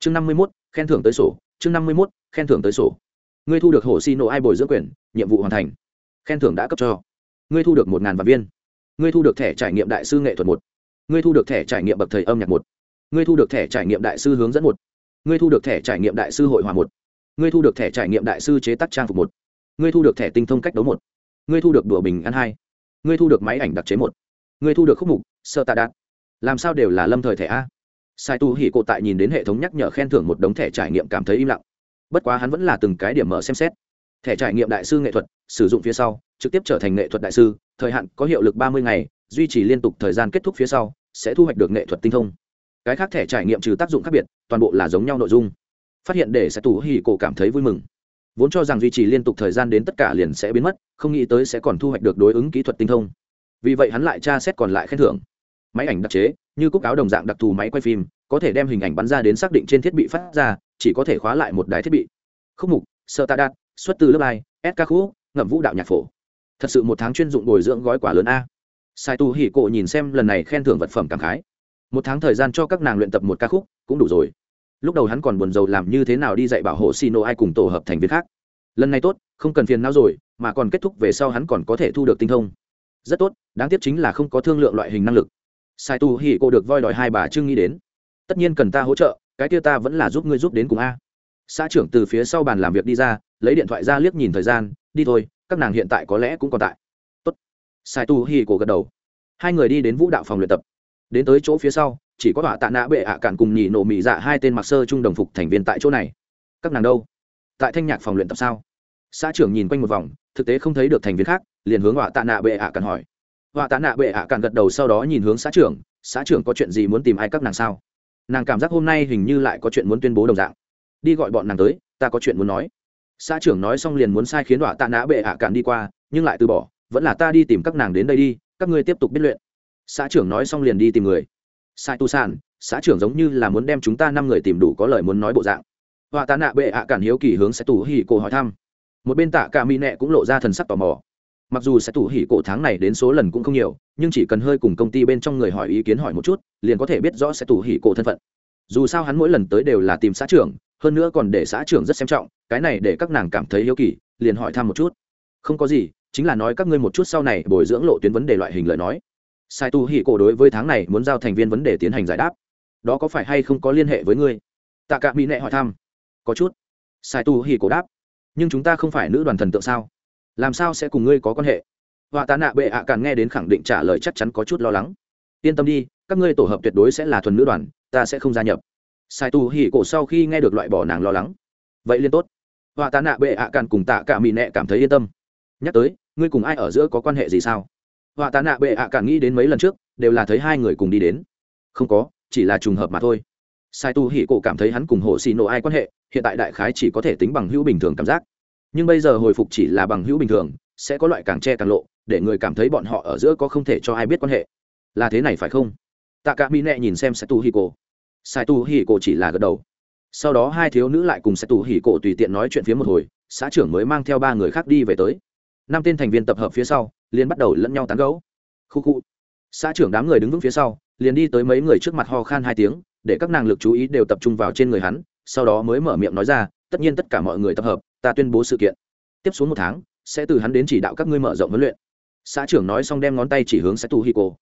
chương năm mươi mốt khen thưởng tới sổ chương năm mươi mốt khen thưởng tới sổ ngươi thu được hồ xi nộ ai bồi dưỡng quyền nhiệm vụ hoàn thành khen thưởng đã cấp cho ngươi thu được một ngàn vạn viên ngươi thu được thẻ trải nghiệm đại sư nghệ thuật một ngươi thu được thẻ trải nghiệm bậc thầy âm nhạc một ngươi thu được thẻ trải nghiệm đại sư hướng dẫn một ngươi thu được thẻ trải nghiệm đại sư hội hòa một ngươi thu được thẻ trải nghiệm đại sư chế tác trang phục một ngươi thu được thẻ tinh thông cách đấu một ngươi thu được đùa bình ăn hai ngươi thu được máy ảnh đặc chế một ngươi thu được khúc mục sơ tạ đạt làm sao đều là lâm thời thẻ a sai tu hỉ cộ tại nhìn đến hệ thống nhắc nhở khen thưởng một đống thẻ trải nghiệm cảm thấy im lặng. Bất quá hắn vẫn là từng cái điểm mở xem xét. Thẻ trải nghiệm đại sư nghệ thuật, sử dụng phía sau, trực tiếp trở thành nghệ thuật đại sư, thời hạn có hiệu lực ba mươi ngày, duy trì liên tục thời gian kết thúc phía sau, sẽ thu hoạch được nghệ thuật tinh thông. Cái khác thẻ trải nghiệm trừ tác dụng khác biệt, toàn bộ là giống nhau nội dung. Phát hiện để sẽ tù hỉ cổ cảm thấy vui mừng. Vốn cho rằng duy trì liên tục thời gian đến tất cả liền sẽ biến mất, không nghĩ tới sẽ còn thu hoạch được đối ứng kỹ thuật tinh thông. Vì vậy hắn lại tra xét còn lại khen thưởng. Máy ảnh đặc chế, như cúc áo đồng dạng đặc thù máy quay phim có thể đem hình ảnh bắn ra đến xác định trên thiết bị phát ra chỉ có thể khóa lại một đài thiết bị. Khúc mục sợ ta đạt xuất từ lớp ai, ca khúc ngậm vũ đạo nhạc phổ. Thật sự một tháng chuyên dụng bồi dưỡng gói quả lớn a. Sai tu hỉ cộ nhìn xem lần này khen thưởng vật phẩm cảm khái. Một tháng thời gian cho các nàng luyện tập một ca khúc cũng đủ rồi. Lúc đầu hắn còn buồn rầu làm như thế nào đi dạy bảo hộ xì nô ai cùng tổ hợp thành viên khác. Lần này tốt không cần phiền não rồi mà còn kết thúc về sau hắn còn có thể thu được tinh thông. Rất tốt đáng tiếc chính là không có thương lượng loại hình năng lực. Sai tu hỉ cộ được voi đòi hai bà trưng nghĩ đến tất nhiên cần ta hỗ trợ, cái kia ta vẫn là giúp ngươi giúp đến cùng a. Xã trưởng từ phía sau bàn làm việc đi ra, lấy điện thoại ra liếc nhìn thời gian, đi thôi, các nàng hiện tại có lẽ cũng còn tại. Tốt. Sai tu hi cổ gật đầu. Hai người đi đến vũ đạo phòng luyện tập. Đến tới chỗ phía sau, chỉ có họa tạ nã bệ ạ cản cùng nhị nổ mị dạ hai tên mặc sơ trung đồng phục thành viên tại chỗ này. Các nàng đâu? Tại thanh nhạc phòng luyện tập sao? Xã trưởng nhìn quanh một vòng, thực tế không thấy được thành viên khác, liền hướng họa tạ nạ bệ ạ cản hỏi. Họa tạ nạ bệ ạ cản gật đầu sau đó nhìn hướng xã trưởng xã trưởng có chuyện gì muốn tìm ai các nàng sao? Nàng cảm giác hôm nay hình như lại có chuyện muốn tuyên bố đồng dạng. Đi gọi bọn nàng tới, ta có chuyện muốn nói. Xã trưởng nói xong liền muốn sai khiến đọa tạ nã bệ ạ cản đi qua, nhưng lại từ bỏ, vẫn là ta đi tìm các nàng đến đây đi, các ngươi tiếp tục biết luyện. Xã trưởng nói xong liền đi tìm người. Sai tu sản xã trưởng giống như là muốn đem chúng ta năm người tìm đủ có lời muốn nói bộ dạng. Họa tạ nạ bệ ạ cản hiếu kỳ hướng sẽ tù hỉ cổ hỏi thăm. Một bên tạ cả mỹ nẹ cũng lộ ra thần sắc tò mò mặc dù sẽ tủ hỉ cổ tháng này đến số lần cũng không nhiều, nhưng chỉ cần hơi cùng công ty bên trong người hỏi ý kiến hỏi một chút, liền có thể biết rõ sẽ tủ hỉ cổ thân phận. Dù sao hắn mỗi lần tới đều là tìm xã trưởng, hơn nữa còn để xã trưởng rất xem trọng, cái này để các nàng cảm thấy hiếu kỳ, liền hỏi thăm một chút. Không có gì, chính là nói các ngươi một chút sau này bồi dưỡng lộ tuyến vấn đề loại hình lời nói. Sai tu hỉ cổ đối với tháng này muốn giao thành viên vấn đề tiến hành giải đáp. Đó có phải hay không có liên hệ với ngươi? Tạ cả mỹ nệ hỏi thăm. Có chút. Sai tu hỉ cổ đáp. Nhưng chúng ta không phải nữ đoàn thần tượng sao? Làm sao sẽ cùng ngươi có quan hệ? Họa tạ nạ bệ ạ à càng nghe đến khẳng định trả lời chắc chắn có chút lo lắng. Yên tâm đi, các ngươi tổ hợp tuyệt đối sẽ là thuần nữ đoàn, ta sẽ không gia nhập. Sai tu hỉ cổ sau khi nghe được loại bỏ nàng lo lắng. Vậy liên tốt. Họa tạ nạ bệ ạ à càng cùng tạ cả mỹ nẹ cảm thấy yên tâm. Nhắc tới, ngươi cùng ai ở giữa có quan hệ gì sao? Họa tạ nạ bệ ạ à càng nghĩ đến mấy lần trước, đều là thấy hai người cùng đi đến. Không có, chỉ là trùng hợp mà thôi. Sai tu hỉ cổ cảm thấy hắn cùng hồ xì nổ ai quan hệ, hiện tại đại khái chỉ có thể tính bằng hữu bình thường cảm giác nhưng bây giờ hồi phục chỉ là bằng hữu bình thường, sẽ có loại càng che càng lộ, để người cảm thấy bọn họ ở giữa có không thể cho ai biết quan hệ. Là thế này phải không? Tạ cả mỹ nẹ nhìn xem sai tu hỉ cổ sai tu hỉ cổ chỉ là gật đầu. Sau đó hai thiếu nữ lại cùng sai tu hỉ cổ tùy tiện nói chuyện phía một hồi, xã trưởng mới mang theo ba người khác đi về tới. Năm tên thành viên tập hợp phía sau, liền bắt đầu lẫn nhau tán gấu khu khu. Xã trưởng đám người đứng vững phía sau, liền đi tới mấy người trước mặt ho khan hai tiếng, để các nàng lực chú ý đều tập trung vào trên người hắn, sau đó mới mở miệng nói ra, tất nhiên tất cả mọi người tập hợp ta tuyên bố sự kiện. Tiếp xuống một tháng, sẽ từ hắn đến chỉ đạo các ngươi mở rộng huấn luyện. Xã trưởng nói xong đem ngón tay chỉ hướng sẽ tù hi cô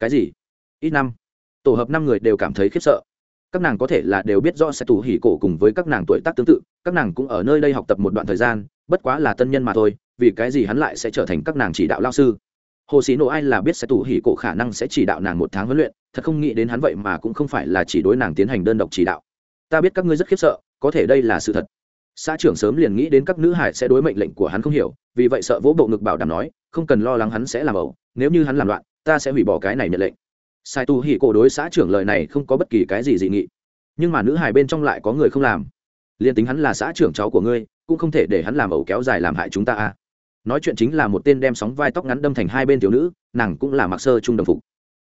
cái gì? Ít năm. Tổ hợp năm người đều cảm thấy khiếp sợ. Các nàng có thể là đều biết rõ sẽ tù hỉ cổ cùng với các nàng tuổi tác tương tự, các nàng cũng ở nơi đây học tập một đoạn thời gian, bất quá là tân nhân mà thôi, vì cái gì hắn lại sẽ trở thành các nàng chỉ đạo lao sư? Hồ sĩ nộ ai là biết sẽ tù hỉ cổ khả năng sẽ chỉ đạo nàng một tháng huấn luyện, thật không nghĩ đến hắn vậy mà cũng không phải là chỉ đối nàng tiến hành đơn độc chỉ đạo. Ta biết các ngươi rất khiếp sợ, có thể đây là sự thật xã trưởng sớm liền nghĩ đến các nữ hải sẽ đối mệnh lệnh của hắn không hiểu, vì vậy sợ vỗ bộ ngực bảo đảm nói, không cần lo lắng hắn sẽ làm ẩu, nếu như hắn làm loạn, ta sẽ hủy bỏ cái này nhận lệnh. Sai tu hỉ cổ đối xã trưởng lời này không có bất kỳ cái gì dị nghị. Nhưng mà nữ hải bên trong lại có người không làm. Liền tính hắn là xã trưởng cháu của ngươi, cũng không thể để hắn làm ẩu kéo dài làm hại chúng ta a nói chuyện chính là một tên đem sóng vai tóc ngắn đâm thành hai bên thiếu nữ, nàng cũng là mặc sơ trung đồng phục.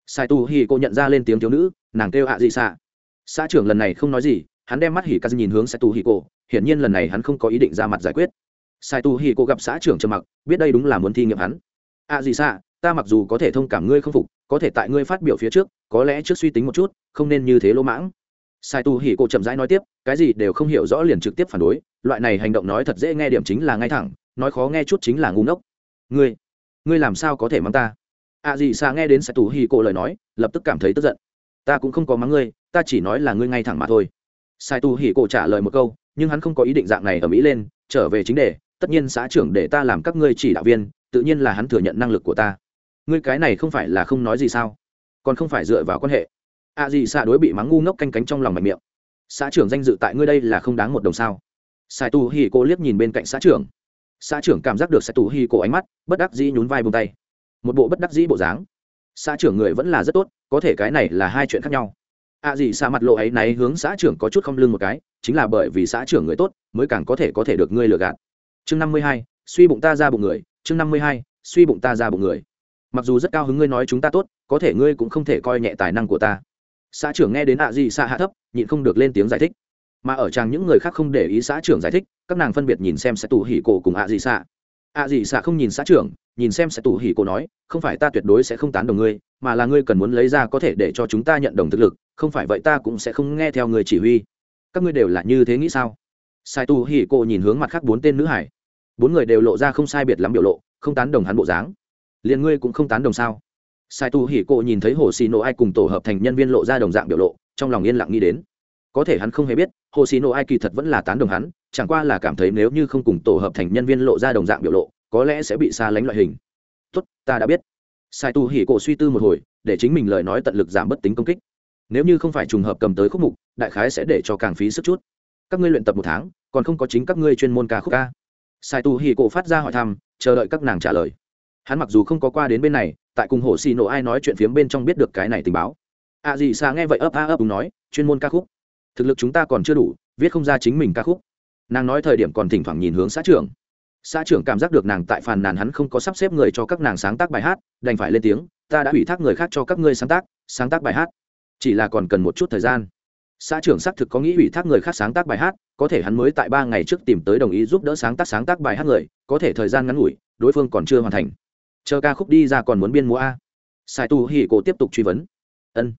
Sai tu hỉ cô nhận ra lên tiếng thiếu nữ, nàng kêu hạ gì xạ. Xã trưởng lần này không nói gì hắn đem mắt hỉ ca nhìn hướng sai tu hỉ cô hiển nhiên lần này hắn không có ý định ra mặt giải quyết. Sai tu hỉ cô gặp xã trưởng trầm mặc, biết đây đúng là muốn thi nghiệm hắn. A gì xạ ta mặc dù có thể thông cảm ngươi không phục, có thể tại ngươi phát biểu phía trước, có lẽ trước suy tính một chút, không nên như thế lỗ mãng. Sai tu hỉ cô chậm rãi nói tiếp, cái gì đều không hiểu rõ liền trực tiếp phản đối, loại này hành động nói thật dễ nghe điểm chính là ngay thẳng, nói khó nghe chút chính là ngu ngốc. Ngươi ngươi làm sao có thể mắng ta? A à gì xa nghe đến sai tu hỉ cô lời nói, lập tức cảm thấy tức giận. Ta cũng không có mắng ngươi, ta chỉ nói là ngươi ngay thẳng mà thôi sai tu hỉ cổ trả lời một câu, nhưng hắn không có ý định dạng này ở mỹ lên, trở về chính đề, tất nhiên xã trưởng để ta làm các ngươi chỉ đạo viên, tự nhiên là hắn thừa nhận năng lực của ta. Ngươi cái này không phải là không nói gì sao? Còn không phải dựa vào quan hệ. A à gì xạ đối bị mắng ngu ngốc canh cánh trong lòng mạnh miệng. Xã trưởng danh dự tại ngươi đây là không đáng một đồng sao? Sai tu hỉ cổ liếc nhìn bên cạnh xã trưởng. Xã trưởng cảm giác được sai tu hỉ cổ ánh mắt, bất đắc dĩ nhún vai buông tay. Một bộ bất đắc dĩ bộ dáng. Xã trưởng người vẫn là rất tốt, có thể cái này là hai chuyện khác nhau ạ à gì xa mặt lộ ấy náy hướng xã trưởng có chút không lưng một cái, chính là bởi vì xã trưởng người tốt, mới càng có thể có thể được ngươi lừa gạt. Chương năm mươi hai, suy bụng ta ra bụng người, chương năm mươi hai, suy bụng ta ra bụng người. Mặc dù rất cao hứng ngươi nói chúng ta tốt, có thể ngươi cũng không thể coi nhẹ tài năng của ta. Xã trưởng nghe đến ạ gì xa hạ thấp, nhịn không được lên tiếng giải thích. Mà ở trang những người khác không để ý xã trưởng giải thích, các nàng phân biệt nhìn xem sẽ tù hỉ cổ cùng ạ gì xạ. Ạ gì xạ không nhìn xã trưởng, nhìn xem sẽ tù hỉ cổ nói, không phải ta tuyệt đối sẽ không tán đồng ngươi, mà là ngươi cần muốn lấy ra có thể để cho chúng ta nhận đồng thực lực không phải vậy ta cũng sẽ không nghe theo người chỉ huy. Các ngươi đều là như thế nghĩ sao? Sai tu hỉ Cô nhìn hướng mặt khác bốn tên nữ hải. Bốn người đều lộ ra không sai biệt lắm biểu lộ, không tán đồng hắn bộ dáng. Liền ngươi cũng không tán đồng sao? Sai tu hỉ Cô nhìn thấy hồ xì nổ ai cùng tổ hợp thành nhân viên lộ ra đồng dạng biểu lộ, trong lòng yên lặng nghĩ đến. Có thể hắn không hề biết, hồ xì nổ ai kỳ thật vẫn là tán đồng hắn, chẳng qua là cảm thấy nếu như không cùng tổ hợp thành nhân viên lộ ra đồng dạng biểu lộ, có lẽ sẽ bị xa lánh loại hình. Tốt, ta đã biết. Sai tu hỉ cổ suy tư một hồi, để chính mình lời nói tận lực giảm bất tính công kích nếu như không phải trùng hợp cầm tới khúc mục, đại khái sẽ để cho càng phí sức chút. Các ngươi luyện tập một tháng, còn không có chính các ngươi chuyên môn ca khúc ca. Sai tu hỉ cổ phát ra hỏi thăm, chờ đợi các nàng trả lời. Hắn mặc dù không có qua đến bên này, tại cùng hồ xì nổ ai nói chuyện phiếm bên trong biết được cái này tình báo. À gì xa nghe vậy ấp a ấp đúng nói, chuyên môn ca khúc. Thực lực chúng ta còn chưa đủ, viết không ra chính mình ca khúc. Nàng nói thời điểm còn thỉnh thoảng nhìn hướng xã trưởng. Xã trưởng cảm giác được nàng tại phàn nàn hắn không có sắp xếp người cho các nàng sáng tác bài hát, đành phải lên tiếng, ta đã ủy thác người khác cho các ngươi sáng tác sáng tác bài hát chỉ là còn cần một chút thời gian. Xã trưởng xác thực có nghĩ ủy thác người khác sáng tác bài hát, có thể hắn mới tại ba ngày trước tìm tới đồng ý giúp đỡ sáng tác sáng tác bài hát người, có thể thời gian ngắn ngủi, đối phương còn chưa hoàn thành. Chờ ca khúc đi ra còn muốn biên múa a. Sai tu hỉ cổ tiếp tục truy vấn. Ân.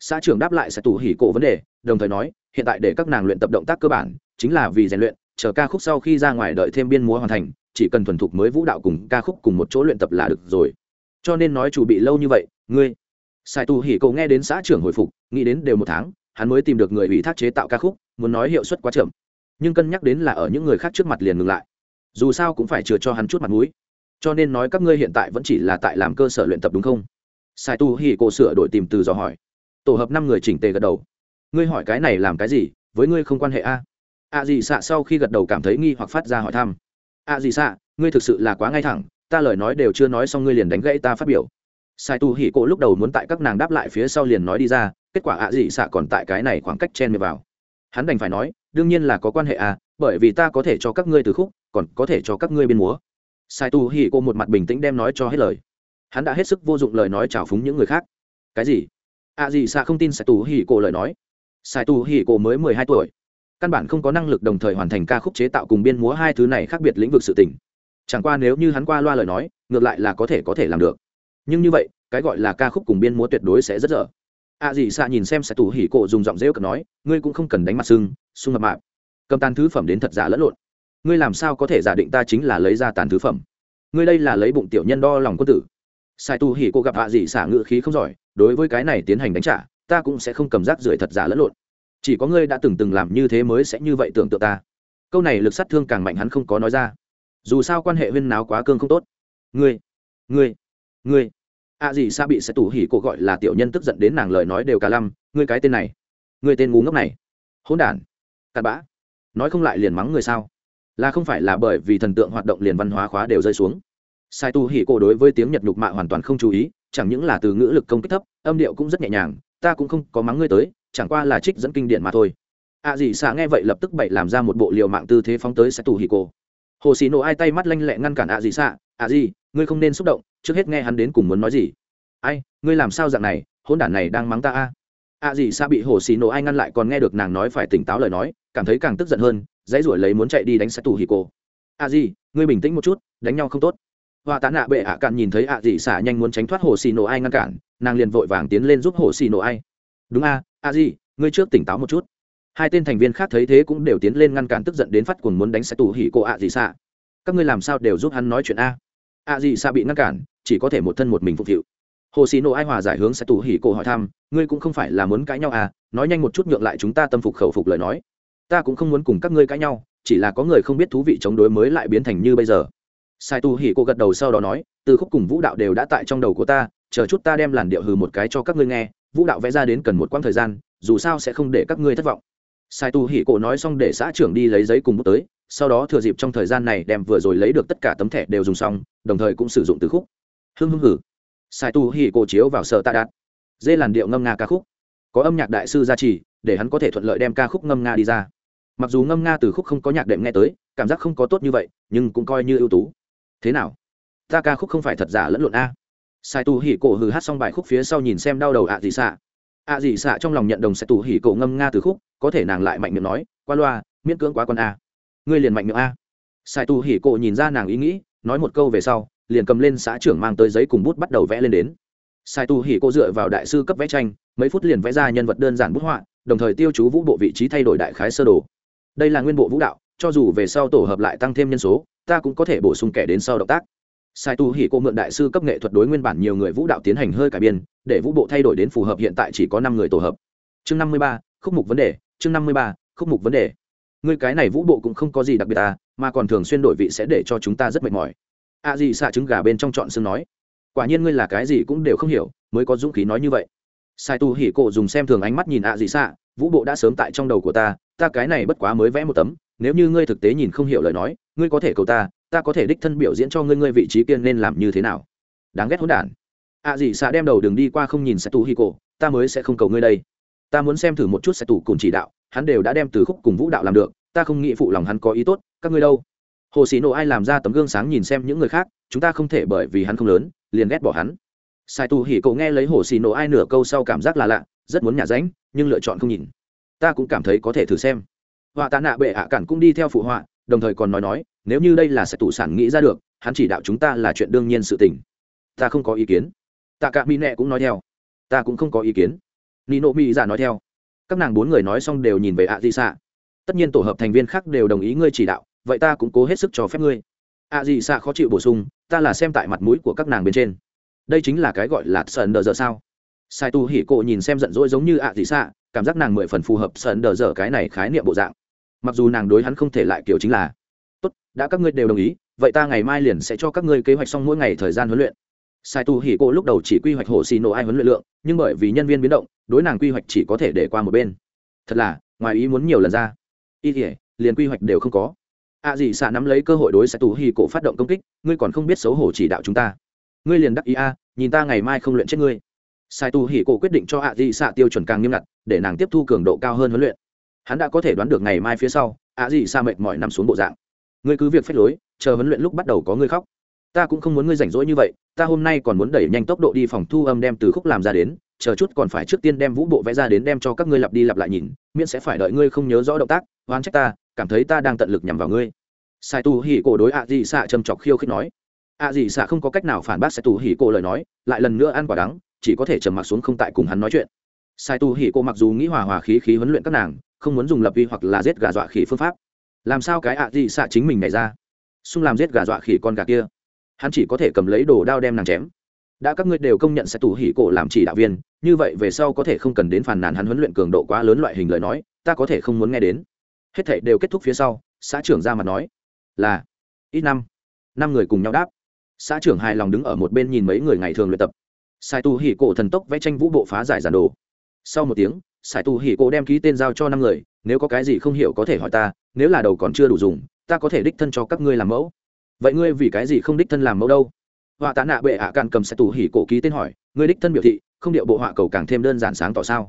Xã trưởng đáp lại sai tu hỉ cổ vấn đề, đồng thời nói, hiện tại để các nàng luyện tập động tác cơ bản, chính là vì rèn luyện, chờ ca khúc sau khi ra ngoài đợi thêm biên múa hoàn thành, chỉ cần thuần thục mới vũ đạo cùng ca khúc cùng một chỗ luyện tập là được rồi. Cho nên nói chủ bị lâu như vậy, ngươi sai tu hỉ cậu nghe đến xã trưởng hồi phục, nghĩ đến đều một tháng, hắn mới tìm được người ủy thác chế tạo ca khúc, muốn nói hiệu suất quá chậm. Nhưng cân nhắc đến là ở những người khác trước mặt liền ngừng lại. Dù sao cũng phải chừa cho hắn chút mặt mũi. Cho nên nói các ngươi hiện tại vẫn chỉ là tại làm cơ sở luyện tập đúng không? Sai tu hỉ cô sửa đổi tìm từ dò hỏi. Tổ hợp năm người chỉnh tề gật đầu. Ngươi hỏi cái này làm cái gì? Với ngươi không quan hệ a? À? a gì xạ sau khi gật đầu cảm thấy nghi hoặc phát ra hỏi thăm. A gì xạ ngươi thực sự là quá ngay thẳng, ta lời nói đều chưa nói xong ngươi liền đánh gãy ta phát biểu sai tu hỉ cổ lúc đầu muốn tại các nàng đáp lại phía sau liền nói đi ra, kết quả ạ Dị xạ còn tại cái này khoảng cách chen miệng vào. Hắn đành phải nói, đương nhiên là có quan hệ à bởi vì ta có thể cho các ngươi từ khúc, còn có thể cho các ngươi biên múa. Sai tu hỉ cổ một mặt bình tĩnh đem nói cho hết lời. Hắn đã hết sức vô dụng lời nói trào phúng những người khác. Cái gì? ạ Dị xạ không tin sai tu hỉ cổ lời nói. Sai tu hỉ cổ mới mười hai tuổi. Căn bản không có năng lực đồng thời hoàn thành ca khúc chế tạo cùng biên múa hai thứ này khác biệt lĩnh vực sự tình. Chẳng qua nếu như hắn qua loa lời nói, ngược lại là có thể có thể làm được nhưng như vậy, cái gọi là ca khúc cùng biên múa tuyệt đối sẽ rất dở. A à xạ nhìn xem sẽ tù hỉ cổ dùng giọng rêu cực nói, ngươi cũng không cần đánh mặt sưng, sung mập mạp. Cầm tàn thứ phẩm đến thật giả lẫn lộn. Ngươi làm sao có thể giả định ta chính là lấy ra tàn thứ phẩm? Ngươi đây là lấy bụng tiểu nhân đo lòng quân tử. Sai tu hỉ cô gặp ạ Dì xả ngự khí không giỏi, đối với cái này tiến hành đánh trả, ta cũng sẽ không cầm rác rưởi thật giả lẫn lộn. Chỉ có ngươi đã từng từng làm như thế mới sẽ như vậy tưởng tượng ta. Câu này lực sát thương càng mạnh hắn không có nói ra. Dù sao quan hệ huyên náo quá cương không tốt. Ngươi ngươi ngươi. A à gì sa bị sẽ tủ hỉ cổ gọi là tiểu nhân tức giận đến nàng lời nói đều cả lăm ngươi cái tên này. Ngươi tên ngu ngốc này. Hỗn đản. Cặn bã. Nói không lại liền mắng người sao? Là không phải là bởi vì thần tượng hoạt động liền văn hóa khóa đều rơi xuống. Sai tu hỉ cổ đối với tiếng nhật nhục mạ hoàn toàn không chú ý, chẳng những là từ ngữ lực công kích thấp, âm điệu cũng rất nhẹ nhàng, ta cũng không có mắng ngươi tới, chẳng qua là trích dẫn kinh điển mà thôi. A à gì xạ nghe vậy lập tức bậy làm ra một bộ liều mạng tư thế phóng tới sai tu hỉ cổ. Hồ xì nổ ai tay mắt lanh lẹ ngăn cản a à gì xạ À gì, ngươi không nên xúc động, trước hết nghe hắn đến cùng muốn nói gì. Ai, ngươi làm sao dạng này hôn đản này đang mắng ta a? À gì xa bị hồ xì nổ ai ngăn lại còn nghe được nàng nói phải tỉnh táo lời nói, cảm thấy càng tức giận hơn, dãy ruổi lấy muốn chạy đi đánh sát tù hì cô À gì, ngươi bình tĩnh một chút, đánh nhau không tốt. Hòa tá nạ bệ ạ cạn nhìn thấy ạ dị xả nhanh muốn tránh thoát hồ xì nổ ai ngăn cản, nàng liền vội vàng tiến lên giúp hồ xì nổ ai. Đúng a a gì, ngươi trước tỉnh táo một chút. Hai tên thành viên khác thấy thế cũng đều tiến lên ngăn cản tức giận đến phát cuồng muốn đánh xe tù hỉ cô ạ gì xả. các ngươi làm sao đều giúp hắn nói chuyện a? Ạ gì xạ bị ngăn cản, chỉ có thể một thân một mình phục vụ hồ xì nộ ai hòa giải hướng sai tù hỉ cổ hỏi thăm, ngươi cũng không phải là muốn cãi nhau à? Nói nhanh một chút nhượng lại chúng ta tâm phục khẩu phục lời nói. Ta cũng không muốn cùng các ngươi cãi nhau, chỉ là có người không biết thú vị chống đối mới lại biến thành như bây giờ. Sai tu hỉ cô gật đầu sau đó nói, từ khúc cùng vũ đạo đều đã tại trong đầu của ta, chờ chút ta đem làn điệu hừ một cái cho các ngươi nghe, vũ đạo vẽ ra đến cần một quãng thời gian, dù sao sẽ không để các ngươi thất vọng. Sai tu hỉ cổ nói xong để xã trưởng đi lấy giấy cùng bút tới sau đó thừa dịp trong thời gian này đem vừa rồi lấy được tất cả tấm thẻ đều dùng xong, đồng thời cũng sử dụng từ khúc. Hưng hưng hử. Sai tu hỉ cổ chiếu vào sợ tạ đạt. Dê làn điệu ngâm nga ca khúc. Có âm nhạc đại sư gia trì, để hắn có thể thuận lợi đem ca khúc ngâm nga đi ra. Mặc dù ngâm nga từ khúc không có nhạc đệm nghe tới, cảm giác không có tốt như vậy, nhưng cũng coi như ưu tú. Thế nào? Ta ca khúc không phải thật giả lẫn lộn a. Sai tu hỉ cổ hừ hát xong bài khúc phía sau nhìn xem đau đầu ạ gì xạ. Ạ gì xạ trong lòng nhận đồng sai tu hỉ cổ ngâm nga từ khúc, có thể nàng lại mạnh miệng nói, qua loa, miễn cưỡng quá con a ngươi liền mạnh miệng a. Sai tu hỉ cộ nhìn ra nàng ý nghĩ, nói một câu về sau, liền cầm lên xã trưởng mang tới giấy cùng bút bắt đầu vẽ lên đến. Sai tu hỉ cộ dựa vào đại sư cấp vẽ tranh, mấy phút liền vẽ ra nhân vật đơn giản bút họa, đồng thời tiêu chú vũ bộ vị trí thay đổi đại khái sơ đồ. Đây là nguyên bộ vũ đạo, cho dù về sau tổ hợp lại tăng thêm nhân số, ta cũng có thể bổ sung kẻ đến sau động tác. Sai tu hỉ cô mượn đại sư cấp nghệ thuật đối nguyên bản nhiều người vũ đạo tiến hành hơi cải biên, để vũ bộ thay đổi đến phù hợp hiện tại chỉ có năm người tổ hợp. Chương năm mươi ba, khúc mục vấn đề, chương năm mươi ba, khúc mục vấn đề ngươi cái này vũ bộ cũng không có gì đặc biệt à mà còn thường xuyên đổi vị sẽ để cho chúng ta rất mệt mỏi. A dì xạ trứng gà bên trong chọn xương nói, quả nhiên ngươi là cái gì cũng đều không hiểu, mới có dũng khí nói như vậy. Sai tu hỉ cổ dùng xem thường ánh mắt nhìn a dì xạ vũ bộ đã sớm tại trong đầu của ta ta cái này bất quá mới vẽ một tấm, nếu như ngươi thực tế nhìn không hiểu lời nói, ngươi có thể cầu ta ta có thể đích thân biểu diễn cho ngươi ngươi vị trí kiên nên làm như thế nào. Đáng ghét hỗn đản. Ạ dì xạ đem đầu đường đi qua không nhìn sai tu hỉ cổ, ta mới sẽ không cầu ngươi đây. Ta muốn xem thử một chút sai tu cùng chỉ đạo hắn đều đã đem từ khúc cùng vũ đạo làm được, ta không nghĩ phụ lòng hắn có ý tốt, các ngươi đâu? Hồ sĩ nộ ai làm ra tấm gương sáng nhìn xem những người khác, chúng ta không thể bởi vì hắn không lớn, liền ghét bỏ hắn. Sai tu hỉ cậu nghe lấy hồ sĩ nộ ai nửa câu sau cảm giác là lạ, rất muốn nhả ránh, nhưng lựa chọn không nhìn. Ta cũng cảm thấy có thể thử xem. Họa tạ nạ bệ hạ cản cũng đi theo phụ họa, đồng thời còn nói nói, nếu như đây là sẽ tủ sản nghĩ ra được, hắn chỉ đạo chúng ta là chuyện đương nhiên sự tình. Ta không có ý kiến. Tạ cả mỹ nệ cũng nói theo. Ta cũng không có ý kiến. Nino mỹ giả nói theo các nàng bốn người nói xong đều nhìn về ạ di xạ tất nhiên tổ hợp thành viên khác đều đồng ý ngươi chỉ đạo, vậy ta cũng cố hết sức cho phép ngươi. Ạ di xạ khó chịu bổ sung, ta là xem tại mặt mũi của các nàng bên trên. Đây chính là cái gọi là sờn đờ giờ sao? Sai tu hỉ cộ nhìn xem giận dỗi giống như ạ di xạ cảm giác nàng mười phần phù hợp sờn đờ giờ cái này khái niệm bộ dạng. Mặc dù nàng đối hắn không thể lại kiểu chính là, tốt, đã các ngươi đều đồng ý, vậy ta ngày mai liền sẽ cho các ngươi kế hoạch xong mỗi ngày thời gian huấn luyện sai tu hỉ cô lúc đầu chỉ quy hoạch hồ xì nổ ai huấn luyện lượng, nhưng bởi vì nhân viên biến động, đối nàng quy hoạch chỉ có thể để qua một bên. Thật là, ngoài ý muốn nhiều lần ra. Y thể liền quy hoạch đều không có. A Dị gì xạ nắm lấy cơ hội đối sai tu hỉ cổ phát động công kích, ngươi còn không biết xấu hổ chỉ đạo chúng ta. Ngươi liền đắc ý a, nhìn ta ngày mai không luyện chết ngươi. Sai tu hỉ cổ quyết định cho a Dị gì xạ tiêu chuẩn càng nghiêm ngặt, để nàng tiếp thu cường độ cao hơn huấn luyện. Hắn đã có thể đoán được ngày mai phía sau ạ Dị sa mệt mỏi nằm xuống bộ dạng. Ngươi cứ việc phép lối, chờ huấn luyện lúc bắt đầu có ngươi khóc ta cũng không muốn ngươi rảnh rỗi như vậy, ta hôm nay còn muốn đẩy nhanh tốc độ đi phòng thu âm đem từ khúc làm ra đến, chờ chút còn phải trước tiên đem vũ bộ vẽ ra đến đem cho các ngươi lặp đi lặp lại nhìn, miễn sẽ phải đợi ngươi không nhớ rõ động tác oan trách ta, cảm thấy ta đang tận lực nhằm vào ngươi. Sai tu hỉ cổ đối ạ Dị xạ châm chọc khiêu khích nói. Ạ Dị xạ không có cách nào phản bác sai tu hỉ cổ lời nói, lại lần nữa ăn quả đắng, chỉ có thể trầm mặc xuống không tại cùng hắn nói chuyện. Sai tu hỉ cổ mặc dù nghĩ hòa hòa khí khí huấn luyện các nàng, không muốn dùng lập vi hoặc là giết gà dọa khỉ phương pháp. Làm sao cái ạ Dị xạ chính mình này ra? Xung làm giết gà dọa khỉ con gà kia hắn chỉ có thể cầm lấy đồ đao đem nàng chém. Đã các ngươi đều công nhận sẽ tù hỉ cổ làm chỉ đạo viên, như vậy về sau có thể không cần đến phàn nàn hắn huấn luyện cường độ quá lớn loại hình lời nói, ta có thể không muốn nghe đến. Hết thảy đều kết thúc phía sau, xã trưởng ra mặt nói, là, ít năm năm người cùng nhau đáp. Xã trưởng hài lòng đứng ở một bên nhìn mấy người ngày thường luyện tập. Sai tu hỉ cổ thần tốc vẽ tranh vũ bộ phá giải giản đồ. Sau một tiếng sải Tu hỉ cổ đem ký tên giao cho năm người, nếu có cái gì không hiểu có thể hỏi ta, nếu là đầu còn chưa đủ dùng, ta có thể đích thân cho các ngươi làm mẫu vậy ngươi vì cái gì không đích thân làm mẫu đâu? Họa tá nạ bệ ạ à càn cầm xe tù hỉ cổ ký tên hỏi, ngươi đích thân biểu thị, không điệu bộ họa cầu càng thêm đơn giản sáng tỏ sao?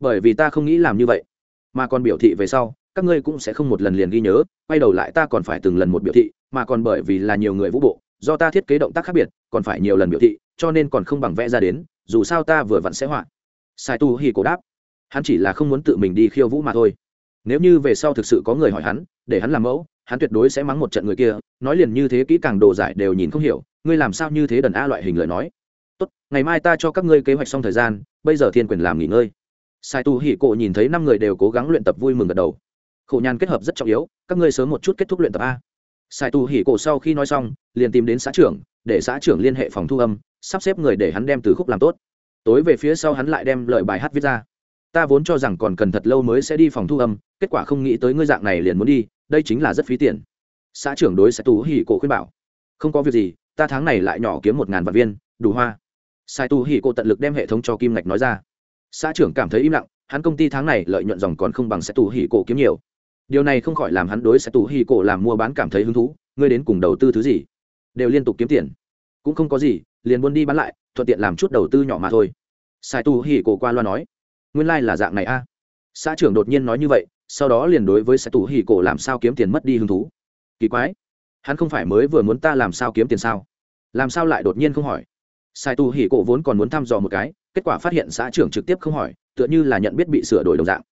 Bởi vì ta không nghĩ làm như vậy. Mà còn biểu thị về sau, các ngươi cũng sẽ không một lần liền ghi nhớ, quay đầu lại ta còn phải từng lần một biểu thị, mà còn bởi vì là nhiều người vũ bộ, do ta thiết kế động tác khác biệt, còn phải nhiều lần biểu thị, cho nên còn không bằng vẽ ra đến, dù sao ta vừa vặn sẽ họa. Sai tu hỉ cổ đáp, hắn chỉ là không muốn tự mình đi khiêu vũ mà thôi. Nếu như về sau thực sự có người hỏi hắn, để hắn làm mẫu hắn tuyệt đối sẽ mắng một trận người kia, nói liền như thế kỹ càng đồ giải đều nhìn không hiểu, ngươi làm sao như thế đần a loại hình lời nói. Tốt, ngày mai ta cho các ngươi kế hoạch xong thời gian, bây giờ thiên quyền làm nghỉ ngơi. Sai tu hỉ cổ nhìn thấy năm người đều cố gắng luyện tập vui mừng gật đầu. Khổ nhàn kết hợp rất trọng yếu, các ngươi sớm một chút kết thúc luyện tập a. Sai tu hỉ cổ sau khi nói xong, liền tìm đến xã trưởng, để xã trưởng liên hệ phòng thu âm, sắp xếp người để hắn đem từ khúc làm tốt. Tối về phía sau hắn lại đem lời bài hát viết ra. Ta vốn cho rằng còn cần thật lâu mới sẽ đi phòng thu âm, kết quả không nghĩ tới ngươi dạng này liền muốn đi đây chính là rất phí tiền. Xã trưởng đối xã tu hỉ cổ khuyên bảo, không có việc gì, ta tháng này lại nhỏ kiếm một ngàn vạn viên, đủ hoa. Sai tu hỉ cổ tận lực đem hệ thống cho kim ngạch nói ra. Xã trưởng cảm thấy im lặng, hắn công ty tháng này lợi nhuận dòng còn không bằng xã tù hỉ cổ kiếm nhiều. Điều này không khỏi làm hắn đối xã tù hỉ cổ làm mua bán cảm thấy hứng thú, ngươi đến cùng đầu tư thứ gì? Đều liên tục kiếm tiền. Cũng không có gì, liền buôn đi bán lại, thuận tiện làm chút đầu tư nhỏ mà thôi. Sai tu hỉ cổ qua loa nói, nguyên lai、like、là dạng này a. Xã trưởng đột nhiên nói như vậy sau đó liền đối với sai tu hỉ cổ làm sao kiếm tiền mất đi hứng thú. Kỳ quái, hắn không phải mới vừa muốn ta làm sao kiếm tiền sao? Làm sao lại đột nhiên không hỏi? Sai tu hỉ cổ vốn còn muốn thăm dò một cái, kết quả phát hiện xã trưởng trực tiếp không hỏi, tựa như là nhận biết bị sửa đổi đồng dạng.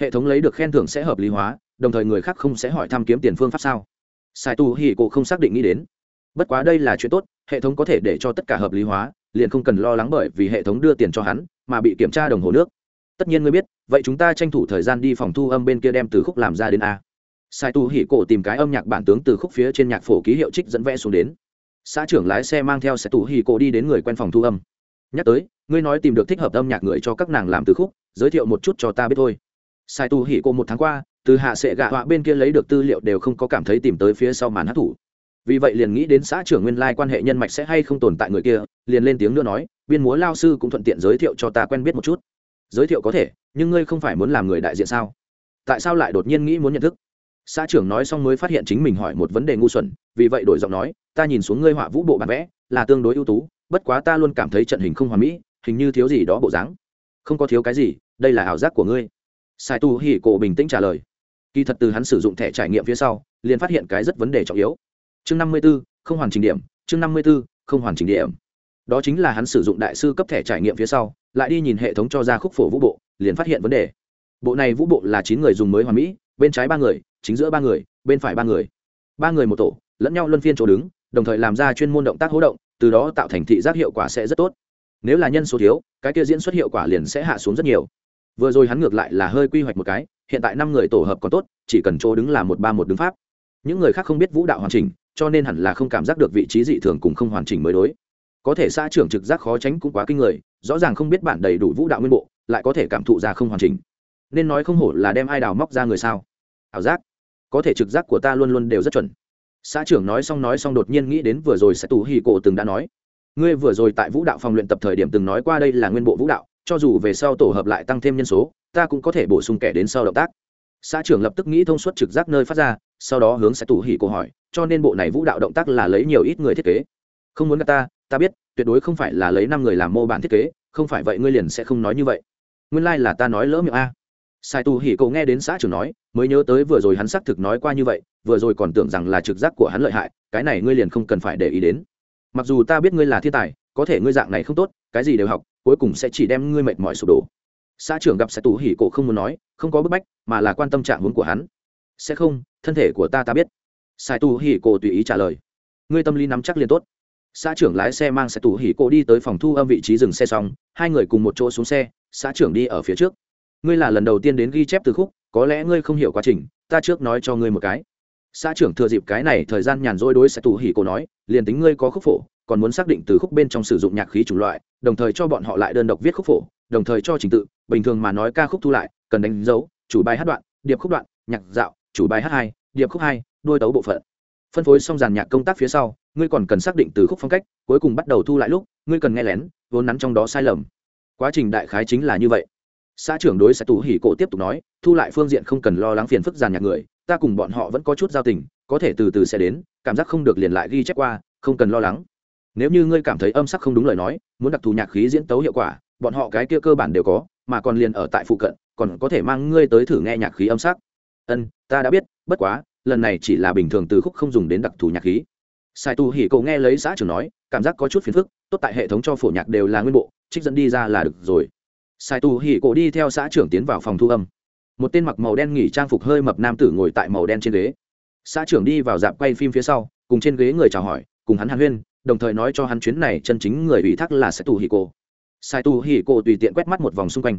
Hệ thống lấy được khen thưởng sẽ hợp lý hóa, đồng thời người khác không sẽ hỏi thăm kiếm tiền phương pháp sao? Sai tu hỉ cổ không xác định nghĩ đến. Bất quá đây là chuyện tốt, hệ thống có thể để cho tất cả hợp lý hóa, liền không cần lo lắng bởi vì hệ thống đưa tiền cho hắn, mà bị kiểm tra đồng hồ nước tất nhiên ngươi biết, vậy chúng ta tranh thủ thời gian đi phòng thu âm bên kia đem từ khúc làm ra đến a. Sai tu hỉ cổ tìm cái âm nhạc bản tướng từ khúc phía trên nhạc phổ ký hiệu trích dẫn vẽ xuống đến. Xã trưởng lái xe mang theo sai tu hỉ cổ đi đến người quen phòng thu âm. Nhắc tới, ngươi nói tìm được thích hợp âm nhạc người cho các nàng làm từ khúc, giới thiệu một chút cho ta biết thôi. Sai tu hỉ cổ một tháng qua, từ hạ sệ gạ họa bên kia lấy được tư liệu đều không có cảm thấy tìm tới phía sau màn hát thủ. Vì vậy liền nghĩ đến xã trưởng nguyên lai quan hệ nhân mạch sẽ hay không tồn tại người kia, liền lên tiếng nữa nói, biên múa lao sư cũng thuận tiện giới thiệu cho ta quen biết một chút giới thiệu có thể, nhưng ngươi không phải muốn làm người đại diện sao? Tại sao lại đột nhiên nghĩ muốn nhận thức? Xã trưởng nói xong mới phát hiện chính mình hỏi một vấn đề ngu xuẩn, vì vậy đổi giọng nói, ta nhìn xuống ngươi họa vũ bộ bản vẽ, là tương đối ưu tú, bất quá ta luôn cảm thấy trận hình không hoàn mỹ, hình như thiếu gì đó bộ dáng. Không có thiếu cái gì, đây là ảo giác của ngươi. Sai tu hỉ cổ bình tĩnh trả lời. Kỳ thật từ hắn sử dụng thẻ trải nghiệm phía sau, liền phát hiện cái rất vấn đề trọng yếu. Chương năm mươi b ố không hoàn chỉnh điểm, chương năm mươi b ố không hoàn chỉnh điểm. Đó chính là hắn sử dụng đại sư cấp thẻ trải nghiệm phía sau lại đi nhìn hệ thống cho ra khúc phổ vũ bộ, liền phát hiện vấn đề. Bộ này vũ bộ là chín người dùng mới hoàn mỹ, bên trái ba người, chính giữa ba người, bên phải ba người. Ba người một tổ, lẫn nhau luân phiên chỗ đứng, đồng thời làm ra chuyên môn động tác hỗ động, từ đó tạo thành thị giác hiệu quả sẽ rất tốt. Nếu là nhân số thiếu, cái kia diễn xuất hiệu quả liền sẽ hạ xuống rất nhiều. Vừa rồi hắn ngược lại là hơi quy hoạch một cái, hiện tại năm người tổ hợp còn tốt, chỉ cần chỗ đứng là một ba một đứng pháp. Những người khác không biết vũ đạo hoàn chỉnh, cho nên hẳn là không cảm giác được vị trí dị thường cùng không hoàn chỉnh mới đối có thể xã trưởng trực giác khó tránh cũng quá kinh người, rõ ràng không biết bản đầy đủ vũ đạo nguyên bộ, lại có thể cảm thụ ra không hoàn chỉnh. Nên nói không hổ là đem ai đào móc ra người sao? Ảo giác. Có thể trực giác của ta luôn luôn đều rất chuẩn. Xã trưởng nói xong nói xong đột nhiên nghĩ đến vừa rồi sẽ tù hì cổ từng đã nói. Ngươi vừa rồi tại vũ đạo phòng luyện tập thời điểm từng nói qua đây là nguyên bộ vũ đạo, cho dù về sau tổ hợp lại tăng thêm nhân số, ta cũng có thể bổ sung kẻ đến sau động tác. Xã trưởng lập tức nghĩ thông suốt trực giác nơi phát ra, sau đó hướng sẽ tù hỉ cổ hỏi, cho nên bộ này vũ đạo động tác là lấy nhiều ít người thiết kế. Không muốn gặp ta ta biết, tuyệt đối không phải là lấy năm người làm mô bản thiết kế, không phải vậy ngươi liền sẽ không nói như vậy. Nguyên lai、like、là ta nói lỡ miệng a. Sai tu hỉ cậu nghe đến xã trưởng nói, mới nhớ tới vừa rồi hắn xác thực nói qua như vậy, vừa rồi còn tưởng rằng là trực giác của hắn lợi hại, cái này ngươi liền không cần phải để ý đến. Mặc dù ta biết ngươi là thiên tài, có thể ngươi dạng này không tốt, cái gì đều học, cuối cùng sẽ chỉ đem ngươi mệt mỏi sụp đổ. Xã trưởng gặp sai tu hỉ cậu không muốn nói, không có bức bách, mà là quan tâm trạng hướng của hắn. Sẽ không, thân thể của ta ta biết. Sai tu hỉ cậu tùy ý trả lời. Ngươi tâm lý nắm chắc liền tốt xã trưởng lái xe mang xe tủ hỉ cổ đi tới phòng thu âm vị trí dừng xe xong, hai người cùng một chỗ xuống xe, xã trưởng đi ở phía trước. Ngươi là lần đầu tiên đến ghi chép từ khúc, có lẽ ngươi không hiểu quá trình, ta trước nói cho ngươi một cái. Xã trưởng thừa dịp cái này thời gian nhàn rỗi đối sẽ tù hỉ cổ nói, liền tính ngươi có khúc phổ, còn muốn xác định từ khúc bên trong sử dụng nhạc khí chủng loại, đồng thời cho bọn họ lại đơn độc viết khúc phổ, đồng thời cho trình tự, bình thường mà nói ca khúc thu lại, cần đánh dấu, chủ bài hát đoạn, điệp khúc đoạn, nhạc dạo, chủ bài hát hai, điệp khúc hai, đôi tấu bộ phận phân phối xong dàn nhạc công tác phía sau, ngươi còn cần xác định từ khúc phong cách, cuối cùng bắt đầu thu lại lúc, ngươi cần nghe lén, vốn nắn trong đó sai lầm. Quá trình đại khái chính là như vậy. Xã trưởng đối sẽ tù hỉ cổ tiếp tục nói, thu lại phương diện không cần lo lắng phiền phức giàn nhạc người, ta cùng bọn họ vẫn có chút giao tình, có thể từ từ sẽ đến, cảm giác không được liền lại ghi chép qua, không cần lo lắng. Nếu như ngươi cảm thấy âm sắc không đúng lời nói, muốn đặc thù nhạc khí diễn tấu hiệu quả, bọn họ cái kia cơ bản đều có, mà còn liền ở tại phụ cận, còn có thể mang ngươi tới thử nghe nhạc khí âm sắc. Ân, ta đã biết, bất quá lần này chỉ là bình thường từ khúc không dùng đến đặc thù nhạc khí. Sai tu hỉ cậu nghe lấy xã trưởng nói, cảm giác có chút phiền phức, tốt tại hệ thống cho phổ nhạc đều là nguyên bộ, trích dẫn đi ra là được rồi. Sai tu hỉ cậu đi theo xã trưởng tiến vào phòng thu âm. Một tên mặc màu đen nghỉ trang phục hơi mập nam tử ngồi tại màu đen trên ghế. Xã trưởng đi vào dạp quay phim phía sau, cùng trên ghế người chào hỏi, cùng hắn hàn huyên, đồng thời nói cho hắn chuyến này chân chính người ủy thác là sai tu hỉ cô sai tu hỉ cô tùy tiện quét mắt một vòng xung quanh.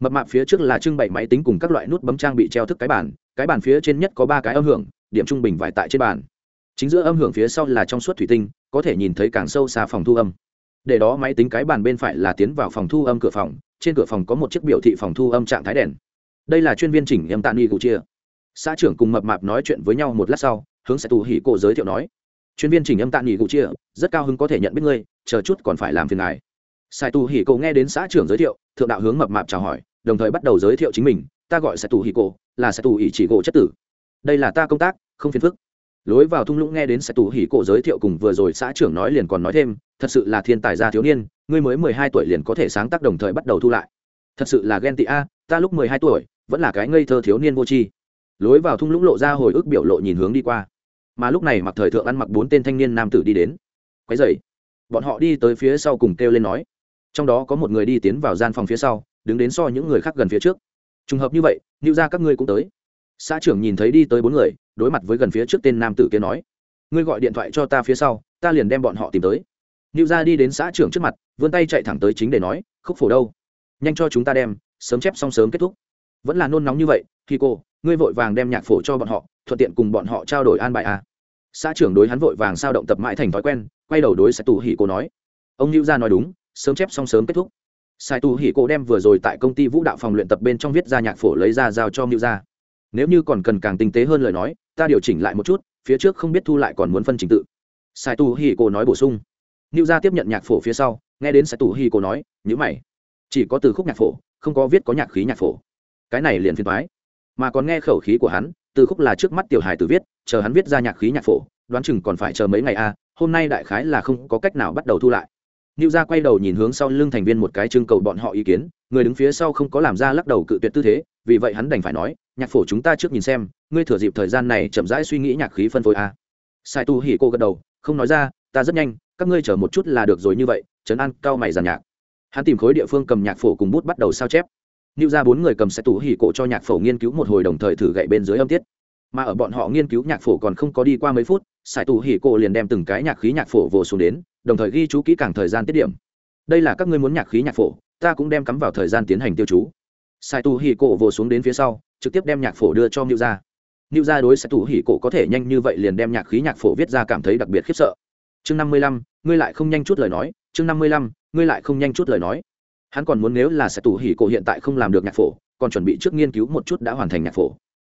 Mập mạp phía trước là trưng bày máy tính cùng các loại nút bấm trang bị treo thức cái bàn cái bàn phía trên nhất có ba cái âm hưởng, điểm trung bình vải tại trên bàn. Chính giữa âm hưởng phía sau là trong suốt thủy tinh, có thể nhìn thấy càng sâu xa phòng thu âm. Để đó máy tính cái bàn bên phải là tiến vào phòng thu âm cửa phòng, trên cửa phòng có một chiếc biểu thị phòng thu âm trạng thái đèn. Đây là chuyên viên chỉnh em tạ ni cụ chia xã trưởng cùng mập mạp nói chuyện với nhau một lát sau, hướng sẽ tù hỉ cổ giới thiệu nói, chuyên viên chỉnh âm tạ nghỉ cụ chia rất cao hứng có thể nhận biết ngươi, chờ chút còn phải làm phiền ngài. Sai tù hỉ cổ nghe đến xã trưởng giới thiệu, thượng đạo hướng mập mạp chào hỏi, đồng thời bắt đầu giới thiệu chính mình, ta gọi sai tù hỉ cổ là sẽ tù hỉ chỉ gỗ chất tử. Đây là ta công tác, không phiền phức. Lối vào thung lũng nghe đến sẽ tù hỉ cổ giới thiệu cùng vừa rồi xã trưởng nói liền còn nói thêm, thật sự là thiên tài gia thiếu niên, ngươi mới mười hai tuổi liền có thể sáng tác đồng thời bắt đầu thu lại. Thật sự là ghen tị a, ta lúc mười hai tuổi, vẫn là cái ngây thơ thiếu niên vô tri. Lối vào thung lũng lộ ra hồi ức biểu lộ nhìn hướng đi qua. Mà lúc này mặc thời thượng ăn mặc bốn tên thanh niên nam tử đi đến. Quái dày bọn họ đi tới phía sau cùng kêu lên nói. Trong đó có một người đi tiến vào gian phòng phía sau, đứng đến so những người khác gần phía trước trùng hợp như vậy nữ ra các ngươi cũng tới. Xã trưởng nhìn thấy đi tới bốn người, đối mặt với gần phía trước tên nam tử kia nói, ngươi gọi điện thoại cho ta phía sau, ta liền đem bọn họ tìm tới. Nữ ra đi đến xã trưởng trước mặt, vươn tay chạy thẳng tới chính để nói, khúc phổ đâu? Nhanh cho chúng ta đem, sớm chép xong sớm kết thúc. Vẫn là nôn nóng như vậy khi cô, ngươi vội vàng đem nhạc phổ cho bọn họ, thuận tiện cùng bọn họ trao đổi an bài à. xã trưởng đối hắn vội vàng sao động tập mãi thành thói quen, quay đầu đối sai tù hỉ cô nói, ông nữ gia nói đúng, sớm chép xong sớm kết thúc sai Tu hỉ cô đem vừa rồi tại công ty vũ đạo phòng luyện tập bên trong viết ra nhạc phổ lấy ra giao cho lưu gia. Nếu như còn cần càng tinh tế hơn lời nói, ta điều chỉnh lại một chút, phía trước không biết thu lại còn muốn phân trình tự. Sai Tu hỉ cô nói bổ sung. Lưu gia tiếp nhận nhạc phổ phía sau, nghe đến sai Tu hỉ cô nói, nhữ mày. Chỉ có từ khúc nhạc phổ, không có viết có nhạc khí nhạc phổ. Cái này liền phiền thoái mà còn nghe khẩu khí của hắn, từ khúc là trước mắt tiểu hài từ viết, chờ hắn viết ra nhạc khí nhạc phổ, đoán chừng còn phải chờ mấy ngày a hôm nay đại khái là không có cách nào bắt đầu thu lại. Nưu gia quay đầu nhìn hướng sau lưng thành viên một cái trưng cầu bọn họ ý kiến, người đứng phía sau không có làm ra lắc đầu cự tuyệt tư thế, vì vậy hắn đành phải nói, nhạc phổ chúng ta trước nhìn xem, ngươi thừa dịp thời gian này chậm rãi suy nghĩ nhạc khí phân phối a. Sai Tu hỉ cô gật đầu, không nói ra, ta rất nhanh, các ngươi chờ một chút là được rồi như vậy, trấn an cao mày giàn nhạc. Hắn tìm khối địa phương cầm nhạc phổ cùng bút bắt đầu sao chép. Nưu gia bốn người cầm Sai tủ hỉ cổ cho nhạc phổ nghiên cứu một hồi đồng thời thử gậy bên dưới âm tiết. Mà ở bọn họ nghiên cứu nhạc phổ còn không có đi qua mấy phút, Sai tu hỉ cổ liền đem từng cái nhạc khí nhạc phổ vồ xuống đến, đồng thời ghi chú kỹ càng thời gian tiết điểm. Đây là các ngươi muốn nhạc khí nhạc phổ, ta cũng đem cắm vào thời gian tiến hành tiêu chú. sai tu hỉ cổ vồ xuống đến phía sau, trực tiếp đem nhạc phổ đưa cho Nưu gia. Nưu gia đối sai tu hỉ cổ có thể nhanh như vậy liền đem nhạc khí nhạc phổ viết ra cảm thấy đặc biệt khiếp sợ. Chương năm mươi lăm, ngươi lại không nhanh chút lời nói, chương năm mươi lăm, ngươi lại không nhanh chút lời nói hắn còn muốn nếu là sai tù hỉ cổ hiện tại không làm được nhạc phổ còn chuẩn bị trước nghiên cứu một chút đã hoàn thành nhạc phổ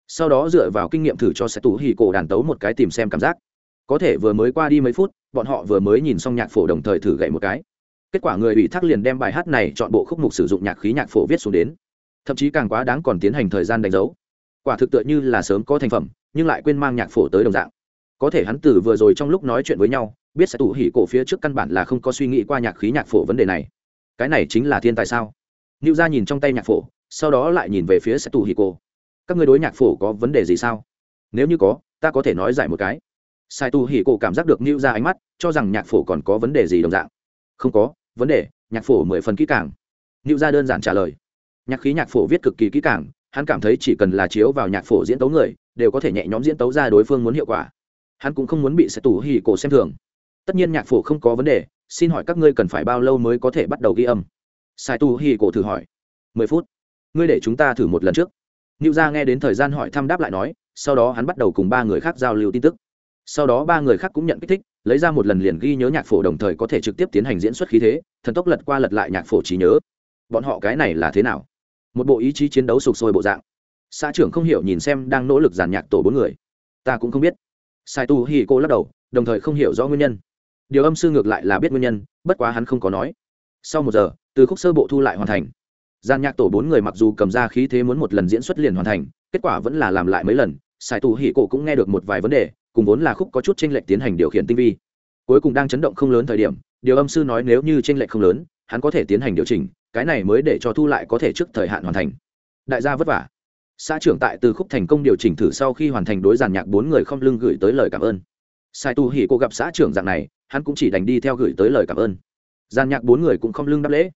sau đó dựa vào kinh nghiệm thử cho sai tù hỉ cổ đàn tấu một cái tìm xem cảm giác có thể vừa mới qua đi mấy phút, bọn họ vừa mới nhìn xong nhạc phổ đồng thời thử gậy một cái. Kết quả người ủy thác liền đem bài hát này chọn bộ khúc mục sử dụng nhạc khí nhạc phổ viết xuống đến. Thậm chí càng quá đáng còn tiến hành thời gian đánh dấu. Quả thực tựa như là sớm có thành phẩm, nhưng lại quên mang nhạc phổ tới đồng dạng. Có thể hắn từ vừa rồi trong lúc nói chuyện với nhau, biết sẽ tủ hỉ cổ phía trước căn bản là không có suy nghĩ qua nhạc khí nhạc phổ vấn đề này. Cái này chính là thiên tài sao? Nữ gia nhìn trong tay nhạc phổ, sau đó lại nhìn về phía sẽ tủ hỉ cổ. Các người đối nhạc phổ có vấn đề gì sao? Nếu như có, ta có thể nói giải một cái sai tu Hỉ Cổ cảm giác được nữ gia ánh mắt cho rằng nhạc phổ còn có vấn đề gì đồng dạng. Không có vấn đề nhạc phổ mười phần kỹ càng. Nữ gia đơn giản trả lời. Nhạc khí nhạc phổ viết cực kỳ kỹ càng hắn cảm thấy chỉ cần là chiếu vào nhạc phổ diễn tấu người đều có thể nhẹ nhõm diễn tấu ra đối phương muốn hiệu quả. Hắn cũng không muốn bị Sai Tu Hỉ cổ xem thường. Tất nhiên nhạc phổ không có vấn đề xin hỏi các ngươi cần phải bao lâu mới có thể bắt đầu ghi âm? Sai tu Hỉ cổ thử hỏi. Mười phút. Ngươi để chúng ta thử một lần trước. Nữu gia nghe đến thời gian hỏi thăm đáp lại nói, sau đó hắn bắt đầu cùng ba người khác giao lưu tin tức. Sau đó ba người khác cũng nhận kích thích, lấy ra một lần liền ghi nhớ nhạc phổ đồng thời có thể trực tiếp tiến hành diễn xuất khí thế, thần tốc lật qua lật lại nhạc phổ trí nhớ. Bọn họ cái này là thế nào? Một bộ ý chí chiến đấu sụp sôi bộ dạng. Xã trưởng không hiểu nhìn xem đang nỗ lực giàn nhạc tổ bốn người. Ta cũng không biết. Sai Tu Hi cô lắc đầu, đồng thời không hiểu rõ nguyên nhân điều âm sư ngược lại là biết nguyên nhân bất quá hắn không có nói sau một giờ từ khúc sơ bộ thu lại hoàn thành gian nhạc tổ bốn người mặc dù cầm ra khí thế muốn một lần diễn xuất liền hoàn thành kết quả vẫn là làm lại mấy lần sài tù hỉ cổ cũng nghe được một vài vấn đề cùng vốn là khúc có chút tranh lệch tiến hành điều khiển tinh vi. Cuối cùng đang chấn động không lớn thời điểm, điều âm sư nói nếu như tranh lệch không lớn, hắn có thể tiến hành điều chỉnh, cái này mới để cho thu lại có thể trước thời hạn hoàn thành. Đại gia vất vả. Xã trưởng tại từ khúc thành công điều chỉnh thử sau khi hoàn thành đối giàn nhạc bốn người không lưng gửi tới lời cảm ơn. Sai tu hỉ cô gặp xã trưởng dạng này, hắn cũng chỉ đành đi theo gửi tới lời cảm ơn. Gian nhạc bốn người cũng không lưng đáp lễ.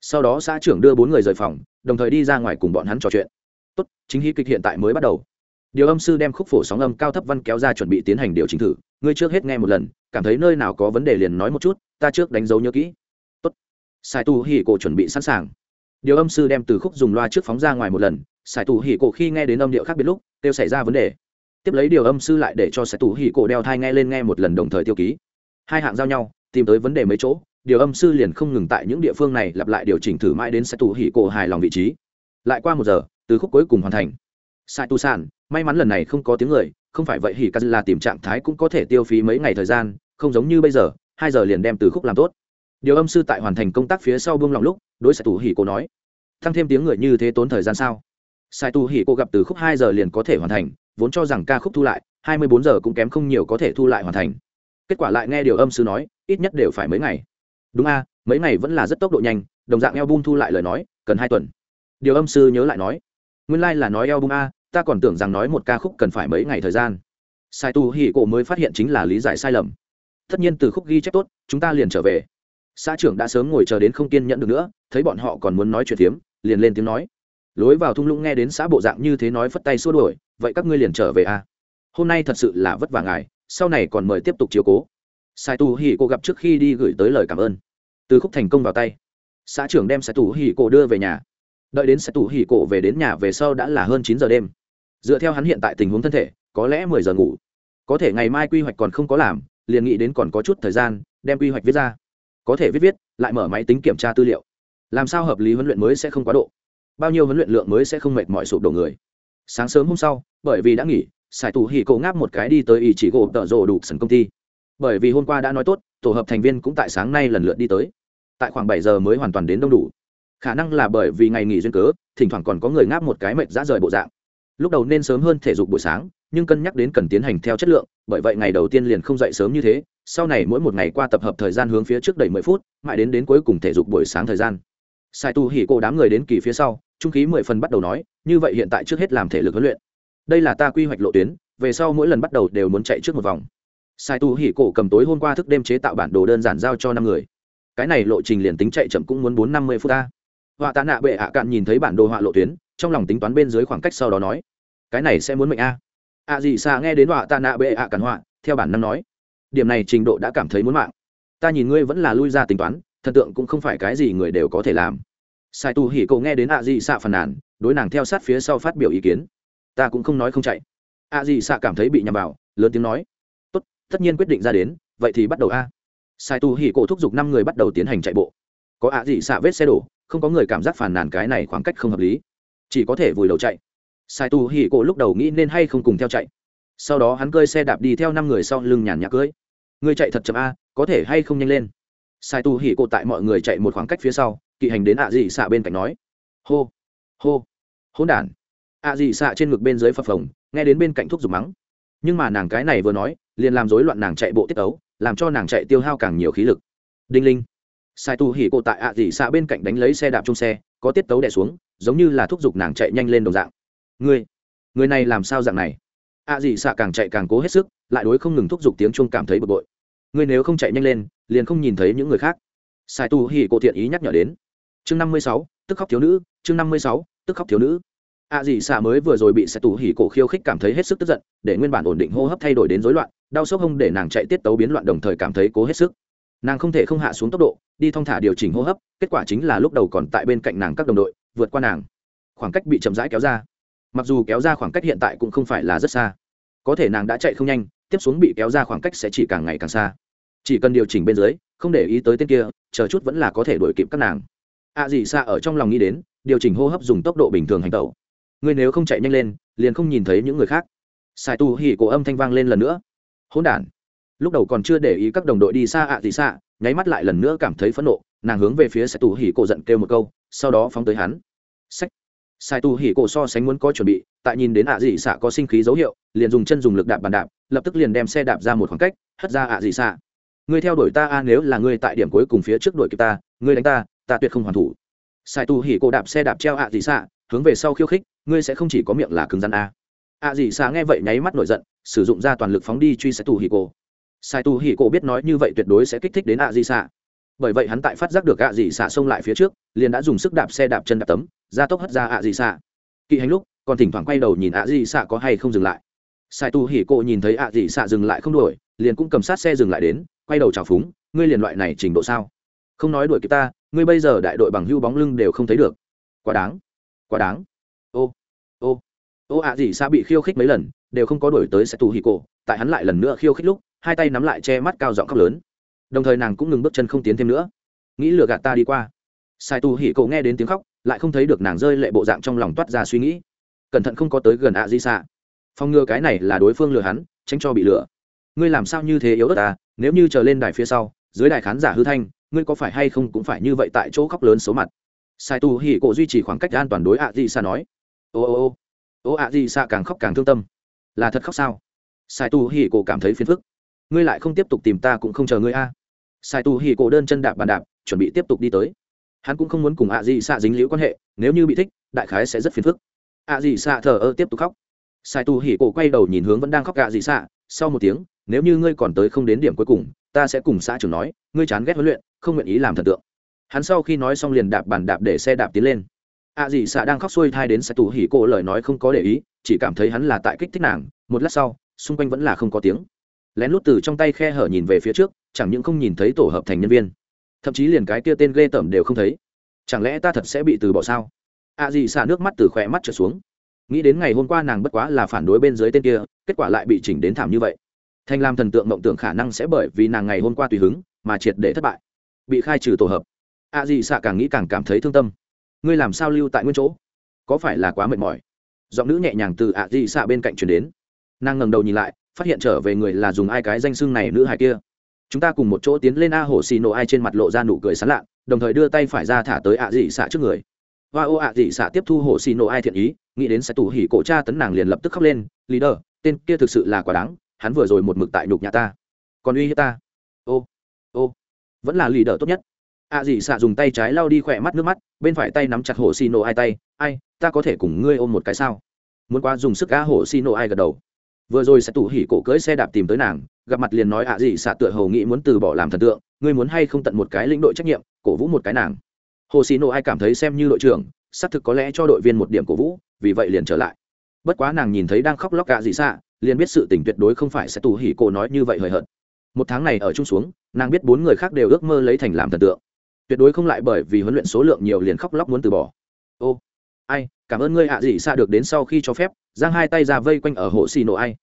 Sau đó xã trưởng đưa bốn người rời phòng, đồng thời đi ra ngoài cùng bọn hắn trò chuyện. Tốt, chính hí kịch hiện tại mới bắt đầu điều âm sư đem khúc phổ sóng âm cao thấp văn kéo ra chuẩn bị tiến hành điều chỉnh thử. Ngươi trước hết nghe một lần, cảm thấy nơi nào có vấn đề liền nói một chút, ta trước đánh dấu nhớ kỹ. Tốt. Sai tu hỉ cổ chuẩn bị sẵn sàng. Điều âm sư đem từ khúc dùng loa trước phóng ra ngoài một lần. Sai tu hỉ cổ khi nghe đến âm điệu khác biệt lúc đều xảy ra vấn đề. Tiếp lấy điều âm sư lại để cho sai tu hỉ cổ đeo thai nghe lên nghe một lần đồng thời tiêu ký. Hai hạng giao nhau, tìm tới vấn đề mấy chỗ, điều âm sư liền không ngừng tại những địa phương này lặp lại điều chỉnh thử mãi đến sai tu hỉ cổ hài lòng vị trí. Lại qua một giờ, từ khúc cuối cùng hoàn thành sai tu sản may mắn lần này không có tiếng người, không phải vậy hỉ ca là tìm trạng thái cũng có thể tiêu phí mấy ngày thời gian, không giống như bây giờ, hai giờ liền đem từ khúc làm tốt. Điều âm sư tại hoàn thành công tác phía sau buông lòng lúc, đối sai tu hỉ cô nói, tăng thêm tiếng người như thế tốn thời gian sao? Sai tu hỉ cô gặp từ khúc hai giờ liền có thể hoàn thành, vốn cho rằng ca khúc thu lại, hai mươi bốn giờ cũng kém không nhiều có thể thu lại hoàn thành. Kết quả lại nghe điều âm sư nói, ít nhất đều phải mấy ngày. Đúng a, mấy ngày vẫn là rất tốc độ nhanh, đồng dạng eo bung thu lại lời nói, cần hai tuần. Điều âm sư nhớ lại nói, nguyên lai、like、là nói eo bung a ta còn tưởng rằng nói một ca khúc cần phải mấy ngày thời gian. Sai tu hỉ cổ mới phát hiện chính là lý giải sai lầm. Tất nhiên từ khúc ghi chép tốt chúng ta liền trở về. Xã trưởng đã sớm ngồi chờ đến không kiên nhẫn được nữa thấy bọn họ còn muốn nói chuyện tiếm, liền lên tiếng nói. Lối vào thung lũng nghe đến xã bộ dạng như thế nói phất tay xua đuổi vậy các ngươi liền trở về a hôm nay thật sự là vất vả ngài sau này còn mời tiếp tục chiếu cố. Sai tu hỉ cô gặp trước khi đi gửi tới lời cảm ơn. Từ khúc thành công vào tay. Xã trưởng đem sai tu hỉ cô đưa về nhà đợi đến sẽ tù hỉ cổ về đến nhà về sau đã là hơn chín giờ đêm. Dựa theo hắn hiện tại tình huống thân thể, có lẽ mười giờ ngủ. Có thể ngày mai quy hoạch còn không có làm, liền nghĩ đến còn có chút thời gian, đem quy hoạch viết ra. Có thể viết viết, lại mở máy tính kiểm tra tư liệu. Làm sao hợp lý huấn luyện mới sẽ không quá độ? Bao nhiêu huấn luyện lượng mới sẽ không mệt mỏi sụp đổ người? Sáng sớm hôm sau, bởi vì đã nghỉ sài tù hỉ cậu ngáp một cái đi tới ý chỉ gỗ tợ rồ đủ sân công ty. Bởi vì hôm qua đã nói tốt, tổ hợp thành viên cũng tại sáng nay lần lượt đi tới. Tại khoảng bảy giờ mới hoàn toàn đến đông đủ khả năng là bởi vì ngày nghỉ duyên cớ, thỉnh thoảng còn có người ngáp một cái mệt ra rời bộ dạng. Lúc đầu nên sớm hơn thể dục buổi sáng, nhưng cân nhắc đến cần tiến hành theo chất lượng, bởi vậy ngày đầu tiên liền không dậy sớm như thế, sau này mỗi một ngày qua tập hợp thời gian hướng phía trước đầy mười phút, mãi đến đến cuối cùng thể dục buổi sáng thời gian. Sai tu hỉ cô đám người đến kỳ phía sau, trung khí mười phần bắt đầu nói, như vậy hiện tại trước hết làm thể lực huấn luyện. Đây là ta quy hoạch lộ tuyến, về sau mỗi lần bắt đầu đều muốn chạy trước một vòng. Sai tu hỉ cổ cầm tối hôm qua thức đêm chế tạo bản đồ đơn giản giao cho năm người. Cái này lộ trình liền tính chạy chậm cũng muốn bốn năm mươi phút ta họa tạ nạ bệ hạ cạn nhìn thấy bản đồ họa lộ tuyến, trong lòng tính toán bên dưới khoảng cách sau đó nói, cái này sẽ muốn mệnh a. A gì xa nghe đến họa tạ nạ bệ hạ cạn họa, theo bản năng nói, điểm này trình độ đã cảm thấy muốn mạng. Ta nhìn ngươi vẫn là lui ra tính toán, thần tượng cũng không phải cái gì người đều có thể làm. Sai tu hỉ cậu nghe đến ạ dị xạ phàn nàn, đối nàng theo sát phía sau phát biểu ý kiến. Ta cũng không nói không chạy. Ạ dị xạ cảm thấy bị nhầm vào, lớn tiếng nói, tốt, tất nhiên quyết định ra đến, vậy thì bắt đầu a. Sai tu hỉ cổ thúc giục năm người bắt đầu tiến hành chạy bộ. Có ạ dị xạ vết xe đổ không có người cảm giác phàn nàn cái này khoảng cách không hợp lý. Chỉ có thể vùi đầu chạy. Sai tu hỉ cổ lúc đầu nghĩ nên hay không cùng theo chạy. Sau đó hắn cơi xe đạp đi theo năm người sau lưng nhàn nhạc cưới. Người chạy thật chậm a, có thể hay không nhanh lên? Sai tu hỉ cổ tại mọi người chạy một khoảng cách phía sau, kỵ hành đến ạ dị xạ bên cạnh nói. Hô hô, hỗn đản. Ạ dị xạ trên ngực bên dưới phập phồng, nghe đến bên cạnh thuốc giục mắng. Nhưng mà nàng cái này vừa nói, liền làm rối loạn nàng chạy bộ tiết ấu, làm cho nàng chạy tiêu hao càng nhiều khí lực. Đinh linh sai tu hỉ cổ tại ạ dị xạ bên cạnh đánh lấy xe đạp chung xe, có tiết tấu đẻ xuống, giống như là thúc giục nàng chạy nhanh lên đồng dạng. Người người này làm sao dạng này? ạ dị xạ càng chạy càng cố hết sức, lại đối không ngừng thúc giục tiếng chuông cảm thấy bực bội. Ngươi nếu không chạy nhanh lên, liền không nhìn thấy những người khác. Sai tu hỉ cổ thiện ý nhắc nhở đến. Chương năm mươi sáu, tức khóc thiếu nữ, chương năm mươi sáu, tức khóc thiếu nữ. ạ dị xạ mới vừa rồi bị sai tu hỉ cổ khiêu khích cảm thấy hết sức tức giận, để nguyên bản ổn định hô hấp thay đổi đến rối loạn, đau sốc hông để nàng chạy tiết tấu biến loạn đồng thời cảm thấy cố hết sức nàng không thể không hạ xuống tốc độ, đi thong thả điều chỉnh hô hấp, kết quả chính là lúc đầu còn tại bên cạnh nàng các đồng đội, vượt qua nàng. Khoảng cách bị chậm rãi kéo ra. Mặc dù kéo ra khoảng cách hiện tại cũng không phải là rất xa. Có thể nàng đã chạy không nhanh, tiếp xuống bị kéo ra khoảng cách sẽ chỉ càng ngày càng xa. Chỉ cần điều chỉnh bên dưới, không để ý tới tên kia, chờ chút vẫn là có thể đuổi kịp các nàng. A à gì xa ở trong lòng nghĩ đến, điều chỉnh hô hấp dùng tốc độ bình thường hành tẩu. Ngươi nếu không chạy nhanh lên, liền không nhìn thấy những người khác. Sai tu hỉ cổ âm thanh vang lên lần nữa. Hỗn đản lúc đầu còn chưa để ý các đồng đội đi xa ạ à gì xa, nháy mắt lại lần nữa cảm thấy phẫn nộ, nàng hướng về phía sai tu hỉ cổ giận kêu một câu, sau đó phóng tới hắn. Sách sai tu hỉ cổ so sánh muốn có chuẩn bị, tại nhìn đến ạ à dị xạ có sinh khí dấu hiệu, liền dùng chân dùng lực đạp bàn đạp, lập tức liền đem xe đạp ra một khoảng cách, hất ra ạ à dị xạ. Ngươi theo đuổi ta a, nếu là ngươi tại điểm cuối cùng phía trước đuổi kịp ta, ngươi đánh ta ta tuyệt không hoàn thủ. Sai tu hỉ cổ đạp xe đạp treo ạ dị xạ, hướng về sau khiêu khích, ngươi sẽ không chỉ có miệng là cứng rắn a. Ạ dị xạ nghe vậy nháy mắt nổi giận, sử dụng ra toàn lực phóng đi truy sai tu hỉ cổ sai tu hỉ cổ biết nói như vậy tuyệt đối sẽ kích thích đến ạ dị xạ bởi vậy hắn tại phát giác được ạ dị xạ xông lại phía trước, liền đã dùng sức đạp xe đạp chân đạp tấm ra tốc hất ra ạ dị xạ kỵ hành lúc, còn thỉnh thoảng quay đầu nhìn ạ dị xạ có hay không dừng lại. Sai tu hỉ cổ nhìn thấy ạ dị xạ dừng lại không đuổi, liền cũng cầm sát xe dừng lại đến, quay đầu trào phúng, ngươi liền loại này trình độ sao? Không nói đuổi kịp ta, ngươi bây giờ đại đội bằng hưu bóng lưng đều không thấy được. Quá đáng quá đáng. Ô ô ô ạ gì xa bị khiêu khích mấy lần, đều không có đổi tới sẽ tù hì cổ, tại hắn lại lần nữa khiêu khích lúc hai tay nắm lại che mắt cao giọng khóc lớn. Đồng thời nàng cũng ngừng bước chân không tiến thêm nữa. Nghĩ lừa gạt ta đi qua. Sai Tu Hỉ cổ nghe đến tiếng khóc, lại không thấy được nàng rơi lệ bộ dạng trong lòng toát ra suy nghĩ. Cẩn thận không có tới gần ạ di xạ phòng ngừa cái này là đối phương lừa hắn, tránh cho bị lừa. Ngươi làm sao như thế yếu ớt ta nếu như chờ lên đài phía sau, dưới đài khán giả hư thanh, ngươi có phải hay không cũng phải như vậy tại chỗ khóc lớn số mặt? Sai tu hỉ cổ duy trì khoảng cách an toàn đối ạ di xạ nói. Ô ô ô. Ô ạ di xạ càng khóc càng thương tâm. Là thật khóc sao? Sai tu hỉ cổ cảm thấy phiền phức ngươi lại không tiếp tục tìm ta cũng không chờ ngươi a. Sai tu hỉ cổ đơn chân đạp bàn đạp, chuẩn bị tiếp tục đi tới. Hắn cũng không muốn cùng ạ dị xạ dính liễu quan hệ, nếu như bị thích, đại khái sẽ rất phiền phức. Ạ dị xạ thờ ơ tiếp tục khóc. Sai tu hỉ cổ quay đầu nhìn hướng vẫn đang khóc ạ dị xạ sau một tiếng, nếu như ngươi còn tới không đến điểm cuối cùng, ta sẽ cùng xã trưởng nói, ngươi chán ghét huấn luyện, không nguyện ý làm thần tượng. Hắn sau khi nói xong liền đạp bàn đạp để xe đạp tiến lên. Ạ Dị xạ đang khóc xuôi thai đến Sai Tu hỉ cổ lời nói không có để ý, chỉ cảm thấy hắn là tại kích thích nàng, một lát sau, xung quanh vẫn là không có tiếng lén lút từ trong tay khe hở nhìn về phía trước, chẳng những không nhìn thấy tổ hợp thành nhân viên, thậm chí liền cái kia tên ghê tởm đều không thấy. Chẳng lẽ ta thật sẽ bị từ bỏ sao? Ạ à gì nước mắt từ khỏe mắt trở xuống. Nghĩ đến ngày hôm qua nàng bất quá là phản đối bên dưới tên kia, kết quả lại bị chỉnh đến thảm như vậy. Thanh lam thần tượng mộng tưởng khả năng sẽ bởi vì nàng ngày hôm qua tùy hứng mà triệt để thất bại. Bị khai trừ tổ hợp. A di xạ càng nghĩ càng cảm thấy thương tâm. Ngươi làm sao lưu tại nguyên chỗ? Có phải là quá mệt mỏi? Giọng nữ nhẹ nhàng từ a di xạ bên cạnh chuyển đến. Nàng ngẩng đầu nhìn lại phát hiện trở về người là dùng ai cái danh xưng này nữ hài kia. Chúng ta cùng một chỗ tiến lên a hồ xì nổ ai trên mặt lộ ra nụ cười sán lạ, đồng thời đưa tay phải ra thả tới ạ dị xạ trước người. Hoa ô ạ dị xạ tiếp thu hồ xì nổ ai thiện ý, nghĩ đến sẽ tủ hỉ cổ cha tấn nàng liền lập tức khóc lên, leader, tên kia thực sự là quá đáng, hắn vừa rồi một mực tại nhục nhà ta. Còn uy hiếp ta. Ô ô, vẫn là lì đỡ tốt nhất. Ạ à dị xạ dùng tay trái lau đi khỏe mắt nước mắt, bên phải tay nắm chặt hồ xì nổ ai tay. Ai, ta có thể cùng ngươi ôm một cái sao? Muốn qua dùng sức ga hồ xì nổ ai gật đầu vừa rồi sẽ tủ hỉ cổ cưỡi xe đạp tìm tới nàng, gặp mặt liền nói ạ à gì xạ tựa hầu nghĩ muốn từ bỏ làm thần tượng, ngươi muốn hay không tận một cái lĩnh đội trách nhiệm, cổ vũ một cái nàng. Hồ xì nộ ai cảm thấy xem như đội trưởng, xác thực có lẽ cho đội viên một điểm cổ vũ, vì vậy liền trở lại. Bất quá nàng nhìn thấy đang khóc lóc ạ gì xạ, liền biết sự tình tuyệt đối không phải sẽ tù hỉ cổ nói như vậy hời hợt. Một tháng này ở chung xuống, nàng biết bốn người khác đều ước mơ lấy thành làm thần tượng. Tuyệt đối không lại bởi vì huấn luyện số lượng nhiều liền khóc lóc muốn từ bỏ. Ô ai, cảm ơn ngươi ạ à dị xạ được đến sau khi cho phép, giang hai tay ra vây quanh ở hồ xì nổ ai.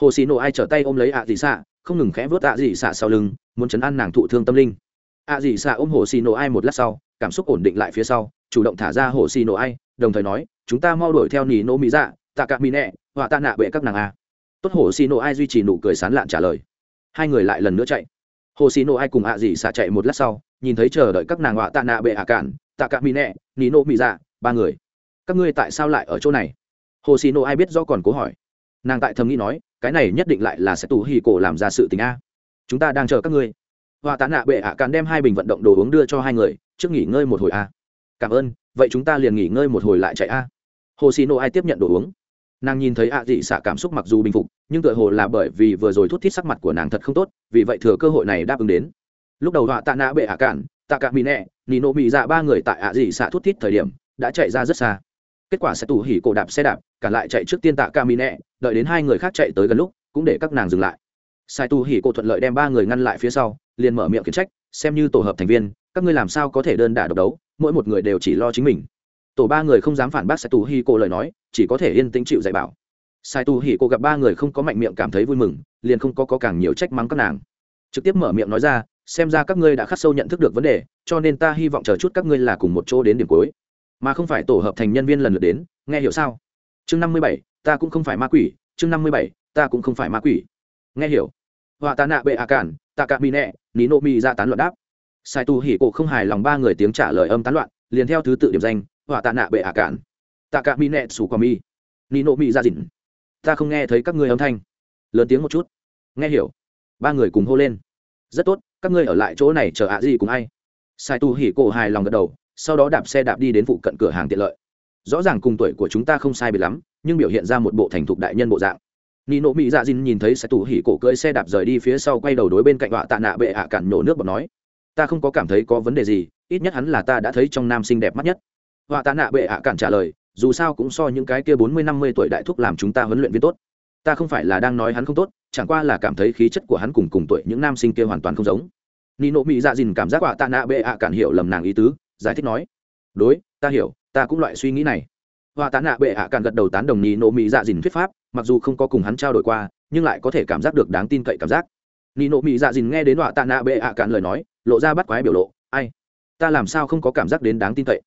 Hồ xì nổ ai trở tay ôm lấy ạ à dị xạ, không ngừng khẽ vớt ạ dị xạ sau lưng, muốn chấn an nàng thụ thương tâm linh. Ạ dị xạ ôm hồ xì nổ ai một lát sau, cảm xúc ổn định lại phía sau, chủ động thả ra hồ xì nổ ai, đồng thời nói, chúng ta mau đuổi theo nỉ nô mỹ dạ tạ cả mỹ nẹ, họa tạ nạ bệ các nàng a. Tốt, hồ xì nổ ai duy trì nụ cười sán lạn trả lời. Hai người lại lần nữa chạy. Hồ xì nổ ai cùng ạ dị xạ chạy một lát sau, nhìn thấy chờ đợi các nàng họa tạ nạ bệ ạ cản tạ cả mỹ nẹ nỉ nô mỹ dạ ba người các ngươi tại sao lại ở chỗ này? Hồ xì nộ ai biết do còn cố hỏi. Nàng tại thầm nghĩ nói, cái này nhất định lại là sẽ tù hì cổ làm ra sự tình a. Chúng ta đang chờ các ngươi. Họa tạ nạ bệ ạ cản đem hai bình vận động đồ uống đưa cho hai người, trước nghỉ ngơi một hồi a. Cảm ơn, vậy chúng ta liền nghỉ ngơi một hồi lại chạy a. Hồ xì nộ ai tiếp nhận đồ uống. Nàng nhìn thấy ạ dị xạ cảm xúc mặc dù bình phục, nhưng tựa hồ là bởi vì vừa rồi thút thít sắc mặt của nàng thật không tốt, vì vậy thừa cơ hội này đáp ứng đến. Lúc đầu họa tạ nạ bệ ạ cản tạ cả mỹ nẹ nị nộ mỹ dạ ba người tại ạ dị xạ thút thít thời điểm, đã chạy ra rất xa kết quả sẽ tù hỉ cổ đạp xe đạp cả lại chạy trước tiên tạ ca mỹ nẹ đợi đến hai người khác chạy tới gần lúc cũng để các nàng dừng lại. Sai tu hỉ cổ thuận lợi đem ba người ngăn lại phía sau liền mở miệng khiển trách xem như tổ hợp thành viên các ngươi làm sao có thể đơn đả độc đấu mỗi một người đều chỉ lo chính mình. Tổ ba người không dám phản bác sai tu hỉ cô lời nói chỉ có thể yên tĩnh chịu dạy bảo. Sai tu hỉ cô gặp ba người không có mạnh miệng cảm thấy vui mừng liền không có, có càng nhiều trách mắng các nàng. Trực tiếp mở miệng nói ra xem ra các ngươi đã khắc sâu nhận thức được vấn đề cho nên ta hy vọng chờ chút các ngươi là cùng một chỗ đến điểm cuối mà không phải tổ hợp thành nhân viên lần lượt đến, nghe hiểu sao? Chương năm mươi bảy, ta cũng không phải ma quỷ, chương năm mươi bảy, ta cũng không phải ma quỷ. Nghe hiểu. Họa tạ nạ bệ a cản tạ cạ mi nẹ, ní nộ mi ra tán luận đáp. Sai tu hỉ cổ không hài lòng ba người tiếng trả lời âm tán loạn, liền theo thứ tự điểm danh họa tạ nạ bệ a cản. Tạ cạ mi nẹ sủ quà mi, ní nộ mi ra dịn. Ta không nghe thấy các ngươi âm thanh. Lớn tiếng một chút. Nghe hiểu. Ba người cùng hô lên. Rất tốt, các ngươi ở lại chỗ này chờ ạ gì cùng ai? Sai tu hỉ cổ hài lòng gật đầu sau đó đạp xe đạp đi đến phụ cận cửa hàng tiện lợi. Rõ ràng cùng tuổi của chúng ta không sai biệt lắm, nhưng biểu hiện ra một bộ thành thục đại nhân bộ dạng. Nị nộ mỹ dạ dìn nhìn thấy sẽ tủ hỉ cổ cưỡi xe đạp rời đi phía sau quay đầu đối bên cạnh họa tạ nạ bệ ạ cản nhổ nước bọt nói, ta không có cảm thấy có vấn đề gì, ít nhất hắn là ta đã thấy trong nam sinh đẹp mắt nhất. Họa tạ nạ bệ ạ cản trả lời, dù sao cũng so những cái kia bốn mươi năm mươi tuổi đại thúc làm chúng ta huấn luyện viên tốt. Ta không phải là đang nói hắn không tốt, chẳng qua là cảm thấy khí chất của hắn cùng cùng tuổi những nam sinh kia hoàn toàn không giống. Nị nộ mỹ dạ dìn cảm giác họa tạ nạ bệ ạ cản hiểu lầm nàng ý tứ giải thích nói, đối, ta hiểu, ta cũng loại suy nghĩ này. Hòa tạ nạ bệ ạ càng gật đầu tán đồng nhì nộ mỹ dạ dìn thuyết pháp, mặc dù không có cùng hắn trao đổi qua, nhưng lại có thể cảm giác được đáng tin cậy cảm giác. Nhì nộ mỹ dạ dìn nghe đến hòa tạ nạ bệ ạ cạn lời nói, lộ ra bắt quái biểu lộ, ai, ta làm sao không có cảm giác đến đáng tin cậy?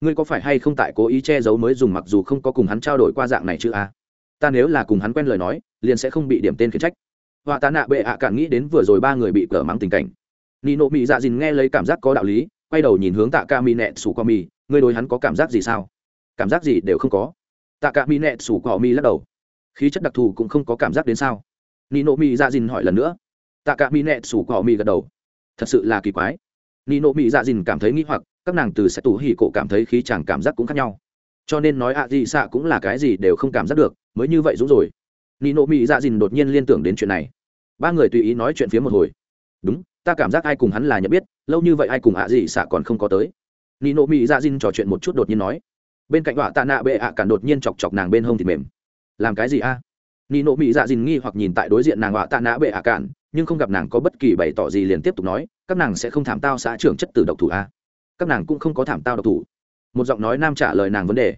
Ngươi có phải hay không tại cố ý che giấu mới dùng mặc dù không có cùng hắn trao đổi qua dạng này chứ a ta nếu là cùng hắn quen lời nói, liền sẽ không bị điểm tên khiển trách. Họa tạ nạ bệ ạ cạn nghĩ đến vừa rồi ba người bị cờ mắng tình cảnh. Nhì nộ mỹ dạ dìn nghe lấy cảm giác có đạo lý quay đầu nhìn hướng tạ ca mi nẹt sủ qua mi ngươi đối hắn có cảm giác gì sao? Cảm giác gì đều không có. Tạ ca mi nẹt sủ qua mi lắc đầu. Khí chất đặc thù cũng không có cảm giác đến sao? Nino mi ra dạ dìn hỏi lần nữa. Tạ ca mi nẹt sủ qua mi gật đầu. Thật sự là kỳ quái. Nino mi ra dạ dìn cảm thấy nghĩ hoặc, các nàng từ sẽ tủ hỉ cổ cảm thấy khí chẳng cảm giác cũng khác nhau. Cho nên nói ạ gì xạ cũng là cái gì đều không cảm giác được, mới như vậy dũng rồi. Nino mi ra dạ dìn đột nhiên liên tưởng đến chuyện này. Ba người tùy ý nói chuyện phía một hồi. Đúng ta cảm giác ai cùng hắn là nhận biết, lâu như vậy ai cùng ạ gì xạ còn không có tới. Nị nộ mỹ ra dinh dạ trò chuyện một chút đột nhiên nói. Bên cạnh họa tạ nạ bệ ạ cản đột nhiên chọc chọc nàng bên hông thịt mềm. Làm cái gì a? À? nị nộ mỹ dạ dinh nghi hoặc nhìn tại đối diện nàng họa tạ nạ bệ ạ cản, nhưng không gặp nàng có bất kỳ bày tỏ gì liền tiếp tục nói, các nàng sẽ không thảm tao xã trưởng chất tử độc thủ a. Các nàng cũng không có thảm tao độc thủ. Một giọng nói nam trả lời nàng vấn đề.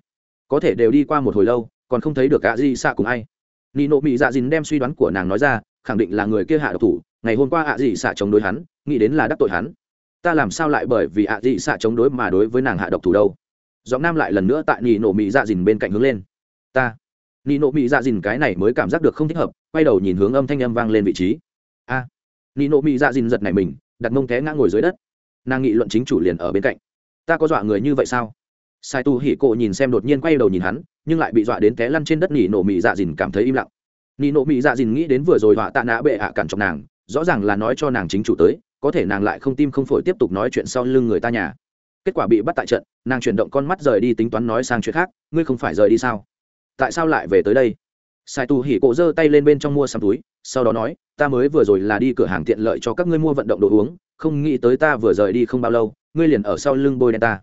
Có thể đều đi qua một hồi lâu, còn không thấy được ạ gì xạ cùng ai. Nị nộ mỹ dạ dinh đem suy đoán của nàng nói ra khẳng định là người kia hạ độc thủ ngày hôm qua ạ dị xạ chống đối hắn nghĩ đến là đắc tội hắn. Ta làm sao lại bởi vì ạ dị xạ chống đối mà đối với nàng hạ độc thủ đâu? Giọng nam lại lần nữa tại nị nổ mỹ dạ dìn bên cạnh hướng lên. Ta. Nị nổ mỹ dạ dìn cái này mới cảm giác được không thích hợp quay đầu nhìn hướng âm thanh âm vang lên vị trí. A. À, nị nộ mỹ dạ dìn giật này mình đặt mông té ngã ngồi dưới đất. Nàng nghị luận chính chủ liền ở bên cạnh. Ta có dọa người như vậy sao? Sai tu hỉ cộ nhìn xem đột nhiên quay đầu nhìn hắn nhưng lại bị dọa đến té lăn trên đất nỉ nổ mị dạ dìn cảm thấy im lặng nị nộ mỹ dạ dìn nghĩ đến vừa rồi họa tạ nã bệ hạ cản trọng nàng, rõ ràng là nói cho nàng chính chủ tới, có thể nàng lại không tim không phổi tiếp tục nói chuyện sau lưng người ta nhà. Kết quả bị bắt tại trận, nàng chuyển động con mắt rời đi tính toán nói sang chuyện khác, ngươi không phải rời đi sao? Tại sao lại về tới đây? Sai tu hỉ cổ giơ tay lên bên trong mua xăm túi, sau đó nói, ta mới vừa rồi là đi cửa hàng tiện lợi cho các ngươi mua vận động đồ uống, không nghĩ tới ta vừa rời đi không bao lâu, ngươi liền ở sau lưng bôi đen ta.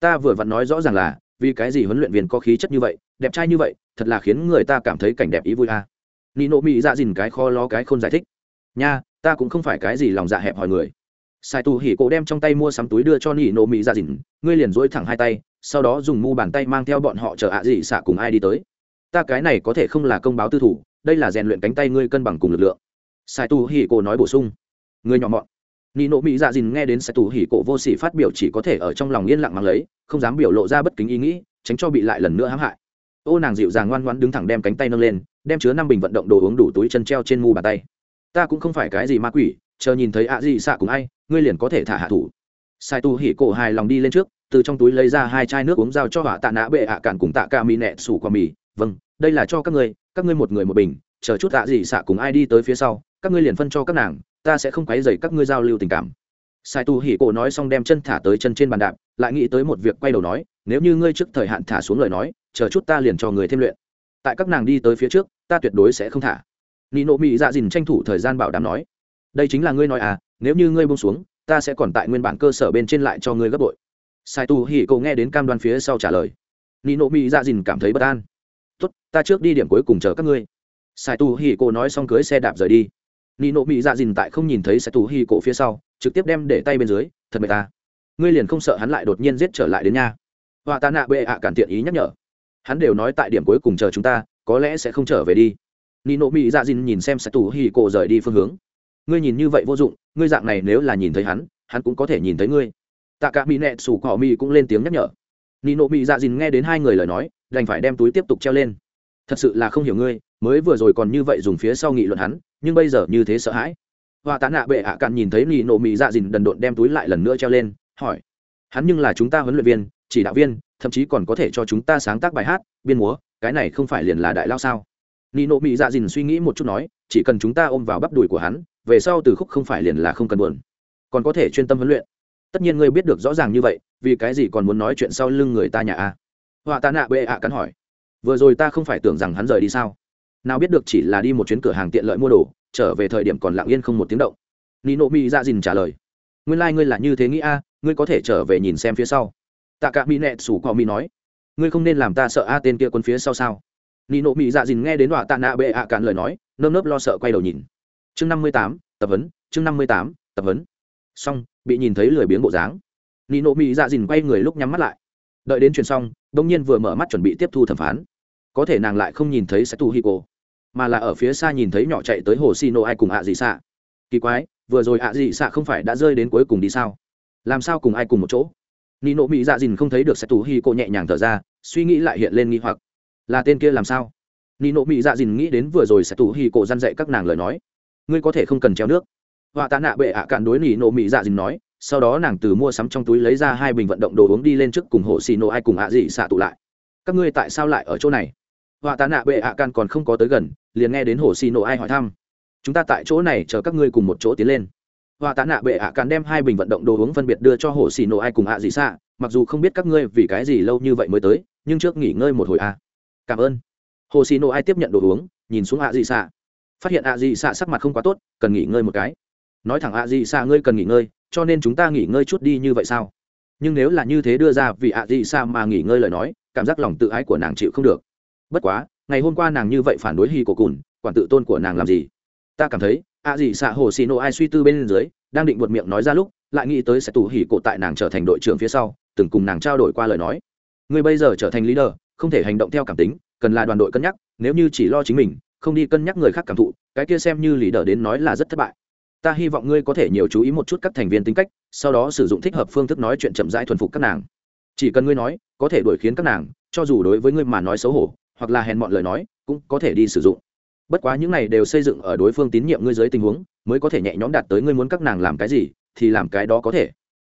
Ta vừa vặn nói rõ ràng là, vì cái gì huấn luyện viên có khí chất như vậy, đẹp trai như vậy, thật là khiến người ta cảm thấy cảnh đẹp ý vui a. à nị mỹ dạ dìn cái kho lo cái không giải thích. Nha, ta cũng không phải cái gì lòng dạ hẹp hỏi người. Sai tu hỉ cổ đem trong tay mua sắm túi đưa cho nị mỹ dạ dìn, ngươi liền dỗi thẳng hai tay, sau đó dùng mu bàn tay mang theo bọn họ chờ ạ gì xạ cùng ai đi tới. Ta cái này có thể không là công báo tư thủ, đây là rèn luyện cánh tay ngươi cân bằng cùng lực lượng. Sai tu hỉ cổ nói bổ sung. Ngươi nhỏ mọn. Nị nộ mỹ dạ dìn nghe đến sai tu hỉ cổ vô sỉ phát biểu chỉ có thể ở trong lòng yên lặng mang lấy, không dám biểu lộ ra bất kính ý nghĩ, tránh cho bị lại lần nữa hãm hại. Ô nàng dịu dàng ngoan ngoãn đứng thẳng đem cánh tay nâng lên đem chứa năm bình vận động đồ uống đủ túi chân treo trên mu bàn tay. Ta cũng không phải cái gì ma quỷ, chờ nhìn thấy ạ gì xạ cùng ai, ngươi liền có thể thả hạ thủ. Sai tu hỉ cổ hài lòng đi lên trước, từ trong túi lấy ra hai chai nước uống giao cho hỏa tạ nã bệ ạ cản cùng tạ ca mì nẹ sủ qua mì. Vâng đây là cho các ngươi các ngươi một người một bình, chờ chút ạ gì xạ cùng ai đi tới phía sau, các ngươi liền phân cho các nàng, ta sẽ không quấy dày các ngươi giao lưu tình cảm. Sai tu hỉ cổ nói xong đem chân thả tới chân trên bàn đạp, lại nghĩ tới một việc quay đầu nói, nếu như ngươi trước thời hạn thả xuống lời nói, chờ chút ta liền cho người thêm luyện tại các nàng đi tới phía trước, ta tuyệt đối sẽ không thả. Nị nộ mỹ dạ dìn tranh thủ thời gian bảo đảm nói, đây chính là ngươi nói à nếu như ngươi bông xuống, ta sẽ còn tại nguyên bản cơ sở bên trên lại cho ngươi gấp bội. Sai tu hỉ cậu nghe đến cam đoan phía sau trả lời, nị nộ mỹ dạ dìn cảm thấy bất an. Tốt, ta trước đi điểm cuối cùng chờ các ngươi. Sai tu hỉ cậu nói xong cưới xe đạp rời đi. Nị nộ mỹ dạ dìn tại không nhìn thấy sai tu hỉ cậu phía sau, trực tiếp đem để tay bên dưới, thật mệt ta. Ngươi liền không sợ hắn lại đột nhiên giết trở lại đến nha. Họa tạ nạ bệ ạ cản tiện ý nhắc nhở hắn đều nói tại điểm cuối cùng chờ chúng ta, có lẽ sẽ không trở về đi. Nino mỹ dạ dìn nhìn xem sẽ tù hì cổ rời đi phương hướng. Ngươi nhìn như vậy vô dụng, ngươi dạng này nếu là nhìn thấy hắn hắn cũng có thể nhìn thấy ngươi. Tạ cả mỹ nẹt sủ cỏ mỹ cũng lên tiếng nhắc nhở. Nino mỹ dạ dìn nghe đến hai người lời nói, đành phải đem túi tiếp tục treo lên. Thật sự là không hiểu ngươi, mới vừa rồi còn như vậy dùng phía sau nghị luận hắn, nhưng bây giờ như thế sợ hãi. Hòa tạ nạ bệ ạ cạn nhìn thấy nino mỹ dạ dìn đần độn đem túi lại lần nữa treo lên, hỏi, hắn nhưng là chúng ta huấn luyện viên, chỉ đạo viên thậm chí còn có thể cho chúng ta sáng tác bài hát, biên múa, cái này không phải liền là đại lao sao? Nino mỹ dạ dìn suy nghĩ một chút nói, chỉ cần chúng ta ôm vào bắp đùi của hắn, về sau từ khúc không phải liền là không cần buồn. Còn có thể chuyên tâm huấn luyện. Tất nhiên ngươi biết được rõ ràng như vậy, vì cái gì còn muốn nói chuyện sau lưng người ta nhà a? Họa ta nạ bệ ạ cắn hỏi. Vừa rồi ta không phải tưởng rằng hắn rời đi sao? Nào biết được chỉ là đi một chuyến cửa hàng tiện lợi mua đồ, trở về thời điểm còn lặng yên không một tiếng động. Nino mỹ dạ dìn trả lời. Nguyên lai、like、ngươi là như thế nghĩ a, ngươi có thể trở về nhìn xem phía sau tạ cả mỹ nẹt sủ cọ mỹ nói, ngươi không nên làm ta sợ a tên kia quân phía sau sao? Nị nộ mỹ dạ dìn nghe đến đoạn tạ nạ bệ ạ cạn lời nói, nơm nớp lo sợ quay đầu nhìn. Chương năm mươi tám, tập huấn, chương năm mươi tám, tập huấn. Xong, bị nhìn thấy lười biếng bộ dáng. Nị nộ mỹ dạ dìn quay người lúc nhắm mắt lại. Đợi đến chuyện xong đông nhiên vừa mở mắt chuẩn bị tiếp thu thẩm phán. Có thể nàng lại không nhìn thấy sẽ tu hi cô mà là ở phía xa nhìn thấy nhỏ chạy tới hồ xì nộ ai cùng ạ dị xạ kỳ quái, vừa rồi ạ dị xạ không phải đã rơi đến cuối cùng đi sao? Làm sao cùng ai cùng một chỗ? Nị nộ mỹ dạ dìn không thấy được sẽ tù hi cô nhẹ nhàng thở ra, suy nghĩ lại hiện lên nghi hoặc. Là tên kia làm sao? Nị nộ mỹ dạ dìn nghĩ đến vừa rồi sẽ tù hi cô gian dạy các nàng lời nói. Ngươi có thể không cần treo nước. Họa tạ nạ bệ ạ cạn đối nị nộ mỹ dạ dìn nói, sau đó nàng từ mua sắm trong túi lấy ra hai bình vận động đồ uống đi lên trước cùng hồ xì nộ ai cùng ạ dị xạ tụ lại. Các ngươi tại sao lại ở chỗ này? Họa tạ nạ bệ ạ cạn còn không có tới gần, liền nghe đến hồ xì nộ ai hỏi thăm. Chúng ta tại chỗ này, chờ các ngươi cùng một chỗ tiến lên họa tạ nạ bệ ạ càn đem hai bình vận động đồ uống phân biệt đưa cho hồ xì nổ ai cùng ạ dị xạ mặc dù không biết các ngươi vì cái gì lâu như vậy mới tới, nhưng trước nghỉ ngơi một hồi a à. cảm ơn. Hồ xì nổ ai tiếp nhận đồ uống, nhìn xuống ạ dị xạ phát hiện ạ dị xạ sắc mặt không quá tốt, cần nghỉ ngơi một cái. Nói thẳng ạ dị xạ ngươi cần nghỉ ngơi, cho nên chúng ta nghỉ ngơi chút đi như vậy sao? Nhưng nếu là như thế đưa ra vì ạ dị xạ mà nghỉ ngơi lời nói, cảm giác lòng tự ái của nàng chịu không được. Bất quá, ngày hôm qua nàng như vậy phản đối hy của cùn, quản tự tôn của nàng làm gì? Ta cảm thấy, ạ dị xạ hồ xì nổ ai suy tư bên dưới, đang định buột miệng nói ra lúc, lại nghĩ tới sẽ tù hỉ cổ tại nàng trở thành đội trưởng phía sau, từng cùng nàng trao đổi qua lời nói. Ngươi bây giờ trở thành leader, không thể hành động theo cảm tính, cần là đoàn đội cân nhắc, nếu như chỉ lo chính mình, không đi cân nhắc người khác cảm thụ, cái kia xem như leader đến nói là rất thất bại. Ta hy vọng ngươi có thể nhiều chú ý một chút các thành viên tính cách, sau đó sử dụng thích hợp phương thức nói chuyện chậm rãi thuần phục các nàng. Chỉ cần ngươi nói, có thể đuổi khiến các nàng, cho dù đối với ngươi mà nói xấu hổ, hoặc là hèn mọn lời nói, cũng có thể đi sử dụng bất quá những này đều xây dựng ở đối phương tín nhiệm ngươi dưới tình huống, mới có thể nhẹ nhõm đạt tới ngươi muốn các nàng làm cái gì, thì làm cái đó có thể.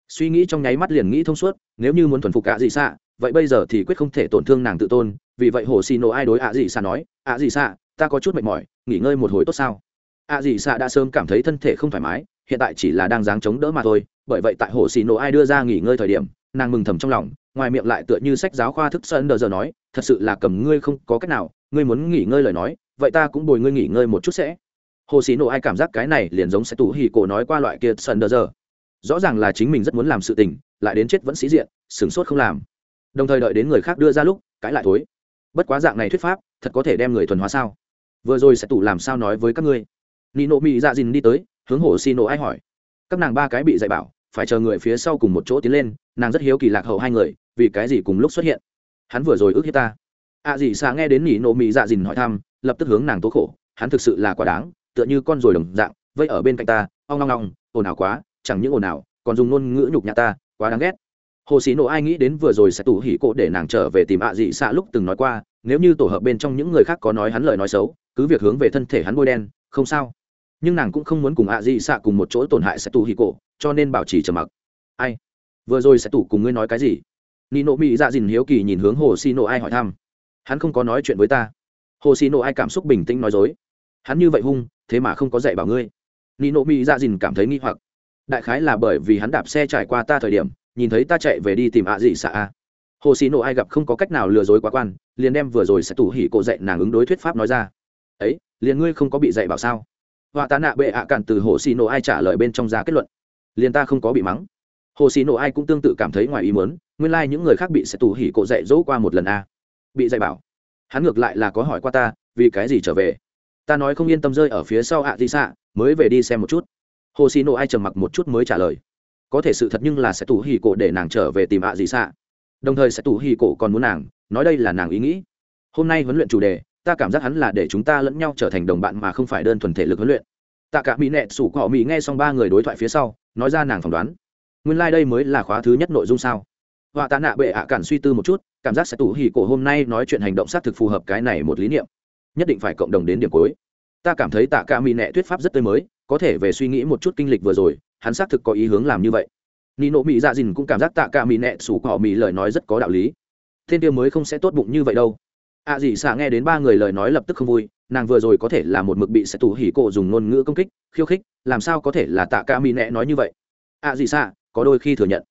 Suy nghĩ trong nháy mắt liền nghĩ thông suốt, nếu như muốn thuần phục ạ dị xạ, vậy bây giờ thì quyết không thể tổn thương nàng tự tôn, vì vậy hồ xì nổ ai đối ạ dị xạ nói, ạ dị xạ, ta có chút mệt mỏi, nghỉ ngơi một hồi tốt sao? Ạ dị xạ đã sớm cảm thấy thân thể không thoải mái, hiện tại chỉ là đang dáng chống đỡ mà thôi, bởi vậy tại hồ xì nổ ai đưa ra nghỉ ngơi thời điểm, nàng mừng thầm trong lòng, ngoài miệng lại tựa như sách giáo khoa thức sơn đờ giờ nói, thật sự là cầm ngươi không có cách nào, ngươi muốn nghỉ ngơi lời nói vậy ta cũng bồi ngươi nghỉ ngơi một chút sẽ. Hồ xì nổ ai cảm giác cái này liền giống sẽ tủ hì cổ nói qua loại kia sơn đờ giờ. Rõ ràng là chính mình rất muốn làm sự tình, lại đến chết vẫn sĩ diện, sửng sốt không làm. Đồng thời đợi đến người khác đưa ra lúc, cãi lại thối. Bất quá dạng này thuyết pháp, thật có thể đem người thuần hóa sao? Vừa rồi sẽ tủ làm sao nói với các ngươi? Nị nộ mỹ dạ dìn đi tới, hướng hồ xì nổ ai hỏi. Các nàng ba cái bị dạy bảo, phải chờ người phía sau cùng một chỗ tiến lên, nàng rất hiếu kỳ lạc hậu hai người, vì cái gì cùng lúc xuất hiện? Hắn vừa rồi ước hiếp ta. Ạ à gì xa nghe đến nỉ nộ mỹ dạ dìn hỏi thăm lập tức hướng nàng tố khổ hắn thực sự là quá đáng tựa như con rồi đồng dạng vây ở bên cạnh ta ong ong ong ồn ào quá chẳng những ồn ào còn dùng ngôn ngữ nhục nhã ta quá đáng ghét. Hồ sĩ nộ ai nghĩ đến vừa rồi sẽ tủ hỉ cổ để nàng trở về tìm ạ à dị xạ lúc từng nói qua nếu như tổ hợp bên trong những người khác có nói hắn lời nói xấu cứ việc hướng về thân thể hắn bôi đen không sao. Nhưng nàng cũng không muốn cùng ạ à dị xạ cùng một chỗ tổn hại sẽ tủ hỉ cổ, cho nên bảo trì trầm mặc. Ai? Vừa rồi sẽ tủ cùng ngươi nói cái gì? Nị nộ mỹ dạ dìn hiếu kỳ nhìn hướng hồ sĩ nộ ai hỏi thăm. Hắn không có nói chuyện với ta hồ xì nộ ai cảm xúc bình tĩnh nói dối. Hắn như vậy hung, thế mà không có dạy bảo ngươi. Ni nộ mỹ ra dạ dìn cảm thấy nghi hoặc. Đại khái là bởi vì hắn đạp xe trải qua ta thời điểm, nhìn thấy ta chạy về đi tìm ạ dị xạ a. Hồ xì nộ ai gặp không có cách nào lừa dối quá quan, liền đem vừa rồi sẽ tủ hỉ cổ dạy nàng ứng đối thuyết pháp nói ra. Ấy, liền ngươi không có bị dạy bảo sao? Họa tá nạ bệ ạ cản từ hồ xì nộ ai trả lời bên trong ra kết luận. Liền ta không có bị mắng. Hồ xì nộ ai cũng tương tự cảm thấy ngoài ý muốn, nguyên lai、like、những người khác bị sẽ tù hỉ cổ dạy dỗ qua một lần a. Bị dạy bảo hắn ngược lại là có hỏi qua ta, vì cái gì trở về? Ta nói không yên tâm rơi ở phía sau ạ di xạ, mới về đi xem một chút. Hồ xì nộ ai trầm mặc một chút mới trả lời. Có thể sự thật nhưng là sẽ tủ hì cổ để nàng trở về tìm ạ di xạ. Đồng thời sẽ tủ hì cổ còn muốn nàng, nói đây là nàng ý nghĩ. Hôm nay huấn luyện chủ đề, ta cảm giác hắn là để chúng ta lẫn nhau trở thành đồng bạn mà không phải đơn thuần thể lực huấn luyện. Tạ cả mỹ nẹ sủ cọ mỹ nghe xong ba người đối thoại phía sau, nói ra nàng phỏng đoán. Nguyên lai、like、đây mới là khóa thứ nhất nội dung sao? Họa tạ nạ bệ ạ cản suy tư một chút cảm giác sẽ tủ hỉ cổ hôm nay nói chuyện hành động xác thực phù hợp cái này một lý niệm. Nhất định phải cộng đồng đến điểm cuối. Ta cảm thấy tạ cả mỹ nệ thuyết pháp rất tươi mới, có thể về suy nghĩ một chút kinh lịch vừa rồi, hắn xác thực có ý hướng làm như vậy. Ni nộ mỹ dạ dìn cũng cảm giác tạ cả mỹ nệ sủ cỏ mỹ lời nói rất có đạo lý. Thiên tiêu mới không sẽ tốt bụng như vậy đâu. Ạ à gì xạ nghe đến ba người lời nói lập tức không vui, nàng vừa rồi có thể là một mực bị sẽ tủ hỉ cổ dùng ngôn ngữ công kích, khiêu khích, làm sao có thể là tạ ca mỹ nẹ nói như vậy? Ạ à gì xạ có đôi khi thừa nhận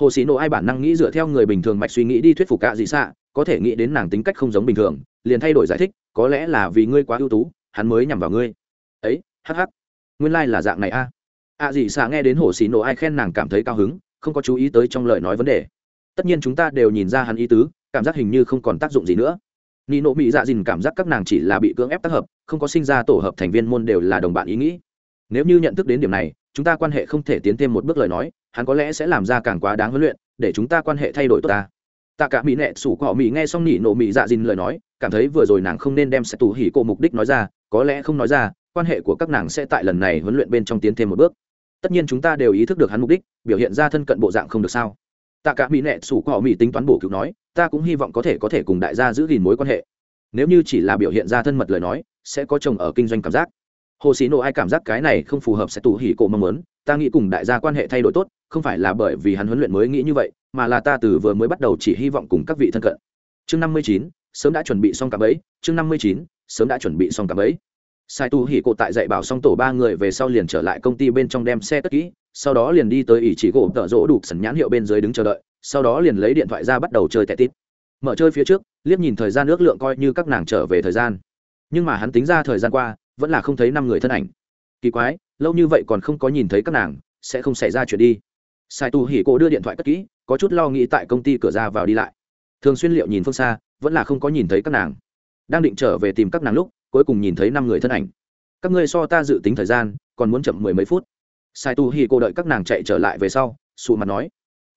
hồ sĩ nộ ai bản năng nghĩ dựa theo người bình thường mạch suy nghĩ đi thuyết phục cạ dị xạ, có thể nghĩ đến nàng tính cách không giống bình thường, liền thay đổi giải thích, có lẽ là vì ngươi quá ưu tú, hắn mới nhằm vào ngươi. Ấy, hắc hắc. Nguyên lai、like、là dạng này a. À. ạ xạ nghe đến hồ sĩ nộ ai khen nàng cảm thấy cao hứng, không có chú ý tới trong lời nói vấn đề. Tất nhiên chúng ta đều nhìn ra hắn ý tứ, cảm giác hình như không còn tác dụng gì nữa. Nị nộ mỹ dạ dìn cảm giác các nàng chỉ là bị cưỡng ép tác hợp, không có sinh ra tổ hợp thành viên môn đều là đồng bạn ý nghĩ nếu như nhận thức đến điểm này, chúng ta quan hệ không thể tiến thêm một bước lời nói, hắn có lẽ sẽ làm ra càng quá đáng huấn luyện, để chúng ta quan hệ thay đổi tốt ta. Tạ cả mỹ nệ, sủ cọ mỹ nghe xong nỉ nộ mỹ dạ dìn lời nói, cảm thấy vừa rồi nàng không nên đem sẽ tù hỉ cổ mục đích nói ra, có lẽ không nói ra, quan hệ của các nàng sẽ tại lần này huấn luyện bên trong tiến thêm một bước. Tất nhiên chúng ta đều ý thức được hắn mục đích, biểu hiện ra thân cận bộ dạng không được sao. Tạ cả mỹ nệ, sủ cọ mỹ tính toán bổ cứu nói, ta cũng hy vọng có thể có thể cùng đại gia giữ gìn mối quan hệ. Nếu như chỉ là biểu hiện ra thân mật lời nói, sẽ có chồng ở kinh doanh cảm giác hồ sĩ nộ ai cảm giác cái này không phù hợp sẽ tù hỉ cổ mong muốn, ta nghĩ cùng đại gia quan hệ thay đổi tốt, không phải là bởi vì hắn huấn luyện mới nghĩ như vậy, mà là ta từ vừa mới bắt đầu chỉ hy vọng cùng các vị thân cận. Chương năm mươi chín, sớm đã chuẩn bị xong cả bấy chương năm mươi chín, sớm đã chuẩn bị xong cả bấy sai tu hỉ cổ tại dạy bảo xong tổ ba người về sau liền trở lại công ty bên trong đem xe tất kỹ, sau đó liền đi tới ỷ chỉ gỗ tợ rỗ đục sần nhãn hiệu bên dưới đứng chờ đợi, sau đó liền lấy điện thoại ra bắt đầu chơi tệ tít. Mở chơi phía trước, liếc nhìn thời gian ước lượng coi như các nàng trở về thời gian. Nhưng mà hắn tính ra thời gian qua vẫn là không thấy năm người thân ảnh. Kỳ quái, lâu như vậy còn không có nhìn thấy các nàng, sẽ không xảy ra chuyện đi. Sai tu hỉ cổ đưa điện thoại cất kỹ, có chút lo nghĩ tại công ty cửa ra vào đi lại. Thường xuyên liệu nhìn phương xa, vẫn là không có nhìn thấy các nàng. Đang định trở về tìm các nàng lúc, cuối cùng nhìn thấy năm người thân ảnh. Các ngươi so ta dự tính thời gian, còn muốn chậm mười mấy phút. Sai tu hỉ cổ đợi các nàng chạy trở lại về sau, sụ mặt nói,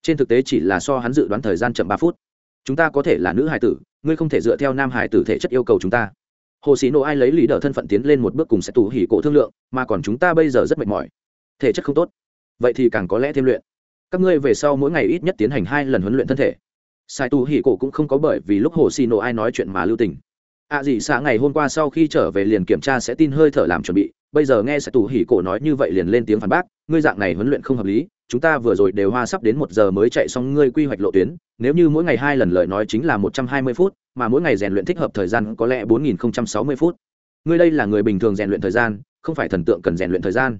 trên thực tế chỉ là so hắn dự đoán thời gian chậm ba phút. Chúng ta có thể là nữ hải tử, ngươi không thể dựa theo nam hải tử thể chất yêu cầu chúng ta hồ sĩ nộ ai lấy lý đờ thân phận tiến lên một bước cùng sẽ tù hỉ cổ thương lượng, mà còn chúng ta bây giờ rất mệt mỏi. Thể chất không tốt. Vậy thì càng có lẽ thêm luyện. Các ngươi về sau mỗi ngày ít nhất tiến hành hai lần huấn luyện thân thể. Sai tù hỉ cổ cũng không có bởi vì lúc hồ sĩ nộ ai nói chuyện mà lưu tình. Ạ à gì xạ ngày hôm qua sau khi trở về liền kiểm tra sẽ tin hơi thở làm chuẩn bị, bây giờ nghe sẽ tù hỉ cổ nói như vậy liền lên tiếng phản bác, ngươi dạng này huấn luyện không hợp lý, chúng ta vừa rồi đều hoa sắp đến một giờ mới chạy xong ngươi quy hoạch lộ tuyến, nếu như mỗi ngày hai lần lời nói chính là một trăm hai mươi phút mà mỗi ngày rèn luyện thích hợp thời gian có lẽ bốn nghìn sáu mươi phút. Ngươi đây là người bình thường rèn luyện thời gian, không phải thần tượng cần rèn luyện thời gian.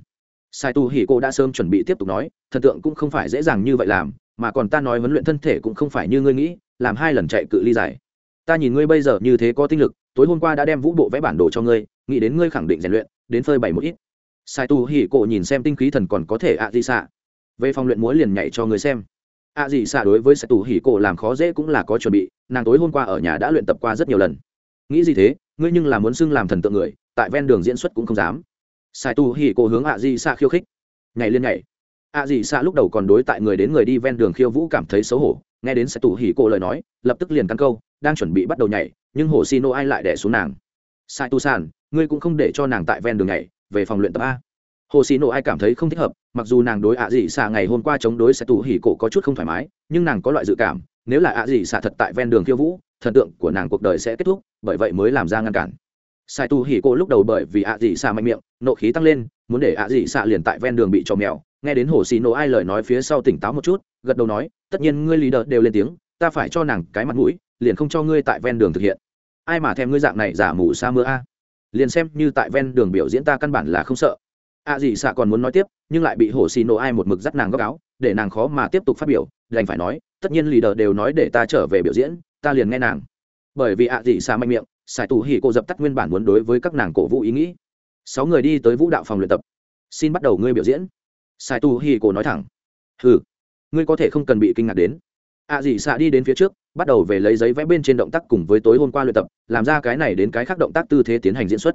Sai tu hỉ cô đã sớm chuẩn bị tiếp tục nói, thần tượng cũng không phải dễ dàng như vậy làm, mà còn ta nói huấn luyện thân thể cũng không phải như ngươi nghĩ, làm hai lần chạy cự ly dài. Ta nhìn ngươi bây giờ như thế có tinh lực, tối hôm qua đã đem vũ bộ vẽ bản đồ cho ngươi, nghĩ đến ngươi khẳng định rèn luyện, đến phơi bày một ít. Sai tu hỉ cô nhìn xem tinh khí thần còn có thể ạ gì xạ. Về phòng luyện múa liền nhảy cho người xem ạ gì xạ đối với sẽ tu hỉ Cổ làm khó dễ cũng là có chuẩn bị nàng tối hôm qua ở nhà đã luyện tập qua rất nhiều lần. Nghĩ gì thế ngươi nhưng là muốn xưng làm thần tượng người tại ven đường diễn xuất cũng không dám. Sai tu hỉ Cổ hướng ạ gì xạ khiêu khích. Nhảy liên nhảy. Ạ gì xạ lúc đầu còn đối tại người đến người đi ven đường khiêu vũ cảm thấy xấu hổ nghe đến sai tu hỉ Cổ lời nói lập tức liền căn câu đang chuẩn bị bắt đầu nhảy nhưng hồ xì nô ai lại đẻ xuống nàng. Sai tu Sàn, ngươi cũng không để cho nàng tại ven đường nhảy về phòng luyện tập a hồ xì nộ ai cảm thấy không thích hợp, mặc dù nàng đối ạ dị xạ ngày hôm qua chống đối sẽ tù hỉ cổ có chút không thoải mái, nhưng nàng có loại dự cảm, nếu là ạ dị xạ thật tại ven đường khiêu vũ, thần tượng của nàng cuộc đời sẽ kết thúc, bởi vậy mới làm ra ngăn cản. Sai tu hỉ cổ lúc đầu bởi vì ạ dị xạ mạnh miệng, nộ khí tăng lên, muốn để ạ dị xạ liền tại ven đường bị trò mèo. Nghe đến hồ xì nộ ai lời nói phía sau tỉnh táo một chút, gật đầu nói, tất nhiên ngươi lý đợt đều lên tiếng, ta phải cho nàng cái mặt mũi, liền không cho ngươi tại ven đường thực hiện. Ai mà thèm ngươi dạng này giả mù sa mưa a? Liền xem như tại ven đường biểu diễn ta căn bản là không sợ a à gì xạ còn muốn nói tiếp, nhưng lại bị hổ xì nổ ai một mực dắt nàng góc áo, để nàng khó mà tiếp tục phát biểu, đành phải nói, tất nhiên lì đờ đều nói để ta trở về biểu diễn, ta liền nghe nàng. Bởi vì a à gì xạ mạnh miệng sài tù hỉ cô dập tắt nguyên bản muốn đối với các nàng cổ vũ ý nghĩ. Sáu người đi tới vũ đạo phòng luyện tập, xin bắt đầu ngươi biểu diễn. Sài tù hỉ cô nói thẳng. Ừ ngươi có thể không cần bị kinh ngạc đến. A à gì xạ đi đến phía trước, bắt đầu về lấy giấy vẽ bên trên động tác cùng với tối hôm qua luyện tập, làm ra cái này đến cái khác động tác tư thế tiến hành diễn xuất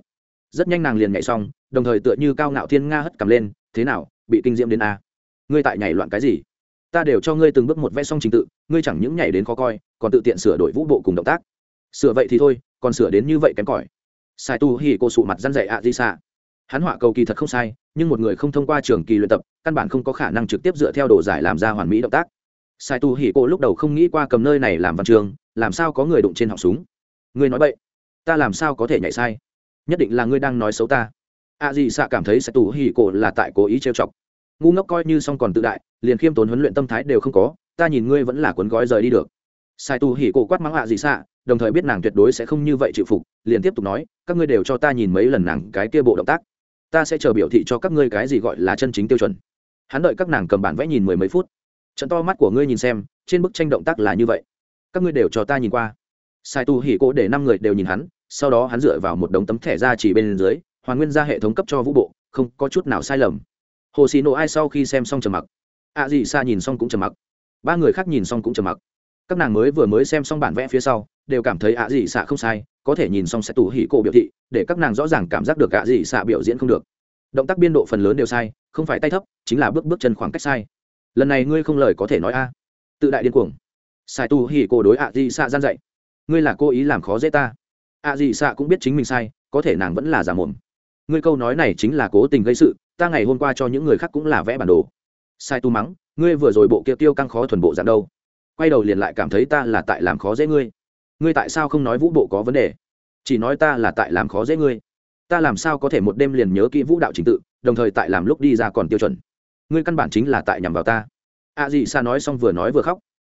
rất nhanh nàng liền nhảy xong, đồng thời tựa như cao ngạo thiên nga hất cầm lên, thế nào, bị kinh diễm đến a? Ngươi tại nhảy loạn cái gì? Ta đều cho ngươi từng bước một vẽ xong trình tự, ngươi chẳng những nhảy đến khó coi, còn tự tiện sửa đổi vũ bộ cùng động tác. Sửa vậy thì thôi, còn sửa đến như vậy kém cỏi. Sai tu Hỉ cô sụ mặt răn dậy ạ di xạ hắn họa cầu kỳ thật không sai, nhưng một người không thông qua trường kỳ luyện tập, căn bản không có khả năng trực tiếp dựa theo đồ giải làm ra hoàn mỹ động tác. Sai tu hỉ cô lúc đầu không nghĩ qua cầm nơi này làm văn trường, làm sao có người đụng trên họng súng? Ngươi nói vậy ta làm sao có thể nhảy sai? Nhất định là ngươi đang nói xấu ta. A gì xạ cảm thấy sai tu hỉ Cổ là tại cố ý trêu chọc. Ngu ngốc coi như xong còn tự đại, liền khiêm tốn huấn luyện tâm thái đều không có, ta nhìn ngươi vẫn là cuốn gói rời đi được. Sai tu hỉ Cổ quát mắng ạ gì xạ đồng thời biết nàng tuyệt đối sẽ không như vậy chịu phục, liền tiếp tục nói, các ngươi đều cho ta nhìn mấy lần nàng cái kia bộ động tác. Ta sẽ chờ biểu thị cho các ngươi cái gì gọi là chân chính tiêu chuẩn. Hắn đợi các nàng cầm bản vẽ nhìn mười mấy phút. Trận to mắt của ngươi nhìn xem, trên bức tranh động tác là như vậy. Các ngươi đều cho ta nhìn qua. Sai tu hỉ cố để năm người đều nhìn hắn sau đó hắn dựa vào một đống tấm thẻ ra chỉ bên dưới, hoàn nguyên ra hệ thống cấp cho vũ bộ, không có chút nào sai lầm. Hồ xì nổ ai sau khi xem xong trầm mặc. Ạ à gì xa nhìn xong cũng trầm mặc. Ba người khác nhìn xong cũng trầm mặc. Các nàng mới vừa mới xem xong bản vẽ phía sau, đều cảm thấy ạ à gì xạ không sai, có thể nhìn xong sẽ tủ hỉ cổ biểu thị, để các nàng rõ ràng cảm giác được ạ à gì xạ biểu diễn không được. Động tác biên độ phần lớn đều sai, không phải tay thấp, chính là bước bước chân khoảng cách sai. Lần này ngươi không lời có thể nói a. Tự đại điên cuồng. Sai tu hỉ cổ đối ạ dị xạ gian dạy. Ngươi là cố ý làm khó dễ ta ạ gì xạ cũng biết chính mình sai, có thể nàng vẫn là giả mồm. Ngươi câu nói này chính là cố tình gây sự, ta ngày hôm qua cho những người khác cũng là vẽ bản đồ. Sai tu mắng, ngươi vừa rồi bộ kia tiêu căng khó thuần bộ dạng đâu? Quay đầu liền lại cảm thấy ta là tại làm khó dễ ngươi. Ngươi tại sao không nói vũ bộ có vấn đề? Chỉ nói ta là tại làm khó dễ ngươi. Ta làm sao có thể một đêm liền nhớ kỹ vũ đạo trình tự, đồng thời tại làm lúc đi ra còn tiêu chuẩn? Ngươi căn bản chính là tại nhằm vào ta. A à gì sa nói xong vừa nói vừa khóc.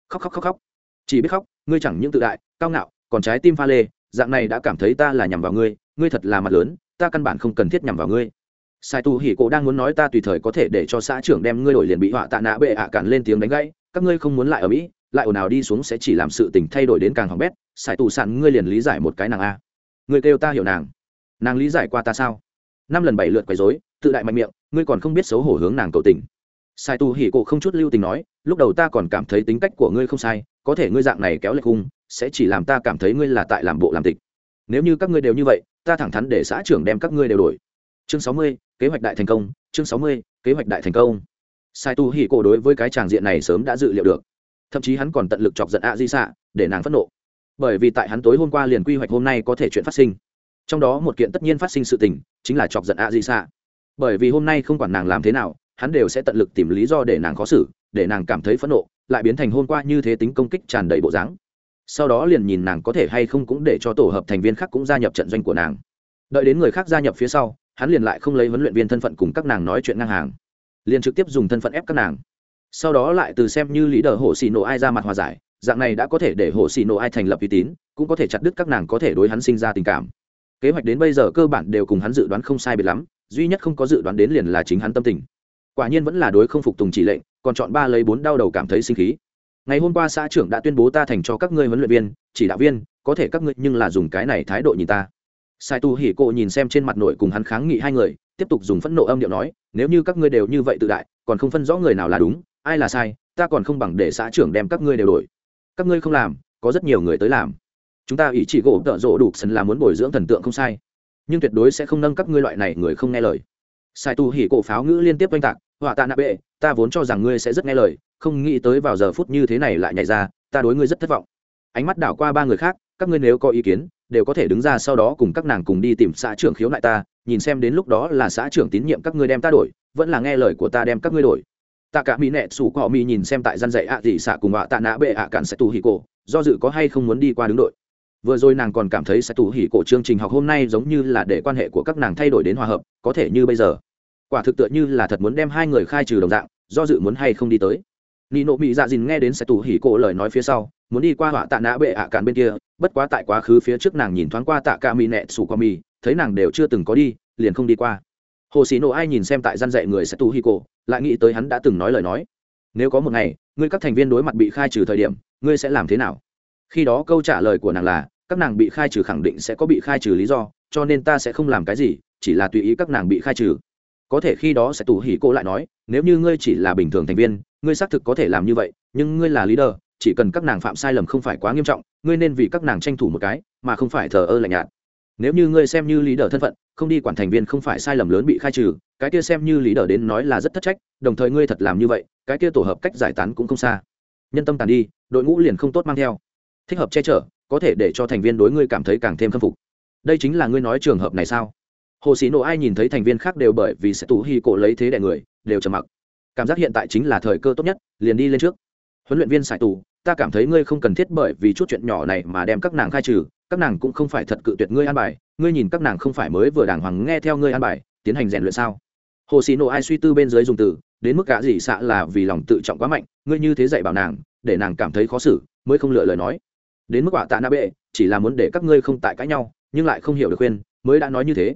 Khóc khóc khóc khóc. Chỉ biết khóc, ngươi chẳng những tự đại, cao ngạo, còn trái tim pha lê dạng này đã cảm thấy ta là nhằm vào ngươi ngươi thật là mặt lớn, ta căn bản không cần thiết nhằm vào ngươi. Sai tu hỉ cổ đang muốn nói ta tùy thời có thể để cho xã trưởng đem ngươi đổi liền bị họa tạ nạ bệ ạ cản lên tiếng đánh gãy, các ngươi không muốn lại ở mỹ, lại ồn ào đi xuống sẽ chỉ làm sự tình thay đổi đến càng hỏng bét, sai tu sẵn ngươi liền lý giải một cái nàng a. Ngươi kêu ta hiểu nàng. Nàng lý giải qua ta sao? Năm lần bảy lượt quấy rối, tự đại mạnh miệng, ngươi còn không biết xấu hổ hướng nàng cầu tình. Sai tu hỉ cổ không chút lưu tình nói, lúc đầu ta còn cảm thấy tính cách của ngươi không sai, có thể ngươi dạng này kéo lệch cung sẽ chỉ làm ta cảm thấy ngươi là tại làm bộ làm tịch. Nếu như các ngươi đều như vậy, ta thẳng thắn để xã trưởng đem các ngươi đều đổi. Chương sáu mươi, kế hoạch đại thành công. Chương sáu mươi, kế hoạch đại thành công. Sai tu hỉ cổ đối với cái tràng diện này sớm đã dự liệu được. Thậm chí hắn còn tận lực chọc giận a di xạ để nàng phẫn nộ. Bởi vì tại hắn tối hôm qua liền quy hoạch hôm nay có thể chuyện phát sinh. Trong đó một kiện tất nhiên phát sinh sự tình, chính là chọc giận a di xạ bởi vì hôm nay không quản nàng làm thế nào, hắn đều sẽ tận lực tìm lý do để nàng khó xử, để nàng cảm thấy phẫn nộ, lại biến thành hôm qua như thế tính công kích tràn đầy bộ dáng sau đó liền nhìn nàng có thể hay không cũng để cho tổ hợp thành viên khác cũng gia nhập trận doanh của nàng. Đợi đến người khác gia nhập phía sau, hắn liền lại không lấy huấn luyện viên thân phận cùng các nàng nói chuyện ngang hàng, liền trực tiếp dùng thân phận ép các nàng. Sau đó lại từ xem như lý đờ hồ xì nổ ai ra mặt hòa giải, dạng này đã có thể để hồ xì nổ ai thành lập uy tín, cũng có thể chặt đứt các nàng có thể đối hắn sinh ra tình cảm. Kế hoạch đến bây giờ cơ bản đều cùng hắn dự đoán không sai biệt lắm, duy nhất không có dự đoán đến liền là chính hắn tâm tình. Quả nhiên vẫn là đối không phục tùng chỉ lệnh, còn chọn ba lấy bốn đau đầu cảm thấy sinh khí ngày hôm qua xã trưởng đã tuyên bố ta thành cho các ngươi huấn luyện viên, chỉ đạo viên, có thể các ngươi nhưng là dùng cái này thái độ nhìn ta. Sai tu hỉ cộ nhìn xem trên mặt nội cùng hắn kháng nghị hai người, tiếp tục dùng phẫn nộ âm điệu nói, nếu như các ngươi đều như vậy tự đại, còn không phân rõ người nào là đúng, ai là sai, ta còn không bằng để xã trưởng đem các ngươi đều đổi. Các ngươi không làm, có rất nhiều người tới làm. Chúng ta ý chỉ gỗ tợ rộ đủ sân là muốn bồi dưỡng thần tượng không sai, nhưng tuyệt đối sẽ không nâng các ngươi loại này người không nghe lời. Sai tu hỉ cổ pháo ngữ liên tiếp oanh tạc, họa tạ nạ bệ ta vốn cho rằng ngươi sẽ rất nghe lời, không nghĩ tới vào giờ phút như thế này lại nhảy ra, ta đối ngươi rất thất vọng. Ánh mắt đảo qua ba người khác, các ngươi nếu có ý kiến, đều có thể đứng ra sau đó cùng các nàng cùng đi tìm xã trưởng khiếu nại ta, nhìn xem đến lúc đó là xã trưởng tín nhiệm các ngươi đem ta đổi, vẫn là nghe lời của ta đem các ngươi đổi. Tạ cả mỹ nẹ sủ cọ mỹ nhìn xem tại gian dạy ạ à dị xạ cùng ạ tạ nã bệ ạ cạn sẽ tù hỉ cổ, do dự có hay không muốn đi qua đứng đội. Vừa rồi nàng còn cảm thấy sẽ tù hỉ cổ chương trình học hôm nay giống như là để quan hệ của các nàng thay đổi đến hòa hợp, có thể như bây giờ quả thực tựa như là thật muốn đem hai người khai trừ đồng dạng, do dự muốn hay không đi tới. Nị nộ mỹ dạ dìn nghe đến sẽ tù hỉ cổ lời nói phía sau, muốn đi qua họa tạ nã bệ ạ cạn bên kia, bất quá tại quá khứ phía trước nàng nhìn thoáng qua tạ ca mỹ nẹ sủ qua mì thấy nàng đều chưa từng có đi, liền không đi qua. Hồ sĩ nộ ai nhìn xem tại gian dạy người sẽ tù hỉ cổ, lại nghĩ tới hắn đã từng nói lời nói. Nếu có một ngày, ngươi các thành viên đối mặt bị khai trừ thời điểm, ngươi sẽ làm thế nào? Khi đó câu trả lời của nàng là, các nàng bị khai trừ khẳng định sẽ có bị khai trừ lý do, cho nên ta sẽ không làm cái gì, chỉ là tùy ý các nàng bị khai trừ có thể khi đó sẽ tù hỉ cô lại nói, nếu như ngươi chỉ là bình thường thành viên, ngươi xác thực có thể làm như vậy, nhưng ngươi là leader, chỉ cần các nàng phạm sai lầm không phải quá nghiêm trọng, ngươi nên vì các nàng tranh thủ một cái, mà không phải thờ ơ lạnh nhạt. Nếu như ngươi xem như leader thân phận, không đi quản thành viên không phải sai lầm lớn bị khai trừ, cái kia xem như leader đến nói là rất thất trách, đồng thời ngươi thật làm như vậy, cái kia tổ hợp cách giải tán cũng không xa. Nhân tâm tàn đi, đội ngũ liền không tốt mang theo. Thích hợp che chở, có thể để cho thành viên đối ngươi cảm thấy càng thêm khâm phục. Đây chính là ngươi nói trường hợp này sao? Hồ sĩ nộ ai nhìn thấy thành viên khác đều bởi vì sẽ tù hi cổ lấy thế đẻ người, đều trầm mặc. Cảm giác hiện tại chính là thời cơ tốt nhất, liền đi lên trước. Huấn luyện viên sải tù, ta cảm thấy ngươi không cần thiết bởi vì chút chuyện nhỏ này mà đem các nàng khai trừ, các nàng cũng không phải thật cự tuyệt ngươi an bài, ngươi nhìn các nàng không phải mới vừa đàng hoàng nghe theo ngươi an bài, tiến hành rèn luyện sao? Hồ sĩ nộ ai suy tư bên dưới dùng từ, đến mức cả gì xạ là vì lòng tự trọng quá mạnh, ngươi như thế dạy bảo nàng, để nàng cảm thấy khó xử, mới không lựa lời nói. Đến mức quả tạ na bệ, chỉ là muốn để các ngươi không tại cãi nhau, nhưng lại không hiểu được khuyên, mới đã nói như thế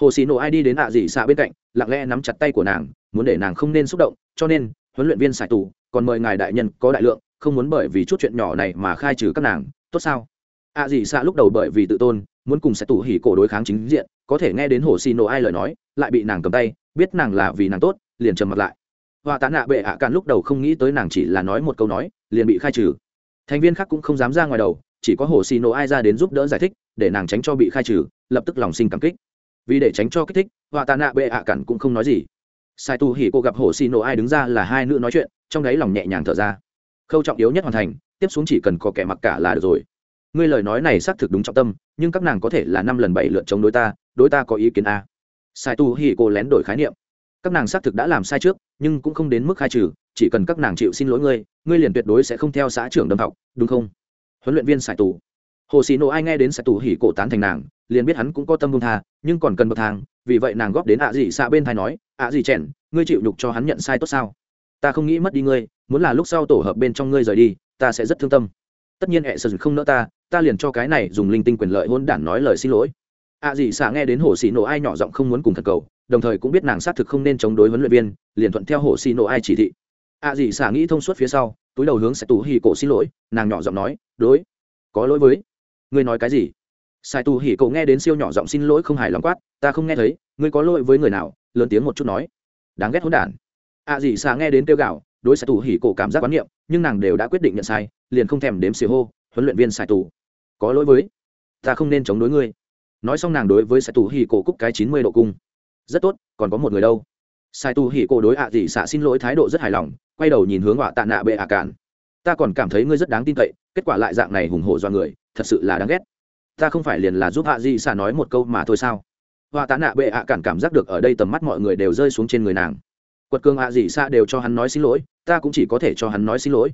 hồ xì nổ ai đi đến ạ dị xạ bên cạnh, lặng lẽ nắm chặt tay của nàng, muốn để nàng không nên xúc động, cho nên, huấn luyện viên sải tù, còn mời ngài đại nhân có đại lượng, không muốn bởi vì chút chuyện nhỏ này mà khai trừ các nàng, tốt sao? ạ dị xạ lúc đầu bởi vì tự tôn, muốn cùng sải tù hỉ cổ đối kháng chính diện, có thể nghe đến hồ xì nổ ai lời nói, lại bị nàng cầm tay, biết nàng là vì nàng tốt, liền trầm mặt lại. Hòa tán nạ bệ ạ cạn lúc đầu không nghĩ tới nàng chỉ là nói một câu nói, liền bị khai trừ. Thành viên khác cũng không dám ra ngoài đầu, chỉ có hồ xì nổ ai ra đến giúp đỡ giải thích, để nàng tránh cho bị khai trừ, lập tức lòng sinh cảm kích vì để tránh cho kích thích, họa tạ nạ bệ ạ cản cũng không nói gì. Sai tu hỉ cô gặp hồ xì nổ ai đứng ra là hai nữ nói chuyện, trong đấy lòng nhẹ nhàng thở ra. Khâu trọng yếu nhất hoàn thành, tiếp xuống chỉ cần có kẻ mặc cả là được rồi. Ngươi lời nói này xác thực đúng trọng tâm, nhưng các nàng có thể là năm lần bảy lượt chống đối ta đối ta có ý kiến a. Sai tu Hỉ cô lén đổi khái niệm. Các nàng xác thực đã làm sai trước, nhưng cũng không đến mức khai trừ, chỉ cần các nàng chịu xin lỗi ngươi ngươi liền tuyệt đối sẽ không theo xã trưởng đâm học, đúng không? Huấn luyện viên Sai tù hồ xì nộ ai nghe đến Sai tù hỉ cổ tán thành nàng liền biết hắn cũng có tâm buông tha, nhưng còn cần bậc thang, vì vậy nàng góp đến ạ dì xạ bên thai nói, ạ gì chèn, ngươi chịu nhục cho hắn nhận sai tốt sao? Ta không nghĩ mất đi ngươi, muốn là lúc sau tổ hợp bên trong ngươi rời đi, ta sẽ rất thương tâm. Tất nhiên hệ sơn không nỡ ta ta liền cho cái này dùng linh tinh quyền lợi hôn đản nói lời xin lỗi. Ạ dì xạ nghe đến hồ sĩ nộ ai nhỏ giọng không muốn cùng thật cầu, đồng thời cũng biết nàng xác thực không nên chống đối huấn luyện viên, liền thuận theo hồ sĩ nộ ai chỉ thị. Ạ dì xạ nghĩ thông suốt phía sau, túi đầu hướng sẽ tù hì cổ xin lỗi, nàng nhỏ giọng nói, đối, có lỗi với. Ngươi nói cái gì? Sai tù hỉ cổ nghe đến siêu nhỏ giọng xin lỗi không hài lòng quát, ta không nghe thấy, ngươi có lỗi với người nào? Lớn tiếng một chút nói. Đáng ghét hỗn đản. Ạ Dị xạ nghe đến tiêu gạo đối sai tù hỉ cổ cảm giác quán niệm, nhưng nàng đều đã quyết định nhận sai, liền không thèm đếm xì hô, huấn luyện viên sai tù có lỗi với, ta không nên chống đối ngươi. Nói xong nàng đối với sai tù hỉ cổ cúc cái chín mươi độ cung. Rất tốt, còn có một người đâu. Sai tu hỉ cổ đối ạ Dị xạ xin lỗi thái độ rất hài lòng, quay đầu nhìn hướng họa tạ nạ bệ ạ cản ta còn cảm thấy ngươi rất đáng tin cậy, kết quả lại dạng này hùng hổ do người, thật sự là đáng ghét ta không phải liền là giúp hạ di xả nói một câu mà thôi sao? Họa tá nạ bệ hạ cản cảm giác được ở đây tầm mắt mọi người đều rơi xuống trên người nàng. Quật cường hạ dị xạ đều cho hắn nói xin lỗi ta cũng chỉ có thể cho hắn nói xin lỗi.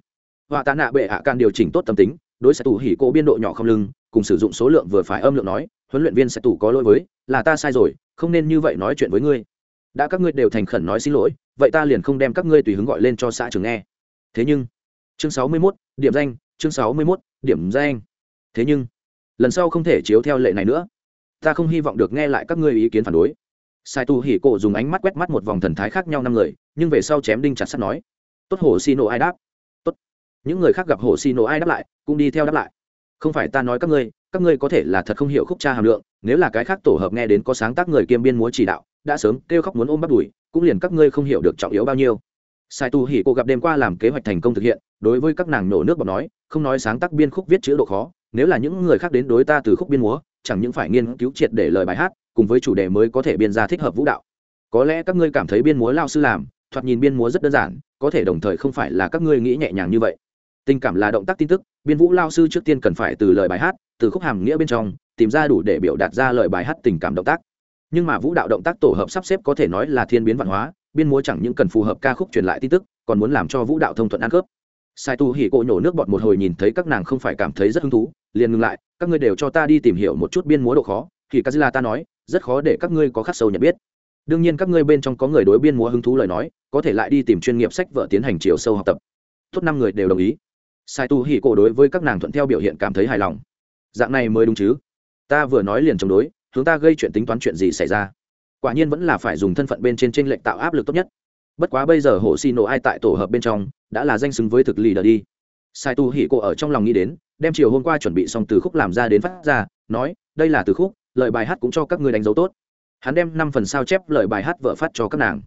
Họa tá nạ bệ hạ cản điều chỉnh tốt tâm tính đối sẽ tù hỉ cỗ biên độ nhỏ không lưng cùng sử dụng số lượng vừa phải âm lượng nói huấn luyện viên sẽ tù có lỗi với là ta sai rồi không nên như vậy nói chuyện với ngươi. Đã các ngươi đều thành khẩn nói xin lỗi vậy ta liền không đem các ngươi tùy hứng gọi lên cho xã trường nghe. Thế nhưng chương sáu mươi 61, điểm danh chương sáu mươi 61, điểm danh. Thế nhưng lần sau không thể chiếu theo lệ này nữa. Ta không hy vọng được nghe lại các ngươi ý kiến phản đối. Sai tu hỉ cổ dùng ánh mắt quét mắt một vòng thần thái khác nhau năm người, nhưng về sau chém đinh chặt sắt nói, tốt, hồ xi nổ ai đáp? Tốt. Những người khác gặp hồ xi nổ ai đáp lại, cũng đi theo đáp lại. Không phải ta nói các ngươi các ngươi có thể là thật không hiểu khúc cha hàm lượng, nếu là cái khác tổ hợp nghe đến có sáng tác người kiêm biên múa chỉ đạo, đã sớm kêu khóc muốn ôm bắt đùi, cũng liền các ngươi không hiểu được trọng yếu bao nhiêu. Sai tu hỉ cô gặp đêm qua làm kế hoạch thành công thực hiện, đối với các nàng nổ nước bọt nói, không nói sáng tác biên khúc viết chữ độ khó nếu là những người khác đến đối ta từ khúc biên múa, chẳng những phải nghiên cứu triệt để lời bài hát, cùng với chủ đề mới có thể biên ra thích hợp vũ đạo. Có lẽ các ngươi cảm thấy biên múa lao sư làm, thoạt nhìn biên múa rất đơn giản, có thể đồng thời không phải là các ngươi nghĩ nhẹ nhàng như vậy. Tình cảm là động tác tin tức, biên vũ lao sư trước tiên cần phải từ lời bài hát, từ khúc hàm nghĩa bên trong, tìm ra đủ để biểu đạt ra lời bài hát tình cảm động tác. Nhưng mà vũ đạo động tác tổ hợp sắp xếp có thể nói là thiên biến văn hóa, biên múa chẳng những cần phù hợp ca khúc truyền lại tin tức, còn muốn làm cho vũ đạo thông thuận ăn khớp sai tu hỉ cộ nhổ nước bọt một hồi nhìn thấy các nàng không phải cảm thấy rất hứng thú, liền ngừng lại, các ngươi đều cho ta đi tìm hiểu một chút biên múa độ khó. Thì kazila ta nói, rất khó để các ngươi có khắc sâu nhận biết. Đương nhiên các ngươi bên trong có người đối biên múa hứng thú lời nói, có thể lại đi tìm chuyên nghiệp sách vở tiến hành chiều sâu học tập. Tốt năm người đều đồng ý. Sai tu hỉ cổ đối với các nàng thuận theo biểu hiện cảm thấy hài lòng. Dạng này mới đúng chứ? Ta vừa nói liền chống đối, hướng ta gây chuyện tính toán chuyện gì xảy ra. Quả nhiên vẫn là phải dùng thân phận bên trên t r ê n lệnh tạo áp lực tốt nhất bất quá bây giờ hồ xì nổ ai tại tổ hợp bên trong, đã là danh xứng với thực lì đờ đi. Sai tu hỉ cổ ở trong lòng nghĩ đến, đem chiều hôm qua chuẩn bị xong từ khúc làm ra đến phát ra, nói, đây là từ khúc, lời bài hát cũng cho các ngươi đánh dấu tốt. Hắn đem năm phần sao chép lời bài hát vợ phát cho các nàng.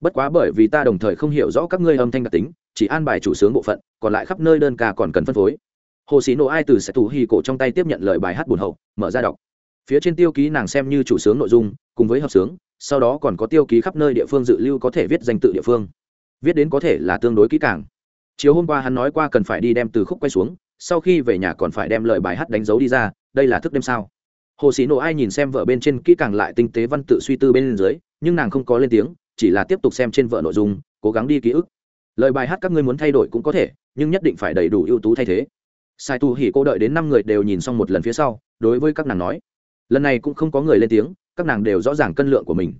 Bất quá bởi vì ta đồng thời không hiểu rõ các ngươi âm thanh đặc tính, chỉ an bài chủ sướng bộ phận, còn lại khắp nơi đơn ca còn cần phân phối. Hồ sĩ nổ ai từ sẽ thủ hì cổ trong tay tiếp nhận lời bài hát buồn hậu, mở ra đọc. Phía trên tiêu ký nàng xem như chủ sướng nội dung, cùng với hợp sướng sau đó còn có tiêu ký khắp nơi địa phương dự lưu có thể viết danh tự địa phương. Viết đến có thể là tương đối kỹ càng. Chiều hôm qua hắn nói qua cần phải đi đem từ khúc quay xuống, sau khi về nhà còn phải đem lời bài hát đánh dấu đi ra, đây là thức đêm sao? Hồ sĩ nổ ai nhìn xem vợ bên trên kỹ càng lại tinh tế văn tự suy tư bên dưới, nhưng nàng không có lên tiếng, chỉ là tiếp tục xem trên vợ nội dung, cố gắng đi ký ức. Lời bài hát các ngươi muốn thay đổi cũng có thể, nhưng nhất định phải đầy đủ ưu tú thay thế. Sai tu hỉ cô đợi đến năm người đều nhìn xong một lần phía sau, đối với các nàng nói. Lần này cũng không có người lên tiếng các nàng đều rõ ràng cân lượng của mình.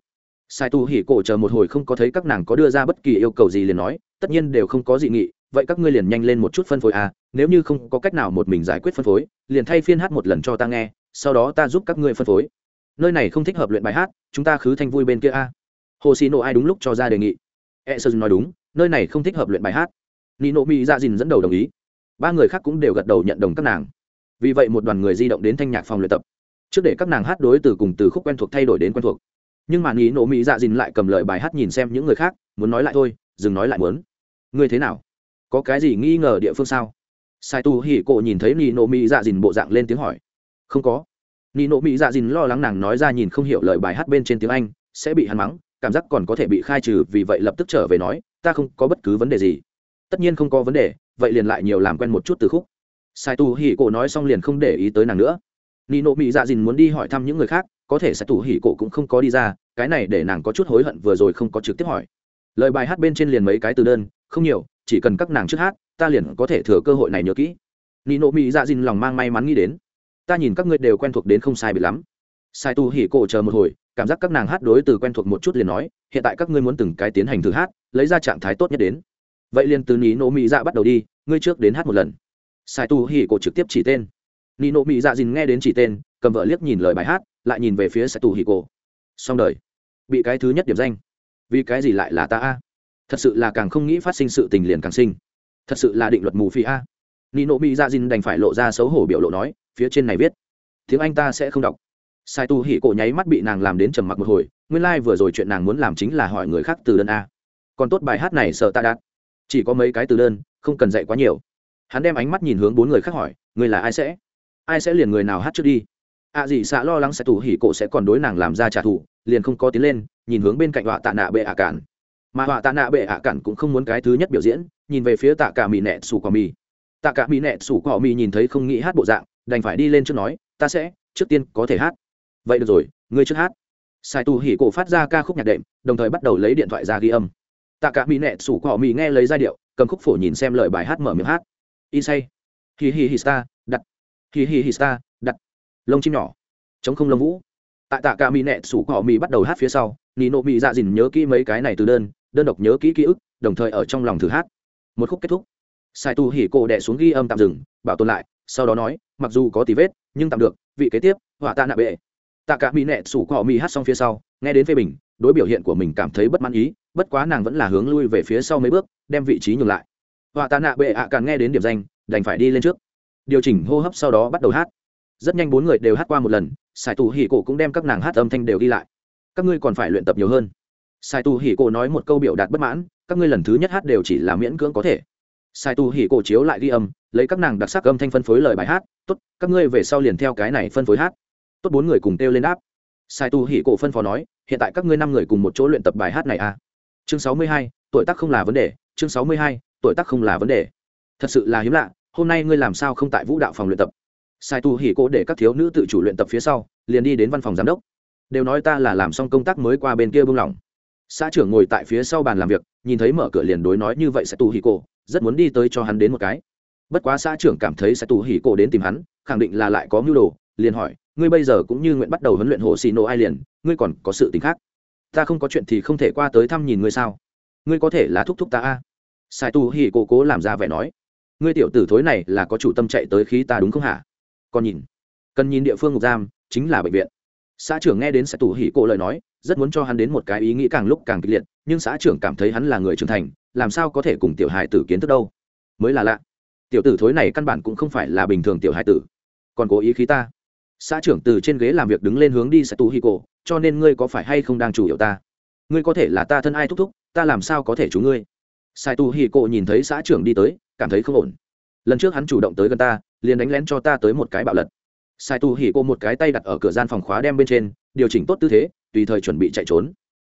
Sai tu hỉ cổ chờ một hồi không có thấy các nàng có đưa ra bất kỳ yêu cầu gì liền nói, tất nhiên đều không có dị nghị, vậy các ngươi liền nhanh lên một chút phân phối à nếu như không có cách nào một mình giải quyết phân phối, liền thay phiên hát một lần cho ta nghe, sau đó ta giúp các ngươi phân phối. Nơi này không thích hợp luyện bài hát, chúng ta khứ thanh vui bên kia a. À. hồ xì nộ ai đúng lúc cho ra đề nghị. E sơn nói đúng, nơi này không thích hợp luyện bài hát. Ni nộ mỹ ra dạ dìn dẫn đầu đồng ý. Ba người khác cũng đều gật đầu nhận đồng các nàng. Vì vậy một đoàn người di động đến thanh nhạc phòng luyện tập trước để các nàng hát đối từ cùng từ khúc quen thuộc thay đổi đến quen thuộc. Nhưng mà nghĩ nộ mỹ dạ dìn lại cầm lời bài hát nhìn xem những người khác, muốn nói lại thôi, dừng nói lại muốn. Ngươi thế nào? Có cái gì nghi ngờ địa phương sao? Sai tu hỉ cổ nhìn thấy nghĩ nộ mỹ dạ dìn bộ dạng lên tiếng hỏi. Không có. Nghĩ nộ mỹ dạ dìn lo lắng nàng nói ra nhìn không hiểu lời bài hát bên trên tiếng anh, sẽ bị hắn mắng, cảm giác còn có thể bị khai trừ, vì vậy lập tức trở về nói, ta không có bất cứ vấn đề gì. Tất nhiên không có vấn đề, vậy liền lại nhiều làm quen một chút từ khúc. Sai tu hỉ cổ nói xong liền không để ý tới nàng nữa nị nộ mỹ dạ dìn muốn đi hỏi thăm những người khác, có thể sai tu hỉ cổ cũng không có đi ra, cái này để nàng có chút hối hận vừa rồi không có trực tiếp hỏi. Lời bài hát bên trên liền mấy cái từ đơn, không nhiều, chỉ cần các nàng trước hát, ta liền có thể thừa cơ hội này nhớ kỹ. Nị nộ mỹ dạ dìn lòng mang may mắn nghĩ đến. Ta nhìn các ngươi đều quen thuộc đến không sai bị lắm. Sai tu hỉ cổ chờ một hồi, cảm giác các nàng hát đối từ quen thuộc một chút liền nói, hiện tại các ngươi muốn từng cái tiến hành thử hát, lấy ra trạng thái tốt nhất đến. Vậy liền từ nị nộ mỹ dạ bắt đầu đi, ngươi trước đến hát một lần. Sai tu hỉ cổ trực tiếp chỉ tên. Nino nộ mỹ dạ dìn nghe đến chỉ tên, cầm vợ liếc nhìn lời bài hát, lại nhìn về phía sai Hiko. hỉ cổ xong đời. Bị cái thứ nhất điểm danh. Vì cái gì lại là ta a? Thật sự là càng không nghĩ phát sinh sự tình liền càng sinh. Thật sự là định luật mù phi a. Nino mỹ dạ dìn đành phải lộ ra xấu hổ biểu lộ nói, phía trên này viết. Tiếng anh ta sẽ không đọc. Sai tu hỉ cổ nháy mắt bị nàng làm đến trầm mặc một hồi, nguyên lai、like、vừa rồi chuyện nàng muốn làm chính là hỏi người khác từ đơn a. Còn tốt bài hát này sợ ta đạt chỉ có mấy cái từ đơn, không cần dạy quá nhiều. Hắn đem ánh mắt nhìn hướng bốn người khác hỏi, người là ai sẽ? Ai sẽ liền người nào hát trước đi? Ạ à gì xạ lo lắng sẽ tù hỉ cổ sẽ còn đối nàng làm ra trả thù, liền không có tiến lên, nhìn hướng bên cạnh họa tạ nạ bệ ạ cản. Mà họa tạ nạ bệ ạ cản cũng không muốn cái thứ nhất biểu diễn, nhìn về phía tạ cả mì nẹ sủ quả mì. Tạ cả mì nẹ sủ quả mì nhìn thấy không nghĩ hát bộ dạng, đành phải đi lên trước nói, ta sẽ, trước tiên có thể hát. Vậy được rồi, ngươi trước hát. Sai tù hỉ cổ phát ra ca khúc nhạc đệm, đồng thời bắt đầu lấy điện thoại ra ghi âm. Tạ cả mỹ nẹ sủ cỏ mì nghe lấy giai điệu, cầm khúc phổ nhìn xem lời bài hát mở miệng hát. Y say hi hi hi star đặt hi hi hi sta đặt. Lông chim nhỏ. Chống không lông vũ. Tại tạ cả mỹ nẹ, sủ cỏ mỹ bắt đầu hát phía sau. Nino mỹ dạ dìn nhớ kỹ mấy cái này từ đơn đơn độc nhớ kỹ ký ức, đồng thời ở trong lòng thử hát. Một khúc kết thúc. Sai tu hỉ cổ đẻ xuống ghi âm tạm dừng, bảo tồn lại, sau đó nói, mặc dù có tí vết, nhưng tạm được, vị kế tiếp, họa tạ nạ bệ. Tạ cả mỹ nẹ, sủ cỏ mỹ hát xong phía sau, nghe đến phê bình, đối biểu hiện của mình cảm thấy bất mãn ý, bất quá nàng vẫn là hướng lui về phía sau mấy bước, đem vị trí nhường lại. Họa tạ nạ bệ ạ, càng nghe đến điểm danh, đành phải đi lên trước điều chỉnh hô hấp sau đó bắt đầu hát. Rất nhanh bốn người đều hát qua một lần, sài tù hỉ cổ cũng đem các nàng hát âm thanh đều đi lại. Các ngươi còn phải luyện tập nhiều hơn. Sài tù hỉ cổ nói một câu biểu đạt bất mãn, các ngươi lần thứ nhất hát đều chỉ là miễn cưỡng có thể. Sai tu hỉ cổ chiếu lại ghi âm, lấy các nàng đặc sắc âm thanh phân phối lời bài hát, tốt, các ngươi về sau liền theo cái này phân phối hát. Tốt bốn người cùng kêu lên đáp. Sai tu hỉ cổ phân phó nói, hiện tại các ngươi năm người cùng một chỗ luyện tập bài hát này à. Chương sáu mươi hai, tuổi tác không là vấn đề, chương sáu mươi hai, tuổi tác không là vấn đề. Thật sự là hiếm lạ hôm nay ngươi làm sao không tại vũ đạo phòng luyện tập? Sai tu hỉ Cố để các thiếu nữ tự chủ luyện tập phía sau, liền đi đến văn phòng giám đốc. Đều nói ta là làm xong công tác mới qua bên kia buông lỏng. Xã trưởng ngồi tại phía sau bàn làm việc, nhìn thấy mở cửa liền đối nói như vậy sẽ tu hỉ cổ rất muốn đi tới cho hắn đến một cái. Bất quá xã trưởng cảm thấy sẽ tù hỉ cổ đến tìm hắn, khẳng định là lại có mưu đồ, liền hỏi, ngươi bây giờ cũng như nguyện bắt đầu huấn luyện hồ xì nổ ai liền, ngươi còn có sự tính khác? Ta không có chuyện thì không thể qua tới thăm nhìn ngươi sao? Ngươi có thể là thúc thúc ta a. Sai tu hỉ cổ cố làm ra vẻ nói ngươi tiểu tử thối này là có chủ tâm chạy tới khí ta đúng không hả? Còn nhìn. Cần nhìn địa phương ngục giam, chính là bệnh viện. Xã trưởng nghe đến sẽ tủ hỉ cổ lời nói, rất muốn cho hắn đến một cái ý nghĩ càng lúc càng kịch liệt, nhưng xã trưởng cảm thấy hắn là người trưởng thành, làm sao có thể cùng tiểu hài tử kiến thức đâu? Mới là lạ. Tiểu tử thối này căn bản cũng không phải là bình thường tiểu hài tử. Còn cố ý khí ta. Xã trưởng từ trên ghế làm việc đứng lên hướng đi sẽ tù hỉ cổ, cho nên ngươi có phải hay không đang chủ hiểu ta? Ngươi có thể là ta thân ai thúc thúc, ta làm sao có thể chú ngươi? Sai tu hì cộ nhìn thấy xã trưởng đi tới, cảm thấy không ổn. Lần trước hắn chủ động tới gần ta, liền đánh lén cho ta tới một cái bạo lật. Sai tu hì cộ một cái tay đặt ở cửa gian phòng khóa đem bên trên, điều chỉnh tốt tư thế, tùy thời chuẩn bị chạy trốn.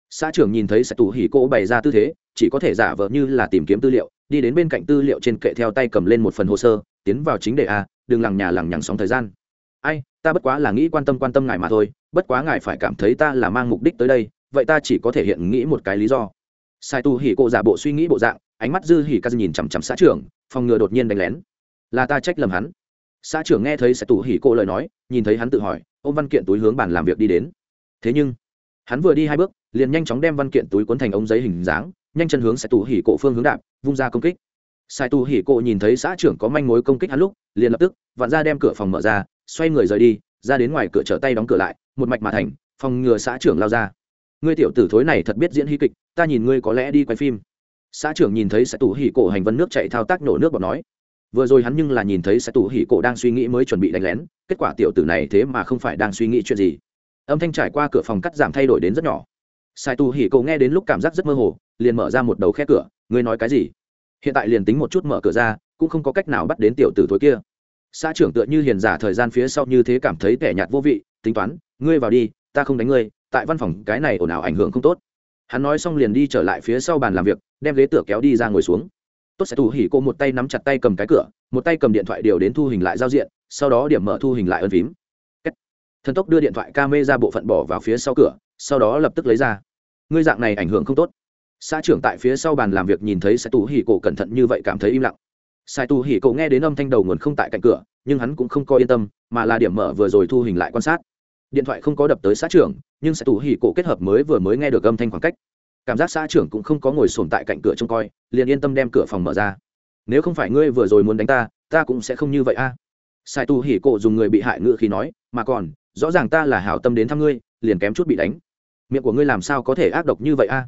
Xã trưởng nhìn thấy sai tu hì cộ bày ra tư thế, chỉ có thể giả vờ như là tìm kiếm tư liệu, đi đến bên cạnh tư liệu trên kệ theo tay cầm lên một phần hồ sơ, tiến vào chính đề a, đừng lằng nhà lằng nhằng sóng thời gian. Ai, ta bất quá là nghĩ quan tâm quan tâm ngài mà thôi, bất quá ngài phải cảm thấy ta là mang mục đích tới đây, vậy ta chỉ có thể hiện nghĩ một cái lý do sai tu hỉ cộ giả bộ suy nghĩ bộ dạng, ánh mắt dư hỉ ca nhìn chằm chằm xã trưởng, phòng ngừa đột nhiên đánh lén. Là ta trách lầm hắn. Xã trưởng nghe thấy sai tu hỉ cộ lời nói, nhìn thấy hắn tự hỏi, ôm văn kiện túi hướng bàn làm việc đi đến. Thế nhưng, hắn vừa đi hai bước, liền nhanh chóng đem văn kiện túi cuốn thành ống giấy hình dáng, nhanh chân hướng sai Tu hỉ cổ phương hướng đạp, vung ra công kích. Sai Tu hỉ cổ nhìn thấy xã trưởng có manh mối công kích hắn lúc, liền lập tức, vặn ra đem cửa phòng mở ra, xoay người rời đi, ra đến ngoài cửa trở tay đóng cửa lại, một mạch mà thành, phòng ngừa xã trưởng lao ra ngươi tiểu tử thối này thật biết diễn hí kịch, ta nhìn ngươi có lẽ đi quay phim. Xã trưởng nhìn thấy sẽ tù hỉ cổ hành vân nước chạy thao tác nổ nước bọt nói. Vừa rồi hắn nhưng là nhìn thấy sẽ tù hỉ cổ đang suy nghĩ mới chuẩn bị đánh lén, kết quả tiểu tử này thế mà không phải đang suy nghĩ chuyện gì. Âm thanh trải qua cửa phòng cắt giảm thay đổi đến rất nhỏ. Sai tu hỉ cổ nghe đến lúc cảm giác rất mơ hồ, liền mở ra một đầu khe cửa, ngươi nói cái gì? Hiện tại liền tính một chút mở cửa ra, cũng không có cách nào bắt đến tiểu tử thối kia. Xã trưởng tựa như hiền giả thời gian phía sau như thế cảm thấy tẻ nhạt vô vị, tính toán, ngươi vào đi, ta không đánh ngươi tại văn phòng cái này ồn ào ảnh hưởng không tốt. Hắn nói xong liền đi trở lại phía sau bàn làm việc, đem ghế tựa kéo đi ra ngồi xuống. Tốt sẽ tù hỉ cô một tay nắm chặt tay cầm cái cửa, một tay cầm điện thoại điều đến thu hình lại giao diện, sau đó điểm mở thu hình lại ân phím. Thần tốc đưa điện thoại ca mê ra bộ phận bỏ vào phía sau cửa, sau đó lập tức lấy ra. Ngươi dạng này ảnh hưởng không tốt. Xã trưởng tại phía sau bàn làm việc nhìn thấy sai tù hỉ cổ cẩn thận như vậy cảm thấy im lặng. Sai tù hỉ cổ nghe đến âm thanh đầu nguồn không tại cạnh cửa, nhưng hắn cũng không coi yên tâm, mà là điểm mở vừa rồi thu hình lại quan sát điện thoại không có đập tới xã trưởng, nhưng sẽ tù hỉ cổ kết hợp mới vừa mới nghe được âm thanh khoảng cách. Cảm giác xã trưởng cũng không có ngồi sồn tại cạnh cửa trông coi, liền yên tâm đem cửa phòng mở ra. Nếu không phải ngươi vừa rồi muốn đánh ta ta cũng sẽ không như vậy a. Sai tu hỉ cổ dùng người bị hại ngự khi nói, mà còn, rõ ràng ta là hảo tâm đến thăm ngươi, liền kém chút bị đánh. Miệng của ngươi làm sao có thể ác độc như vậy a?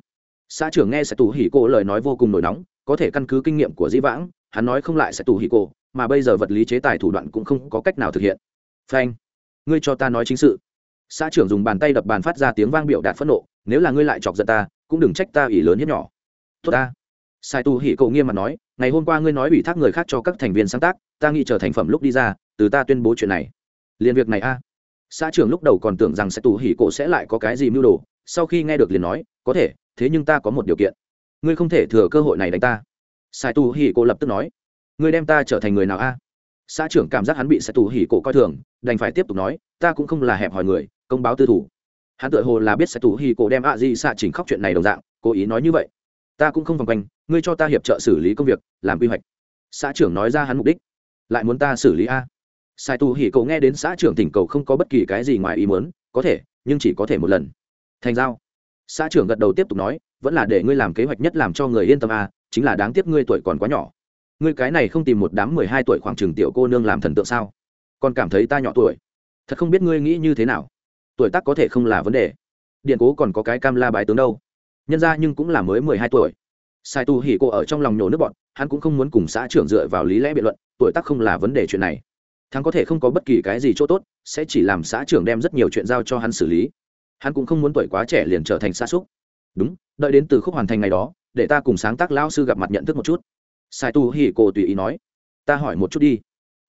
Xã trưởng nghe sẽ tù hỉ cổ lời nói vô cùng nổi nóng, có thể căn cứ kinh nghiệm của dĩ vãng, hắn nói không lại sẽ tù hỉ cổ, mà bây giờ vật lý chế tài thủ đoạn cũng không có cách nào thực hiện. Phanh. Ngươi cho ta nói chính sự xã trưởng dùng bàn tay đập bàn phát ra tiếng vang biểu đạt phẫn nộ, nếu là ngươi lại chọc giận ta, cũng đừng trách ta ỷ lớn hiếp nhỏ. Tốt ta. Sai tu hỉ cậu nghiêm mặt nói, ngày hôm qua ngươi nói ủy thác người khác cho các thành viên sáng tác, ta nghĩ chờ thành phẩm lúc đi ra, từ ta tuyên bố chuyện này. Liền việc này a. Xã trưởng lúc đầu còn tưởng rằng sẽ tù hỉ cổ sẽ lại có cái gì mưu đồ, sau khi nghe được liền nói, có thể, thế nhưng ta có một điều kiện. Ngươi không thể thừa cơ hội này đánh ta. Sai tù hỉ cổ lập tức nói, ngươi đem ta trở thành người nào a? Xã trưởng cảm giác hắn bị sai tù hỉ cổ coi thường, đành phải tiếp tục nói, ta cũng không là hẹp hòi người công báo tư thủ. Hắn tự hồ là biết sai tù hỉ cổ đem a di xạ chỉnh khóc chuyện này đồng dạng, cố ý nói như vậy. Ta cũng không vòng quanh, ngươi cho ta hiệp trợ xử lý công việc, làm quy hoạch. Xã trưởng nói ra hắn mục đích. Lại muốn ta xử lý a? Sai tù hỉ cổ nghe đến xã trưởng tỉnh cầu không có bất kỳ cái gì ngoài ý muốn, có thể, nhưng chỉ có thể một lần. Thành giao. Xã trưởng gật đầu tiếp tục nói, vẫn là để ngươi làm kế hoạch nhất làm cho người yên tâm a, chính là đáng tiếc ngươi tuổi còn quá nhỏ. Ngươi cái này không tìm một đám mười hai tuổi khoảng trường tiểu cô nương làm thần tượng sao? Còn cảm thấy ta nhỏ tuổi. Thật không biết ngươi nghĩ như thế nào tuổi tác có thể không là vấn đề. Điện cố còn có cái cam la bái tướng đâu. Nhân ra nhưng cũng là mới mười hai tuổi. Sai tu hỉ cô ở trong lòng nhổ nước bọn hắn cũng không muốn cùng xã trưởng dựa vào lý lẽ biện luận, tuổi tác không là vấn đề chuyện này. Thắng có thể không có bất kỳ cái gì chỗ tốt, sẽ chỉ làm xã trưởng đem rất nhiều chuyện giao cho hắn xử lý. Hắn cũng không muốn tuổi quá trẻ liền trở thành xa xúc. Đúng, đợi đến từ khúc hoàn thành ngày đó, để ta cùng sáng tác lão sư gặp mặt nhận thức một chút. Sai tu hỉ cô tùy ý nói, ta hỏi một chút đi.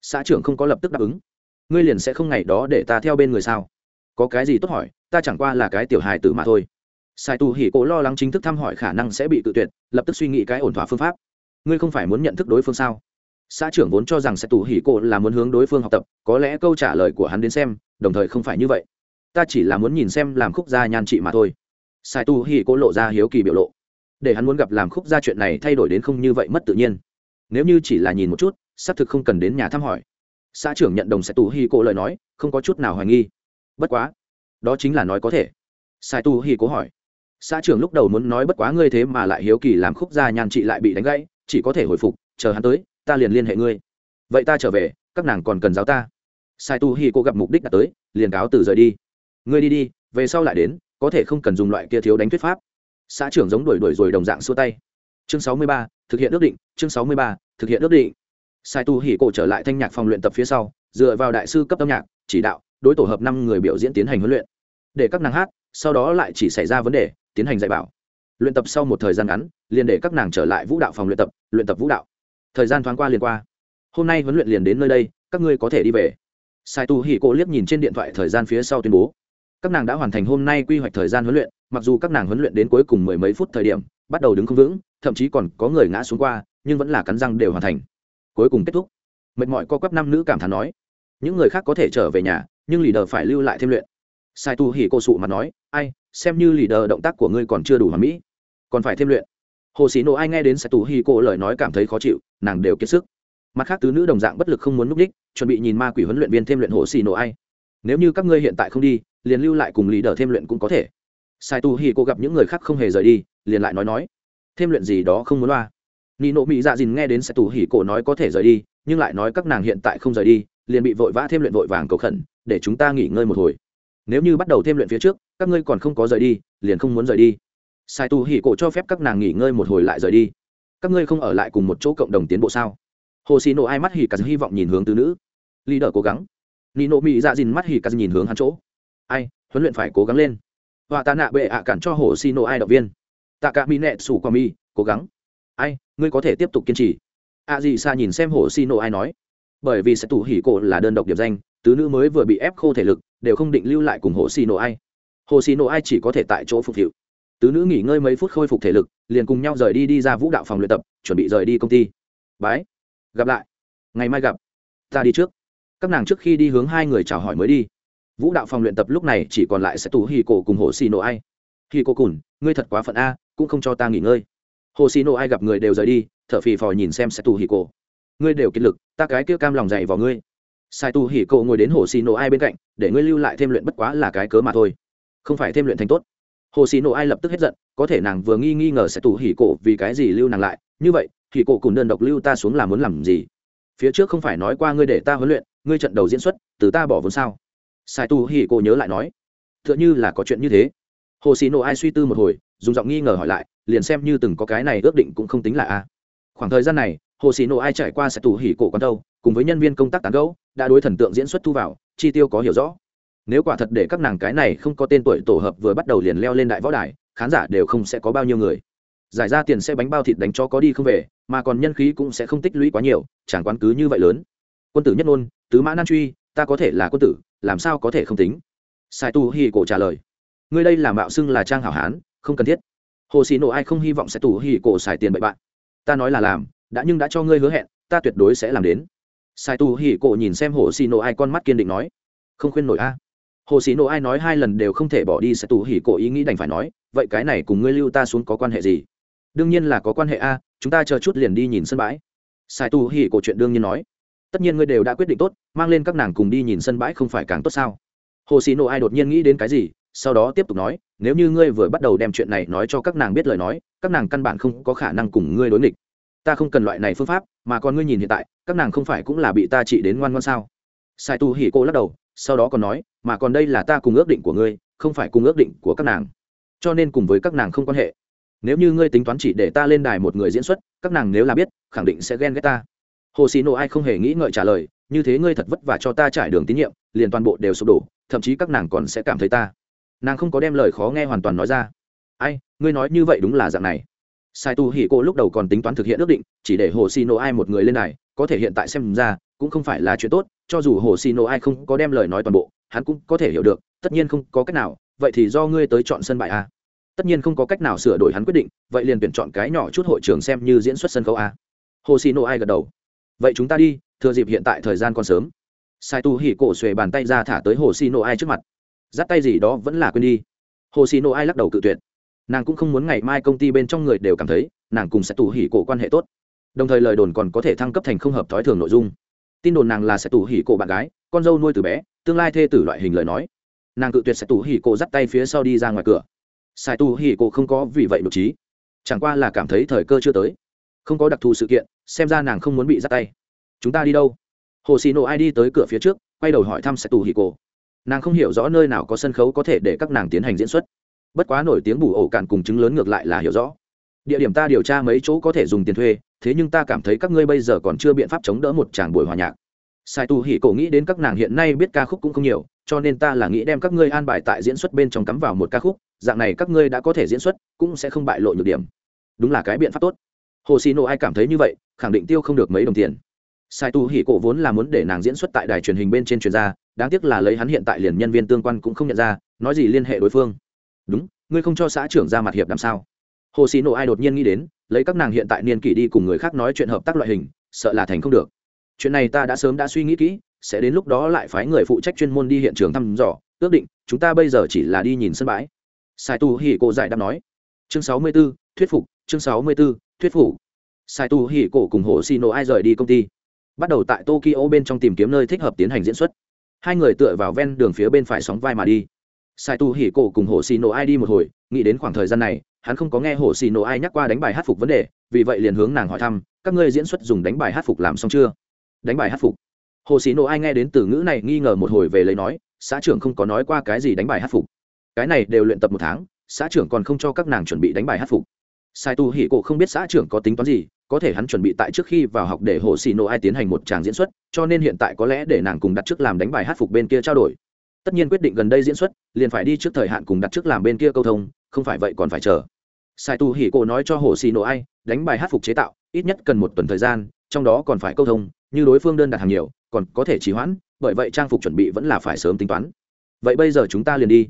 Xã trưởng không có lập tức đáp ứng. Ngươi liền sẽ không ngày đó để ta theo bên người sao? Có cái gì tốt hỏi, ta chẳng qua là cái tiểu hài tử mà thôi. Sai tu hỉ cổ lo lắng chính thức thăm hỏi khả năng sẽ bị tự tuyệt, lập tức suy nghĩ cái ổn thỏa phương pháp. Ngươi không phải muốn nhận thức đối phương sao? Xã trưởng vốn cho rằng sai tu hỉ cổ là muốn hướng đối phương học tập, có lẽ câu trả lời của hắn đến xem, đồng thời không phải như vậy. Ta chỉ là muốn nhìn xem làm khúc gia nhan trị mà thôi. Sai tu hỉ cổ lộ ra hiếu kỳ biểu lộ. Để hắn muốn gặp làm khúc gia chuyện này thay đổi đến không như vậy mất tự nhiên. Nếu như chỉ là nhìn một chút, xác thực không cần đến nhà thăm hỏi. Xã trưởng nhận đồng sai tu hỉ cổ lời nói, không có chút nào hoài nghi bất quá, đó chính là nói có thể. Sai tu hỉ cố hỏi. Xã trưởng lúc đầu muốn nói bất quá ngươi thế mà lại hiếu kỳ làm khúc gia nhan chị lại bị đánh gãy, chỉ có thể hồi phục, chờ hắn tới, ta liền liên hệ ngươi. Vậy ta trở về, các nàng còn cần giáo ta. Sai tu hi cô gặp mục đích đã tới, liền cáo từ rời đi. Ngươi đi đi, về sau lại đến, có thể không cần dùng loại kia thiếu đánh thuyết pháp. Xã trưởng giống đuổi đuổi rồi đồng dạng xua tay. Chương sáu mươi ba, thực hiện ước định, chương sáu mươi ba, thực hiện ước định. Sai tu hỉ cổ trở lại thanh nhạc phòng luyện tập phía sau, dựa vào đại sư cấp âm nhạc, chỉ đạo đối tổ hợp năm người biểu diễn tiến hành huấn luyện. Để các nàng hát, sau đó lại chỉ xảy ra vấn đề, tiến hành dạy bảo. Luyện tập sau một thời gian ngắn, liền để các nàng trở lại vũ đạo phòng luyện tập luyện tập vũ đạo. Thời gian thoáng qua liền qua. Hôm nay huấn luyện liền đến nơi đây, các ngươi có thể đi về. Sai tu hỉ cô liếc nhìn trên điện thoại thời gian phía sau tuyên bố. Các nàng đã hoàn thành hôm nay quy hoạch thời gian huấn luyện, mặc dù các nàng huấn luyện đến cuối cùng mười mấy phút thời điểm, bắt đầu đứng không vững, thậm chí còn có người ngã xuống qua, nhưng vẫn là cắn răng đều hoàn thành. Cuối cùng kết thúc. Mệt mỏi co quắp năm nữ cảm thán nói những người khác có thể trở về nhà, nhưng lì đờ phải lưu lại thêm luyện. Sai tu hỉ cô sụ mà nói, ai, xem như lì đờ động tác của ngươi còn chưa đủ hoàn mỹ, còn phải thêm luyện. Hồ sĩ nộ ai nghe đến sai tu hỉ cô lời nói cảm thấy khó chịu, nàng đều kiệt sức. Mặt khác tứ nữ đồng dạng bất lực không muốn núp đích, chuẩn bị nhìn ma quỷ huấn luyện viên thêm luyện hồ sĩ nộ ai. Nếu như các ngươi hiện tại không đi, liền lưu lại cùng lì đờ thêm luyện cũng có thể. Sai tu hỉ cô gặp những người khác không hề rời đi, liền lại nói nói, thêm luyện gì đó không muốn loa. Nị nộ mỹ dạ dìn nghe đến sai tu hỉ cô nói có thể rời đi, nhưng lại nói các nàng hiện tại không rời đi liền bị vội vã thêm luyện vội vàng cầu khẩn, để chúng ta nghỉ ngơi một hồi. Nếu như bắt đầu thêm luyện phía trước, các ngươi còn không có rời đi, liền không muốn rời đi. Sai tu hỉ cổ cho phép các nàng nghỉ ngơi một hồi lại rời đi. Các ngươi không ở lại cùng một chỗ cộng đồng tiến bộ sao? Hồ xì nổ ai mắt hỉ cả hy vọng nhìn hướng từ nữ. Lý đờ cố gắng. Nị nộ mỹ dạ dìn mắt hỉ cả nhìn hướng hắn chỗ. Ai, huấn luyện phải cố gắng lên. Họa tạ nạ bệ ạ cản cho hồ xì nổ ai động viên. Tạ cả mỹ nẹ sủ qua mi cố gắng. Ai, ngươi có thể tiếp tục kiên trì. A à gì xa nhìn xem hồ xì nổ ai nói bởi vì sẽ tủ hỉ cổ là đơn độc điểm danh, tứ nữ mới vừa bị ép khô thể lực, đều không định lưu lại cùng hồ xì nổ ai. Hồ xì nổ ai chỉ có thể tại chỗ phục vụ tứ nữ nghỉ ngơi mấy phút khôi phục thể lực, liền cùng nhau rời đi đi ra vũ đạo phòng luyện tập, chuẩn bị rời đi công ty. Bái. Gặp lại. Ngày mai gặp. Ta đi trước. Các nàng trước khi đi hướng hai người chào hỏi mới đi. Vũ đạo phòng luyện tập lúc này chỉ còn lại sẽ tù hì cổ cùng hồ xì nổ ai. Hì cổ cùn, ngươi thật quá phận a, cũng không cho ta nghỉ ngơi. Hồ xì nổ ai gặp người đều rời đi, thở phì phò nhìn xem sẽ tù hì cổ ngươi đều kiệt lực, ta cái kia cam lòng dày vào ngươi. Sai Tu Hỉ cổ ngồi đến hồ xì nổ ai bên cạnh, để ngươi lưu lại thêm luyện bất quá là cái cớ mà thôi. Không phải thêm luyện thành tốt. Hồ xì nổ ai lập tức hết giận, có thể nàng vừa nghi nghi ngờ sẽ tù hỉ cổ vì cái gì lưu nàng lại. Như vậy, hỉ cổ cùng đơn độc lưu ta xuống là muốn làm gì? Phía trước không phải nói qua ngươi để ta huấn luyện, ngươi trận đầu diễn xuất, từ ta bỏ vốn sao? Sai tu Hỉ cổ nhớ lại nói t h ư ợ n h ư là có chuyện như thế. Hồ xì nổ ai suy tư một hồi, dùng giọng nghi ngờ hỏi lại, liền xem như từng có cái này ước định cũng không tính là a. Khoảng thời gian này hồ xì nổ ai trải qua sẽ tù hỉ cổ con đâu, cùng với nhân viên công tác tán gẫu, đã đối thần tượng diễn xuất thu vào, chi tiêu có hiểu rõ. Nếu quả thật để các nàng cái này không có tên tuổi tổ hợp vừa bắt đầu liền leo lên đại võ đài, khán giả đều không sẽ có bao nhiêu người. Giải ra tiền sẽ bánh bao thịt đánh cho có đi không về, mà còn nhân khí cũng sẽ không tích lũy quá nhiều, chẳng quán cứ như vậy lớn. Quân tử nhất ngôn, tứ mã nan truy, ta có thể là quân tử, làm sao có thể không tính? Sai tu hi cổ trả lời, ngươi đây là mạo xưng là trang hảo hán, không cần thiết. Hồ xì nộ ai không hy vọng sẽ tù hi cổ xài tiền bậy bạn. Ta nói là làm đã nhưng đã cho ngươi hứa hẹn, ta tuyệt đối sẽ làm đến. Sai tu hi cổ nhìn xem hồ xì nổ ai con mắt kiên định nói, không khuyên nổi a. Hồ xì nổ ai nói hai lần đều không thể bỏ đi, Sai Tu hỉ cổ ý nghĩ đành phải nói, vậy cái này cùng ngươi lưu ta xuống có quan hệ gì? Đương nhiên là có quan hệ a, chúng ta chờ chút liền đi nhìn sân bãi. Sai tu hỉ cổ chuyện đương nhiên nói, tất nhiên ngươi đều đã quyết định tốt, mang lên các nàng cùng đi nhìn sân bãi không phải càng tốt sao? Hồ xì nổ ai đột nhiên nghĩ đến cái gì, sau đó tiếp tục nói, nếu như ngươi vừa bắt đầu đem chuyện này nói cho các nàng biết lời nói, các nàng căn bản không có khả năng cùng ngươi đối nghịch ta không cần loại này phương pháp, mà còn ngươi nhìn hiện tại, các nàng không phải cũng là bị ta trị đến ngoan ngoan sao? Sai tu hỉ cô lắc đầu, sau đó còn nói, mà còn đây là ta cùng ước định của ngươi, không phải cùng ước định của các nàng. Cho nên cùng với các nàng không quan hệ. Nếu như ngươi tính toán chỉ để ta lên đài một người diễn xuất, các nàng nếu là biết, khẳng định sẽ ghen ghét ta. Hồ xì nộ ai không hề nghĩ ngợi trả lời, như thế ngươi thật vất vả cho ta trải đường tín nhiệm, liền toàn bộ đều sụp đổ, thậm chí các nàng còn sẽ cảm thấy ta. Nàng không có đem lời khó nghe hoàn toàn nói ra. Ai, ngươi nói như vậy đúng là dạng này sai tu hỉ cô lúc đầu còn tính toán thực hiện ước định, chỉ để hồ xì Nô ai một người lên này có thể hiện tại xem ra, cũng không phải là chuyện tốt, cho dù hồ xì Nô ai không có đem lời nói toàn bộ, hắn cũng có thể hiểu được, tất nhiên không có cách nào, vậy thì do ngươi tới chọn sân bại a à? tất nhiên không có cách nào sửa đổi hắn quyết định, vậy liền tuyển chọn cái nhỏ chút hội trường xem như diễn xuất sân khấu a hồ xì Nô ai gật đầu. Vậy chúng ta đi, thừa dịp hiện tại thời gian còn sớm. Sai tu hỉ cổ xuề bàn tay ra thả tới hồ xì Nô ai trước mặt. Dắt tay gì đó vẫn là quên đi. Hồ xì Nô ai lắc đầu cự tuyệt nàng cũng không muốn ngày mai công ty bên trong người đều cảm thấy nàng cùng sẽ tù hỉ cổ quan hệ tốt. Đồng thời lời đồn còn có thể thăng cấp thành không hợp thói thường nội dung. Tin đồn nàng là sẽ tù hỉ cổ bạn gái, con dâu nuôi từ bé, tương lai thê tử loại hình lời nói. Nàng cự tuyệt sẽ tù hỉ cổ dắt tay phía sau đi ra ngoài cửa. Sai tù hỉ cổ không có vì vậy nội trí. Chẳng qua là cảm thấy thời cơ chưa tới. Không có đặc thù sự kiện, xem ra nàng không muốn bị dắt tay. Chúng ta đi đâu? Hồ xì nộ ai đi tới cửa phía trước, quay đầu hỏi thăm sẽ tù hỉ cổ. Nàng không hiểu rõ nơi nào có sân khấu có thể để các nàng tiến hành diễn xuất bất quá nổi tiếng bù ổ cạn cùng chứng lớn ngược lại là hiểu rõ. Địa điểm ta điều tra mấy chỗ có thể dùng tiền thuê, thế nhưng ta cảm thấy các ngươi bây giờ còn chưa biện pháp chống đỡ một tràng buổi hòa nhạc. Sai tu hỉ cổ nghĩ đến các nàng hiện nay biết ca khúc cũng không nhiều, cho nên ta là nghĩ đem các ngươi an bài tại diễn xuất bên trong cắm vào một ca khúc, dạng này các ngươi đã có thể diễn xuất, cũng sẽ không bại lộ nhược điểm. Đúng là cái biện pháp tốt. Hồ xì nộ ai cảm thấy như vậy, khẳng định tiêu không được mấy đồng tiền. Sai tu hỉ cổ vốn là muốn để nàng diễn xuất tại đài truyền hình bên trên truyền ra đáng tiếc là lấy hắn hiện tại liền nhân viên tương quan cũng không nhận ra, nói gì liên hệ đối phương đúng ngươi không cho xã trưởng ra mặt hiệp làm sao? Hồ xì nộ ai đột nhiên nghĩ đến lấy các nàng hiện tại niên kỷ đi cùng người khác nói chuyện hợp tác loại hình sợ là thành không được. Chuyện này ta đã sớm đã suy nghĩ kỹ sẽ đến lúc đó lại phái người phụ trách chuyên môn đi hiện trường thăm dò ước định chúng ta bây giờ chỉ là đi nhìn sân bãi. Sai tu hỉ cổ giải đáp nói. Chương sáu mươi 64, thuyết phục chương sáu mươi 64, thuyết phục. Sai tu hỉ cổ cùng hồ xì nộ ai rời đi công ty. Bắt đầu tại tokyo bên trong tìm kiếm nơi thích hợp tiến hành diễn xuất. Hai người tựa vào ven đường phía bên phải sóng vai mà đi sai tu hỉ cổ cùng hồ xì nổ ai đi một hồi, nghĩ đến khoảng thời gian này, hắn không có nghe hồ xì nổ ai nhắc qua đánh bài hát phục vấn đề, vì vậy liền hướng nàng hỏi thăm, các ngươi diễn xuất dùng đánh bài hát phục làm xong chưa? Đánh bài hát phục? Hồ xì nổ ai nghe đến từ ngữ này nghi ngờ một hồi về lấy nói, xã trưởng không có nói qua cái gì đánh bài hát phục. Cái này đều luyện tập một tháng, xã trưởng còn không cho các nàng chuẩn bị đánh bài hát phục. Sai tu hỉ cổ không biết xã trưởng có tính toán gì, có thể hắn chuẩn bị tại trước khi vào học để hồ xì nổ ai tiến hành một tràng diễn xuất, cho nên hiện tại có lẽ để nàng cùng đặt trước làm đánh bài hát phục bên kia trao đổi tất nhiên quyết định gần đây diễn xuất, liền phải đi trước thời hạn cùng đặt trước làm bên kia câu thông, không phải vậy còn phải chờ. Sai tu hỉ cổ nói cho hồ xì nổ ai, đánh bài hát phục chế tạo, ít nhất cần một tuần thời gian, trong đó còn phải câu thông, như đối phương đơn đặt hàng nhiều, còn có thể trì hoãn, bởi vậy trang phục chuẩn bị vẫn là phải sớm tính toán. Vậy bây giờ chúng ta liền đi.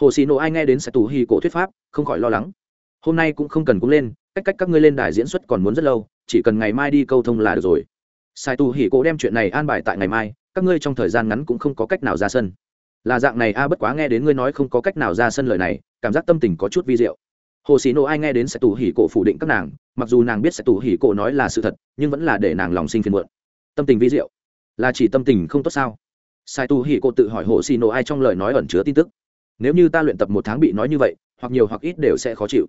Hồ xì nổ ai nghe đến sai tu hỉ cổ thuyết pháp, không khỏi lo lắng. Hôm nay cũng không cần cũng lên, cách cách các ngươi lên đài diễn xuất còn muốn rất lâu, chỉ cần ngày mai đi câu thông là được rồi. Sai tu hỉ cổ đem chuyện này an bài tại ngày mai, các ngươi trong thời gian ngắn cũng không có cách nào ra sân là dạng này a, bất quá nghe đến ngươi nói không có cách nào ra sân lời này, cảm giác tâm tình có chút vi diệu. Hồ sĩ nộ ai nghe đến sẽ tù hỉ cổ phủ định các nàng, mặc dù nàng biết sẽ tù hỉ cổ nói là sự thật, nhưng vẫn là để nàng lòng sinh phiền muộn. Tâm tình vi diệu? Là chỉ tâm tình không tốt sao? Sai tù hỉ cổ tự hỏi hồ sĩ nộ ai trong lời nói ẩn chứa tin tức. Nếu như ta luyện tập một tháng bị nói như vậy, hoặc nhiều hoặc ít đều sẽ khó chịu.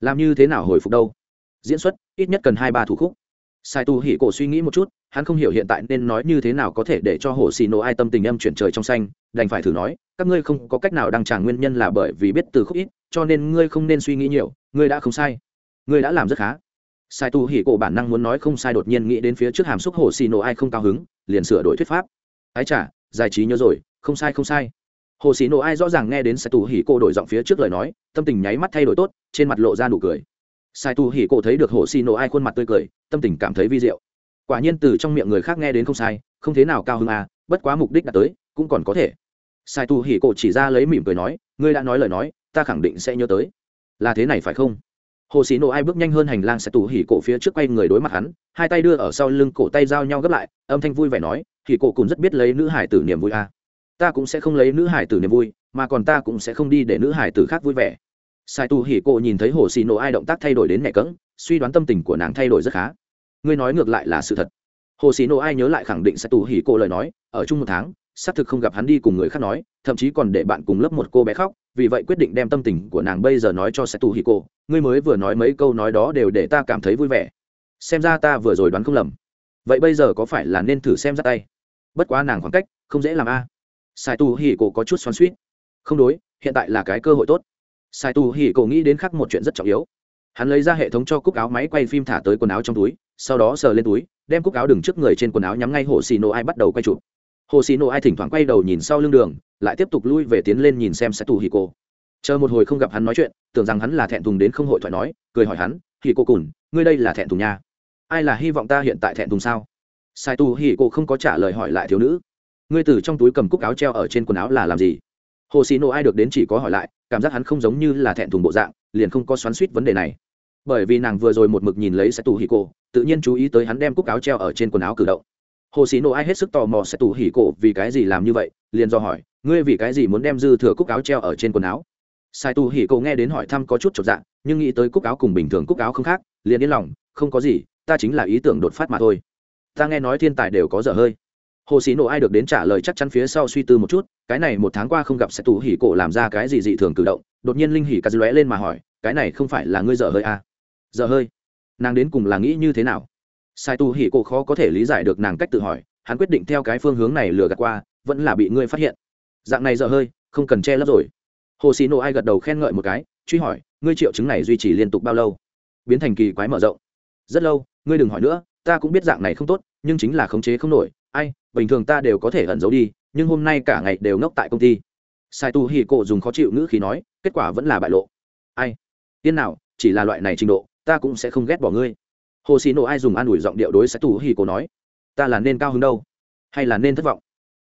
Làm như thế nào hồi phục đâu? Diễn xuất, ít nhất cần hai ba thủ khúc. Sai tù hỉ cổ suy nghĩ một chút hắn không hiểu hiện tại nên nói như thế nào có thể để cho hồ xì nổ ai tâm tình âm chuyển trời trong xanh, đành phải thử nói, các ngươi không có cách nào đăng trả nguyên nhân là bởi vì biết từ khúc ít, cho nên ngươi không nên suy nghĩ nhiều, ngươi đã không sai. Ngươi đã làm rất khá. Sai tu hỉ cổ bản năng muốn nói không sai đột nhiên nghĩ đến phía trước hàm xúc hồ xì nổ ai không cao hứng, liền sửa đổi thuyết pháp. Ái chả giải trí nhớ rồi, không sai không sai. Hồ xì nổ ai rõ ràng nghe đến sai tu hỉ cổ đổi giọng phía trước lời nói, tâm tình nháy mắt thay đổi tốt, trên mặt lộ ra nụ cười. Sai tu hỉ cổ thấy được hồ xì nổ ai khuôn mặt tươi cười, tâm tình cảm thấy vi diệu quả nhiên từ trong miệng người khác nghe đến không sai, không thế nào cao hơn à bất quá mục đích đã tới, cũng còn có thể. Sai tu hỉ cổ chỉ ra lấy mỉm cười nói, ngươi đã nói lời nói, ta khẳng định sẽ nhớ tới. Là thế này phải không? Hồ sĩ nộ ai bước nhanh hơn hành lang sai tu hỉ cổ phía trước quay người đối mặt hắn, hai tay đưa ở sau lưng cổ tay giao nhau gấp lại, âm thanh vui vẻ nói, hỉ cổ cũng rất biết lấy nữ hải tử niềm vui à. ta cũng sẽ không lấy nữ hải tử niềm vui, mà còn ta cũng sẽ không đi để nữ hải tử khác vui vẻ. Sai tu hỉ cổ nhìn thấy hồ sĩ nộ ai động tác thay đổi đến nhẹ cỡng suy đoán tâm tình của nàng thay đổi rất khá ngươi nói ngược lại là sự thật. Hồ sĩ nộ ai nhớ lại khẳng định sẽ tù hỉ cô lời nói, ở chung một tháng, xác thực không gặp hắn đi cùng người khác nói, thậm chí còn để bạn cùng lớp một cô bé khóc, vì vậy quyết định đem tâm tình của nàng bây giờ nói cho sẽ tù hỉ cô ngươi mới vừa nói mấy câu nói đó đều để ta cảm thấy vui vẻ. Xem ra ta vừa rồi đoán không lầm. Vậy bây giờ có phải là nên thử xem ra tay? Bất quá nàng khoảng cách, không dễ làm a. Sai tu hỉ cô có chút xoắn suýt không đối, hiện tại là cái cơ hội tốt. Sai tu hỉ cô nghĩ đến khác một chuyện rất trọng yếu hắn lấy ra hệ thống cho cúc áo máy quay phim thả tới quần áo trong túi, sau đó sờ lên túi, đem cúc áo đừng trước người trên quần áo nhắm ngay hồ xì nổ ai bắt đầu quay chụp. Hồ xì nổ ai thỉnh thoảng quay đầu nhìn sau lưng đường, lại tiếp tục lui về tiến lên nhìn xem sẽ tù hì cô chờ một hồi không gặp hắn nói chuyện, tưởng rằng hắn là thẹn thùng đến không hội thoại nói, cười hỏi hắn hì cô cùn ngươi đây là thẹn thùng nha? Ai là hy vọng ta hiện tại thẹn thùng sao? Sai tù hì cô không có trả lời hỏi lại thiếu nữ. Ngươi từ trong túi cầm cúc áo treo ở trên quần áo là làm gì? Hồ xì nổ ai được đến chỉ có hỏi lại, cảm giác hắn không giống như là thẹn thùng bộ dạng, liền không có xoắn suýt vấn đề này bởi vì nàng vừa rồi một mực nhìn lấy sẽ tù hì cổ tự nhiên chú ý tới hắn đem cúc áo treo ở trên quần áo cử động. Hồ sĩ nộ ai hết sức tò mò sẽ tù hì cổ vì cái gì làm như vậy, liền do hỏi, ngươi vì cái gì muốn đem dư thừa cúc áo treo ở trên quần áo? Sai tù hì cổ nghe đến hỏi thăm có chút chột dạ nhưng nghĩ tới cúc áo cùng bình thường cúc áo không khác, liền yên lòng, không có gì, ta chính là ý tưởng đột phát mà thôi. Ta nghe nói thiên tài đều có dở hơi. Hồ sĩ nộ ai được đến trả lời chắc chắn phía sau suy tư một chút, cái này một tháng qua không gặp sẽ tù hỉ cổ làm ra cái gì dị thường cử động, đột nhiên linh hỉ cà lóe lên mà hỏi, cái này không phải là ngươi dở hơi à? Giờ hơi. Nàng đến cùng là nghĩ như thế nào? Sai tu hỉ cổ khó có thể lý giải được nàng cách tự hỏi, hắn quyết định theo cái phương hướng này lừa gạt qua, vẫn là bị ngươi phát hiện. Dạng này giờ hơi, không cần che lấp rồi. Hồ sĩ nộ ai gật đầu khen ngợi một cái, truy hỏi, ngươi triệu chứng này duy trì liên tục bao lâu? Biến thành kỳ quái mở rộng. Rất lâu, ngươi đừng hỏi nữa, ta cũng biết dạng này không tốt, nhưng chính là khống chế không nổi. Ai, bình thường ta đều có thể ẩn giấu đi, nhưng hôm nay cả ngày đều ngốc tại công ty. Sai tu hỉ cổ dùng khó chịu ngữ khí nói, kết quả vẫn là bại lộ. Ai? Tiên nào, chỉ là loại này trình độ ta cũng sẽ không ghét bỏ ngươi. Hồ xì nổ ai dùng an ủi giọng điệu đối sẽ tù hỉ cổ nói, ta là nên cao hứng đâu? Hay là nên thất vọng?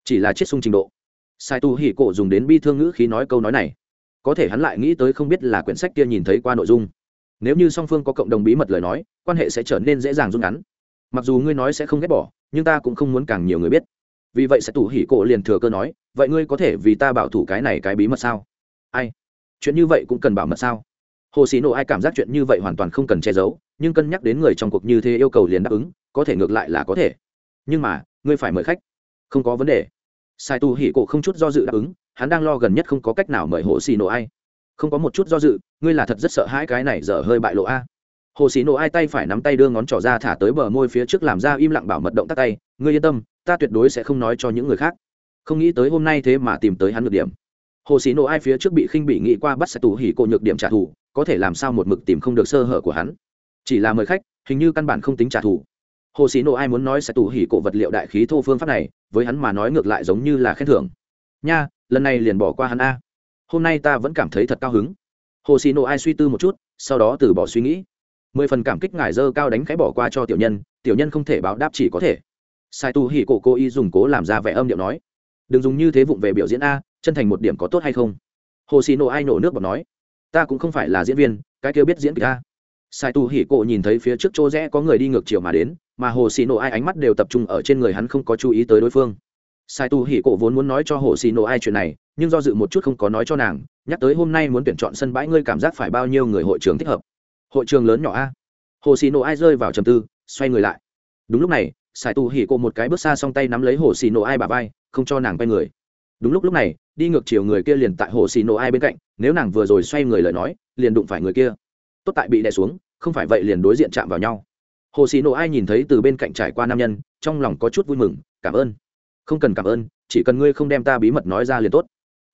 Chỉ là chiết sung trình độ. Sai tu hỉ cổ dùng đến bi thương ngữ khi nói câu nói này. Có thể hắn lại nghĩ tới không biết là quyển sách kia nhìn thấy qua nội dung. Nếu như song phương có cộng đồng bí mật lời nói, quan hệ sẽ trở nên dễ dàng rút ngắn. Mặc dù ngươi nói sẽ không ghét bỏ, nhưng ta cũng không muốn càng nhiều người biết. Vì vậy sẽ tủ hỉ cổ liền thừa cơ nói, vậy ngươi có thể vì ta bảo thủ cái này cái bí mật sao? Ai? Chuyện như vậy cũng cần bảo mật sao? Hồ sĩ nộ ai cảm giác chuyện như vậy hoàn toàn không cần che giấu, nhưng cân nhắc đến người trong cuộc như thế yêu cầu liền đáp ứng, có thể ngược lại là có thể. Nhưng mà, ngươi phải mời khách. Không có vấn đề. Sai tu hỉ cổ không chút do dự đáp ứng, hắn đang lo gần nhất không có cách nào mời hồ sĩ nộ ai. Không có một chút do dự, ngươi là thật rất sợ hãi cái này dở hơi bại lộ a. Hồ sĩ nộ ai tay phải nắm tay đưa ngón trỏ ra thả tới bờ môi phía trước làm ra im lặng bảo mật động tắt tay, ngươi yên tâm, ta tuyệt đối sẽ không nói cho những người khác. Không nghĩ tới hôm nay thế mà tìm tới hắn được điểm. Hồ sĩ nộ ai phía trước bị khinh bị nghĩ qua bắt sai tù hỉ cổ nhược điểm trả thù có thể làm sao một mực tìm không được sơ hở của hắn. Chỉ là mời khách, hình như căn bản không tính trả thù. Hồ sĩ nộ ai muốn nói sẽ tù hỉ cổ vật liệu đại khí thô phương pháp này, với hắn mà nói ngược lại giống như là khen thưởng. Nha, lần này liền bỏ qua hắn a. Hôm nay ta vẫn cảm thấy thật cao hứng. Hồ sĩ nộ ai suy tư một chút, sau đó từ bỏ suy nghĩ. Mười phần cảm kích ngài dơ cao đánh khẽ bỏ qua cho tiểu nhân tiểu nhân không thể báo đáp chỉ có thể. Sai tu hỉ cổ cô y dùng cố làm ra vẻ âm điệu nói. Đừng dùng như thế vụng về biểu diễn a, chân thành một điểm có tốt hay không? Hồ xì nổ ai nổ nước bọc nói ta cũng không phải là diễn viên, cái kêu biết diễn kịch ta. Sai tu hỉ cổ nhìn thấy phía trước chỗ rẽ có người đi ngược chiều mà đến, mà hồ xì nổ ai ánh mắt đều tập trung ở trên người hắn không có chú ý tới đối phương. Sai tu hỉ cổ vốn muốn nói cho hồ xì nổ ai chuyện này, nhưng do dự một chút không có nói cho nàng, nhắc tới hôm nay muốn tuyển chọn sân bãi ngươi cảm giác phải bao nhiêu người hội trường thích hợp. Hội trường lớn nhỏ a. Hồ xì nổ ai rơi vào trầm tư, xoay người lại. Đúng lúc này, sai tu hỉ cổ một cái bước xa song tay nắm lấy hồ xì nổ ai bà vai, không cho nàng quay người đúng lúc lúc này, đi ngược chiều người kia liền tại hồ xì nổ ai bên cạnh, nếu nàng vừa rồi xoay người lời nói, liền đụng phải người kia. Tốt tại bị đè xuống, không phải vậy liền đối diện chạm vào nhau. Hồ xì nổ ai nhìn thấy từ bên cạnh trải qua nam nhân, trong lòng có chút vui mừng, cảm ơn. Không cần cảm ơn, chỉ cần ngươi không đem ta bí mật nói ra liền tốt.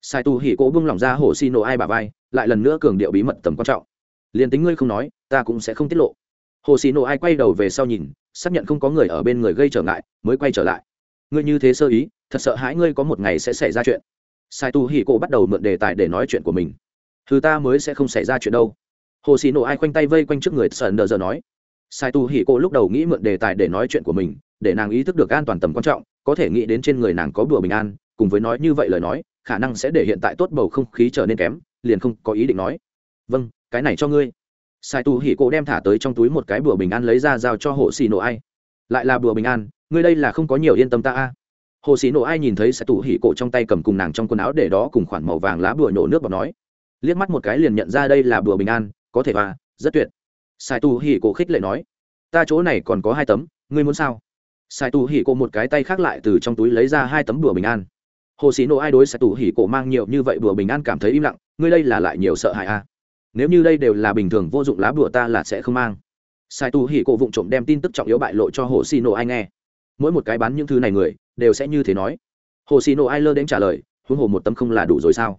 Sai tu hỉ cố bưng lỏng ra hồ xì nổ ai bà vai, lại lần nữa cường điệu bí mật tầm quan trọng. Liền tính ngươi không nói, ta cũng sẽ không tiết lộ. Hồ xì nổ ai quay đầu về sau nhìn, xác nhận không có người ở bên người gây trở ngại, mới quay trở lại. Ngươi như thế sơ ý thật sợ hãi ngươi có một ngày sẽ xảy ra chuyện. Sai tu hì cổ bắt đầu mượn đề tài để nói chuyện của mình. Thứ ta mới sẽ không xảy ra chuyện đâu. Hồ xì nổ ai khoanh tay vây quanh trước người sờn đờ giờ nói. Sai tu hì cổ lúc đầu nghĩ mượn đề tài để nói chuyện của mình, để nàng ý thức được an toàn tầm quan trọng, có thể nghĩ đến trên người nàng có bùa bình an, cùng với nói như vậy lời nói, khả năng sẽ để hiện tại tốt bầu không khí trở nên kém, liền không có ý định nói. Vâng cái này cho ngươi. Sai tu hỉ cổ đem thả tới trong túi một cái bùa bình an lấy ra giao cho hồ xì nổ ai. Lại là bùa bình an, ngươi đây là không có nhiều yên tâm ta a hồ xì nổ ai nhìn thấy sai tu hỉ cổ trong tay cầm cùng nàng trong quần áo để đó cùng khoản màu vàng lá bùa nổ nước vào nói. Liếc mắt một cái liền nhận ra đây là bùa bình an, có thể và rất tuyệt. Sai tu hỉ cổ khích lệ nói, ta chỗ này còn có hai tấm, ngươi muốn sao? Sai tu hỉ cổ một cái tay khác lại từ trong túi lấy ra hai tấm bùa bình an. Hồ sĩ nổ ai đối sai tu hỉ cổ mang nhiều như vậy bùa bình an cảm thấy im lặng, ngươi đây là lại nhiều sợ hãi a à. nếu như đây đều là bình thường vô dụng lá bùa ta là sẽ không mang. Sai tu hỉ cổ vụng trộm đem tin tức trọng yếu bại lộ cho hồ sĩ nổ ai nghe. Mỗi một cái bán những thứ này người đều sẽ như thế nói. Hồ xì nộ ai lơ đến trả lời, huống hồ một tâm không là đủ rồi sao?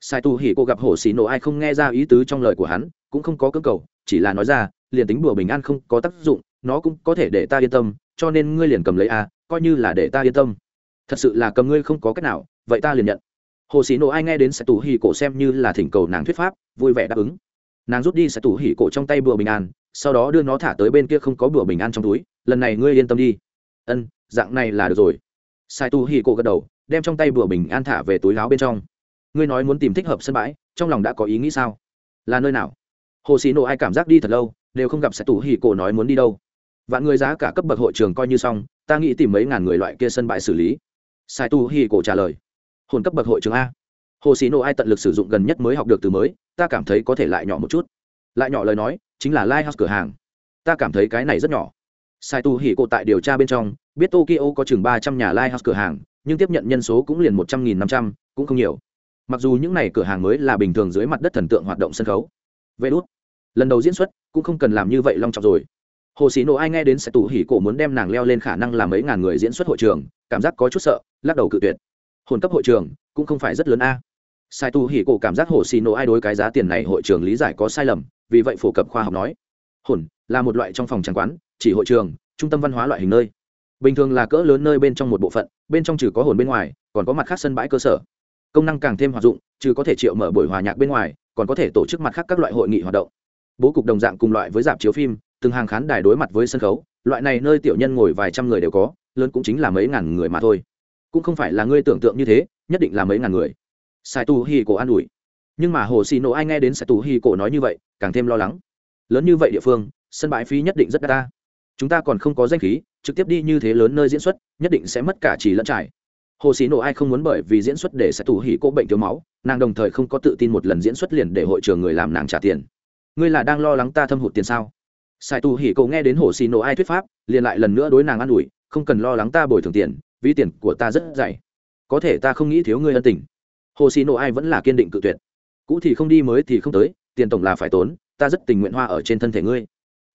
Sai tu hỉ cô gặp hồ xì nổ ai không nghe ra ý tứ trong lời của hắn, cũng không có cơ cầu, chỉ là nói ra, liền tính bùa bình an không có tác dụng, nó cũng có thể để ta yên tâm, cho nên ngươi liền cầm lấy a, coi như là để ta yên tâm. Thật sự là cầm ngươi không có cách nào, vậy ta liền nhận. Hồ xì nổ ai nghe đến sai tu hỉ cổ xem như là thỉnh cầu nàng thuyết pháp, vui vẻ đáp ứng. Nàng rút đi sai tu hỉ cổ trong tay bùa bình an, sau đó đưa nó thả tới bên kia không có bùa bình an trong túi, lần này ngươi yên tâm đi. Ân, dạng này là được rồi sai tu hỉ cổ gật đầu, đem trong tay bùa bình an thả về túi láo bên trong. Ngươi nói muốn tìm thích hợp sân bãi, trong lòng đã có ý nghĩ sao? Là nơi nào? Hồ xì nổ ai cảm giác đi thật lâu, đều không gặp Sai Tu hỉ cổ nói muốn đi đâu. Vạn người giá cả cấp bậc hội trường coi như xong, ta nghĩ tìm mấy ngàn người loại kia sân bãi xử lý. Sai tu hỉ cổ trả lời. Hồn cấp bậc hội trường a. Hồ xì nổ ai tận lực sử dụng gần nhất mới học được từ mới, ta cảm thấy có thể lại nhỏ một chút. Lại nhỏ lời nói, chính là lighthouse cửa hàng. Ta cảm thấy cái này rất nhỏ sai tu hỉ cổ tại điều tra bên trong, biết tokyo có chừng ba trăm nhà lighthouse cửa hàng, nhưng tiếp nhận nhân số cũng liền một trăm nghìn năm trăm, cũng không nhiều. Mặc dù những n à y cửa hàng mới là bình thường dưới mặt đất thần tượng hoạt động sân khấu. Vê đốt lần đầu diễn xuất cũng không cần làm như vậy long trọng rồi. Hồ sĩ nộ ai nghe đến sẽ Tu hỉ cổ muốn đem nàng leo lên khả năng làm mấy ngàn người diễn xuất hội trường, cảm giác có chút sợ, lắc đầu cự tuyệt. Hồn cấp hội trường cũng không phải rất lớn a. Sai tu hỉ cổ cảm giác hồ sĩ nộ ai đối cái giá tiền này hội trường lý giải có sai lầm, vì vậy phổ cập khoa học nói. Hồn là một loại trong phòng tràng quán chỉ hội trường, trung tâm văn hóa loại hình nơi. Bình thường là cỡ lớn nơi bên trong một bộ phận, bên trong trừ có hồn bên ngoài, còn có mặt khác sân bãi cơ sở. Công năng càng thêm hoạt dụng, trừ có thể triệu mở buổi hòa nhạc bên ngoài, còn có thể tổ chức mặt khác các loại hội nghị hoạt động. Bố cục đồng dạng cùng loại với dạp chiếu phim, từng hàng khán đài đối mặt với sân khấu, loại này nơi tiểu nhân ngồi vài trăm người đều có, lớn cũng chính là mấy ngàn người mà thôi. Cũng không phải là ngươi tưởng tượng như thế, nhất định là mấy ngàn người. Sai tu hi cổ an ủi. Nhưng mà hồ xì nổ ai nghe đến sai tu hi cổ nói như vậy, càng thêm lo lắng. Lớn như vậy địa phương, sân bãi phí nhất định rất đắt ta chúng ta còn không có danh khí, trực tiếp đi như thế lớn nơi diễn xuất, nhất định sẽ mất cả chỉ lẫn trải. Hồ sĩ nổ ai không muốn bởi vì diễn xuất để sẽ tù hỉ cô bệnh thiếu máu, nàng đồng thời không có tự tin một lần diễn xuất liền để hội trường người làm nàng trả tiền. Ngươi là đang lo lắng ta thâm hụt tiền sao? Sai tù hỉ cậu nghe đến hồ xí nổ ai thuyết pháp, liền lại lần nữa đối nàng an ủi, không cần lo lắng ta bồi thường tiền, vì tiền của ta rất dày. Có thể ta không nghĩ thiếu ngươi ân tình. Hồ xí nổ ai vẫn là kiên định cự tuyệt. Cũ thì không đi, mới thì không tới, tiền tổng là phải tốn, ta rất tình nguyện hoa ở trên thân thể ngươi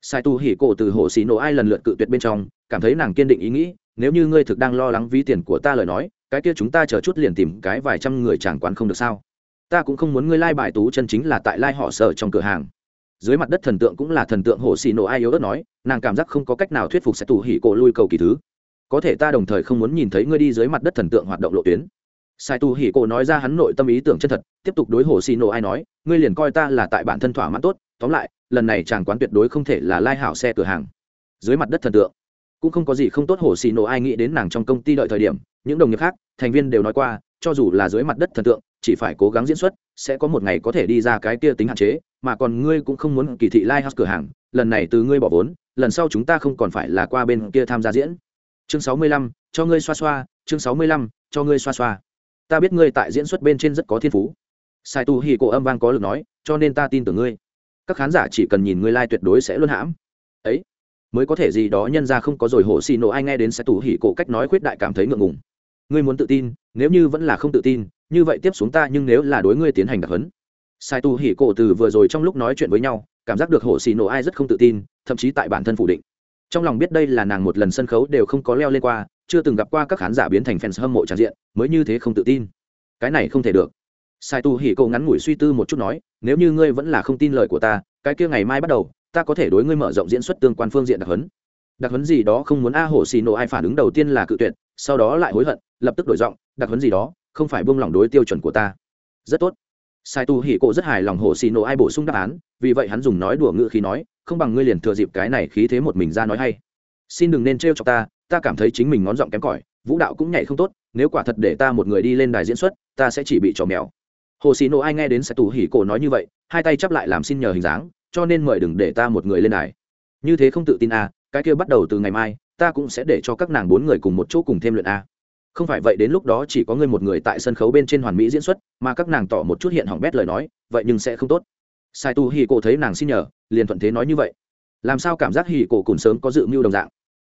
sai tu hỉ cổ từ hồ xì nổ ai lần lượt cự tuyệt bên trong, cảm thấy nàng kiên định ý nghĩ, nếu như ngươi thực đang lo lắng ví tiền của ta lời nói, cái kia chúng ta chờ chút liền tìm cái vài trăm người chẳng quán không được sao? Ta cũng không muốn ngươi lai bài tú chân chính là tại lai họ sở trong cửa hàng. Dưới mặt đất thần tượng cũng là thần tượng hồ xì nổ ai yếu ớt nói, nàng cảm giác không có cách nào thuyết phục sẽ tù hỉ cổ lui cầu kỳ thứ. Có thể ta đồng thời không muốn nhìn thấy ngươi đi dưới mặt đất thần tượng hoạt động lộ tuyến sai tu hỉ cổ nói ra hắn nội tâm ý tưởng chân thật, tiếp tục đối hồ xì nổ ai nói, ngươi liền coi ta là tại bản thân thỏa mãn tốt, tóm lại, lần này chàng quán tuyệt đối không thể là lai hảo xe cửa hàng. Dưới mặt đất thần tượng, cũng không có gì không tốt hồ xì nổ ai nghĩ đến nàng trong công ty đợi thời điểm, những đồng nghiệp khác, thành viên đều nói qua, cho dù là dưới mặt đất thần tượng, chỉ phải cố gắng diễn xuất, sẽ có một ngày có thể đi ra cái kia tính hạn chế, mà còn ngươi cũng không muốn kỳ thị lai、like、house cửa hàng, lần này từ ngươi bỏ vốn, lần sau chúng ta không còn phải là qua bên kia tham gia diễn. Chương sáu mươi lăm, cho ngươi xoa xoa, chương sáu mươi lăm, cho ngươi xoa xoa ta biết ngươi tại diễn xuất bên trên rất có thiên phú. Sai tu hì cổ âm vang có lực nói, cho nên ta tin tưởng ngươi. Các khán giả chỉ cần nhìn ngươi lai、like、tuyệt đối sẽ luôn hãm. Ấy, mới có thể gì đó nhân ra không có rồi hổ xì nổ ai nghe đến sai tu hì cổ cách nói khuyết đại cảm thấy ngượng ngùng. Ngươi muốn tự tin, nếu như vẫn là không tự tin, như vậy tiếp xuống ta nhưng nếu là đối ngươi tiến hành đặc hấn sai tu hỉ cổ từ vừa rồi trong lúc nói chuyện với nhau, cảm giác được hổ xì nổ ai rất không tự tin, thậm chí tại bản thân phủ định. Trong lòng biết đây là nàng một lần sân khấu đều không có leo lên qua chưa từng gặp qua các khán giả biến thành fans hâm mộ tràn diện, mới như thế không tự tin. Cái này không thể được. Sai tu hỉ cậu ngắn ngủi suy tư một chút nói, nếu như ngươi vẫn là không tin lời của ta, cái kia ngày mai bắt đầu, ta có thể đối ngươi mở rộng diễn xuất tương quan phương diện đặc hấn đặc hấn gì đó không muốn a hổ xì nổ ai phản ứng đầu tiên là cự tuyệt, sau đó lại hối hận, lập tức đổi giọng, đặc hấn gì đó, không phải buông lỏng đối tiêu chuẩn của ta. Rất tốt. Sai tu hỉ cổ rất hài lòng Hổ xì nổ ai bổ sung đáp án, vì vậy hắn dùng nói đùa ngữ khí nói, không bằng ngươi liền thừa dịp cái này khí thế một mình ra nói hay. Xin đừng nên trêu cho ta ta cảm thấy chính mình ngón giọng kém cỏi, vũ đạo cũng nhảy không tốt, nếu quả thật để ta một người đi lên đài diễn xuất, ta sẽ chỉ bị trò mèo. Hồ xì nộ ai nghe đến sẽ tù hỉ cổ nói như vậy, hai tay chắp lại làm xin nhờ hình dáng, cho nên mời đừng để ta một người lên đài. Như thế không tự tin à cái kia bắt đầu từ ngày mai, ta cũng sẽ để cho các nàng bốn người cùng một chỗ cùng thêm luyện a. Không phải vậy đến lúc đó chỉ có ngươi một người tại sân khấu bên trên hoàn mỹ diễn xuất, mà các nàng tỏ một chút hiện hỏng bét lời nói, vậy nhưng sẽ không tốt. Sai tu hì cổ thấy nàng xin nhờ, liền thuận thế nói như vậy. Làm sao cảm giác hì cổ cùng sớm có dự mưu đồng dạng?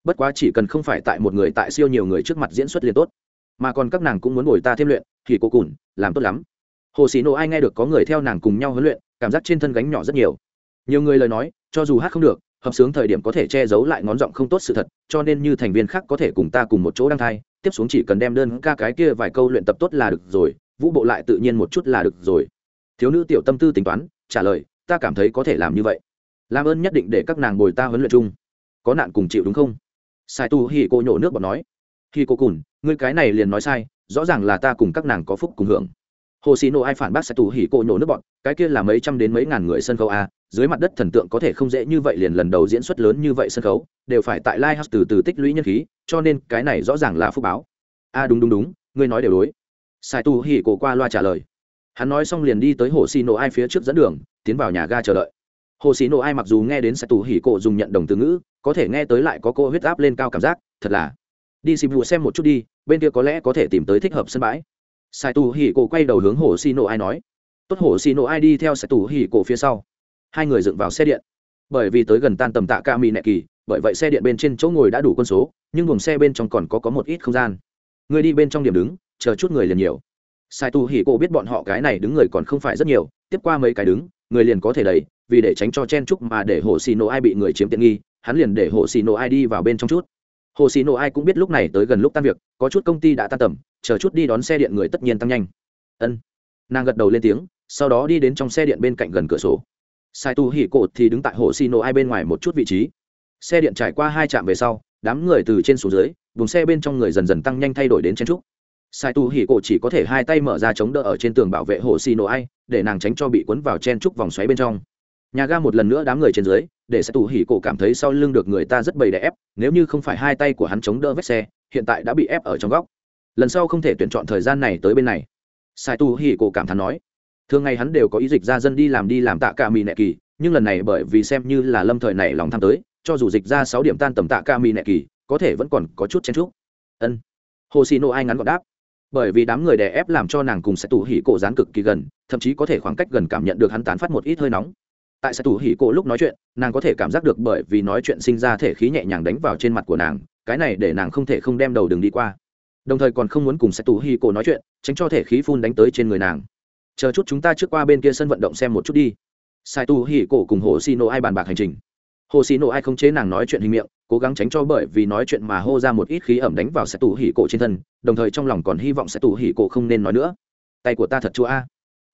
Bất quá chỉ cần không phải tại một người tại siêu nhiều người trước mặt diễn xuất liền tốt. Mà còn các nàng cũng muốn ngồi ta thêm luyện, thì cô cùn, làm tốt lắm. Hồ sĩ nộ ai nghe được có người theo nàng cùng nhau huấn luyện, cảm giác trên thân gánh nhỏ rất nhiều. Nhiều người lời nói, cho dù hát không được, hợp sướng thời điểm có thể che giấu lại ngón giọng không tốt sự thật, cho nên như thành viên khác có thể cùng ta cùng một chỗ đăng thai, tiếp xuống chỉ cần đem đơn ca cái kia vài câu luyện tập tốt là được rồi, vũ bộ lại tự nhiên một chút là được rồi. Thiếu nữ tiểu tâm tư tính toán, trả lời, ta cảm thấy có thể làm như vậy. Làm ơn nhất định để các nàng bồi ta huấn luyện chung. Có nạn cùng chịu đúng không? Sai tu hì cô nhổ nước bọt nói hi cô cùn ngươi cái này liền nói sai rõ ràng là ta cùng các nàng có phúc cùng hưởng. Hồ xì nộ ai phản bác sai tu hì cô nhổ nước bọt cái kia là mấy trăm đến mấy ngàn người sân khấu a dưới mặt đất thần tượng có thể không dễ như vậy liền lần đầu diễn xuất lớn như vậy sân khấu đều phải tại lighthouse từ từ tích lũy nhân khí cho nên cái này rõ ràng là phúc báo. A à, đúng đúng đúng ngươi nói đều đối. Sai tu hỉ cô qua loa trả lời. Hắn nói xong liền đi tới hồ xì nổ ai phía trước dẫn đường tiến vào nhà ga chờ đợi. Hồ xì nổ ai mặc dù nghe đến sai tu hỉ cô dùng nhận đồng từ ngữ có thể nghe tới lại có cô huyết áp lên cao cảm giác, thật là. Đi xịp vụ xem một chút đi, bên kia có lẽ có thể tìm tới thích hợp sân bãi. Sai tu hỉ cổ quay đầu hướng hồ xì nổ ai nói. Tốt, hồ xì nổ ai đi theo sai tu hỉ cổ phía sau. Hai người dựng vào xe điện. Bởi vì tới gần tan tầm tạ ca mỹ nẹ kỳ, bởi vậy xe điện bên trên chỗ ngồi đã đủ quân số, nhưng buồng xe bên trong còn có có một ít không gian. Người đi bên trong điểm đứng, chờ chút người liền nhiều. Sai tu hỉ cổ biết bọn họ cái này đứng người còn không phải rất nhiều, tiếp qua mấy cái đứng, người liền có thể đầy vì để tránh cho chen chúc mà để hồ xì nổ ai bị người chiếm tiện nghi hắn liền để hồ xì nổ ai đi vào bên trong chút. Hồ xì nổ ai cũng biết lúc này tới gần lúc tan việc, có chút công ty đã tan tầm, chờ chút đi đón xe điện người tất nhiên tăng nhanh. Ân. Nàng gật đầu lên tiếng, sau đó đi đến trong xe điện bên cạnh gần cửa sổ. Sai tu hỉ cột thì đứng tại hồ xì nổ ai bên ngoài một chút vị trí. Xe điện trải qua hai trạm về sau, đám người từ trên xuống dưới, vùng xe bên trong người dần dần tăng nhanh thay đổi đến chen trúc. Sai tu hỉ cổ chỉ có thể hai tay mở ra chống đỡ ở trên tường bảo vệ hồ xì nổ ai, để nàng tránh cho bị cuốn vào chen trúc vòng xoáy bên trong nhà ga một lần nữa đám người trên dưới, để xe tu hỉ cổ cảm thấy sau lưng được người ta rất bầy đè ép, nếu như không phải hai tay của hắn chống đỡ vết xe, hiện tại đã bị ép ở trong góc. Lần sau không thể tuyển chọn thời gian này tới bên này. Sai tu hỉ cổ cảm thán nói, thường ngày hắn đều có ý dịch ra dân đi làm đi làm tạ ca mì nẹ kỳ, nhưng lần này bởi vì xem như là lâm thời này lòng tham tới, cho dù dịch ra sáu điểm tan tầm tạ ca mì nẹ kỳ, có thể vẫn còn có chút chen chúc. Ân. Hồ xì Nô ai ngắn gọn đáp, bởi vì đám người đè ép làm cho nàng cùng sẽ tù hỉ cổ dán cực kỳ gần, thậm chí có thể khoảng cách gần cảm nhận được hắn tán phát một ít hơi nóng tại sẽ tủ hỉ cổ lúc nói chuyện, nàng có thể cảm giác được bởi vì nói chuyện sinh ra thể khí nhẹ nhàng đánh vào trên mặt của nàng, cái này để nàng không thể không đem đầu đường đi qua. Đồng thời còn không muốn cùng sẽ tủ hỉ cổ nói chuyện, tránh cho thể khí phun đánh tới trên người nàng. Chờ chút chúng ta trước qua bên kia sân vận động xem một chút đi. Sai tu hỉ cổ cùng hồ xì nổ ai bàn bạc hành trình. Hồ xì nổ ai không chế nàng nói chuyện hình miệng, cố gắng tránh cho bởi vì nói chuyện mà hô ra một ít khí ẩm đánh vào sẽ tu hỉ cổ trên thân, đồng thời trong lòng còn hy vọng sẽ tu hỉ cổ không nên nói nữa. Tay của ta thật chua a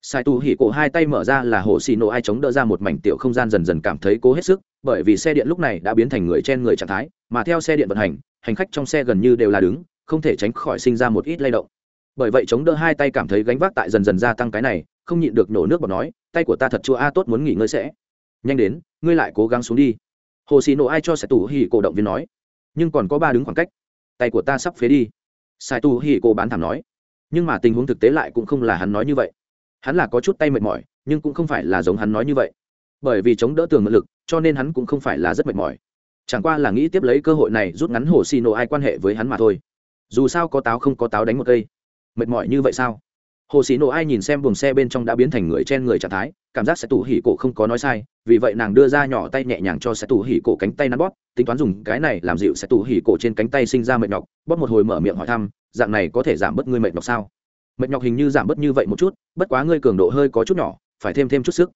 sai tu hỉ cổ hai tay mở ra là hồ xì nổ ai chống đỡ ra một mảnh tiểu không gian dần dần cảm thấy cố hết sức, bởi vì xe điện lúc này đã biến thành người trên người trạng thái, mà theo xe điện vận hành hành khách trong xe gần như đều là đứng, không thể tránh khỏi sinh ra một ít lay động. Bởi vậy chống đỡ hai tay cảm thấy gánh vác tại dần dần gia tăng cái này, không nhịn được nổ nước bọt nói, tay của ta thật chua, a, tốt muốn nghỉ ngơi sẽ. Nhanh đến, ngươi lại cố gắng xuống đi. Hồ xì nổ ai cho sai tù hỉ cổ động viên nói. Nhưng còn có ba đứng khoảng cách. Tay của ta sắp phế đi. Sai tù hỉ cổ bán thảm nói. Nhưng mà tình huống thực tế lại cũng không là hắn nói như vậy hắn là có chút tay mệt mỏi, nhưng cũng không phải là giống hắn nói như vậy. Bởi vì chống đỡ tường mượn lực, cho nên hắn cũng không phải là rất mệt mỏi. Chẳng qua là nghĩ tiếp lấy cơ hội này rút ngắn hồ xì nổ ai quan hệ với hắn mà thôi. Dù sao có táo không có táo đánh một cây. Mệt mỏi như vậy sao? Hồ xì nổ ai nhìn xem buồng xe bên trong đã biến thành người trên người trạng thái, cảm giác sẽ tủ hỉ cổ không có nói sai, vì vậy nàng đưa ra nhỏ tay nhẹ nhàng cho sẽ tủ hỉ cổ cánh tay nắn bóp, tính toán dùng cái này làm dịu sẽ tủ hỉ cổ trên cánh tay sinh ra mệt nhọc, bóp một hồi mở miệng hỏi thăm, dạng này có thể giảm bớt ngươi mệt nhọc sao? Mệt nhọc hình như giảm bớt như vậy một chút, bất quá ngươi cường độ hơi có chút nhỏ, phải thêm thêm chút sức.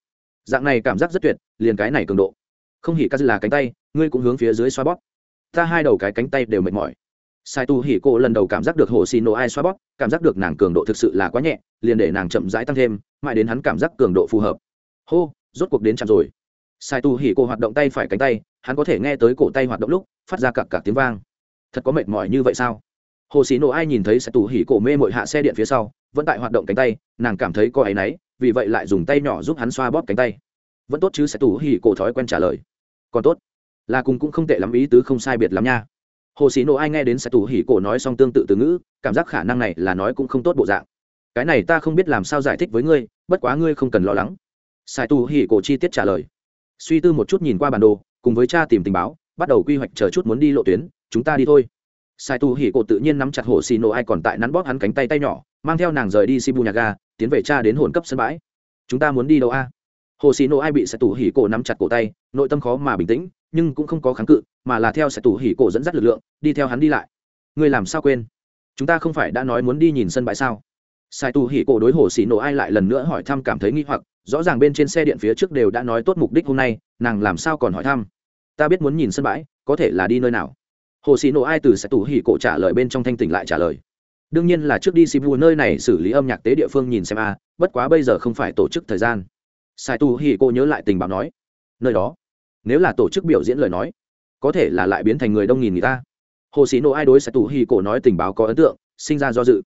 Dạng này cảm giác rất tuyệt, liền cái này cường độ. Không hỉ ca là cánh tay, ngươi cũng hướng phía dưới xoa bóp. Ta hai đầu cái cánh tay đều mệt mỏi. Sai tu hỉ cô lần đầu cảm giác được hồ xì nổ ai xoa bóp, cảm giác được nàng cường độ thực sự là quá nhẹ, liền để nàng chậm rãi tăng thêm, mãi đến hắn cảm giác cường độ phù hợp. Hô, rốt cuộc đến chạm rồi. Sai tu hỉ cô hoạt động tay phải cánh tay, hắn có thể nghe tới cổ tay hoạt động lúc, phát ra cặp cặp tiếng vang. Thật có mệt mỏi như vậy sao? Hồ xì nổ ai nhìn thấy sẽ tù hỉ cổ mê mội hạ xe điện phía sau, vẫn tại hoạt động cánh tay, nàng cảm thấy có áy náy, vì vậy lại dùng tay nhỏ giúp hắn xoa bóp cánh tay. Vẫn tốt chứ sẽ tù hỉ cổ thói quen trả lời. Còn tốt, là cùng cũng không tệ lắm, ý tứ không sai biệt lắm nha. Hồ sĩ Nổ ai nghe đến sẽ tù hỉ cổ nói xong tương tự từ ngữ, cảm giác khả năng này là nói cũng không tốt bộ dạng. Cái này ta không biết làm sao giải thích với ngươi, bất quá ngươi không cần lo lắng. Sai tù hỉ cổ chi tiết trả lời. Suy tư một chút nhìn qua bản đồ, cùng với cha tìm tình báo, bắt đầu quy hoạch chờ chút muốn đi lộ tuyến, chúng ta đi thôi sai tu hỉ cổ tự nhiên nắm chặt hồ xì nổ ai còn tại nắn bóp hắn cánh tay tay nhỏ, mang theo nàng rời đi sibu nhà ga tiến về cha đến hồn cấp sân bãi. Chúng ta muốn đi đâu a? Hồ xì nổ ai bị sai tu hỉ cổ nắm chặt cổ tay, nội tâm khó mà bình tĩnh, nhưng cũng không có kháng cự, mà là theo sai tu hỉ cổ dẫn dắt lực lượng, đi theo hắn đi lại. Ngươi làm sao quên? Chúng ta không phải đã nói muốn đi nhìn sân bãi sao? Sai tu hỉ cổ đối hồ xì nổ ai lại lần nữa hỏi thăm cảm thấy nghi hoặc, rõ ràng bên trên xe điện phía trước đều đã nói tốt mục đích hôm nay, nàng làm sao còn hỏi thăm? Ta biết muốn nhìn sân bãi, có thể là đi nơi nào? Hồ sĩ nộ ai từ sẽ tủ hỉ cổ trả lời bên trong thanh tỉnh lại trả lời. Đương nhiên là trước đi sibu nơi này xử lý âm nhạc tế địa phương nhìn xem a, bất quá bây giờ không phải tổ chức thời gian. Sai tu hỉ cổ nhớ lại tình báo nói, nơi đó, nếu là tổ chức biểu diễn lời nói, có thể là lại biến thành người đông nghìn người ta. Hồ sĩ nộ ai đối sai tu hỉ cổ nói tình báo có ấn tượng, sinh ra do dự.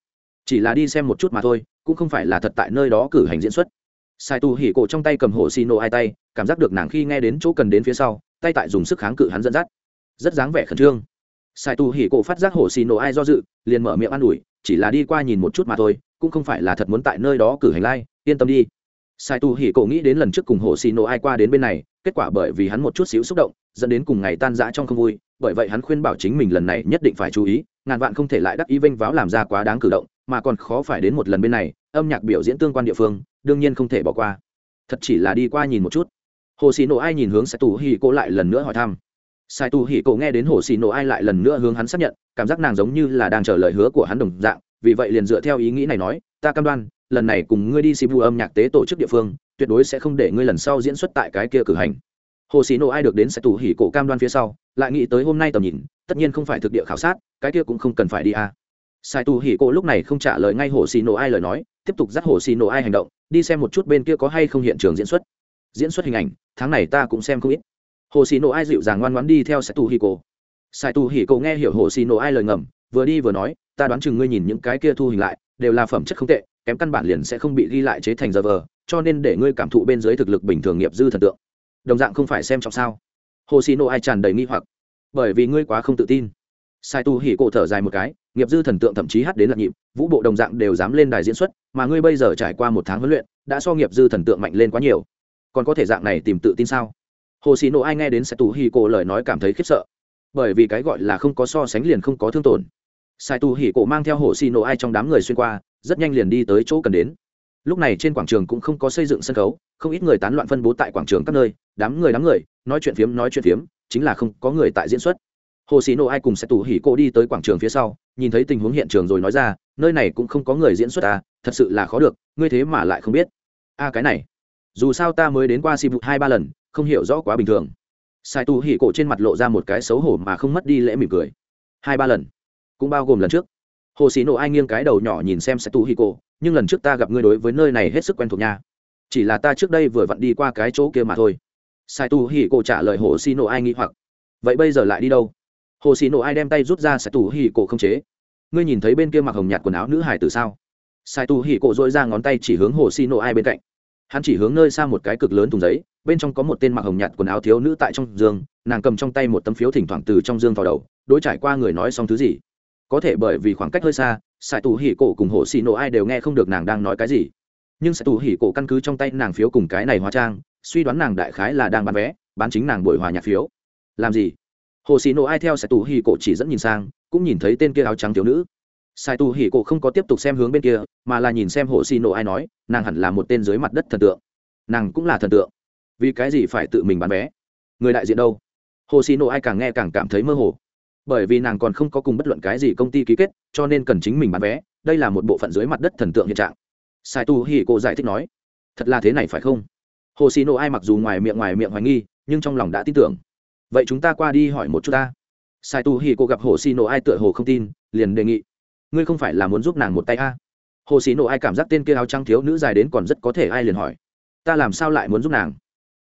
Chỉ là đi xem một chút mà thôi, cũng không phải là thật tại nơi đó cử hành diễn xuất. Sai tu hỉ cổ trong tay cầm hồ xì nổ ai tay, cảm giác được nàng khi nghe đến chỗ cần đến phía sau, tay tại dùng sức kháng cự hắn dẫn dắt. Rất dáng vẻ khẩn trương sai tu hỉ cổ phát giác hồ xì nổ ai do dự, liền mở miệng an ủi, chỉ là đi qua nhìn một chút mà thôi, cũng không phải là thật muốn tại nơi đó cử hành lai, yên tâm đi. Sai tu hỉ cổ nghĩ đến lần trước cùng hồ xì nổ ai qua đến bên này, kết quả bởi vì hắn một chút xíu xúc động, dẫn đến cùng ngày tan rã trong không vui, bởi vậy hắn khuyên bảo chính mình lần này nhất định phải chú ý, ngàn vạn không thể lại đắc ý vênh váo làm ra quá đáng cử động, mà còn khó phải đến một lần bên này, âm nhạc biểu diễn tương quan địa phương, đương nhiên không thể bỏ qua. Thật chỉ là đi qua nhìn một chút. Hồ xì nổ ai nhìn hướng sai tu hỉ cổ lại lần nữa hỏi thăm sai tu hỉ cổ nghe đến hồ xì nổ ai lại lần nữa hướng hắn xác nhận, cảm giác nàng giống như là đang chờ lời hứa của hắn đồng dạng, vì vậy liền dựa theo ý nghĩ này nói, ta cam đoan, lần này cùng ngươi đi sibu âm nhạc tế tổ chức địa phương, tuyệt đối sẽ không để ngươi lần sau diễn xuất tại cái kia cử hành. Hồ xì nổ ai được đến sai tu hỉ cổ cam đoan phía sau, lại nghĩ tới hôm nay tầm nhìn, tất nhiên không phải thực địa khảo sát, cái kia cũng không cần phải đi à. sai tu hỉ cổ lúc này không trả lời ngay hồ xì nổ ai lời nói, tiếp tục dắt hồ xì nổ ai hành động, đi xem một chút bên kia có hay không hiện trường diễn xuất. Diễn xuất hình ảnh, tháng này ta cũng xem không ít hồ xì nổ ai dịu dàng ngoan ngoãn đi theo sai tu hì cổ. Sai tu hì cổ nghe hiểu hồ xì nổ ai lời ngầm, vừa đi vừa nói, ta đoán chừng ngươi nhìn những cái kia thu hình lại, đều là phẩm chất không tệ, kém căn bản liền sẽ không bị ghi lại chế thành giờ vờ, cho nên để ngươi cảm thụ bên dưới thực lực bình thường nghiệp dư thần tượng. Đồng dạng không phải xem trọng sao? Hồ xì nổ ai tràn đầy nghi hoặc. Bởi vì ngươi quá không tự tin. Sai tu hỉ cổ thở dài một cái, nghiệp dư thần tượng thậm chí hát đến lạc nhịp, vũ bộ đồng dạng đều dám lên đài diễn xuất, mà ngươi bây giờ trải qua một tháng huấn luyện, đã so nghiệp dư thần tượng mạnh lên quá nhiều. Còn có thể dạng này tìm tự tin sao? Hồ xì nổ ai nghe đến sài tù hỉ cổ lời nói cảm thấy khiếp sợ. Bởi vì cái gọi là không có so sánh liền không có thương tổn. Sai tù hỉ cổ mang theo hồ xì nổ ai trong đám người xuyên qua, rất nhanh liền đi tới chỗ cần đến. Lúc này trên quảng trường cũng không có xây dựng sân khấu, không ít người tán loạn phân bố tại quảng trường các nơi, đám người đám người, nói chuyện phiếm, nói chuyện phiếm, chính là không có người tại diễn xuất. Hồ xì nổ ai cùng sẽ tù hỉ cổ đi tới quảng trường phía sau, nhìn thấy tình huống hiện trường rồi nói ra, nơi này cũng không có người diễn xuất à thật sự là khó được, ngươi thế mà lại không biết. A, cái này, dù sao ta mới đến qua si hai ba lần không hiểu rõ quá bình thường. Sai tu hỉ cổ trên mặt lộ ra một cái xấu hổ mà không mất đi lễ mỉm cười. Hai ba lần, cũng bao gồm lần trước. Hồ sĩ nổ ai nghiêng cái đầu nhỏ nhìn xem sai tu hỉ cổ, nhưng lần trước ta gặp ngươi đối với nơi này hết sức quen thuộc nha. Chỉ là ta trước đây vừa vặn đi qua cái chỗ kia mà thôi. Sai tu hỉ cổ trả lời hồ sĩ nổ ai nghĩ hoặc. Vậy bây giờ lại đi đâu? Hồ sĩ nổ ai đem tay rút ra sai tu hỉ cổ không chế. Ngươi nhìn thấy bên kia mặc hồng nhạt quần áo nữ hải từ sao? Sai tu hỉ cổ dội ra ngón tay chỉ hướng hồ sĩ nổ ai bên cạnh hắn chỉ hướng nơi xa một cái cực lớn thùng giấy, bên trong có một tên mặc hồng nhạt quần áo thiếu nữ tại trong giường, nàng cầm trong tay một tấm phiếu thỉnh thoảng từ trong giường vào đầu, đối trải qua người nói xong thứ gì. Có thể bởi vì khoảng cách hơi xa sài tù hỉ cổ cùng hồ xì nổ ai đều nghe không được nàng đang nói cái gì. Nhưng sài tù hỉ cổ căn cứ trong tay nàng phiếu cùng cái này hóa trang, suy đoán nàng đại khái là đang bán vé, bán chính nàng buổi hòa nhạc phiếu. Làm gì? Hồ xì nổ ai theo sài tù hỉ cổ chỉ dẫn nhìn sang, cũng nhìn thấy tên kia áo trắng thiếu nữ sai Tu hỉ cổ không có tiếp tục xem hướng bên kia, mà là nhìn xem hồ xì nổ ai nói, nàng hẳn là một tên dưới mặt đất thần tượng. Nàng cũng là thần tượng. Vì cái gì phải tự mình bán vé? Người đại diện đâu? Hồ xì nổ ai càng nghe càng cảm thấy mơ hồ. Bởi vì nàng còn không có cùng bất luận cái gì công ty ký kết, cho nên cần chính mình bán vé, đây là một bộ phận dưới mặt đất thần tượng hiện trạng. Sai tu hỉ cô giải thích nói, thật là thế này phải không? Hồ xì nổ ai mặc dù ngoài miệng ngoài miệng hoài nghi, nhưng trong lòng đã tin tưởng. Vậy chúng ta qua đi hỏi một chút ta. Sai tu hỉ cô gặp hồ xì nổ ai tựa hồ không tin, liền đề nghị ngươi không phải là muốn giúp nàng một tay a? À? hồ xì nổ ai cảm giác tên kia áo trắng thiếu nữ dài đến còn rất có thể ai liền hỏi. Ta làm sao lại muốn giúp nàng?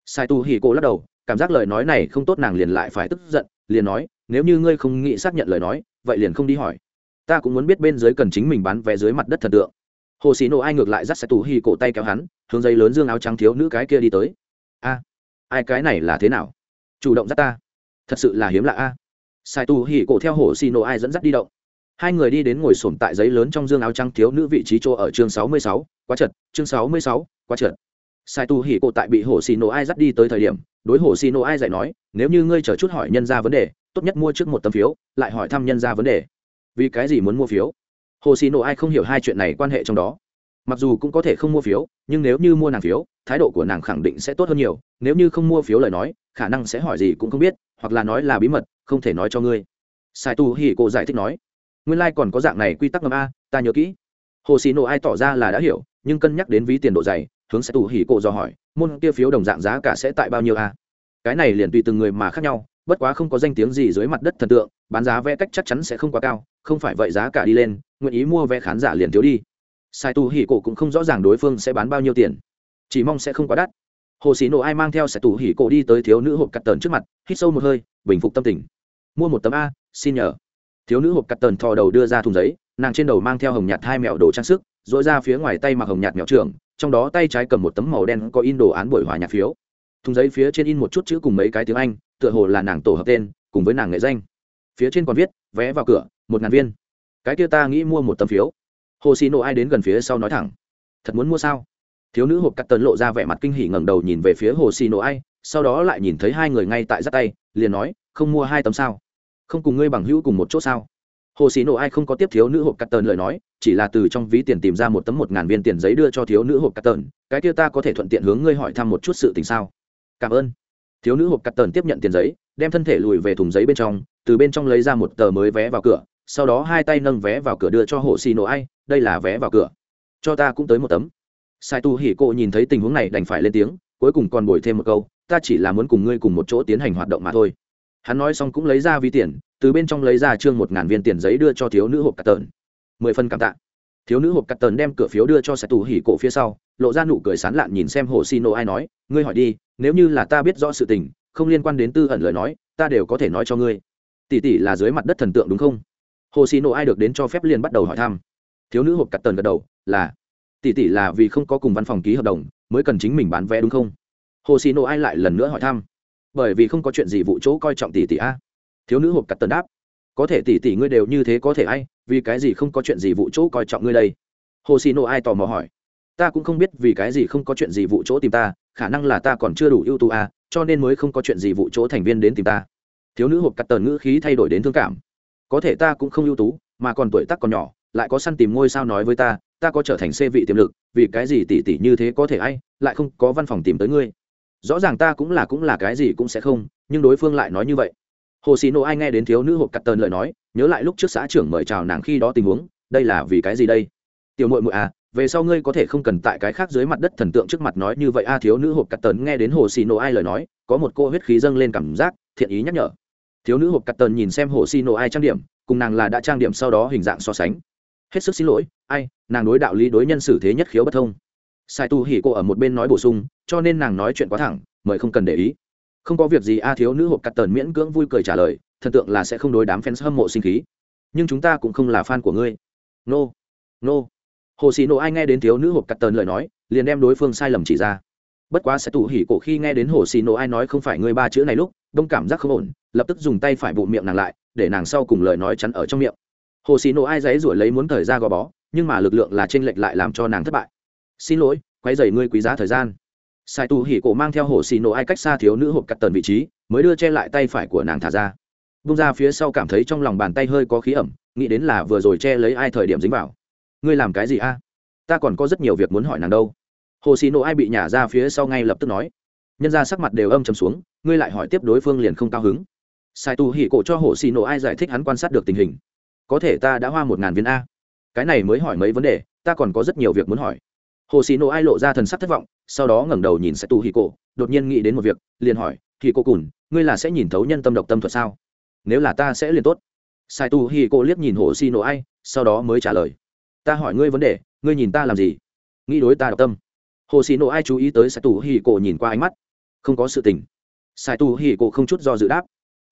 Sai tu hỉ cô lắc đầu, cảm giác lời nói này không tốt nàng liền lại phải tức giận, liền nói, nếu như ngươi không nghĩ xác nhận lời nói, vậy liền không đi hỏi. Ta cũng muốn biết bên dưới cần chính mình bán vé dưới mặt đất thần tượng. Hồ xì nổ ai ngược lại dắt sai tu hì cổ tay kéo hắn, hướng dây lớn dương áo trắng thiếu nữ cái kia đi tới. A, ai cái này là thế nào? Chủ động dắt ta. Thật sự là hiếm lạ a. Sai tu hì cổ theo hồ xì nổ ai dẫn dắt đi động hai người đi đến ngồi sổm tại giấy lớn trong dương áo trắng thiếu nữ vị trí chỗ ở chương sáu mươi sáu, quá chật, chương sáu mươi sáu, quá chật. Sai tu hỉ cổ tại bị hồ xì nổ ai dắt đi tới thời điểm, đối hồ xì nổ ai dạy nói, nếu như ngươi chờ chút hỏi nhân ra vấn đề, tốt nhất mua trước một tấm phiếu, lại hỏi thăm nhân ra vấn đề. Vì cái gì muốn mua phiếu? Hồ xì nổ ai không hiểu hai chuyện này quan hệ trong đó. Mặc dù cũng có thể không mua phiếu, nhưng nếu như mua nàng phiếu, thái độ của nàng khẳng định sẽ tốt hơn nhiều, nếu như không mua phiếu lời nói, khả năng sẽ hỏi gì cũng không biết, hoặc là nói là bí mật, không thể nói cho ngươi. Sai tu hỉ cổ giải thích nói nguyên lai、like、còn có dạng này quy tắc ngầm a, ta nhớ kỹ. Hồ xì nổ ai tỏ ra là đã hiểu, nhưng cân nhắc đến ví tiền độ dày, hướng sẽ tù hỉ cộ do hỏi, môn kia phiếu đồng dạng giá cả sẽ tại bao nhiêu a? Cái này liền tùy từng người mà khác nhau, bất quá không có danh tiếng gì dưới mặt đất thần tượng, bán giá vé cách chắc chắn sẽ không quá cao, không phải vậy giá cả đi lên, nguyện ý mua vé khán giả liền thiếu đi. Sai tù hỉ cổ cũng không rõ ràng đối phương sẽ bán bao nhiêu tiền. Chỉ mong sẽ không quá đắt. Hồ sĩ nổ ai mang theo sẽ tù hỉ cổ đi tới thiếu nữ hộp cắt tờn trước mặt, hít sâu một hơi, bình phục tâm tình. Mua một tấm a, xin nhờ thiếu nữ hộp cắt tần thò đầu đưa ra thùng giấy, nàng trên đầu mang theo hồng nhạt hai mẹo đồ trang sức dội ra phía ngoài tay mặc hồng nhạt mẹo trường trong đó tay trái cầm một tấm màu đen có in đồ án buổi hòa nhạc phiếu. Thùng giấy phía trên in một chút chữ cùng mấy cái tiếng anh, tựa hồ là nàng tổ hợp tên, cùng với nàng nghệ danh. Phía trên còn viết, vé vào cửa, một ngàn viên. Cái kia ta nghĩ mua một tấm phiếu. Hồ xì nộ ai đến gần phía sau nói thẳng, thật muốn mua sao? Thiếu nữ hộp cắt tần lộ ra vẻ mặt kinh hỉ ngẩng đầu nhìn về phía hồ xì nộ ai, sau đó lại nhìn thấy hai người ngay tại giắt tay, liền nói, không mua hai tấm sao? Không cùng ngươi bằng hữu cùng một chỗ sao? Hồ xì nổ ai không có tiếp thiếu nữ hộp cắt tần lời nói, chỉ là từ trong ví tiền tìm ra một tấm một ngàn viên tiền giấy đưa cho thiếu nữ hộp cắt tần cái kia ta có thể thuận tiện hướng ngươi hỏi thăm một chút sự tình sao? Cảm ơn. Thiếu nữ hộp cắt tần tiếp nhận tiền giấy, đem thân thể lùi về thùng giấy bên trong, từ bên trong lấy ra một tờ mới vé vào cửa, sau đó hai tay nâng vé vào cửa đưa cho hồ xì nổ ai, đây là vé vào cửa. Cho ta cũng tới một tấm. Sai tu hỉ cộ nhìn thấy tình huống này đành phải lên tiếng, cuối cùng còn bồi thêm một câu, ta chỉ là muốn cùng ngươi cùng một chỗ tiến hành hoạt động mà thôi hắn nói xong cũng lấy ra ví tiền, từ bên trong lấy ra trương một ngàn viên tiền giấy đưa cho thiếu nữ hộp cắt tờn. Mười phân cảm tạ. Thiếu nữ hộp cắt tờn đem cửa phiếu đưa cho sai tù hỉ cổ phía sau, lộ ra nụ cười sán lạn nhìn xem hồ xì nổ ai nói, ngươi hỏi đi, nếu như là ta biết rõ sự tình, không liên quan đến tư ẩn lời nói, ta đều có thể nói cho ngươi. Tỷ tỷ là dưới mặt đất thần tượng đúng không? Hồ xì nổ ai được đến cho phép liền bắt đầu hỏi thăm. Thiếu nữ hộp cắt tần gật đầu, là. Tỷ tỷ là vì không có cùng văn phòng ký hợp đồng, mới cần chính mình bán vé đúng không? Hồ xì nổ ai lại lần nữa hỏi thăm bởi vì không có chuyện gì vụ chỗ coi trọng tỷ tỷ a. Thiếu nữ hộp cặt tần đáp, có thể tỷ tỷ ngươi đều như thế có thể ai, vì cái gì không có chuyện gì vụ chỗ coi trọng ngươi đây? Hồ xì nộ ai tò mò hỏi, ta cũng không biết vì cái gì không có chuyện gì vụ chỗ tìm ta, khả năng là ta còn chưa đủ ưu tú a, cho nên mới không có chuyện gì vụ chỗ thành viên đến tìm ta. Thiếu nữ hộp cắt tần ngữ khí thay đổi đến thương cảm, có thể ta cũng không ưu tú, mà còn tuổi tác còn nhỏ, lại có săn tìm ngôi sao nói với ta ta có trở thành xê vị tiềm lực, vì cái gì tỷ tỷ như thế có thể ai, lại không có văn phòng tìm tới ngươi? Rõ ràng ta cũng là cũng là cái gì cũng sẽ không, nhưng đối phương lại nói như vậy. Hồ xì nộ ai nghe đến thiếu nữ hộp cắt tần lời nói, nhớ lại lúc trước xã trưởng mời chào nàng khi đó tình huống, đây là vì cái gì đây? Tiểu mội mội à về sau ngươi có thể không cần tại cái khác dưới mặt đất thần tượng trước mặt nói như vậy a thiếu nữ hộp cắt tần nghe đến hồ xì nộ ai lời nói, có một cô huyết khí dâng lên cảm giác, thiện ý nhắc nhở. Thiếu nữ hộp cắt tần nhìn xem hồ xì nộ ai trang điểm, cùng nàng là đã trang điểm sau đó hình dạng so sánh. Hết sức xin lỗi, ai, nàng đối đạo lý đối nhân xử thế nhất khiếu bất thông sai tu hỉ cô ở một bên nói bổ sung, cho nên nàng nói chuyện quá thẳng, mời không cần để ý. Không có việc gì, a thiếu nữ hộp cắt tần miễn cưỡng vui cười trả lời, thần tượng là sẽ không đối đám fans hâm mộ sinh khí. Nhưng chúng ta cũng không là fan của ngươi. Nô、no. nô、no hồ xì nộ ai nghe đến thiếu nữ hộp cắt tờn lời nói, liền đem đối phương sai lầm chỉ ra. Bất quá sẽ tủ hỉ cổ khi nghe đến hồ xì nộ ai nói không phải ngươi ba chữ này lúc, đông cảm giác không ổn, lập tức dùng tay phải bụng miệng nàng lại, để nàng sau cùng lời nói chắn ở trong miệng. Hồ xì nộ ai dãy rủi lấy muốn thời ra gò bó, nhưng mà lực lượng là t r ê n lệch lại làm cho nàng thất bại xin lỗi quay dày ngươi quý giá thời gian. Sai tu hỉ cổ mang theo hồ xì nổ ai cách xa thiếu nữ hộp cắt tần vị trí, mới đưa che lại tay phải của nàng thả ra. Bung ra phía sau cảm thấy trong lòng bàn tay hơi có khí ẩm, nghĩ đến là vừa rồi che lấy ai thời điểm dính vào. Ngươi làm cái gì a? Ta còn có rất nhiều việc muốn hỏi nàng đâu. Hồ xì nổ ai bị nhả ra phía sau ngay lập tức nói. Nhân ra sắc mặt đều âm chầm xuống, ngươi lại hỏi tiếp đối phương liền không cao hứng. Sai tu hỉ cổ cho hồ xì nổ ai giải thích hắn quan sát được tình hình. Có thể ta đã hoa một ngàn viên a. Cái này mới hỏi mấy vấn đề, ta còn có rất nhiều việc muốn hỏi hồ xì nổ ai lộ ra thần sắc thất vọng sau đó ngẩng đầu nhìn sai tu hỉ cổ đột nhiên nghĩ đến một việc liền hỏi hỉ cổ cùn ngươi là sẽ nhìn thấu nhân tâm độc tâm thuật sao? Nếu là ta sẽ liền tốt. Sai tu hỉ cổ liếc nhìn hồ xì nổ ai sau đó mới trả lời ta hỏi ngươi vấn đề ngươi nhìn ta làm gì? Nghĩ đối ta độc tâm. Hồ xì nổ ai chú ý tới sai tu hỉ cổ nhìn qua ánh mắt không có sự tình. Sai tu hỉ cổ không chút do dự đáp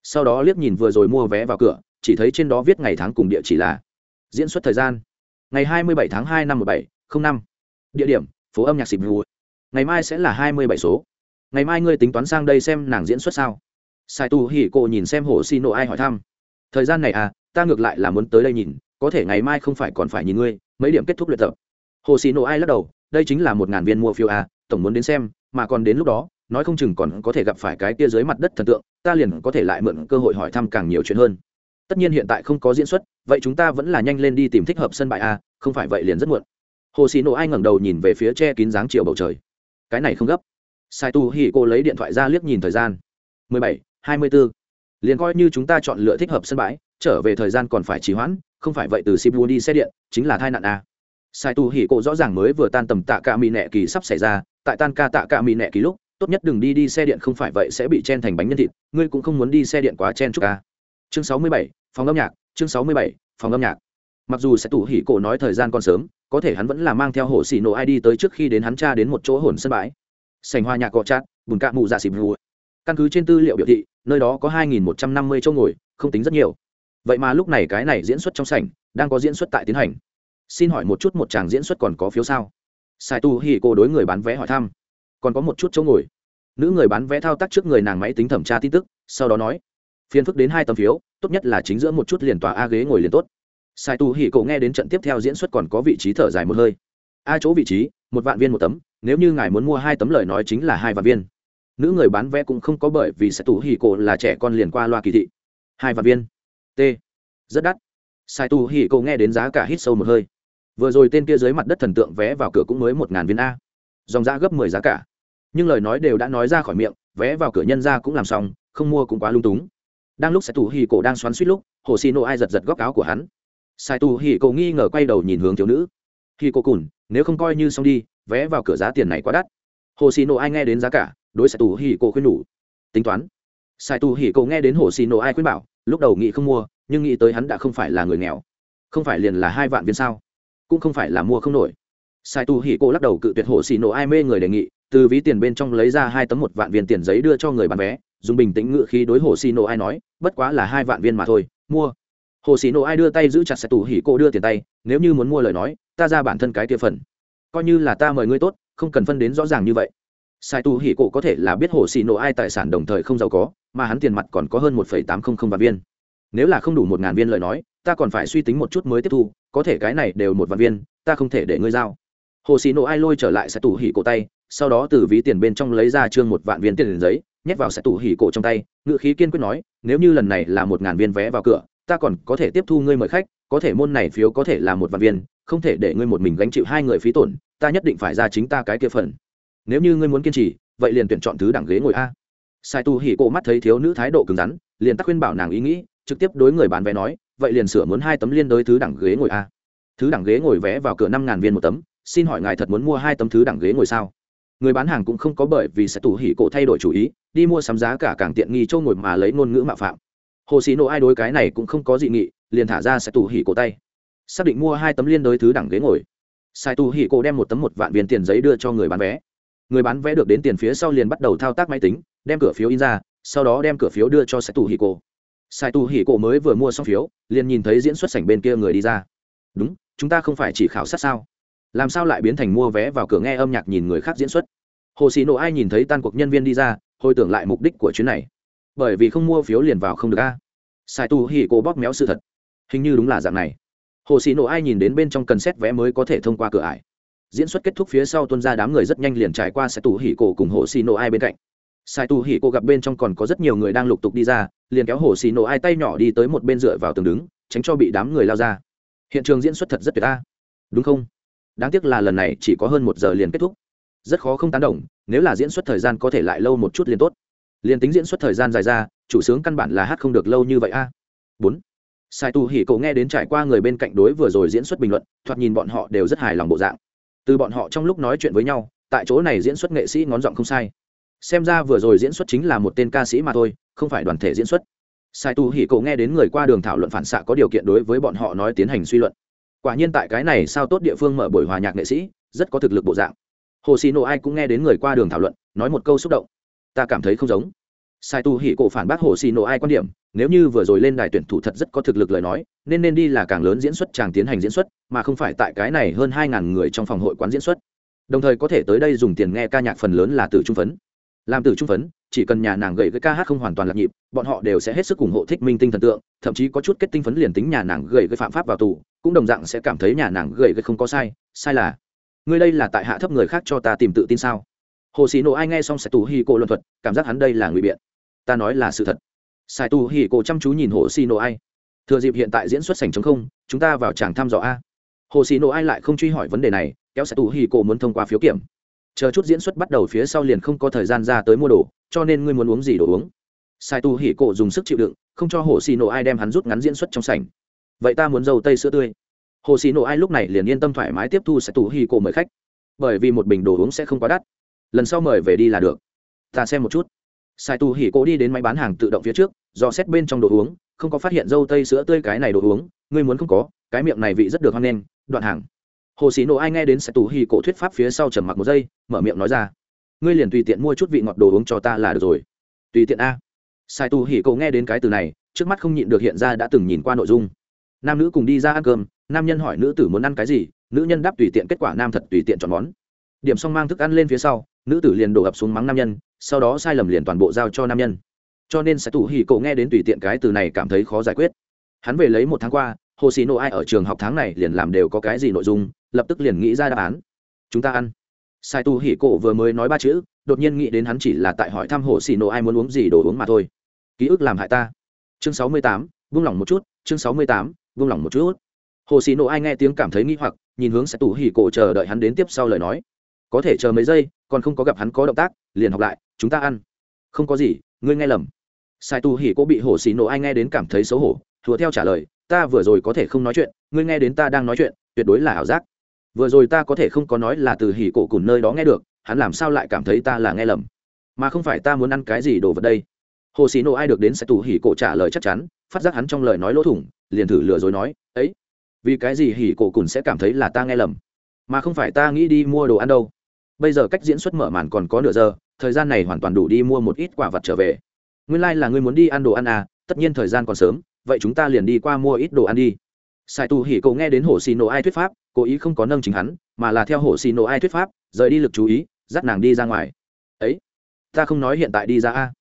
sau đó liếc nhìn vừa rồi mua vé vào cửa chỉ thấy trên đó viết ngày tháng cùng địa chỉ là diễn xuất thời gian ngày 27 tháng 2 năm 17, 05 địa điểm, phố âm nhạc xịp vui ngày mai sẽ là 27 số. Ngày mai ngươi tính toán sang đây xem nàng diễn xuất sao? Sai tu hỉ cộ nhìn xem hồ xì nổ ai hỏi thăm. Thời gian này à ta ngược lại là muốn tới đây nhìn, có thể ngày mai không phải còn phải nhìn ngươi, mấy điểm kết thúc luyện tập. Hồ xì nổ ai lắc đầu, đây chính là một ngàn viên mua phiếu à tổng muốn đến xem, mà còn đến lúc đó, nói không chừng còn có thể gặp phải cái kia dưới mặt đất thần tượng, ta liền có thể lại mượn cơ hội hỏi thăm càng nhiều chuyện hơn. Tất nhiên hiện tại không có diễn xuất, vậy chúng ta vẫn là nhanh lên đi tìm thích hợp sân bãi a không phải vậy liền rất muộn hồ xì nổ ai ngẩng đầu nhìn về phía che kín dáng chiều bầu trời. Cái này không gấp. Sai tu hì cô lấy điện thoại ra liếc nhìn thời gian. Mười bảy, hai mươi bốn liền coi như chúng ta chọn lựa thích hợp sân bãi, trở về thời gian còn phải trì hoãn, không phải vậy từ sibu đi xe điện, chính là tai nạn a sai tu hì cô rõ ràng mới vừa tan tầm tạ cả mỹ nẹ kỳ sắp xảy ra, tại tan ca tạ cả mỹ nẹ kỳ lúc, tốt nhất đừng đi đi xe điện không phải vậy sẽ bị chen thành bánh nhân thịt, ngươi cũng không muốn đi xe điện quá chen chúc ca chương sáu mươi bảy, phòng âm nhạc, chương sáu mươi bảy, phòng âm nhạc mặc dù sẽ tủ hỉ cổ nói thời gian còn sớm, có thể hắn vẫn là mang theo hồ xì nổ đi tới trước khi đến hắn cha đến một chỗ hồn sân bãi. Sành hoa nhạc cọ chát, bùn cạ mù dạ xịp vua căn cứ trên tư liệu biểu thị, nơi đó có hai nghìn một trăm năm mươi chỗ ngồi, không tính rất nhiều. Vậy mà lúc này cái này diễn xuất trong sảnh, đang có diễn xuất tại tiến hành. Xin hỏi một chút một chàng diễn xuất còn có phiếu sao? Sai tu hỉ cô đối người bán vé hỏi thăm. Còn có một chút chỗ ngồi. Nữ người bán vé thao tác trước người nàng máy tính thẩm tra tin tức, sau đó nói, phiền phức đến hai tấm phiếu, tốt nhất là chính giữa một chút liền tòa a ghế ngồi liền tốt sai tu hỉ Cổ nghe đến trận tiếp theo diễn xuất còn có vị trí thở dài một hơi. A chỗ vị trí, một vạn viên một tấm, nếu như ngài muốn mua hai tấm lời nói chính là hai vạn viên. Nữ người bán vé cũng không có bởi vì sai tu hỉ Cổ là trẻ con liền qua loa kỳ thị. Hai vạn viên. T. Rất đắt. Sai tu hỉ Cổ nghe đến giá cả hít sâu một hơi. Vừa rồi tên kia dưới mặt đất thần tượng vé vào cửa cũng mới một ngàn viên a. Dòng giá gấp mười giá cả. Nhưng lời nói đều đã nói ra khỏi miệng, vé vào cửa nhân ra cũng làm xong, không mua cũng quá lung túng. Đang lúc sai tù hì cổ đang xoắn suýt lúc, hồ xì nộ ai giật giật góc áo của hắn sai tù hì cổ nghi ngờ quay đầu nhìn hướng thiếu nữ. Khi cô cùn, nếu không coi như xong đi, vé vào cửa giá tiền này quá đắt. Hồ xì nổ ai nghe đến giá cả, đối sai tù hì cổ khuyên nhủ. Tính toán. Sai tù hì cổ nghe đến hồ xì nổ ai khuyên bảo, lúc đầu nghĩ không mua, nhưng nghĩ tới hắn đã không phải là người nghèo. Không phải liền là hai vạn viên sao? Cũng không phải là mua không nổi. Sai tu hì cô lắc đầu cự tuyệt hồ xì nổ ai mê người đề nghị, từ ví tiền bên trong lấy ra hai tấm một vạn viên tiền giấy đưa cho người bán vé, dùng bình tĩnh ngự khi đối hồ xì nổ ai nói, bất quá là hai vạn viên mà thôi, mua hồ sĩ nộ ai đưa tay giữ chặt sai tù hỉ cô đưa tiền tay, nếu như muốn mua lời nói, ta ra bản thân cái kia phần. Coi như là ta mời ngươi tốt, không cần phân đến rõ ràng như vậy. Sai tù hỉ cổ có thể là biết hồ xì nổ ai tài sản đồng thời không giàu có, mà hắn tiền mặt còn có hơn một phẩy tám không không vạn viên. Nếu là không đủ một ngàn viên lời nói, ta còn phải suy tính một chút mới tiếp thu, có thể cái này đều một vạn viên, ta không thể để ngươi giao. Hồ xì nổ ai lôi trở lại sẽ tù hỉ cổ tay, sau đó từ ví tiền bên trong lấy ra trương một vạn viên tiền giấy, nhét vào sẽ tù hỉ cổ trong tay ngự khí kiên quyết nói, nếu như lần này là một ngàn viên vé vào cửa ta còn có thể tiếp thu ngươi mời khách, có thể môn này phiếu có thể là một vạn viên, không thể để ngươi một mình gánh chịu hai người phí tổn, ta nhất định phải ra chính ta cái kia phần. Nếu như ngươi muốn kiên trì, vậy liền tuyển chọn thứ đẳng ghế ngồi a. Sai tu hỉ cổ mắt thấy thiếu nữ thái độ cứng rắn, liền tắc khuyên bảo nàng ý nghĩ, trực tiếp đối người bán vé nói, vậy liền sửa muốn hai tấm liên đối thứ đẳng ghế ngồi a. Thứ đẳng ghế ngồi vé vào cửa năm ngàn viên một tấm, xin hỏi ngài thật muốn mua hai tấm thứ đẳng ghế ngồi sao? Người bán hàng cũng không có bởi vì sẽ tủ hỉ cổ thay đổi chủ ý, đi mua sắm giá cả càng tiện nghi châu ngồi mà lấy ngôn ngữ mạo phạm hồ sĩ nộ ai đối cái này cũng không có dị nghị, liền thả ra sai tù hỉ cổ tay. Xác định mua hai tấm liên đối thứ đẳng ghế ngồi. Sai tù hỉ cổ đem một tấm một vạn viên tiền giấy đưa cho người bán vé. Người bán vé được đến tiền phía sau liền bắt đầu thao tác máy tính, đem cửa phiếu in ra, sau đó đem cửa phiếu đưa cho sai tù hỉ cổ. Sai tù hỉ cổ mới vừa mua xong phiếu, liền nhìn thấy diễn xuất sảnh bên kia người đi ra. Đúng, chúng ta không phải chỉ khảo sát sao? Làm sao lại biến thành mua vé vào cửa nghe âm nhạc nhìn người khác diễn xuất? Hồ xì nộ ai nhìn thấy tan cuộc nhân viên đi ra, hồi tưởng lại mục đích của chuyến này bởi vì không mua phiếu liền vào không được a. Sai tu hỉ cô bóp méo sự thật. Hình như đúng là dạng này. Hồ Sĩ nổ ai nhìn đến bên trong cần xét vé mới có thể thông qua cửa ải. Diễn xuất kết thúc phía sau tuân ra đám người rất nhanh liền trải qua Sai tù hỉ cổ cùng hồ Sĩ nổ ai bên cạnh. Sai tù hỉ cổ gặp bên trong còn có rất nhiều người đang lục tục đi ra, liền kéo hồ Sĩ nổ ai tay nhỏ đi tới một bên dựa vào tường đứng, tránh cho bị đám người lao ra. Hiện trường diễn xuất thật rất tuyệt ta đúng không? Đáng tiếc là lần này chỉ có hơn một giờ liền kết thúc. Rất khó không tán đồng, nếu là diễn xuất thời gian có thể lại lâu một chút liền tốt liền tính diễn xuất thời gian dài ra, chủ sướng căn bản là hát không được lâu như vậy a. Bốn. Sai tu hỉ cậu nghe đến trải qua người bên cạnh đối vừa rồi diễn xuất bình luận, thoạt nhìn bọn họ đều rất hài lòng bộ dạng. Từ bọn họ trong lúc nói chuyện với nhau, tại chỗ này diễn xuất nghệ sĩ ngón giọng không sai. Xem ra vừa rồi diễn xuất chính là một tên ca sĩ mà thôi, không phải đoàn thể diễn xuất. Sai tu hỉ cậu nghe đến người qua đường thảo luận phản xạ có điều kiện đối với bọn họ nói tiến hành suy luận. Quả nhiên tại cái này sao tốt địa phương mở buổi hòa nhạc nghệ sĩ, rất có thực lực bộ dạng. Hồ xì nộ ai cũng nghe đến người qua đường thảo luận, nói một câu xúc động ta cảm thấy không giống. Sai tu hỉ cổ phản bác hồ xì nổ ai quan điểm, nếu như vừa rồi lên đài tuyển thủ thật rất có thực lực lời nói, nên nên đi là càng lớn diễn xuất chàng tiến hành diễn xuất, mà không phải tại cái này hơn hai ngàn người trong phòng hội quán diễn xuất. Đồng thời có thể tới đây dùng tiền nghe ca nhạc phần lớn là từ trung phấn. Làm từ trung phấn, chỉ cần nhà nàng gậy cái ca hát không hoàn toàn lạc nhịp, bọn họ đều sẽ hết sức ủng hộ thích minh tinh thần tượng, thậm chí có chút kết tinh phấn liền tính nhà nàng gậy cái phạm pháp vào tù, cũng đồng dạng sẽ cảm thấy nhà nàng gậy cái không có sai sai là, ngươi đây là tại hạ thấp người khác cho ta tìm tự tin sao? Hồ sĩ nộ ai nghe xong sẽ tù hi cô luận thuật, cảm giác hắn đây là ngụy biện. Ta nói là sự thật. Sai tù hi cô chăm chú nhìn hồ sĩ nộ ai. Thừa dịp hiện tại diễn xuất sảnh chống không, chúng ta vào tràng thăm dò a. Hồ sĩ nộ ai lại không truy hỏi vấn đề này, kéo sai tù hi cô muốn thông qua phiếu kiểm. Chờ chút diễn xuất bắt đầu phía sau liền không có thời gian ra tới mua đồ, cho nên ngươi muốn uống gì đồ uống. Sai tu hỉ cổ dùng sức chịu đựng, không cho hồ xì nổ ai đem hắn rút ngắn diễn xuất trong sảnh. Vậy ta muốn dầu tây sữa tươi. Hồ xì nổ ai lúc này liền yên tâm thoải mái tiếp thu sai tu hỉ cổ mời khách. Bởi vì một bình đồ uống sẽ không quá đắt lần sau mời về đi là được. Ta xem một chút. Sai tu hỉ cố đi đến máy bán hàng tự động phía trước, do xét bên trong đồ uống, không có phát hiện dâu tây sữa tươi cái này đồ uống, ngươi muốn không có, cái miệng này vị rất được hoan nghênh, đoạn hàng. Hồ sĩ nổ ai nghe đến sai tu hỉ cổ thuyết pháp phía sau trầm mặc một giây, mở miệng nói ra. Ngươi liền tùy tiện mua chút vị ngọt đồ uống cho ta là được rồi. Tùy tiện a. Sai tu hỉ cổ nghe đến cái từ này, trước mắt không nhịn được hiện ra đã từng nhìn qua nội dung. Nam nữ cùng đi ra ăn cơm, nam nhân hỏi nữ tử muốn ăn cái gì, nữ nhân đáp tùy tiện, kết quả nam thật tùy tiện chọn món. Điểm xong mang thức ăn lên phía sau nữ tử liền đổ ập xuống mắng nam nhân, sau đó sai lầm liền toàn bộ giao cho nam nhân. Cho nên sai tù hỉ cổ nghe đến tùy tiện cái từ này cảm thấy khó giải quyết. Hắn về lấy một tháng qua, hồ xì nộ ai ở trường học tháng này liền làm đều có cái gì nội dung, lập tức liền nghĩ ra đáp án. Chúng ta ăn. Sai tu hỉ cổ vừa mới nói ba chữ, đột nhiên nghĩ đến hắn chỉ là tại hỏi thăm hồ xì nộ ai muốn uống gì đồ uống mà thôi. Ký ức làm hại ta. Chương sáu mươi tám, vung lòng một chút, chương sáu mươi tám, vung lòng một chút. Hồ xì nộ ai nghe tiếng cảm thấy nghi hoặc, nhìn hướng sai tu hỉ cổ chờ đợi hắn đến tiếp sau lời nói có thể chờ mấy giây, còn không có gặp hắn có động tác, liền học lại, chúng ta ăn. Không có gì, ngươi nghe lầm. Sai tu hỉ cổ bị hồ xì nổ ai nghe đến cảm thấy xấu hổ thùa theo trả lời, ta vừa rồi có thể không nói chuyện, ngươi nghe đến ta đang nói chuyện, tuyệt đối là ảo giác. Vừa rồi ta có thể không có nói là từ hỉ cổ cùng nơi đó nghe được, hắn làm sao lại cảm thấy ta là nghe lầm? Mà không phải ta muốn ăn cái gì đồ vật đây? Hồ xì nổ ai được đến sai tu hỉ cổ trả lời chắc chắn, phát giác hắn trong lời nói lỗ thủng, liền thử lừa dối nói, ấy, vì cái gì hỉ cổ cùng sẽ cảm thấy là ta nghe lầm? Mà không phải ta nghĩ đi mua đồ ăn đâu bây giờ cách diễn xuất mở màn còn có nửa giờ, thời gian này hoàn toàn đủ đi mua một ít quả vật trở về. Nguyên lai、like、là ngươi muốn đi ăn đồ ăn à tất nhiên thời gian còn sớm, vậy chúng ta liền đi qua mua ít đồ ăn đi. Sai tù hỉ cậu nghe đến hồ xì nổ ai thuyết pháp, cố ý không có nâng chính hắn, mà là theo hồ xì nổ ai thuyết pháp, rời đi lực chú ý, dắt nàng đi ra ngoài. Ấy, ta không nói hiện tại đi ra a.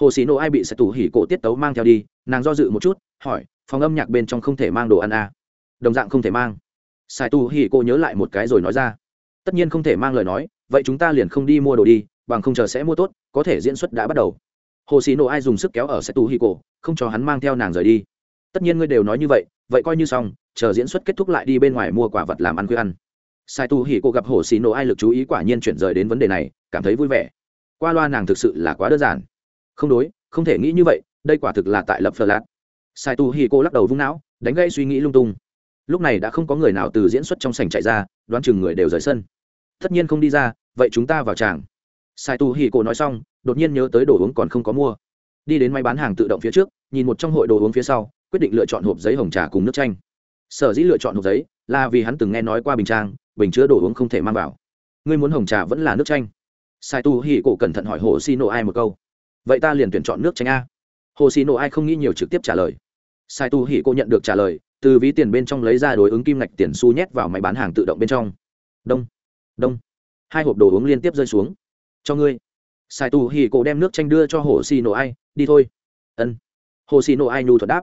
Hồ xì nổ ai bị sai tù hỉ cậu tiết tấu mang theo đi, nàng do dự một chút, hỏi, phòng âm nhạc bên trong không thể mang đồ ăn a đồng dạng không thể mang. Sai tù hỉ cậu nhớ lại một cái rồi nói ra tất nhiên không thể mang lời nói, vậy chúng ta liền không đi mua đồ đi, bằng không chờ sẽ mua tốt, có thể diễn xuất đã bắt đầu. Hồ xì nổ ai dùng sức kéo ở sai tù hỉ cổ không cho hắn mang theo nàng rời đi. Tất nhiên ngươi đều nói như vậy vậy coi như xong, chờ diễn xuất kết thúc lại đi bên ngoài mua quả vật làm ăn khuya ăn. Sai tu hỉ cô gặp hồ xì nổ ai lực chú ý quả nhiên chuyển rời đến vấn đề này, cảm thấy vui vẻ. Qua loa nàng thực sự là quá đơn giản. Không đối, không thể nghĩ như vậy, đây quả thực là tại lập phờ lát sai tu hỉ cô lắc đầu vung não, đánh gây suy nghĩ lung tung lúc này đã không có người nào từ diễn xuất trong sảnh chạy ra, đoán chừng người đều rời sân. Tất nhiên không đi ra, vậy chúng ta vào tràng. Sai tu hỉ Cổ nói xong, đột nhiên nhớ tới đồ uống còn không có mua. Đi đến máy bán hàng tự động phía trước, nhìn một trong hội đồ uống phía sau, quyết định lựa chọn hộp giấy hồng trà cùng nước chanh. Sở dĩ lựa chọn hộp giấy là vì hắn từng nghe nói qua bình trang, bình chứa đồ uống không thể mang vào. Ngươi muốn hồng trà vẫn là nước chanh? Sai tu hỉ cổ cẩn thận hỏi hồ xì Nộ ai một câu. Vậy ta liền tuyển chọn nước chanh a. Hồ xì Nộ ai không nghĩ nhiều trực tiếp trả lời. Sai tu hỉ cổ nhận được trả lời từ ví tiền bên trong lấy ra đối ứng kim ngạch tiền xu nhét vào máy bán hàng tự động bên trong. Đông đông. Hai hộp đồ uống liên tiếp rơi xuống. Cho ngươi. Sai tu hỉ cổ đem nước chanh đưa cho hồ xì nổ ai, đi thôi. Ân. Hồ xì nổ ai nhu thuật đáp.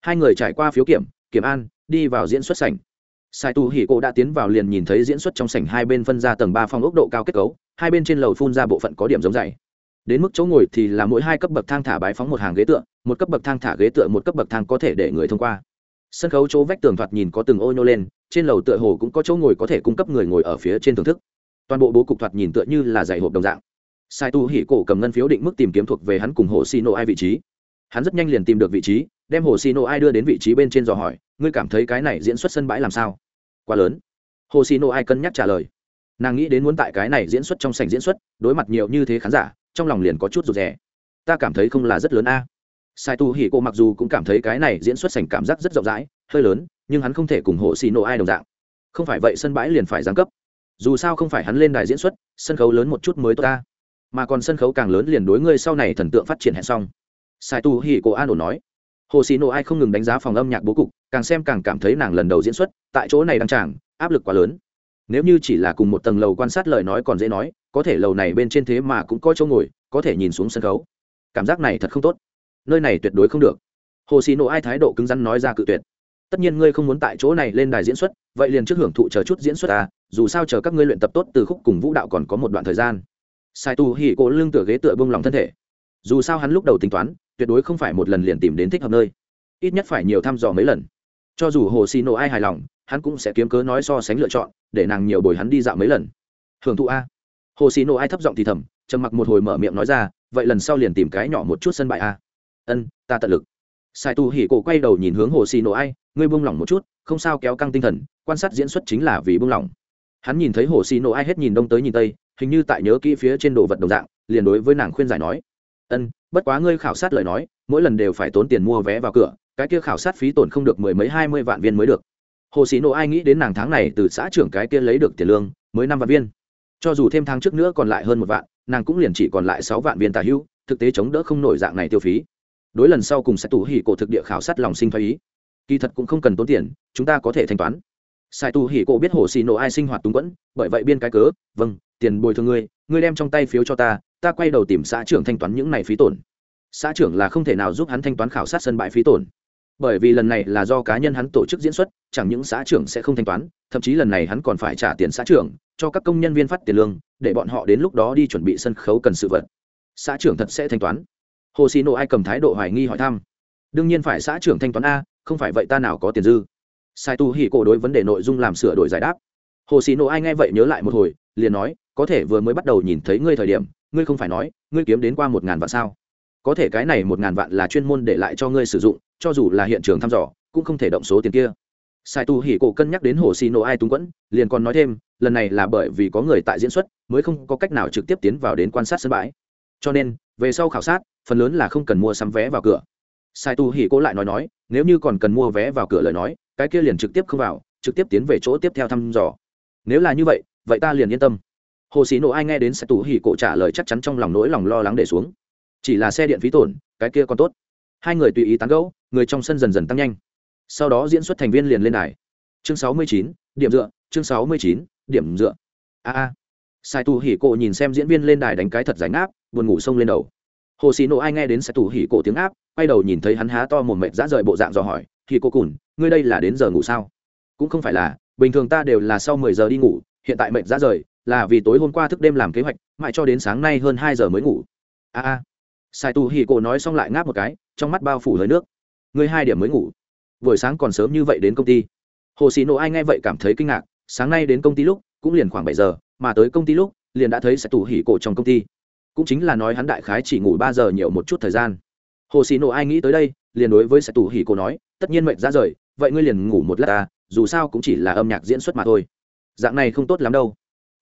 Hai người trải qua phiếu kiểm kiểm an, đi vào diễn xuất sảnh. Sai tu hỉ cô đã tiến vào liền nhìn thấy diễn xuất trong sảnh hai bên phân ra tầng ba phòng ốc độ cao kết cấu, hai bên trên lầu phun ra bộ phận có điểm giống dày. Đến mức chỗ ngồi thì là mỗi hai cấp bậc thang thả bái phóng một hàng ghế tựa, một cấp bậc thang thả ghế tựa, một cấp bậc thang có thể để người thông qua sân khấu chỗ vách tường thoạt nhìn có từng ô nhô lên, trên lầu tựa hồ cũng có chỗ ngồi có thể cung cấp người ngồi ở phía trên thưởng thức. Toàn bộ bố cục thoạt nhìn tựa như là giải hộp đồng dạng. Sai tu hỉ cổ cầm ngân phiếu định mức tìm kiếm thuộc về hắn cùng hồ xì nộ ai vị trí. Hắn rất nhanh liền tìm được vị trí, đem hồ xì nộ ai đưa đến vị trí bên trên dò hỏi, ngươi cảm thấy cái này diễn xuất sân bãi làm sao? Quá lớn. Hồ xì nộ ai cân nhắc trả lời. Nàng nghĩ đến muốn tại cái này diễn xuất trong sảnh diễn xuất, đối mặt nhiều như thế khán giả, trong lòng liền có chút rụt rè. Ta cảm thấy không là rất lớn a sai tu hỉ cô mặc dù cũng cảm thấy cái này diễn xuất sành cảm giác rất rộng rãi, hơi lớn, nhưng hắn không thể cùng hồ xì nộ ai đồng dạng. Không phải vậy sân bãi liền phải giáng cấp. Dù sao không phải hắn lên đài diễn xuất, sân khấu lớn một chút mới tốt ta. Mà còn sân khấu càng lớn liền đối ngươi sau này thần tượng phát triển hẹn xong. Sai tu hỉ cô an ổn nói. Hồ xì nộ ai không ngừng đánh giá phòng âm nhạc bố cục, càng xem càng cảm thấy nàng lần đầu diễn xuất, tại chỗ này đang tràng, áp lực quá lớn. Nếu như chỉ là cùng một tầng lầu quan sát lời nói còn dễ nói, có thể lầu này bên trên thế mà cũng có chỗ ngồi, có thể nhìn xuống sân khấu. Cảm giác này thật không tốt nơi này tuyệt đối không được. Hồ xì nộ ai thái độ cứng rắn nói ra cự tuyệt. Tất nhiên ngươi không muốn tại chỗ này lên đài diễn xuất, vậy liền trước hưởng thụ chờ chút diễn xuất à dù sao chờ các ngươi luyện tập tốt từ khúc cùng vũ đạo còn có một đoạn thời gian. Sai tu hỉ cổ lưng tựa ghế tựa bông lòng thân thể. Dù sao hắn lúc đầu tính toán, tuyệt đối không phải một lần liền tìm đến thích hợp nơi. Ít nhất phải nhiều thăm dò mấy lần. Cho dù hồ xì nộ ai hài lòng, hắn cũng sẽ kiếm cớ nói so sánh lựa chọn, để nàng nhiều bồi hắn đi dạo mấy lần. Hưởng thụ a. Hồ xì nộ ai thấp giọng thì thầm, trầm mặc một hồi mở miệng nói ra, vậy lần sau liền tìm cái nhỏ một chút sân bãi a ân, ta tận lực. Sai tu hỉ cổ quay đầu nhìn hướng hồ xì nổ ai, ngươi buông lỏng một chút, không sao kéo căng tinh thần, quan sát diễn xuất chính là vì buông lỏng. Hắn nhìn thấy hồ xì nổ ai hết nhìn đông tới nhìn tây, hình như tại nhớ kỹ phía trên đồ vật đồng dạng, liền đối với nàng khuyên giải nói, ân, bất quá ngươi khảo sát lời nói, mỗi lần đều phải tốn tiền mua vé vào cửa, cái kia khảo sát phí tổn không được mười mấy hai mươi vạn viên mới được. Hồ sĩ nộ ai nghĩ đến nàng tháng này từ xã trưởng cái kia lấy được tiền lương, mới năm vạn viên. Cho dù thêm tháng trước nữa còn lại hơn một vạn, nàng cũng liền chỉ còn lại sáu vạn viên tà hữu, thực tế chống đỡ không nổi dạng này tiêu phí đối lần sau cùng sẽ tù hỉ cổ thực địa khảo sát lòng sinh thái ý. Kỳ thật cũng không cần tốn tiền, chúng ta có thể thanh toán. Sai tù hỉ cổ biết hồ xì nổ ai sinh hoạt túng quẫn, bởi vậy biên cái cớ vâng tiền bồi thường ngươi ngươi đem trong tay phiếu cho ta ta quay đầu tìm xã trưởng thanh toán những này phí tổn. Xã trưởng là không thể nào giúp hắn thanh toán khảo sát sân bãi phí tổn. Bởi vì lần này là do cá nhân hắn tổ chức diễn xuất, chẳng những xã trưởng sẽ không thanh toán, thậm chí lần này hắn còn phải trả tiền xã trưởng, cho các công nhân viên phát tiền lương, để bọn họ đến lúc đó đi chuẩn bị sân khấu cần sự vật. Xã trưởng thật sẽ thanh toán hồ xì nộ ai cầm thái độ hoài nghi hỏi thăm. Đương nhiên phải xã trưởng thanh toán a, không phải vậy ta nào có tiền dư. Sai tu hỉ cổ đối vấn đề nội dung làm sửa đổi giải đáp. Hồ xì nộ ai nghe vậy nhớ lại một hồi, liền nói, có thể vừa mới bắt đầu nhìn thấy ngươi thời điểm, ngươi không phải nói, ngươi kiếm đến qua một ngàn vạn sao? Có thể cái này một ngàn vạn là chuyên môn để lại cho ngươi sử dụng, cho dù là hiện trường thăm dò, cũng không thể động số tiền kia. Sai tu hỉ cổ cân nhắc đến hồ xì Nộ ai túng quẫn, liền còn nói thêm, lần này là bởi vì có người tại diễn xuất, mới không có cách nào trực tiếp tiến vào đến quan sát sân bãi cho nên, về sau khảo sát, phần lớn là không cần mua sắm vé vào cửa. Sai tu hỉ Cố lại nói nói, nếu như còn cần mua vé vào cửa lời nói, cái kia liền trực tiếp không vào, trực tiếp tiến về chỗ tiếp theo thăm dò. Nếu là như vậy vậy ta liền yên tâm. Hồ sĩ nộ ai nghe đến sai tu hỉ cổ trả lời chắc chắn trong lòng nỗi lòng lo lắng để xuống. Chỉ là xe điện phí tổn, cái kia còn tốt. Hai người tùy ý tán gẫu, người trong sân dần dần tăng nhanh. Sau đó diễn xuất thành viên liền lên đài. Chương sáu mươi chín, điểm dựa, chương sáu mươi chín, điểm dựa. A a. Sai tu hỉ cổ nhìn xem diễn viên lên đài đánh cái thật giải áp buồn ngủ sông lên đầu. Hồ xì nộ ai nghe đến sẽ tu hỉ cổ tiếng áp, quay đầu nhìn thấy hắn há to một mệt dã rời bộ dạng dò hỏi thì cô cùn, ngươi đây là đến giờ ngủ sao? Cũng không phải là, bình thường ta đều là sau mười giờ đi ngủ, hiện tại mệt dã rời, là vì tối hôm qua thức đêm làm kế hoạch, mãi cho đến sáng nay hơn hai giờ mới ngủ. A a. Sai tù hỉ cổ nói xong lại ngáp một cái, trong mắt bao phủ hơi nước. Ngươi hai điểm mới ngủ. Buổi sáng còn sớm như vậy đến công ty. Hồ sĩ nộ ai nghe vậy cảm thấy kinh ngạc, sáng nay đến công ty lúc, cũng liền khoảng bảy giờ, mà tới công ty lúc, liền đã thấy sai tù hỉ cổ trong công ty cũng chính là nói hắn đại khái chỉ ngủ ba giờ nhiều một chút thời gian. Hồ xì nổ ai nghĩ tới đây, liền đối với sai tù hỉ cổ nói, tất nhiên mệnh ra rời, vậy ngươi liền ngủ một lát ta, dù sao cũng chỉ là âm nhạc diễn xuất mà thôi. Dạng này không tốt lắm đâu.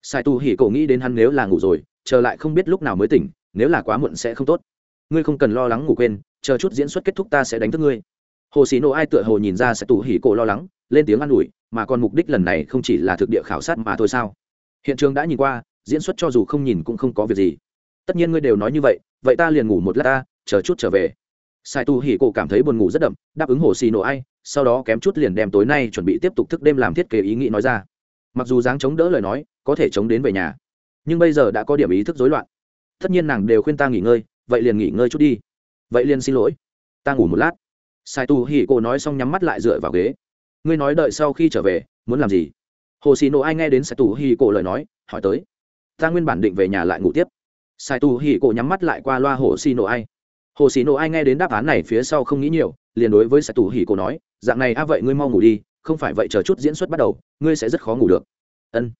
Sai tù hỉ cổ nghĩ đến hắn nếu là ngủ rồi, chờ lại không biết lúc nào mới tỉnh, nếu là quá muộn sẽ không tốt. Ngươi không cần lo lắng ngủ quên, chờ chút diễn xuất kết thúc ta sẽ đánh thức ngươi. Hồ xì nổ ai tựa hồ nhìn ra sẽ tù hỉ cổ lo lắng, lên tiếng an ủi, mà còn mục đích lần này không chỉ là thực địa khảo sát mà thôi sao? Hiện trường đã nhìn qua, diễn xuất cho dù không nhìn cũng không có việc gì tất nhiên ngươi đều nói như vậy vậy ta liền ngủ một lát ta, chờ chút trở về. Sai tu hỉ cổ cảm thấy buồn ngủ rất đậm, đáp ứng hồ xì nổ ai, sau đó kém chút liền đem tối nay chuẩn bị tiếp tục thức đêm làm thiết kế ý nghĩ nói ra. Mặc dù dáng chống đỡ lời nói, có thể chống đến về nhà, nhưng bây giờ đã có điểm ý thức rối loạn. Tất nhiên nàng đều khuyên ta nghỉ ngơi, vậy liền nghỉ ngơi chút đi. Vậy liền xin lỗi. Ta ngủ một lát. Sai tu hỉ cổ nói xong nhắm mắt lại dựa vào ghế. Ngươi nói đợi sau khi trở về, muốn làm gì? Hồ xì nổ ai nghe đến sai tu hỉ cổ lời nói, hỏi tới. Ta nguyên bản định về nhà lại ngủ tiếp sai tu hỉ cổ nhắm mắt lại qua loa hồ xì nổ ai. Hồ xì nổ ai nghe đến đáp án này phía sau không nghĩ nhiều, liền đối với sai tu hỉ cổ nói, dạng này a, vậy ngươi mau ngủ đi, không phải vậy chờ chút diễn xuất bắt đầu, ngươi sẽ rất khó ngủ được. Ân.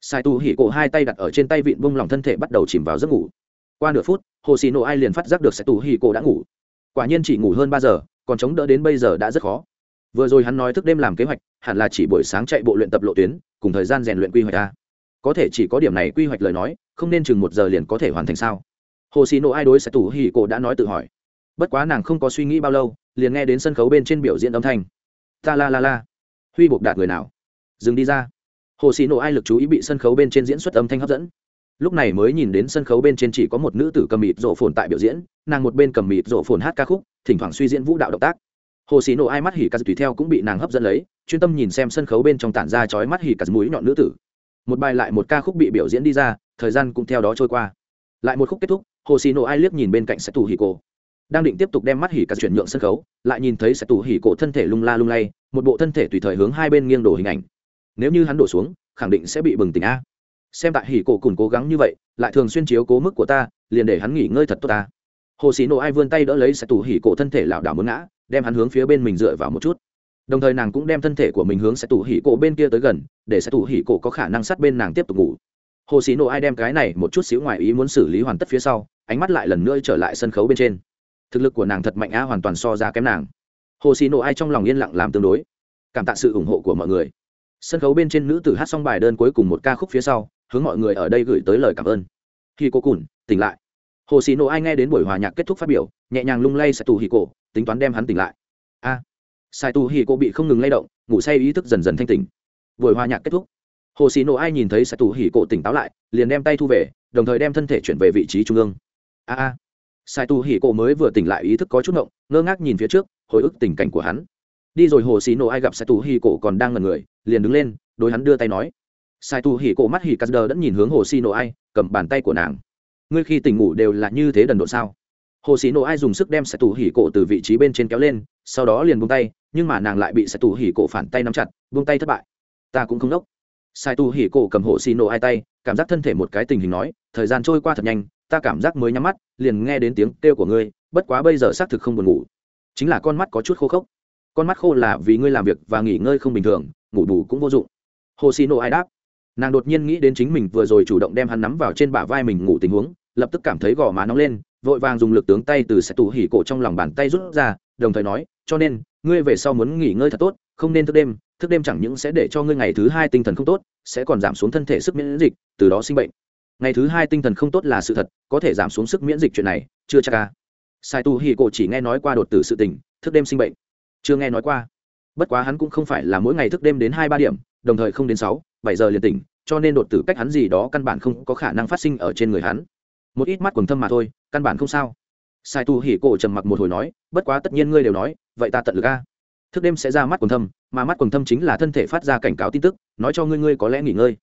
Sai tu hỉ cổ hai tay đặt ở trên tay vịn bông lòng thân thể bắt đầu chìm vào giấc ngủ. Qua nửa phút, hồ xì nổ ai liền phát giác được sai tu hỉ cổ đã ngủ. Quả nhiên chỉ ngủ hơn ba giờ, còn chống đỡ đến bây giờ đã rất khó. Vừa rồi hắn nói thức đêm làm kế hoạch, hẳn là chỉ buổi sáng chạy bộ luyện tập lộ tuyến, cùng thời gian rèn luyện quy hoạch ta có thể chỉ có điểm này quy hoạch lời nói không nên chừng một giờ liền có thể hoàn thành sao? Hồ xì nổ ai đối sẽ tủ hỉ cổ đã nói tự hỏi. Bất quá nàng không có suy nghĩ bao lâu, liền nghe đến sân khấu bên trên biểu diễn âm thanh. Ta la la la. Huy buộc đạt người nào? Dừng đi ra. Hồ xì nổ ai lực chú ý bị sân khấu bên trên diễn xuất âm thanh hấp dẫn. Lúc này mới nhìn đến sân khấu bên trên chỉ có một nữ tử cầm mịt rộ phồn tại biểu diễn, nàng một bên cầm mịt rộ phồn hát ca khúc, thỉnh thoảng suy diễn vũ đạo động tác. Hồ xì nổ ai mắt hỉ cà tùy theo cũng bị nàng hấp dẫn lấy, chuyên tâm nhìn xem sân khấu bên trong tản ra chói mắt hỉ cà mũi nhọn nữ tử. Một bài lại một ca khúc bị biểu diễn đi ra thời gian cũng theo đó trôi qua. Lại một khúc kết thúc hồ xì nổ ai liếc nhìn bên cạnh sẽ tù hỉ cổ đang định tiếp tục đem mắt hỉ cà chuyển nhượng sân khấu, lại nhìn thấy sẽ tù hỉ cổ thân thể lung la lung lay, một bộ thân thể tùy thời hướng hai bên nghiêng đổ hình ảnh. Nếu như hắn đổ xuống, khẳng định sẽ bị bừng tỉnh a. Xem tại hỉ cổ cùng cố gắng như vậy, lại thường xuyên chiếu cố mức của ta, liền để hắn nghỉ ngơi thật tốt ta. Hồ xì nổ ai vươn tay đỡ lấy sẽ tù hỉ cổ thân thể lảo đảo muốn ngã, đem hắn hướng phía bên mình dựa vào một chút. Đồng thời nàng cũng đem thân thể của mình hướng sẽ tù hỉ cổ bên kia tới gần, để sẽ tù hỉ cổ có khả năng sát bên nàng tiếp tục ngủ hồ xì nổ ai đem cái này một chút xíu ngoài ý muốn xử lý hoàn tất phía sau ánh mắt lại lần nữa trở lại sân khấu bên trên. Thực lực của nàng thật mạnh á hoàn toàn so ra kém nàng. Hồ xì nổ ai trong lòng yên lặng làm tương đối. Cảm tạ sự ủng hộ của mọi người. Sân khấu bên trên nữ tử hát xong bài đơn cuối cùng một ca khúc phía sau hướng mọi người ở đây gửi tới lời cảm ơn. Khi cô cùn tỉnh lại. Hồ xì nổ ai nghe đến buổi hòa nhạc kết thúc phát biểu nhẹ nhàng lung lay sai tù hì cổ tính toán đem hắn tỉnh lại. A. À, sai tù hì cổ bị không ngừng lay động ngủ say ý thức dần dần thanh tỉnh. Buổi hòa nhạc kết thúc hồ xì nổ ai nhìn thấy sài tù hì cổ tỉnh táo lại, liền đem tay thu về, đồng thời đem thân thể chuyển về vị trí trung ương. A a. Sài tù hì cổ mới vừa tỉnh lại ý thức có chút ngộng, ngơ ngác nhìn phía trước, hồi ức tình cảnh của hắn. Đi rồi hồ xì nổ ai gặp sài tù hì cổ còn đang ngần người, liền đứng lên, đối hắn đưa tay nói. Sai tù hì cổ mắt hì cắt đờ đã nhìn hướng hồ xì nổ ai, cầm bàn tay của nàng. Ngươi khi tỉnh ngủ đều là như thế đần độn sao? Hồ xì nổ ai dùng sức đem sẽ Tù hỉ cổ từ vị trí bên trên kéo lên, sau đó liền buông tay, nhưng mà nàng lại bị sẽ Tù hỉ cổ phản tay nắm chặt, buông tay thất bại. Ta cũng không đốc sai Tu hỉ cổ cầm hộ xì nổ hai tay, cảm giác thân thể một cái tình hình nói, thời gian trôi qua thật nhanh, ta cảm giác mới nhắm mắt, liền nghe đến tiếng kêu của ngươi, bất quá bây giờ xác thực không buồn ngủ. Chính là con mắt có chút khô khốc. Con mắt khô là vì ngươi làm việc và nghỉ ngơi không bình thường, ngủ bù cũng vô dụng. Hồ xì nổ ai đáp. Nàng đột nhiên nghĩ đến chính mình vừa rồi chủ động đem hắn nắm vào trên bả vai mình ngủ tình huống, lập tức cảm thấy gò má nóng lên, vội vàng dùng lực tướng tay từ xe tủ hỉ cổ trong lòng bàn tay rút ra, đồng thời nói, cho nên, ngươi về sau muốn nghỉ ngơi thật tốt, không nên thức đêm thức đêm chẳng những sẽ để cho ngươi ngày thứ hai tinh thần không tốt, sẽ còn giảm xuống thân thể sức miễn dịch, từ đó sinh bệnh. Ngày thứ hai tinh thần không tốt là sự thật, có thể giảm xuống sức miễn dịch chuyện này, chưa chắc ca sai tu hỉ cổ chỉ nghe nói qua đột tử sự tình, thức đêm sinh bệnh. Chưa nghe nói qua. Bất quá hắn cũng không phải là mỗi ngày thức đêm đến hai ba điểm, đồng thời không đến sáu, bảy giờ liền tỉnh, cho nên đột tử cách hắn gì đó căn bản không có khả năng phát sinh ở trên người hắn. Một ít mắt quần thâm mà thôi, căn bản không sao. Sai tu hỉ cổ trầm mặc một hồi nói, bất quá tất nhiên ngươi đều nói, vậy ta tận lực a thức đêm sẽ ra mắt quần thâm, mà mắt quần thâm chính là thân thể phát ra cảnh cáo tin tức, nói cho ngươi ngươi có lẽ nghỉ ngơi.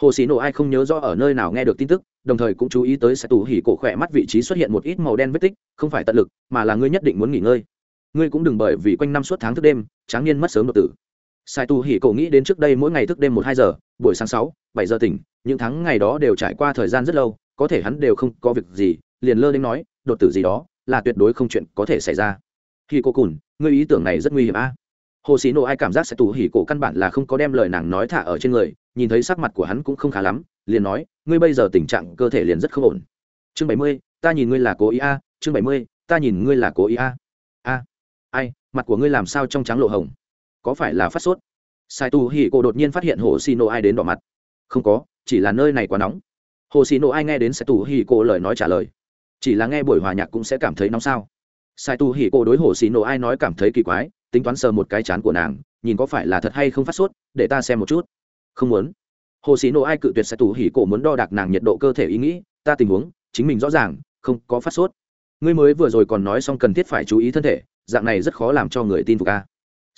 Hồ sĩ nổ ai không nhớ rõ ở nơi nào nghe được tin tức, đồng thời cũng chú ý tới sai tu hỉ cổ khỏe mắt vị trí xuất hiện một ít màu đen vết tích, không phải tận lực, mà là ngươi nhất định muốn nghỉ ngơi. Ngươi cũng đừng bởi vì quanh năm suốt tháng thức đêm, tráng niên mất sớm đột tử. Sai tu hỉ cổ nghĩ đến trước đây mỗi ngày thức đêm một hai giờ, buổi sáng sáu, bảy giờ tỉnh, những tháng ngày đó đều trải qua thời gian rất lâu, có thể hắn đều không có việc gì, liền lơ đến nói, đột tử gì đó là tuyệt đối không chuyện có thể xảy ra khi cô cùn, ngươi ý tưởng này rất nguy hiểm a. Hồ sĩ nộ ai cảm giác sẽ tù hỉ cổ căn bản là không có đem lời nàng nói thả ở trên người, nhìn thấy sắc mặt của hắn cũng không khá lắm, liền nói, ngươi bây giờ tình trạng cơ thể liền rất không ổn. Chương bảy mươi, ta nhìn ngươi là cố ý a, chương bảy mươi, ta nhìn ngươi là cố ý a. A, ai, mặt của ngươi làm sao trong trắng lộ hồng? Có phải là phát sốt? Sai tu hỉ cổ đột nhiên phát hiện hồ xì nộ ai đến đỏ mặt. Không có, chỉ là nơi này quá nóng. Hồ xì nộ ai nghe đến sai tu hỉ cổ lời nói trả lời. Chỉ là nghe buổi hòa nhạc cũng sẽ cảm thấy nóng sao sai tu hỉ cổ đối hồ xì nổ ai nói cảm thấy kỳ quái, tính toán sờ một cái chán của nàng, nhìn có phải là thật hay không phát sốt, để ta xem một chút. Không muốn. Hồ xì nổ ai cự tuyệt sai tu hỉ cổ muốn đo đạc nàng nhiệt độ cơ thể ý nghĩ, ta tình huống, chính mình rõ ràng, không có phát sốt. Ngươi mới vừa rồi còn nói xong cần thiết phải chú ý thân thể, dạng này rất khó làm cho người tin phục ca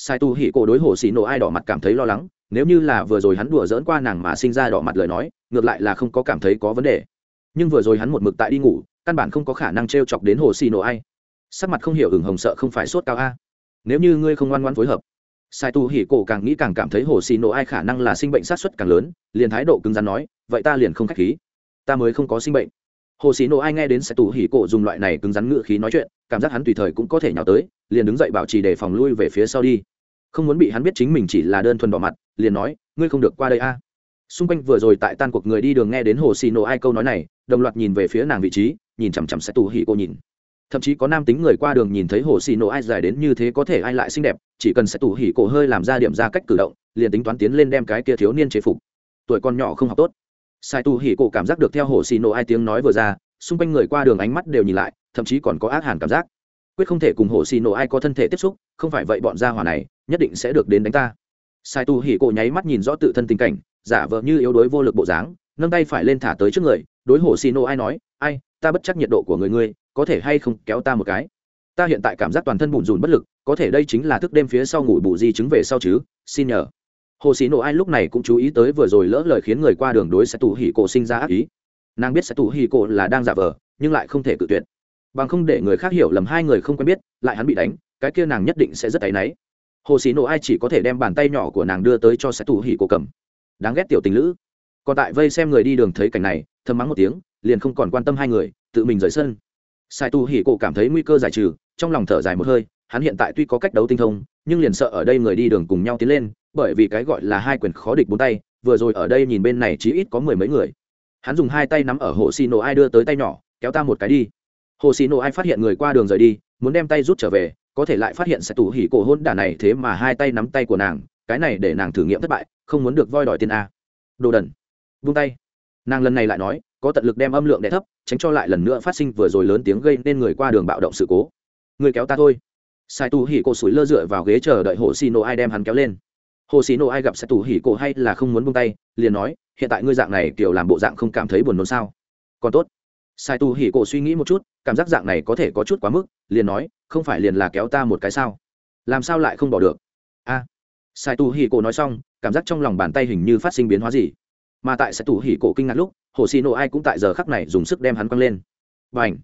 sai tu hỉ cổ đối hồ xì nổ ai đỏ mặt cảm thấy lo lắng, nếu như là vừa rồi hắn đùa dỡn qua nàng mà sinh ra đỏ mặt lời nói, ngược lại là không có cảm thấy có vấn đề. Nhưng vừa rồi hắn một mực tại đi ngủ, căn bản không có khả năng t r e o chọc đến hồ xì nổ ai sắc mặt không hiểu hừng hồng sợ không phải sốt cao a. Nếu như ngươi không ngoan ngoan phối hợp, sai tu hỉ cổ càng nghĩ càng cảm thấy hồ xì nổ ai khả năng là sinh bệnh sát xuất càng lớn, liền thái độ cứng rắn nói, vậy ta liền không k h á c h khí. Ta mới không có sinh bệnh. Hồ xì nổ ai nghe đến sai tu hỉ cổ dùng loại này cứng rắn ngự khí nói chuyện, cảm giác hắn tùy thời cũng có thể nhào tới, liền đứng dậy bảo trì để phòng lui về phía sau đi. Không muốn bị hắn biết chính mình chỉ là đơn thuần bỏ mặt, liền nói, ngươi không được qua đây a. Xung quanh vừa rồi tại tan cuộc người đi đường nghe đến hồ xì nổ ai câu nói này, đồng loạt nhìn về phía nàng vị trí, nhìn chằm chằm sai tu hỉ cổ nhìn thậm chí có nam tính người qua đường nhìn thấy hồ xì nổ ai dài đến như thế có thể ai lại xinh đẹp, chỉ cần sẽ tủ hỉ cổ hơi làm ra điểm ra cách cử động, liền tính toán tiến lên đem cái kia thiếu niên chế phục. Tuổi con nhỏ không học tốt. Sai tù hỉ cổ cảm giác được theo hồ xì nổ ai tiếng nói vừa ra, xung quanh người qua đường ánh mắt đều nhìn lại, thậm chí còn có ác hàn cảm giác. Quyết không thể cùng hồ xì nổ ai có thân thể tiếp xúc, không phải vậy bọn gia hỏa này, nhất định sẽ được đến đánh ta. Sai tù hỉ cổ nháy mắt nhìn rõ tự thân tình cảnh, giả vờ như yếu đuối vô lực bộ dáng, nâng tay phải lên thả tới trước người, đối hồ xì nổ ai nói, ai, ta bất chắc nhiệt độ của người ngươi có thể hay không kéo ta một cái? Ta hiện tại cảm giác toàn thân bùn rùn bất lực, có thể đây chính là thức đêm phía sau ngủ bù di chứng về sau chứ, xin nhờ. Hồ sĩ nộ ai lúc này cũng chú ý tới vừa rồi lỡ lời khiến người qua đường đối sẽ tù hỉ cổ sinh ra ác ý. Nàng biết sẽ tù hỉ cổ là đang giả vờ, nhưng lại không thể cự tuyệt. Bằng không để người khác hiểu lầm hai người không quen biết, lại hắn bị đánh, cái kia nàng nhất định sẽ rất áy náy. Hồ sĩ nộ ai chỉ có thể đem bàn tay nhỏ của nàng đưa tới cho sẽ tù hỉ cổ cầm. Đáng ghét tiểu tình lữ. Còn tại vây xem người đi đường thấy cảnh này, thầm mắng một tiếng, liền không còn quan tâm hai người, tự mình rời sân sai tu hỉ cổ cảm thấy nguy cơ giải trừ, trong lòng thở dài một hơi, hắn hiện tại tuy có cách đấu tinh thông, nhưng liền sợ ở đây người đi đường cùng nhau tiến lên, bởi vì cái gọi là hai quyền khó địch bốn tay, vừa rồi ở đây nhìn bên này chỉ ít có mười mấy người. Hắn dùng hai tay nắm ở hồ xì nổ ai đưa tới tay nhỏ, kéo ta một cái đi. Hồ xì nổ ai phát hiện người qua đường rời đi, muốn đem tay rút trở về, có thể lại phát hiện sẽ tủ hỉ cổ hôn đả này thế mà hai tay nắm tay của nàng, cái này để nàng thử nghiệm thất bại, không muốn được voi đòi tiền a. Đồ đần. Vung tay. Nàng lần này lại nói có tận lực đem âm lượng đè thấp, tránh cho lại lần nữa phát sinh vừa rồi lớn tiếng gây nên người qua đường bạo động sự cố. Người kéo ta thôi. Sai tu hỉ cổ sủi lơ dựa vào ghế chờ đợi hồ xì nổ ai đem hắn kéo lên. Hồ xì nổ ai gặp sai tu hỉ cổ hay là không muốn buông tay, liền nói, hiện tại ngươi dạng này, kiểu làm bộ dạng không cảm thấy buồn nôn sao? Còn tốt. Sai tu hỉ cổ suy nghĩ một chút, cảm giác dạng này có thể có chút quá mức, liền nói, không phải liền là kéo ta một cái sao? Làm sao lại không bỏ được? A. Sai tu hỉ cổ nói xong, cảm giác trong lòng bàn tay hình như phát sinh biến hóa gì mà tại sẽ tủ hỉ cổ kinh ngạc lúc, hồ xì nổ ai cũng tại giờ khắc này dùng sức đem hắn quăng lên. Và ảnh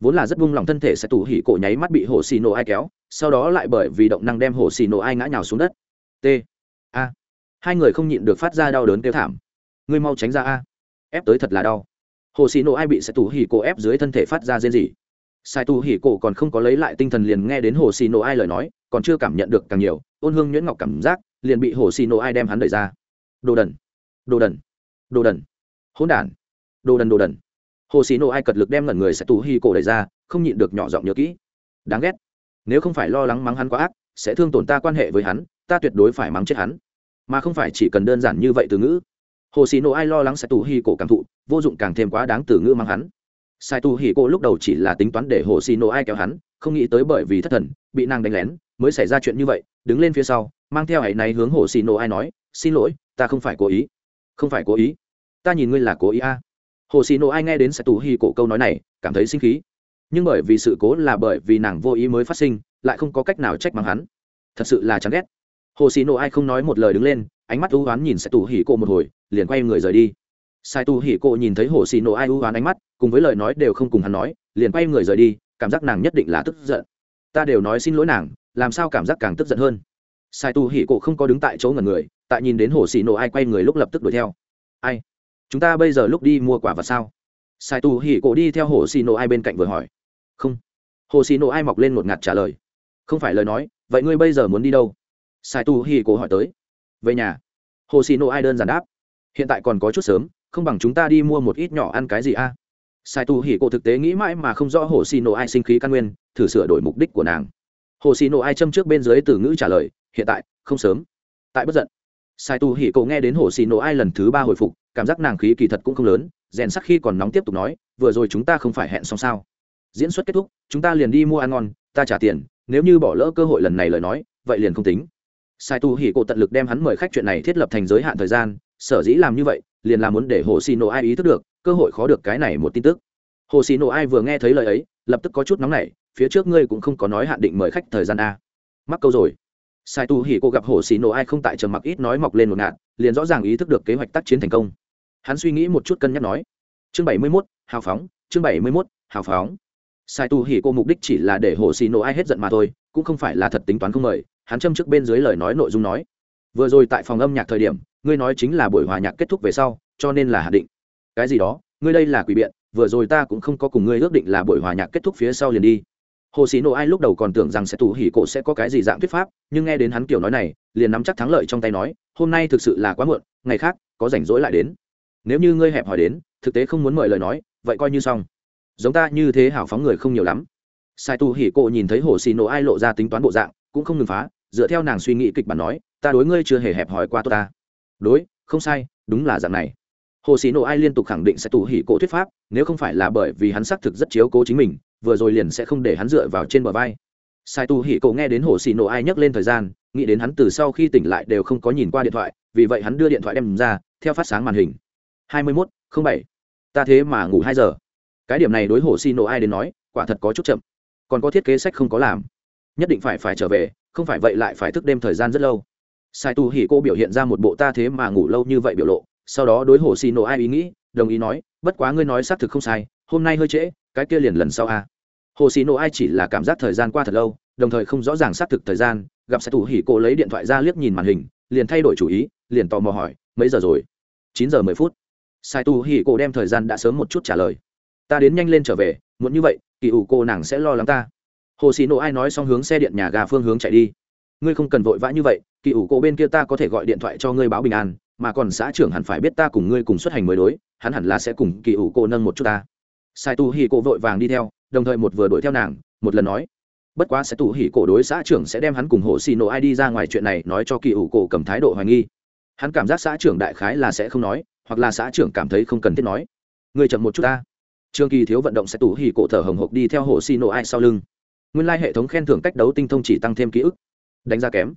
vốn là rất buông lòng thân thể sẽ tủ hỉ cổ nháy mắt bị hồ xì nổ ai kéo, sau đó lại bởi vì động năng đem hồ xì nổ ai ngã nhào xuống đất. T. A. Hai người không nhịn được phát ra đau đớn kêu thảm. Ngươi mau tránh ra a. Ép tới thật là đau. Hồ xì nổ ai bị sẽ tủ hỉ cổ ép dưới thân thể phát ra rên rỉ. Sai tu hỉ cổ còn không có lấy lại tinh thần liền nghe đến hồ xì nổ ai lời nói, còn chưa cảm nhận được càng nhiều, ôn hương nhuyễn ngọc cảm giác liền bị hồ xì nổ ai đem hắn đẩy ra. Đồ đần! Đồ đần! Đồ đần. Hỗn đản. Đồ đần đồ đần. Hồ xì nổ ai cật lực đem ngẩn người sẽ tù hi cổ đẩy ra, không nhịn được nhỏ giọng nhớ kỹ. Đáng ghét. Nếu không phải lo lắng mắng hắn quá ác, sẽ thương tổn ta quan hệ với hắn, ta tuyệt đối phải mắng chết hắn. Mà không phải chỉ cần đơn giản như vậy từ ngữ. Hồ xì nổ ai lo lắng sẽ tù hi cổ cảm thụ, vô dụng càng thêm quá đáng từ ngữ mắng hắn. Sai tu hi cổ lúc đầu chỉ là tính toán để hồ xì nổ ai kéo hắn, không nghĩ tới bởi vì thất thần, bị nàng đánh lén, mới xảy ra chuyện như vậy, đứng lên phía sau, mang theo hãy này hướng hồ xì nổ ai nói, xin lỗi, ta không phải cố ý không phải cố ý. Ta nhìn ngươi là cố ý a. À. hồ xì nộ ai nghe đến sẽ tù hi cổ câu nói này, cảm thấy sinh khí. Nhưng bởi vì sự cố là bởi vì nàng vô ý mới phát sinh, lại không có cách nào trách mắng hắn. Thật sự là chán ghét. Hồ xì nộ ai không nói một lời đứng lên, ánh mắt ưu oán nhìn sẽ tù hỉ cổ một hồi, liền quay người rời đi. Sai tù hỉ cổ nhìn thấy hồ xì nộ ai ưu oán ánh mắt, cùng với lời nói đều không cùng hắn nói, liền quay người rời đi, cảm giác nàng nhất định là tức giận. Ta đều nói xin lỗi nàng, làm sao cảm giác càng tức giận hơn? Sai tu hỉ cổ không có đứng tại chỗ ngần người tại nhìn đến hồ xì nổ ai quay người lúc lập tức đuổi theo. Ai? Chúng ta bây giờ lúc đi mua quả vật sao? Sai tu hỉ cổ đi theo hồ xì nổ ai bên cạnh vừa hỏi. Không. Hồ xì nổ ai mọc lên một ngạt trả lời. Không phải lời nói, vậy ngươi bây giờ muốn đi đâu? Sai tu hỉ cổ hỏi tới. Về nhà. Hồ xì nổ ai đơn giản đáp. Hiện tại còn có chút sớm, không bằng chúng ta đi mua một ít nhỏ ăn cái gì a? Sai tu hỉ cổ thực tế nghĩ mãi mà không rõ hồ xì nổ ai sinh khí căn nguyên, thử sửa đổi mục đích của nàng. Hồ xì nổ ai châm trước bên dưới từ ngữ trả lời, hiện tại, không sớm. Tại bất giận sai tu hỉ cậu nghe đến hồ xì nổ ai lần thứ ba hồi phục, cảm giác nàng khí kỳ thật cũng không lớn, rèn sắc khi còn nóng tiếp tục nói, vừa rồi chúng ta không phải hẹn xong sao? Diễn xuất kết thúc, chúng ta liền đi mua ăn ngon, ta trả tiền, nếu như bỏ lỡ cơ hội lần này lời nói, vậy liền không tính. Sai tu hỉ cậu tận lực đem hắn mời khách chuyện này thiết lập thành giới hạn thời gian, sở dĩ làm như vậy, liền là muốn để hồ xì nổ ai ý thức được, cơ hội khó được cái này một tin tức. Hồ xì nổ ai vừa nghe thấy lời ấy, lập tức có chút nóng nảy, phía trước ngươi cũng không có nói hạn định mời khách thời gian a. Mắc câu rồi sai tu hỉ cô gặp hồ xì nổ ai không tại trầm mặc ít nói mọc lên một ngạn liền rõ ràng ý thức được kế hoạch tác chiến thành công. Hắn suy nghĩ một chút cân nhắc nói, chương bảy mươi mốt, hào phóng, chương bảy mươi mốt, hào phóng. Sai tu hỉ cô mục đích chỉ là để hồ xì nổ ai hết giận mà thôi, cũng không phải là thật tính toán không mời hắn châm trước bên dưới lời nói nội dung nói, vừa rồi tại phòng âm nhạc thời điểm, ngươi nói chính là buổi hòa nhạc kết thúc về sau, cho nên là hạ định. Cái gì đó? Ngươi đây là quỷ biện, vừa rồi ta cũng không có cùng ngươi ước định là buổi hòa nhạc kết thúc phía sau liền đi hồ sĩ nộ ai lúc đầu còn tưởng rằng sẽ tù hỉ cổ sẽ có cái gì dạng thuyết pháp, nhưng nghe đến hắn kiểu nói này, liền nắm chắc thắng lợi trong tay nói, hôm nay thực sự là quá muộn, ngày khác, có rảnh rỗi lại đến. Nếu như ngươi hẹp hỏi đến, thực tế không muốn mời lời nói, vậy coi như xong. Giống ta như thế hảo phóng người không nhiều lắm. Sai tu hỉ cổ nhìn thấy hồ sĩ nộ ai lộ ra tính toán bộ dạng, cũng không ngừng phá, dựa theo nàng suy nghĩ kịch bản nói, ta đối ngươi chưa hề hẹp hỏi qua tôi ta. Đối, không sai, đúng là dạng này. Hồ sĩ nộ ai liên tục khẳng định sẽ tù hỉ cổ thuyết pháp, nếu không phải là bởi vì hắn xác thực rất chiếu cố chính mình vừa rồi liền sẽ không để hắn dựa vào trên bờ vai. Sai tu hỉ cổ nghe đến hồ xì nổ ai nhắc lên thời gian, nghĩ đến hắn từ sau khi tỉnh lại đều không có nhìn qua điện thoại, vì vậy hắn đưa điện thoại đem ra, theo phát sáng màn hình. hai mươi mốt không bảy. Ta thế mà ngủ hai giờ. Cái điểm này đối hồ xì nổ ai đến nói, quả thật có chút chậm. Còn có thiết kế sách không có làm. Nhất định phải phải trở về, không phải vậy lại phải thức đêm thời gian rất lâu. Sai tu hỉ cô biểu hiện ra một bộ ta thế mà ngủ lâu như vậy biểu lộ, sau đó đối hồ xì nổ ai ý nghĩ, đồng ý nói, bất quá ngươi nói xác thực không sai, hôm nay hơi trễ cái kia liền lần sau a. Hồ xì nổ ai chỉ là cảm giác thời gian qua thật lâu, đồng thời không rõ ràng xác thực thời gian, gặp sai thủ hỉ cô lấy điện thoại ra liếc nhìn màn hình, liền thay đổi chủ ý, liền tò mò hỏi, mấy giờ rồi? Chín giờ mười phút. Sai tu hỉ cô đem thời gian đã sớm một chút trả lời. Ta đến nhanh lên trở về muốn như vậy, kỳ ủ cô nàng sẽ lo lắng ta. Hồ xì nổ ai nói xong hướng xe điện nhà gà phương hướng chạy đi. Ngươi không cần vội vã như vậy, kỳ ủ cô bên kia ta có thể gọi điện thoại cho ngươi báo bình an, mà còn xã trưởng hẳn phải biết ta cùng ngươi cùng xuất hành mới đối, hắn hẳn là sẽ cùng kỳ ủ cô nâng một chút ta sai tu hỉ Cổ vội vàng đi theo, đồng thời một vừa đuổi theo nàng, một lần nói, bất quá sẽ tù hỉ cổ đối xã trưởng sẽ đem hắn cùng hồ xì nổ ai đi ra ngoài chuyện này nói cho kỳ ủ cổ cầm thái độ hoài nghi. Hắn cảm giác xã trưởng đại khái là sẽ không nói, hoặc là xã trưởng cảm thấy không cần thiết nói. Người chậm một chút ta. Trương kỳ thiếu vận động sẽ tù hỉ cổ thở hồng hộc đi theo hồ xì nổ ai sau lưng. Nguyên lai hệ thống khen thưởng cách đấu tinh thông chỉ tăng thêm ký ức. Đánh giá kém.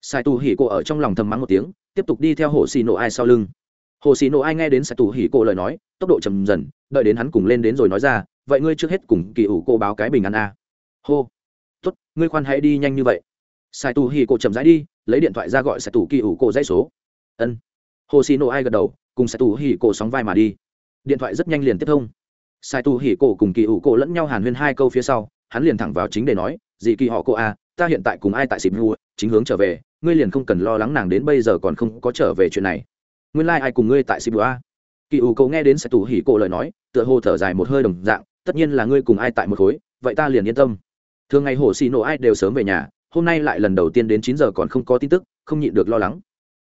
Sai tù hỉ cổ ở trong lòng thầm mắng một tiếng, tiếp tục đi theo hồ xì nổ ai sau lưng. Hồ xì nổ ai nghe đến sai tù hỉ cổ lời nói, tốc độ chầm dần đợi đến hắn cùng lên đến rồi nói ra, vậy ngươi trước hết cùng kỳ ủ cô báo cái bình ăn a. Hô, tốt, ngươi khoan hãy đi nhanh như vậy. Sai tù hỉ cổ chậm rãi đi, lấy điện thoại ra gọi sai tù kỳ ủ cổ dãy số. Ân. Hồ xì nổ ai gật đầu, cùng sai tù hỉ cổ sóng vai mà đi. Điện thoại rất nhanh liền tiếp thông. Sai tu hỉ cổ cùng kỳ ủ cổ lẫn nhau hàn huyên hai câu phía sau, hắn liền thẳng vào chính để nói dị kỳ họ cô a ta hiện tại cùng ai tại xịp mua chính hướng trở về, ngươi liền không cần lo lắng nàng đến bây giờ còn không có trở về chuyện này. Nguyên lai、like、ai cùng ngươi tại xịp a à? Kỳ ủ cổ nghe đến sẽ tù hỉ cổ lời nói, tựa hồ thở dài một hơi đồng dạng, tất nhiên là ngươi cùng ai tại một khối, vậy ta liền yên tâm. Thường ngày hồ xì nổ ai đều sớm về nhà, hôm nay lại lần đầu tiên đến chín giờ còn không có tin tức, không nhịn được lo lắng.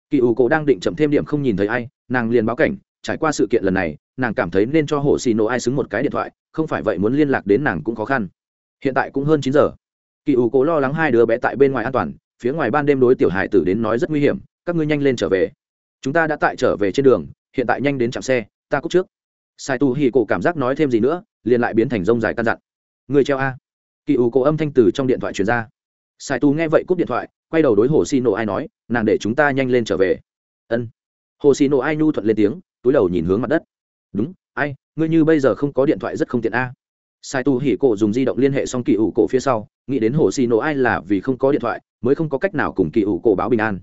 Kỳ ủ cổ đang định chậm thêm điểm không nhìn thấy ai, nàng liền báo cảnh, trải qua sự kiện lần này, nàng cảm thấy nên cho hồ xì nổ ai xứng một cái điện thoại, không phải vậy muốn liên lạc đến nàng cũng khó khăn. Hiện tại cũng hơn chín giờ. Kỳ ủ cố lo lắng hai đứa bé tại bên ngoài an toàn, phía ngoài ban đêm đối tiểu hải tử đến nói rất nguy hiểm, các ngươi nhanh lên trở về. Chúng ta đã tại trở về trên đường hiện tại nhanh đến chạm xe, ta cúc trước. Sai tu hì cổ cảm giác nói thêm gì nữa, liền lại biến thành rông dài căn dặn. Người treo a. Kỳ ủ cổ âm thanh từ trong điện thoại truyền ra. Sai tu nghe vậy cúp điện thoại, quay đầu đối hồ xì nổ ai nói, nàng để chúng ta nhanh lên trở về. Ân. Hồ xì nổ ai nhu thuận lên tiếng, túi đầu nhìn hướng mặt đất. Đúng, ai, ngươi như bây giờ không có điện thoại rất không tiện a. Sai tu hỉ cổ dùng di động liên hệ xong kỳ ủ cổ phía sau, nghĩ đến hồ xì nổ ai là vì không có điện thoại, mới không có cách nào cùng kỳ ủ cổ báo bình an.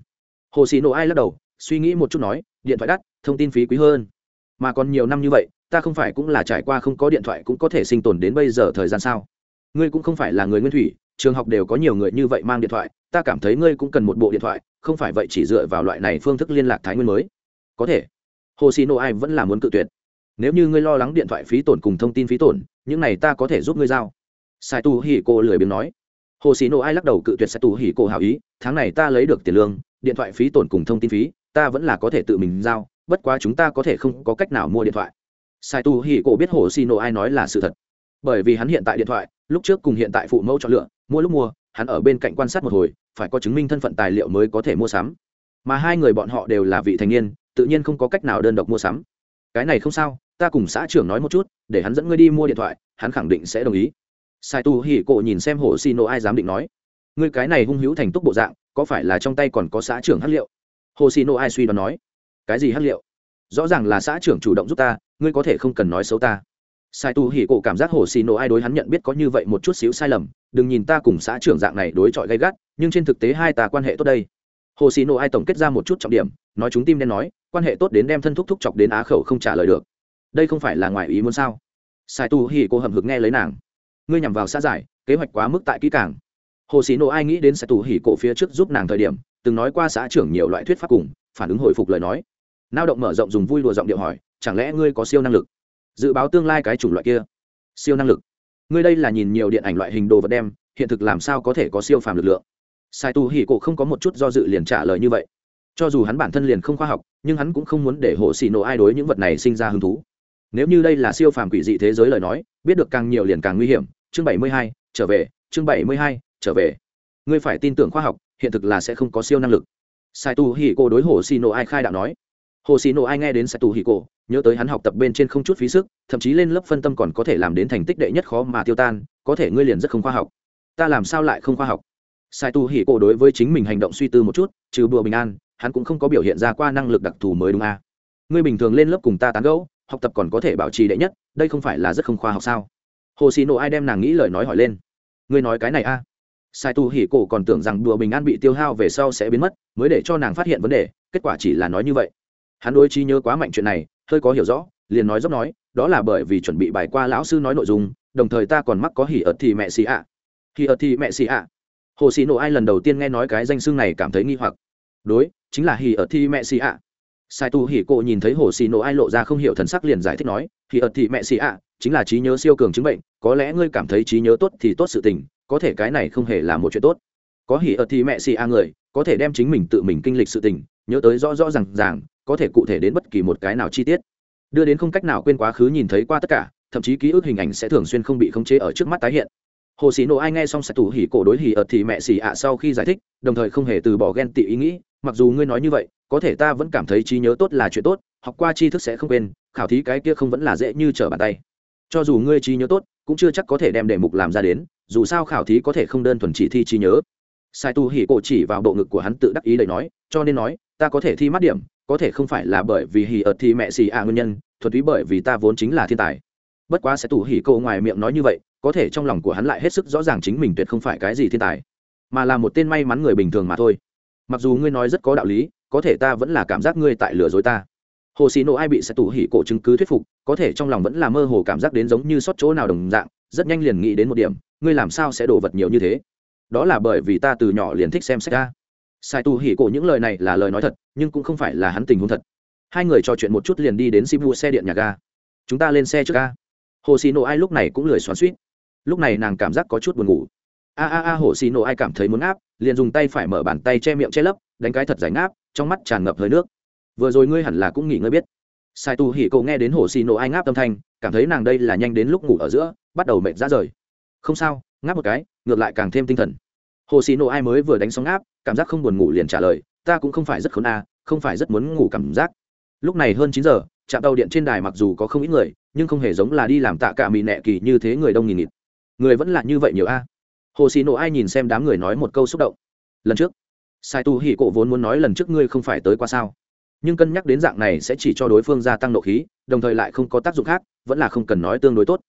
Hồ xì nổ ai lắc đầu suy nghĩ một chút nói, điện thoại đắt, thông tin phí quý hơn. Mà còn nhiều năm như vậy, ta không phải cũng là trải qua không có điện thoại cũng có thể sinh tồn đến bây giờ thời gian sao? Ngươi cũng không phải là người nguyên thủy, trường học đều có nhiều người như vậy mang điện thoại, ta cảm thấy ngươi cũng cần một bộ điện thoại, không phải vậy chỉ dựa vào loại này phương thức liên lạc thái nguyên mới. Có thể. Hồ xì nổ ai vẫn là muốn cự tuyệt. Nếu như ngươi lo lắng điện thoại phí tổn cùng thông tin phí tổn, những này ta có thể giúp ngươi giao. Sai tu hỉ cô lười biếng nói. Hồ xì nổ ai lắc đầu cự tuyệt sai tu hỉ cô hào ý, tháng này ta lấy được tiền lương, điện thoại phí tổn cùng thông tin phí ta vẫn là có thể tự mình giao, bất quá chúng ta có thể không có cách nào mua điện thoại. Sai tu hỉ Cổ biết hồ xì nổ ai nói là sự thật. Bởi vì hắn hiện tại điện thoại, lúc trước cùng hiện tại phụ mẫu chọn lựa, mua lúc mua, hắn ở bên cạnh quan sát một hồi, phải có chứng minh thân phận tài liệu mới có thể mua sắm. Mà hai người bọn họ đều là vị thành niên, tự nhiên không có cách nào đơn độc mua sắm. Cái này không sao, ta cùng xã trưởng nói một chút, để hắn dẫn ngươi đi mua điện thoại, hắn khẳng định sẽ đồng ý. Sai tu hỉ Cổ nhìn xem hồ xì nổ ai dám định nói, ngươi cái này hung hữu thành túc bộ dạng, có phải là trong tay còn có xã trưởng hát liệu? Hồ xì nô ai suy đoán nói, cái gì hắc liệu? Rõ ràng là xã trưởng chủ động giúp ta, ngươi có thể không cần nói xấu ta. Sai tu hỉ cổ cảm giác hồ xì nổ ai đối hắn nhận biết có như vậy một chút xíu sai lầm, đừng nhìn ta cùng xã trưởng dạng này đối chọi gay gắt, nhưng trên thực tế hai ta quan hệ tốt đây. Hồ xì nổ ai tổng kết ra một chút trọng điểm, nói chúng tim đen nói, quan hệ tốt đến đem thân thúc thúc chọc đến á khẩu không trả lời được. Đây không phải là ngoài ý muốn sao? Sai tu hỉ cô hầm hực nghe lấy nàng, ngươi nhằm vào xa giải, kế hoạch quá mức tại kỹ càng. Hồ xì nộ ai nghĩ đến Sai Tu hỉ cổ phía trước giúp nàng thời điểm từng nói qua xã trưởng nhiều loại thuyết pháp cùng, phản ứng hồi phục lời nói. Lao động mở rộng dùng vui đùa giọng điệu hỏi, chẳng lẽ ngươi có siêu năng lực? Dự báo tương lai cái chủng loại kia. Siêu năng lực. Ngươi đây là nhìn nhiều điện ảnh loại hình đồ vật đem, hiện thực làm sao có thể có siêu phàm lực lượng? Sai tu hỉ cổ không có một chút do dự liền trả lời như vậy. Cho dù hắn bản thân liền không khoa học, nhưng hắn cũng không muốn để hồ xì nổ ai đối những vật này sinh ra hứng thú. Nếu như đây là siêu phàm quỷ dị thế giới lời nói, biết được càng nhiều liền càng nguy hiểm. Chương bảy mươi hai, trở về. Chương bảy mươi hai, trở về. Ngươi phải tin tưởng khoa học hiện thực là sẽ không có siêu năng lực. Sai tu hỉ Cô đối hồ xì nổ ai khai đạo nói. Hồ xì nổ ai nghe đến sai tu hỉ Cô, nhớ tới hắn học tập bên trên không chút phí sức thậm chí lên lớp phân tâm còn có thể làm đến thành tích đệ nhất khó mà tiêu tan có thể ngươi liền rất không khoa học. Ta làm sao lại không khoa học? Sai tu hỉ Cô đối với chính mình hành động suy tư một chút trừ bùa bình an hắn cũng không có biểu hiện ra qua năng lực đặc thù mới đúng à. ngươi bình thường lên lớp cùng ta tán gẫu học tập còn có thể bảo trì đệ nhất đây không phải là rất không khoa học sao? Hồ xì nộ ai đem nàng nghĩ lời nói hỏi lên. Ngươi nói cái này a à? Sai tu hỉ cổ còn tưởng rằng đùa bình an bị tiêu hao về sau sẽ biến mất, mới để cho nàng phát hiện vấn đề, kết quả chỉ là nói như vậy. Hắn đối trí nhớ quá mạnh chuyện này, hơi có hiểu rõ, liền nói dốc nói, đó là bởi vì chuẩn bị bài qua lão sư nói nội dung, đồng thời ta còn mắc có hỉ ợt thì mẹ xì ạ. Hỉ ợt thì mẹ xì ạ. Hồ xì nộ ai lần đầu tiên nghe nói cái danh xưng này cảm thấy nghi hoặc. Đối, chính là hỉ ợt thì mẹ xì ạ. Sai tu hỉ cổ nhìn thấy hồ xì nộ ai lộ ra không hiểu thần sắc liền giải thích nói, hỉ ợt thì mẹ xì ạ, chính là trí nhớ siêu cường chứng bệnh, có lẽ ngươi cảm thấy trí nhớ tốt thì tốt sự tình có thể cái này không hề là một chuyện tốt. Có hỉ ợt thì mẹ xì a người, có thể đem chính mình tự mình kinh lịch sự tình, nhớ tới rõ rõ r à n g ràng, có thể cụ thể đến bất kỳ một cái nào chi tiết. Đưa đến không cách nào quên quá khứ nhìn thấy qua tất cả, thậm chí ký ức hình ảnh sẽ thường xuyên không bị khống chế ở trước mắt tái hiện. Hồ sĩ nộ ai nghe xong sẽ tủ hỉ cổ đối hỉ ợt thì mẹ xì ạ sau khi giải thích, đồng thời không hề từ bỏ ghen tị ý nghĩ, mặc dù ngươi nói như vậy, có thể ta vẫn cảm thấy trí nhớ tốt là chuyện tốt, học qua tri thức sẽ không quên, khảo thí cái kia không vẫn là dễ như trở bàn tay. Cho dù ngươi trí nhớ tốt, cũng chưa chắc có thể đem đề mục làm ra đến dù sao khảo thí có thể không đơn thuần chỉ thi trí nhớ. Sai tu hỉ cổ chỉ vào bộ ngực của hắn tự đắc ý đầy nói, cho nên nói, ta có thể thi mắt điểm, có thể không phải là bởi vì hỉ ợt thì mẹ xì à nguyên nhân thuật túy bởi vì ta vốn chính là thiên tài. Bất quá sẽ tù hỉ cô ngoài miệng nói như vậy, có thể trong lòng của hắn lại hết sức rõ ràng chính mình tuyệt không phải cái gì thiên tài, mà là một tên may mắn người bình thường mà thôi. Mặc dù ngươi nói rất có đạo lý, có thể ta vẫn là cảm giác ngươi tại lừa dối ta. Hồ xì nộ ai bị sẽ tù hỉ cổ chứng cứ thuyết phục, có thể trong lòng vẫn là mơ hồ cảm giác đến giống như sót chỗ nào đồng dạng, rất nhanh liền nghĩ đến một điểm ngươi làm sao sẽ đổ vật nhiều như thế? Đó là bởi vì ta từ nhỏ liền thích xem sách ra sai tu hỉ cổ những lời này là lời nói thật, nhưng cũng không phải là hắn tình huống thật. Hai người trò chuyện một chút liền đi đến sibu xe điện nhà ga. Chúng ta lên xe trước ga hồ xì nổ ai lúc này cũng lười xoắn suýt lúc này nàng cảm giác có chút buồn ngủ. A a a, hồ xì nổ ai cảm thấy muốn áp liền dùng tay phải mở bàn tay che miệng che lấp, đánh cái thật giải ngáp, trong mắt tràn ngập hơi nước. Vừa rồi ngươi hẳn là cũng nghỉ ngơi biết. Sai tu hỉ cậu nghe đến hồ xì nổ ai ngáp âm thanh, cảm thấy nàng đây là nhanh đến lúc ngủ ở giữa, bắt đầu mệt ra rời không sao, ngáp một cái, ngược lại càng thêm tinh thần. Hồ xì nổ ai mới vừa đánh xong ngáp, cảm giác không buồn ngủ liền trả lời, ta cũng không phải rất khốn a, không phải rất muốn ngủ cảm giác. Lúc này hơn chín giờ, trạm tàu điện trên đài mặc dù có không ít người, nhưng không hề giống là đi làm tạ cả mì nẹ kỳ như thế người đông nghìn nghịt. Người vẫn là như vậy nhiều a. Hồ xì nổ ai nhìn xem đám người nói một câu xúc động. Lần trước, sai tu hỉ cổ vốn muốn nói lần trước ngươi không phải tới qua sao? Nhưng cân nhắc đến dạng này sẽ chỉ cho đối phương gia tăng nộ khí, đồng thời lại không có tác dụng khác, vẫn là không cần nói tương đối tốt.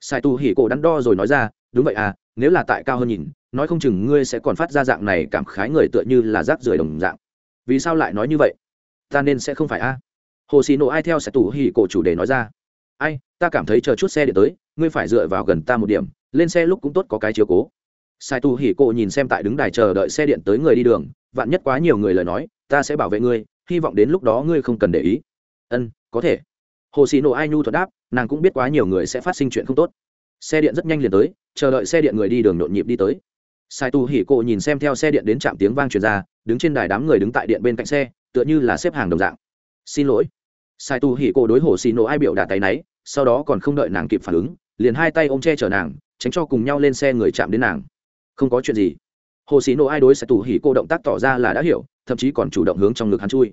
Sai tu hỉ cổ đắn đo rồi nói ra đúng vậy à nếu là tại cao hơn nhìn, nói không chừng ngươi sẽ còn phát ra dạng này cảm khái người tựa như là rác rưởi đồng dạng. Vì sao lại nói như vậy? Ta nên sẽ không phải a. Hồ xì nổ ai theo sẽ tủ hỉ cổ chủ đề nói ra. Ai, ta cảm thấy chờ chút xe điện tới, ngươi phải dựa vào gần ta một điểm, lên xe lúc cũng tốt có cái chiếu cố. Sai tu hỉ cổ nhìn xem tại đứng đài chờ đợi xe điện tới người đi đường, vạn nhất quá nhiều người lời nói, ta sẽ bảo vệ ngươi, hy vọng đến lúc đó ngươi không cần để ý. Ân, có thể. Hồ xì nổ ai nhu thuật đáp, nàng cũng biết quá nhiều người sẽ phát sinh chuyện không tốt. Xe điện rất nhanh liền tới chờ đợi xe điện người đi đường nhộn nhịp đi tới. Sai tu hỉ cộ nhìn xem theo xe điện đến trạm tiếng vang truyền ra, đứng trên đài đám người đứng tại điện bên cạnh xe, tựa như là xếp hàng đồng dạng. Xin lỗi. Sai tu hỉ cộ đối hồ xì nổ ai biểu đà tay náy, sau đó còn không đợi nàng kịp phản ứng, liền hai tay ôm che chở nàng, tránh cho cùng nhau lên xe người chạm đến nàng. Không có chuyện gì. Hồ xì nổ ai đối sai tu hỉ cộ động tác tỏ ra là đã hiểu, thậm chí còn chủ động hướng trong ngực hắn chui.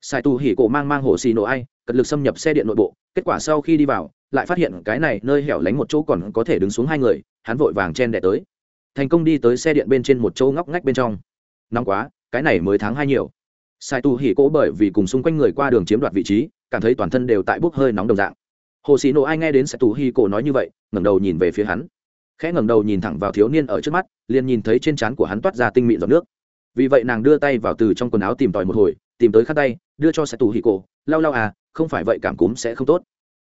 Sai tu hỉ cộ mang mang hồ xì nổ ai, cật lực xâm nhập xe điện nội bộ, kết quả sau khi đi vào, lại phát hiện cái này nơi hẻo lánh một chỗ còn có thể đứng xuống hai người hắn vội vàng chen đẻ tới. Thành công đi tới xe điện bên trên một chỗ ngóc ngách bên trong. Nóng quá, cái này mới tháng hai nhiều. Sai tu hỉ cổ bởi vì cùng xung quanh người qua đường chiếm đoạt vị trí, cảm thấy toàn thân đều tại bốc hơi nóng đồng dạng. Hồ sĩ nộ ai nghe đến sai tu hỉ cổ nói như vậy, ngẩng đầu nhìn về phía hắn. Khẽ ngẩng đầu nhìn thẳng vào thiếu niên ở trước mắt, liền nhìn thấy trên trán của hắn toát ra tinh mịn giọt nước. Vì vậy nàng đưa tay vào từ trong quần áo tìm tòi một hồi, tìm tới khăn tay, đưa cho sai tu hỉ cổ, lau lau à không phải vậy cảm cúm sẽ không tốt.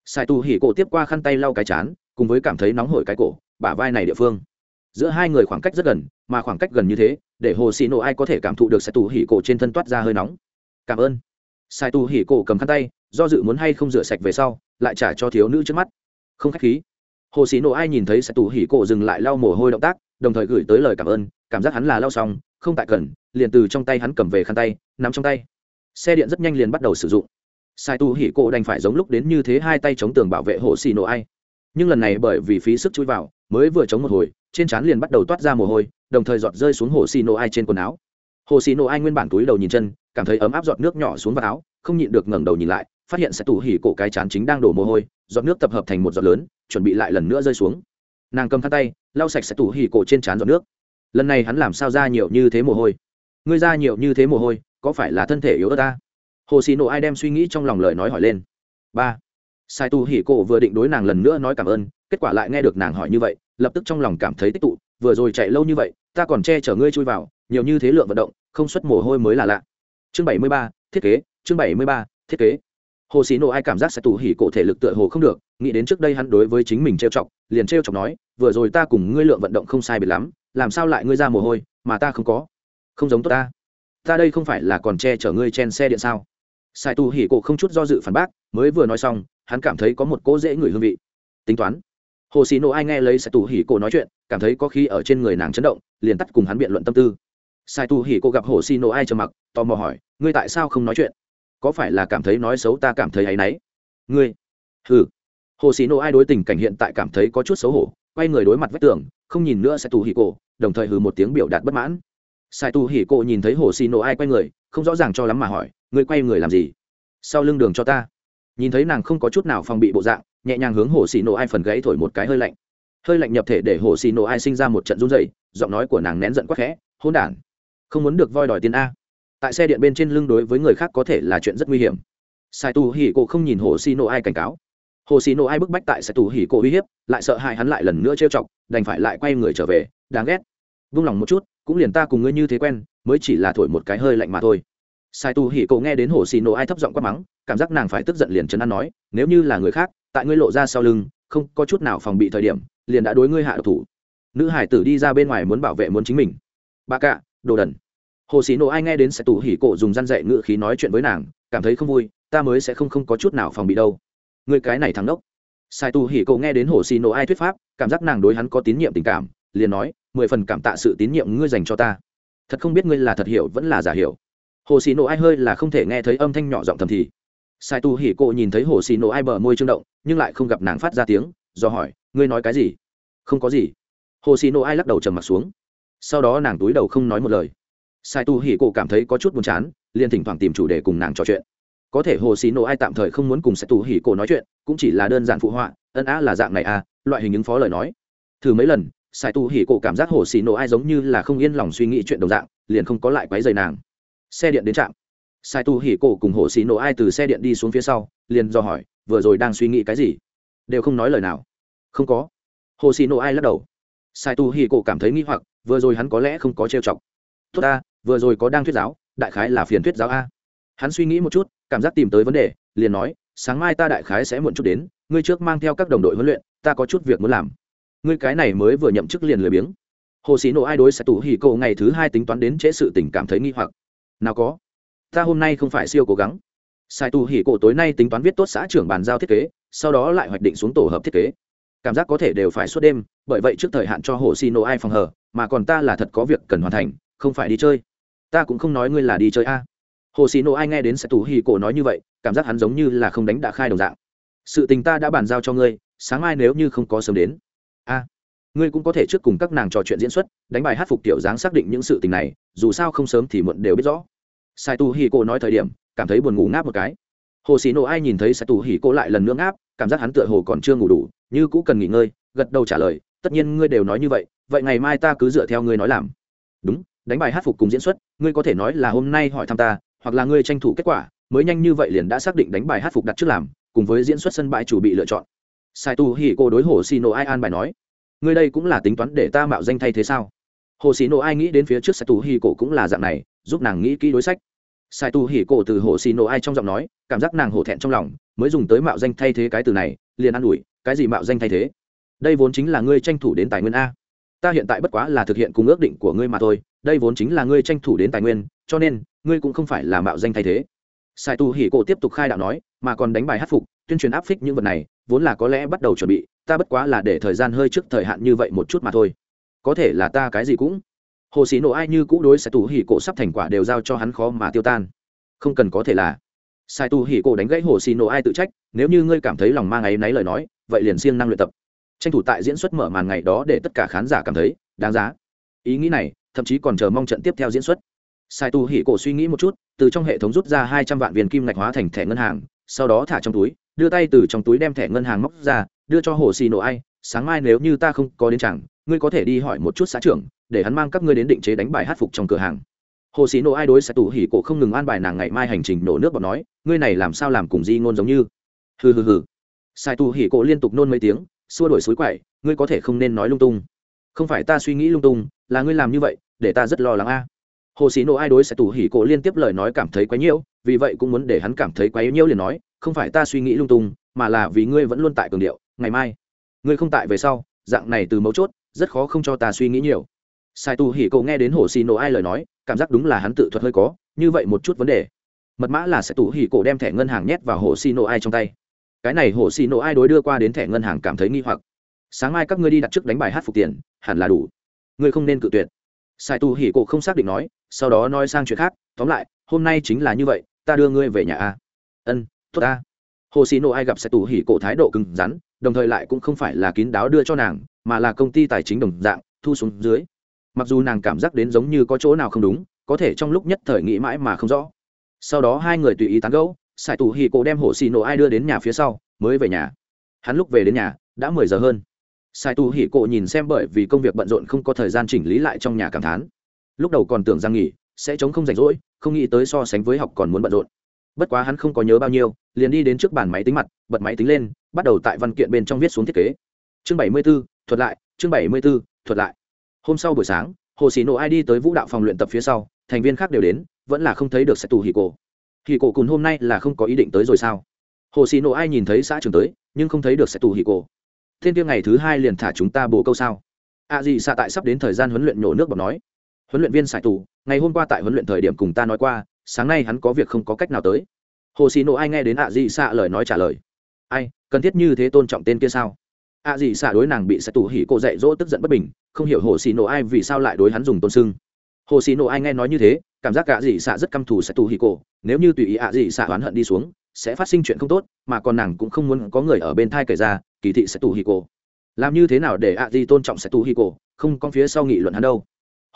Sai tu hỉ cổ tiếp qua khăn tay lau cái chán, cùng với cảm thấy nóng hổi cái cổ bả vai này địa phương. Giữa hai người khoảng cách rất gần, mà khoảng cách gần như thế, để hồ xì nổ ai có thể cảm thụ được sai tù hỉ cổ trên thân toát ra hơi nóng. Cảm ơn. Sai tù hỉ cổ cầm khăn tay, do dự muốn hay không rửa sạch về sau, lại trả cho thiếu nữ trước mắt. Không khách khí. Hồ xì nổ ai nhìn thấy sai tù hỉ cổ dừng lại lau mồ hôi động tác, đồng thời gửi tới lời cảm ơn, cảm giác hắn là lau xong, không tại cần, liền từ trong tay hắn cầm về khăn tay, nắm trong tay. Xe điện rất nhanh liền bắt đầu sử dụng. Sai tu hỉ cổ đành phải giống lúc đến như thế hai tay chống tường bảo vệ hồ xì nổ ai nhưng lần này bởi vì phí sức chui vào, mới vừa chống một hồi, trên trán liền bắt đầu toát ra mồ hôi, đồng thời giọt rơi xuống hồ xì nổ ai trên quần áo. Hồ xì nổ ai nguyên bản túi đầu nhìn chân, cảm thấy ấm áp giọt nước nhỏ xuống vào áo, không nhịn được ngẩng đầu nhìn lại, phát hiện sẽ tủ hỉ cổ cái chán chính đang đổ mồ hôi, giọt nước tập hợp thành một giọt lớn, chuẩn bị lại lần nữa rơi xuống. Nàng cầm khăn tay, lau sạch sẽ tủ hỉ cổ trên trán giọt nước. Lần này hắn làm sao ra nhiều như thế mồ hôi? Ngươi ra nhiều như thế mồ hôi, có phải là thân thể yếu ớt ta? Hồ xì nổ ai đem suy nghĩ trong lòng lời nói hỏi lên. Ba sai tu hỉ cổ vừa định đối nàng lần nữa nói cảm ơn, kết quả lại nghe được nàng hỏi như vậy, lập tức trong lòng cảm thấy tích tụ, vừa rồi chạy lâu như vậy, ta còn che chở ngươi chui vào, nhiều như thế lượng vận động, không xuất mồ hôi mới là lạ. Chương bảy mươi ba, thiết kế, chương bảy mươi ba, thiết kế. Hồ xì nổ ai cảm giác sai Tu hỉ cổ thể lực tựa hồ không được, nghĩ đến trước đây hắn đối với chính mình trêu chọc, liền trêu chọc nói, vừa rồi ta cùng ngươi lượng vận động không sai biệt lắm, làm sao lại ngươi ra mồ hôi, mà ta không có. Không giống tốt ta. Ta đây không phải là còn che chở ngươi chen xe điện sao? Sai tu hỉ cổ không chút do dự phản bác, mới vừa nói xong hắn cảm thấy có một cỗ dễ người hương vị. Tính toán. Hồ xì nổ ai nghe lấy sai tu hỉ cổ nói chuyện, cảm thấy có khi ở trên người nàng chấn động, liền tắt cùng hắn biện luận tâm tư. Sai tu hỉ cổ gặp hồ xì nổ ai trầm mặc, tò mò hỏi, ngươi tại sao không nói chuyện? Có phải là cảm thấy nói xấu ta cảm thấy áy náy? Ngươi? Ừ hồ xì nổ ai đối tình cảnh hiện tại cảm thấy có chút xấu hổ, quay người đối mặt vách tường, không nhìn nữa sai tu hỉ cổ, đồng thời hừ một tiếng biểu đạt bất mãn. Sai tu hỉ cổ nhìn thấy hồ xì nổ ai quay người, không rõ ràng cho lắm mà hỏi, ngươi quay người làm gì? Sau lưng đường cho ta nhìn thấy nàng không có chút nào phòng bị bộ dạng, nhẹ nhàng hướng hồ xì nổ ai phần gáy thổi một cái hơi lạnh. Hơi lạnh nhập thể để hồ xì nổ ai sinh ra một trận run dày giọng nói của nàng nén giận quắc khẽ, hôn đản, không muốn được voi đòi tiền a. Tại xe điện bên trên lưng đối với người khác có thể là chuyện rất nguy hiểm. Sai tu hỉ cổ không nhìn hồ xì nổ ai cảnh cáo. Hồ xì nổ ai bức bách tại sai tu hỉ cổ uy hiếp, lại sợ hãi hắn lại lần nữa trêu chọc, đành phải lại quay người trở về, đáng ghét. Vung lòng một chút, cũng liền ta cùng ngươi như thế quen, mới chỉ là thổi một cái hơi lạnh mà thôi sai tu hỉ cậu nghe đến hồ xì nổ ai thấp giọng quát mắng, cảm giác nàng phải tức giận liền chấn an nói, nếu như là người khác, tại ngươi lộ ra sau lưng, không có chút nào phòng bị thời điểm, liền đã đối ngươi hạ độc thủ. Nữ hải tử đi ra bên ngoài muốn bảo vệ muốn chính mình. Ba cạ, đồ đần. Hồ xì nổ ai nghe đến sai tu hỉ cậu dùng răn dạy ngự khí nói chuyện với nàng, cảm thấy không vui, ta mới sẽ không không có chút nào phòng bị đâu. Ngươi cái này thắng đốc sai tu hỉ cậu nghe đến hồ xì nổ ai thuyết pháp, cảm giác nàng đối hắn có tín nhiệm tình cảm, liền nói, mười phần cảm tạ sự tín nhiệm ngươi dành cho ta. Thật không biết ngươi là thật hiểu vẫn là giả hiểu hồ xì nổ ai hơi là không thể nghe thấy âm thanh nhỏ giọng thầm thì. Sai tu hỉ cộ nhìn thấy hồ xì nổ ai bờ môi trương động, nhưng lại không gặp nàng phát ra tiếng, do hỏi, ngươi nói cái gì? Không có gì. Hồ xì nổ ai lắc đầu trầm mặt xuống. Sau đó nàng túi đầu không nói một lời. Sai tu hỉ cộ cảm thấy có chút buồn chán, liền thỉnh thoảng tìm chủ đề cùng nàng trò chuyện. Có thể hồ xì nổ ai tạm thời không muốn cùng sai tu hỉ cộ nói chuyện, cũng chỉ là đơn giản phụ họa, ân á là dạng này à loại hình ứng phó lời nói. Thử mấy lần, sai tu hỉ cộ cảm giác hồ xì nổ ai giống như là không yên lòng suy nghĩ chuyện đồng dạng, liền không có lại quấy dày nàng xe điện đến trạm. Sai tu hỉ cổ cùng hồ xì nổ ai từ xe điện đi xuống phía sau, liền do hỏi, vừa rồi đang suy nghĩ cái gì? Đều không nói lời nào. Không có. Hồ xì nổ ai lắc đầu. Sai tu hỉ cổ cảm thấy nghi hoặc, vừa rồi hắn có lẽ không có trêu chọc. Tốt ta, vừa rồi có đang thuyết giáo, đại khái là phiền thuyết giáo a. Hắn suy nghĩ một chút, cảm giác tìm tới vấn đề, liền nói, sáng mai ta đại khái sẽ muộn chút đến, ngươi trước mang theo các đồng đội huấn luyện, ta có chút việc muốn làm. Ngươi cái này mới vừa nhậm chức liền lười biếng. Hồ sĩ nộ ai đối sẽ tủ hỉ cậu ngày thứ hai tính toán đến trễ sự tình cảm thấy nghi hoặc nào có. Ta hôm nay không phải siêu cố gắng. Sai tu hỉ cổ tối nay tính toán viết tốt xã trưởng bàn giao thiết kế, sau đó lại hoạch định xuống tổ hợp thiết kế. Cảm giác có thể đều phải suốt đêm, bởi vậy trước thời hạn cho hồ xì nổ ai phòng hờ mà còn ta là thật có việc cần hoàn thành, không phải đi chơi. Ta cũng không nói ngươi là đi chơi a. Hồ xì nổ ai nghe đến sai tu hỉ cổ nói như vậy, cảm giác hắn giống như là không đánh đã khai đồng dạng. Sự tình ta đã bàn giao cho ngươi, sáng mai nếu như không có sớm đến. A ngươi cũng có thể trước cùng các nàng trò chuyện diễn xuất, đánh bài hát phục tiểu dáng xác định những sự tình này, dù sao không sớm thì muộn đều biết rõ. Sai tu hi cô nói thời điểm, cảm thấy buồn ngủ ngáp một cái. Hồ xì nổ ai nhìn thấy sai tu hi cô lại lần nữa ngáp, cảm giác hắn tựa hồ còn chưa ngủ đủ, như cũ cần nghỉ ngơi, gật đầu trả lời, tất nhiên ngươi đều nói như vậy vậy ngày mai ta cứ dựa theo ngươi nói làm. Đúng, đánh bài hát phục cùng diễn xuất, ngươi có thể nói là hôm nay hỏi thăm ta, hoặc là ngươi tranh thủ kết quả, mới nhanh như vậy liền đã xác định đánh bài hát phục đặt trước làm, cùng với diễn xuất sân bãi chủ bị lựa chọn. Sai tu hỉ cô đối hồ xì nổ ai an bài nói ngươi đây cũng là tính toán để ta mạo danh thay thế sao? Hồ xì nổ ai nghĩ đến phía trước sai tu hì cổ cũng là dạng này, giúp nàng nghĩ kỹ đối sách. Sai tu hì cổ từ hồ xì nổ ai trong giọng nói, cảm giác nàng hổ thẹn trong lòng, mới dùng tới mạo danh thay thế cái từ này, liền an ủi, cái gì mạo danh thay thế? Đây vốn chính là ngươi tranh thủ đến tài nguyên a. Ta hiện tại bất quá là thực hiện cùng ước định của ngươi mà thôi, đây vốn chính là ngươi tranh thủ đến tài nguyên, cho nên, ngươi cũng không phải là mạo danh thay thế. Sai tu hỉ cổ tiếp tục khai đạo nói, mà còn đánh bài hát phục, tuyên truyền áp phích những vật này, vốn là có lẽ bắt đầu chuẩn bị ta bất quá là để thời gian hơi trước thời hạn như vậy một chút mà thôi. Có thể là ta cái gì cũng. Hồ sĩ nổ ai như cũ đối sai tu hỉ cổ sắp thành quả đều giao cho hắn khó mà tiêu tan. Không cần có thể là. Sai tu hỉ cổ đánh gãy hồ sĩ nổ ai tự trách, nếu như ngươi cảm thấy lòng mang ấy náy lời nói, vậy liền siêng năng luyện tập. Tranh thủ tại diễn xuất mở màn ngày đó để tất cả khán giả cảm thấy đáng giá. Ý nghĩ này, thậm chí còn chờ mong trận tiếp theo diễn xuất. Sai tu hỉ cổ suy nghĩ một chút, từ trong hệ thống rút ra hai trăm vạn viên kim ngạch hóa thành thẻ ngân hàng, sau đó thả trong túi, đưa tay từ trong túi đem thẻ ngân hàng móc ra đưa cho hồ xì nổ ai, sáng mai nếu như ta không có đến chẳng, ngươi có thể đi hỏi một chút xã trưởng, để hắn mang các ngươi đến định chế đánh bài hát phục trong cửa hàng. Hồ xì nổ ai đối sai tù hỉ cổ không ngừng an bài nàng ngày mai hành trình nổ nước bọt nói, ngươi này làm sao làm cùng di ngôn giống như? Hừ hừ hừ. Sai tù hỉ cổ liên tục nôn mấy tiếng, xua đổi suối quậy, ngươi có thể không nên nói lung tung. Không phải ta suy nghĩ lung tung, là ngươi làm như vậy, để ta rất lo lắng a. Hồ sĩ nộ ai đối sẽ tù hỉ cổ liên tiếp lời nói cảm thấy quá nhiễu, vì vậy cũng muốn để hắn cảm thấy quá nhiễu liền nói, không phải ta suy nghĩ lung tung, mà là vì ngươi vẫn luôn tại cường điệu ngày mai. Ngươi không tại về sau, dạng này từ mấu chốt, rất khó không cho ta suy nghĩ nhiều. Sai Tu hỉ cổ nghe đến hồ xì nổ ai lời nói, cảm giác đúng là hắn tự thuật hơi có, như vậy một chút vấn đề. Mật mã là sẽ tủ hỉ cổ đem thẻ ngân hàng nhét vào hồ xì nổ ai trong tay. Cái này hồ xì nổ ai đối đưa qua đến thẻ ngân hàng cảm thấy nghi hoặc. Sáng mai các ngươi đi đặt trước đánh bài hát phục tiền, hẳn là đủ. Ngươi không nên cự tuyệt. Sai tu hỉ cổ không xác định nói, sau đó nói sang chuyện khác, tóm lại, hôm nay chính là như vậy, ta đưa ngươi về nhà a. Ân, tốt a. Hồ xì nổ ai gặp sai tu hỉ cổ thái độ cứng rắn đồng thời lại cũng không phải là kín đáo đưa cho nàng, mà là công ty tài chính đồng dạng, thu xuống dưới. Mặc dù nàng cảm giác đến giống như có chỗ nào không đúng, có thể trong lúc nhất thời nghĩ mãi mà không rõ. Sau đó hai người tùy ý tán gẫu sai tu hì cổ đem hồ xì nổ ai đưa đến nhà phía sau, mới về nhà. Hắn lúc về đến nhà, đã mười giờ hơn. Sai tu hì cổ nhìn xem bởi vì công việc bận rộn không có thời gian chỉnh lý lại trong nhà cảm thán. Lúc đầu còn tưởng rằng nghỉ, sẽ chống không rảnh rỗi, không nghĩ tới so sánh với học còn muốn bận rộn. Bất quá hắn không có nhớ bao nhiêu, liền đi đến trước bàn máy tính mặt, bật máy tính lên bắt đầu tại văn kiện bên trong viết xuống thiết kế. Chương bảy mươi 74, thuật lại chương bảy mươi 74, thuật lại. Hôm sau buổi sáng hồ sĩ nộ ai đi tới vũ đạo phòng luyện tập phía sau thành viên khác đều đến vẫn là không thấy được sai tù hỉ cổ hỉ cổ cùng hôm nay là không có ý định tới rồi sao? Hồ sĩ nộ ai nhìn thấy xã trưởng tới nhưng không thấy được sai tù hỉ cổ thiên tiêu ngày thứ hai liền thả chúng ta bố câu sao? A à gì xạ tại sắp đến thời gian huấn luyện nhổ nước bọc nói. Huấn luyện viên sải tù ngày hôm qua tại huấn luyện thời điểm cùng ta nói qua sáng nay hắn có việc không có cách nào tới. Hồ xì nộ ai nghe đến ạ dị xạ lời nói trả lời ai cần thiết như thế tôn trọng tên kia sao ạ dì xả đối nàng bị sài tù hỉ cổ dạy dỗ tức giận bất bình không hiểu hồ xì nổ ai vì sao lại đối hắn dùng tôn sưng hồ xì nổ ai nghe nói như thế cảm giác cả dị xạ rất căm thù sài tù hỉ cổ. nếu như tùy ý ạ dị xạ oán hận đi xuống sẽ phát sinh chuyện không tốt mà còn nàng cũng không muốn có người ở bên thai kể ra kỳ thị sẽ tù hì cổ làm như thế nào để ạ dì tôn trọng sẽ tù hì cổ không có phía sau nghị luận hắn đâu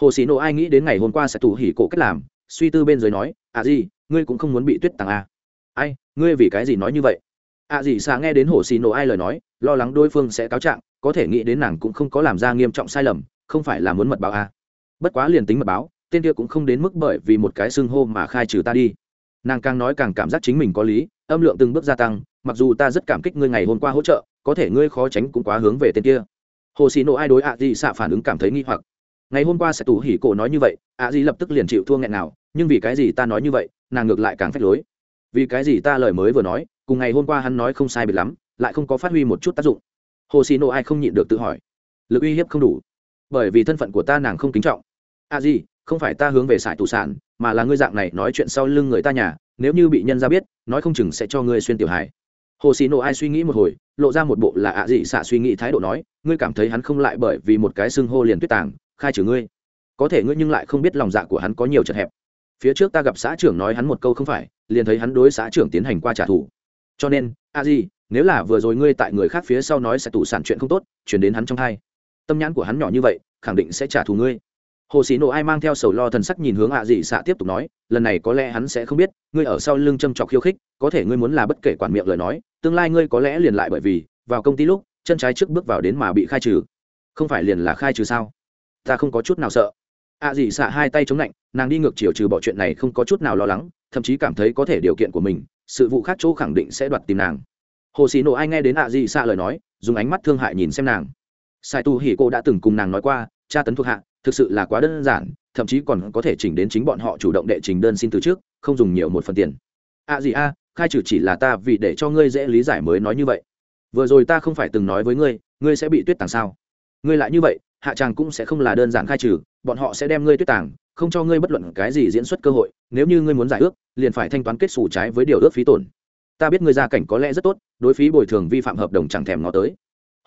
hồ sĩ nổ ai nghĩ đến ngày hôm qua sẽ tù hì cổ cách làm suy tư bên dưới nói ạ dì, ngươi cũng không muốn bị tuyết tàng à. ai ngươi vì cái gì nói như vậy ạ dì xạ nghe đến hồ xì nổ ai lời nói, lo lắng đối phương sẽ cáo trạng, có thể nghĩ đến nàng cũng không có làm ra nghiêm trọng sai lầm, không phải là muốn mật báo à. bất quá liền tính mật báo, tên kia cũng không đến mức bởi vì một cái xưng hô mà khai trừ ta đi. Nàng càng nói càng cảm giác chính mình có lý, âm lượng từng bước gia tăng, mặc dù ta rất cảm kích ngươi ngày hôm qua hỗ trợ, có thể ngươi khó tránh cũng quá hướng về tên kia. Hồ xì nổ ai đối ạ dì xạ phản ứng cảm thấy nghi hoặc. Ngày hôm qua sẽ tủ hỉ cổ nói như vậy, ạ dì lập tức liền chịu thua nghẹn nào, nhưng vì cái gì ta nói như vậy, nàng ngược lại càng phách lối. Vì cái gì ta lời mới vừa nói cùng ngày hôm qua hắn nói không sai biệt lắm, lại không có phát huy một chút tác dụng. Hồ xì nộ ai không nhịn được tự hỏi, lực uy hiếp không đủ, bởi vì thân phận của ta nàng không kính trọng. A gì, không phải ta hướng về sải tù sản, mà là ngươi dạng này nói chuyện sau lưng người ta nhà, nếu như bị nhân ra biết, nói không chừng sẽ cho ngươi xuyên tiểu hài. Hồ xì nộ ai suy nghĩ một hồi, lộ ra một bộ là à ạ dị xạ suy nghĩ thái độ nói, ngươi cảm thấy hắn không lại bởi vì một cái xưng hô liền tuyết tàng, khai trừ ngươi. Có thể ngươi nhưng lại không biết lòng dạ của hắn có nhiều chật hẹp. Phía trước ta gặp xã trưởng nói hắn một câu không phải, liền thấy hắn đối xã trưởng tiến hành qua trả thù cho nên, a di, nếu là vừa rồi ngươi tại người khác phía sau nói sẽ tủ sản chuyện không tốt, chuyển đến hắn trong thai. Tâm nhãn của hắn nhỏ như vậy, khẳng định sẽ trả thù ngươi. Hồ sĩ nộ ai mang theo sầu lo thần sắc nhìn hướng ạ dị xạ tiếp tục nói, lần này có lẽ hắn sẽ không biết, ngươi ở sau lưng châm trọc khiêu khích, có thể ngươi muốn là bất kể quản miệng lời nói, tương lai ngươi có lẽ liền lại bởi vì, vào công ty lúc, chân trái trước bước vào đến mà bị khai trừ. Không phải liền là khai trừ sao? Ta không có chút nào sợ. Ạ dị xạ hai tay chống lạnh, nàng đi ngược chiều trừ bỏ chuyện này không có chút nào lo lắng, thậm chí cảm thấy có thể điều kiện của mình sự vụ khác chỗ khẳng định sẽ đoạt tìm nàng. Hồ xì nổ ai nghe đến ạ di xạ lời nói, dùng ánh mắt thương hại nhìn xem nàng. Sai tu hỉ cô đã từng cùng nàng nói qua tra tấn thuộc hạ, thực sự là quá đơn giản, thậm chí còn có thể chỉnh đến chính bọn họ chủ động đệ trình đơn xin từ trước, không dùng nhiều một phần tiền. Ạ à gì a, khai trừ chỉ là ta vì để cho ngươi dễ lý giải mới nói như vậy. Vừa rồi ta không phải từng nói với ngươi ngươi sẽ bị tuyết tàng sao? Ngươi lại như vậy, hạ tràng cũng sẽ không là đơn giản khai trừ, bọn họ sẽ đem ngươi tuyết tàng không cho ngươi bất luận cái gì diễn xuất cơ hội, nếu như ngươi muốn giải ước, liền phải thanh toán kết xù trái với điều ước phí tổn. Ta biết ngươi gia cảnh có lẽ rất tốt, đối phí bồi thường vi phạm hợp đồng chẳng thèm ngó tới.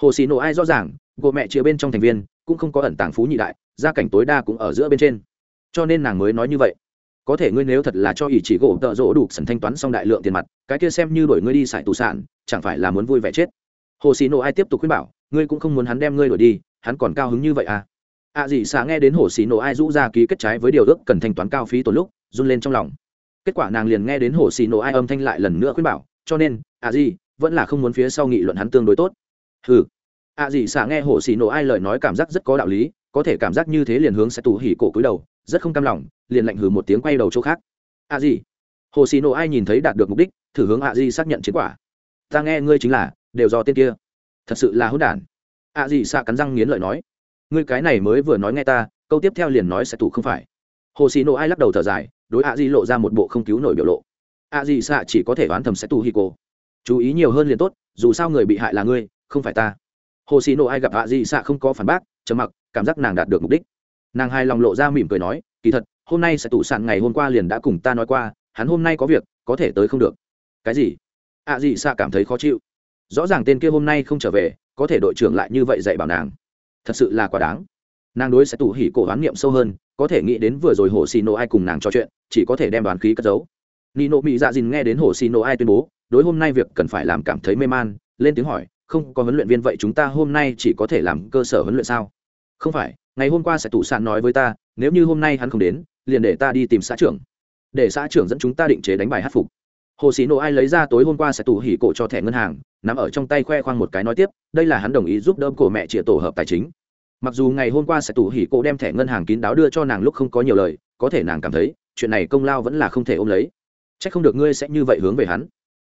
Hồ xì nổ ai rõ ràng gộ mẹ chia bên trong thành viên, cũng không có ẩn tàng phú nhị đại, gia cảnh tối đa cũng ở giữa bên trên. Cho nên nàng mới nói như vậy. Có thể ngươi nếu thật là cho ý chỉ gỗ tợ rỗ đủ sần thanh toán xong đại lượng tiền mặt, cái kia xem như đổi ngươi đi xài tù sản, chẳng phải là muốn vui vẻ chết. Hồ xì nộ ai tiếp tục khuyên bảo, ngươi cũng không muốn hắn đem ngươi đổi đi, hắn còn cao hứng như vậy à? Ạ à gì xạ nghe đến hồ xì nổ ai rũ ra ký kết trái với điều ước cần thanh toán cao phí tổn lúc, run lên trong lòng. Kết quả nàng liền nghe đến hồ xì nổ ai âm thanh lại lần nữa khuyên bảo, cho nên, ạ à gì, vẫn là không muốn phía sau nghị luận hắn tương đối tốt. Ừ ạ à gì xạ nghe hồ xì nổ ai lời nói cảm giác rất có đạo lý, có thể cảm giác như thế liền hướng sẽ tù hỉ cổ cúi đầu, rất không cam lòng, liền lạnh hừ một tiếng quay đầu chỗ khác. Ạ gì? Hồ xì nổ ai nhìn thấy đạt được mục đích, thử hướng ạ gì xác nhận chiến quả. Ta nghe ngươi chính là, đều do tên kia. Thật sự là hỗn đản. Ạ gì xạ cắn răng nghiến lợi nói ngươi cái này mới vừa nói nghe ta, câu tiếp theo liền nói sẽ tù không phải. Hồ xì nộ ai lắc đầu thở dài, đối ạ di lộ ra một bộ không cứu nổi biểu lộ. Ạ di xạ chỉ có thể đoán thầm sẽ tù hi cô chú ý nhiều hơn liền tốt, dù sao người bị hại là ngươi, không phải ta. Hồ xì nộ ai gặp ạ di xạ không có phản bác, trầm mặc, cảm giác nàng đạt được mục đích. Nàng hai lòng lộ ra mỉm cười nói, kỳ thật, hôm nay sẽ tủ sạn ngày hôm qua liền đã cùng ta nói qua, hắn hôm nay có việc, có thể tới không được. Cái gì? Ạ di xạ cảm thấy khó chịu. Rõ ràng tên kia hôm nay không trở về, có thể đội trưởng lại như vậy dạy bảo nàng thật sự là quá đáng. Nàng đối sẽ tủ hỉ cổ hoán niệm sâu hơn, có thể nghĩ đến vừa rồi hồ xì nổ ai cùng nàng trò chuyện, chỉ có thể đem đoán khí cất giấu. Nị nộ mỹ dạ dìn nghe đến hồ xì nổ ai tuyên bố, đối hôm nay việc cần phải làm cảm thấy mê man, lên tiếng hỏi, không, có huấn luyện viên vậy chúng ta hôm nay chỉ có thể làm cơ sở huấn luyện sao? Không phải, ngày hôm qua sẽ tủ sạn nói với ta, nếu như hôm nay hắn không đến, liền để ta đi tìm xã trưởng, để xã trưởng dẫn chúng ta định chế đánh bài hát phục. Hồ xì nổ ai lấy ra tối hôm qua sẽ tủ hỉ cổ cho thẻ ngân hàng nắm ở trong tay khoe khoang một cái nói tiếp, đây là hắn đồng ý giúp đỡ cổ mẹ chịa tổ hợp tài chính. Mặc dù ngày hôm qua sẽ tủ hỉ cổ đem thẻ ngân hàng kín đáo đưa cho nàng lúc không có nhiều lời, có thể nàng cảm thấy, chuyện này công lao vẫn là không thể ôm lấy. C h ắ c không được ngươi sẽ như vậy hướng về hắn.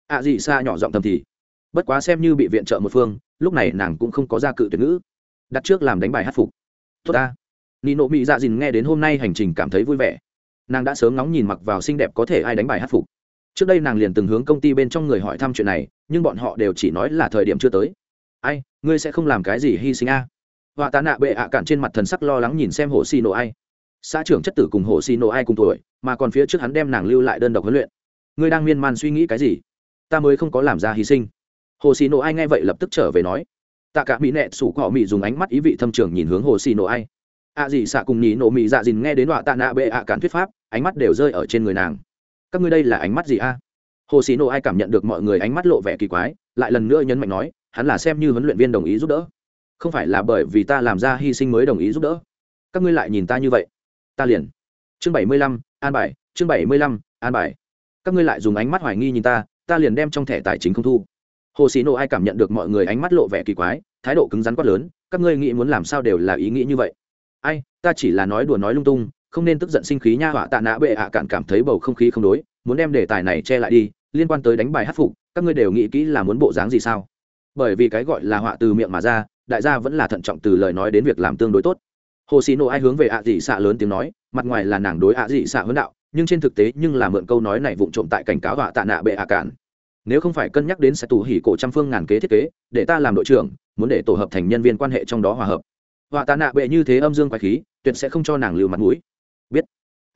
Ạ à gì xa nhỏ giọng thầm thì, bất quá xem như bị viện trợ một phương, lúc này nàng cũng không có ra cự tuyệt ngữ. Đặt trước làm đánh bài hát phục. Tốt ta. Nị nộ mỹ dạ dìn nghe đến hôm nay hành trình cảm thấy vui vẻ. Nàng đã sớm ngóng nhìn mặc vào xinh đẹp có thể ai đánh bài hát phục trước đây nàng liền từng hướng công ty bên trong người hỏi thăm chuyện này, nhưng bọn họ đều chỉ nói là thời điểm chưa tới. Ai, ngươi sẽ không làm cái gì hy sinh a? À? họa tạ nạ bệ ạ cản trên mặt thần sắc lo lắng nhìn xem hồ xì nổ ai. Xã trưởng chất tử cùng hồ xì nổ ai cùng tuổi, mà còn phía trước hắn đem nàng lưu lại đơn độc huấn luyện. Ngươi đang miên man suy nghĩ cái gì? Ta mới không có làm ra hy sinh. Hồ xì nổ ai nghe vậy lập tức trở về nói. Tạ cả mỹ nẹ sủ cọ mỹ dùng ánh mắt ý vị thâm trường nhìn hướng hồ xì nổ ai. Ạ à gì xạ cùng nhì nổ mỹ dạ dìn nghe đến họa tạ nạ bệ ạ cản thuyết pháp, ánh mắt đều rơi ở trên người nàng các ngươi đây là ánh mắt gì a? Hồ xì nộ ai cảm nhận được mọi người ánh mắt lộ vẻ kỳ quái, lại lần nữa nhấn mạnh nói, hắn là xem như huấn luyện viên đồng ý giúp đỡ. Không phải là bởi vì ta làm ra hy sinh mới đồng ý giúp đỡ. Các ngươi lại nhìn ta như vậy. Ta liền. Chương bảy mươi lăm, an bài, chương bảy mươi lăm, an bài. Các ngươi lại dùng ánh mắt hoài nghi nhìn ta ta liền đem trong thẻ tài chính không thu. Hồ xì nộ ai cảm nhận được mọi người ánh mắt lộ vẻ kỳ quái, thái độ cứng rắn quát lớn, các ngươi nghĩ muốn làm sao đều là ý nghĩ như vậy. Ai, ta chỉ là nói đùa nói lung tung không nên tức giận sinh khí nha họa tạ nã bệ hạ cạn cảm thấy bầu không khí không đối, muốn đem đề tài này che lại đi, liên quan tới đánh bài hát phục, các ngươi đều nghĩ kỹ là muốn bộ dáng gì sao? Bởi vì cái gọi là họa từ miệng mà ra, đại gia vẫn là thận trọng từ lời nói đến việc làm tương đối tốt. Hồ xì nộ ai hướng về ạ dị xạ lớn tiếng nói, mặt ngoài là nàng đối ạ dị xạ hướng đạo, nhưng trên thực tế nhưng là mượn câu nói này vụng trộm tại cảnh cáo họa tạ nạ bệ hạ cạn. Nếu không phải cân nhắc đến sẽ tù hỉ cổ trăm phương ngàn kế thiết kế, để ta làm đội trưởng, muốn để tổ hợp thành nhân viên quan hệ trong đó hòa hợp. Họa tạ nạ bệ như thế âm dương quái khí, tuyệt sẽ không cho nàng lưu mặt mũi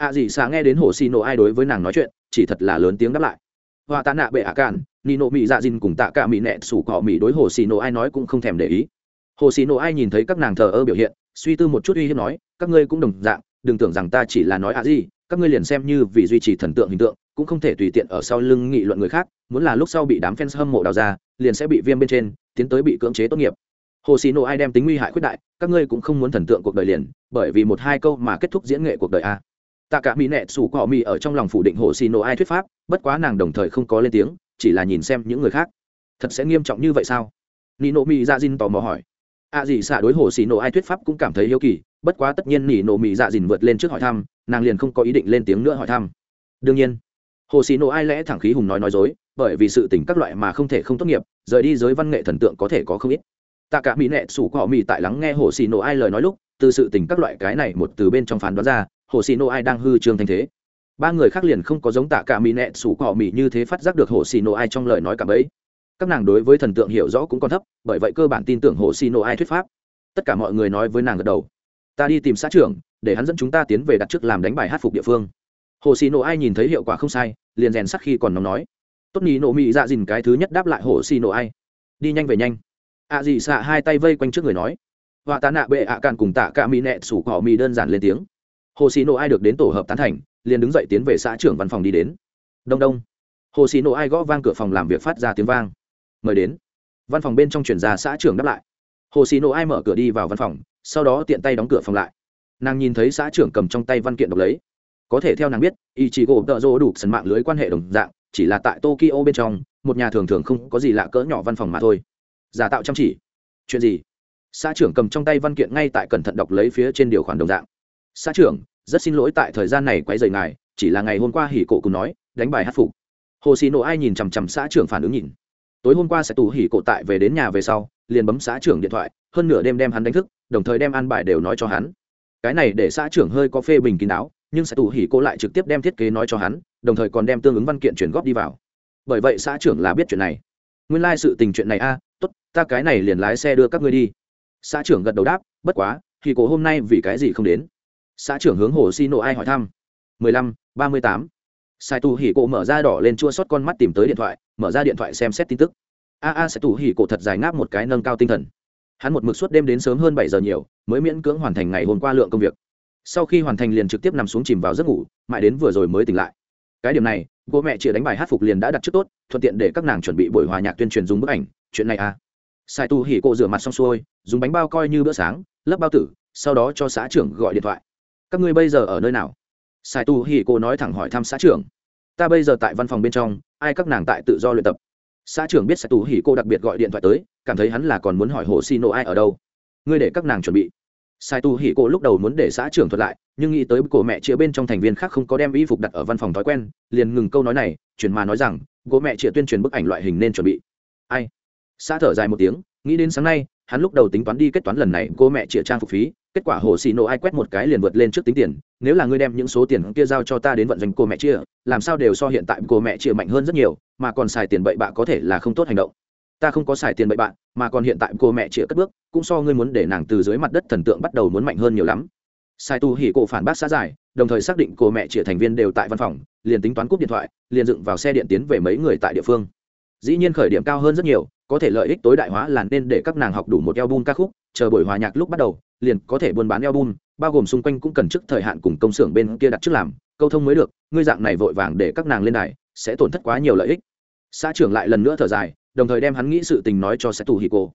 ạ à gì xạ nghe đến hồ xì nổ ai đối với nàng nói chuyện, chỉ thật là lớn tiếng đáp lại. Họa tạ nạ bệ ạ cạn ni nộ mỹ dạ dìn cùng tạ cả mỹ nẹ sủ cọ mỹ đối hồ xì nổ ai nói cũng không thèm để ý. Hồ xì nổ ai nhìn thấy các nàng thờ ơ biểu hiện, suy tư một chút uy hiếp nói, các ngươi cũng đồng dạng, đừng tưởng rằng ta chỉ là nói ạ gì, các ngươi liền xem như vì duy trì thần tượng hình tượng, cũng không thể tùy tiện ở sau lưng nghị luận người khác, muốn là lúc sau bị đám fans hâm mộ đào ra, liền sẽ bị viêm bên trên, tiến tới bị cưỡng chế tốt nghiệp. Hồ xì nổ ai đem tính nguy hại khuyết đại, các ngươi cũng không muốn thần tượng cuộc đời liền, bởi vì một hai câu mà kết thúc diễn nghệ cuộc đời a tạ cả mỹ nẹ sủ cọ mỹ ở trong lòng phủ định hồ xì nổ ai thuyết pháp, bất quá nàng đồng thời không có lên tiếng, chỉ là nhìn xem những người khác. Thật sẽ nghiêm trọng như vậy sao? Nị nộ mỹ dạ dìn tò mò hỏi. A à gì xạ đối hồ xì nổ ai thuyết pháp cũng cảm thấy yêu kỳ, bất quá tất nhiên nị nộ mỹ dạ dìn vượt lên trước hỏi thăm, nàng liền không có ý định lên tiếng nữa hỏi thăm. Đương nhiên, hồ xì nổ ai lẽ thẳng khí hùng nói nói dối, bởi vì sự tình các loại mà không thể không tốt nghiệp, rời đi giới văn nghệ thần tượng có thể có không ít. Tạ cả mỹ nẹ sủ cọ mỹ tại lắng nghe hồ xì nổ ai lời nói lúc, từ sự tình các loại cái này một từ bên trong phán đoán ra hồ xì nô ai đang hư trương thanh thế. Ba người khác liền không có giống tạ cả mỹ nẹ sủ cọ mỹ như thế phát giác được hồ xì nô ai trong lời nói cảm ấy. các nàng đối với thần tượng hiểu rõ cũng còn thấp, bởi vậy cơ bản tin tưởng hồ xì nô ai thuyết pháp. Tất cả mọi người nói với nàng gật đầu. Ta đi tìm xã trưởng, để hắn dẫn chúng ta tiến về đặt trước làm đánh bài hát phục địa phương. Hồ xì nổ ai nhìn thấy hiệu quả không sai, liền rèn sắc khi còn nóng nói. Tốt nhì nổ mị dạ dìn cái thứ nhất đáp lại hồ xì nổ ai. Đi nhanh về nhanh. Ạ à gì xạ hai tay vây quanh trước người nói. Họa tá nạ bệ ạ càn cùng tạ cả mỹ nẹ sủ cỏ mì đơn giản lên tiếng hồ xì nộ ai được đến tổ hợp tán thành, liền đứng dậy tiến về xã trưởng văn phòng đi đến. Đông đông. Hồ xì nộ ai gõ vang cửa phòng làm việc phát ra tiếng vang. Mời đến. Văn phòng bên trong chuyển ra xã trưởng đáp lại. Hồ xì nộ ai mở cửa đi vào văn phòng, sau đó tiện tay đóng cửa phòng lại. Nàng nhìn thấy xã trưởng cầm trong tay văn kiện đọc lấy. Có thể theo nàng biết ý chỉ gỗ tợ rỗ đủ sần mạng lưới quan hệ đồng dạng, chỉ là tại tokyo bên trong, một nhà thường thường không có gì lạ cỡ nhỏ văn phòng mà thôi. Giả tạo chăm chỉ. Chuyện gì? Xã trưởng cầm trong tay văn kiện ngay tại cẩn thận đọc lấy phía trên điều khoản đồng dạng xã trưởng rất xin lỗi tại thời gian này quay rời ngài chỉ là ngày hôm qua hỉ cổ cùng nói đánh bài hát phục. Hồ xì nổ ai nhìn chằm chằm xã trưởng phản ứng nhìn. Tối hôm qua sẽ tù hỉ cổ tại về đến nhà về sau liền bấm xã trưởng điện thoại hơn nửa đêm đem hắn đánh thức đồng thời đem ăn bài đều nói cho hắn. Cái này để xã trưởng hơi có phê bình kín đáo nhưng sẽ tù hỉ cổ lại trực tiếp đem thiết kế nói cho hắn đồng thời còn đem tương ứng văn kiện chuyển góp đi vào. Bởi vậy xã trưởng là biết chuyện này. Nguyên lai、like、sự tình chuyện này a à, t ố t ta cái này liền lái xe đưa các ngươi đi. Xã trưởng gật đầu đáp bất quá thì cổ hôm nay vì cái gì không đến? Xã trưởng hướng hồ xin nộ ai hỏi thăm. mười lăm, ba mươi tám. Sai tù hỉ cổ mở ra đỏ lên chua sót con mắt tìm tới điện thoại, mở ra điện thoại xem xét tin tức. A a Sai tù hỉ cổ thật dài ngáp một cái nâng cao tinh thần. Hắn một mực suốt đêm đến sớm hơn bảy giờ nhiều, mới miễn cưỡng hoàn thành ngày hôm qua lượng công việc. Sau khi hoàn thành liền trực tiếp nằm xuống chìm vào giấc ngủ, mãi đến vừa rồi mới tỉnh lại. Cái điểm này, bố mẹ chia đánh bài hát phục liền đã đặt trước tốt, thuận tiện để các nàng chuẩn bị buổi hòa nhạc tuyên truyền dùng bức ảnh, chuyện này à. Sai tu hỉ cộ rửa mặt xong xuôi, dùng bánh bao coi như bữa sáng lấp bao tử, sau đó cho xã trưởng gọi điện thoại các ngươi bây giờ ở nơi nào? Sai tu hì cô nói thẳng hỏi thăm xã trưởng. Ta bây giờ tại văn phòng bên trong, ai các nàng tại tự do luyện tập? Xã trưởng biết sai tu hì cô đặc biệt gọi điện thoại tới, cảm thấy hắn là còn muốn hỏi hồ xi nộ ai ở đâu. Ngươi để các nàng chuẩn bị. Sai tu hì cô lúc đầu muốn để xã trưởng thuật lại, nhưng nghĩ tới cổ mẹ chĩa bên trong thành viên khác không có đem y phục đặt ở văn phòng thói quen, liền ngừng câu nói này, chuyển mà nói rằng, cổ mẹ chĩa tuyên truyền bức ảnh loại hình nên chuẩn bị. Ai? Xã thở dài một tiếng, nghĩ đến sáng nay hắn lúc đầu tính toán đi kết toán lần này, cô mẹ chĩa trang phục phí, kết quả hồ xì nổ ai quét một cái liền vượt lên trước tính tiền. Nếu là ngươi đem những số tiền kia giao cho ta đến vận doanh cô mẹ chia làm sao đều so hiện tại cô mẹ chia mạnh hơn rất nhiều, mà còn xài tiền bậy bạ có thể là không tốt hành động. Ta không có xài tiền bậy bạ, mà còn hiện tại cô mẹ chia cất bước, cũng so ngươi muốn để nàng từ dưới mặt đất thần tượng bắt đầu muốn mạnh hơn nhiều lắm. Sai tu hỉ cổ phản bác xã giải, đồng thời xác định cô mẹ chia thành viên đều tại văn phòng, liền tính toán cúp điện thoại, liền dựng vào xe điện tiến về mấy người tại địa phương dĩ nhiên khởi điểm cao hơn rất nhiều, có thể lợi ích tối đại hóa là nên để các nàng học đủ một album ca khúc, chờ buổi hòa nhạc lúc bắt đầu, liền có thể buôn bán album, bao gồm xung quanh cũng cần trước thời hạn cùng công xưởng bên kia đặt trước làm, câu thông mới được, ngươi dạng này vội vàng để các nàng lên đài, sẽ tổn thất quá nhiều lợi ích. Xã trưởng lại lần nữa thở dài, đồng thời đem hắn nghĩ sự tình nói cho sai tù hỉ cổ.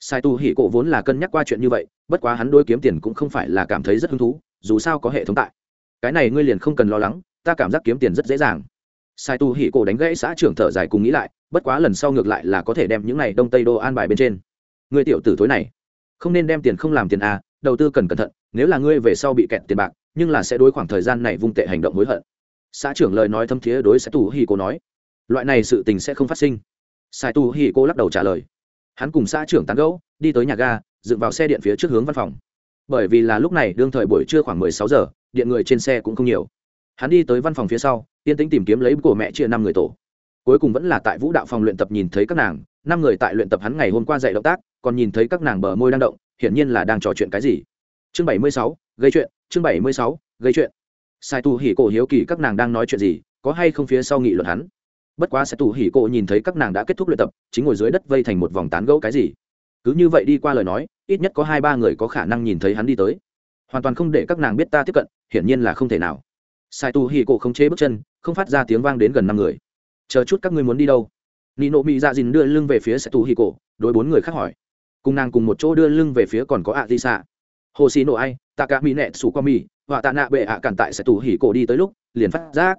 Sai tù hỉ cổ vốn là cân nhắc qua chuyện như vậy, bất quá hắn đôi kiếm tiền cũng không phải là cảm thấy rất hứng thú, dù sao có hệ thống tại. Cái này ngươi liền không cần lo lắng, ta cảm giác kiếm tiền rất dễ dàng. Sai tu hỉ cổ đánh gãy xã trưởng thở dài cùng nghĩ lại bất quá lần sau ngược lại là có thể đem những này đông tây đô an bài bên trên. Người tiểu tử thối này, không nên đem tiền không làm tiền a đầu tư cần cẩn thận, nếu là ngươi về sau bị kẹt tiền bạc, nhưng là sẽ đối khoảng thời gian này vung tệ hành động hối hận. Xã trưởng lời nói thâm thiế đối sẽ tù hi cô nói. Loại này sự tình sẽ không phát sinh. Sai tu hi cô lắc đầu trả lời. Hắn cùng xã trưởng tán gẫu, đi tới nhà ga, dựng vào xe điện phía trước hướng văn phòng. Bởi vì là lúc này đương thời buổi trưa khoảng mười sáu giờ, điện người trên xe cũng không nhiều. Hắn đi tới văn phòng phía sau, yên tĩnh tìm kiếm lấy của mẹ chia năm người tổ cuối cùng vẫn là tại vũ đạo phòng luyện tập nhìn thấy các nàng, năm người tại luyện tập hắn ngày hôm qua dạy động tác, còn nhìn thấy các nàng bờ môi đang động, hiển nhiên là đang trò chuyện cái gì. Chương bảy mươi sáu, gây chuyện, chương bảy mươi sáu, gây chuyện. Sai tu hỉ cổ hiếu kỳ các nàng đang nói chuyện gì, có hay không phía sau nghị luận hắn? Bất quá sai tu hỉ cổ nhìn thấy các nàng đã kết thúc luyện tập, chính ngồi dưới đất vây thành một vòng tán gẫu cái gì. Cứ như vậy đi qua lời nói, ít nhất có hai ba người có khả năng nhìn thấy hắn đi tới. Hoàn toàn không để các nàng biết ta tiếp cận, hiển nhiên là không thể nào. Sai tu Hỉ cổ không chế bước chân, không phát ra tiếng vang đến gần năm người chờ chút các ngươi muốn đi đâu. Nị nộ mỹ dạ dìn đưa lưng về phía sai tù hì cổ đối bốn người khác hỏi. Cùng nàng cùng một chỗ đưa lưng về phía còn có ạ di xạ. Hồ xì nổ ai, tạ cả mỹ nẹ sủ qua mỹ họa tạ nạ bệ ạ cản tại sai tù hì cổ đi tới lúc, liền phát giác.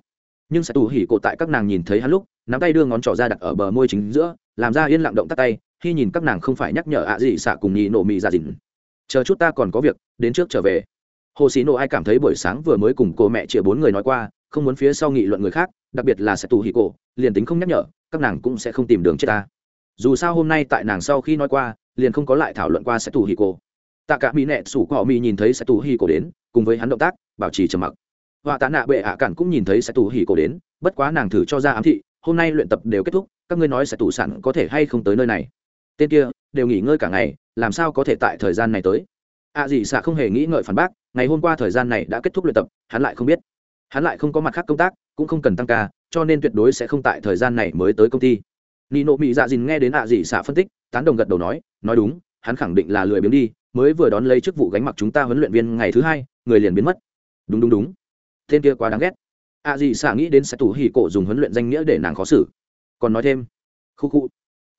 Nhưng sai tù hỉ cổ tại các nàng nhìn thấy hắn lúc, nắm tay đưa ngón trỏ ra đặt ở bờ môi chính giữa, làm ra yên lặng động tắt tay, khi nhìn các nàng không phải nhắc nhở ạ gì xạ cùng nhị nộ mỹ dạ dìn. Chờ chút ta còn có việc, đến trước trở về. Hồ xì nộ ai cảm thấy buổi sáng vừa mới cùng cô mẹ chịa bốn người nói qua, không muốn phía sau nghị luận người khác đặc biệt là sẽ tù hì cổ liền tính không nhắc nhở, các nàng cũng sẽ không tìm đường chết ta. Dù sao hôm nay tại nàng sau khi nói qua, liền không có lại thảo luận qua sẽ tù hì cổ tạ cả mỹ nẹ sủ cọ mỹ nhìn thấy sẽ tù hì cổ đến, cùng với hắn động tác, bảo trì trầm mặc. Họa tạ nạ bệ hạ cản cũng nhìn thấy sẽ tù hì cổ đến, bất quá nàng thử cho ra ám thị, hôm nay luyện tập đều kết thúc, các ngươi nói sẽ tù sẵn có thể hay không tới nơi này? Tên kia, đều nghỉ ngơi cả ngày, làm sao có thể tại thời gian này tới? Ạ à gì xạ không hề nghĩ ngợi phản bác, ngày hôm qua thời gian này đã kết thúc luyện tập, hắn lại không biết. Hắn lại không có mặt khác công tác cũng không cần tăng ca, cho nên tuyệt đối sẽ không tại thời gian này mới tới công ty. Nị nộ mỹ dạ dìn nghe đến ạ à gì xạ phân tích, tán đồng gật đầu nói nói đúng, hắn khẳng định là lười biếng đi, mới vừa đón lấy chức vụ gánh mặc chúng ta huấn luyện viên ngày thứ hai, người liền biến mất. Đúng đúng đúng. Tên kia quá đáng ghét. Ạ à gì xạ nghĩ đến sẽ tủ hỉ cổ dùng huấn luyện danh nghĩa để nàng khó xử. Còn nói thêm, khu khu.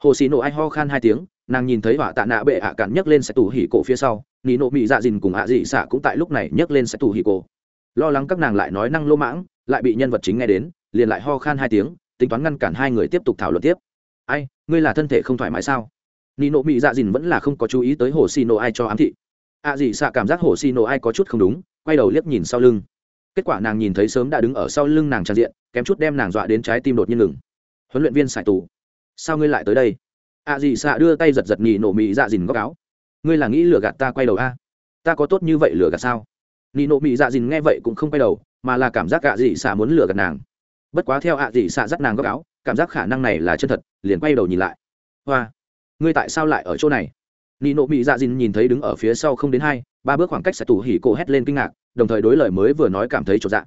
Hồ xì nổ ai ho khan hai tiếng, nàng nhìn thấy họa tạ nạ bệ ạ cản nhấc lên sẽ tủ hỉ cổ phía sau nị nộ mỹ dạ dìn cùng ạ dị xạ cũng tại lúc này nhấc lên sẽ tủ hỉ cổ. Lo lắng các nàng lại nói năng lô mãng lại bị nhân vật chính nghe đến, liền lại ho khan hai tiếng, tính toán ngăn cản hai người tiếp tục thảo luận tiếp. Ai, ngươi là thân thể không thoải mái sao? Nị nộ mỹ dạ dìn vẫn là không có chú ý tới hồ xì nộ ai cho ám thị. Ạ dị xạ cảm giác hồ xì nộ ai có chút không đúng, quay đầu liếc nhìn sau lưng. Kết quả nàng nhìn thấy sớm đã đứng ở sau lưng nàng tràn diện, kém chút đem nàng dọa đến trái tim đột nhiên ngừng. Huấn luyện viên sải tù. Sao ngươi lại tới đây? Ạ dị xạ đưa tay giật giật nhì nổ mỹ dạ dìn góc áo. Ngươi là nghĩ lừa gạt ta quay đầu a? Ta có tốt như vậy lừa gạt sao? Nhì nổ mỹ dạ dìn nghe vậy cũng không quay đầu mà là cảm giác ạ dị xạ muốn lừa gạt nàng. Bất quá theo ạ dị xạ dắt nàng góc áo, cảm giác khả năng này là chân thật, liền quay đầu nhìn lại. Hoa, ngươi tại sao lại ở chỗ này? Nị nộ mỹ dạ dìn nhìn thấy đứng ở phía sau không đến hai, ba bước khoảng cách sẽ tủ hỉ cổ hét lên kinh ngạc, đồng thời đối lời mới vừa nói cảm thấy chỗ dạ.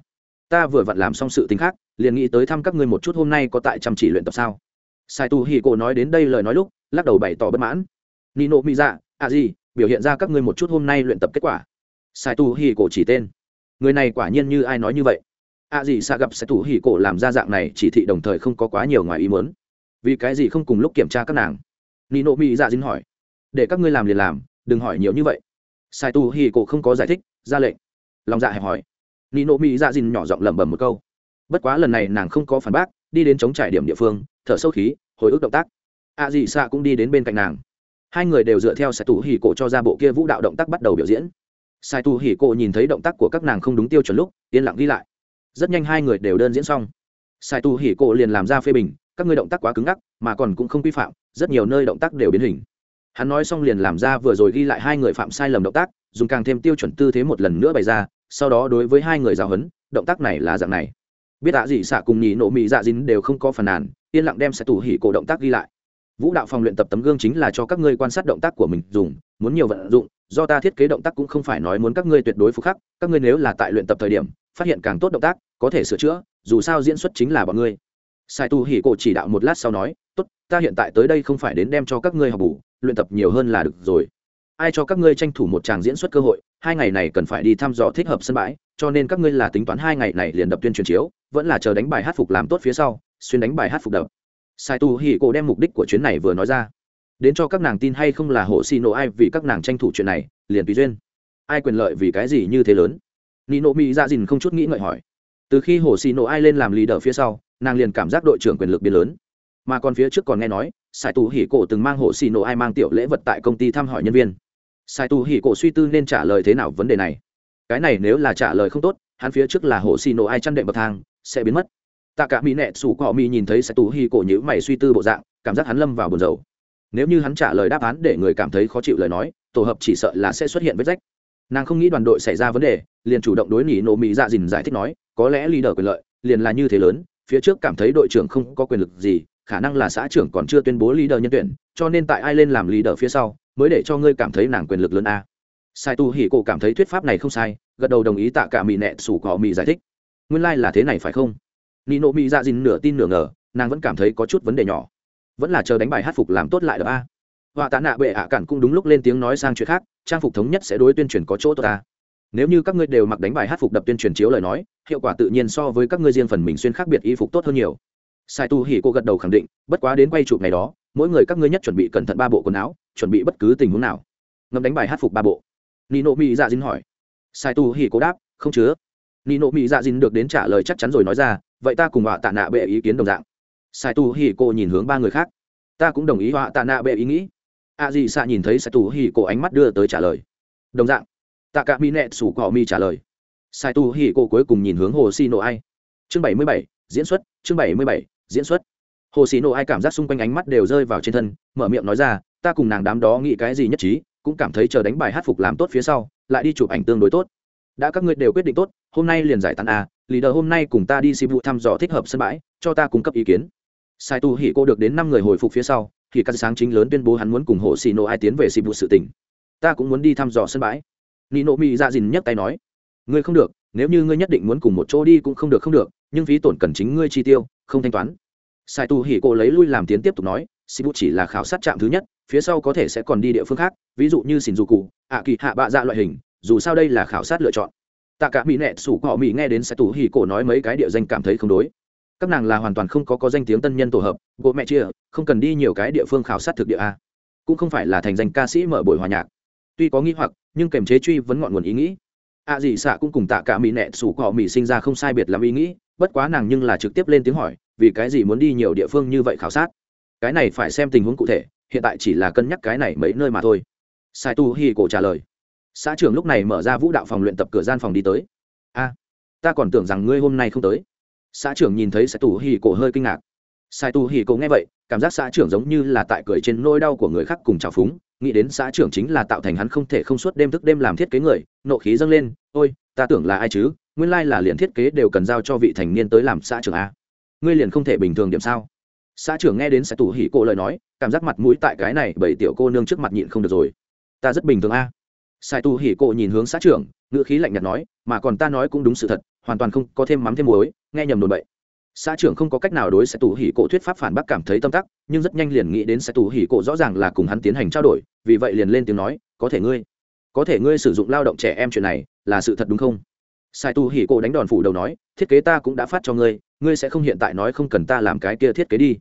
Ta vừa vặn làm xong sự tính khác, liền nghĩ tới thăm các ngươi một chút hôm nay có tại chăm chỉ luyện tập sao? Sai tu hỉ cổ nói đến đây lời nói lúc, lắc đầu bày tỏ bất mãn. Nino mỹ dạ à gì biểu hiện ra các ngươi một chút hôm nay luyện tập kết quả. Sai tu hỉ cổ chỉ tên người này quả nhiên như ai nói như vậy. À gì xạ gặp sẽ thủ hỉ cổ làm ra dạng này chỉ thị đồng thời không có quá nhiều ngoài ý muốn. Vì cái gì không cùng lúc kiểm tra các nàng? Nino mỹ dạ dính hỏi. Để các ngươi làm liền làm, đừng hỏi nhiều như vậy. Sai tu hỉ cổ không có giải thích, ra lệnh. Lòng dạ hẹp hỏi. Nino mỹ dạ dính nhỏ giọng lẩm bẩm một câu. Bất quá lần này nàng không có phản bác, đi đến chống trải điểm địa phương, thở sâu khí, hồi ức động tác. A dị xạ cũng đi đến bên cạnh nàng. Hai người đều dựa theo sẽ tủ hỉ cổ cho ra bộ kia vũ đạo động tác bắt đầu biểu diễn sai Tu hỉ cổ nhìn thấy động tác của các nàng không đúng tiêu chuẩn lúc, yên lặng ghi lại. Rất nhanh hai người đều đơn diễn xong. Sai Tu hỉ cổ liền làm ra phê bình, các ngươi động tác quá cứng ngắc, mà còn cũng không quy phạm, rất nhiều nơi động tác đều biến hình. Hắn nói xong liền làm ra vừa rồi ghi lại hai người phạm sai lầm động tác, dùng càng thêm tiêu chuẩn tư thế một lần nữa bày ra, sau đó đối với hai người giáo huấn, động tác này là dạng này. Biết ạ gì xạ cùng nhì nộ mị dạ dính đều không có phần nàn, yên lặng đem sẽ tủ hỉ cổ động tác ghi lại. Vũ đạo phòng luyện tập tấm gương chính là cho các ngươi quan sát động tác của mình dùng, muốn nhiều vận dụng do ta thiết kế động tác cũng không phải nói muốn các ngươi tuyệt đối phục khắc, các ngươi nếu là tại luyện tập thời điểm, phát hiện càng tốt động tác, có thể sửa chữa, dù sao diễn xuất chính là bọn ngươi. Sai tu hỉ cổ chỉ đạo một lát sau nói, tốt, ta hiện tại tới đây không phải đến đem cho các ngươi học bù, luyện tập nhiều hơn là được rồi. Ai cho các ngươi tranh thủ một tràng diễn xuất cơ hội, hai ngày này cần phải đi thăm dò thích hợp sân bãi, cho nên các ngươi là tính toán hai ngày này liền đập tuyên truyền chiếu, vẫn là chờ đánh bài hát phục làm tốt phía sau, xuyên đánh bài hát phục đập. Sai tu hỉ cổ đem mục đích của chuyến này vừa nói ra đến cho các nàng tin hay không là hộ xì nổ ai vì các nàng tranh thủ chuyện này, liền tùy duyên. Ai quyền lợi vì cái gì như thế lớn? Nino mỹ ra dìn không chút nghĩ ngợi hỏi. Từ khi hồ xì nổ ai lên làm leader phía sau, nàng liền cảm giác đội trưởng quyền lực biến lớn. Mà còn phía trước còn nghe nói sai tu hỉ cổ từng mang hồ xì nổ ai mang tiểu lễ vật tại công ty thăm hỏi nhân viên. Sai tu hỉ cổ suy tư nên trả lời thế nào vấn đề này. Cái này nếu là trả lời không tốt, hắn phía trước là hồ xì nổ ai chăn đệm bậc thang, sẽ biến mất. Tạ cả mỹ nẹ sủ cọ mỹ nhìn thấy sai tu hỉ cổ nhữ mày suy tư bộ dạng, cảm giác hắn lâm vào buồn rầu nếu như hắn trả lời đáp án để người cảm thấy khó chịu lời nói, tổ hợp chỉ sợ là sẽ xuất hiện vết rách. Nàng không nghĩ đoàn đội xảy ra vấn đề, liền chủ động đối nghỉ nổ mỹ dạ dìn giải thích nói, có lẽ leader quyền lợi, liền là như thế lớn, phía trước cảm thấy đội trưởng không có quyền lực gì, khả năng là xã trưởng còn chưa tuyên bố leader nhân tuyển, cho nên tại ai lên làm leader phía sau, mới để cho ngươi cảm thấy nàng quyền lực lớn a. Sai tu hỉ cổ cảm thấy thuyết pháp này không sai, gật đầu đồng ý tạ cả mỹ nẹ sủ cỏ mỹ giải thích. Nguyên lai、like、là thế này phải không? Nị nộ mỹ dạ dìn nửa tin nửa ngờ, nàng vẫn cảm thấy có chút vấn đề nhỏ vẫn là chờ đánh bài hát phục làm tốt lại được a. Họa tạ nạ bệ ạ cản cũng đúng lúc lên tiếng nói sang chuyện khác, trang phục thống nhất sẽ đối tuyên truyền có chỗ tốt ta. Nếu như các ngươi đều mặc đánh bài hát phục đập tuyên truyền chiếu lời nói, hiệu quả tự nhiên so với các ngươi riêng phần mình xuyên khác biệt y phục tốt hơn nhiều. Sai tu hỉ cô gật đầu khẳng định, bất quá đến quay chụp ngày đó, mỗi người các ngươi nhất chuẩn bị cẩn thận ba bộ quần áo, chuẩn bị bất cứ tình huống nào. Ngâm đánh bài hát phục ba bộ. Nino mỹ dạ dính hỏi. Sai tu hỉ cô đáp, không chứa. Nino mỹ dạ dính được đến trả lời chắc chắn rồi nói ra, vậy ta cùng họa tạ nạ bệ ý kiến đồng dạng sai tu hỉ cô nhìn hướng ba người khác. Ta cũng đồng ý họa tạ nạ bệ ý nghĩ. A dị xạ nhìn thấy sai tu hỉ cô ánh mắt đưa tới trả lời. Đồng dạng tạ cả mi nẹt sủ cỏ mi trả lời. Sai tu hỉ cô cuối cùng nhìn hướng hồ xì nổ ai. Chương bảy mươi bảy diễn xuất chương bảy mươi bảy diễn xuất. Hồ xì nổ ai cảm giác xung quanh ánh mắt đều rơi vào trên thân mở miệng nói ra ta cùng nàng đám đó nghĩ cái gì nhất trí cũng cảm thấy chờ đánh bài hát phục làm tốt phía sau lại đi chụp ảnh tương đối tốt. Đã các ngươi đều quyết định tốt hôm nay liền giải tán a à, lì đờ hôm nay cùng ta đi xì vụ thăm dò thích hợp sân bãi cho ta cung cấp ý kiến sai tu hỉ cô được đến năm người hồi phục phía sau, thì các sáng chính lớn tuyên bố hắn muốn cùng hồ xì nổ ai tiến về xì bụt sự tỉnh. Ta cũng muốn đi thăm dò sân bãi. Nị nộ mỹ dạ dìn nhấc tay nói, ngươi không được, nếu như ngươi nhất định muốn cùng một chỗ đi cũng không được không được, nhưng phí tổn cần chính ngươi chi tiêu, không thanh toán. Sai tu hỉ cô lấy lui làm tiến tiếp tục nói xì bụt chỉ là khảo sát trạm thứ nhất, phía sau có thể sẽ còn đi địa phương khác, ví dụ như xin dù cụ ạ kỳ hạ bạ dạ loại hình, dù sao đây là khảo sát lựa chọn. Tạ cả mỹ nẹ sủ họ mỹ nghe đến sai tu hỉ cô nói mấy cái địa danh cảm thấy không đối các nàng là hoàn toàn không có có danh tiếng tân nhân tổ hợp, gỗ mẹ chia, không cần đi nhiều cái địa phương khảo sát thực địa a. Cũng không phải là thành danh ca sĩ mở buổi hòa nhạc. Tuy có nghi hoặc, nhưng kềm chế truy vấn ngọn nguồn ý nghĩ. A à gì xạ cũng cùng tạ cả mỹ nẹ sủ cọ mỹ sinh ra không sai biệt làm ý nghĩ, bất quá nàng nhưng là trực tiếp lên tiếng hỏi, vì cái gì muốn đi nhiều địa phương như vậy khảo sát? Cái này phải xem tình huống cụ thể, hiện tại chỉ là cân nhắc cái này mấy nơi mà thôi. Sai tu hi cổ trả lời. Xã trưởng lúc này mở ra vũ đạo phòng luyện tập cửa gian phòng đi tới. A, ta còn tưởng rằng ngươi hôm nay không tới xã trưởng nhìn thấy sai tu hì cổ hơi kinh ngạc. Sai tu hì cổ nghe vậy, cảm giác xã trưởng giống như là tại cười trên nỗi đau của người khác cùng trào phúng, nghĩ đến xã trưởng chính là tạo thành hắn không thể không suốt đêm thức đêm làm thiết kế người, nộ khí dâng lên, ôi, ta tưởng là ai chứ? Nguyên lai là liền thiết kế đều cần giao cho vị thành niên tới làm xã trưởng a ngươi liền không thể bình thường điểm sao? Xã trưởng nghe đến sài tù hỉ cô lời nói, cảm giác mặt mũi tại cái này bảy tiểu cô nương trước mặt nhịn không được rồi. Ta rất bình thường à? a sai tu hỉ cô nhìn hướng xã trưởng, ngữ khí lạnh nhạt nói, mà còn ta nói cũng đúng sự thật hoàn toàn không có thêm mắm thêm muối, nghe nhầm đồn bậy. Xã trưởng không có cách nào đối sẽ tù hỉ cổ thuyết pháp phản bác cảm thấy tâm tắc, nhưng rất nhanh liền nghĩ đến sẽ tù hỉ cổ rõ ràng là cùng hắn tiến hành trao đổi, vì vậy liền lên tiếng nói, có thể ngươi, có thể ngươi sử dụng lao động trẻ em chuyện này là sự thật đúng không? Sai tu hỉ cổ đánh đòn phủ đầu nói, thiết kế ta cũng đã phát cho ngươi ngươi sẽ không hiện tại nói không cần ta làm cái kia thiết kế đi.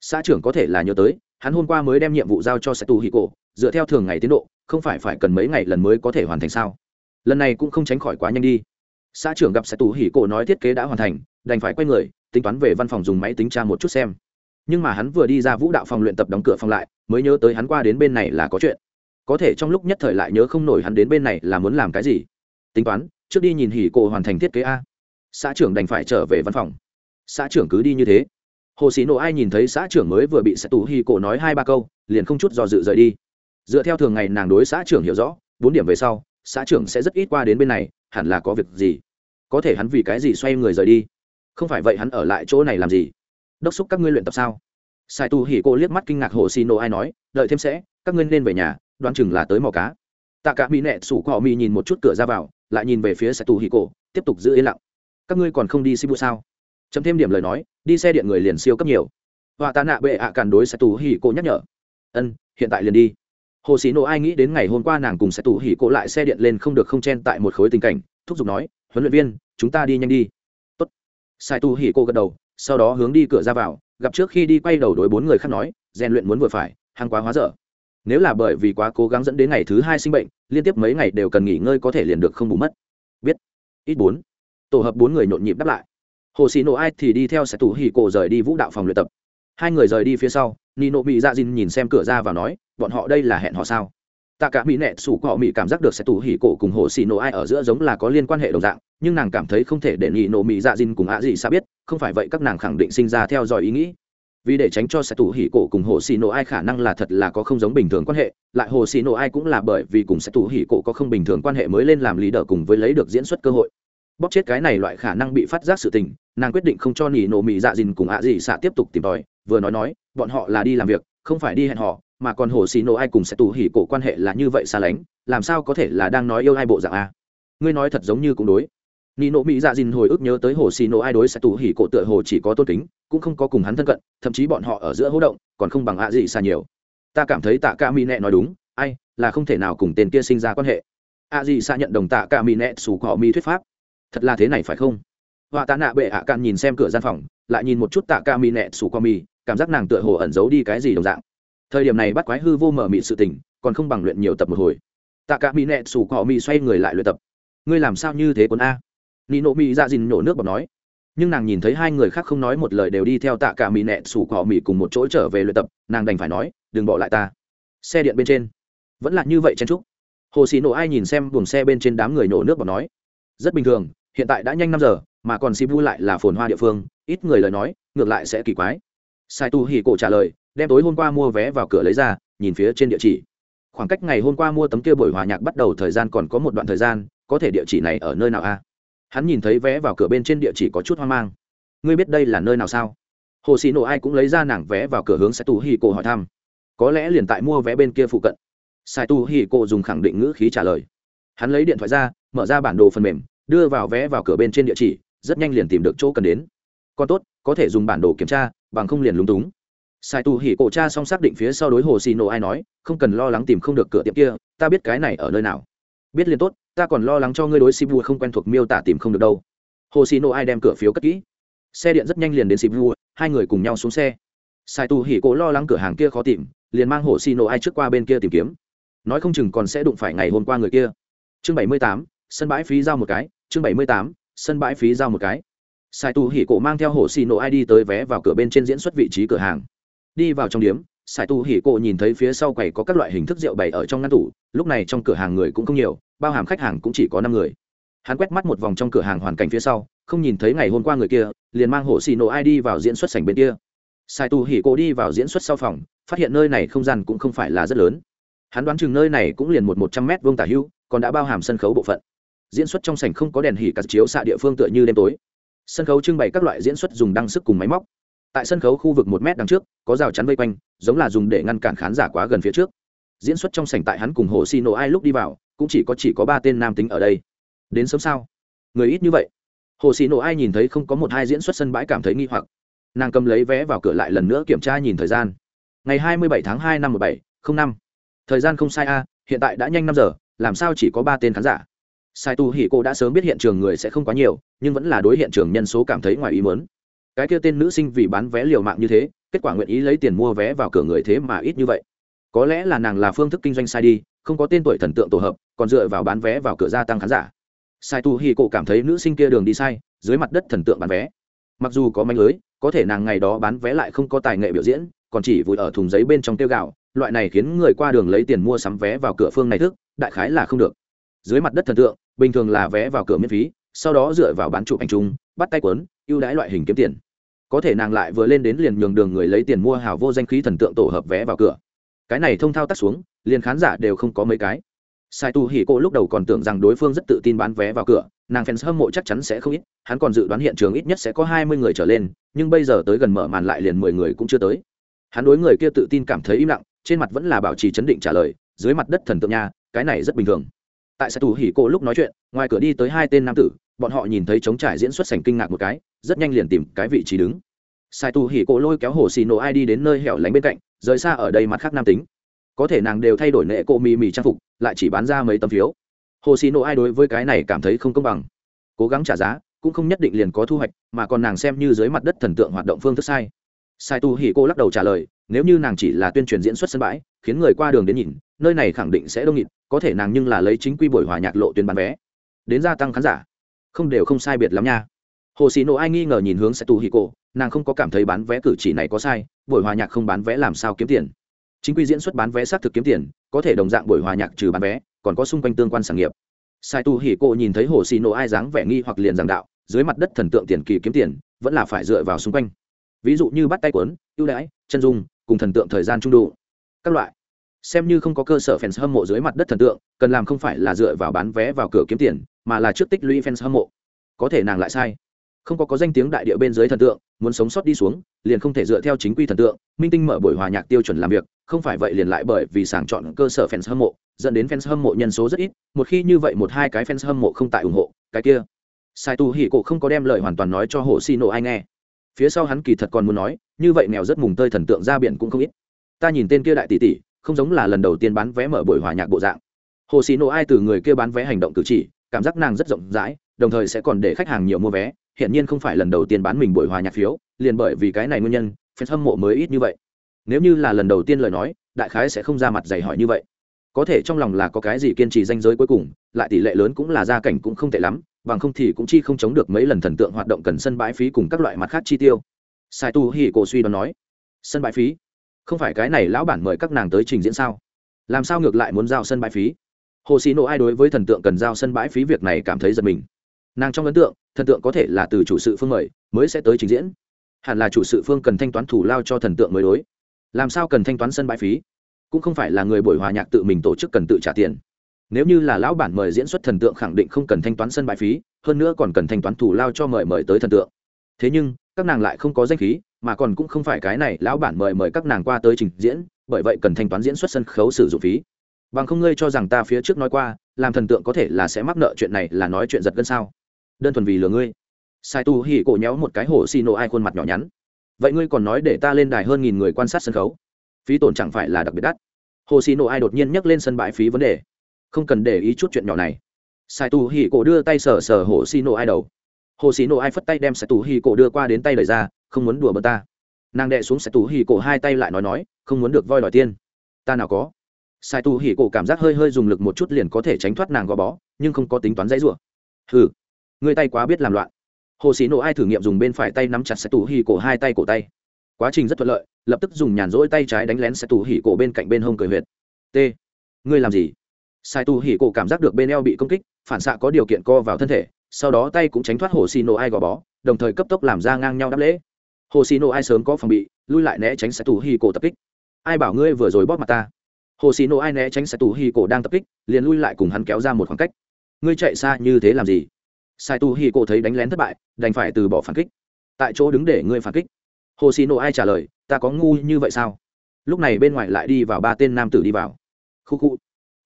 Xã trưởng có thể là nhớ tới, hắn hôm qua mới đem nhiệm vụ giao cho sai tu hỉ cổ, dựa theo thường ngày tiến độ, không phải phải cần mấy ngày lần mới có thể hoàn thành sao? Lần này cũng không tránh khỏi quá nhanh đi xã trưởng gặp xe tù hỉ cổ nói thiết kế đã hoàn thành, đành phải quay người, tính toán về văn phòng dùng máy tính tra một chút xem. Nhưng mà hắn vừa đi ra vũ đạo phòng luyện tập đóng cửa phòng lại, mới nhớ tới hắn qua đến bên này là có chuyện. Có thể trong lúc nhất thời lại nhớ không nổi hắn đến bên này là muốn làm cái gì. Tính toán, trước đi nhìn hỉ cổ hoàn thành thiết kế a. Xã trưởng đành phải trở về văn phòng. Xã trưởng cứ đi như thế. Hồ sĩ nộ ai nhìn thấy xã trưởng mới vừa bị xe tù hỉ cổ nói hai ba câu, liền không chút do dự rời đi. Dựa theo thường ngày nàng đối xã trưởng hiểu rõ, bốn điểm về sau, xã trưởng sẽ rất ít qua đến bên này hẳn là có việc gì? Có thể hắn vì cái gì xoay người rời đi? Không phải vậy hắn ở lại chỗ này làm gì? Đốc xúc các ngươi luyện tập sao? Sai tu hỉ cô liếc mắt kinh ngạc hồ xì nổ ai nói, đợi thêm sẽ, các ngươi nên về nhà, đoán chừng là tới mò cá. Tạ cả mỹ nẹ sủ cọ mỹ nhìn một chút cửa ra vào, lại nhìn về phía sai tu hỉ cô, tiếp tục giữ yên lặng. Các ngươi còn không đi sibu sao? Chấm thêm điểm lời nói, đi xe điện người liền siêu cấp nhiều. Họa tạ nạ bệ ạ càn đối sai tu hỉ cô nhắc nhở. Ân, hiện tại liền đi hồ sĩ nộ ai nghĩ đến ngày hôm qua nàng cùng sẽ tủ hỉ cô lại xe điện lên không được không chen tại một khối tình cảnh, thúc giục nói, huấn luyện viên, chúng ta đi nhanh đi. Tốt. sai tu hỉ cô gật đầu, sau đó hướng đi cửa ra vào, gặp trước khi đi quay đầu đối bốn người khác nói, rèn luyện muốn vừa phải, hàng quá hóa dở. Nếu là bởi vì quá cố gắng dẫn đến ngày thứ hai sinh bệnh, liên tiếp mấy ngày đều cần nghỉ ngơi có thể liền được không bù mất. Biết. Ít bốn. Tổ hợp bốn người nhộn nhịp đáp lại. Hồ xì nổ ai thì đi theo sẽ tù hỉ cô rời đi vũ đạo phòng luyện tập. Hai người rời đi phía sau, nino bị dạ dìn nhìn xem cửa ra và nói bọn họ đây là hẹn họ sao? Tạ cả mỹ nẹ sủ cọ mỹ cảm giác được sẽ tù hỉ cổ cùng hồ xì nổ ai ở giữa giống là có liên quan hệ đồng dạng, nhưng nàng cảm thấy không thể để nhị nổ mỹ dạ dìn cùng ạ gì xa biết, không phải vậy các nàng khẳng định sinh ra theo dõi ý nghĩ. Vì để tránh cho sẽ tù hỉ cổ cùng hồ xì nổ ai khả năng là thật là có không giống bình thường quan hệ, lại hồ xì nổ ai cũng là bởi vì cùng sẽ tù hỉ cổ có không bình thường quan hệ mới lên làm lý đỡ cùng với lấy được diễn xuất cơ hội. Bóp chết cái này loại khả năng bị phát giác sự tình, nàng quyết định không cho nhị nổ mỹ dạ dìn cùng ạ gì xạ tiếp tục tìm tòi, vừa nói nói, bọn họ là đi làm việc, không phải đi hẹn họ mà còn hồ xì nổ ai cùng sẽ tù hỉ cổ quan hệ là như vậy xa lánh, làm sao có thể là đang nói yêu hai bộ dạng a? Ngươi nói thật giống như cũng đối. Nị nộ mỹ dạ dìn hồi ức nhớ tới hồ xì nổ ai đối sẽ tù hỉ cổ tựa hồ chỉ có tôn kính, cũng không có cùng hắn thân cận, thậm chí bọn họ ở giữa hỗ động, còn không bằng ạ gì xa nhiều. Ta cảm thấy tạ ca mỹ nẹ nói đúng, ai, là không thể nào cùng tên kia sinh ra quan hệ. ạ gì xa nhận đồng tạ ca mỹ nẹ xù cỏ mi thuyết pháp. Thật là thế này phải không? Họa tạ nạ bệ ạ cạn nhìn xem cửa gian phòng, lại nhìn một chút tạ ca mỹ nẹ xù cỏ mi, cảm giác nàng tựa hồ ẩn giấu đi cái gì đồng dạng thời điểm này bắt quái hư vô mở mị sự tình, còn không bằng luyện nhiều tập một hồi. Tạ cả mỹ nẹ sủ cọ mỹ xoay người lại luyện tập. Ngươi làm sao như thế quân a? Nị nộ mỹ ra dạ dìn nhổ nước bọc nói. Nhưng nàng nhìn thấy hai người khác không nói một lời đều đi theo tạ cả mỹ nẹ sủ cọ mỹ cùng một chỗ trở về luyện tập, nàng đành phải nói, đừng bỏ lại ta. Xe điện bên trên. Vẫn là như vậy chen trúc hồ xì nổ ai nhìn xem buồng xe bên trên đám người nổ nước bọc nói. Rất bình thường, hiện tại đã nhanh năm giờ, mà còn si vu lại là phồn hoa địa phương, ít người lời nói, ngược lại sẽ kỳ quái. Sai tu hỉ cổ trả lời đem tối hôm qua mua vé vào cửa lấy ra, nhìn phía trên địa chỉ. Khoảng cách ngày hôm qua mua tấm kia buổi hòa nhạc bắt đầu thời gian còn có một đoạn thời gian, có thể địa chỉ này ở nơi nào a hắn nhìn thấy vé vào cửa bên trên địa chỉ có chút hoang mang. Ngươi biết đây là nơi nào sao? Hồ xì nổ ai cũng lấy ra nàng vé vào cửa hướng sai tu hi cổ hỏi thăm. Có lẽ liền tại mua vé bên kia phụ cận. Sai tu hi cổ dùng khẳng định ngữ khí trả lời. Hắn lấy điện thoại ra, mở ra bản đồ phần mềm, đưa vào vé vào cửa bên trên địa chỉ, rất nhanh liền tìm được chỗ cần đến. Còn tốt, có thể dùng bản đồ kiểm tra, bằng không liền lúng túng sai tu hỉ cổ cha xong xác định phía sau đối hồ xì nổ ai nói, không cần lo lắng tìm không được cửa tiệm kia, ta biết cái này ở nơi nào. Biết liền tốt, ta còn lo lắng cho ngươi đối sibu không quen thuộc miêu tả tìm không được đâu. Hồ xì nổ ai đem cửa phiếu cất kỹ. Xe điện rất nhanh liền đến sibu, hai người cùng nhau xuống xe. Sai tu hỉ cổ lo lắng cửa hàng kia khó tìm, liền mang hồ xì nổ ai trước qua bên kia tìm kiếm. Nói không chừng còn sẽ đụng phải ngày hôm qua người kia. Chương bảy mươi tám, sân bãi phí giao một cái, chương bảy mươi tám, sân bãi phí giao một cái. Sai tu hỉ cổ mang theo hồ xì nổ ai đi tới vé vào cửa bên trên diễn xuất vị trí cửa hàng đi vào trong điếm sai tu hỉ cổ nhìn thấy phía sau quầy có các loại hình thức rượu bày ở trong ngăn tủ, lúc này trong cửa hàng người cũng không nhiều, bao hàm khách hàng cũng chỉ có năm người. Hắn quét mắt một vòng trong cửa hàng hoàn cảnh phía sau, không nhìn thấy ngày hôm qua người kia, liền mang hồ xì nổ ai đi vào diễn xuất sảnh bên kia. Sai tu hỉ cổ đi vào diễn xuất sau phòng, phát hiện nơi này không gian cũng không phải là rất lớn. Hắn đoán chừng nơi này cũng liền một một trăm mét vuông tả hưu, còn đã bao hàm sân khấu bộ phận. Diễn xuất trong sảnh không có đèn hỉ cắt chiếu xạ địa phương tựa như đêm tối. Sân khấu trưng bày các loại diễn xuất dùng đăng sức cùng máy móc tại sân khấu khu vực một mét đằng trước, có rào chắn vây quanh, giống là dùng để ngăn cản khán giả quá gần phía trước. Diễn xuất trong sảnh tại hắn cùng hồ xì nổ ai lúc đi vào, cũng chỉ có chỉ có ba tên nam tính ở đây. Đến sớm sao? Người ít như vậy. Hồ xì nổ ai nhìn thấy không có một hai diễn xuất sân bãi cảm thấy nghi hoặc. Nàng cầm lấy vé vào cửa lại lần nữa kiểm tra nhìn thời gian. Ngày hai mươi bảy tháng hai năm một bảy, không năm. Thời gian không sai a, hiện tại đã nhanh năm giờ, làm sao chỉ có ba tên khán giả? Sai tu hỉ cô đã sớm biết hiện trường người sẽ không quá nhiều, nhưng vẫn là đối hiện trường nhân số cảm thấy ngoài ý mớn cái kia tên nữ sinh vì bán vé liều mạng như thế, kết quả nguyện ý lấy tiền mua vé vào cửa người thế mà ít như vậy. Có lẽ là nàng là phương thức kinh doanh sai đi, không có tên tuổi thần tượng tổ hợp, còn dựa vào bán vé vào cửa gia tăng khán giả. Sai tu Hi Cổ cảm thấy nữ sinh kia đường đi sai, dưới mặt đất thần tượng bán vé. Mặc dù có manh lưới, có thể nàng ngày đó bán vé lại không có tài nghệ biểu diễn, còn chỉ vùi ở thùng giấy bên trong tiêu gạo, loại này khiến người qua đường lấy tiền mua sắm vé vào cửa phương này thức, đại khái là không được. Dưới mặt đất thần tượng, bình thường là vé vào cửa miễn phí, sau đó dựa vào bán chụp anh trung bắt tay quấn ưu đãi loại hình kiếm tiền có thể nàng lại vừa lên đến liền nhường đường người lấy tiền mua hào vô danh khí thần tượng tổ hợp vé vào cửa. Cái này thông thao tác xuống, liền khán giả đều không có mấy cái. Sai tu hỉ cô lúc đầu còn tưởng rằng đối phương rất tự tin bán vé vào cửa, nàng fans hâm mộ chắc chắn sẽ không ít, hắn còn dự đoán hiện trường ít nhất sẽ có hai mươi người trở lên, nhưng bây giờ tới gần mở màn lại liền mười người cũng chưa tới. Hắn đối người kia tự tin cảm thấy im lặng, trên mặt vẫn là bảo trì chấn định trả lời, dưới mặt đất thần tượng nha, cái này rất bình thường tại Sài tu hỉ Cổ lúc nói chuyện, ngoài cửa đi tới hai tên nam tử, bọn họ nhìn thấy chống trải diễn xuất sành kinh ngạc một cái, rất nhanh liền tìm cái vị trí đứng. Sài tu hỉ Cổ lôi kéo hồ xì nổ ai đi đến nơi hẻo lánh bên cạnh, rời xa ở đây mặt khác nam tính. Có thể nàng đều thay đổi nệ cô mì mì trang phục, lại chỉ bán ra mấy tấm phiếu. Hồ xì nổ ai đối với cái này cảm thấy không công bằng. Cố gắng trả giá, cũng không nhất định liền có thu hoạch, mà còn nàng xem như dưới mặt đất thần tượng hoạt động phương thức sai sai tu hỉ cô lắc đầu trả lời, nếu như nàng chỉ là tuyên truyền diễn xuất sân bãi, khiến người qua đường đến nhìn, nơi này khẳng định sẽ đông nghịt, có thể nàng nhưng là lấy chính quy buổi hòa nhạc lộ tuyến bán vé. Đến gia tăng khán giả. Không đều không sai biệt lắm nha. Hồ xì Nộ ai nghi ngờ nhìn hướng sai tu hỉ cô, nàng không có cảm thấy bán vé cử chỉ này có sai, buổi hòa nhạc không bán vé làm sao kiếm tiền. Chính quy diễn xuất bán vé xác thực kiếm tiền, có thể đồng dạng buổi hòa nhạc trừ bán vé, còn có xung quanh tương quan sản nghiệp. Sai tu hỉ cô nhìn thấy hồ xì Nộ ai dáng vẻ nghi hoặc liền giảng đạo, dưới mặt đất thần tượng tiền kỳ kiếm tiền, vẫn là phải dựa vào xung quanh ví dụ như bắt tay quấn ưu đãi, chân dung, cùng thần tượng thời gian trung độ. Các loại. Xem như không có cơ sở fans hâm mộ dưới mặt đất thần tượng, cần làm không phải là dựa vào bán vé vào cửa kiếm tiền, mà là trước tích lũy fans hâm mộ. Có thể nàng lại sai. Không có có danh tiếng đại địa bên dưới thần tượng, muốn sống sót đi xuống, liền không thể dựa theo chính quy thần tượng. Minh tinh mở buổi hòa nhạc tiêu chuẩn làm việc, không phải vậy liền lại bởi vì sàng chọn cơ sở fans hâm mộ, dẫn đến fans hâm mộ nhân số rất ít, một khi như vậy một hai cái fans hâm mộ không tại ủng hộ, cái kia. Sai tu hỉ cổ không có đem lời hoàn toàn nói cho hồ xi nộ ai nghe phía sau hắn kỳ thật còn muốn nói, như vậy nghèo rất mùng tơi thần tượng ra biển cũng không ít. Ta nhìn tên kia đại tỷ tỷ, không giống là lần đầu tiên bán vé mở buổi hòa nhạc bộ dạng. Hồ xì nổ ai từ người kia bán vé hành động cử chỉ, cảm giác nàng rất rộng rãi, đồng thời sẽ còn để khách hàng nhiều mua vé hiện nhiên không phải lần đầu tiên bán mình buổi hòa nhạc phiếu, liền bởi vì cái này nguyên nhân fan hâm mộ mới ít như vậy. Nếu như là lần đầu tiên lời nói, đại khái sẽ không ra mặt dày hỏi như vậy. Có thể trong lòng là có cái gì kiên trì danh giới cuối cùng, lại tỷ lệ lớn cũng là gia cảnh cũng không tệ lắm bằng không thì cũng chi không chống được mấy lần thần tượng hoạt động cần sân bãi phí cùng các loại mặt khác chi tiêu. Sai tu hỉ cổ suy đoán nói, sân bãi phí? Không phải cái này lão bản mời các nàng tới trình diễn sao? Làm sao ngược lại muốn giao sân bãi phí? Hồ xì nộ ai đối với thần tượng cần giao sân bãi phí việc này cảm thấy giật mình. Nàng trong ấn tượng, thần tượng có thể là từ chủ sự phương mời, mới sẽ tới trình diễn. Hẳn là chủ sự phương cần thanh toán thủ lao cho thần tượng mới đối. Làm sao cần thanh toán sân bãi phí? Cũng không phải là người buổi hòa nhạc tự mình tổ chức cần tự trả tiền nếu như là lão bản mời diễn xuất thần tượng khẳng định không cần thanh toán sân bãi phí, hơn nữa còn cần thanh toán thủ lao cho mời mời tới thần tượng. Thế nhưng, các nàng lại không có danh khí, mà còn cũng không phải cái này lão bản mời mời các nàng qua tới trình diễn, bởi vậy cần thanh toán diễn xuất sân khấu sử dụng phí. Bằng không ngươi cho rằng ta phía trước nói qua, làm thần tượng có thể là sẽ mắc nợ chuyện này là nói chuyện giật gân sao? Đơn thuần vì lừa ngươi. Sai tu hỉ cổ nhéo một cái hổ xì nổ ai khuôn mặt nhỏ nhắn. Vậy ngươi còn nói để ta lên đài hơn nghìn người quan sát sân khấu? Phí tổn chẳng phải là đặc biệt đắt. Hồ xì nổ ai đột nhiên nhắc lên sân bãi phí vấn đề không cần để ý chút chuyện nhỏ này. Sai tu hỉ cổ đưa tay sờ sờ hồ xì nổ ai đầu. Hồ xì nổ ai phất tay đem sai tu hỉ cổ đưa qua đến tay lời ra, không muốn đùa bờ ta. Nàng đệ xuống sai tu hỉ cổ hai tay lại nói nói, không muốn được voi đòi tiên. Ta nào có. Sai tu hỉ cổ cảm giác hơi hơi dùng lực một chút liền có thể tránh thoát nàng gò bó, nhưng không có tính toán dãy rủa. Hừ người tay quá biết làm loạn. Hồ xì nổ ai thử nghiệm dùng bên phải tay nắm chặt sai tu hỉ cổ hai tay cổ tay. Quá trình rất thuận lợi, lập tức dùng nhàn rỗi tay trái đánh lén sai tu hỉ cổ bên cạnh bên hông cười huyệt. T, ngươi làm gì? Sai tu hỉ cổ cảm giác được bên eo bị công kích, phản xạ có điều kiện co vào thân thể, sau đó tay cũng tránh thoát hồ xì nổ ai gò bó, đồng thời cấp tốc làm ra ngang nhau đáp lễ. Hồ xì nổ ai sớm có phòng bị, lui lại né tránh sai tu hỉ cổ tập kích. Ai bảo ngươi vừa rồi bóp mặt ta? Hồ xì nổ ai né tránh sai tu hỉ cổ đang tập kích, liền lui lại cùng hắn kéo ra một khoảng cách. Ngươi chạy xa như thế làm gì? Sai tu hỉ cổ thấy đánh lén thất bại, đành phải từ bỏ phản kích. Tại chỗ đứng để ngươi phản kích. Hồ xì nổ ai trả lời, ta có ngu như vậy sao? Lúc này bên ngoài lại đi vào ba tên nam tử đi vào. Khu khu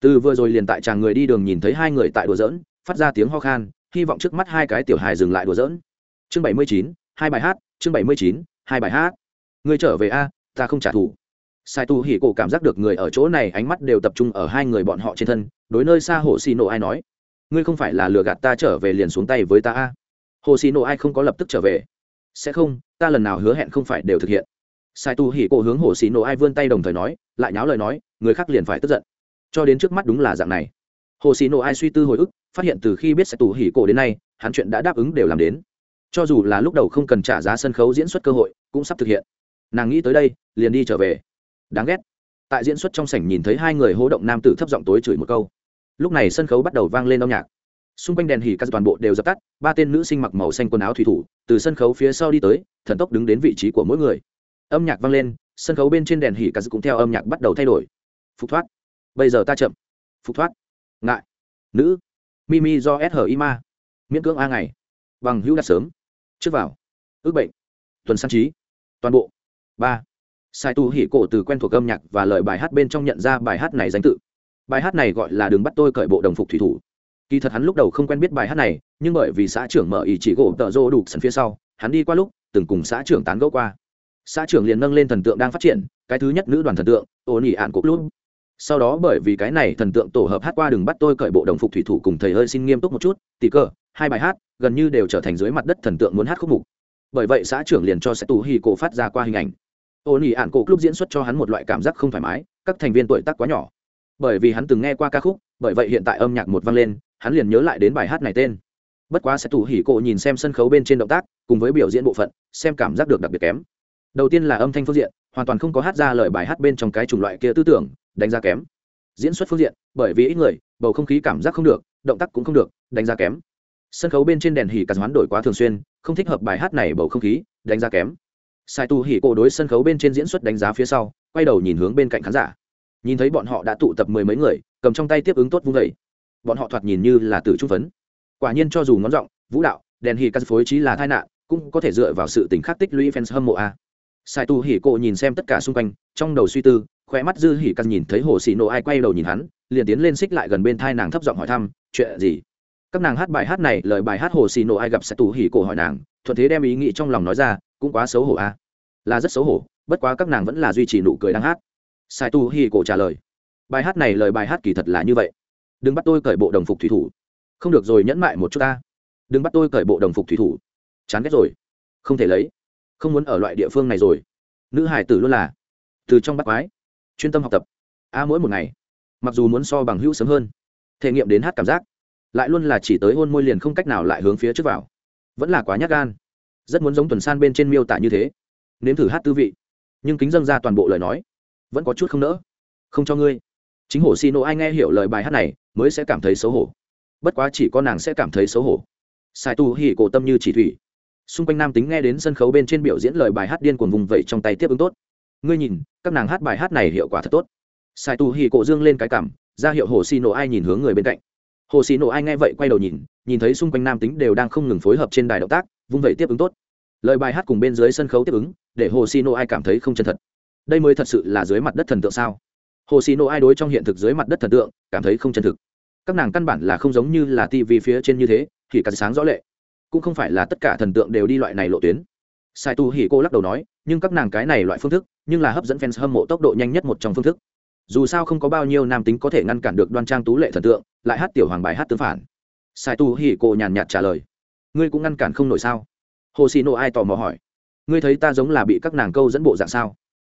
từ vừa rồi liền tại chàng người đi đường nhìn thấy hai người tại đùa giỡn, phát ra tiếng ho khan, hy vọng trước mắt hai cái tiểu hài dừng lại đùa giỡn. Chương bảy mươi chín, hai bài hát, chương bảy mươi chín, hai bài hát. Người trở về a, ta không trả thù. Sai tu hỉ cổ cảm giác được người ở chỗ này ánh mắt đều tập trung ở hai người bọn họ trên thân, đối nơi xa hồ xì nộ ai nói, ngươi không phải là lừa gạt ta trở về liền xuống tay với ta a? Hồ xì nộ ai không có lập tức trở về. Sẽ không, ta lần nào hứa hẹn không phải đều thực hiện. Sai tu hỉ cổ hướng hồ xì nộ ai vươn tay đồng thời nói, lại nháo lời nói, người khác liền phải tức giận cho đến trước mắt đúng là dạng này. Hồ xì nổ ai suy tư hồi ức, phát hiện từ khi biết sẽ tù hỉ cổ đến nay, hắn chuyện đã đáp ứng đều làm đến. Cho dù là lúc đầu không cần trả giá sân khấu diễn xuất cơ hội, cũng sắp thực hiện. Nàng nghĩ tới đây, liền đi trở về. Đáng ghét. Tại diễn xuất trong sảnh nhìn thấy hai người hố động nam tử thấp giọng tối chửi một câu. Lúc này sân khấu bắt đầu vang lên âm nhạc. Xung quanh đèn hỉ các toàn bộ đều dập tắt, ba tên nữ sinh mặc màu xanh quần áo thủy thủ, từ sân khấu phía sau đi tới, thần tốc đứng đến vị trí của mỗi người. Âm nhạc vang lên, sân khấu bên trên đèn hỉ cắt cũng theo âm nhạc bắt đầu thay đổi. Phục thoát bây giờ ta chậm. Phục thoát. Ngại. Nữ. Mimi do s hờ ima miễn cưỡng a ngày. Bằng hữu đặt sớm. Trước vào. Ước bệnh. Tuần san trí. Toàn bộ. Ba. Sai tu hỉ cổ từ quen thuộc âm nhạc và lời bài hát bên trong nhận ra bài hát này danh tự. Bài hát này gọi là đừng bắt tôi cởi bộ đồng phục thủy thủ. Kỳ thật hắn lúc đầu không quen biết bài hát này, nhưng bởi vì xã trưởng mở ý chỉ gỗ tợ rô đủ sân phía sau, hắn đi qua lúc, từng cùng xã trưởng tán gẫu qua. Xã trưởng liền nâng lên thần tượng đang phát triển, cái thứ nhất nữ đoàn thần tượng ô ỉ ạn cục lúc sau đó bởi vì cái này thần tượng tổ hợp hát qua đừng bắt tôi cởi bộ đồng phục thủy thủ cùng thầy hơi xin nghiêm túc một chút tỉ cơ, hai bài hát, gần như đều trở thành dưới mặt đất thần tượng muốn hát khúc mục. Bởi vậy xã trưởng liền cho sẽ tù hì cổ phát ra qua hình ảnh. Ô nhị ạn cổ club diễn xuất cho hắn một loại cảm giác không thoải mái, các thành viên tuổi tác quá nhỏ. Bởi vì hắn từng nghe qua ca khúc, bởi vậy hiện tại âm nhạc một vang lên, hắn liền nhớ lại đến bài hát này tên. Bất quá sẽ tù hỉ cổ nhìn xem sân khấu bên trên động tác, cùng với biểu diễn bộ phận, xem cảm giác được đặc biệt kém. Đầu tiên là âm thanh phương diện, hoàn toàn không có hát ra lời bài hát bên trong cái chủng loại kia tư tưởng đánh giá kém. Diễn xuất phương diện, bởi vì ít người, bầu không khí cảm giác không được, động tác cũng không được, đánh giá kém. Sân khấu bên trên đèn hỉ cả hoán đổi quá thường xuyên, không thích hợp bài hát này bầu không khí, đánh giá kém. Sai tu hỉ cổ đối sân khấu bên trên diễn xuất đánh giá phía sau, quay đầu nhìn hướng bên cạnh khán giả. Nhìn thấy bọn họ đã tụ tập mười mấy người, cầm trong tay tiếp ứng tốt vung vẩy bọn họ thoạt nhìn như là từ trung phấn. Quả nhiên cho dù ngón giọng, vũ đạo, đèn hỉ cắt phối trí là tai nạn, cũng có thể dựa vào sự tình khắc tích lũy fans hâm mộ a. Sai tu hỉ cổ nhìn xem tất cả xung quanh, trong đầu suy tư khóe mắt dư hỉ cắt nhìn thấy hồ xì nổ ai quay đầu nhìn hắn, liền tiến lên xích lại gần bên thai nàng thấp giọng hỏi thăm, chuyện gì? Các nàng hát bài hát này, lời bài hát hồ xì nổ ai gặp sẽ tu hỉ cổ hỏi nàng, thuận thế đem ý nghĩ trong lòng nói ra, cũng quá xấu hổ a. Là rất xấu hổ, bất quá các nàng vẫn là duy trì nụ cười đang hát. Sai tu hỉ cổ trả lời, bài hát này lời bài hát kỳ thật là như vậy. Đừng bắt tôi cởi bộ đồng phục thủy thủ. Không được rồi, nhẫn mại một chút ta. Đừng bắt tôi cởi bộ đồng phục thủy thủ. Chán ghét rồi. Không thể lấy. Không muốn ở loại địa phương này rồi. Nữ hải tử luôn là. Từ trong bắt quái chuyên tâm học tập. A, mỗi một ngày, mặc dù muốn so bằng hữu sớm hơn, thể nghiệm đến hát cảm giác, lại luôn là chỉ tới hôn môi liền không cách nào lại hướng phía trước vào. Vẫn là quá nhát gan. Rất muốn giống tuần san bên trên miêu tả như thế, nếm thử hát tư vị. Nhưng kính dâng ra toàn bộ lời nói, vẫn có chút không nỡ. Không cho ngươi. Chính hồ xì nộ ai nghe hiểu lời bài hát này, mới sẽ cảm thấy xấu hổ. Bất quá chỉ có nàng sẽ cảm thấy xấu hổ. Sai tu hỉ cổ tâm như chỉ thủy. Xung quanh nam tính nghe đến sân khấu bên trên biểu diễn lời bài hát điên cuồng vùng vẫy trong tay tiếp ứng tốt. Ngươi nhìn các nàng hát bài hát này hiệu quả thật tốt. Sai tu hỉ cổ dương lên cái cảm, ra hiệu hồ xì nộ ai nhìn hướng người bên cạnh. Hồ xì nộ ai nghe vậy quay đầu nhìn nhìn thấy xung quanh nam tính đều đang không ngừng phối hợp trên đài động tác, vung vẩy tiếp ứng tốt. Lời bài hát cùng bên dưới sân khấu tiếp ứng, để hồ xì nổ ai cảm thấy không chân thật. Đây mới thật sự là dưới mặt đất thần tượng sao? Hồ xì nổ ai đối trong hiện thực dưới mặt đất thần tượng, cảm thấy không chân thực. Các nàng căn bản là không giống như là tv phía trên như thế, thì cắn sáng rõ lệ. Cũng không phải là tất cả thần tượng đều đi loại này lộ tuyến sai tu hỉ cô lắc đầu nói, nhưng các nàng cái này loại phương thức, nhưng là hấp dẫn fans hâm mộ tốc độ nhanh nhất một trong phương thức. Dù sao không có bao nhiêu nam tính có thể ngăn cản được đoan trang tú lệ thần tượng, lại hát tiểu hoàng bài hát tương phản. Sai tu hỉ cô nhàn nhạt trả lời, ngươi cũng ngăn cản không nổi sao? Hồ xì nộ ai tò mò hỏi, ngươi thấy ta giống là bị các nàng câu dẫn bộ dạng sao?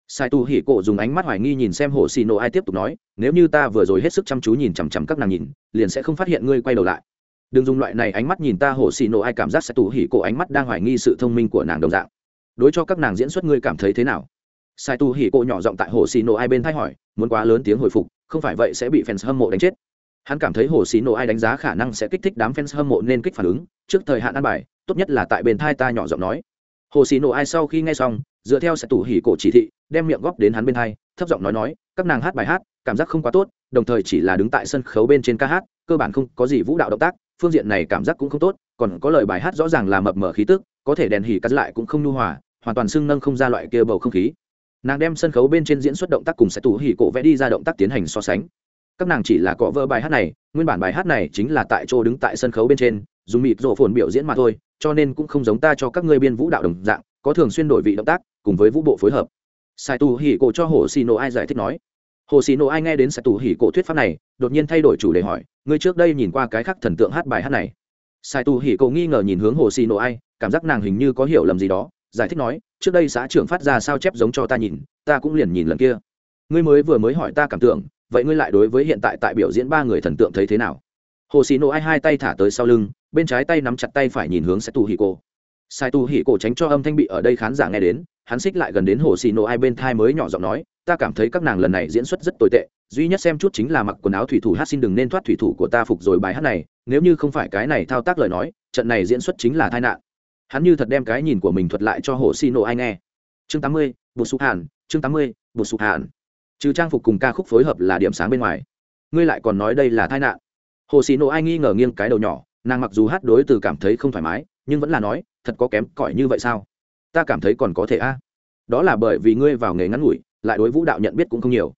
Sai tu hỉ cổ dùng ánh mắt hoài nghi nhìn xem hồ xì nộ ai tiếp tục nói, nếu như ta vừa rồi hết sức chăm chú nhìn chằm chằm các nàng nhìn, liền sẽ không phát hiện ngươi quay đầu lại đừng dùng loại này ánh mắt nhìn ta, hồ xì nộ, ai cảm giác sai tu hỉ cổ ánh mắt đang hoài nghi sự thông minh của nàng đồng dạng. Đối cho các nàng diễn xuất ngươi cảm thấy thế nào? Sai tu hỉ cổ nhỏ giọng tại hồ xì nộ ai bên thay hỏi, muốn quá lớn tiếng hồi phục, không phải vậy sẽ bị fans hâm mộ đánh chết. Hắn cảm thấy hồ xì nộ ai đánh giá khả năng sẽ kích thích đám fans hâm mộ nên kích phản ứng, trước thời hạn ăn bài, tốt nhất là tại bên thai ta nhỏ giọng nói. Hồ xì nộ ai sau khi nghe xong, dựa theo sẽ tù hỉ cổ chỉ thị, đem miệng góp đến hắn bên thai, thấp giọng nói nói, các nàng hát bài hát, cảm giác không quá tốt, đồng thời chỉ là đứng tại sân khấu bên trên ca hát, cơ bản không có gì vũ đạo động tác phương diện này cảm giác cũng không tốt, còn có lời bài hát rõ ràng là mập mờ khí tức, có thể đèn hỉ cắt lại cũng không nhu hòa, hoàn toàn sưng nâng không ra loại kia bầu không khí. Nàng đem sân khấu bên trên diễn xuất động tác cùng sẽ tủ hỉ cổ vẽ đi ra động tác tiến hành so sánh. Các nàng chỉ là cọ vỡ bài hát này, nguyên bản bài hát này chính là tại chỗ đứng tại sân khấu bên trên, dùng mịt rộ phồn biểu diễn mà thôi, cho nên cũng không giống ta cho các ngươi biên vũ đạo đồng dạng, có thường xuyên đổi vị động tác, cùng với vũ bộ phối hợp. Sai tu hỉ cổ cho hồ xì nổ ai giải thích nói hồ xì nổ ai nghe đến sai tu hỉ cổ thuyết pháp này, đột nhiên thay đổi chủ đề hỏi, ngươi trước đây nhìn qua cái khác thần tượng hát bài hát này? Sai tu hỉ cổ nghi ngờ nhìn hướng hồ xì nổ ai, cảm giác nàng hình như có hiểu lầm gì đó, giải thích nói, trước đây xã trưởng phát ra sao chép giống cho ta nhìn, ta cũng liền nhìn lần kia. Ngươi mới vừa mới hỏi ta cảm tưởng, vậy ngươi lại đối với hiện tại tại biểu diễn ba người thần tượng thấy thế nào? Hồ xì nổ ai hai tay thả tới sau lưng, bên trái tay nắm chặt tay phải nhìn hướng sai tu hỉ cổ. Sai tu hỉ cổ tránh cho âm thanh bị ở đây khán giả nghe đến, hắn xích lại gần đến hồ xì nổ ai bên thai mới nhỏ giọng nói ta cảm thấy các nàng lần này diễn xuất rất tồi tệ, duy nhất xem chút chính là mặc quần áo thủy thủ hát xin đừng nên thoát thủy thủ của ta phục rồi bài hát này, nếu như không phải cái này thao tác lời nói, trận này diễn xuất chính là tai nạn. Hắn như thật đem cái nhìn của mình thuật lại cho hồ xì nộ ai nghe. Chương tám mươi bột sụp hàn, chương tám mươi bột sụp hàn. Trừ trang phục cùng ca khúc phối hợp là điểm sáng bên ngoài. Ngươi lại còn nói đây là tai nạn. Hồ xì nộ ai nghi ngờ nghiêng cái đầu nhỏ, nàng mặc dù hát đối từ cảm thấy không thoải mái, nhưng vẫn là nói, thật có kém cỏi như vậy sao? Ta cảm thấy còn có thể a. Đó là bởi vì ngươi vào nghề ngắn ngủi lại đối vũ đạo nhận biết cũng không nhiều.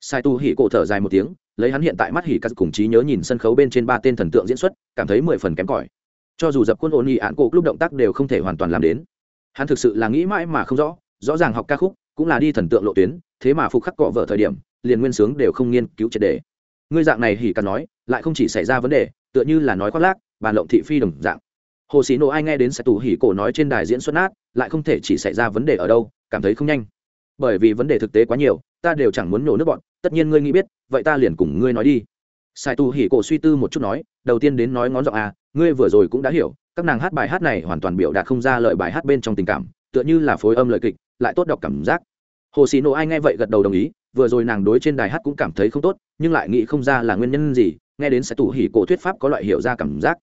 Sai tu hỉ cổ thở dài một tiếng, lấy hắn hiện tại mắt hỉ cắt cùng trí nhớ nhìn sân khấu bên trên ba tên thần tượng diễn xuất, cảm thấy mười phần kém cỏi. Cho dù dập khuôn ổn nghị ạn cổ lúc động tác đều không thể hoàn toàn làm đến. Hắn thực sự là nghĩ mãi mà không rõ rõ ràng học ca khúc, cũng là đi thần tượng lộ tuyến, thế mà phục khắc cọ vợ thời điểm, liền nguyên sướng đều không nghiên cứu triệt đề ngươi dạng này hỉ cắt nói, lại không chỉ xảy ra vấn đề, tựa như là nói khoác lác, bàn lộng thị phi đồng dạng. Hồ sĩ nộ ai nghe đến sẽ tù hỉ cổ nói trên đài diễn xuất nát, lại không thể chỉ xảy ra vấn đề ở đâu, cảm thấy không nhanh bởi vì vấn đề thực tế quá nhiều, ta đều chẳng muốn nổ nước bọn, tất nhiên ngươi nghĩ biết, vậy ta liền cùng ngươi nói đi. Sai tu hỉ cổ suy tư một chút nói, đầu tiên đến nói ngón giọng à ngươi vừa rồi cũng đã hiểu, các nàng hát bài hát này hoàn toàn biểu đạt không ra lời bài hát bên trong tình cảm, tựa như là phối âm lời kịch, lại tốt đọc cảm giác. Hồ sĩ nộ ai nghe vậy gật đầu đồng ý, vừa rồi nàng đối trên đài hát cũng cảm thấy không tốt, nhưng lại nghĩ không ra là nguyên nhân gì, nghe đến sai tu hỉ cổ thuyết pháp có loại hiểu ra cảm giác.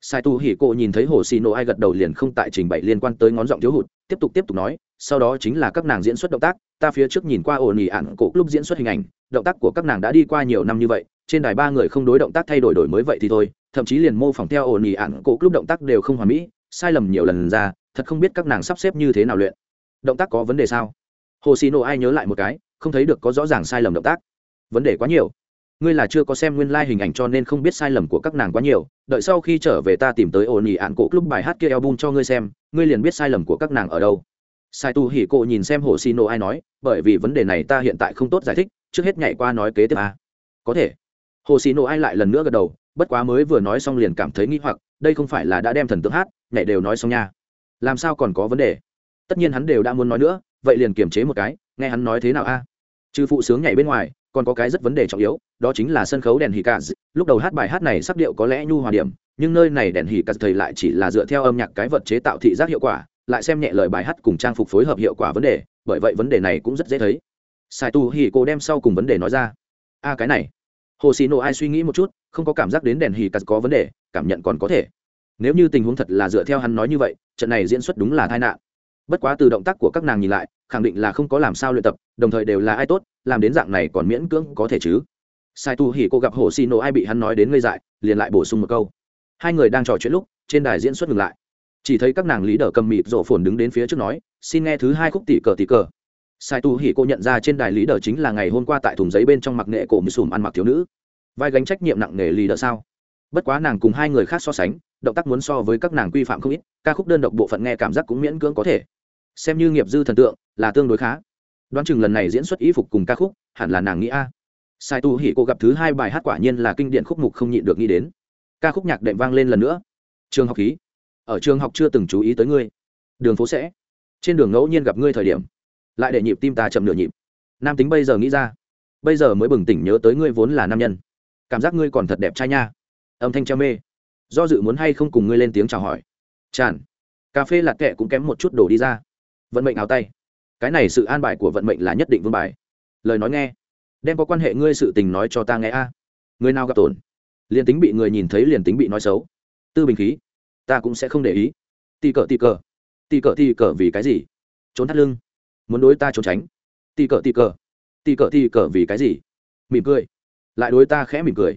Sai tu hỉ cổ nhìn thấy hồ xì nộ ai gật đầu liền không tại trình bày liên quan tới ngón giọng thiếu hụt, tiếp tục tiếp tục nói sau đó chính là các nàng diễn xuất động tác, ta phía trước nhìn qua ổn ỉ ạn cổ lúc diễn xuất hình ảnh, động tác của các nàng đã đi qua nhiều năm như vậy, trên đài ba người không đối động tác thay đổi đổi mới vậy thì thôi, thậm chí liền mô phỏng theo ổn ỉ ạn cổ lúc động tác đều không hoàn mỹ, sai lầm nhiều lần ra, thật không biết các nàng sắp xếp như thế nào luyện. Động tác có vấn đề sao? Hồ xì nổ ai nhớ lại một cái, không thấy được có rõ ràng sai lầm động tác. Vấn đề quá nhiều. Ngươi là chưa có xem nguyên lai、like、hình ảnh cho nên không biết sai lầm của các nàng quá nhiều, đợi sau khi trở về ta tìm tới ổn ỉ ạn cổ lúc bài hát kia album cho ngươi xem, ngươi liền biết sai lầm của các nàng ở đâu sai tu hỉ cộ nhìn xem hồ xì nổ ai nói, bởi vì vấn đề này ta hiện tại không tốt giải thích, trước hết nhảy qua nói kế tiếp à. có thể hồ xì nổ ai lại lần nữa gật đầu, bất quá mới vừa nói xong liền cảm thấy nghĩ hoặc, đây không phải là đã đem thần tượng hát, nhảy đều nói xong nha làm sao còn có vấn đề tất nhiên hắn đều đã muốn nói nữa, vậy liền kiềm chế một cái, nghe hắn nói thế nào a à? trừ phụ sướng nhảy bên ngoài, còn có cái rất vấn đề trọng yếu, đó chính là sân khấu đèn hì cà lúc đầu hát bài hát này sắc điệu có lẽ nhu hòa điểm, nhưng nơi này đèn hì cà thầy lại chỉ là dựa theo âm nhạc cái vật chế tạo thị giác hiệu quả lại xem nhẹ lời bài hát cùng trang phục phối hợp hiệu quả vấn đề, bởi vậy vấn đề này cũng rất dễ thấy. Sai tu hì cô đem sau cùng vấn đề nói ra. A cái này. Hồ xì nổ ai suy nghĩ một chút, không có cảm giác đến đèn hì cắt có vấn đề, cảm nhận còn có thể. Nếu như tình huống thật là dựa theo hắn nói như vậy, trận này diễn xuất đúng là tai nạn. Bất quá từ động tác của các nàng nhìn lại, khẳng định là không có làm sao luyện tập, đồng thời đều là ai tốt, làm đến dạng này còn miễn cưỡng có thể chứ. Sai tu hỉ cô gặp hồ xì nổ ai bị hắn nói đến ngây dại, liền lại bổ sung một câu. Hai người đang trò chuyện lúc, trên đài diễn xuất ngừng lại chỉ thấy các nàng lý đờ cầm mịt rổ phồn đứng đến phía trước nói, xin nghe thứ hai khúc tỷ cờ tỷ cờ. Sai tu hỉ cô nhận ra trên đài lý đờ chính là ngày hôm qua tại thùng giấy bên trong mặc nghệ cổ mì sùm ăn mặc thiếu nữ. Vai gánh trách nhiệm nặng nề lý đờ sao? Bất quá nàng cùng hai người khác so sánh, động tác muốn so với các nàng quy phạm không ít, ca khúc đơn độc bộ phận nghe cảm giác cũng miễn cưỡng có thể. Xem như nghiệp dư thần tượng, là tương đối khá. Đoán chừng lần này diễn xuất ý phục cùng ca khúc, hẳn là nàng nghĩ a. Sai tu hỉ cô gặp thứ hai bài hát quả nhiên là kinh điển khúc mục không nhịn được nghĩ đến. Ca khúc nhạc đệm vang lên lần nữa. Trường học khí ở trường học chưa từng chú ý tới ngươi. Đường phố sẽ. Trên đường ngẫu nhiên gặp ngươi thời điểm. Lại để nhịp tim ta chậm nửa nhịp. Nam tính bây giờ nghĩ ra. Bây giờ mới bừng tỉnh nhớ tới ngươi vốn là nam nhân. Cảm giác ngươi còn thật đẹp trai nha. Âm thanh treo mê. Do dự muốn hay không cùng ngươi lên tiếng chào hỏi. Tràn cà phê lạc kệ cũng kém một chút đổ đi ra. Vận mệnh áo tay. Cái này sự an bài của vận mệnh là nhất định vương bài. Lời nói nghe. Đem có quan hệ ngươi sự tình nói cho ta nghe a. Người nào gặp tổn? Liền tính bị người nhìn thấy liền tính bị nói xấu. Tư bình khí ta cũng sẽ không để ý. Tì cờ tì cờ. Tì cờ tì cờ vì cái gì? Trốn thắt lưng. Muốn đối ta trốn tránh. Tì cờ tì cờ. Tì cờ tì cờ vì cái gì? Mỉm cười. Lại đối ta khẽ mỉm cười.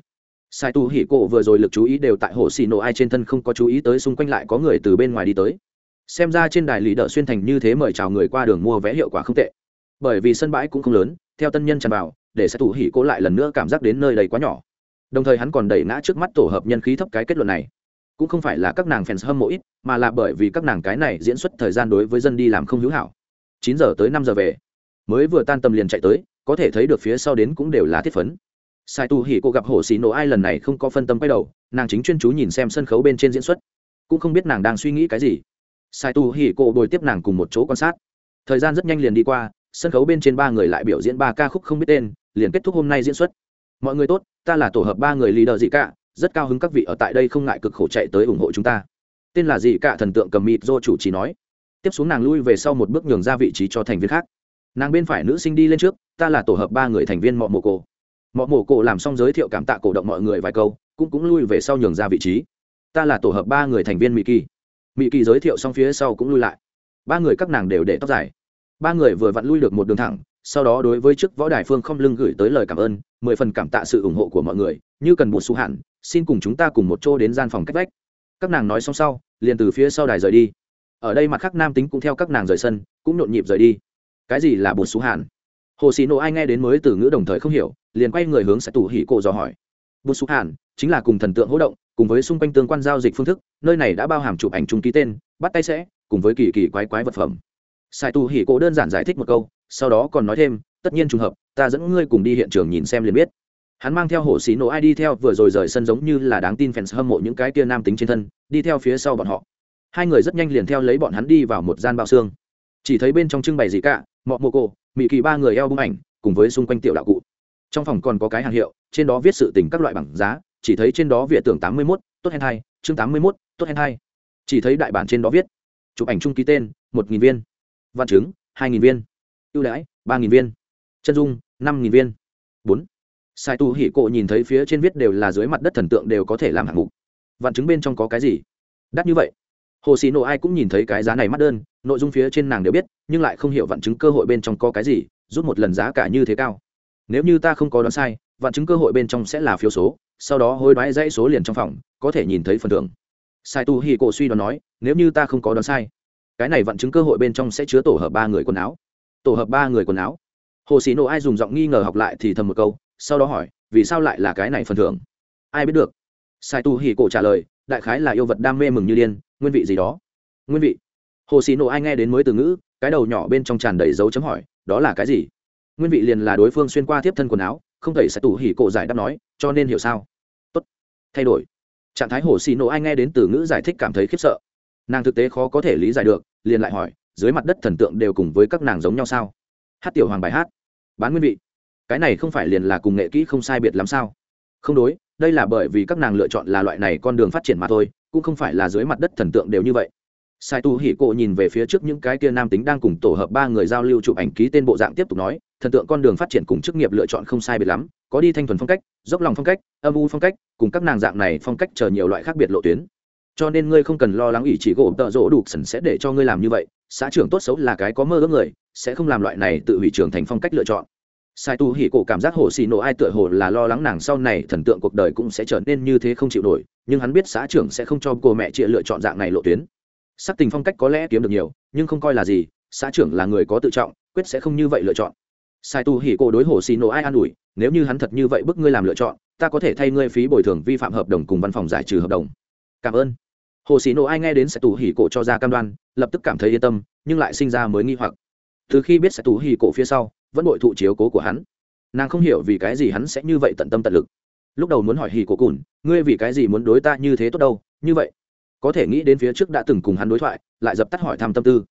Sai tu hỉ cổ vừa rồi lực chú ý đều tại hồ xì nổ ai trên thân không có chú ý tới, xung quanh lại có người từ bên ngoài đi tới. Xem ra trên đài lý đỡ xuyên thành như thế mời chào người qua đường mua vé hiệu quả không tệ. Bởi vì sân bãi cũng không lớn, theo tân nhân tràn vào, để sai tu hỉ cổ lại lần nữa cảm giác đến nơi đầy quá nhỏ. Đồng thời hắn còn đẩy ngã trước mắt tổ hợp nhân khí thấp cái kết luận này cũng không phải là các nàng fans hâm mộ ít, mà là bởi vì các nàng cái này diễn xuất thời gian đối với dân đi làm không hữu hảo. Chín giờ tới năm giờ về. Mới vừa tan tầm liền chạy tới, có thể thấy được phía sau đến cũng đều là thiết phấn. Sai tu hỉ cô gặp hồ xì nổ ai lần này không có phân tâm quay đầu, nàng chính chuyên chú nhìn xem sân khấu bên trên diễn xuất. Cũng không biết nàng đang suy nghĩ cái gì. Sai tu hỉ cô bồi tiếp nàng cùng một chỗ quan sát. Thời gian rất nhanh liền đi qua, sân khấu bên trên ba người lại biểu diễn ba ca khúc không biết tên, liền kết thúc hôm nay diễn xuất. Mọi người tốt, ta là tổ hợp ba người leader dị cả rất cao hứng các vị ở tại đây không ngại cực khổ chạy tới ủng hộ chúng ta. Tên là gì cả thần tượng cầm mịt do chủ trì nói. Tiếp xuống nàng lui về sau một bước nhường ra vị trí cho thành viên khác. Nàng bên phải nữ sinh đi lên trước, ta là tổ hợp ba người thành viên mọ mồ cổ. Mọ mồ cổ làm xong giới thiệu cảm tạ cổ động mọi người vài câu, cũng cũng lui về sau nhường ra vị trí. Ta là tổ hợp ba người thành viên mỹ kỳ mỹ kỳ giới thiệu xong phía sau cũng lui lại. Ba người các nàng đều để tóc dài. Ba người vừa vặn lui được một đường thẳng, sau đó đối với chức võ đài phương không lưng gửi tới lời cảm ơn, mười phần cảm tạ sự ủng hộ của mọi người, như cần một xu hạn xin cùng chúng ta cùng một chỗ đến gian phòng cách vách. Các nàng nói xong sau, liền từ phía sau đài rời đi. Ở đây mặt khác nam tính cũng theo các nàng rời sân, cũng nhộn nhịp rời đi. Cái gì là bột xú hàn hồ sĩ nộ ai nghe đến mới từ ngữ đồng thời không hiểu, liền quay người hướng sẽ tủ hỉ cổ dò hỏi. Bột xú hàn chính là cùng thần tượng hỗ động, cùng với xung quanh tương quan giao dịch phương thức, nơi này đã bao hàm chụp ảnh chung ký tên, bắt tay sẽ, cùng với kỳ kỳ quái quái vật phẩm. Sai tu hỉ cổ đơn giản giải thích một câu, sau đó còn nói thêm, tất nhiên trùng hợp, ta dẫn ngươi cùng đi hiện trường nhìn xem liền biết hắn mang theo hổ xí nổ ai đi theo, vừa rồi rời sân giống như là đáng tin fans hâm mộ những cái kia nam tính trên thân, đi theo phía sau bọn họ. Hai người rất nhanh liền theo lấy bọn hắn đi vào một gian bao xương. Chỉ thấy bên trong trưng bày gì cả, mọ mô cô mỹ kỳ ba người eo bung ảnh, cùng với xung quanh tiểu đạo cụ. Trong phòng còn có cái hàng hiệu, trên đó viết sự tình các loại bảng giá, chỉ thấy trên đó vỉa tưởng tám mươi mốt, tốt hen hai, chương tám mươi mốt, tốt hen hai. Chỉ thấy đại bản trên đó viết, chụp ảnh chung ký tên, một nghìn viên. Văn chứng, hai nghìn viên. Ưu đãi, ba nghìn viên. Chân dung, năm nghìn viên. Bốn sai tu hỉ cộ nhìn thấy phía trên viết đều là dưới mặt đất thần tượng đều có thể làm hạng mục. Vạn chứng bên trong có cái gì? Đắt như vậy. Hồ xì nộ ai cũng nhìn thấy cái giá này mắt đơn, nội dung phía trên nàng đều biết, nhưng lại không hiểu vạn chứng cơ hội bên trong có cái gì, rút một lần giá cả như thế cao. Nếu như ta không có đoán sai, vạn chứng cơ hội bên trong sẽ là phiếu số, sau đó hối đoái dãy số liền trong phòng, có thể nhìn thấy phần thưởng. Sai tu hỉ Cổ suy đoán nói, nếu như ta không có đoán sai, cái này vạn chứng cơ hội bên trong sẽ chứa tổ hợp ba người quần áo. Tổ hợp ba người quần áo. Hồ sĩ nộ ai dùng giọng nghi ngờ học lại thì thầm một câu sau đó hỏi, vì sao lại là cái này phần thưởng? Ai biết được. Sai tu hỉ cổ trả lời, đại khái là yêu vật đam mê mừng như điên, nguyên vị gì đó? Nguyên vị. Hồ sĩ nộ ai nghe đến mới từ ngữ, cái đầu nhỏ bên trong tràn đầy dấu chấm hỏi, đó là cái gì? Nguyên vị liền là đối phương xuyên qua tiếp thân quần áo, không thể sai tu hỉ cổ giải đáp nói, cho nên hiểu sao? Tốt. Thay đổi. Trạng thái hồ sĩ nộ ai nghe đến từ ngữ giải thích cảm thấy khiếp sợ. Nàng thực tế khó có thể lý giải được, liền lại hỏi, dưới mặt đất thần tượng đều cùng với các nàng giống nhau sao? Hát tiểu hoàng bài hát. Bán nguyên vị cái này không phải liền là cùng nghệ kỹ không sai biệt lắm sao? Không đối, đây là bởi vì các nàng lựa chọn là loại này con đường phát triển mà thôi, cũng không phải là dưới mặt đất thần tượng đều như vậy. Sai tu hỉ cộ nhìn về phía trước những cái kia nam tính đang cùng tổ hợp ba người giao lưu chụp ảnh ký tên bộ dạng tiếp tục nói, thần tượng con đường phát triển cùng chức nghiệp lựa chọn không sai biệt lắm, có đi thanh thuần phong cách, dốc lòng phong cách, âm u phong cách, cùng các nàng dạng này phong cách chờ nhiều loại khác biệt lộ tuyến. Cho nên ngươi không cần lo lắng ỷ chỉ gỗ tợ rỗ đục sần sẽ để cho ngươi làm như vậy, xã trưởng tốt xấu là cái có mơ ước người, sẽ không làm loại này tự hủy trưởng thành phong cách lựa chọn sai tu hỉ cổ cảm giác hồ xì nổ ai tựa hồ là lo lắng nàng sau này thần tượng cuộc đời cũng sẽ trở nên như thế không chịu nổi, nhưng hắn biết xã trưởng sẽ không cho cô mẹ chị lựa chọn dạng này lộ tuyến. Sắc tình phong cách có lẽ kiếm được nhiều, nhưng không coi là gì, xã trưởng là người có tự trọng, quyết sẽ không như vậy lựa chọn. Sai tu hỉ cổ đối hồ xì nổ ai an ủi, nếu như hắn thật như vậy bức ngươi làm lựa chọn, ta có thể thay ngươi phí bồi thường vi phạm hợp đồng cùng văn phòng giải trừ hợp đồng. Cảm ơn. Hồ xì nổ ai nghe đến sai tu hỉ cổ cho ra cam đoan, lập tức cảm thấy yên tâm, nhưng lại sinh ra mới nghi hoặc. Từ khi biết sai tu hỉ cổ phía sau vẫn bội thụ chiếu cố của hắn. Nàng không hiểu vì cái gì hắn sẽ như vậy tận tâm tận lực. Lúc đầu muốn hỏi hì cổ cùn, ngươi vì cái gì muốn đối ta như thế tốt đâu? Như vậy, có thể nghĩ đến phía trước đã từng cùng hắn đối thoại, lại dập tắt hỏi thăm tâm tư.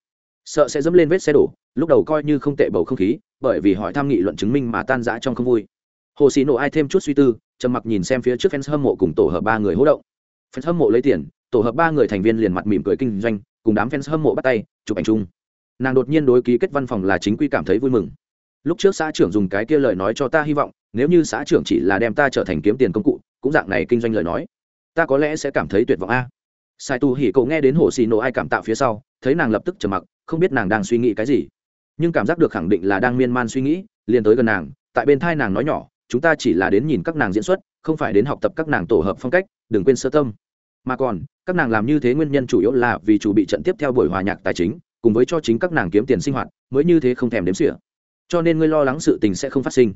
Sợ sẽ dẫm lên vết xe đổ, lúc đầu coi như không tệ bầu không khí, bởi vì hỏi thăm nghị luận chứng minh mà tan rã trong không vui. Hồ xì nổ ai thêm chút suy tư, trầm mặc nhìn xem phía trước fans hâm mộ cùng tổ hợp ba người hỗ động. Fans hâm mộ lấy tiền, tổ hợp ba người thành viên liền mặt mỉm cười kinh doanh, cùng đám fans hâm mộ bắt tay, chụp ảnh chung. Nàng đột nhiên đối ký kết văn phòng là chính quy cảm thấy vui mừng lúc trước xã trưởng dùng cái kia lời nói cho ta hy vọng, nếu như xã trưởng chỉ là đem ta trở thành kiếm tiền công cụ, cũng dạng này kinh doanh lời nói. Ta có lẽ sẽ cảm thấy tuyệt vọng a. Sai tu hỉ cậu nghe đến hồ xì nổ ai cảm tạo phía sau, thấy nàng lập tức trầm mặc, không biết nàng đang suy nghĩ cái gì. Nhưng cảm giác được khẳng định là đang miên man suy nghĩ, liền tới gần nàng, tại bên thai nàng nói nhỏ, chúng ta chỉ là đến nhìn các nàng diễn xuất, không phải đến học tập các nàng tổ hợp phong cách, đừng quên sơ tâm. Mà còn, các nàng làm như thế nguyên nhân chủ yếu là vì chủ bị trận tiếp theo buổi hòa nhạc tài chính, cùng với cho chính các nàng kiếm tiền sinh hoạt, mới như thế không thèm đếm xỉa cho nên ngươi lo lắng sự tình sẽ không phát sinh.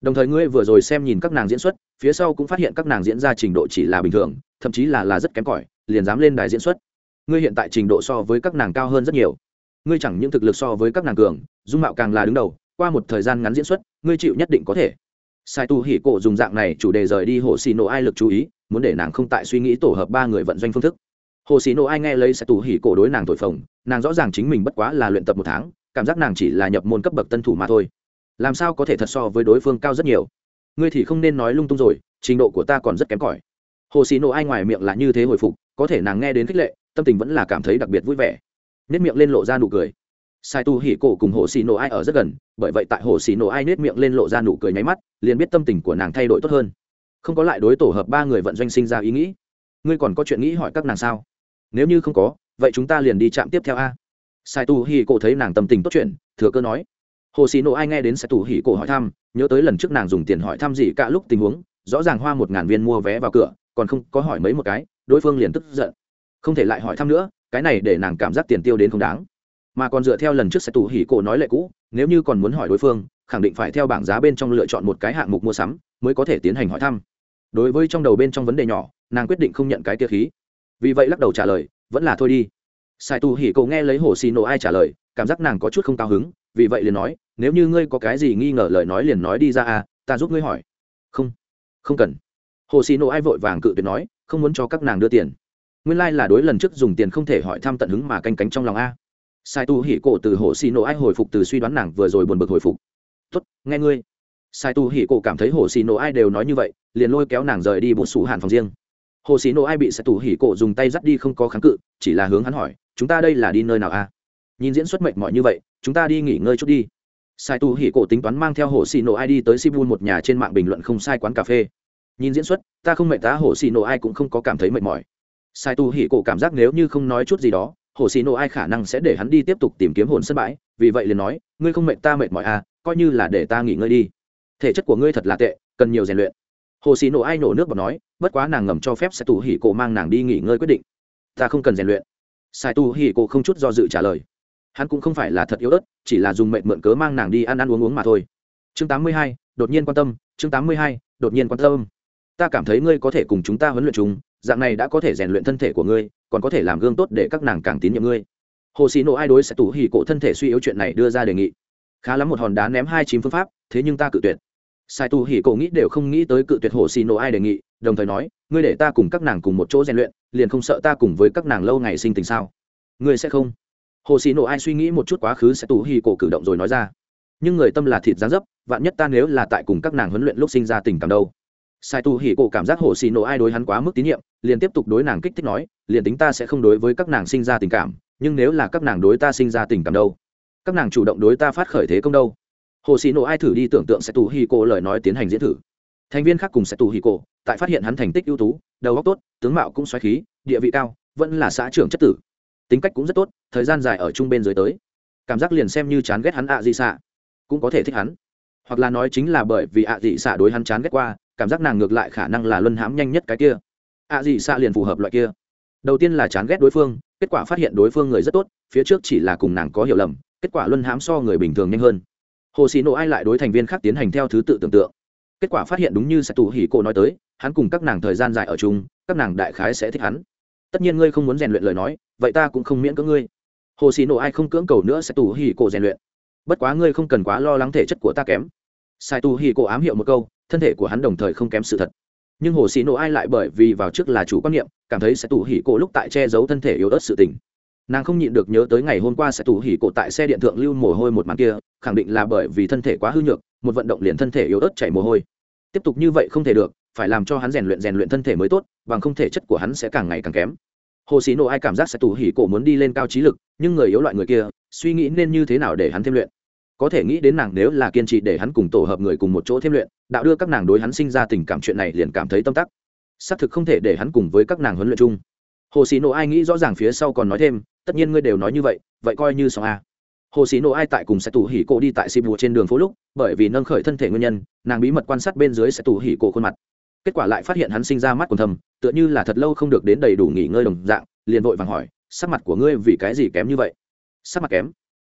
Đồng thời ngươi vừa rồi xem nhìn các nàng diễn xuất, phía sau cũng phát hiện các nàng diễn ra trình độ chỉ là bình thường, thậm chí là là rất kém cỏi, liền dám lên đài diễn xuất. Ngươi hiện tại trình độ so với các nàng cao hơn rất nhiều. Ngươi chẳng những thực lực so với các nàng cường, dung mạo càng là đứng đầu, qua một thời gian ngắn diễn xuất, ngươi chịu nhất định có thể. Sai tu hỉ cổ dùng dạng này chủ đề rời đi hồ xì nổ ai lực chú ý, muốn để nàng không tại suy nghĩ tổ hợp ba người vận doanh phương thức. Hồ xì nổ ai nghe lấy sai tu hỉ cổ đối nàng thổi phồng, nàng rõ ràng chính mình bất quá là luyện tập một tháng cảm giác nàng chỉ là nhập môn cấp bậc tân thủ mà thôi. Làm sao có thể thật so với đối phương cao rất nhiều? Ngươi thì không nên nói lung tung rồi, trình độ của ta còn rất kém cỏi. Hồ xì nổ ai ngoài miệng là như thế hồi phục, có thể nàng nghe đến khích lệ, tâm tình vẫn là cảm thấy đặc biệt vui vẻ. Nết miệng lên lộ ra nụ cười. Sai tu hỉ cổ cùng hồ xì nổ ai ở rất gần, bởi vậy tại hồ xì nổ ai nết miệng lên lộ ra nụ cười nháy mắt, liền biết tâm tình của nàng thay đổi tốt hơn. Không có lại đối tổ hợp ba người vận doanh sinh ra ý nghĩ. Ngươi còn có chuyện nghĩ hỏi các nàng sao? Nếu như không có, vậy chúng ta liền đi chạm tiếp theo a sai tu hỉ cổ thấy nàng tâm tình tốt chuyện, thừa cơ nói, hồ xì nộ ai nghe đến sai tu hỉ cổ hỏi thăm, nhớ tới lần trước nàng dùng tiền hỏi thăm gì cả lúc tình huống, rõ ràng hoa một ngàn viên mua vé vào cửa, còn không có hỏi mấy một cái, đối phương liền tức giận. Không thể lại hỏi thăm nữa, cái này để nàng cảm giác tiền tiêu đến không đáng. Mà còn dựa theo lần trước sai tu hỉ cổ nói lệ cũ, nếu như còn muốn hỏi đối phương, khẳng định phải theo bảng giá bên trong lựa chọn một cái hạng mục mua sắm, mới có thể tiến hành hỏi thăm. Đối với trong đầu bên trong vấn đề nhỏ, nàng quyết định không nhận cái kia khí. Vì vậy lắc đầu trả lời, vẫn là thôi đi sai tù hỉ cổ nghe lấy hồ xì nổ ai trả lời, cảm giác nàng có chút không cao hứng, vì vậy liền nói, nếu như ngươi có cái gì nghi ngờ lời nói liền nói đi ra à ta giúp ngươi hỏi. Không không cần. Hồ xì nổ ai vội vàng cự tuyệt nói, không muốn cho các nàng đưa tiền. Nguyên lai、like、là đối lần trước dùng tiền không thể hỏi thăm tận hứng mà canh cánh trong lòng a. Sai tu hỉ cổ từ hồ xì nổ ai hồi phục từ suy đoán nàng vừa rồi buồn bực hồi phục. Tuất nghe ngươi. Sai tu hỉ cổ cảm thấy hồ xì nổ ai đều nói như vậy, liền lôi kéo nàng rời đi bột sủ hàn phòng riêng. Hồ xì nổ ai bị sai tu hỉ cổ dùng tay dắt đi không có kháng cự, chỉ là hướng hắn hỏi chúng ta đây là đi nơi nào a nhìn diễn xuất mệnh mọi như vậy, chúng ta đi nghỉ ngơi chút đi. Sai tu hỉ cổ tính toán mang theo hồ xì nổ ai đi tới sibun một nhà trên mạng bình luận không sai quán cà phê. Nhìn diễn xuất, ta không mệt tá hồ xì nổ ai cũng không có cảm thấy mệt mỏi. Sai tu hỉ cổ cảm giác nếu như không nói chút gì đó, hồ xì nổ ai khả năng sẽ để hắn đi tiếp tục tìm kiếm hồn sân bãi, vì vậy liền nói, ngươi không mệt ta mệt mỏi à coi như là để ta nghỉ ngơi đi. Thể chất của ngươi thật là tệ, cần nhiều rèn luyện. Hồ xì nổ ai nổ nước bọt nói, bất quá nàng ngầm cho phép sai tu hỉ cổ mang nàng đi nghỉ ngơi quyết định. Ta không cần rèn luyện sai tu hì cổ không chút do dự trả lời. Hắn cũng không phải là thật yếu ớt chỉ là dùng mệnh mượn cớ mang nàng đi ăn ăn uống uống mà thôi. Chương 82, đột nhiên quan tâm chương 82, đột nhiên quan tâm. Ta cảm thấy ngươi có thể cùng chúng ta huấn luyện chúng dạng này đã có thể rèn luyện thân thể của ngươi còn có thể làm gương tốt để các nàng càng tín nhiệm ngươi. Hồ xì nộ ai đối sẽ tủ hì cổ thân thể suy yếu chuyện này đưa ra đề nghị. Khá lắm một hòn đá ném hai chín phương pháp thế nhưng ta cự tuyệt. Sai tu hỉ cổ nghĩ đều không nghĩ tới cự tuyệt hồ xì nộ ai đề nghị đồng thời nói, ngươi để ta cùng các nàng cùng một chỗ rèn luyện, liền không sợ ta cùng với các nàng lâu ngày sinh tình sao? Ngươi sẽ không. Hồ xì nộ ai suy nghĩ một chút quá khứ sẽ tù hỉ cổ cử động rồi nói ra. Nhưng người tâm là thịt giá dấp, vạn nhất ta nếu là tại cùng các nàng huấn luyện lúc sinh ra tình cảm đâu? Sai tu hỉ cổ cảm giác hồ xì nổ ai đối hắn quá mức tín nhiệm, liền tiếp tục đối nàng kích thích nói, liền tính ta sẽ không đối với các nàng sinh ra tình cảm, nhưng nếu là các nàng đối ta sinh ra tình cảm đâu, các nàng chủ động đối ta phát khởi thế công đâu? Hồ xì nổ ai thử đi tưởng tượng sẽ tù hỉ cổ lời nói tiến hành diễn thử thành viên khác cùng sẽ tù hỉ cổ, tại phát hiện hắn thành tích ưu tú, đầu óc tốt, tướng mạo cũng xoáy khí, địa vị cao, vẫn là xã trưởng chất tử. Tính cách cũng rất tốt, thời gian dài ở chung bên dưới tới. Cảm giác liền xem như chán ghét hắn ạ à xạ. Cũng có thể thích hắn. Hoặc là nói chính là bởi vì ạ à dị xạ đối hắn chán ghét qua, cảm giác nàng ngược lại khả năng là luân hãm nhanh nhất cái kia. Ạ à dị xạ liền phù hợp loại kia. Đầu tiên là chán ghét đối phương, kết quả phát hiện đối phương người rất tốt, phía trước chỉ là cùng nàng có hiểu lầm, kết quả luân hãm so người bình thường nhanh hơn. Hồ xì nộ ai lại đối thành viên khác tiến hành theo thứ tự tưởng tượng kết quả phát hiện đúng như sẽ tù hỉ cô nói tới, hắn cùng các nàng thời gian dài ở chung, các nàng đại khái sẽ thích hắn. Tất nhiên ngươi không muốn rèn luyện lời nói, vậy ta cũng không miễn cưỡng ngươi. Hồ xì nổ ai không cưỡng cầu nữa sẽ tù hỉ cô rèn luyện. Bất quá ngươi không cần quá lo lắng thể chất của ta kém. Sai tù hỉ cô ám hiệu một câu, thân thể của hắn đồng thời không kém sự thật. Nhưng hồ xì nổ ai lại bởi vì vào trước là chủ quan niệm, cảm thấy sẽ tù hỉ cô lúc tại che giấu thân thể yếu ớt sự tình. Nàng không nhịn được nhớ tới ngày hôm qua sẽ tù hỉ cổ tại xe điện thượng lưu mồ hôi một màn kia, khẳng định là bởi vì thân thể quá hư nhược, một vận động liền thân thể yếu ớt chảy mồ hôi tiếp tục như vậy không thể được, phải làm cho hắn rèn luyện rèn luyện thân thể mới tốt, bằng không thể chất của hắn sẽ càng ngày càng kém. Hồ sĩ nộ ai cảm giác sẽ tù hỉ cổ muốn đi lên cao trí lực, nhưng người yếu loại người kia, suy nghĩ nên như thế nào để hắn thêm luyện. Có thể nghĩ đến nàng nếu là kiên trì để hắn cùng tổ hợp người cùng một chỗ thêm luyện, đạo đưa các nàng đối hắn sinh ra tình cảm chuyện này liền cảm thấy tâm tắc. Xác thực không thể để hắn cùng với các nàng huấn luyện chung. Hồ xì nộ ai nghĩ rõ ràng phía sau còn nói thêm, tất nhiên ngươi đều nói như vậy vậy coi như xong a hồ xì nộ ai tại cùng sẽ tù hỉ cổ đi tại xì bùa trên đường phố lúc, bởi vì nâng khởi thân thể nguyên nhân, nàng bí mật quan sát bên dưới sẽ tù hỉ cổ khuôn mặt. Kết quả lại phát hiện hắn sinh ra mắt còn thầm, tựa như là thật lâu không được đến đầy đủ nghỉ ngơi đồng dạng, liền vội vàng hỏi, sắc mặt của ngươi vì cái gì kém như vậy? Sắc mặt kém?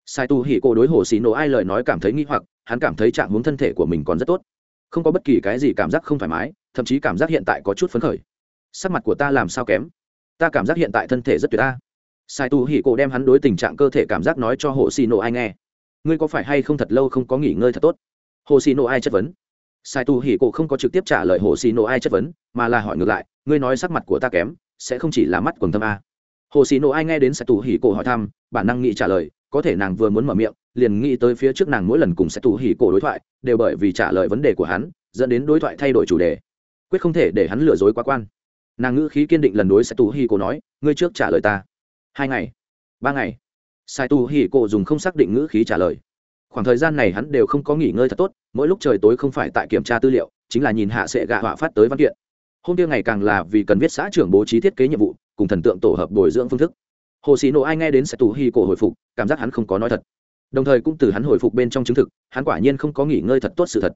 Sai tu hỉ cổ đối hồ xì nổ ai lời nói cảm thấy nghi hoặc, hắn cảm thấy trạng hướng thân thể của mình còn rất tốt, không có bất kỳ cái gì cảm giác không thoải mái, thậm chí cảm giác hiện tại có chút phấn khởi. Sắc mặt của ta làm sao kém? Ta cảm giác hiện tại thân thể rất tuyệt ta sai tu hỉ cổ đem hắn đối tình trạng cơ thể cảm giác nói cho hồ xì nổ ai nghe. Ngươi có phải hay không thật lâu không có nghỉ ngơi thật tốt? Hồ xì nổ ai chất vấn. Sai tu hỉ cổ không có trực tiếp trả lời hồ xì nổ ai chất vấn, mà là hỏi ngược lại, ngươi nói sắc mặt của ta kém, sẽ không chỉ là mắt quần tâm a? Hồ xì nổ ai nghe đến sai tu hỉ cổ hỏi thăm, bản năng nghĩ trả lời, có thể nàng vừa muốn mở miệng, liền nghĩ tới phía trước nàng mỗi lần cùng sai tu hỉ cổ đối thoại, đều bởi vì trả lời vấn đề của hắn, dẫn đến đối thoại thay đổi chủ đề. Quyết không thể để hắn lừa dối quá quan. Nàng ngữ khí kiên định lần đối sai tu hỉ cổ nói, ngươi trước trả lời ta hai ngày, ba ngày. Sai tu hỉ cổ dùng không xác định ngữ khí trả lời. Khoảng thời gian này hắn đều không có nghỉ ngơi thật tốt, mỗi lúc trời tối không phải tại kiểm tra tư liệu, chính là nhìn hạ sẽ gạ họa phát tới văn kiện. Hôm kia ngày càng là vì cần viết xã trưởng bố trí thiết kế nhiệm vụ, cùng thần tượng tổ hợp bồi dưỡng phương thức. Hồ sĩ nộ ai nghe đến sẽ tù hi cổ hồi phục, cảm giác hắn không có nói thật. Đồng thời cũng từ hắn hồi phục bên trong chứng thực, hắn quả nhiên không có nghỉ ngơi thật tốt sự thật.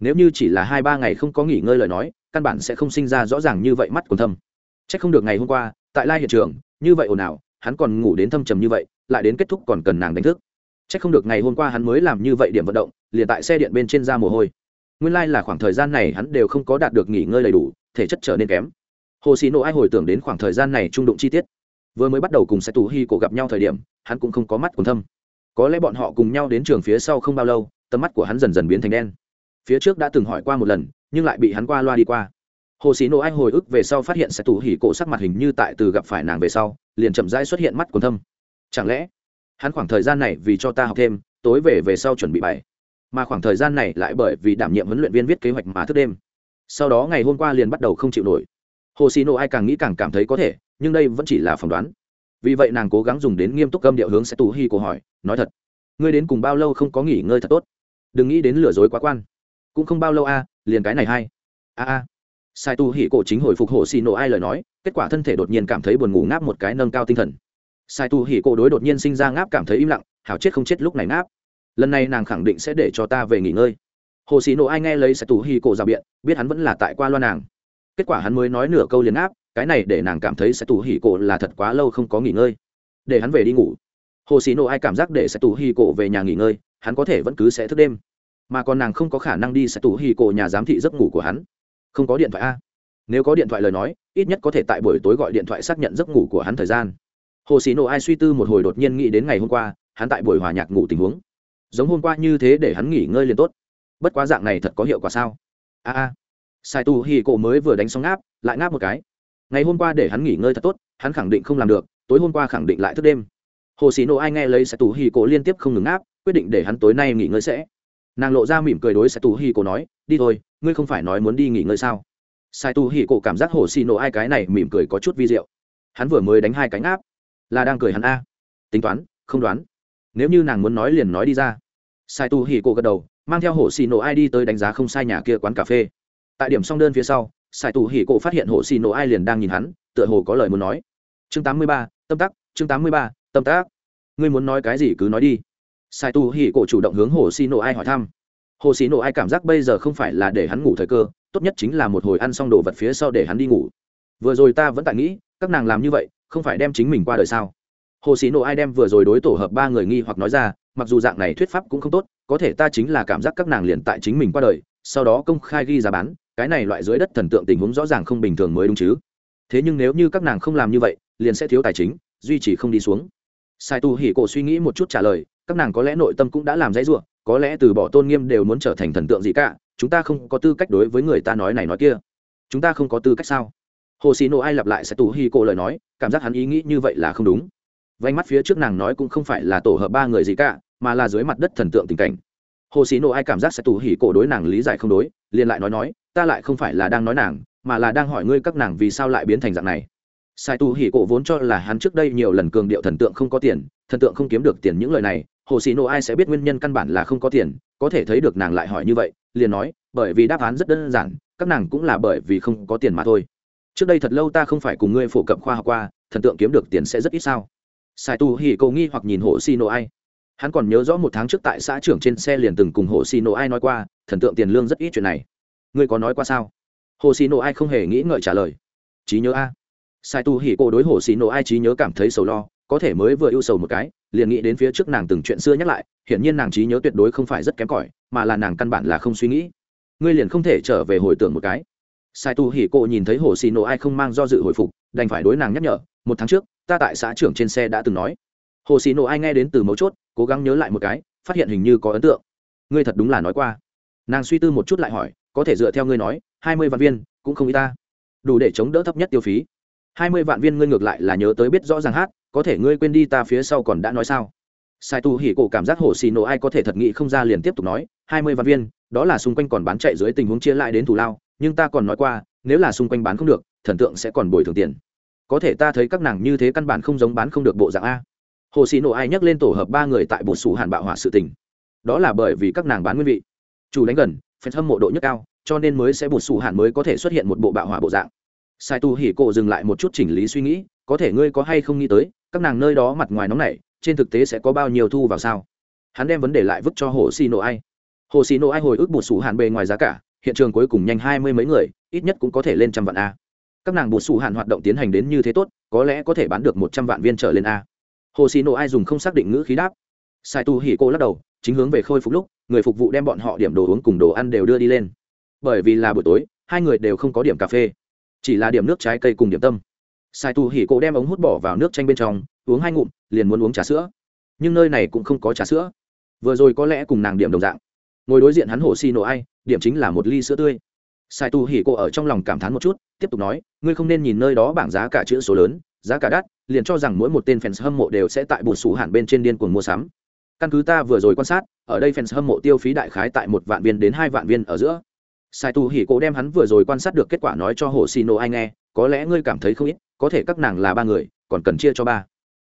Nếu như chỉ là hai ba ngày không có nghỉ ngơi lời nói, căn bản sẽ không sinh ra rõ ràng như vậy mắt còn thâm. C h ắ c không được ngày hôm qua, tại lai hiện trường, như vậy ồn ào hắn còn ngủ đến thâm trầm như vậy, lại đến kết thúc còn cần nàng đánh thức. C h ắ c không được ngày hôm qua hắn mới làm như vậy điểm vận động, liền tại xe điện bên trên da mồ hôi. Nguyên lai、like、là khoảng thời gian này hắn đều không có đạt được nghỉ ngơi đầy đủ, thể chất trở nên kém. Hồ xì nộ ai hồi tưởng đến khoảng thời gian này trung đụng chi tiết. Vừa mới bắt đầu cùng xe tù hi cổ gặp nhau thời điểm, hắn cũng không có mắt còn thâm. Có lẽ bọn họ cùng nhau đến trường phía sau không bao lâu, tầm mắt của hắn dần dần biến thành đen. Phía trước đã từng hỏi qua một lần, nhưng lại bị hắn qua loa đi qua hồ sĩ nộ ai hồi ức về sau phát hiện sẽ tù hỉ cổ sắc mặt hình như tại từ gặp phải nàng về sau, liền chậm rãi xuất hiện mắt còn thâm. Chẳng lẽ, hắn khoảng thời gian này vì cho ta học thêm, tối về về sau chuẩn bị bài. Mà khoảng thời gian này lại bởi vì đảm nhiệm huấn luyện viên viết kế hoạch mà thức đêm. Sau đó ngày hôm qua liền bắt đầu không chịu nổi. Hồ xì nộ ai càng nghĩ càng cảm thấy có thể, nhưng đây vẫn chỉ là phỏng đoán. Vì vậy nàng cố gắng dùng đến nghiêm túc gâm điệu hướng sẽ tù hi cổ hỏi, nói thật, ngươi đến cùng bao lâu không có nghỉ ngơi thật tốt? Đừng nghĩ đến lừa dối quá quan. Cũng không bao lâu a, liền cái này hay. A a sai tu hỉ cổ chính hồi phục hồ xì nổ ai lời nói kết quả thân thể đột nhiên cảm thấy buồn ngủ ngáp một cái nâng cao tinh thần. Sai tu hỉ cổ đối đột nhiên sinh ra ngáp cảm thấy im lặng hảo chết không chết lúc này ngáp. Lần này nàng khẳng định sẽ để cho ta về nghỉ ngơi. Hồ xì nổ ai nghe lấy sai tu hỉ cổ ra biện biết hắn vẫn là tại qua loa nàng. Kết quả hắn mới nói nửa câu liền ngáp, cái này để nàng cảm thấy sai tu hỉ cổ là thật quá lâu không có nghỉ ngơi. Để hắn về đi ngủ. Hồ xì nổ ai cảm giác để sai tu hỉ cổ về nhà nghỉ ngơi hắn có thể vẫn cứ sẽ thức đêm. Mà còn nàng không có khả năng đi sai tu hỉ cổ nhà giám thị giấc ngủ của hắn không có điện thoại a. Nếu có điện thoại lời nói, ít nhất có thể tại buổi tối gọi điện thoại xác nhận giấc ngủ của hắn thời gian. Hồ xì nộ ai suy tư một hồi đột nhiên nghĩ đến ngày hôm qua, hắn tại buổi hòa nhạc ngủ tình huống. Giống hôm qua như thế để hắn nghỉ ngơi liền tốt. Bất quá dạng này thật có hiệu quả sao? A a. Sai tu hi cổ mới vừa đánh xong ngáp, lại ngáp một cái. Ngày hôm qua để hắn nghỉ ngơi thật tốt, hắn khẳng định không làm được, tối hôm qua khẳng định lại thức đêm. Hồ xì nộ ai nghe lấy sai tu hi cổ liên tiếp không ngừng ngáp, quyết định để hắn tối nay nghỉ ngơi sẽ nàng lộ ra mỉm cười đối sai tu hì cổ nói đi thôi ngươi không phải nói muốn đi nghỉ ngơi sao? Sai tu hì cổ cảm giác hồ xì nổ ai cái này mỉm cười có chút vi diệu. Hắn vừa mới đánh hai cánh áp là đang cười hắn a. Tính toán không đoán. Nếu như nàng muốn nói liền nói đi ra. Sai tu hỉ cổ gật đầu mang theo hồ xì nổ ai đi tới đánh giá không sai nhà kia quán cà phê. Tại điểm song đơn phía sau sai tu hỉ cổ phát hiện hồ xì nổ ai liền đang nhìn hắn tựa hồ có lời muốn nói. Chương 83, tâm tắc chương 83, tâm tác ngươi muốn nói cái gì cứ nói đi sai tu hỉ cổ chủ động hướng hồ xì nổ ai hỏi thăm. Hồ xì nổ ai cảm giác bây giờ không phải là để hắn ngủ thời cơ, tốt nhất chính là một hồi ăn xong đồ vật phía sau để hắn đi ngủ. Vừa rồi ta vẫn tại nghĩ, các nàng làm như vậy, không phải đem chính mình qua đời sao? Hồ xì nộ ai đem vừa rồi đối tổ hợp ba người nghi hoặc nói ra, mặc dù dạng này thuyết pháp cũng không tốt, có thể ta chính là cảm giác các nàng liền tại chính mình qua đời, sau đó công khai ghi giá bán, cái này loại dưới đất thần tượng tình huống rõ ràng không bình thường mới đúng chứ. Thế nhưng nếu như các nàng không làm như vậy, liền sẽ thiếu tài chính, duy trì không đi xuống. Sai tu hỉ cổ suy nghĩ một chút trả lời các nàng có lẽ nội tâm cũng đã làm dãy rủa, có lẽ từ bỏ tôn nghiêm đều muốn trở thành thần tượng gì cả chúng ta không có tư cách đối với người ta nói này nói kia. Chúng ta không có tư cách sao? Hồ sĩ nộ ai lặp lại sai tu hỉ cổ lời nói cảm giác hắn ý nghĩ như vậy là không đúng. Ánh mắt phía trước nàng nói cũng không phải là tổ hợp ba người gì cả mà là dưới mặt đất thần tượng tình cảnh. Hồ sĩ nộ ai cảm giác sai tu hỉ cổ đối nàng lý giải không đối liền lại nói nói ta lại không phải là đang nói nàng mà là đang hỏi ngươi các nàng vì sao lại biến thành dạng này. Sai tu hỉ cổ vốn cho là hắn trước đây nhiều lần cường điệu thần tượng không có tiền thần tượng không kiếm được tiền những lời này hồ xì nộ ai sẽ biết nguyên nhân căn bản là không có tiền, có thể thấy được nàng lại hỏi như vậy, liền nói, bởi vì đáp án rất đơn giản, các nàng cũng là bởi vì không có tiền mà thôi. Trước đây thật lâu ta không phải cùng ngươi phổ cập khoa học qua, thần tượng kiếm được tiền sẽ rất ít sao? Sai tu hỉ cầu nghi hoặc nhìn hồ xì nộ ai. Hắn còn nhớ rõ một tháng trước tại xã trưởng trên xe liền từng cùng hồ xì nộ ai nói qua, thần tượng tiền lương rất ít chuyện này. Ngươi có nói qua sao? Hồ xì nộ ai không hề nghĩ ngợi trả lời. Trí nhớ a. Sai tu hỉ cổ đối hồ xì nộ ai trí nhớ cảm thấy sầu lo có thể mới vừa ưu sầu một cái, liền nghĩ đến phía trước nàng từng chuyện xưa nhắc lại, hiển nhiên nàng trí nhớ tuyệt đối không phải rất kém cỏi, mà là nàng căn bản là không suy nghĩ. Ngươi liền không thể trở về hồi tưởng một cái. Sai tu hỉ cộ nhìn thấy hồ xì nộ ai không mang do dự hồi phục, đành phải đối nàng nhắc nhở, một tháng trước, ta tại xã trưởng trên xe đã từng nói. Hồ xì nộ ai nghe đến từ mấu chốt, cố gắng nhớ lại một cái, phát hiện hình như có ấn tượng. Ngươi thật đúng là nói qua. Nàng suy tư một chút lại hỏi, có thể dựa theo ngươi nói, hai mươi vạn viên cũng không y ta. Đủ để chống đỡ thấp nhất tiêu phí. Hai mươi vạn viên ngươi ngược lại là nhớ tới biết rõ ràng hát có thể ngươi quên đi ta phía sau còn đã nói sao? Sai tu hỉ cổ cảm giác hồ xì nổ ai có thể thật nghĩ không ra liền tiếp tục nói, hai mươi vạn viên, đó là xung quanh còn bán chạy dưới tình huống chia lại đến thủ lao, nhưng ta còn nói qua, nếu là xung quanh bán không được, thần tượng sẽ còn bồi thường tiền. Có thể ta thấy các nàng như thế căn bản không giống bán không được bộ dạng a. Hồ xì nổ ai nhắc lên tổ hợp ba người tại bột xù hàn bạo hỏa sự tình. Đó là bởi vì các nàng bán nguyên vị. Chủ đánh gần phải hâm mộ độ nhất cao, cho nên mới sẽ bột xù hàn mới có thể xuất hiện một bộ bạo hỏa bộ dạng. Sai tu hỉ cổ dừng lại một chút chỉnh lý suy nghĩ, có thể ngươi có hay không nghĩ tới các nàng nơi đó mặt ngoài nóng này trên thực tế sẽ có bao nhiêu thu vào sao? Hắn đem vấn đề lại vứt cho hồ xì nổ ai. Hồ xì nổ ai hồi ức bột sủ hàn bề ngoài giá cả, hiện trường cuối cùng nhanh hai mươi mấy người, ít nhất cũng có thể lên trăm vạn a. Các nàng bột sủ hàn hoạt động tiến hành đến như thế tốt, có lẽ có thể bán được một trăm vạn viên trở lên a. Hồ xì nổ ai dùng không xác định ngữ khí đáp. Sai tu hỉ cô lắc đầu, chính hướng về khôi phục lúc, người phục vụ đem bọn họ điểm đồ uống cùng đồ ăn đều đưa đi lên. Bởi vì là buổi tối, hai người đều không có điểm cà phê, chỉ là điểm nước trái cây cùng điểm tâm sai tu hỉ cổ đem ống hút bỏ vào nước chanh bên trong, uống hai ngụm, liền muốn uống trà sữa. Nhưng nơi này cũng không có trà sữa. Vừa rồi có lẽ cùng nàng điểm đồng dạng. Ngồi đối diện hắn hồ xì nổ ai, điểm chính là một ly sữa tươi. Sai tu hỉ cổ ở trong lòng cảm thán một chút, tiếp tục nói, ngươi không nên nhìn nơi đó bảng giá cả chữ số lớn, giá cả đắt, liền cho rằng mỗi một tên fans hâm mộ đều sẽ tại bùn sủ hẳn bên trên điên cuồng mua sắm. Căn cứ ta vừa rồi quan sát, ở đây fans hâm mộ tiêu phí đại khái tại một vạn viên đến hai vạn viên ở giữa sai tu hỉ cổ đem hắn vừa rồi quan sát được kết quả nói cho hồ xì nổ ai nghe, có lẽ ngươi cảm thấy không ít, có thể các nàng là ba người, còn cần chia cho ba.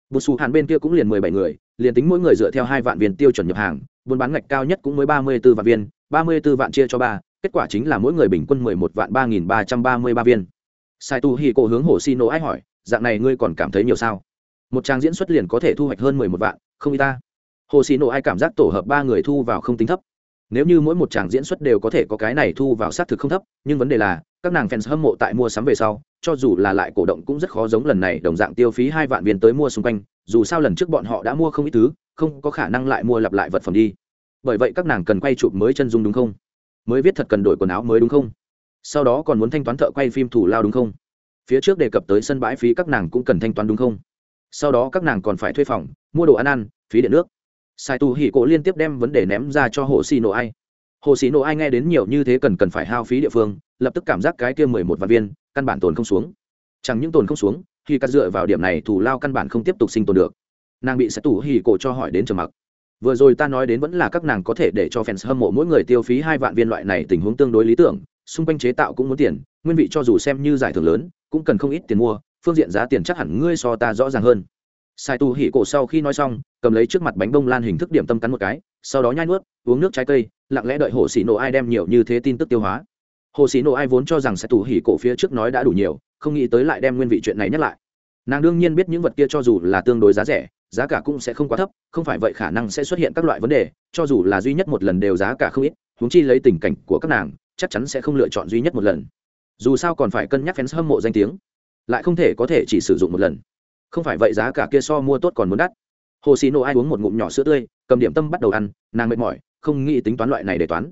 Bù xù hàn bên kia cũng liền mười bảy người, liền tính mỗi người dựa theo hai vạn viên tiêu chuẩn nhập hàng, buôn bán ngạch cao nhất cũng mới ba mươi b ố vạn viên, ba mươi b ố vạn chia cho ba, kết quả chính là mỗi người bình quân mười một vạn ba nghìn ba trăm ba mươi ba viên. Sai tu hỉ cổ hướng hồ xì nổ ai hỏi, dạng này ngươi còn cảm thấy nhiều sao? Một trang diễn xuất liền có thể thu hoạch hơn mười một vạn, không y ta. Hồ xì nổ ai cảm giác tổ hợp ba người thu vào không tính thấp nếu như mỗi một tràng diễn xuất đều có thể có cái này thu vào xác thực không thấp, nhưng vấn đề là, các nàng fans hâm mộ tại mua sắm về sau, cho dù là lại cổ động cũng rất khó giống lần này đồng dạng tiêu phí hai vạn viên tới mua xung quanh, dù sao lần trước bọn họ đã mua không ít thứ, không có khả năng lại mua lặp lại vật phẩm đi. Bởi vậy các nàng cần quay chụp mới chân dung đúng không? Mới viết thật cần đổi quần áo mới đúng không? Sau đó còn muốn thanh toán thợ quay phim thủ lao đúng không? Phía trước đề cập tới sân bãi phí các nàng cũng cần thanh toán đúng không? Sau đó các nàng còn phải thuê phòng, mua đồ ăn ăn, phí điện nước sai tu hỉ cổ liên tiếp đem vấn đề ném ra cho hồ xì nổ ai. Hồ xì nổ ai nghe đến nhiều như thế cần cần phải hao phí địa phương, lập tức cảm giác cái kia mười một vạn viên, căn bản tồn không xuống. Chẳng những tồn không xuống, khi cắt dựa vào điểm này thủ lao căn bản không tiếp tục sinh tồn được. Nàng bị sai tu hỉ cổ cho hỏi đến trầm mặc. Vừa rồi ta nói đến vẫn là các nàng có thể để cho fans hâm mộ mỗi người tiêu phí hai vạn viên loại này tình huống tương đối lý tưởng, xung quanh chế tạo cũng muốn tiền, nguyên vị cho dù xem như giải thưởng lớn, cũng cần không ít tiền mua, phương diện giá tiền chắc hẳn ngươi so ta rõ ràng hơn sai tu hỉ cổ sau khi nói xong, cầm lấy trước mặt bánh bông lan hình thức điểm tâm cắn một cái, sau đó nhai nuốt, uống nước trái cây, lặng lẽ đợi hồ Sĩ nổ ai đem nhiều như thế tin tức tiêu hóa. Hồ Sĩ nổ ai vốn cho rằng sai tu hỉ cổ phía trước nói đã đủ nhiều, không nghĩ tới lại đem nguyên vị chuyện này nhắc lại. Nàng đương nhiên biết những vật kia cho dù là tương đối giá rẻ, giá cả cũng sẽ không quá thấp, không phải vậy khả năng sẽ xuất hiện các loại vấn đề, cho dù là duy nhất một lần đều giá cả không ít, huống chi lấy tình cảnh của các nàng, chắc chắn sẽ không lựa chọn duy nhất một lần. Dù sao còn phải cân nhắc fans hâm mộ danh tiếng, lại không thể có thể chỉ sử dụng một lần không phải vậy giá cả kia so mua tốt còn muốn đắt. Hồ xì nổ ai uống một ngụm nhỏ sữa tươi cầm điểm tâm bắt đầu ăn nàng mệt mỏi không nghĩ tính toán loại này để toán.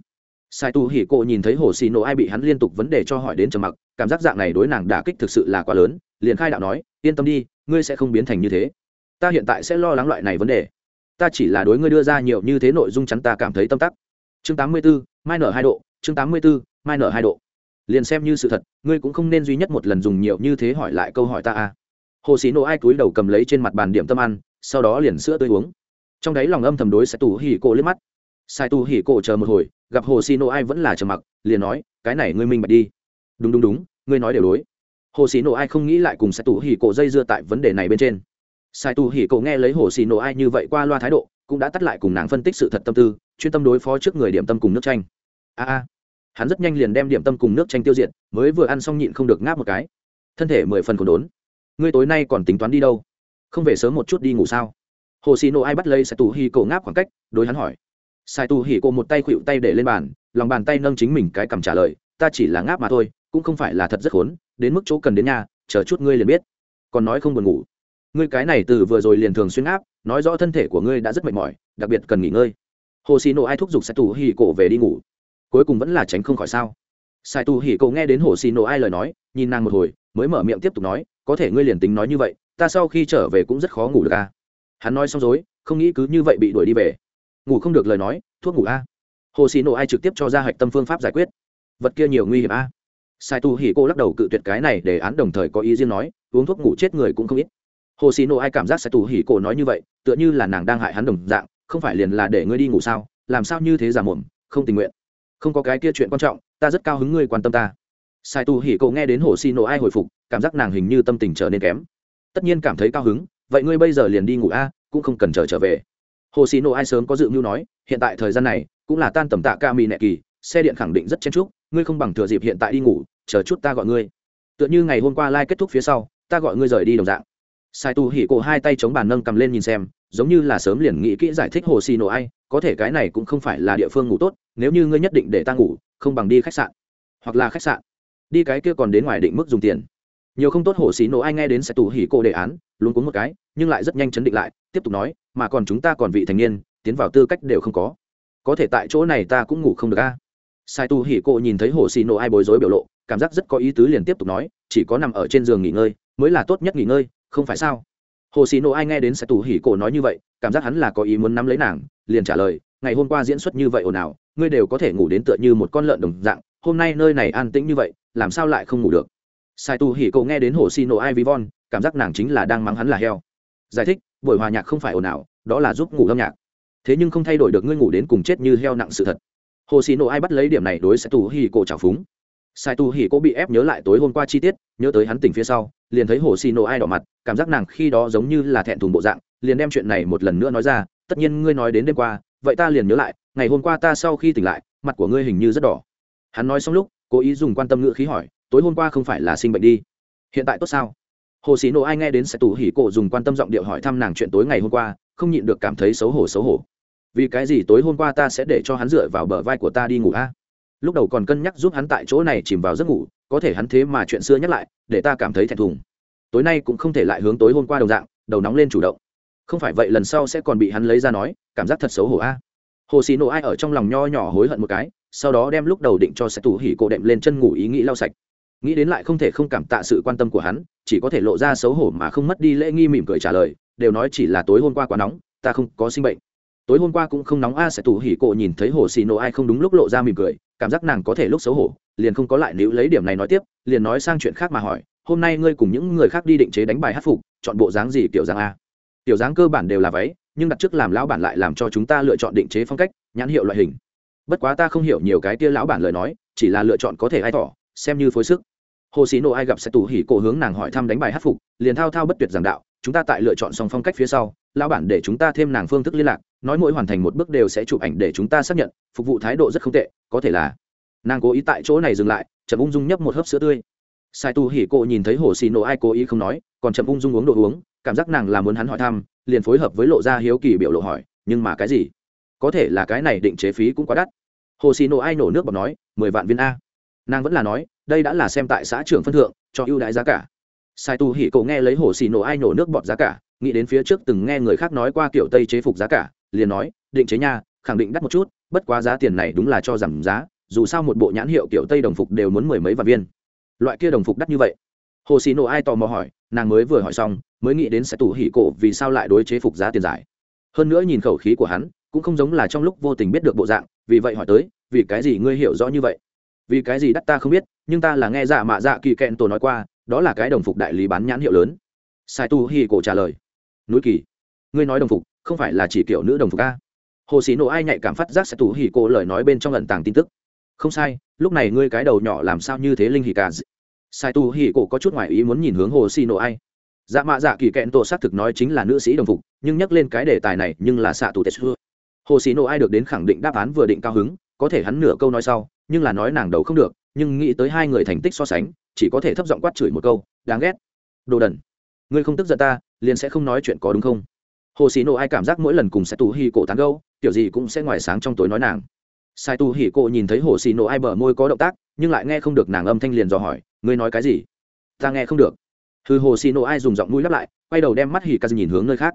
Sai tu hỉ cô nhìn thấy hồ xì nổ ai bị hắn liên tục vấn đề cho hỏi đến trầm mặc cảm giác dạng này đối nàng đả kích thực sự là quá lớn liền khai đạo nói yên tâm đi ngươi sẽ không biến thành như thế. Ta hiện tại sẽ lo lắng loại này vấn đề. Ta chỉ là đối ngươi đưa ra nhiều như thế nội dung chắn ta cảm thấy tâm tắc. Chương 84, mai nở hai độ chương 84, mai nở hai độ. Liền xem như sự thật ngươi cũng không nên duy nhất một lần dùng nhiều như thế hỏi lại câu hỏi ta à hồ xì nổ ai cúi đầu cầm lấy trên mặt bàn điểm tâm ăn, sau đó liền sữa tươi uống. Trong đấy lòng âm thầm đối sai tù hỉ cổ liếc mắt. Sai tù hỉ cổ chờ một hồi, gặp hồ xì nổ ai vẫn là trầm mặc, liền nói, cái này ngươi minh bạch đi. Đúng đúng đúng, ngươi nói đều đối. Hồ xì nổ ai không nghĩ lại cùng sai tù hỉ cổ dây dưa tại vấn đề này bên trên. Sai tù hỉ cổ nghe lấy hồ xì nổ ai như vậy qua loa thái độ, cũng đã tắt lại cùng nàng phân tích sự thật tâm tư, chuyên tâm đối phó trước người điểm tâm cùng nước chanh. A a, hắn rất nhanh liền đem điểm tâm cùng nước chanh tiêu diệt, mới vừa ăn xong nhịn không được ngáp một cái. Thân thể mười phần còn đốn ngươi tối nay còn tính toán đi đâu? Không về sớm một chút đi ngủ sao? Hồ xì nổ ai bắt lấy sai tù hì cổ ngáp khoảng cách, đối hắn hỏi. Sai tù hì cổ một tay khuỵu tay để lên bàn, lòng bàn tay nâng chính mình cái cầm trả lời, ta chỉ là ngáp mà thôi, cũng không phải là thật rất khốn, đến mức chỗ cần đến nhà, chờ chút ngươi liền biết. Còn nói không buồn ngủ. Ngươi cái này từ vừa rồi liền thường xuyên áp nói rõ thân thể của ngươi đã rất mệt mỏi, đặc biệt cần nghỉ ngơi. Hồ xì nổ ai thúc giục sai tù hì cổ về đi ngủ. Cuối cùng vẫn là tránh không khỏi sao? Sai tù hì cổ nghe đến hồ xì nổ ai lời nói, nhìn nàng một hồi, mới mở miệng tiếp tục nói có thể ngươi liền tính nói như vậy, ta sau khi trở về cũng rất khó ngủ được a à? hắn nói xong dối không nghĩ cứ như vậy bị đuổi đi về ngủ không được lời nói, thuốc ngủ a à? hồ xì nổ ai trực tiếp cho ra hạch tâm phương pháp giải quyết vật kia nhiều nguy hiểm a à? sai tu hỉ cô lắc đầu cự tuyệt cái này để án đồng thời có ý riêng nói, uống thuốc ngủ chết người cũng không ít hồ xì nổ ai cảm giác sai tu hỉ cô nói như vậy, tựa như là nàng đang hại hắn đồng dạng, không phải liền là để ngươi đi ngủ sao, làm sao như thế giả muộn không tình nguyện không có cái kia chuyện quan trọng, ta rất cao hứng ngươi quan tâm ta sai tu hỉ cô nghe đến hồ xì nổ ai hồi phục, cảm giác nàng hình như tâm tình trở nên kém. Tất nhiên cảm thấy cao hứng, vậy ngươi bây giờ liền đi ngủ a, cũng không cần chờ trở về. Hồ xì nổ ai sớm có dự mưu nói, hiện tại thời gian này, cũng là tan tầm tạ ca mì nẹ kỳ, xe điện khẳng định rất chen chúc, ngươi không bằng thừa dịp hiện tại đi ngủ, chờ chút ta gọi ngươi. Tựa như ngày hôm qua lai、like、kết thúc phía sau, ta gọi ngươi rời đi đồng dạng. Sai tu hỉ cổ hai tay chống bàn nâng cầm lên nhìn xem, giống như là sớm liền nghĩ kỹ giải thích hồ xì nổ ai, có thể cái này cũng không phải là địa phương ngủ tốt, nếu như ngươi nhất định để ta ngủ, không bằng đi khách sạn. Hoặc là khách sạn đi cái kia còn đến ngoài định mức dùng tiền. Nhiều không tốt hổ xí nổ ai nghe đến sẽ tù hỉ cô đề án luôn cuốn một cái, nhưng lại rất nhanh chấn định lại, tiếp tục nói, mà còn chúng ta còn vị thành niên, tiến vào tư cách đều không có. Có thể tại chỗ này ta cũng ngủ không được a. Sai tu hỉ cô nhìn thấy hồ xì nổ ai bối rối biểu lộ, cảm giác rất có ý tứ liền tiếp tục nói, chỉ có nằm ở trên giường nghỉ ngơi, mới là tốt nhất nghỉ ngơi, không phải sao? Hồ xì nổ ai nghe đến sai tu hỉ cô nói như vậy, cảm giác hắn là có ý muốn nắm lấy nàng, liền trả lời, ngày hôm qua diễn xuất như vậy ồn ào, ngươi đều có thể ngủ đến tựa như một con lợn đồng dạng, hôm nay nơi này an tĩnh như vậy làm sao lại không ngủ được? Sai tu hỉ cậu nghe đến hồ xì nổ ai vivon cảm giác nàng chính là đang mắng hắn là heo. Giải thích, buổi hòa nhạc không phải ồn ào, đó là giúp ngủ âm nhạc. Thế nhưng không thay đổi được ngươi ngủ đến cùng chết như heo nặng sự thật. Hồ xì nổ ai bắt lấy điểm này đối sai tu hỉ cổ trào phúng. Sai tu hỉ cổ bị ép nhớ lại tối hôm qua chi tiết, nhớ tới hắn tỉnh phía sau, liền thấy hồ xì nổ ai đỏ mặt, cảm giác nàng khi đó giống như là thẹn thùng bộ dạng, liền đem chuyện này một lần nữa nói ra, tất nhiên ngươi nói đến đêm qua, vậy ta liền nhớ lại, ngày hôm qua ta sau khi tỉnh lại, mặt của ngươi hình như rất đỏ. Hắn nói xong lúc cố ý dùng quan tâm ngữ khí hỏi, tối hôm qua không phải là sinh bệnh đi? Hiện tại tốt sao? Hồ sĩ nộ ai nghe đến sẽ tủ hỉ cổ dùng quan tâm giọng điệu hỏi thăm nàng chuyện tối ngày hôm qua, không nhịn được cảm thấy xấu hổ xấu hổ. Vì cái gì tối hôm qua ta sẽ để cho hắn dựa vào bờ vai của ta đi ngủ a? Lúc đầu còn cân nhắc giúp hắn tại chỗ này chìm vào giấc ngủ, có thể hắn thế mà chuyện xưa nhắc lại, để ta cảm thấy thẹn thùng. Tối nay cũng không thể lại hướng tối hôm qua đồng dạng, đầu nóng lên chủ động. Không phải vậy lần sau sẽ còn bị hắn lấy ra nói, cảm giác thật xấu hổ a. Hồ xì nộ ai ở trong lòng nho nhỏ hối hận một cái sau đó đem lúc đầu định cho sẽ tủ hỉ cổ đệm lên chân ngủ ý nghĩ lau sạch. Nghĩ đến lại không thể không cảm tạ sự quan tâm của hắn, chỉ có thể lộ ra xấu hổ mà không mất đi lễ nghi mỉm cười trả lời, đều nói chỉ là tối hôm qua quá nóng, ta không có sinh bệnh. Tối hôm qua cũng không nóng, a, sẽ tủ hỉ cổ nhìn thấy hồ xì nổ ai không đúng lúc lộ ra mỉm cười, cảm giác nàng có thể lúc xấu hổ, liền không có lại níu lấy điểm này nói tiếp, liền nói sang chuyện khác mà hỏi, hôm nay ngươi cùng những người khác đi định chế đánh bài hát phục, chọn bộ dáng gì, kiểu dáng a? Tiểu dáng cơ bản đều là váy, nhưng đặt trước làm lão bản lại làm cho chúng ta lựa chọn định chế phong cách, nhãn hiệu loại hình bất quá ta không hiểu nhiều cái tia lão bản lời nói, chỉ là lựa chọn có thể ai tỏ, xem như phối sức. Hồ sĩ nộ ai gặp sẽ tù hỉ cổ hướng nàng hỏi thăm đánh bài hát phục, liền thao thao bất tuyệt giảng đạo, chúng ta tại lựa chọn xong phong cách phía sau, lão bản để chúng ta thêm nàng phương thức liên lạc, nói mỗi hoàn thành một bước đều sẽ chụp ảnh để chúng ta xác nhận, phục vụ thái độ rất không tệ, có thể là. Nàng cố ý tại chỗ này dừng lại, chậm ung dung nhấp một hớp sữa tươi. Sai tu hỉ cộ nhìn thấy hồ xì nổ ai cố ý không nói, còn chậm ung dung uống đồ uống, cảm giác nàng là muốn hắn hỏi thăm, liền phối hợp với lộ ra hiếu kỳ biểu lộ hỏi, nhưng mà cái gì? Có thể là cái này định chế phí cũng quá đắt. Hồ xì nổ ai nổ nước bọc nói, mười vạn viên a. Nàng vẫn là nói, đây đã là xem tại xã trưởng phân thượng, cho ưu đãi giá cả. Sai tu hỉ cổ nghe lấy hồ xì nổ ai nổ nước bọt giá cả, nghĩ đến phía trước từng nghe người khác nói qua kiểu tây chế phục giá cả, liền nói, định chế nha, khẳng định đắt một chút, bất quá giá tiền này đúng là cho giảm giá, dù sao một bộ nhãn hiệu kiểu tây đồng phục đều muốn mười mấy vạn viên. Loại kia đồng phục đắt như vậy. Hồ xì nổ ai tò mò hỏi, nàng mới vừa hỏi xong, mới nghĩ đến sẽ tủ hỉ cổ vì sao lại đối chế phục giá tiền giải hơn nữa nhìn khẩu khí của hắn cũng không giống là trong lúc vô tình biết được bộ dạng, vì vậy hỏi tới, vì cái gì ngươi hiểu rõ như vậy? Vì cái gì đắt ta không biết, nhưng ta là nghe dạ mạ dạ kỳ kẹn tổ nói qua, đó là cái đồng phục đại lý bán nhãn hiệu lớn. Sai tu hi cổ trả lời. Núi kỳ, ngươi nói đồng phục, không phải là chỉ kiểu nữ đồng phục a? Hồ sĩ nổ ai nhạy cảm phát giác sai tu hi cổ lời nói bên trong lần tàng tin tức. Không sai, lúc này ngươi cái đầu nhỏ làm sao như thế linh hỉ cả sai tu hi cổ có chút ngoại ý muốn nhìn hướng hồ sĩ nổ ai. Dạ mạ dạ kỳ kẹn tổ xác thực nói chính là nữ sĩ đồng phục, nhưng nhắc lên cái đề tài này nhưng là xạ tù tết xưa hồ sĩ nộ ai được đến khẳng định đáp án vừa định cao hứng, có thể hắn nửa câu nói sau, nhưng là nói nàng đầu không được, nhưng nghĩ tới hai người thành tích so sánh, chỉ có thể thấp giọng quát chửi một câu, đáng ghét. Đồ đần, ngươi không tức giận ta, liền sẽ không nói chuyện có đúng không? Hồ sĩ nộ ai cảm giác mỗi lần cùng sẽ tù hi cổ tán gâu kiểu gì cũng sẽ ngoài sáng trong tối nói nàng. Sai tu hỉ cổ nhìn thấy hồ sĩ nộ ai bờ môi có động tác, nhưng lại nghe không được nàng âm thanh liền dò hỏi, ngươi nói cái gì? Ta nghe không được. Hư hồ xì nộ ai dùng giọng mũi lắp lại, quay đầu đem mắt hỉ ca nhìn hướng nơi khác.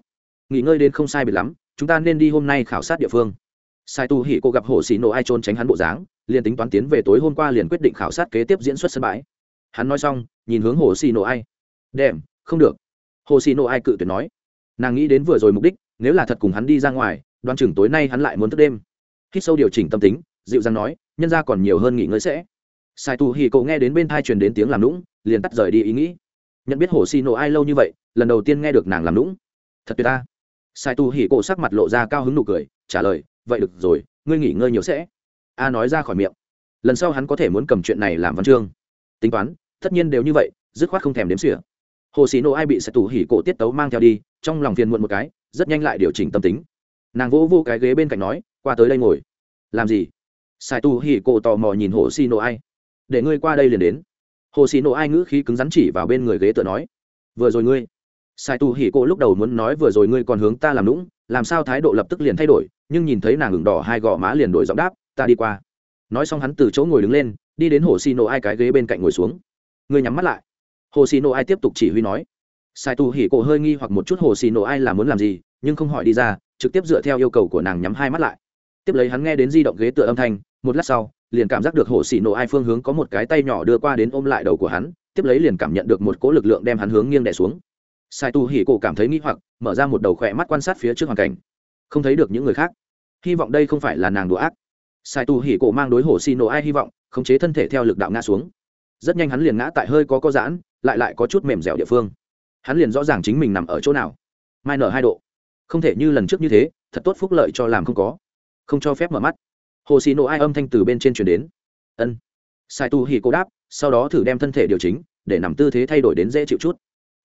Nghỉ ngơi đến không sai biệt lắm chúng ta nên đi hôm nay khảo sát địa phương. Sai tu hỉ cô gặp hồ xì nổ ai trôn tránh hắn bộ dáng, liền tính toán tiến về tối hôm qua liền quyết định khảo sát kế tiếp diễn xuất sân bãi. Hắn nói xong, nhìn hướng hồ xì nổ ai. Đèm không được. Hồ xì nổ ai cự tuyệt nói. Nàng nghĩ đến vừa rồi mục đích, nếu là thật cùng hắn đi ra ngoài đoan chừng tối nay hắn lại muốn thức đêm. Khi sâu điều chỉnh tâm tính, dịu dàng nói, nhân ra còn nhiều hơn nghỉ ngơi sẽ. Sai tu hỉ cậu nghe đến bên thai truyền đến tiếng làm lũng liền tắt rời đi ý nghĩ. Nhận biết hồ xì nổ ai lâu như vậy, lần đầu tiên nghe được nàng làm lũng thật tuyệt ta sai tu hỉ cổ sắc mặt lộ ra cao hứng nụ cười, trả lời, vậy được rồi, ngươi nghỉ ngơi nhiều sẽ. A nói ra khỏi miệng. Lần sau hắn có thể muốn cầm chuyện này làm văn chương. Tính toán, tất nhiên đều như vậy, dứt khoát không thèm đếm xỉa. Hồ xì nổ ai bị sai tu hỉ cổ tiết tấu mang theo đi, trong lòng phiền muộn một cái, rất nhanh lại điều chỉnh tâm tính. Nàng vỗ vô cái ghế bên cạnh nói, qua tới đây ngồi. Làm gì? Sai tu hỉ cổ tò mò nhìn hồ xì nổ ai. Để ngươi qua đây liền đến. Hồ xì nổ ai ngữ khí cứng rắn chỉ vào bên người ghế tựa nói, vừa rồi ngươi sai tu hỉ cô lúc đầu muốn nói vừa rồi ngươi còn hướng ta làm lũng làm sao thái độ lập tức liền thay đổi, nhưng nhìn thấy nàng ngừng đỏ hai gò má liền đổi giọng đáp, ta đi qua. Nói xong hắn từ chỗ ngồi đứng lên, đi đến hồ xì nổ ai cái ghế bên cạnh ngồi xuống. Ngươi nhắm mắt lại. Hồ xì nổ ai tiếp tục chỉ huy nói. Sai tu hỉ cô hơi nghi hoặc một chút hồ xì nổ ai là muốn làm gì, nhưng không hỏi đi ra, trực tiếp dựa theo yêu cầu của nàng nhắm hai mắt lại. Tiếp lấy hắn nghe đến di động ghế tựa âm thanh, một lát sau, liền cảm giác được hồ xì nổ ai phương hướng có một cái tay nhỏ đưa qua đến ôm lại đầu của hắn, tiếp lấy liền cảm nhận được một cỗ lực lượng đem hắn hướng nghiêng đè xuống sai tu hỉ cổ cảm thấy nghi hoặc, mở ra một đầu khỏe mắt quan sát phía trước hoàn cảnh. Không thấy được những người khác. Hy vọng đây không phải là nàng đùa ác. Sai tu hỉ cổ mang đối hồ xì nổ ai hy vọng, khống chế thân thể theo lực đạo ngã xuống. Rất nhanh hắn liền ngã tại hơi có có giãn, lại lại có chút mềm dẻo địa phương. Hắn liền rõ ràng chính mình nằm ở chỗ nào. Mai nở hai độ. Không thể như lần trước như thế, thật tốt phúc lợi cho làm không có. Không cho phép mở mắt. Hồ xì nổ ai âm thanh từ bên trên chuyển đến. Ân. Sai tu hỉ cổ đáp, sau đó thử đem thân thể điều chỉnh, để nằm tư thế thay đổi đến dễ chịu chút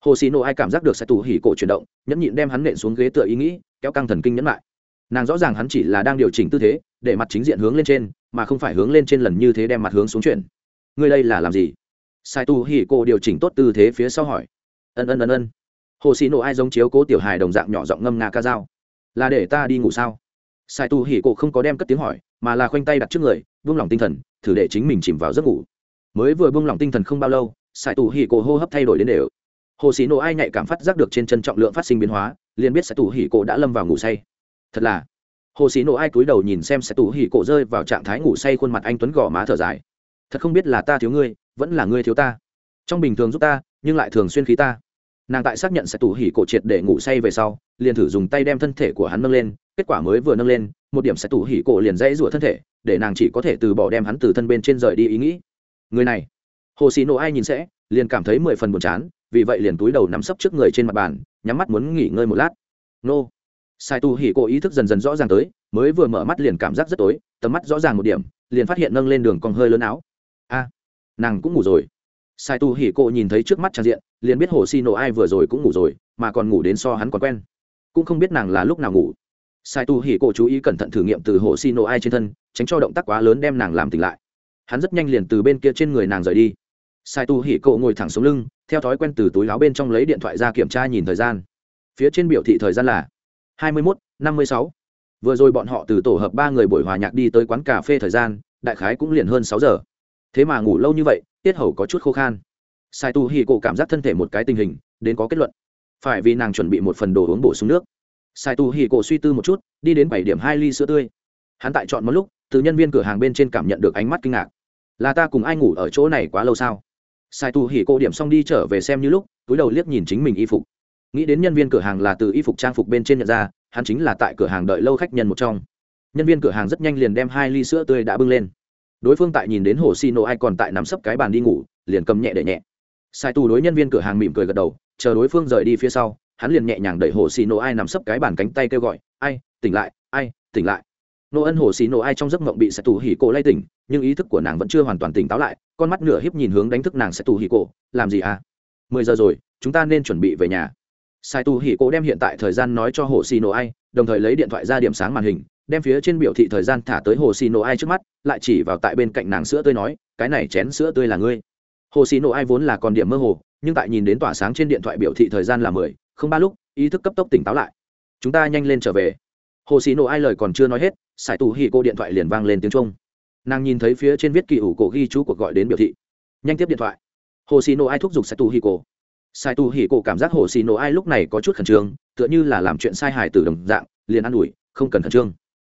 hồ xì nổ ai cảm giác được sai tu hỉ cổ chuyển động, nhẫn nhịn đem hắn nện xuống ghế tựa ý nghĩ, kéo căng thần kinh nhẫn lại. Nàng rõ ràng hắn chỉ là đang điều chỉnh tư thế, để mặt chính diện hướng lên trên, mà không phải hướng lên trên lần như thế đem mặt hướng xuống chuyển. Ngươi đây là làm gì? Sai tu hỉ cổ điều chỉnh tốt tư thế phía sau hỏi. Ân ân ân ân. Hồ xì nổ ai giống chiếu cố tiểu hài đồng dạng nhỏ giọng ngâm nga ca dao. Là để ta đi ngủ sao? Sai tu hỉ cổ không có đem cất tiếng hỏi, mà là khoanh tay đặt trước người, buông lỏng tinh thần, thử để chính mình chìm vào giấc ngủ. Mới vừa buông lỏng tinh thần không bao lâu, Sai Tu hỉ cổ hô hấp thay đổi đến đều hồ xì nổ ai nhạy cảm phát giác được trên chân trọng lượng phát sinh biến hóa liền biết sẽ tù hỉ cổ đã lâm vào ngủ say thật là hồ xì nổ ai cúi đầu nhìn xem sẽ tù hỉ cổ rơi vào trạng thái ngủ say khuôn mặt anh tuấn gò má thở dài thật không biết là ta thiếu ngươi vẫn là ngươi thiếu ta trong bình thường giúp ta nhưng lại thường xuyên khí ta nàng tại xác nhận sẽ tù hỉ cổ triệt để ngủ say về sau liền thử dùng tay đem thân thể của hắn nâng lên kết quả mới vừa nâng lên một điểm sẽ tù hỉ cổ liền dãy rủa thân thể để nàng chỉ có thể từ bỏ đem hắn từ thân bên trên rời đi ý nghĩ người này hồ xì nổ ai nhìn sẽ liền cảm thấy mười phần buồn chán vì vậy liền túi đầu nắm sấp trước người trên mặt bàn, nhắm mắt muốn nghỉ ngơi một lát. Nô. Sai tu hỉ cô ý thức dần dần rõ ràng tới, mới vừa mở mắt liền cảm giác rất tối, tầm mắt rõ ràng một điểm, liền phát hiện nâng lên đường còn hơi lớn áo. A, nàng cũng ngủ rồi. Sai tu hỉ cô nhìn thấy trước mắt trang diện, liền biết hồ xi nổ ai vừa rồi cũng ngủ rồi, mà còn ngủ đến so hắn còn quen. Cũng không biết nàng là lúc nào ngủ. Sai tu hỉ cô chú ý cẩn thận thử nghiệm từ hồ xi nổ ai trên thân, tránh cho động tác quá lớn đem nàng làm tỉnh lại. Hắn rất nhanh liền từ bên kia trên người nàng rời đi sai tu hỉ cổ ngồi thẳng xuống lưng, theo thói quen từ túi áo bên trong lấy điện thoại ra kiểm tra nhìn thời gian. Phía trên biểu thị thời gian là hai mươi mốt năm mươi sáu. Vừa rồi bọn họ từ tổ hợp ba người buổi hòa nhạc đi tới quán cà phê thời gian, đại khái cũng liền hơn sáu giờ. Thế mà ngủ lâu như vậy, tiết hầu có chút khô khan. Sai tu hỉ cổ cảm giác thân thể một cái tình hình, đến có kết luận. Phải vì nàng chuẩn bị một phần đồ uống bổ sung nước. Sai tu hỉ cổ suy tư một chút, đi đến bảy điểm hai ly sữa tươi. Hắn tại chọn một lúc, từ nhân viên cửa hàng bên trên cảm nhận được ánh mắt kinh ngạc. Là ta cùng ai ngủ ở chỗ này quá lâu sao? Sai tu hỉ cô điểm xong đi trở về xem như lúc, túi đầu liếc nhìn chính mình y phục. Nghĩ đến nhân viên cửa hàng là từ y phục trang phục bên trên nhận ra, hắn chính là tại cửa hàng đợi lâu khách nhân một trong. Nhân viên cửa hàng rất nhanh liền đem hai ly sữa tươi đã bưng lên. Đối phương tại nhìn đến hồ xì nổ ai còn tại nắm sấp cái bàn đi ngủ, liền cầm nhẹ để nhẹ. Sai tu đối nhân viên cửa hàng mỉm cười gật đầu, chờ đối phương rời đi phía sau, hắn liền nhẹ nhàng đẩy hồ xì nổ ai nằm sấp cái bàn cánh tay kêu gọi, ai, tỉnh lại, ai, tỉnh lại nô ân hồ xì nổ ai trong giấc mộng bị sai tu hỉ cổ lay tỉnh, nhưng ý thức của nàng vẫn chưa hoàn toàn tỉnh táo lại, con mắt nửa hiếp nhìn hướng đánh thức nàng sai tu hỉ cổ, làm gì à? Mười giờ rồi, chúng ta nên chuẩn bị về nhà. Sai tu hỉ cổ đem hiện tại thời gian nói cho hồ xì nổ ai, đồng thời lấy điện thoại ra điểm sáng màn hình, đem phía trên biểu thị thời gian thả tới hồ xì nổ ai trước mắt, lại chỉ vào tại bên cạnh nàng sữa tươi nói, cái này chén sữa tươi là ngươi. Hồ xì nổ ai vốn là còn điểm mơ hồ, nhưng tại nhìn đến tỏa sáng trên điện thoại biểu thị thời gian là mười, không ba lúc, ý thức cấp tốc tỉnh táo lại. Chúng ta nhanh lên trở về hồ xì nổ ai lời còn chưa nói hết, sải tù hì cô điện thoại liền vang lên tiếng trung nàng nhìn thấy phía trên viết kỳ ủ cổ ghi chú cuộc gọi đến biểu thị. Nhanh tiếp điện thoại. Hồ xì nổ ai thúc giục sải tù hì cô. Sai tu hỉ cổ cảm giác hồ xì nổ ai lúc này có chút khẩn trương, tựa như là làm chuyện sai hài từ đồng dạng, liền ă n ủi, không cần khẩn trương.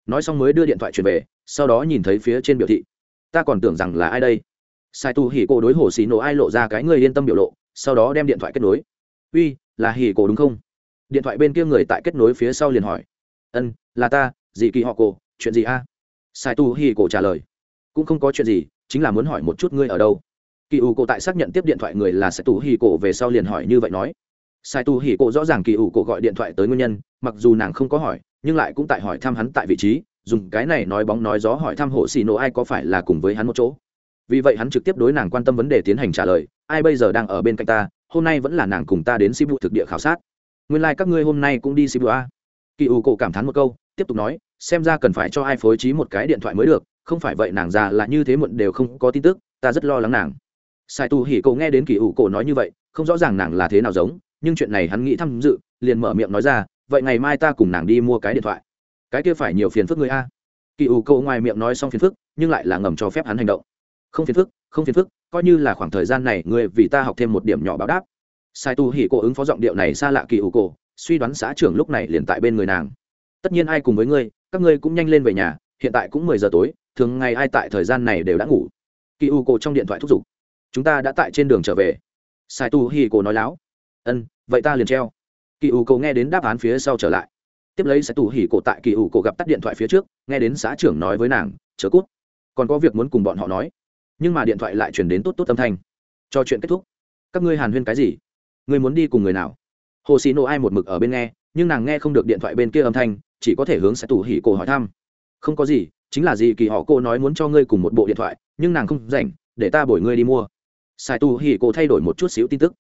Nói xong mới đưa điện thoại chuyển về, sau đó nhìn thấy phía trên biểu thị. Ta còn tưởng rằng là ai đây? Sai tu hỉ cổ đối hồ xì nổ ai lộ ra cái người yên tâm biểu lộ, sau đó đem điện thoại kết nối. Uy, là hỉ cổ đúng không? Điện thoại bên kia người tại kết nối phía sau liền hỏi ân, là ta, Dì kỳ họ cổ, chuyện gì a? Sai tu hỉ cổ trả lời. Cũng không có chuyện gì, chính là muốn hỏi một chút ngươi ở đâu. Kỳ ủ cổ tại xác nhận tiếp điện thoại người là sai tu hỉ cổ về sau liền hỏi như vậy nói. Sai tu hỉ cổ rõ ràng kỳ ủ cổ gọi điện thoại tới nguyên nhân, mặc dù nàng không có hỏi, nhưng lại cũng tại hỏi thăm hắn tại vị trí, dùng cái này nói bóng nói gió hỏi thăm hộ xì nổ ai có phải là cùng với hắn một chỗ. Vì vậy hắn trực tiếp đối nàng quan tâm vấn đề tiến hành trả lời, ai bây giờ đang ở bên cạnh ta, hôm nay vẫn là nàng cùng ta đến sibu thực địa khảo sát. Nguyên lai、like、các ngươi hôm nay cũng đi sibu a kỳ ủ cổ cảm thán một câu, tiếp tục nói, xem ra cần phải cho ai phối trí một cái điện thoại mới được, không phải vậy nàng già là như thế muộn đều không có tin tức, ta rất lo lắng nàng. Sai tu hỉ cổ nghe đến kỳ ủ cổ nói như vậy, không rõ ràng nàng là thế nào giống, nhưng chuyện này hắn nghĩ tham dự, liền mở miệng nói ra, vậy ngày mai ta cùng nàng đi mua cái điện thoại. Cái kia phải nhiều phiền phức người a. Kỳ ủ cổ ngoài miệng nói xong phiền phức, nhưng lại là ngầm cho phép hắn hành động. Không phiền phức, không phiền phức, coi như là khoảng thời gian này người vì ta học thêm một điểm nhỏ báo đáp. Sai tu hỉ cổ ứng phó giọng điệu này xa lạ kỳ ủ cổ suy đoán xã trưởng lúc này liền tại bên người nàng. Tất nhiên ai cùng với ngươi, các ngươi cũng nhanh lên về nhà, hiện tại cũng mười giờ tối, thường ngày ai tại thời gian này đều đã ngủ. Kỳ u cổ trong điện thoại thúc giục. Chúng ta đã tại trên đường trở về. Sai tu hỉ cổ nói láo. Ân, vậy ta liền treo. Kỳ u cổ nghe đến đáp án phía sau trở lại. Tiếp lấy sai tu hỉ cổ tại kỳ u cổ gặp tắt điện thoại phía trước, nghe đến xã trưởng nói với nàng chớ cút. Còn có việc muốn cùng bọn họ nói. Nhưng mà điện thoại lại chuyển đến tốt tốt âm thanh. Cho chuyện kết thúc. Các ngươi hàn huyên cái gì? Ngươi muốn đi cùng người nào? Hồ xì nổ ai một mực ở bên nghe, nhưng nàng nghe không được điện thoại bên kia âm thanh, chỉ có thể hướng sẽ tủ hỉ cổ hỏi thăm. Không có gì, chính là gì kỳ họ cô nói muốn cho ngươi cùng một bộ điện thoại, nhưng nàng không rảnh, để ta bổi ngươi đi mua. Sai tù hỉ cổ thay đổi một chút xíu tin tức.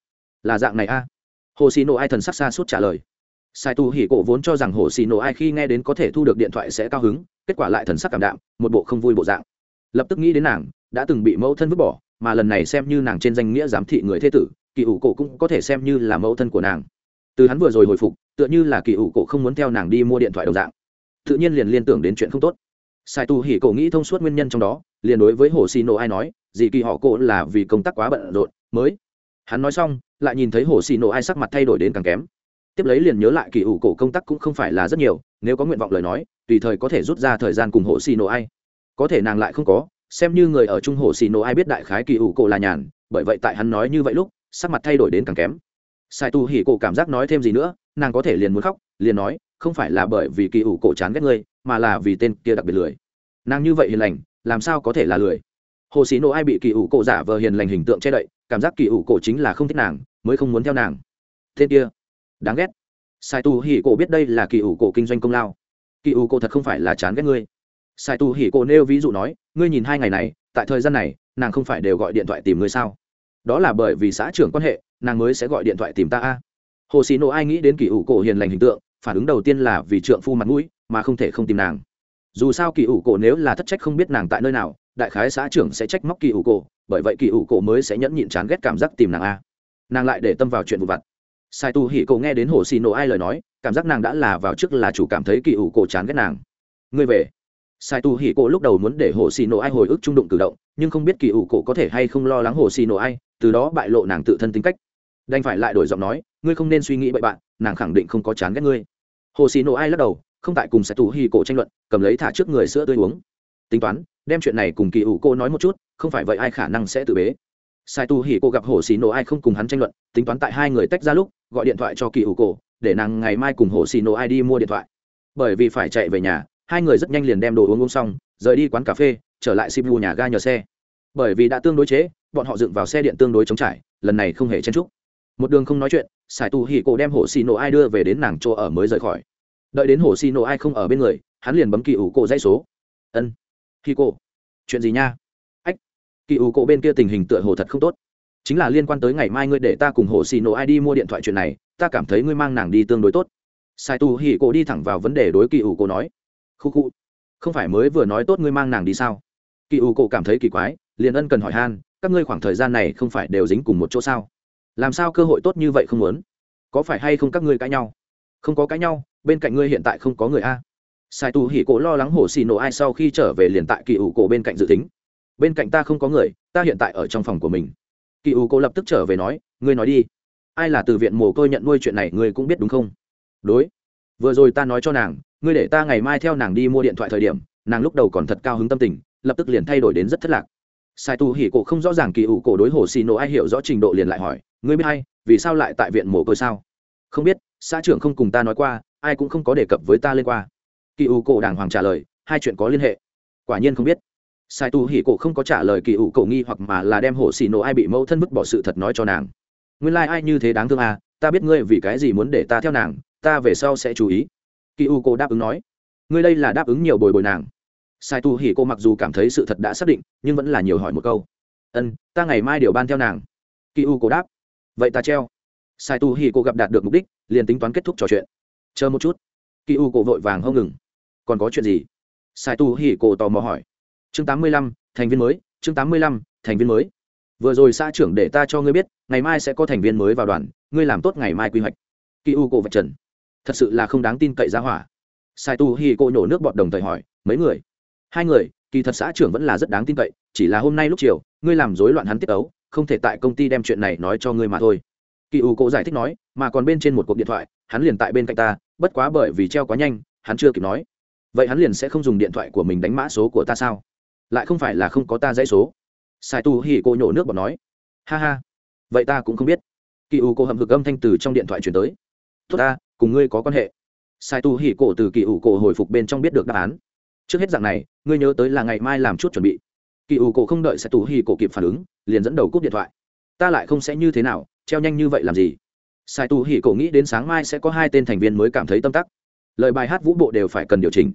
Là dạng này a. À? hồ xì nổ ai thần sắc xa suốt trả lời. Sai tù hỉ cổ vốn cho rằng hồ xì nổ ai khi nghe đến có thể thu được điện thoại sẽ cao hứng, kết quả lại thần sắc cảm đạm, một bộ không vui bộ dạng. Lập tức nghĩ đến nàng, đã từng bị mẫu thân vứt bỏ, mà lần này xem như nàng trên danh nghĩa giám thị người thế tử, kỳ ủ cổ cũng có thể xem như là mẫu thân của nàng từ hắn vừa rồi hồi phục, tựa như là kỳ ủ cổ không muốn theo nàng đi mua điện thoại đồng dạng. Tự nhiên liền liên tưởng đến chuyện không tốt. Sai tu hỉ cổ nghĩ thông suốt nguyên nhân trong đó, liền đối với hồ xì nổ ai nói gì kỳ họ cổ là vì công tác quá bận rộn, mới. Hắn nói xong, lại nhìn thấy hồ xì nổ ai sắc mặt thay đổi đến càng kém. Tiếp lấy liền nhớ lại kỳ ủ cổ công tác cũng không phải là rất nhiều, nếu có nguyện vọng lời nói, tùy thời có thể rút ra thời gian cùng hồ xì nổ ai. Có thể nàng lại không có, xem như người ở trung hồ xì nổ ai biết đại khái kỳ ủ cổ là nhàn, bởi vậy tại hắn nói như vậy lúc, sắc mặt thay đổi đến càng kém sai tu hỉ cổ cảm giác nói thêm gì nữa, nàng có thể liền muốn khóc, liền nói, không phải là bởi vì kỳ ủ cổ chán ghét ngươi, mà là vì tên kia đặc biệt lười. Nàng như vậy hiền lành, làm sao có thể là lười? Hồ xì nộ ai bị kỳ ủ cổ giả vờ hiền lành hình tượng che đậy, cảm giác kỳ ủ cổ chính là không thích nàng, mới không muốn theo nàng. Tên kia, đáng ghét. Sai tu hỉ cổ biết đây là kỳ ủ cổ kinh doanh công lao. Kỳ ủ cổ thật không phải là chán ghét ngươi. Sai tu hỉ cổ nêu ví dụ nói, ngươi nhìn hai ngày này, tại thời gian này, nàng không phải đều gọi điện thoại tìm ngươi sao? Đó là bởi vì xã trưởng quan hệ, nàng mới sẽ gọi điện thoại tìm ta a. Hồ xì nộ ai nghĩ đến kỳ ủ cổ hiền lành hình tượng, phản ứng đầu tiên là vì trượng phu mặt mũi, mà không thể không tìm nàng. Dù sao kỳ ủ cổ nếu là thất trách không biết nàng tại nơi nào, đại khái xã trưởng sẽ trách móc kỳ ủ cổ, bởi vậy kỳ ủ cổ mới sẽ nhẫn nhịn chán ghét cảm giác tìm nàng a. Nàng lại để tâm vào chuyện vụ vặt. Sai tu hỉ cổ nghe đến hồ xì nộ ai lời nói, cảm giác nàng đã là vào trước là chủ cảm thấy kỳ ủ cổ chán ghét nàng. Ngươi về sai tu hỉ cổ lúc đầu muốn để hồ xì nổ ai hồi ức trung đụng cử động nhưng không biết kỳ ủ cổ có thể hay không lo lắng hồ xì nổ ai từ đó bại lộ nàng tự thân tính cách. Đành phải lại đổi giọng nói ngươi không nên suy nghĩ bậy bạn nàng khẳng định không có chán ghét ngươi. Hồ xì nổ ai lắc đầu không tại cùng sai tu hỉ cổ tranh luận cầm lấy thả trước người sữa tươi uống. Tính toán đem chuyện này cùng kỳ ủ cô nói một chút không phải vậy ai khả năng sẽ tự bế. Sai tu hỉ cô gặp hồ xì nổ ai không cùng hắn tranh luận tính toán tại hai người tách ra lúc gọi điện thoại cho kỳ ủ Cổ, để nàng ngày mai cùng hồ xì nổ ai đi mua điện thoại. Bởi vì phải chạy về nhà hai người rất nhanh liền đem đồ uống uống xong, rời đi quán cà phê, trở lại sibu nhà ga nhờ xe. Bởi vì đã tương đối chế, bọn họ dựng vào xe điện tương đối chống trải, lần này không hề chen trúc một đường không nói chuyện sài tù hỉ cổ đem hồ xì nổ ai đưa về đến nàng chỗ ở mới rời khỏi. Đợi đến hồ xì nổ ai không ở bên người, hắn liền bấm kỳ ủ cổ dãy số. Ân, hỉ cổ, chuyện gì nha? Ách, kỳ ủ cổ bên kia tình hình tựa hồ thật không tốt. Chính là liên quan tới ngày mai ngươi để ta cùng hồ xì nổ ai đi mua điện thoại chuyện này, ta cảm thấy ngươi mang nàng đi tương đối tốt. Sai tu hỉ cổ đi thẳng vào vấn đề đối kỳ ủ cổ nói khu khu không phải mới vừa nói tốt ngươi mang nàng đi sao? Kỳ ủ cổ cảm thấy kỳ quái, liền ân cần hỏi han, các ngươi khoảng thời gian này không phải đều dính cùng một chỗ sao? Làm sao cơ hội tốt như vậy không muốn? Có phải hay không các ngươi cãi nhau? Không có cãi nhau, bên cạnh ngươi hiện tại không có người a. Sai tu hỉ cổ lo lắng hổ xì nổ ai sau khi trở về liền tại kỳ ủ cổ bên cạnh dự tính. Bên cạnh ta không có người, ta hiện tại ở trong phòng của mình. Kỳ ủ cổ lập tức trở về nói, ngươi nói đi. Ai là từ viện mồ côi nhận nuôi chuyện này ngươi cũng biết đúng không? Đối vừa rồi ta nói cho nàng, ngươi để ta ngày mai theo nàng đi mua điện thoại thời điểm, nàng lúc đầu còn thật cao hứng tâm tình, lập tức liền thay đổi đến rất thất lạc. Sai tu hỉ cổ không rõ ràng kỳ ủ cổ đối hồ xì nổ ai hiểu rõ trình độ liền lại hỏi, ngươi biết hay vì sao lại tại viện mồ côi sao? Không biết, xã trưởng không cùng ta nói qua, ai cũng không có đề cập với ta lên qua. Kỳ ủ cổ đàng hoàng trả lời, hai chuyện có liên hệ. Quả nhiên không biết. Sai tu hỉ cổ không có trả lời kỳ ủ cổ nghi hoặc mà là đem hồ xì nổ ai bị mẫu thân vứt bỏ sự thật nói cho nàng. Nguyên lai、like、ai như thế đáng thương à ta biết ngươi vì cái gì muốn để ta theo nàng ta về sau sẽ chú ý. Kỳ u cô đáp ứng nói. Ngươi đây là đáp ứng nhiều bồi bồi nàng. Sai tu hỉ cô mặc dù cảm thấy sự thật đã xác định, nhưng vẫn là nhiều hỏi một câu. Ân, ta ngày mai điều ban theo nàng. Kỳ u cô đáp. Vậy ta treo. Sai tu hỉ cô gặp đạt được mục đích, liền tính toán kết thúc trò chuyện. Chờ một chút. Kỳ u cô vội vàng không ngừng. Còn có chuyện gì? Sai tu hỉ cô tò mò hỏi. Chương tám mươi lăm, thành viên mới, chương tám mươi lăm, thành viên mới. Vừa rồi xã trưởng để ta cho ngươi biết, ngày mai sẽ có thành viên mới vào đoàn, ngươi làm tốt ngày mai quy hoạch. Kỳ u cổ vạch trần thật sự là không đáng tin cậy ra hỏa. Sai tu hi cô nhổ nước bọt đồng thời hỏi, mấy người? Hai người, kỳ thật xã trưởng vẫn là rất đáng tin cậy, chỉ là hôm nay lúc chiều, ngươi làm rối loạn hắn tiết ấu, không thể tại công ty đem chuyện này nói cho ngươi mà thôi. Kỳ u cô giải thích nói, mà còn bên trên một cuộc điện thoại, hắn liền tại bên cạnh ta, bất quá bởi vì treo quá nhanh, hắn chưa kịp nói. Vậy hắn liền sẽ không dùng điện thoại của mình đánh mã số của ta sao? Lại không phải là không có ta dãy số. Sai tu hi cô nhổ nước bọt nói, ha ha, vậy ta cũng không biết. Kỳ u cô hậm hực âm thanh từ trong điện thoại chuyển tới, tốt ta cùng ngươi có quan hệ. Sai tu hỉ cổ từ kỳ ủ cổ hồi phục bên trong biết được đáp án. Trước hết dạng này, ngươi nhớ tới là ngày mai làm chút chuẩn bị. Kỳ ủ cổ không đợi sai tu hỉ cổ kịp phản ứng, liền dẫn đầu cúp điện thoại. Ta lại không sẽ như thế nào, treo nhanh như vậy làm gì? Sai tu hỉ cổ nghĩ đến sáng mai sẽ có hai tên thành viên mới cảm thấy tâm tắc. Lời bài hát vũ bộ đều phải cần điều chỉnh.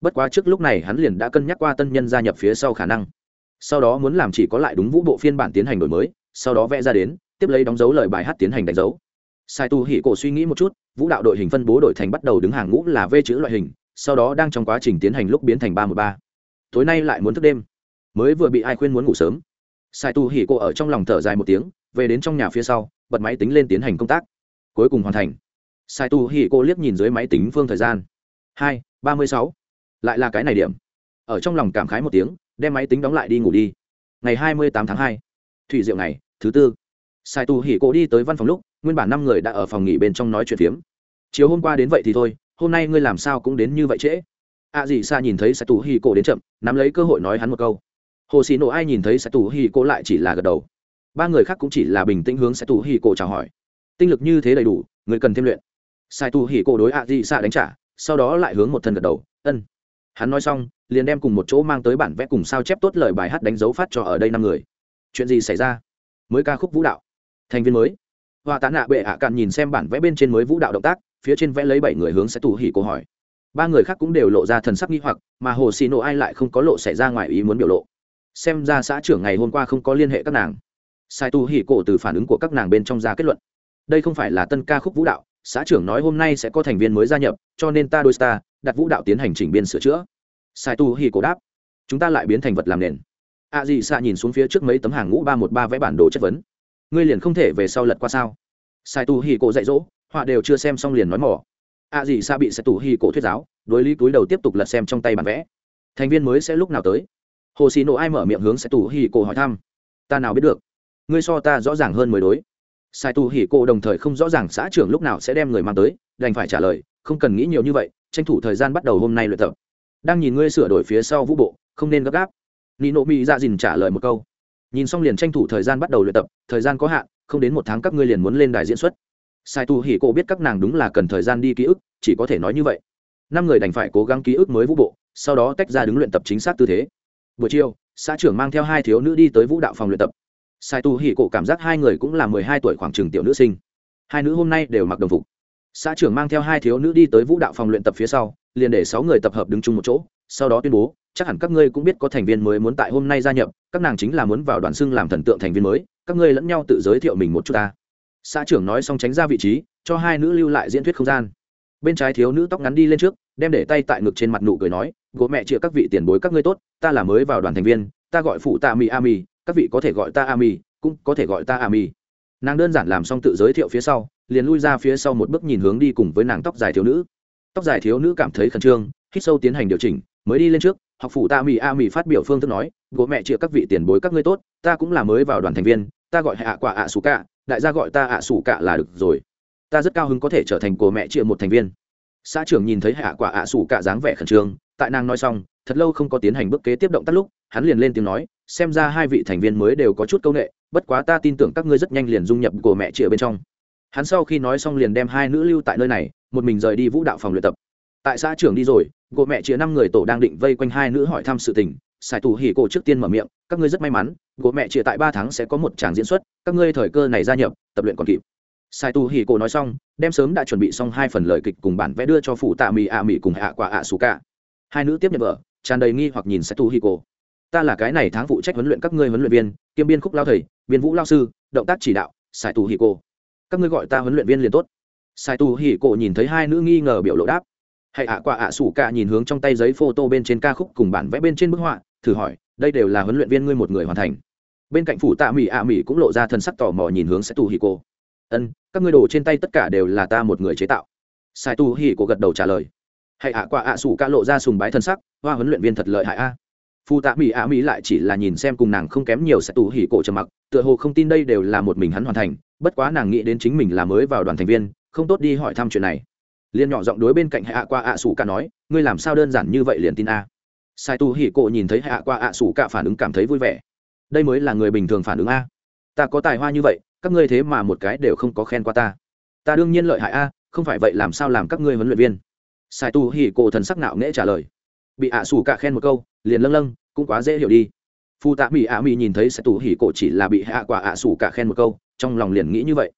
Bất quá trước lúc này hắn liền đã cân nhắc qua tân nhân gia nhập phía sau khả năng. Sau đó muốn làm chỉ có lại đúng vũ bộ phiên bản tiến hành đổi mới, sau đó vẽ ra đến, tiếp lấy đóng dấu lời bài hát tiến hành đánh dấu sai tu hỉ cổ suy nghĩ một chút, vũ đạo đội hình phân bố đội thành bắt đầu đứng hàng ngũ là v chữ loại hình, sau đó đang trong quá trình tiến hành lúc biến thành ba một ba. Tối nay lại muốn thức đêm. Mới vừa bị ai khuyên muốn ngủ sớm. Sai tu hỉ cổ ở trong lòng thở dài một tiếng, về đến trong nhà phía sau, bật máy tính lên tiến hành công tác. Cuối cùng hoàn thành. Sai tu hỉ cổ liếc nhìn dưới máy tính phương thời gian. Hai, ba mươi sáu. Lại là cái này điểm. Ở trong lòng cảm khái một tiếng, đem máy tính đóng lại đi ngủ đi. Ngày hai mươi tám tháng hai. Thủy diệu này thứ tư. Sai tu hỉ cổ đi tới văn phòng lúc nguyên bản năm người đã ở phòng nghỉ bên trong nói chuyện phiếm. Chiều hôm qua đến vậy thì thôi, hôm nay ngươi làm sao cũng đến như vậy trễ. A à xa nhìn thấy sai tù hi cổ đến chậm, nắm lấy cơ hội nói hắn một câu. Hồ xì nổ ai nhìn thấy sai tù hi cổ lại chỉ là gật đầu. Ba người khác cũng chỉ là bình tĩnh hướng sai tù hi cổ chào hỏi. Tinh lực như thế đầy đủ, người cần thêm luyện. Sai tù hi cổ đối a Dì xa đánh trả, sau đó lại hướng một thân gật đầu, ân. Hắn nói xong, liền đem cùng một chỗ mang tới bản vẽ cùng sao chép tốt lời bài hát đánh dấu phát cho ở đây năm người. Chuyện gì xảy ra? Mới ca khúc vũ đạo. Thành viên mới hòa tạ nạ bệ hạ cạn nhìn xem bản vẽ bên trên mới vũ đạo động tác, phía trên vẽ lấy bảy người hướng sẽ tù hỉ cổ hỏi. Ba người khác cũng đều lộ ra thần sắc nghi hoặc, mà hồ xì nổ ai lại không có lộ xảy ra ngoài ý muốn biểu lộ. Xem ra xã trưởng ngày hôm qua không có liên hệ các nàng. Sai tu hỉ cổ từ phản ứng của các nàng bên trong ra kết luận. Đây không phải là tân ca khúc vũ đạo, xã trưởng nói hôm nay sẽ có thành viên mới gia nhập, cho nên ta đôi star đặt vũ đạo tiến hành chỉnh biên sửa chữa. Sai tu hỉ cổ đáp. Chúng ta lại biến thành vật làm nền. A à xạ nhìn xuống phía trước mấy tấm hàng ngũ ba một ba vẽ bản đồ chất vấn ngươi liền không thể về sau lật qua sao? Sai tu hì cổ dạy dỗ, họa đều chưa xem xong liền nói mỏ. A à gì xa bị sai tu hì cổ thuyết giáo, đối lý túi đầu tiếp tục lật xem trong tay bản vẽ. Thành viên mới sẽ lúc nào tới? Hồ xì nộ ai mở miệng hướng Sai tù hì cổ hỏi thăm. Ta nào biết được? Ngươi so ta rõ ràng hơn mới đối. Sai tù hì cổ đồng thời không rõ ràng xã trưởng lúc nào sẽ đem người mang tới, đành phải trả lời, không cần nghĩ nhiều như vậy, tranh thủ thời gian bắt đầu hôm nay luyện tập. Đang nhìn ngươi sửa đổi phía sau vũ bộ, không nên gấp gáp. Nino mỹ ra dìn trả lời một câu nhìn xong liền tranh thủ thời gian bắt đầu luyện tập, thời gian có hạn, không đến một tháng các ngươi liền muốn lên đài diễn xuất. Sai tu hỉ cổ biết các nàng đúng là cần thời gian đi ký ức, chỉ có thể nói như vậy. Năm người đành phải cố gắng ký ức mới vũ bộ, sau đó tách ra đứng luyện tập chính xác tư thế. Buổi chiều, xã trưởng mang theo hai thiếu nữ đi tới vũ đạo phòng luyện tập. Sai tu hỉ cổ cảm giác hai người cũng là mười hai tuổi khoảng trường tiểu nữ sinh. Hai nữ hôm nay đều mặc đồng phục. Xã trưởng mang theo hai thiếu nữ đi tới vũ đạo phòng luyện tập phía sau, liền để sáu người tập hợp đứng chung một chỗ, sau đó tuyên bố chắc hẳn các ngươi cũng biết có thành viên mới muốn tại hôm nay gia nhập, các nàng chính là muốn vào đoàn xưng làm thần tượng thành viên mới, các ngươi lẫn nhau tự giới thiệu mình một chút ta. Xã trưởng nói xong tránh ra vị trí, cho hai nữ lưu lại diễn thuyết không gian. Bên trái thiếu nữ tóc ngắn đi lên trước, đem để tay tại ngực trên mặt nụ cười nói, gỗ mẹ chịa các vị tiền bối các ngươi tốt, ta là mới vào đoàn thành viên, ta gọi phụ ta mi a mi các vị có thể gọi ta a mi cũng có thể gọi ta a mi nàng đơn giản làm xong tự giới thiệu phía sau, liền lui ra phía sau một bước nhìn hướng đi cùng với nàng tóc dài thiếu nữ. Tóc dài thiếu nữ cảm thấy khẩn trương, hít sâu tiến hành điều chỉnh, mới đi lên trước học phụ ta mỹ a mỹ phát biểu phương thức nói, gỗ mẹ chịa các vị tiền bối các ngươi tốt, ta cũng là mới vào đoàn thành viên, ta gọi hạ quả ạ xù cạ, đại gia gọi ta ạ xù cạ là được rồi. Ta rất cao hứng có thể trở thành cô mẹ chịa một thành viên. Xã trưởng nhìn thấy hạ quả ạ xù cạ dáng vẻ khẩn trương, tại nàng nói xong, thật lâu không có tiến hành bước kế tiếp động tác lúc, hắn liền lên tiếng nói, xem ra hai vị thành viên mới đều có chút c â u n ệ bất quá ta tin tưởng các ngươi rất nhanh liền dung nhập của mẹ chịa bên trong. Hắn sau khi nói xong liền đem hai nữ lưu tại nơi này, một mình rời đi vũ đạo phòng luyện tập tại xã trưởng đi rồi cô mẹ chia năm người tổ đang định vây quanh hai nữ hỏi thăm sự tình. Sài tù hỉ cổ trước tiên mở miệng, các ngươi rất may mắn cô mẹ chia tại ba tháng sẽ có một tràng diễn xuất, các ngươi thời cơ này gia nhập, tập luyện còn kịp. Sai tu hỉ cổ nói xong, đem sớm đã chuẩn bị xong hai phần lời kịch cùng bản vẽ đưa cho phụ tạ mì ạ mì cùng hạ quả ạ xù cả. Hai nữ tiếp nhận vợ, tràn đầy nghi hoặc nhìn sai tu hỉ cổ. Ta là cái này tháng phụ trách huấn luyện các ngươi huấn luyện viên, kiêm biên khúc lao thầy, biên vũ lao sư, động tác chỉ đạo sai tu hỉ cổ. Các ngươi gọi ta huấn luyện viên liền tốt. Sai tu hỉ cổ nhìn thấy hai nữ nghi ngờ biểu lộ đáp hãy ạ, quả ạ sủ cả nhìn hướng trong tay giấy photo bên trên ca khúc cùng bản vẽ bên trên bức họa, thử hỏi, đây đều là huấn luyện viên ngươi một người hoàn thành. Bên cạnh phủ tạ mỹ ạ mỹ cũng lộ ra thân sắc tò mò nhìn hướng sai tu hỉ cô. ân, các ngươi đồ trên tay tất cả đều là ta một người chế tạo. Sai tu hỉ cô gật đầu trả lời. Hãy ạ qua ạ sủ cả lộ ra sùng bái thân sắc, hoa huấn luyện viên thật lợi hại a. Phu tạ mỹ ạ mỹ lại chỉ là nhìn xem cùng nàng không kém nhiều sai tu hỉ cô trầm mặc, tựa hồ không tin đây đều là một mình hắn hoàn thành, bất quá nàng nghĩ đến chính mình là mới vào đoàn thành viên, không tốt đi hỏi thăm chuyện này liền nhỏ giọng đối bên cạnh hạ qua ạ sủ cả nói, ngươi làm sao đơn giản như vậy liền tin a? Sai tu hỉ cộ nhìn thấy hạ qua ạ sủ cả phản ứng cảm thấy vui vẻ. Đây mới là người bình thường phản ứng a. Ta có tài hoa như vậy, các ngươi thế mà một cái đều không có khen qua ta. Ta đương nhiên lợi hại a, không phải vậy làm sao làm các ngươi huấn luyện viên? Sai tu hỉ cộ thần sắc nạo nghễ trả lời. Bị ạ sủ cả khen một câu, liền lâng lâng, cũng quá dễ hiểu đi. Phu tạ mỹ ạ mỹ nhìn thấy sai tu hỉ cộ chỉ là bị hạ quả ạ sủ cả khen một câu, trong lòng liền nghĩ như vậy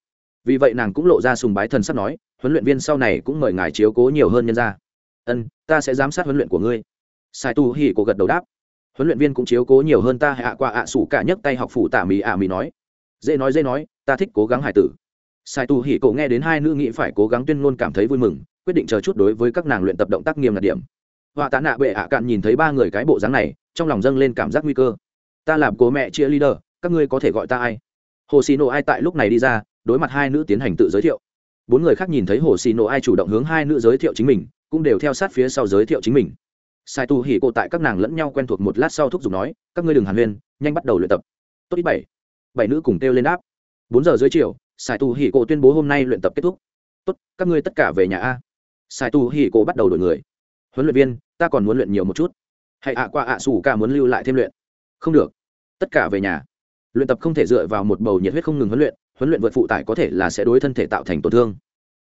vì vậy nàng cũng lộ ra sùng bái thần sắc nói, huấn luyện viên sau này cũng mời ngài chiếu cố nhiều hơn nhân ra ân, ta sẽ giám sát huấn luyện của ngươi. Sai tu hỉ cổ gật đầu đáp. Huấn luyện viên cũng chiếu cố nhiều hơn ta hạ qua ạ sủ cả nhấc tay học phủ tả mì ạ mì nói. Dễ nói dễ nói, ta thích cố gắng hải tử. Sai tu hỉ cổ nghe đến hai nữ nghĩ phải cố gắng tuyên ngôn cảm thấy vui mừng, quyết định chờ chút đối với các nàng luyện tập động tác nghiêm ngặt điểm. Họa tạ nạ bệ ạ cạn nhìn thấy ba người cái bộ dáng này, trong lòng dâng lên cảm giác nguy cơ. Ta làm cố mẹ chia leader các ngươi có thể gọi ta ai? Hồ xì nộ ai tại lúc này đi ra đối mặt hai nữ tiến hành tự giới thiệu. Bốn người khác nhìn thấy hồ xì nổ ai chủ động hướng hai nữ giới thiệu chính mình, cũng đều theo sát phía sau giới thiệu chính mình. Sai tu hỉ cô tại các nàng lẫn nhau quen thuộc một lát sau thúc giục nói, các ngươi đừng hàn huyên, nhanh bắt đầu luyện tập. Tốt ít bảy. Bảy nữ cùng kêu lên đáp. Bốn giờ dưới chiều, Sai Tu hỉ cô tuyên bố hôm nay luyện tập kết thúc. Tốt, các ngươi tất cả về nhà a. Sai Tu hỉ cô bắt đầu đổi người. Huấn luyện viên, ta còn muốn luyện nhiều một chút. Hãy ạ qua ạ à xù cả muốn lưu lại thêm luyện. Không được, tất cả về nhà. Luyện tập không thể dựa vào một bầu nhiệt huyết không ngừng huấn luyện huấn luyện vượt phụ tải có thể là sẽ đối thân thể tạo thành tổn thương.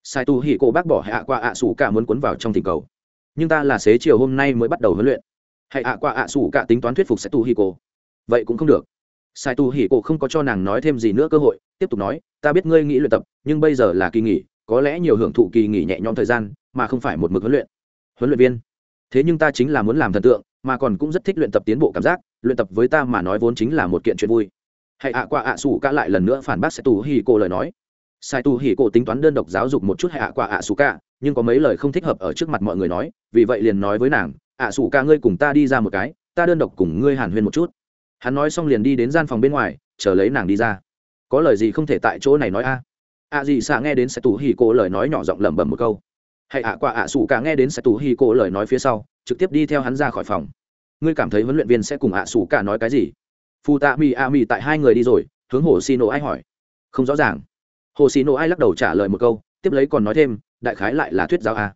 Sai tu hỉ cổ bác bỏ hạ qua ạ xù cả muốn cuốn vào trong tình cầu. Nhưng ta là xế chiều hôm nay mới bắt đầu huấn luyện. Hãy ạ qua ạ xù cả tính toán thuyết phục sai tu hỉ cổ. Vậy cũng không được. Sai tu hỉ cổ không có cho nàng nói thêm gì nữa cơ hội, tiếp tục nói, ta biết ngươi nghĩ luyện tập, nhưng bây giờ là kỳ nghỉ, có lẽ nhiều hưởng thụ kỳ nghỉ nhẹ nhõm thời gian, mà không phải một mực huấn luyện. Huấn luyện viên. Thế nhưng ta chính là muốn làm thần tượng, mà còn cũng rất thích luyện tập tiến bộ cảm giác, luyện tập với ta mà nói vốn chính là một kiện chuyện vui hãy ạ qua ạ à xù cả lại lần nữa phản bác sai tu hỉ cổ lời nói. Sai tu hỉ cổ tính toán đơn độc giáo dục một chút hãy ạ qua ạ xù cả, nhưng có mấy lời không thích hợp ở trước mặt mọi người nói vì vậy liền nói với nàng ạ xù cả ngươi cùng ta đi ra một cái ta đơn độc cùng ngươi hàn huyên một chút. Hắn nói xong liền đi đến gian phòng bên ngoài chờ lấy nàng đi ra. Có lời gì không thể tại chỗ này nói a? Ạ gì xạ nghe đến sẽ tù hì cô lời nói nhỏ giọng lẩm bẩm một câu. Hãy ạ qua ạ xù sủ cả nghe đến sẽ tù hì cô lời nói phía sau trực tiếp đi theo hắn ra khỏi phòng. Ngươi cảm thấy huấn luyện viên sẽ cùng ạ xù cả nói cái gì? Phu tạ mỹ a mỹ tại hai người đi rồi, hướng hồ xì nổ ai hỏi. Không rõ ràng. Hồ xì nổ ai lắc đầu trả lời một câu, tiếp lấy còn nói thêm, đại khái lại là thuyết giáo a.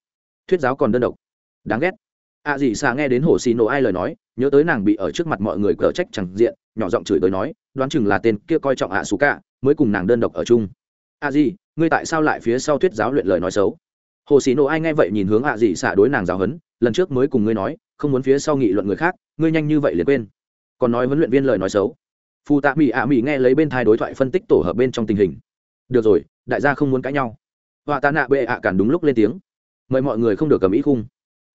Thuyết giáo còn đơn độc. Đáng ghét. A dị xạ nghe đến hồ xì nổ ai lời nói, nhớ tới nàng bị ở trước mặt mọi người cờ trách chẳng diện, nhỏ giọng chửi tới nói, đoán chừng là tên kia coi trọng ạ xú cả mới cùng nàng đơn độc ở chung. A dị ngươi tại sao lại phía sau thuyết giáo luyện lời nói xấu? Hồ xì nổ ai nghe vậy nhìn hướng ạ dị xạ đối nàng giáo hấn lần trước mới cùng ngươi nói, không muốn phía sau nghị luận người khác, ngươi nhanh như vậy liền quên còn nói huấn luyện viên lời nói xấu. Phù tạ mỹ ạ mỹ nghe lấy bên thai đối thoại phân tích tổ hợp bên trong tình hình. Được rồi, đại gia không muốn cãi nhau. Họa tạ nạ bệ ạ cản đúng lúc lên tiếng. Mời mọi người không được cầm ý khung.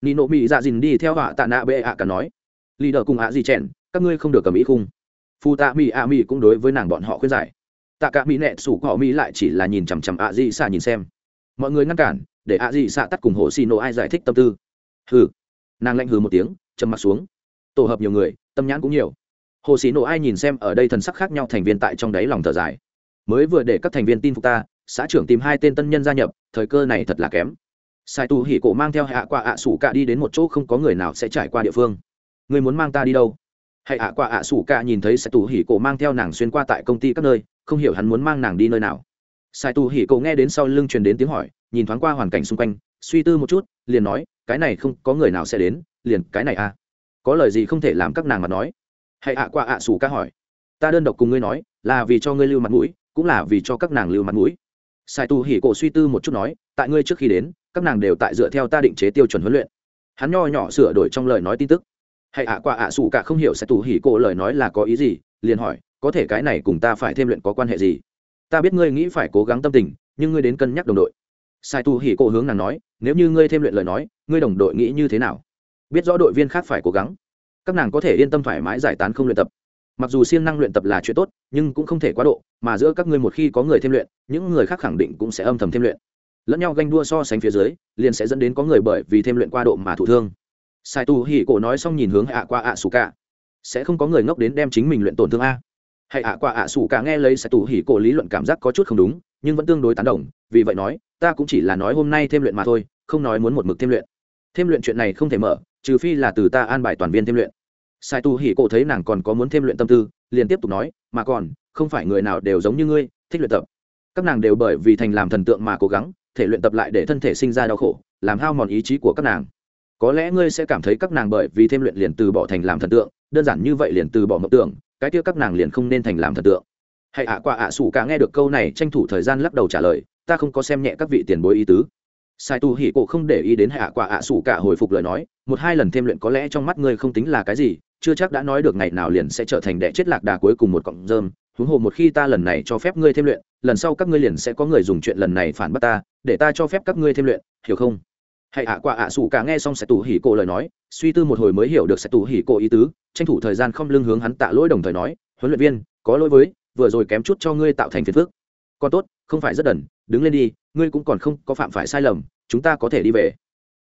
Nị nộ mỹ dạ dìn đi theo họa tạ nạ bệ ạ cản nói. Lì đờ cùng ạ gì chèn, các ngươi không được cầm ý khung. Phù tạ mỹ ạ mỹ cũng đối với nàng bọn họ khuyên giải. Tạ cả mỹ nẹt sủ họ mỹ lại chỉ là nhìn chằm chằm ạ gì xạ nhìn xem. Mọi người ngăn cản, để ạ gì xạ tắt cùng hồ xì nộ ai giải thích tâm tư. Hừ. Nàng lạnh hừ một tiếng trầm mặt xuống. Tổ hợp nhiều người tâm nhãn cũng nhiều. Hồ sĩ nổ ai nhìn xem ở đây thần sắc khác nhau thành viên tại trong đáy lòng thở dài. Mới vừa để các thành viên tin phục ta, xã trưởng tìm hai tên tân nhân gia nhập, thời cơ này thật là kém. Sai tu hỉ cổ mang theo hạ quả ạ sủ cả đi đến một chỗ không có người nào sẽ trải qua địa phương. Người muốn mang ta đi đâu? Hãy ạ quả ạ sủ cả nhìn thấy sai tu hỉ cổ mang theo nàng xuyên qua tại công ty các nơi, không hiểu hắn muốn mang nàng đi nơi nào. Sai tu hỉ cổ nghe đến sau lưng truyền đến tiếng hỏi, nhìn thoáng qua hoàn cảnh xung quanh, suy tư một chút, liền nói, cái này không có người nào sẽ đến, liền cái này à? Có lời gì không thể làm các nàng mà nói. Hãy ạ, qua ạ, xù ca hỏi. Ta đơn độc cùng ngươi nói, là vì cho ngươi lưu mặt mũi, cũng là vì cho các nàng lưu mặt mũi. Sai tu hỉ cổ suy tư một chút nói, tại ngươi trước khi đến, các nàng đều tại dựa theo ta định chế tiêu chuẩn huấn luyện. Hắn nho nhỏ sửa đổi trong lời nói tin tức. Hãy ạ, qua ạ, xù cả không hiểu sai tu hỉ cổ lời nói là có ý gì, liền hỏi, có thể cái này cùng ta phải thêm luyện có quan hệ gì? Ta biết ngươi nghĩ phải cố gắng tâm tình, nhưng ngươi đến cân nhắc đồng đội. Sai tu hỉ cổ hướng nàng nói, nếu như ngươi thêm luyện lời nói, ngươi đồng đội nghĩ như thế nào? Biết rõ đội viên khác phải cố gắng. Các nàng có thể yên tâm thoải mái giải tán không luyện tập. Mặc dù siêng năng luyện tập là chuyện tốt, nhưng cũng không thể quá độ, mà giữa các ngươi một khi có người thêm luyện, những người khác khẳng định cũng sẽ âm thầm thêm luyện. Lẫn nhau ganh đua so sánh phía dưới, liền sẽ dẫn đến có người bởi vì thêm luyện qua độ mà thụ thương. Sai tu hỉ cổ nói xong nhìn hướng hạ qua ạ xù cả. Sẽ không có người ngốc đến đem chính mình luyện tổn thương a. Hãy ạ qua ạ xù cả nghe lấy sai tu hỉ cổ lý luận cảm giác có chút không đúng, nhưng vẫn tương đối tán đồng, vì vậy nói, ta cũng chỉ là nói hôm nay thêm luyện mà thôi, không nói muốn một mực thêm luyện. Thêm luyện chuyện này không thể mở trừ phi là từ ta an bài toàn viên thêm luyện. Sai tu hỉ cổ thấy nàng còn có muốn thêm luyện tâm tư, liền tiếp tục nói, mà còn, không phải người nào đều giống như ngươi, thích luyện tập. Các nàng đều bởi vì thành làm thần tượng mà cố gắng, thể luyện tập lại để thân thể sinh ra đau khổ, làm hao mòn ý chí của các nàng. Có lẽ ngươi sẽ cảm thấy các nàng bởi vì thêm luyện liền từ bỏ thành làm thần tượng, đơn giản như vậy liền từ bỏ mộng tưởng, cái kia các nàng liền không nên thành làm thần tượng. Hãy ạ qua ạ, sủ cả nghe được câu này, tranh thủ thời gian lắc đầu trả lời, ta không có xem nhẹ các vị tiền bối ý tứ sai tu hỉ cổ không để ý đến hạ quả ạ à sủ cả hồi phục lời nói, một hai lần thêm luyện có lẽ trong mắt ngươi không tính là cái gì, chưa chắc đã nói được ngày nào liền sẽ trở thành đệ chết lạc đà cuối cùng một cọng rơm. Huống hồ một khi ta lần này cho phép ngươi thêm luyện, lần sau các ngươi liền sẽ có người dùng chuyện lần này phản bắt ta, để ta cho phép các ngươi thêm luyện, hiểu không? Hãy ạ quả ạ sủ cả nghe xong sẽ tù hỉ cổ lời nói, suy tư một hồi mới hiểu được sẽ tù hỉ cổ ý tứ, tranh thủ thời gian không lưng hướng hắn tạ lỗi đồng thời nói, huấn luyện viên, có lỗi với, vừa rồi kém chút cho ngươi tạo thành phiền phức. Còn tốt, không phải rất đần, đứng lên đi ngươi cũng còn không có phạm phải sai lầm, chúng ta có thể đi về.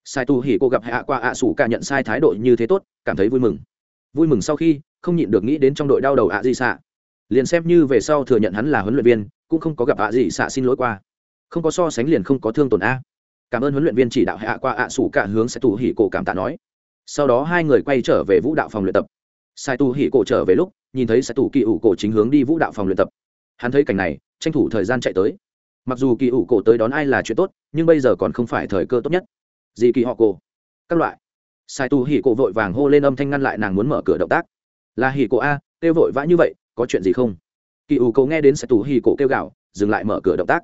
Sai tu hỉ cô gặp hạ qua ạ à sủ cả nhận sai thái độ như thế tốt, cảm thấy vui mừng. Vui mừng sau khi, không nhịn được nghĩ đến trong đội đau đầu ạ gì xạ liền xem như về sau thừa nhận hắn là huấn luyện viên, cũng không có gặp ạ gì xạ xin lỗi qua. Không có so sánh liền không có thương tổn a. Cảm ơn huấn luyện viên chỉ đạo hạ qua ạ sủ cả hướng sai tu hỉ cổ cảm tạ nói. Sau đó hai người quay trở về vũ đạo phòng luyện tập. Sai tu hỉ cổ trở về lúc, nhìn thấy sai tu kỳ ủ cổ chính hướng đi vũ đạo phòng luyện tập. Hắn thấy cảnh này, tranh thủ thời gian chạy tới mặc dù kỳ ủ cổ tới đón ai là chuyện tốt, nhưng bây giờ còn không phải thời cơ tốt nhất. Dì kỳ họ cổ. Các loại. Sai tu hỉ cổ vội vàng hô lên âm thanh ngăn lại nàng muốn mở cửa động tác. Là hỉ cổ a, kêu vội vã như vậy, có chuyện gì không? Kỳ ủ cổ nghe đến sai tu hỉ cổ kêu gạo dừng lại mở cửa động tác.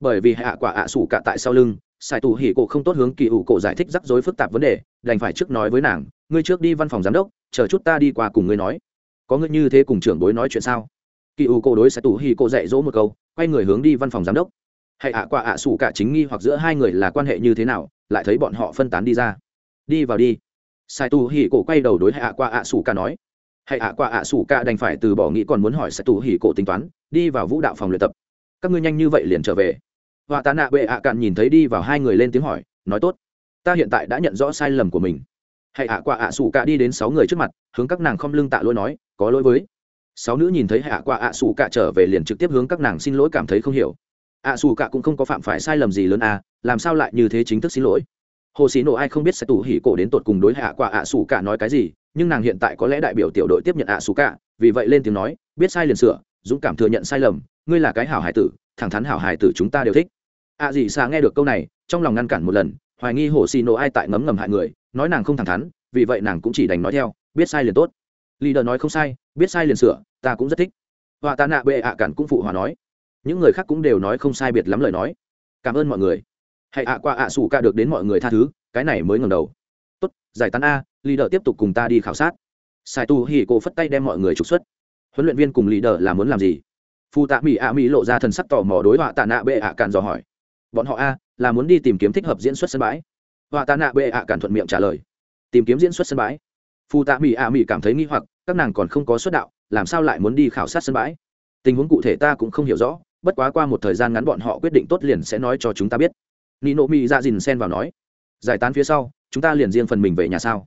Bởi vì hạ quả ạ à sủ cả tại sau lưng, sai tu hỉ cổ không tốt hướng kỳ ủ cổ giải thích rắc rối phức tạp vấn đề, đành phải trước nói với nàng, ngươi trước đi văn phòng giám đốc, chờ chút ta đi qua cùng ngươi nói. Có ngươi như thế cùng trưởng bối nói chuyện sao? Kỳ ủ cổ đối sai tu hỉ cổ dạy dỗ một câu quay người hướng đi văn phòng giám đốc. Hãy ạ qua ạ, sủ cả chính nghi hoặc giữa hai người là quan hệ như thế nào, lại thấy bọn họ phân tán đi ra. Đi vào đi. Sai tu hỉ cổ quay đầu đối hạ qua ạ, sủ cả nói. Hãy ạ qua ạ, sủ cả đành phải từ bỏ nghĩ còn muốn hỏi sai tu hỉ cổ tính toán, đi vào vũ đạo phòng luyện tập. Các ngươi nhanh như vậy liền trở về. Họa tạ nạ bệ ạ cạn nhìn thấy đi vào hai người lên tiếng hỏi, nói tốt. Ta hiện tại đã nhận rõ sai lầm của mình. Hãy ạ qua ạ, sủ cả đi đến sáu người trước mặt, hướng các nàng không lưng tạ lỗi nói, có lỗi với sáu nữ nhìn thấy hạ qua ạ xù cả trở về liền trực tiếp hướng các nàng xin lỗi cảm thấy không hiểu. Ạ xù cả cũng không có phạm phải sai lầm gì lớn à làm sao lại như thế chính thức xin lỗi? Hồ xì nổ ai không biết sẽ tủ hỉ cổ đến tột cùng đối hạ qua ạ xù cả nói cái gì, nhưng nàng hiện tại có lẽ đại biểu tiểu đội tiếp nhận ạ xù cả, vì vậy lên tiếng nói, biết sai liền sửa, dũng cảm thừa nhận sai lầm, ngươi là cái hảo hải tử, thẳng thắn hảo hải tử chúng ta đều thích. Ạ dị xa nghe được câu này, trong lòng ngăn cản một lần, hoài nghi hồ xì nổ ai tại ngấm ngầm hại người, nói nàng không thẳng thắn, vì vậy nàng cũng chỉ đành nói theo, biết sai liền tốt. Lì đờ nói không sai, biết sai liền sửa ta cũng rất thích. Họa tạ nạ bệ ạ cản cũng phụ hòa nói. Những người khác cũng đều nói không sai biệt lắm lời nói. Cảm ơn mọi người. Hãy ạ qua ạ xù ca được đến mọi người tha thứ, cái này mới ngầm đầu. Tốt, giải tán a lì đờ tiếp tục cùng ta đi khảo sát. Sai tu hỉ cô phất tay đem mọi người trục xuất. Huấn luyện viên cùng lì đờ là muốn làm gì? Phu tạ mỹ ạ mỹ lộ ra thần sắc tò mò đối họa tạ nạ bệ ạ cản dò hỏi. Bọn họ a, là muốn đi tìm kiếm thích hợp diễn xuất sân bãi? Họa tạ nạ bệ ạ cản thuận miệng trả lời. Tìm kiếm diễn xuất sân bãi? Phu tạ mỹ ạ mỹ cảm thấy nghi hoặc, các nàng còn không có xuất đạo làm sao lại muốn đi khảo sát sân bãi? Tình huống cụ thể ta cũng không hiểu rõ, bất quá qua một thời gian ngắn bọn họ quyết định tốt liền sẽ nói cho chúng ta biết. Nino mi ra dìn sen vào nói. Giải tán phía sau, chúng ta liền riêng phần mình về nhà sao?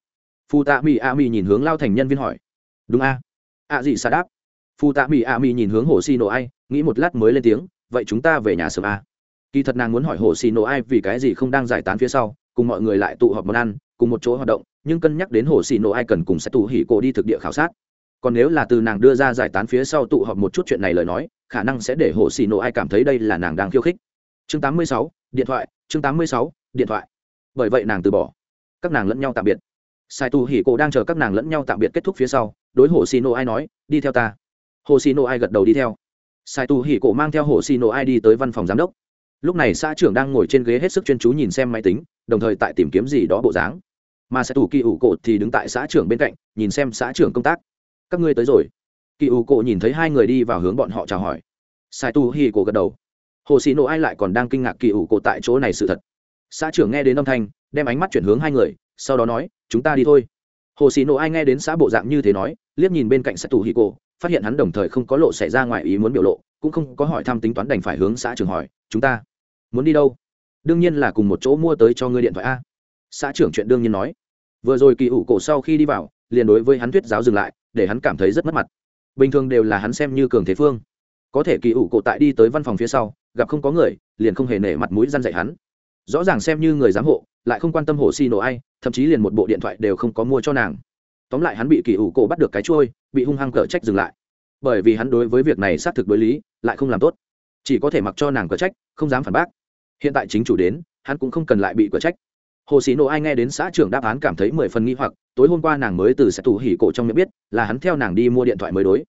Phu tạ Mi a Mi nhìn hướng lao thành nhân viên hỏi. Đúng a. A gì xa đáp. Phu tạ Mi a Mi nhìn hướng hồ xì nổ ai nghĩ một lát mới lên tiếng, vậy chúng ta về nhà sớm a. Kỳ thật nàng muốn hỏi hồ xì nổ ai vì cái gì không đang giải tán phía sau, cùng mọi người lại tụ họp món ăn, cùng một chỗ hoạt động, nhưng cân nhắc đến hồ xì nổ ai cần cùng sẽ tụ hỉ cổ đi thực địa khảo sát còn nếu là từ nàng đưa ra giải tán phía sau tụ họp một chút chuyện này lời nói khả năng sẽ để hồ xì nổ ai cảm thấy đây là nàng đang khiêu khích. Chương 86, điện thoại chương 86, điện thoại. Bởi vậy nàng từ bỏ. Các nàng lẫn nhau tạm biệt. Sai tu hỉ cổ đang chờ các nàng lẫn nhau tạm biệt kết thúc phía sau đối hồ xì nổ ai nói đi theo ta. Hồ xì nổ ai gật đầu đi theo. Sai tu hỉ cổ mang theo hồ xì nổ ai đi tới văn phòng giám đốc. Lúc này xã trưởng đang ngồi trên ghế hết sức chuyên chú nhìn xem máy tính đồng thời tại tìm kiếm gì đó bộ dáng. Mà sẽ tù kỳ ủ cổ thì đứng tại xã trưởng bên cạnh nhìn xem xã trưởng công tác các ngươi tới rồi. Kỳ ủ cổ nhìn thấy hai người đi vào hướng bọn họ chào hỏi. Sai tu hi cổ gật đầu. Hồ xì nổ ai lại còn đang kinh ngạc kỳ ủ cổ tại chỗ này sự thật. Xã trưởng nghe đến âm thanh, đem ánh mắt chuyển hướng hai người, sau đó nói, chúng ta đi thôi. Hồ xì nổ ai nghe đến xã bộ dạng như thế nói, liếc nhìn bên cạnh sai tu hi cổ, phát hiện hắn đồng thời không có lộ xảy ra ngoài ý muốn biểu lộ, cũng không có hỏi thăm tính toán đành phải hướng xã trưởng hỏi, chúng ta muốn đi đâu? Đương nhiên là cùng một chỗ mua tới cho ngươi điện thoại a. Xã trưởng chuyện đương nhiên nói. Vừa rồi kỳ ủ cổ sau khi đi vào, liền đối với hắn thuyết giáo dừng lại để hắn cảm thấy rất mất mặt. Bình thường đều là hắn xem như cường thế phương. Có thể kỳ ủ cổ tại đi tới văn phòng phía sau, gặp không có người, liền không hề nể mặt mũi răn dạy hắn. Rõ ràng xem như người giám hộ, lại không quan tâm hồ xi nổ ai, thậm chí liền một bộ điện thoại đều không có mua cho nàng. Tóm lại hắn bị kỳ ủ cổ bắt được cái trôi, bị hung hăng cở trách dừng lại. Bởi vì hắn đối với việc này xác thực đối lý, lại không làm tốt. Chỉ có thể mặc cho nàng cở trách, không dám phản bác. Hiện tại chính chủ đến, hắn cũng không cần lại bị cở trách hồ sĩ nộ ai nghe đến xã trưởng đáp án cảm thấy mười phần nghi hoặc, tối hôm qua nàng mới từ sẽ tù hỉ cổ trong miệng biết, là hắn theo nàng đi mua điện thoại mới đối.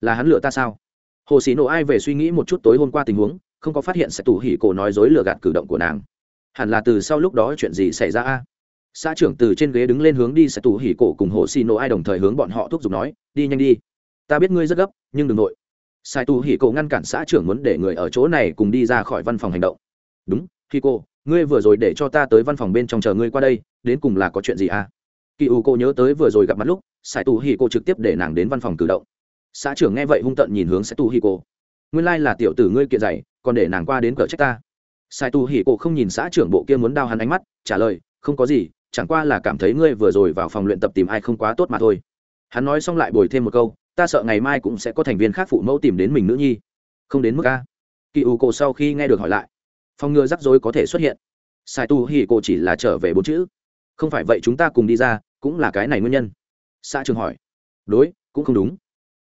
Là hắn lừa ta sao? Hồ sĩ nộ ai về suy nghĩ một chút tối hôm qua tình huống, không có phát hiện sẽ tù hỉ cổ nói dối lừa gạt cử động của nàng. Hẳn là từ sau lúc đó chuyện gì xảy ra a? Xã trưởng từ trên ghế đứng lên hướng đi sẽ tù hỉ cổ cùng hồ sĩ nộ ai đồng thời hướng bọn họ thúc giục nói, đi nhanh đi. Ta biết ngươi rất gấp, nhưng đừng nội. Sai tù hỉ cổ ngăn cản xã trưởng muốn để người ở chỗ này cùng đi ra khỏi văn phòng hành động. Đúng khi cô ngươi vừa rồi để cho ta tới văn phòng bên trong chờ ngươi qua đây, đến cùng là có chuyện gì à? Kỳ u cô nhớ tới vừa rồi gặp mặt lúc sài tù hi cô trực tiếp để nàng đến văn phòng cử động. Xã trưởng nghe vậy hung tận nhìn hướng sài tù hi cô. Nguyên lai là tiểu tử ngươi kiện dày còn để nàng qua đến cờ trách ta. Sài tù hi cô không nhìn xã trưởng bộ kia muốn đao hắn ánh mắt, trả lời, không có gì, chẳng qua là cảm thấy ngươi vừa rồi vào phòng luyện tập tìm ai không quá tốt mà thôi. Hắn nói xong lại bồi thêm một câu, ta sợ ngày mai cũng sẽ có thành viên khác phụ mẫu tìm đến mình nữ nhi. Không đến mức a? Kỳ u cô sau khi nghe được hỏi lại phòng ngừa rắc rối có thể xuất hiện. Sai tu hi cô chỉ là trở về bốn chữ. Không phải vậy chúng ta cùng đi ra, cũng là cái này nguyên nhân. Xã trường hỏi. Đối, cũng không đúng.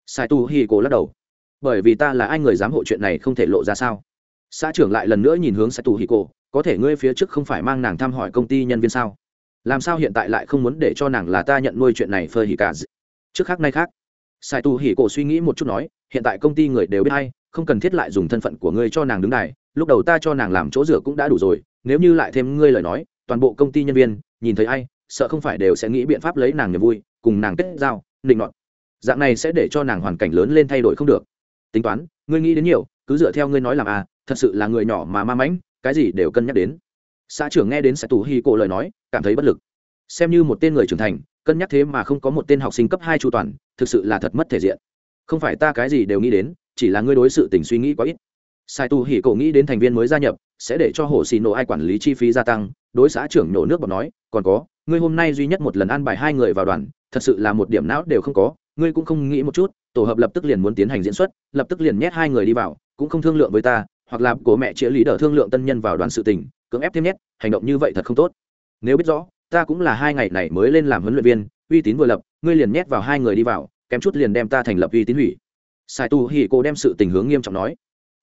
Sai tu hi cô lắc đầu. Bởi vì ta là ai người dám hộ chuyện này không thể lộ ra sao? Xã trưởng lại lần nữa nhìn hướng sai tu hi cô có thể ngươi phía trước không phải mang nàng thăm hỏi công ty nhân viên sao? Làm sao hiện tại lại không muốn để cho nàng là ta nhận nuôi chuyện này phơi hỉ cả trước khác nay khác. Sai tu hỉ Cô suy nghĩ một chút nói, hiện tại công ty người đều biết hay, không cần thiết lại dùng thân phận của ngươi cho nàng đứng đài lúc đầu ta cho nàng làm chỗ rửa cũng đã đủ rồi, nếu như lại thêm ngươi lời nói, toàn bộ công ty nhân viên, nhìn thấy ai, sợ không phải đều sẽ nghĩ biện pháp lấy nàng niềm vui, cùng nàng kết giao định nọt. Dạng này sẽ để cho nàng hoàn cảnh lớn lên thay đổi không được. Tính toán, ngươi nghĩ đến nhiều, cứ dựa theo ngươi nói làm à thật sự là người nhỏ mà ma mãnh, cái gì đều cân nhắc đến. Xã trưởng nghe đến sẽ tù hi cổ lời nói, cảm thấy bất lực. Xem như một tên người trưởng thành, cân nhắc thế mà không có một tên học sinh cấp hai chu toàn, thực sự là thật mất thể diện. Không phải ta cái gì đều nghĩ đến, chỉ là ngươi đối sự tình suy nghĩ quá ít sai tu hỉ cổ nghĩ đến thành viên mới gia nhập, sẽ để cho hồ xì nổ ai quản lý chi phí gia tăng, đối xã trưởng nhổ nước bọt nói, còn có, ngươi hôm nay duy nhất một lần ăn bài hai người vào đoàn, thật sự là một điểm não đều không có, ngươi cũng không nghĩ một chút, tổ hợp lập tức liền muốn tiến hành diễn xuất, lập tức liền nhét hai người đi vào, cũng không thương lượng với ta, hoặc là của mẹ chĩa lý đỡ thương lượng tân nhân vào đoàn sự tình, cưỡng ép thêm nhét, hành động như vậy thật không tốt. Nếu biết rõ, ta cũng là hai ngày này mới lên làm huấn luyện viên, uy tín vừa lập, ngươi liền nhét vào hai người đi vào, kém chút liền đem ta thành lập uy tín hủy. Sai tu hỉ cô đem sự tình hướng nghiêm trọng nói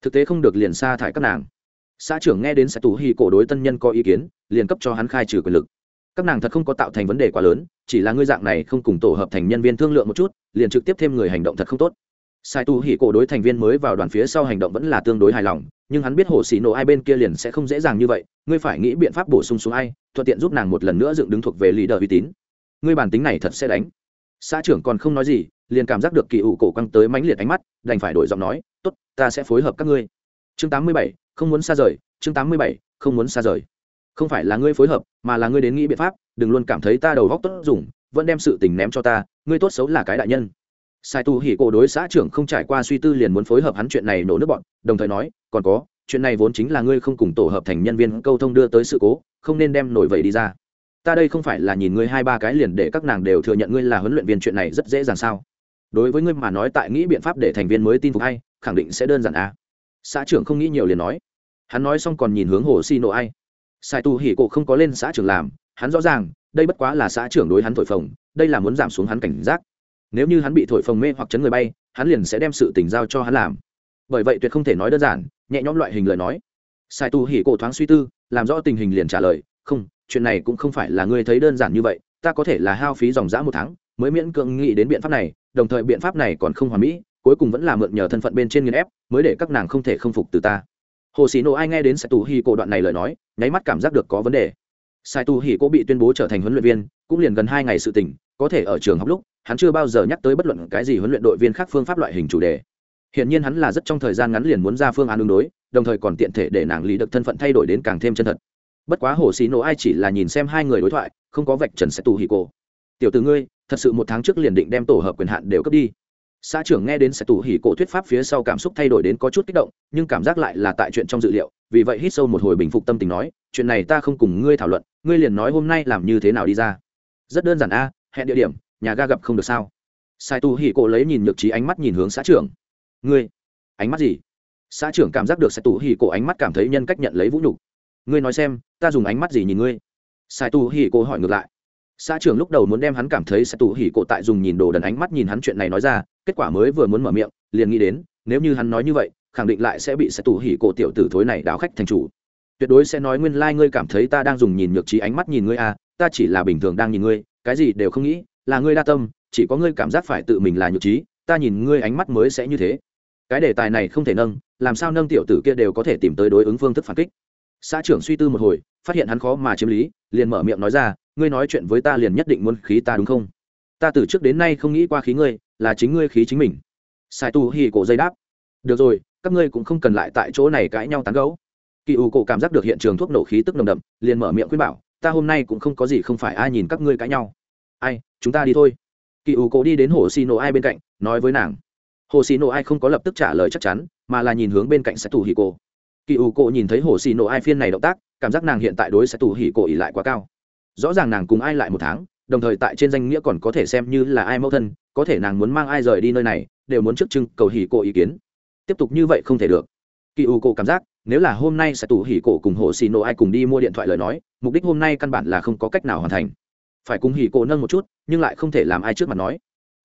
thực tế không được liền sa thải các nàng. Xã trưởng nghe đến sai tu hi cổ đối tân nhân có ý kiến, liền cấp cho hắn khai trừ quyền lực. Các nàng thật không có tạo thành vấn đề quá lớn, chỉ là ngươi dạng này không cùng tổ hợp thành nhân viên thương lượng một chút, liền trực tiếp thêm người hành động thật không tốt. Sai tu hỉ cổ đối thành viên mới vào đoàn phía sau hành động vẫn là tương đối hài lòng, nhưng hắn biết hồ xì nổ ai bên kia liền sẽ không dễ dàng như vậy, ngươi phải nghĩ biện pháp bổ sung xuống ai, thuận tiện giúp nàng một lần nữa dựng đứng thuộc về leader uy tín. Ngươi bản tính này thật sẽ đánh. Xã trưởng còn không nói gì, liền cảm giác được kỳ ủ cổ căng tới mãnh liệt ánh mắt, đành phải đổi giọng nói ta sẽ phối hợp các ngươi. Chương 87, không muốn xa rời. Chương 87, không muốn xa rời. Không phải là ngươi phối hợp mà là ngươi đến nghĩ biện pháp đừng luôn cảm thấy ta đầu góc tốt dùng vẫn đem sự tình ném cho ta ngươi tốt xấu là cái đại nhân. Sai tu hỉ cổ đối xã trưởng không trải qua suy tư liền muốn phối hợp hắn chuyện này nổ nước bọn đồng thời nói còn có chuyện này vốn chính là ngươi không cùng tổ hợp thành nhân viên câu thông đưa tới sự cố không nên đem nổi vậy đi ra. Ta đây không phải là nhìn ngươi hai ba cái liền để các nàng đều thừa nhận ngươi là huấn luyện viên chuyện này rất dễ dàng sao? Đối với ngươi mà nói tại nghĩ biện pháp để thành viên mới tin phục hay, khẳng định sẽ đơn giản à? Xã trưởng không nghĩ nhiều liền nói. Hắn nói xong còn nhìn hướng hồ xi nộ ai. Sai tu hỉ cổ không có lên xã trưởng làm, hắn rõ ràng, đây bất quá là xã trưởng đối hắn thổi phồng, đây là muốn giảm xuống hắn cảnh giác. Nếu như hắn bị thổi phồng mê hoặc chấn người bay, hắn liền sẽ đem sự tình giao cho hắn làm. Bởi vậy tuyệt không thể nói đơn giản, nhẹ nhõm loại hình lời nói. Sai tu hỉ cổ thoáng suy tư, làm rõ tình hình liền trả lời, không, chuyện này cũng không phải là ngươi thấy đơn giản như vậy, ta có thể là hao phí dòng dã một tháng, mới miễn cưỡng nghĩ đến biện pháp này đồng thời biện pháp này còn không hoàn mỹ, cuối cùng vẫn là mượn nhờ thân phận bên trên nghiên ép, mới để các nàng không thể không phục từ ta. Hồ sĩ nộ ai nghe đến sai tu hỉ cổ đoạn này lời nói, nháy mắt cảm giác được có vấn đề. Sai tu hỉ cổ bị tuyên bố trở thành huấn luyện viên, cũng liền gần hai ngày sự tình, có thể ở trường học lúc, hắn chưa bao giờ nhắc tới bất luận cái gì huấn luyện đội viên khác phương pháp loại hình chủ đề. Hiện nhiên hắn là rất trong thời gian ngắn liền muốn ra phương án ứng đối, đồng thời còn tiện thể để nàng lý được thân phận thay đổi đến càng thêm chân thật. Bất quá hồ xì nổ ai chỉ là nhìn xem hai người đối thoại, không có vạch trần sẽ tù hì cổ. Tiểu tử ngươi thật sự một tháng trước liền định đem tổ hợp quyền hạn đều cấp đi. Xã trưởng nghe đến sẽ tù hỉ cổ thuyết pháp phía sau cảm xúc thay đổi đến có chút kích động, nhưng cảm giác lại là tại chuyện trong dự liệu, vì vậy hít sâu một hồi bình phục tâm tình nói, chuyện này ta không cùng ngươi thảo luận, ngươi liền nói hôm nay làm như thế nào đi ra. Rất đơn giản a, hẹn địa điểm, nhà ga gặp không được sao? Sai tu hỉ cổ lấy nhìn nhược trí ánh mắt nhìn hướng xã trưởng. Ngươi, ánh mắt gì? Xã trưởng cảm giác được sai tu hỉ cổ ánh mắt cảm thấy nhân cách nhận lấy vũ nhục. Ngươi nói xem, ta dùng ánh mắt gì nhìn ngươi? Sai tu hỉ cổ hỏi ngược lại xã trưởng lúc đầu muốn đem hắn cảm thấy sẽ tù hỉ cổ tại dùng nhìn đồ đần ánh mắt nhìn hắn chuyện này nói ra, kết quả mới vừa muốn mở miệng, liền nghĩ đến, nếu như hắn nói như vậy, khẳng định lại sẽ bị sẽ tù hỉ cổ tiểu tử thối này đào khách thành chủ. Tuyệt đối sẽ nói nguyên lai、like、ngươi cảm thấy ta đang dùng nhìn nhược trí ánh mắt nhìn ngươi à ta chỉ là bình thường đang nhìn ngươi, cái gì đều không nghĩ, là ngươi đa tâm, chỉ có ngươi cảm giác phải tự mình là nhược trí, ta nhìn ngươi ánh mắt mới sẽ như thế. Cái đề tài này không thể nâng, làm sao nâng tiểu tử kia đều có thể tìm tới đối ứng phương thức phản kích. Xã trưởng suy tư một hồi phát hiện hắn khó mà chiếm lý, liền mở miệng nói ra, ngươi nói chuyện với ta liền nhất định muốn khí ta đúng không? Ta từ trước đến nay không nghĩ qua khí ngươi, là chính ngươi khí chính mình. Sai tu hì cổ dây đáp, được rồi, các ngươi cũng không cần lại tại chỗ này cãi nhau tán gấu kỳ ủ cổ cảm giác được hiện trường thuốc nổ khí tức nồng đậm, liền mở miệng khuyên bảo, ta hôm nay cũng không có gì không phải ai nhìn các ngươi cãi nhau. Ai, chúng ta đi thôi. Kỳ ủ cổ đi đến hồ xì nổ ai bên cạnh, nói với nàng, hồ xì nổ ai không có lập tức trả lời chắc chắn, mà là nhìn hướng bên cạnh Sai Tu hì cổ. Kỳ ủ cổ nhìn thấy hồ xì nổ ai phiên này động tác cảm giác nàng hiện tại đối sẽ tù Hỉ cổ ỉ lại quá cao. Rõ ràng nàng cùng ai lại một tháng, đồng thời tại trên danh nghĩa còn có thể xem như là ai mẫu thân, có thể nàng muốn mang ai rời đi nơi này, đều muốn trước trưng cầu hỉ cổ ý kiến. Tiếp tục như vậy không thể được. Kỳ u cổ cảm giác, nếu là hôm nay sẽ tù hỉ cổ cùng hồ xì nổ ai cùng đi mua điện thoại lời nói, mục đích hôm nay căn bản là không có cách nào hoàn thành. Phải cùng hỉ cổ nâng một chút, nhưng lại không thể làm ai trước mặt nói.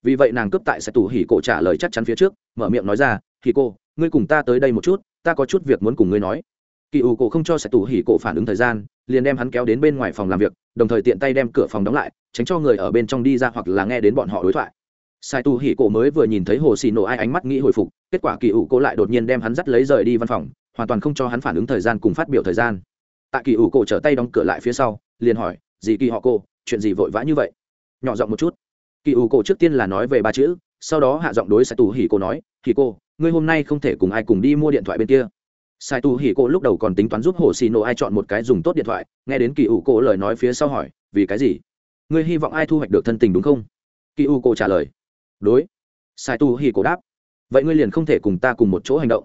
Vì vậy nàng cướp tại sẽ tù hỉ cổ trả lời chắc chắn phía trước, mở miệng nói ra, hỉ cổ, ngươi cùng ta tới đây một chút, ta có chút việc muốn cùng ngươi nói kỳ ủ cổ không cho sẽ tù hỉ cổ phản ứng thời gian, liền đem hắn kéo đến bên ngoài phòng làm việc, đồng thời tiện tay đem cửa phòng đóng lại, tránh cho người ở bên trong đi ra hoặc là nghe đến bọn họ đối thoại. Sai tu hỉ cổ mới vừa nhìn thấy hồ xì nổ ai ánh mắt nghĩ hồi phục, kết quả kỳ ủ cổ lại đột nhiên đem hắn dắt lấy rời đi văn phòng, hoàn toàn không cho hắn phản ứng thời gian cùng phát biểu thời gian. Tại kỳ ủ cổ trở tay đóng cửa lại phía sau, liền hỏi, gì kỳ họ cô, chuyện gì vội vã như vậy? Nhỏ giọng một chút. Kỳ ủ cổ trước tiên là nói về ba chữ, sau đó hạ giọng đối sai tu hỉ Cổ nói, hỉ cô, ngươi hôm nay không thể cùng ai cùng đi mua điện thoại bên kia sai Tu hỉ Cổ lúc đầu còn tính toán giúp hồ xì nổ ai chọn một cái dùng tốt điện thoại, nghe đến kỳ ủ cổ lời nói phía sau hỏi, vì cái gì? Ngươi hy vọng ai thu hoạch được thân tình đúng không? Kỳ ủ cổ trả lời, đối. Sai Tu hỉ cổ đáp, vậy ngươi liền không thể cùng ta cùng một chỗ hành động.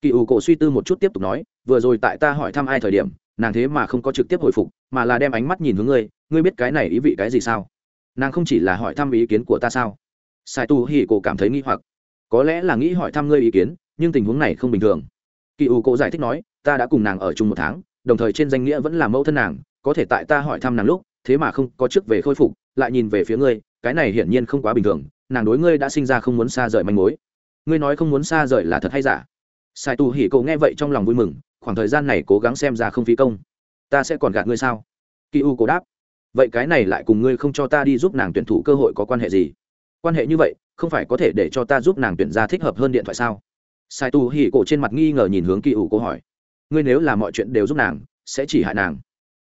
Kỳ ủ cổ suy tư một chút tiếp tục nói, vừa rồi tại ta hỏi thăm ai thời điểm, nàng thế mà không có trực tiếp hồi phục, mà là đem ánh mắt nhìn hướng ngươi ngươi biết cái này ý vị cái gì sao? Nàng không chỉ là hỏi thăm ý kiến của ta sao? Sai tu hỉ cổ cảm thấy nghi hoặc, có lẽ là nghĩ hỏi thăm ngươi ý kiến, nhưng tình huống này không bình thường kỳ ủ cổ giải thích nói, ta đã cùng nàng ở chung một tháng, đồng thời trên danh nghĩa vẫn là mẫu thân nàng, có thể tại ta hỏi thăm nàng lúc, thế mà không có trước về khôi phục, lại nhìn về phía ngươi, cái này hiển nhiên không quá bình thường, nàng đối ngươi đã sinh ra không muốn xa rời manh mối. Ngươi nói không muốn xa rời là thật hay giả? Sai tu hỉ cậu nghe vậy trong lòng vui mừng, khoảng thời gian này cố gắng xem ra không phí công. Ta sẽ còn gạt ngươi sao? Kỳ u cổ đáp. Vậy cái này lại cùng ngươi không cho ta đi giúp nàng tuyển thủ cơ hội có quan hệ gì? Quan hệ như vậy, không phải có thể để cho ta giúp nàng tuyển ra thích hợp hơn điện thoại sao? Sai tu hỉ cổ trên mặt nghi ngờ nhìn hướng kỳ u cô hỏi. Ngươi nếu là mọi chuyện đều giúp nàng, sẽ chỉ hại nàng.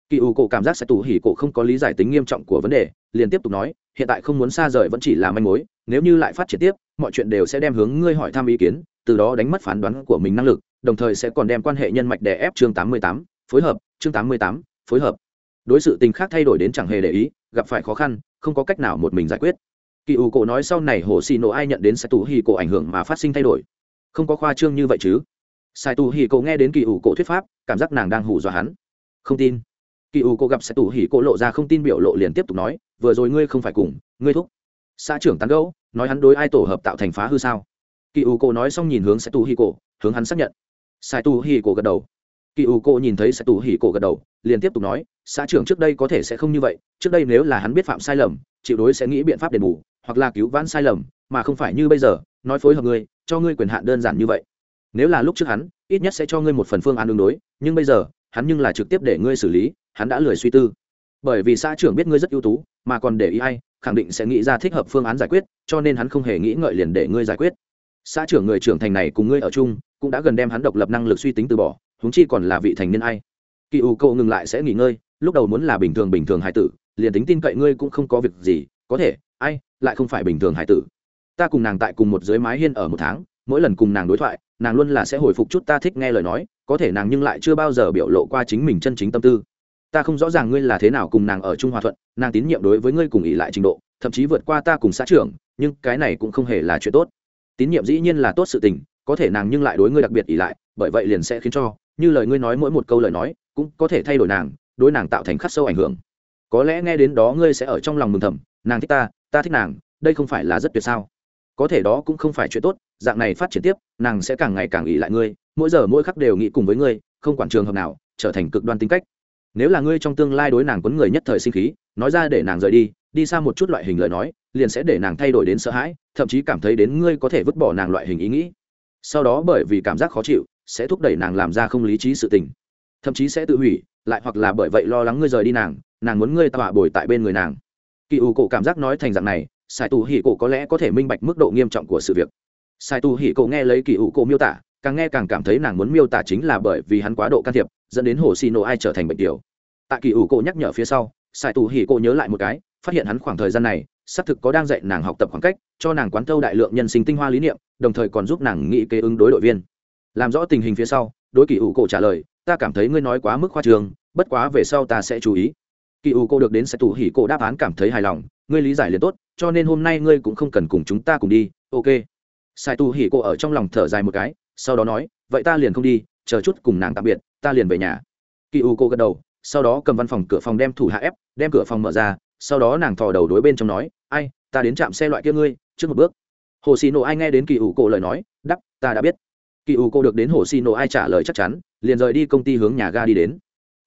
Kỳ u cổ cảm giác sai tu hỉ cổ không có lý giải tính nghiêm trọng của vấn đề, liền tiếp tục nói, hiện tại không muốn xa rời vẫn chỉ là manh mối, nếu như lại phát triển tiếp, mọi chuyện đều sẽ đem hướng ngươi hỏi thăm ý kiến, từ đó đánh mất phán đoán của mình năng lực, đồng thời sẽ còn đem quan hệ nhân mạch đè ép chương tám mươi tám, phối hợp, chương tám mươi tám, phối hợp. Đối sự tình khác thay đổi đến chẳng hề để ý, gặp phải khó khăn, không có cách nào một mình giải quyết. Kỳ ủ cổ nói sau này hồ xì nổ ai nhận đến sai tù hì cổ ảnh hưởng mà phát sinh thay đổi không có khoa trương như vậy chứ. Sai tù hì cổ nghe đến kỳ ủ cổ thuyết pháp, cảm giác nàng đang hù dọa hắn. Không tin. Kỳ ủ cổ gặp sai tù hì cổ lộ ra không tin biểu lộ liền tiếp tục nói, vừa rồi ngươi không phải cùng, ngươi thúc. Xã trưởng tán gẫu, nói hắn đối ai tổ hợp tạo thành phá hư sao? Kỳ ủ cổ nói xong nhìn hướng sai tù hì cổ, hướng hắn xác nhận. Sai tù hì cổ gật đầu. Kỳ ủ cổ nhìn thấy sai tù hì cổ gật đầu, liền tiếp tục nói, xã trưởng trước đây có thể sẽ không như vậy, trước đây nếu là hắn biết phạm sai lầm, chịu đối sẽ nghĩ biện pháp đền bù, hoặc là cứu vãn sai lầm, mà không phải như bây giờ, nói phối hợp ngươi cho ngươi quyền hạn đơn giản như vậy. Nếu là lúc trước hắn, ít nhất sẽ cho ngươi một phần phương án đương đối, nhưng bây giờ, hắn nhưng là trực tiếp để ngươi xử lý, hắn đã lười suy tư. Bởi vì xã trưởng biết ngươi rất ưu tú, mà còn để ý ai, khẳng định sẽ nghĩ ra thích hợp phương án giải quyết, cho nên hắn không hề nghĩ ngợi liền để ngươi giải quyết. Xã trưởng người trưởng thành này cùng ngươi ở chung, cũng đã gần đem hắn độc lập năng lực suy tính từ bỏ húng chi còn là vị thành niên ai. Kỳ ủ cậu ngừng lại sẽ nghỉ ngơi, lúc đầu muốn là bình thường bình thường hải tử, liền tính tin cậy ngươi cũng không có việc gì, có thể, ai, lại không phải bình thường hải tử ta cùng nàng tại cùng một dưới mái hiên ở một tháng, mỗi lần cùng nàng đối thoại, nàng luôn là sẽ hồi phục chút ta thích nghe lời nói, có thể nàng nhưng lại chưa bao giờ biểu lộ qua chính mình chân chính tâm tư. Ta không rõ ràng ngươi là thế nào cùng nàng ở trung hòa thuận, nàng tín nhiệm đối với ngươi cùng ỉ lại trình độ, thậm chí vượt qua ta cùng xã trưởng, nhưng cái này cũng không hề là chuyện tốt. Tín nhiệm dĩ nhiên là tốt sự tình, có thể nàng nhưng lại đối ngươi đặc biệt ỉ lại, bởi vậy liền sẽ khiến cho, như lời ngươi nói mỗi một câu lời nói, cũng có thể thay đổi nàng, đối nàng tạo thành khắc sâu ảnh hưởng. Có lẽ nghe đến đó ngươi sẽ ở trong lòng mừng thầm, nàng thích ta ta thích nàng, đây không phải là rất tuyệt sao? Có thể đó cũng không phải chuyện tốt, dạng này phát triển tiếp, nàng sẽ càng ngày càng ỉ lại ngươi, mỗi giờ mỗi khắc đều nghĩ cùng với ngươi, không quản trường hợp nào, trở thành cực đoan tính cách. Nếu là ngươi trong tương lai đối nàng quấn người nhất thời sinh khí, nói ra để nàng rời đi đi xa một chút loại hình lời nói, liền sẽ để nàng thay đổi đến sợ hãi, thậm chí cảm thấy đến ngươi có thể vứt bỏ nàng loại hình ý nghĩ. Sau đó bởi vì cảm giác khó chịu, sẽ thúc đẩy nàng làm ra không lý trí sự tình. Thậm chí sẽ tự hủy, lại hoặc là bởi vậy lo lắng ngươi rời đi nàng nàng muốn ngươi tọa bồi tại bên người nàng. Kỳ ủ cổ cảm giác nói thành dạng này sai tù hỉ cổ có lẽ có thể minh bạch mức độ nghiêm trọng của sự việc. Sai tù hỉ cổ nghe lấy kỳ ủ cổ miêu tả, càng nghe càng cảm thấy nàng muốn miêu tả chính là bởi vì hắn quá độ can thiệp, dẫn đến hồ xì nổ ai trở thành bệnh tiểu. Tại kỳ ủ cổ nhắc nhở phía sau, sai tù hỉ cổ nhớ lại một cái, phát hiện hắn khoảng thời gian này, xác thực có đang dạy nàng học tập khoảng cách, cho nàng quán thâu đại lượng nhân sinh tinh hoa lý niệm, đồng thời còn giúp nàng nghĩ kế ứng đối đội viên. Làm rõ tình hình phía sau, đối kỳ ủ cổ trả lời, ta cảm thấy ngươi nói quá mức khoa trường bất quá về sau ta sẽ chú ý kỳ U cô được đến sẽ tù hỉ cổ đáp án cảm thấy hài lòng, ngươi lý giải liền tốt, cho nên hôm nay ngươi cũng không cần cùng chúng ta cùng đi, ok. Sai tù hỉ cô ở trong lòng thở dài một cái, sau đó nói, vậy ta liền không đi, chờ chút cùng nàng tạm biệt, ta liền về nhà. Kỳ U cô gật đầu, sau đó cầm văn phòng cửa phòng đem thủ hạ ép, đem cửa phòng mở ra, sau đó nàng thò đầu đối bên trong nói, ai, ta đến trạm xe loại kia ngươi, trước một bước. Hồ xì nổ ai nghe đến kỳ ủ cô lời nói đắp ta đã biết. Kỳ ủ cô được đến hồ xì nổ ai trả lời chắc chắn, liền rời đi công ty hướng nhà ga đi đến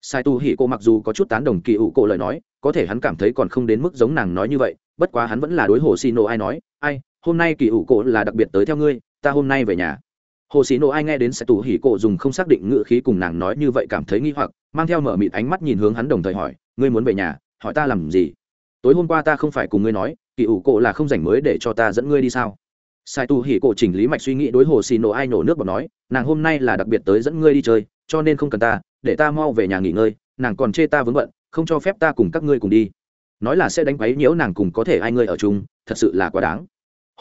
sai tu hỉ cô mặc dù có chút tán đồng kỳ ủ cổ lời nói, có thể hắn cảm thấy còn không đến mức giống nàng nói như vậy, bất quá hắn vẫn là đối hồ xì nổ ai nói, ai, hôm nay kỳ ủ cổ là đặc biệt tới theo ngươi, ta hôm nay về nhà. Hồ xì nổ ai nghe đến sai tu hỉ cổ dùng không xác định ngữ khí cùng nàng nói như vậy cảm thấy nghi hoặc, mang theo mở mịt ánh mắt nhìn hướng hắn đồng thời hỏi, ngươi muốn về nhà, hỏi ta làm gì? Tối hôm qua ta không phải cùng ngươi nói, kỳ ủ cổ là không rảnh mới để cho ta dẫn ngươi đi sao? Sai tu hỉ cổ chỉnh lý mạch suy nghĩ đối hồ xì nổ ai nổ nước bọt nói, nàng hôm nay là đặc biệt tới dẫn ngươi đi chơi, cho nên không cần ta để ta mau về nhà nghỉ ngơi, nàng còn chê ta vướng bận, không cho phép ta cùng các ngươi cùng đi. Nói là sẽ đánh quấy nhiễu nàng cùng có thể ai ngươi ở chung, thật sự là quá đáng.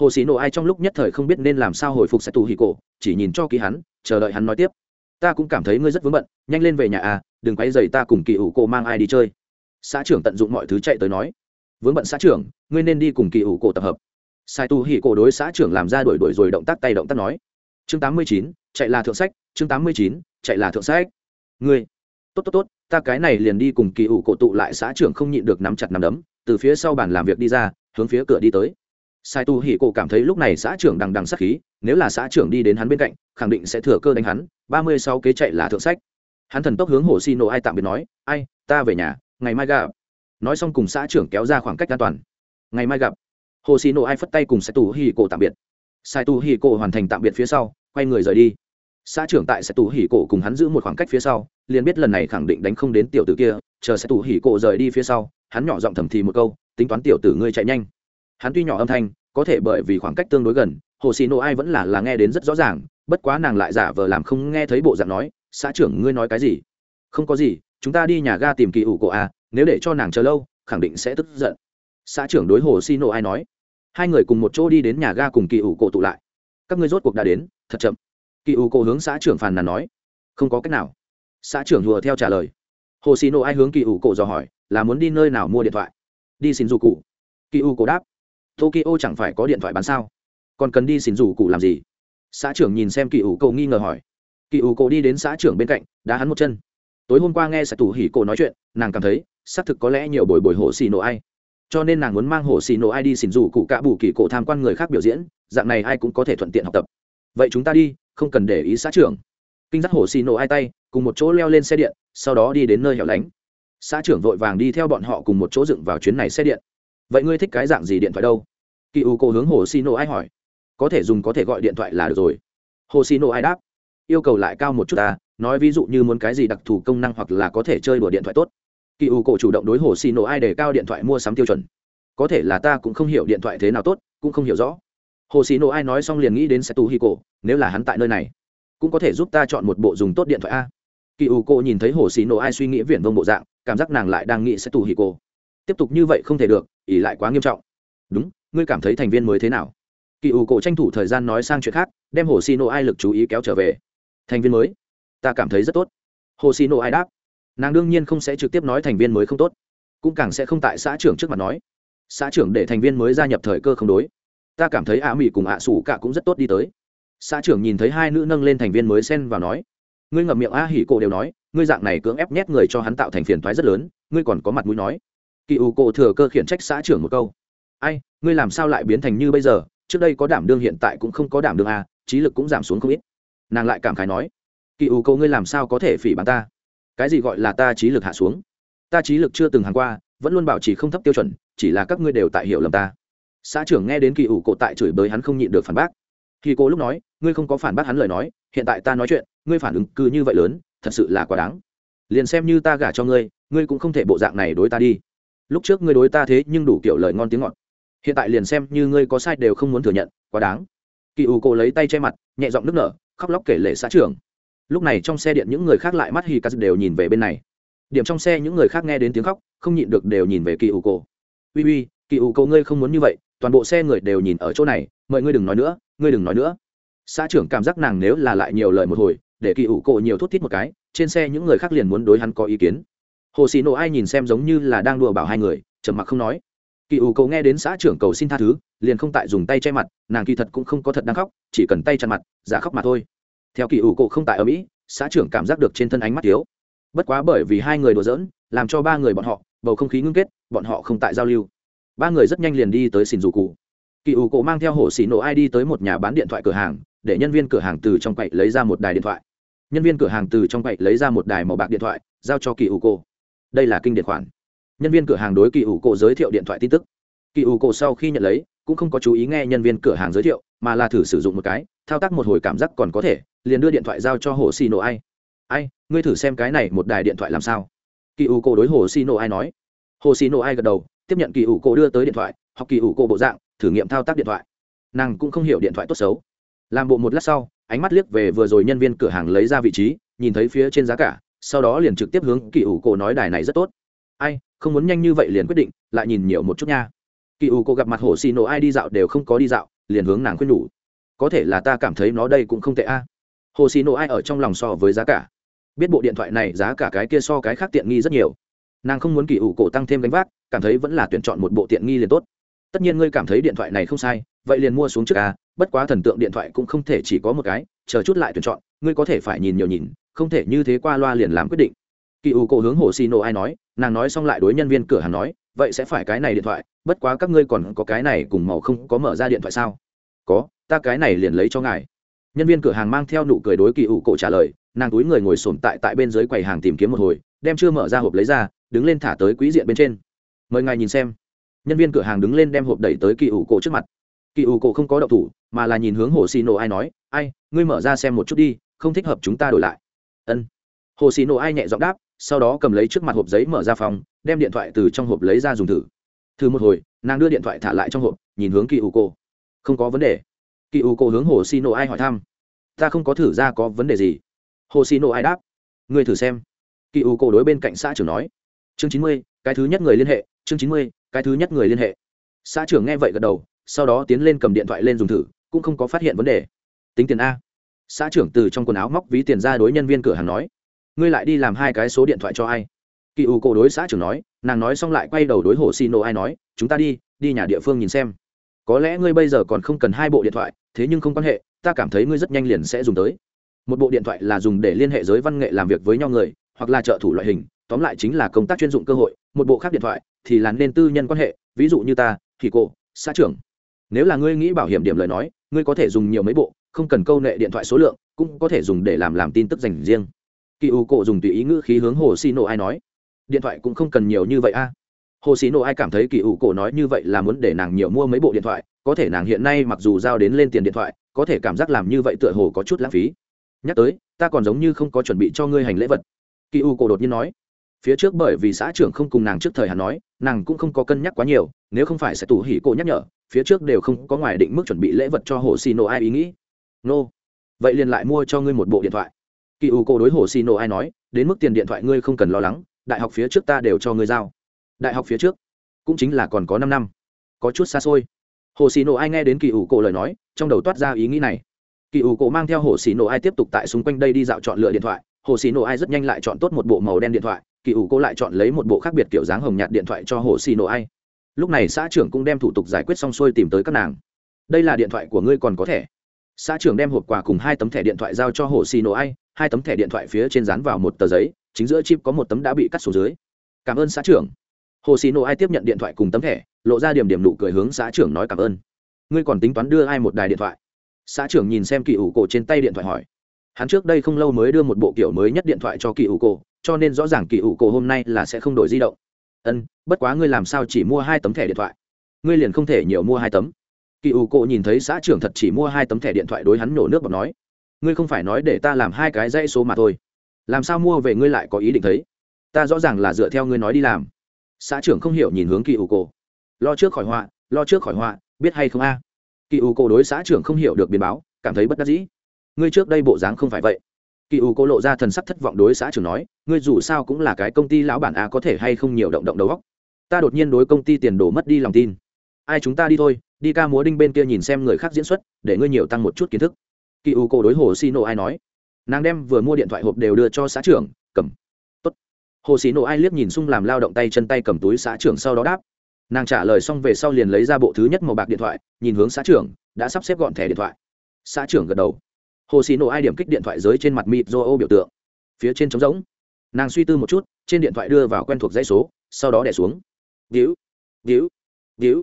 Hồ sĩ nổ ai trong lúc nhất thời không biết nên làm sao hồi phục sẽ tù hì cổ, chỉ nhìn cho ký hắn, chờ đợi hắn nói tiếp. Ta cũng cảm thấy ngươi rất vướng bận, nhanh lên về nhà à đừng quấy dày ta cùng kỳ ủ cổ mang ai đi chơi. Xã trưởng tận dụng mọi thứ chạy tới nói. Vướng bận xã trưởng, ngươi nên đi cùng kỳ ủ cổ tập hợp. Sai tu hỉ cổ đối xã trưởng làm ra đuổi đuổi rồi động tác tay động tác nói. Chương tám mươi chín, chạy là thượng sách, chương tám mươi chín, chạy là thượng sách ngươi. Tốt tốt tốt, ta cái này liền đi cùng kỳ ủ cổ tụ lại xã trưởng không nhịn được nắm chặt nắm đấm, từ phía sau bàn làm việc đi ra, hướng phía cửa đi tới. Sai tu hỉ cổ cảm thấy lúc này xã trưởng đằng đằng sắc khí, nếu là xã trưởng đi đến hắn bên cạnh, khẳng định sẽ thừa cơ đánh hắn, ba mươi sáu kế chạy là thượng sách. Hắn thần tốc hướng hồ xi nổ ai tạm biệt nói, ai, ta về nhà, ngày mai gặp. Nói xong cùng xã trưởng kéo ra khoảng cách an toàn. Ngày mai gặp. Hồ xì nổ ai phất tay cùng sai Tu Hỉ cổ tạm biệt. Sai Tu Hỉ cổ hoàn thành tạm biệt phía sau, quay người rời đi xã trưởng tại sẽ tù hỉ cổ cùng hắn giữ một khoảng cách phía sau, liền biết lần này khẳng định đánh không đến tiểu tử kia, chờ sẽ tù hỉ cổ rời đi phía sau, hắn nhỏ giọng thầm thì một câu, tính toán tiểu tử ngươi chạy nhanh. Hắn tuy nhỏ âm thanh, có thể bởi vì khoảng cách tương đối gần, hồ xì nổ ai vẫn là là nghe đến rất rõ ràng, bất quá nàng lại giả vờ làm không nghe thấy bộ dạng nói, xã trưởng ngươi nói cái gì? Không có gì, chúng ta đi nhà ga tìm kỳ ủ cổ à nếu để cho nàng chờ lâu, khẳng định sẽ tức giận. Xã trưởng đối hồ xì nổ ai nói. Hai người cùng một chỗ đi đến nhà ga cùng kỳ ủ cổ tụ lại. Các ngươi rốt cuộc đã đến, thật chậm kỳ u cổ hướng xã trưởng phàn nàn nói. Không có cách nào. Xã trưởng hùa theo trả lời. Hồ xì nộ ai hướng kỳ u cổ dò hỏi, là muốn đi nơi nào mua điện thoại? Đi xin dù cụ. Kỳ u cổ đáp. Tokyo chẳng phải có điện thoại bán sao? Còn cần đi xin dù cụ làm gì? Xã trưởng nhìn xem kỳ u cổ nghi ngờ hỏi. Kỳ u cổ đi đến xã trưởng bên cạnh, đá hắn một chân. Tối hôm qua nghe sẽ tủ hỉ cổ nói chuyện, nàng cảm thấy, xác thực có lẽ nhiều bồi bồi hồ xì nộ ai. Cho nên nàng muốn mang hồ xì nổ ai đi xin dù cụ cả bù kỳ cổ tham quan người khác biểu diễn, dạng này ai cũng có thể thuận tiện học tập. Vậy chúng ta đi không cần để ý xã trưởng. Kinh dắt hồ xì nổ ai tay, cùng một chỗ leo lên xe điện, sau đó đi đến nơi hẻo lánh. Xã trưởng vội vàng đi theo bọn họ cùng một chỗ dựng vào chuyến này xe điện. Vậy ngươi thích cái dạng gì điện thoại đâu? Kỳ u cô hướng hồ xì nổ ai hỏi. Có thể dùng có thể gọi điện thoại là được rồi. Hồ xì nổ ai đáp. Yêu cầu lại cao một chút ta, nói ví dụ như muốn cái gì đặc thù công năng hoặc là có thể chơi đùa điện thoại tốt. Kỳ u cổ chủ động đối hồ xì nổ ai để cao điện thoại mua sắm tiêu chuẩn. Có thể là ta cũng không hiểu điện thoại thế nào tốt, cũng không hiểu rõ. Hồ xì nổ ai nói xong liền nghĩ đến sẽ tù hi cổ nếu là hắn tại nơi này, cũng có thể giúp ta chọn một bộ dùng tốt điện thoại a. Kỳ u cô nhìn thấy hồ xì nổ ai suy nghĩ viển vông bộ dạng, cảm giác nàng lại đang nghĩ sẽ tù hi cô. Tiếp tục như vậy không thể được ỉ lại quá nghiêm trọng. Đúng, ngươi cảm thấy thành viên mới thế nào? Kỳ ủ cổ tranh thủ thời gian nói sang chuyện khác, đem hồ xì nổ ai lực chú ý kéo trở về. Thành viên mới? Ta cảm thấy rất tốt. Hồ xì nổ ai đáp. Nàng đương nhiên không sẽ trực tiếp nói thành viên mới không tốt, cũng càng sẽ không tại xã trưởng trước mặt nói. Xã trưởng để thành viên mới gia nhập thời cơ không đối. Ta cảm thấy ạ mỹ cùng ạ à sủ cả cũng rất tốt đi tới xã trưởng nhìn thấy hai nữ nâng lên thành viên mới xen vào nói, ngươi ngậm miệng a hỉ cổ đều nói, ngươi dạng này cưỡng ép nhét người cho hắn tạo thành phiền thoái rất lớn, ngươi còn có mặt mũi nói. Kỳ ủ cổ thừa cơ khiển trách xã trưởng một câu, ai, ngươi làm sao lại biến thành như bây giờ? Trước đây có đảm đương hiện tại cũng không có đảm đương à trí lực cũng giảm xuống không ít. Nàng lại cảm khái nói, kỳ ủ cổ ngươi làm sao có thể phỉ bán ta? Cái gì gọi là ta trí lực hạ xuống? Ta trí lực chưa từng hàng qua, vẫn luôn bảo trì không thấp tiêu chuẩn, chỉ là các ngươi đều tại hiểu lầm ta. Xã trưởng nghe đến kỳ ủ cổ tại chửi bới hắn không nhịn được phản bác kỳ cô lúc nói, ngươi không có phản bác hắn lời nói, hiện tại ta nói chuyện, ngươi phản ứng cứ như vậy lớn, thật sự là quá đáng. Liền xem như ta gả cho ngươi ngươi cũng không thể bộ dạng này đối ta đi. Lúc trước ngươi đối ta thế nhưng đủ kiểu lời ngon tiếng ngọt. Hiện tại liền xem như ngươi có sai đều không muốn thừa nhận, quá đáng. Kỳ ủ cổ lấy tay che mặt, nhẹ giọng nước nở, khóc lóc kể lể xã trưởng. Lúc này trong xe điện những người khác lại mắt hi cắt đều nhìn về bên này. Điểm trong xe những người khác nghe đến tiếng khóc, không nhịn được đều nhìn về kỳ ủ cổ uy uy, kỳ ủ cổ ngươi không muốn như vậy toàn bộ xe người đều nhìn ở chỗ này, mời ngươi đừng nói nữa, ngươi đừng nói nữa. Xã trưởng cảm giác nàng nếu là lại nhiều lời một hồi, để kỳ ủ cổ nhiều thút thít một cái, trên xe những người khác liền muốn đối hắn có ý kiến. Hồ xì Nộ ai nhìn xem giống như là đang đùa bảo hai người, trầm mặc không nói. Kỳ ủ cầu nghe đến xã trưởng cầu xin tha thứ, liền không tại dùng tay che mặt, nàng kỳ thật cũng không có thật đang khóc, chỉ cần tay chặn mặt, giả khóc mà thôi. Theo kỳ ủ cổ không tại ở mỹ, xã trưởng cảm giác được trên thân ánh mắt thiếu bất quá bởi vì hai người đùa giỡn, làm cho ba người bọn họ bầu không khí ngưng kết, bọn họ không tại giao lưu ba người rất nhanh liền đi tới xin dù cụ. Kỳ ủ cổ mang theo hồ xì nổ ai đi tới một nhà bán điện thoại cửa hàng, để nhân viên cửa hàng từ trong quậy lấy ra một đài điện thoại. Nhân viên cửa hàng từ trong quậy lấy ra một đài màu bạc điện thoại, giao cho kỳ ủ cổ. Đây là kinh điện khoản. Nhân viên cửa hàng đối kỳ ủ cổ giới thiệu điện thoại tin tức. Kỳ ủ cổ sau khi nhận lấy, cũng không có chú ý nghe nhân viên cửa hàng giới thiệu, mà là thử sử dụng một cái, thao tác một hồi cảm giác còn có thể, liền đưa điện thoại giao cho hồ xì nổ ai. Ai, ngươi thử xem cái này một đài điện thoại làm sao? Kỳ ủ cổ đối hồ xì nổ ai nói. Hồ xì nổ ai gật đầu tiếp nhận kỳ ủ cổ đưa tới điện thoại hoặc kỳ ủ cổ bộ dạng, thử nghiệm thao tác điện thoại. Nàng cũng không hiểu điện thoại tốt xấu. Làm bộ một lát sau, ánh mắt liếc về vừa rồi nhân viên cửa hàng lấy ra vị trí, nhìn thấy phía trên giá cả, sau đó liền trực tiếp hướng kỳ ủ cổ nói đài này rất tốt. Ai, không muốn nhanh như vậy liền quyết định, lại nhìn nhiều một chút nha. Kỳ ủ cổ gặp mặt hồ xì nổ ai đi dạo đều không có đi dạo, liền hướng nàng khuyên nhủ. Có thể là ta cảm thấy nó đây cũng không tệ a. Hồ xì nổ ai ở trong lòng so với giá cả. Biết bộ điện thoại này giá cả cái kia so cái khác tiện nghi rất nhiều. Nàng không muốn kỳ ủ cổ tăng thêm gánh vác cảm thấy vẫn là tuyển chọn một bộ tiện nghi liền tốt. Tất nhiên ngươi cảm thấy điện thoại này không sai, vậy liền mua xuống trước a bất quá thần tượng điện thoại cũng không thể chỉ có một cái, chờ chút lại tuyển chọn, ngươi có thể phải nhìn nhiều nhìn, không thể như thế qua loa liền làm quyết định. Kỳ ủ cổ hướng hồ xì nổ ai nói, nàng nói xong lại đối nhân viên cửa hàng nói, vậy sẽ phải cái này điện thoại, bất quá các ngươi còn có cái này cùng màu không có mở ra điện thoại sao? Có, ta cái này liền lấy cho ngài. Nhân viên cửa hàng mang theo nụ cười đối kỳ ủ cổ trả lời, nàng túi người ngồi sồn tại tại bên dưới quầy hàng tìm kiếm một hồi, đem chưa mở ra hộp lấy ra, đứng lên thả tới quý diện bên trên mời ngài nhìn xem. Nhân viên cửa hàng đứng lên đem hộp đẩy tới kỳ ủ cổ trước mặt. Kỳ ủ cổ không có động thủ, mà là nhìn hướng hồ xì nổ ai nói, ai, ngươi mở ra xem một chút đi, không thích hợp chúng ta đổi lại. Ân. Hồ xì nổ ai nhẹ giọng đáp, sau đó cầm lấy trước mặt hộp giấy mở ra phòng, đem điện thoại từ trong hộp lấy ra dùng thử. Thử một hồi, nàng đưa điện thoại thả lại trong hộp, nhìn hướng kỳ ủ cổ. Không có vấn đề. Kỳ ủ cổ hướng hồ xì nổ ai hỏi thăm, ta không có thử ra có vấn đề gì. Hồ xì nổ ai đáp, ngươi thử xem. Kỳ ủ cổ đối bên cạnh xã trưởng nói chương chín mươi, cái thứ nhất người liên hệ, chương chín mươi, cái thứ nhất người liên hệ. Xã trưởng nghe vậy gật đầu, sau đó tiến lên cầm điện thoại lên dùng thử, cũng không có phát hiện vấn đề. Tính tiền a. Xã trưởng từ trong quần áo móc ví tiền ra đối nhân viên cửa hàng nói, ngươi lại đi làm hai cái số điện thoại cho ai? Kỳ ủ cổ đối xã trưởng nói, nàng nói xong lại quay đầu đối hồ xì nổ ai nói, chúng ta đi đi nhà địa phương nhìn xem. Có lẽ ngươi bây giờ còn không cần hai bộ điện thoại, thế nhưng không quan hệ, ta cảm thấy ngươi rất nhanh liền sẽ dùng tới. Một bộ điện thoại là dùng để liên hệ giới văn nghệ làm việc với nhau người, hoặc là trợ thủ loại hình tóm lại chính là công tác chuyên dụng cơ hội, một bộ khác điện thoại thì là nên tư nhân quan hệ, ví dụ như ta, thì cô, xã trưởng. Nếu là ngươi nghĩ bảo hiểm điểm lời nói, ngươi có thể dùng nhiều mấy bộ, không cần câu nệ điện thoại số lượng, cũng có thể dùng để làm làm tin tức dành riêng. Kỳ u cổ dùng tùy ý ngữ khí hướng hồ xì nộ ai nói, điện thoại cũng không cần nhiều như vậy a. Hồ xì nộ ai cảm thấy kỳ u cổ nói như vậy là muốn để nàng nhiều mua mấy bộ điện thoại, có thể nàng hiện nay mặc dù giao đến lên tiền điện thoại, có thể cảm giác làm như vậy tựa hồ có chút lãng phí. Nhắc tới, ta còn giống như không có chuẩn bị cho ngươi hành lễ vật. Kỳ u cổ đột nhiên nói phía trước bởi vì xã trưởng không cùng nàng trước thời hắn nói, nàng cũng không có cân nhắc quá nhiều, nếu không phải sẽ tủ hỉ cổ nhắc nhở, phía trước đều không có ngoài định mức chuẩn bị lễ vật cho hồ xì nổ ai ý nghĩ. Nô, vậy liền lại mua cho ngươi một bộ điện thoại. Kỳ u cô đối hồ xì nổ ai nói, đến mức tiền điện thoại ngươi không cần lo lắng, đại học phía trước ta đều cho ngươi giao. Đại học phía trước, cũng chính là còn có năm năm, có chút xa xôi. Hồ xì nổ ai nghe đến kỳ u cổ lời nói, trong đầu toát ra ý nghĩ này. Kỳ u cổ mang theo hồ xì nổ ai tiếp tục tại xung quanh đây đi dạo chọn lựa điện thoại. Hồ xì nổ ai rất nhanh lại chọn tốt một bộ màu đen điện thoại kỳ ủ cô lại chọn lấy một bộ khác biệt kiểu dáng hồng nhạt điện thoại cho hồ xì nổ ai. Lúc này xã trưởng cũng đem thủ tục giải quyết xong xuôi tìm tới các nàng. Đây là điện thoại của ngươi còn có thẻ. Xã trưởng đem hộp quà cùng hai tấm thẻ điện thoại giao cho hồ xì nổ ai, hai tấm thẻ điện thoại phía trên dán vào một tờ giấy, chính giữa chip có một tấm đã bị cắt xuống dưới. Cảm ơn xã trưởng. Hồ xì nổ ai tiếp nhận điện thoại cùng tấm thẻ, lộ ra điểm điểm nụ cười hướng xã trưởng nói cảm ơn. Ngươi còn tính toán đưa ai một đài điện thoại? Xã trưởng nhìn xem kỳ ủ cổ trên tay điện thoại hỏi. Hắn trước đây không lâu mới đưa một bộ kiểu mới nhất điện thoại cho kỳ ủ cổ cho nên rõ ràng kỳ ủ cổ hôm nay là sẽ không đổi di động. Ân, bất quá ngươi làm sao chỉ mua hai tấm thẻ điện thoại? Ngươi liền không thể nhiều mua hai tấm. Kỳ ủ cổ nhìn thấy xã trưởng thật chỉ mua hai tấm thẻ điện thoại đối hắn nổ nước và nói, ngươi không phải nói để ta làm hai cái dãy số mà thôi. Làm sao mua về ngươi lại có ý định thấy? Ta rõ ràng là dựa theo ngươi nói đi làm. Xã trưởng không hiểu nhìn hướng kỳ ủ cổ. Lo trước khỏi họa, lo trước khỏi họa, biết hay không a? Kỳ ủ cổ đối xã trưởng không hiểu được biến báo, cảm thấy bất đắc dĩ. Ngươi trước đây bộ dáng không phải vậy kỳ u cô lộ ra thần sắc thất vọng đối xã trưởng nói, ngươi dù sao cũng là cái công ty lão bản a, có thể hay không nhiều động động đầu góc ta đột nhiên đối công ty tiền đổ mất đi lòng tin. Ai chúng ta đi thôi, đi ca múa đinh bên kia nhìn xem người khác diễn xuất, để ngươi nhiều tăng một chút kiến thức. Kỳ u cô đối hồ xì nộ ai nói. Nàng đem vừa mua điện thoại hộp đều đưa cho xã trưởng, cầm. Tốt. hồ xì nộ ai liếc nhìn xung làm lao động tay chân tay cầm túi xã trưởng sau đó đáp. Nàng trả lời xong về sau liền lấy ra bộ thứ nhất màu bạc điện thoại, nhìn hướng xã trưởng, đã sắp xếp gọn thẻ điện thoại. Xã trưởng gật đầu hồ xì nổ ai điểm kích điện thoại giới trên mặt mịt do ô biểu tượng. Phía trên trống rỗng. Nàng suy tư một chút, trên điện thoại đưa vào quen thuộc dãy số, sau đó đẻ xuống. Víu víu víu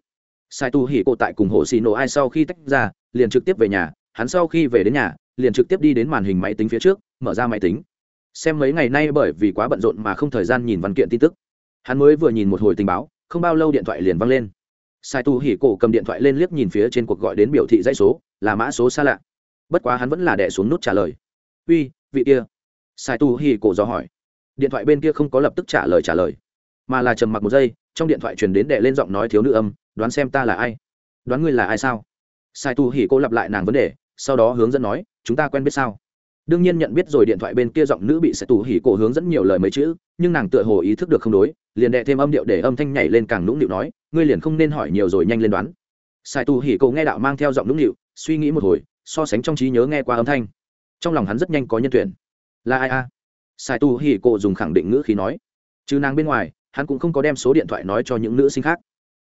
sai tu hỉ cô tại cùng hồ xì nổ ai sau khi tách ra, liền trực tiếp về nhà, hắn sau khi về đến nhà, liền trực tiếp đi đến màn hình máy tính phía trước, mở ra máy tính. Xem mấy ngày nay bởi vì quá bận rộn mà không thời gian nhìn văn kiện tin tức. Hắn mới vừa nhìn một hồi tình báo, không bao lâu điện thoại liền văng lên. Sai tu hỉ cổ cầm điện thoại lên liếc nhìn phía trên cuộc gọi đến biểu thị dãy số, là mã số xa lạ bất quá hắn vẫn là đẻ xuống nút trả lời. Uy, vị kia. Sai tu hi cổ do hỏi. Điện thoại bên kia không có lập tức trả lời trả lời, mà là trầm mặc một giây, trong điện thoại truyền đến đẻ lên giọng nói thiếu nữ âm, đoán xem ta là ai? Đoán ngươi là ai sao? Sai tu hỉ cô lặp lại nàng vấn đề, sau đó hướng dẫn nói, chúng ta quen biết sao? Đương nhiên nhận biết rồi điện thoại bên kia giọng nữ bị sai tu hỉ cổ hướng dẫn nhiều lời mấy chữ, nhưng nàng tựa hồ ý thức được không đối, liền đệ thêm âm điệu để âm thanh nhảy lên càng nũng nịu nói, ngươi liền không nên hỏi nhiều rồi, nhanh lên đoán. Sai tu hỉ cổ nghe đạo mang theo giọng nũng nịu, suy nghĩ một hồi so sánh trong trí nhớ nghe qua âm thanh. Trong lòng hắn rất nhanh có nhân tuyển. Là ai a? Sai tu hỉ cổ dùng khẳng định ngữ khí nói. Chứ nàng bên ngoài, hắn cũng không có đem số điện thoại nói cho những nữ sinh khác.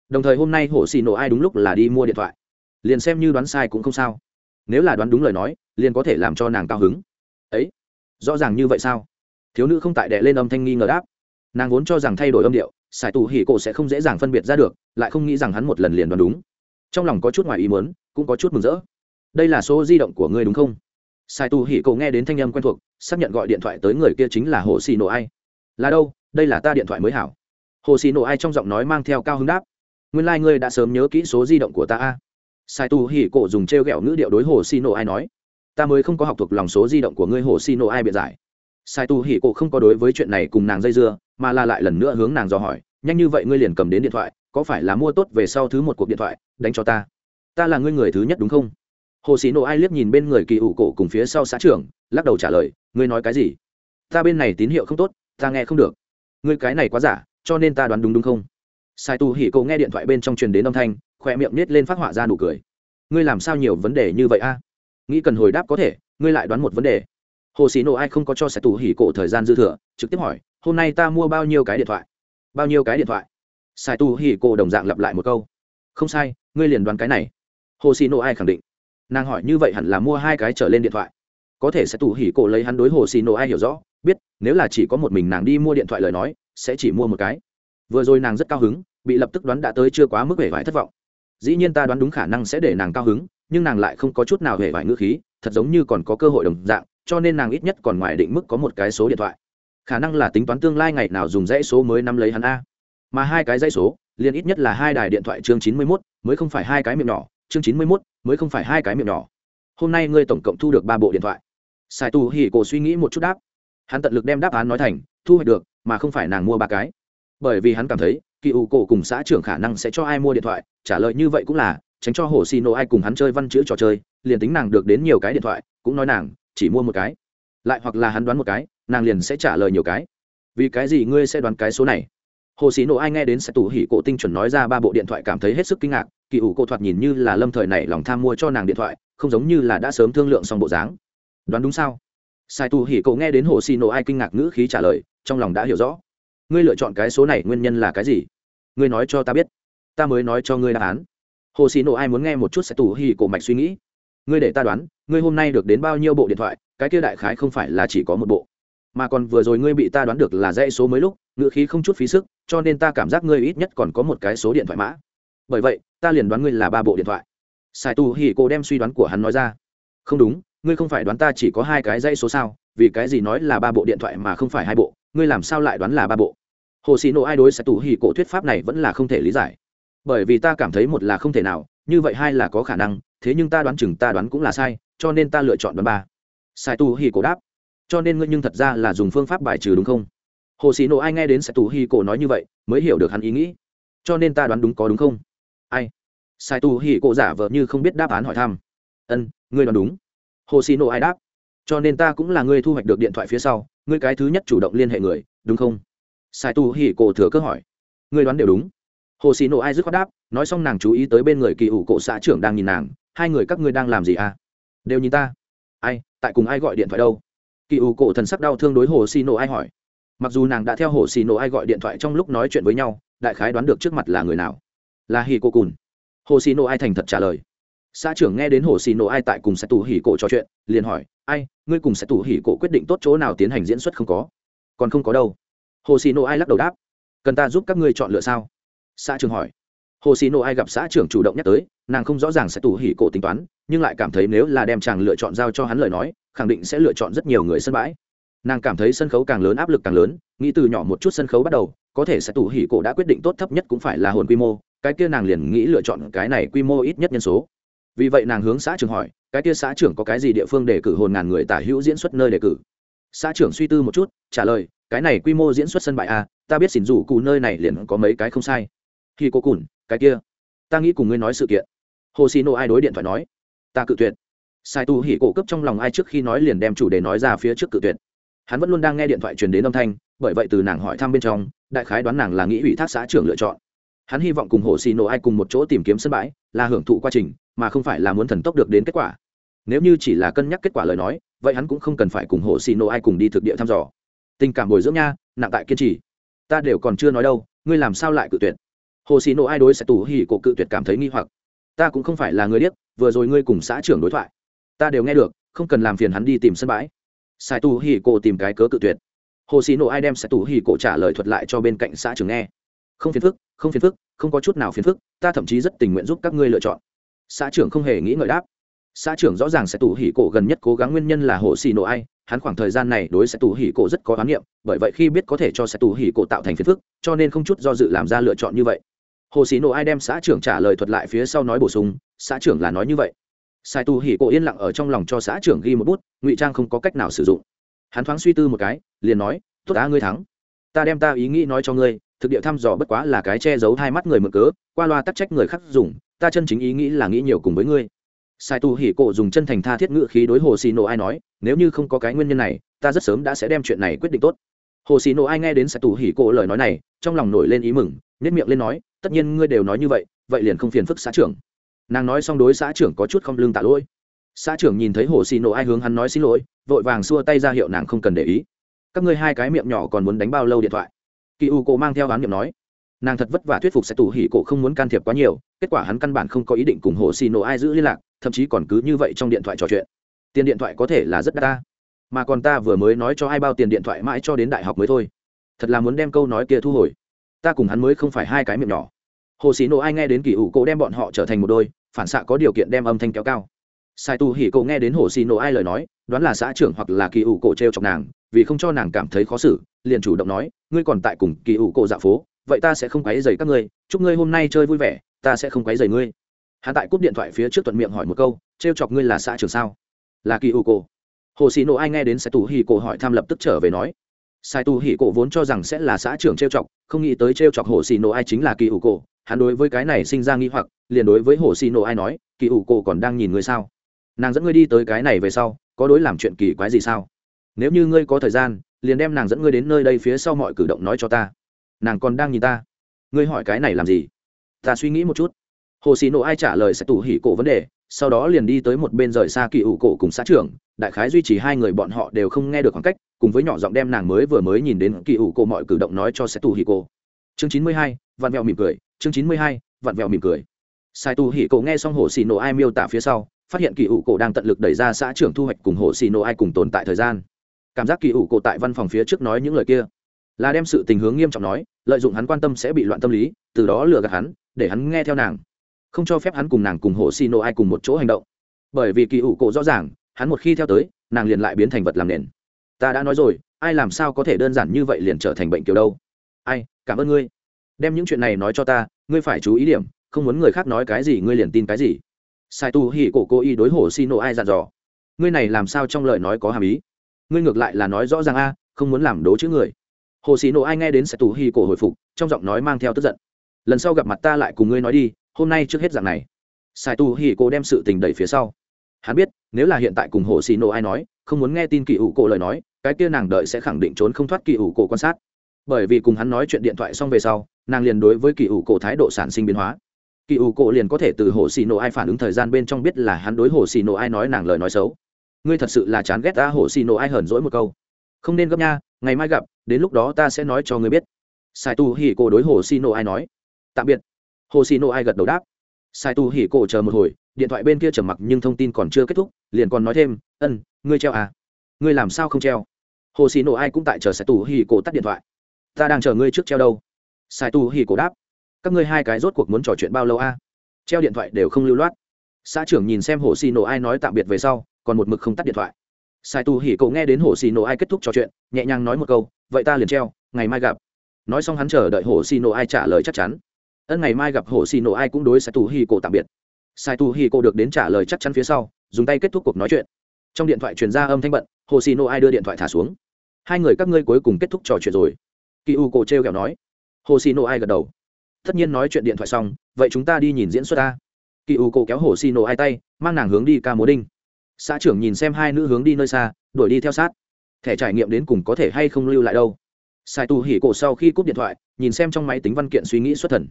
Đồng thời hôm nay hổ xì nổ ai đúng lúc là đi mua điện thoại. Liền xem như đoán sai cũng không sao. Nếu là đoán đúng lời nói, liền có thể làm cho nàng cao hứng. Ấy, rõ ràng như vậy sao? Thiếu nữ không tại đệ lên âm thanh nghi ngờ đáp. Nàng vốn cho rằng thay đổi âm điệu sài tù hỉ cổ sẽ không dễ dàng phân biệt ra được, lại không nghĩ rằng hắn một lần liền đoán đúng. Trong lòng có chút ngoài ý muốn, cũng có chút mừng rỡ đây là số di động của ngươi đúng không? Sai tu hỉ cậu nghe đến thanh âm quen thuộc, xác nhận gọi điện thoại tới người kia chính là hồ xì nổ ai. Là đâu? Đây là ta điện thoại mới hảo. Hồ xì nổ ai trong giọng nói mang theo cao hứng đáp. Nguyên lai、like、ngươi đã sớm nhớ kỹ số di động của ta a. Sai tu hỉ cổ dùng t r e o g ẹ o ngữ điệu đối hồ xì nổ ai nói. Ta mới không có học thuộc lòng số di động của ngươi hồ xì nổ ai biện giải. Sai tu hỉ cổ không có đối với chuyện này cùng nàng dây dưa, mà là lại lần nữa hướng nàng dò hỏi. Nhanh như vậy ngươi liền cầm đến điện thoại, có phải là mua tốt về sau thứ một cuộc điện thoại, đánh cho ta? Ta là ngươi người thứ nhất đúng không? Hồ sĩ nộ ai liếc nhìn bên người kỳ ủ cổ cùng phía sau xã trưởng, lắc đầu trả lời, ngươi nói cái gì? Ta bên này tín hiệu không tốt, ta nghe không được. Ngươi cái này quá giả, cho nên ta đoán đúng đúng không? Sai tu hỉ cậu nghe điện thoại bên trong truyền đến âm thanh, khỏe miệng nết lên phát họa ra nụ cười. Ngươi làm sao nhiều vấn đề như vậy a? Nghĩ cần hồi đáp có thể, ngươi lại đoán một vấn đề. Hồ sĩ nộ ai không có cho sai tu hỉ cổ thời gian dư thừa, trực tiếp hỏi, hôm nay ta mua bao nhiêu cái điện thoại? Bao nhiêu cái điện thoại? Sai tu hỉ cổ đồng dạng lặp lại một câu. Không sai, ngươi liền đoán cái này. Hồ sĩ nộ ai khẳng định nàng hỏi như vậy hẳn là mua hai cái trở lên điện thoại. Có thể sẽ tù hỉ cổ lấy hắn đối hồ xì nổ ai hiểu rõ, biết, nếu là chỉ có một mình nàng đi mua điện thoại lời nói, sẽ chỉ mua một cái. Vừa rồi nàng rất cao hứng, bị lập tức đoán đã tới chưa quá mức hề vải thất vọng. Dĩ nhiên ta đoán đúng khả năng sẽ để nàng cao hứng, nhưng nàng lại không có chút nào hề vải ngữ khí, thật giống như còn có cơ hội đồng dạng, cho nên nàng ít nhất còn ngoài định mức có một cái số điện thoại. Khả năng là tính toán tương lai ngày nào dùng dãy số mới nắm lấy hắn a. Mà hai cái dãy số, liền ít nhất là hai đài điện thoại chương chín mươi mốt, mới không phải hai cái miệng nhỏ, chương chín mươi mốt mới không phải hai cái miệng nhỏ. Hôm nay ngươi tổng cộng thu được ba bộ điện thoại. Sai tu hỉ cổ suy nghĩ một chút đáp. Hắn tận lực đem đáp án nói thành, thu hoạch được, mà không phải nàng mua ba cái. Bởi vì hắn cảm thấy, kỳ ủ cổ cùng xã trưởng khả năng sẽ cho ai mua điện thoại, trả lời như vậy cũng là, tránh cho hồ xì nổ ai cùng hắn chơi văn chữ trò chơi, liền tính nàng được đến nhiều cái điện thoại, cũng nói nàng, chỉ mua một cái. Lại hoặc là hắn đoán một cái, nàng liền sẽ trả lời nhiều cái. Vì cái gì ngươi sẽ đoán cái số này? Hồ xì nổ ai nghe đến sẽ tủ hỉ cổ tinh chuẩn nói ra ba bộ điện thoại cảm thấy hết sức kinh ngạc kỳ ủ cô thoạt nhìn như là lâm thời này lòng tham mua cho nàng điện thoại, không giống như là đã sớm thương lượng xong bộ dáng. Đoán đúng sao? Sai tu hỉ cậu nghe đến hồ xì nổ ai kinh ngạc ngữ khí trả lời, trong lòng đã hiểu rõ. Ngươi lựa chọn cái số này nguyên nhân là cái gì? Ngươi nói cho ta biết. Ta mới nói cho ngươi đáp án. Hồ xì nổ ai muốn nghe một chút sai tu hỉ cổ mạch suy nghĩ. Ngươi để ta đoán, ngươi hôm nay được đến bao nhiêu bộ điện thoại, cái kia đại khái không phải là chỉ có một bộ. Mà còn vừa rồi ngươi bị ta đoán được là dãy số mới lúc, ngữ khí không chút phí sức, cho nên ta cảm giác ngươi ít nhất còn có một cái số điện thoại mã bởi vậy, ta liền đoán ngươi là ba bộ điện thoại. Sai tu hỉ cô đem suy đoán của hắn nói ra. Không đúng, ngươi không phải đoán ta chỉ có hai cái dãy số sao, vì cái gì nói là ba bộ điện thoại mà không phải hai bộ, ngươi làm sao lại đoán là ba bộ? Hồ sĩ nộ ai đối sai tu hỉ cổ thuyết pháp này vẫn là không thể lý giải. Bởi vì ta cảm thấy một là không thể nào, như vậy hai là có khả năng, thế nhưng ta đoán chừng ta đoán cũng là sai, cho nên ta lựa chọn đoán ba. Sai tu hỉ cổ đáp. Cho nên ngươi nhưng thật ra là dùng phương pháp bài trừ đúng không? Hồ sĩ nộ ai nghe đến sai tu hỉ cổ nói như vậy, mới hiểu được hắn ý nghĩ. Cho nên ta đoán đúng có đúng không? Ai? Sai tu hỉ cổ giả vờ như không biết đáp án hỏi thăm. Ân, ngươi đoán đúng. Hồ xì nộ ai đáp? Cho nên ta cũng là ngươi thu hoạch được điện thoại phía sau, ngươi cái thứ nhất chủ động liên hệ người, đúng không? Sai tu hỉ cổ thừa cơ hỏi. Ngươi đoán đều đúng. Hồ xì nộ ai dứt khoát đáp, nói xong nàng chú ý tới bên người kỳ ủ cổ xã trưởng đang nhìn nàng, hai người các ngươi đang làm gì à? Đều nhìn ta. Ai, tại cùng ai gọi điện thoại đâu? Kỳ ủ cổ thần sắc đau thương đối hồ xì nộ ai hỏi. Mặc dù nàng đã theo hồ xì nộ ai gọi điện thoại trong lúc nói chuyện với nhau, đại khái đoán được trước mặt là người nào là hì cô cùn hồ xì nộ ai thành thật trả lời. Xã trưởng nghe đến hồ xì nộ ai tại cùng sẽ tù hỉ cổ trò chuyện, liền hỏi, ai, ngươi cùng sẽ tù hỉ cổ quyết định tốt chỗ nào tiến hành diễn xuất không có? Còn không có đâu. Hồ xì nộ ai lắc đầu đáp, cần ta giúp các ngươi chọn lựa sao? Xã trưởng hỏi. Hồ xì nộ ai gặp xã trưởng chủ động nhắc tới, nàng không rõ ràng sẽ tù hỉ cổ tính toán, nhưng lại cảm thấy nếu là đem chàng lựa chọn giao cho hắn lời nói, khẳng định sẽ lựa chọn rất nhiều người sân bãi. Nàng cảm thấy sân khấu càng lớn áp lực càng lớn, nghĩ từ nhỏ một chút sân khấu bắt đầu, có thể sẽ tù hỉ cổ đã quyết định tốt thấp nhất cũng phải là hồn quy mô cái kia nàng liền nghĩ lựa chọn cái này quy mô ít nhất nhân số. Vì vậy nàng hướng xã trưởng hỏi, cái kia xã trưởng có cái gì địa phương để cử hồn ngàn người tả hữu diễn xuất nơi đề cử? Xã trưởng suy tư một chút, trả lời, cái này quy mô diễn xuất sân bãi a, ta biết xỉn rủ cụ nơi này liền có mấy cái không sai. Khi cô cùn, cái kia. Ta nghĩ cùng ngươi nói sự kiện. Hồ xì nộ ai đối điện thoại nói? Ta cự tuyệt. Sai tu hỉ cổ cấp trong lòng ai trước khi nói liền đem chủ đề nói ra phía trước cự tuyệt. Hắn vẫn luôn đang nghe điện thoại truyền đến âm thanh, bởi vậy từ nàng hỏi thăm bên trong, đại khái đoán nàng là nghĩ ủy thác xã trưởng lựa chọn hắn hy vọng cùng hồ xì nổ ai cùng một chỗ tìm kiếm sân bãi, là hưởng thụ quá trình, mà không phải là muốn thần tốc được đến kết quả. Nếu như chỉ là cân nhắc kết quả lời nói, vậy hắn cũng không cần phải cùng hồ xì nổ ai cùng đi thực địa thăm dò. Tình cảm bồi dưỡng nha, nặng tại kiên trì. Ta đều còn chưa nói đâu, ngươi làm sao lại cự tuyệt? Hồ xì nổ ai đối sẽ tù hỉ cổ cự tuyệt cảm thấy nghi hoặc. Ta cũng không phải là người điếc, vừa rồi ngươi cùng xã trưởng đối thoại. Ta đều nghe được, không cần làm phiền hắn đi tìm sân bãi. Sai tù hỉ cổ tìm cái cớ cự tuyệt. Hồ xì nổ ai đem sẽ tù hỉ cổ trả lời thuật lại cho bên cạnh xã trưởng nghe không phiền phức, không phiền phức, không có chút nào phiền phức, ta thậm chí rất tình nguyện giúp các ngươi lựa chọn. Xã trưởng không hề nghĩ ngợi đáp. Xã trưởng rõ ràng sẽ tù hỉ cổ gần nhất cố gắng nguyên nhân là hồ xì nổ ai, hắn khoảng thời gian này đối sẽ tù hỉ cổ rất có oán niệm, bởi vậy khi biết có thể cho sẽ tù hỉ cổ tạo thành phiền phức, cho nên không chút do dự làm ra lựa chọn như vậy. Hồ sĩ nổ ai đem xã trưởng trả lời thuật lại phía sau nói bổ sung, xã trưởng là nói như vậy. Sai tù hỉ cổ yên lặng ở trong lòng cho xã trưởng ghi một bút, ngụy trang không có cách nào sử dụng. Hắn thoáng suy tư một cái, liền nói, tốt á, ngươi thắng. Ta đem ta ý nghĩ nói cho ngươi thực địa thăm dò bất quá là cái che giấu hai mắt người mượn cớ, qua loa tắc trách người khác dùng, ta chân chính ý nghĩ là nghĩ nhiều cùng với ngươi. Sai tu hỉ cổ dùng chân thành tha thiết ngự khí đối hồ xì nổ ai nói, nếu như không có cái nguyên nhân này, ta rất sớm đã sẽ đem chuyện này quyết định tốt. Hồ xì nổ ai nghe đến sai tu hỉ cổ lời nói này, trong lòng nổi lên ý mừng nhất miệng lên nói, tất nhiên ngươi đều nói như vậy vậy liền không phiền phức xã trưởng. Nàng nói xong đối xã trưởng có chút không lương tạ lỗi. Xã trưởng nhìn thấy hồ xì nổ ai hướng hắn nói xin lỗi, vội vàng xua tay ra hiệu nàng không cần để ý. Các ngươi hai cái miệng nhỏ còn muốn đánh bao lâu điện thoại? Kỳ u cổ mang theo án niệm nói, nàng thật vất vả thuyết phục sẽ tù hỉ cổ không muốn can thiệp quá nhiều, kết quả hắn căn bản không có ý định cùng hồ xì nổ ai giữ liên lạc, thậm chí còn cứ như vậy trong điện thoại trò chuyện. Tiền điện thoại có thể là rất đắt ta, mà còn ta vừa mới nói cho ai bao tiền điện thoại mãi cho đến đại học mới thôi. Thật là muốn đem câu nói kia thu hồi. Ta cùng hắn mới không phải hai cái miệng nhỏ. Hồ xì nổ ai nghe đến kỳ ủ cổ đem bọn họ trở thành một đôi, phản xạ có điều kiện đem âm thanh kéo cao. Sai tu hỉ cổ nghe đến hồ xì nổ ai lời nói, đoán là xã trưởng hoặc là kỳ ủ cổ t r e o chọc nàng vì không cho nàng cảm thấy khó xử, liền chủ động nói, ngươi còn tại cùng kỳ ủ cổ dạ phố, vậy ta sẽ không quấy dày các ngươi, chúc ngươi hôm nay chơi vui vẻ, ta sẽ không quấy dày ngươi. Hắn tại cúp điện thoại phía trước thuận miệng hỏi một câu t r e o chọc ngươi là xã trưởng sao? Là kỳ ủ cổ. Hồ xì nộ ai nghe đến sai tu hỉ cổ hỏi tham lập tức trở về nói, sai tu hỉ cổ vốn cho rằng sẽ là xã trưởng t r e o chọc, không nghĩ tới t r e o chọc hồ xì nộ ai chính là kỳ ủ cổ, hắn đối với cái này sinh ra nghi hoặc, liền đối với hồ xì nộ ai nói, kỳ ủ cổ còn đang nhìn ngươi sao? Nàng dẫn ngươi đi tới cái này về sau, có đối làm chuyện kỳ quái gì sao? Nếu như ngươi có thời gian, liền đem nàng dẫn ngươi đến nơi đây phía sau mọi cử động nói cho ta. Nàng còn đang nhìn ta. Ngươi hỏi cái này làm gì? Ta suy nghĩ một chút. Hồ xì nộ ai trả lời sẽ tủ hỉ cổ vấn đề, sau đó liền đi tới một bên rời xa kỳ ủ cổ cùng xã trưởng, đại khái duy trì hai người bọn họ đều không nghe được khoảng cách, cùng với nhỏ giọng đem nàng mới vừa mới nhìn đến kỳ ủ cổ mọi cử động nói cho sẽ tù hỉ cổ. Chương chín mươi hai, vặn vẹo mỉm cười. Chương chín mươi hai, vặn vẹo mỉm cười. Sai tù hỉ cổ nghe xong hồ xì nổ ai miêu tả phía sau, phát hiện kỳ ủ cổ đang tận lực đẩy ra xã trưởng thu hoạch cùng hồ xì nổ ai cùng tồn tại thời gian cảm giác kỳ ủ cổ tại văn phòng phía trước nói những lời kia. Là đem sự tình hướng nghiêm trọng nói, lợi dụng hắn quan tâm sẽ bị loạn tâm lý, từ đó lừa gạt hắn, để hắn nghe theo nàng. Không cho phép hắn cùng nàng cùng hồ xì nộ ai cùng một chỗ hành động. Bởi vì kỳ ủ cổ rõ ràng, hắn một khi theo tới, nàng liền lại biến thành vật làm nền. Ta đã nói rồi, ai làm sao có thể đơn giản như vậy liền trở thành bệnh kiểu đâu? Ai, cảm ơn ngươi. Đem những chuyện này nói cho ta, ngươi phải chú ý điểm, không muốn người khác nói cái gì ngươi liền tin cái gì. Sai tu hỉ cổ cô y đối hồ xì nộ ai dặn dò. Ngươi này làm sao trong lời nói có hàm ý? Ngươi ngược lại là nói rõ ràng a, không muốn làm đố chữ người. Hồ xì nổ ai nghe đến sẽ tù hỉ cổ hồi phục, trong giọng nói mang theo tức giận. Lần sau gặp mặt ta lại cùng ngươi nói đi, hôm nay trước hết dạng này. Sai Tù hỉ cổ đem sự tình đẩy phía sau. Hắn biết, nếu là hiện tại cùng hồ xì nổ ai nói, không muốn nghe tin kỳ ủ cổ lời nói, cái kia nàng đợi sẽ khẳng định trốn không thoát kỳ ủ cổ quan sát. Bởi vì cùng hắn nói chuyện điện thoại xong về sau, nàng liền đối với kỳ ủ cổ thái độ sản sinh biến hóa. Kỳ ủ cổ liền có thể từ hồ xì nổ ai phản ứng thời gian bên trong biết là hắn đối hồ xì nổ ai nói nàng lời nói xấu ngươi thật sự là chán ghét ta hồ xì nổ ai hờn dỗi một câu. Không nên gấp nha, ngày mai gặp, đến lúc đó ta sẽ nói cho ngươi biết. Sai tu hỉ cổ đối hồ xì nổ ai nói. Tạm biệt. Hồ xì nổ ai gật đầu đáp. Sai tu hỉ cổ chờ một hồi, điện thoại bên kia trầm mặc nhưng thông tin còn chưa kết thúc, liền còn nói thêm, ân, ngươi treo à? Ngươi làm sao không treo? Hồ xì nổ ai cũng tại chờ sai tu hỉ cổ tắt điện thoại. Ta đang chờ ngươi trước treo đâu. Sai tu hỉ cổ đáp. Các ngươi hai cái rốt cuộc muốn trò chuyện bao lâu a treo điện thoại đều không lưu loát. Xã trưởng nhìn xem hồ xì nổ ai nói tạm biệt về sau còn một mực không tắt điện thoại. Sai tu hỉ cậu nghe đến hồ xì nổ ai kết thúc trò chuyện, nhẹ nhàng nói một câu, vậy ta liền treo, ngày mai gặp. Nói xong hắn chờ đợi hồ xì nổ ai trả lời chắc chắn. Ân ngày mai gặp hồ xì nổ ai cũng đối sai tu hỉ cậu tạm biệt. Sai tu hỉ cậu được đến trả lời chắc chắn phía sau, dùng tay kết thúc cuộc nói chuyện. Trong điện thoại truyền ra âm thanh bận, hồ xì nổ ai đưa điện thoại thả xuống. Hai người các ngươi cuối cùng kết thúc trò chuyện rồi. Kỳ u cổ t r kẹo nói. Hồ xì nổ ai gật đầu. Tất nhiên nói chuyện điện thoại xong, vậy chúng ta đi nhìn diễn xuất ta. Kỳ u cổ kéo hồ xì nổ Ai tay, mang nàng hướng đi ca múa đinh xã trưởng nhìn xem hai nữ hướng đi nơi xa, đuổi đi theo sát. Thẻ trải nghiệm đến cùng có thể hay không lưu lại đâu. Sai tu hỉ cổ sau khi cúp điện thoại, nhìn xem trong máy tính văn kiện suy nghĩ xuất thần.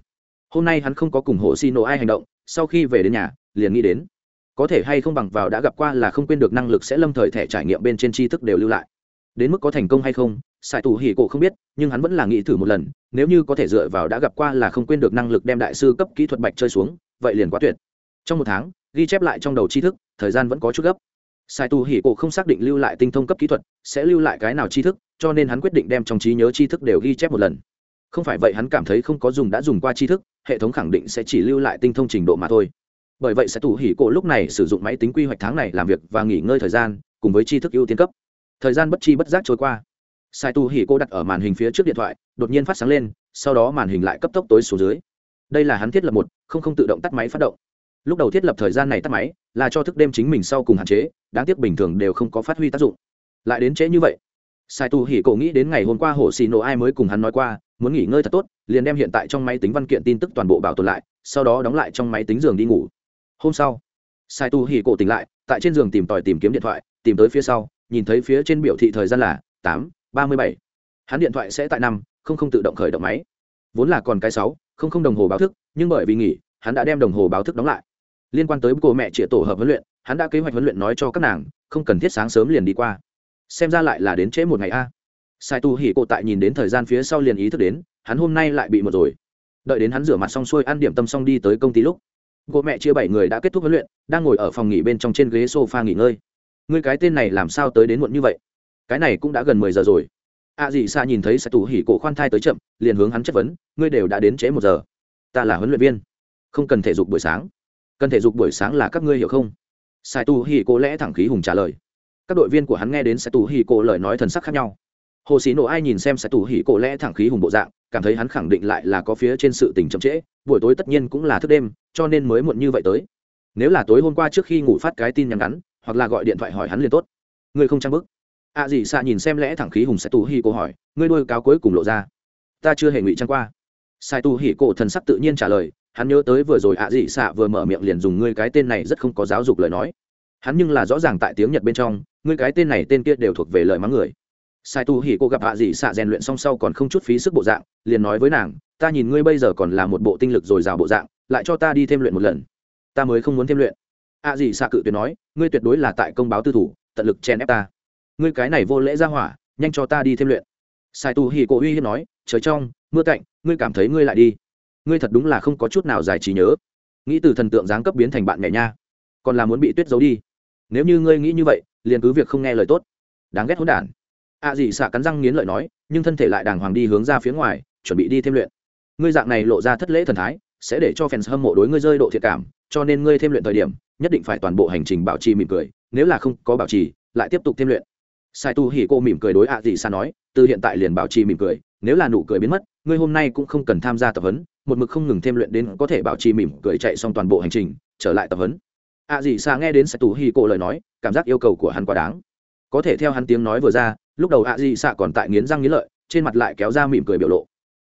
Hôm nay hắn không có cùng hộ xi nổ ai hành động, sau khi về đến nhà, liền nghĩ đến, có thể hay không bằng vào đã gặp qua là không quên được năng lực sẽ lâm thời thẻ trải nghiệm bên trên tri thức đều lưu lại. Đến mức có thành công hay không, sai tù hỉ cổ không biết, nhưng hắn vẫn là nghĩ thử một lần, nếu như có thể dựa vào đã gặp qua là không quên được năng lực đem đại sư cấp kỹ thuật bạch chơi xuống, vậy liền quá tuyệt. Trong một tháng ghi chép lại trong đầu tri thức, thời gian vẫn có chút gấp. Sai tu hỉ cổ không xác định lưu lại tinh thông cấp kỹ thuật sẽ lưu lại cái nào tri thức, cho nên hắn quyết định đem trong trí nhớ tri thức đều ghi chép một lần. Không phải vậy hắn cảm thấy không có dùng đã dùng qua tri thức, hệ thống khẳng định sẽ chỉ lưu lại tinh thông trình độ mà thôi. Bởi vậy sẽ tù hỉ cổ lúc này sử dụng máy tính quy hoạch tháng này làm việc và nghỉ ngơi thời gian, cùng với tri thức ưu tiên cấp. Thời gian bất chi bất giác trôi qua. Sai tu hỉ cô đặt ở màn hình phía trước điện thoại, đột nhiên phát sáng lên, sau đó màn hình lại cấp tốc tối xuống dưới. Đây là hắn thiết lập một, không không tự động tắt máy phát động lúc đầu thiết lập thời gian này tắt máy, là cho thức đêm chính mình sau cùng hạn chế, đáng tiếc bình thường đều không có phát huy tác dụng. Lại đến trễ như vậy. Sai tu hỉ cổ nghĩ đến ngày hôm qua hồ xì nổ ai mới cùng hắn nói qua, muốn nghỉ ngơi thật tốt, liền đem hiện tại trong máy tính văn kiện tin tức toàn bộ bảo tồn lại, sau đó đóng lại trong máy tính giường đi ngủ. Hôm sau, sai tu hỉ cổ tỉnh lại, tại trên giường tìm tòi tìm kiếm điện thoại, tìm tới phía sau, nhìn thấy phía trên biểu thị thời gian là tám, ba mươi bảy. Hắn điện thoại sẽ tại năm, không không tự động khởi động máy. Vốn là còn cái sáu, không không đồng hồ báo thức, nhưng bởi vì nghỉ, hắn đã đem đồng hồ báo thức đóng lại liên quan tới cô mẹ chĩa tổ hợp huấn luyện, hắn đã kế hoạch huấn luyện nói cho các nàng, không cần thiết sáng sớm liền đi qua. Xem ra lại là đến trễ một ngày a. Sai tu hỉ cô tại nhìn đến thời gian phía sau liền ý thức đến, hắn hôm nay lại bị một rồi. Đợi đến hắn rửa mặt xong xuôi ăn điểm tâm xong đi tới công ty lúc, cô mẹ chia bảy người đã kết thúc huấn luyện, đang ngồi ở phòng nghỉ bên trong trên ghế sofa nghỉ ngơi. Ngươi cái tên này làm sao tới đến muộn như vậy? Cái này cũng đã gần mười giờ rồi. A à gì xa nhìn thấy sai tu hỉ cổ khoan thai tới chậm, liền hướng hắn chất vấn, ngươi đều đã đến trễ một giờ. Ta là huấn luyện viên, không cần thể dục buổi sáng cần thể dục buổi sáng là các ngươi hiểu không? Sai tu hỉ cổ lẽ thẳng khí hùng trả lời. Các đội viên của hắn nghe đến sai tu hỉ cổ lời nói thần sắc khác nhau. Hồ sĩ nổ ai nhìn xem sai tu hỉ cổ lẽ thẳng khí hùng bộ dạng, cảm thấy hắn khẳng định lại là có phía trên sự tình chậm trễ, buổi tối tất nhiên cũng là thức đêm, cho nên mới muộn như vậy tới. Nếu là tối hôm qua trước khi ngủ phát cái tin nhắn ngắn, hoặc là gọi điện thoại hỏi hắn liền tốt. Ngươi không trang bức. Ạ à gì xạ nhìn xem lẽ thẳng khí hùng sai tu hỉ cổ hỏi, ngươi đôi cáo cuối cùng lộ ra. Ta chưa hề ngụy trang qua. Sai tu hỉ cổ thần sắc tự nhiên trả lời hắn nhớ tới vừa rồi ạ à dị xạ vừa mở miệng liền dùng ngươi cái tên này rất không có giáo dục lời nói. Hắn nhưng là rõ ràng tại tiếng nhật bên trong, ngươi cái tên này tên kia đều thuộc về lời mắng người. Sai tu hỉ cô gặp ạ dị xạ rèn luyện song sau còn không chút phí sức bộ dạng, liền nói với nàng, ta nhìn ngươi bây giờ còn là một bộ tinh lực dồi dào bộ dạng, lại cho ta đi thêm luyện một lần. Ta mới không muốn thêm luyện. Ạ dị xạ cự tuyệt nói, ngươi tuyệt đối là tại công báo tư thủ, tận lực chen ép ta. Ngươi cái này vô lễ ra hỏa, nhanh cho ta đi thêm luyện. Sai tu hỉ cô uy hiếp nói, trời trong, mưa cạnh ngươi cảm thấy ngươi lại đi ngươi thật đúng là không có chút nào giải trí nhớ. Nghĩ từ thần tượng giáng cấp biến thành bạn mẹ nha. Còn là muốn bị tuyết giấu đi. Nếu như ngươi nghĩ như vậy, liền cứ việc không nghe lời tốt. Đáng ghét hỗn đản. Ạ à gì xạ cắn răng nghiến lợi nói, nhưng thân thể lại đàng hoàng đi hướng ra phía ngoài, chuẩn bị đi thêm luyện. Ngươi dạng này lộ ra thất lễ thần thái, sẽ để cho fans hâm mộ đối ngươi rơi độ thiệt cảm, cho nên ngươi thêm luyện thời điểm, nhất định phải toàn bộ hành trình bảo trì mỉm cười, nếu là không có bảo trì, lại tiếp tục thêm luyện. Sai tu hỉ cô mỉm cười đối ạ à gì nói, từ hiện tại liền bảo trì mỉm cười, nếu là nụ cười biến mất, ngươi hôm nay cũng không cần tham gia tập huấn một mực không ngừng thêm luyện đến có thể bảo trì mỉm cười chạy xong toàn bộ hành trình, trở lại tập huấn. Ạ à gì xa nghe đến sai tu hi cô lời nói, cảm giác yêu cầu của hắn quá đáng. Có thể theo hắn tiếng nói vừa ra, lúc đầu ạ à gì xa còn tại nghiến răng nghiến lợi, trên mặt lại kéo ra mỉm cười biểu lộ.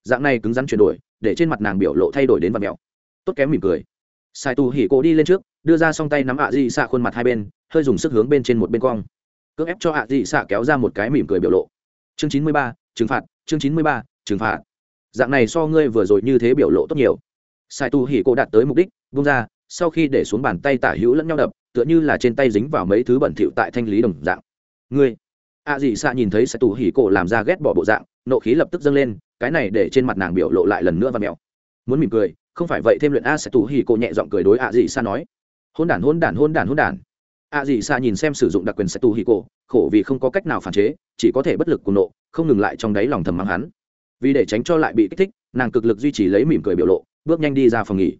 Dạng này cứng rắn chuyển đổi, để trên mặt nàng biểu lộ thay đổi đến vật mèo tốt kém mỉm cười. Sai tu hỉ cô đi lên trước, đưa ra song tay nắm ạ gì xạ khuôn mặt hai bên, hơi dùng sức hướng bên trên một bên cong. Cưỡng ép cho ạ dị xạ kéo ra một cái mỉm cười biểu lộ. Chương chín mươi ba, trừng phạt, chương chín mươi ba, trừng phạt dạng này so ngươi vừa rồi như thế biểu lộ tốt nhiều. Sai tu hỉ cô đạt tới mục đích bung ra, sau khi để xuống bàn tay tả hữu lẫn nhau đập, tựa như là trên tay dính vào mấy thứ bẩn thỉu tại thanh lý đồng dạng. Ngươi. A dị xạ nhìn thấy sai tu hỉ cô làm ra ghét bỏ bộ dạng, nộ khí lập tức dâng lên, cái này để trên mặt nàng biểu lộ lại lần nữa và mèo muốn mỉm cười, không phải vậy thêm luyện a sai tu hỉ cô nhẹ giọng cười đối a dị xạ nói. Hôn đản hôn đản hôn đản hôn đản. A dì xạ nhìn xem sử dụng đặc quyền sai tu hỉ cô khổ vì không có cách nào phản chế, chỉ có thể bất lực cùng nộ, không ngừng lại trong đáy lòng thầm mắng hắn vì để tránh cho lại bị kích thích, nàng cực lực duy trì lấy mỉm cười biểu lộ, bước nhanh đi ra phòng nghỉ.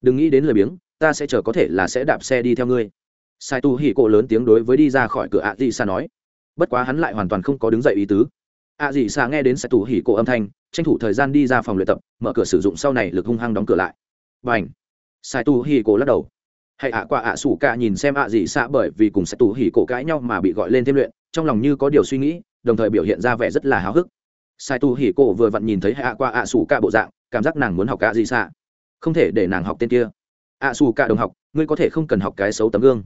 Đừng nghĩ đến lời biếng, ta sẽ chờ có thể là sẽ đạp xe đi theo ngươi. Sai tu hì cổ lớn tiếng đối với đi ra khỏi cửa ạ dì xa nói. Bất quá hắn lại hoàn toàn không có đứng dậy ý tứ. Ạ dì xa nghe đến sai tu hì cổ âm thanh, tranh thủ thời gian đi ra phòng luyện tập, mở cửa sử dụng sau này lực hung hăng đóng cửa lại. B à n h sai tu hì cổ lắc đầu. Hãy ạ qua ạ sủ cả nhìn xem ạ dị xa bởi vì cùng sai tu hỉ cổ cãi nhau mà bị gọi lên thêm luyện, trong lòng như có điều suy nghĩ, đồng thời biểu hiện ra vẻ rất là háo hức sai Tu hỉ cổ vừa vặn nhìn thấy Hạ qua ạ sủ cả bộ dạng, cảm giác nàng muốn học cả gì xạ không thể để nàng học tên kia. Ạ sủ cả đồng học, ngươi có thể không cần học cái xấu tấm gương.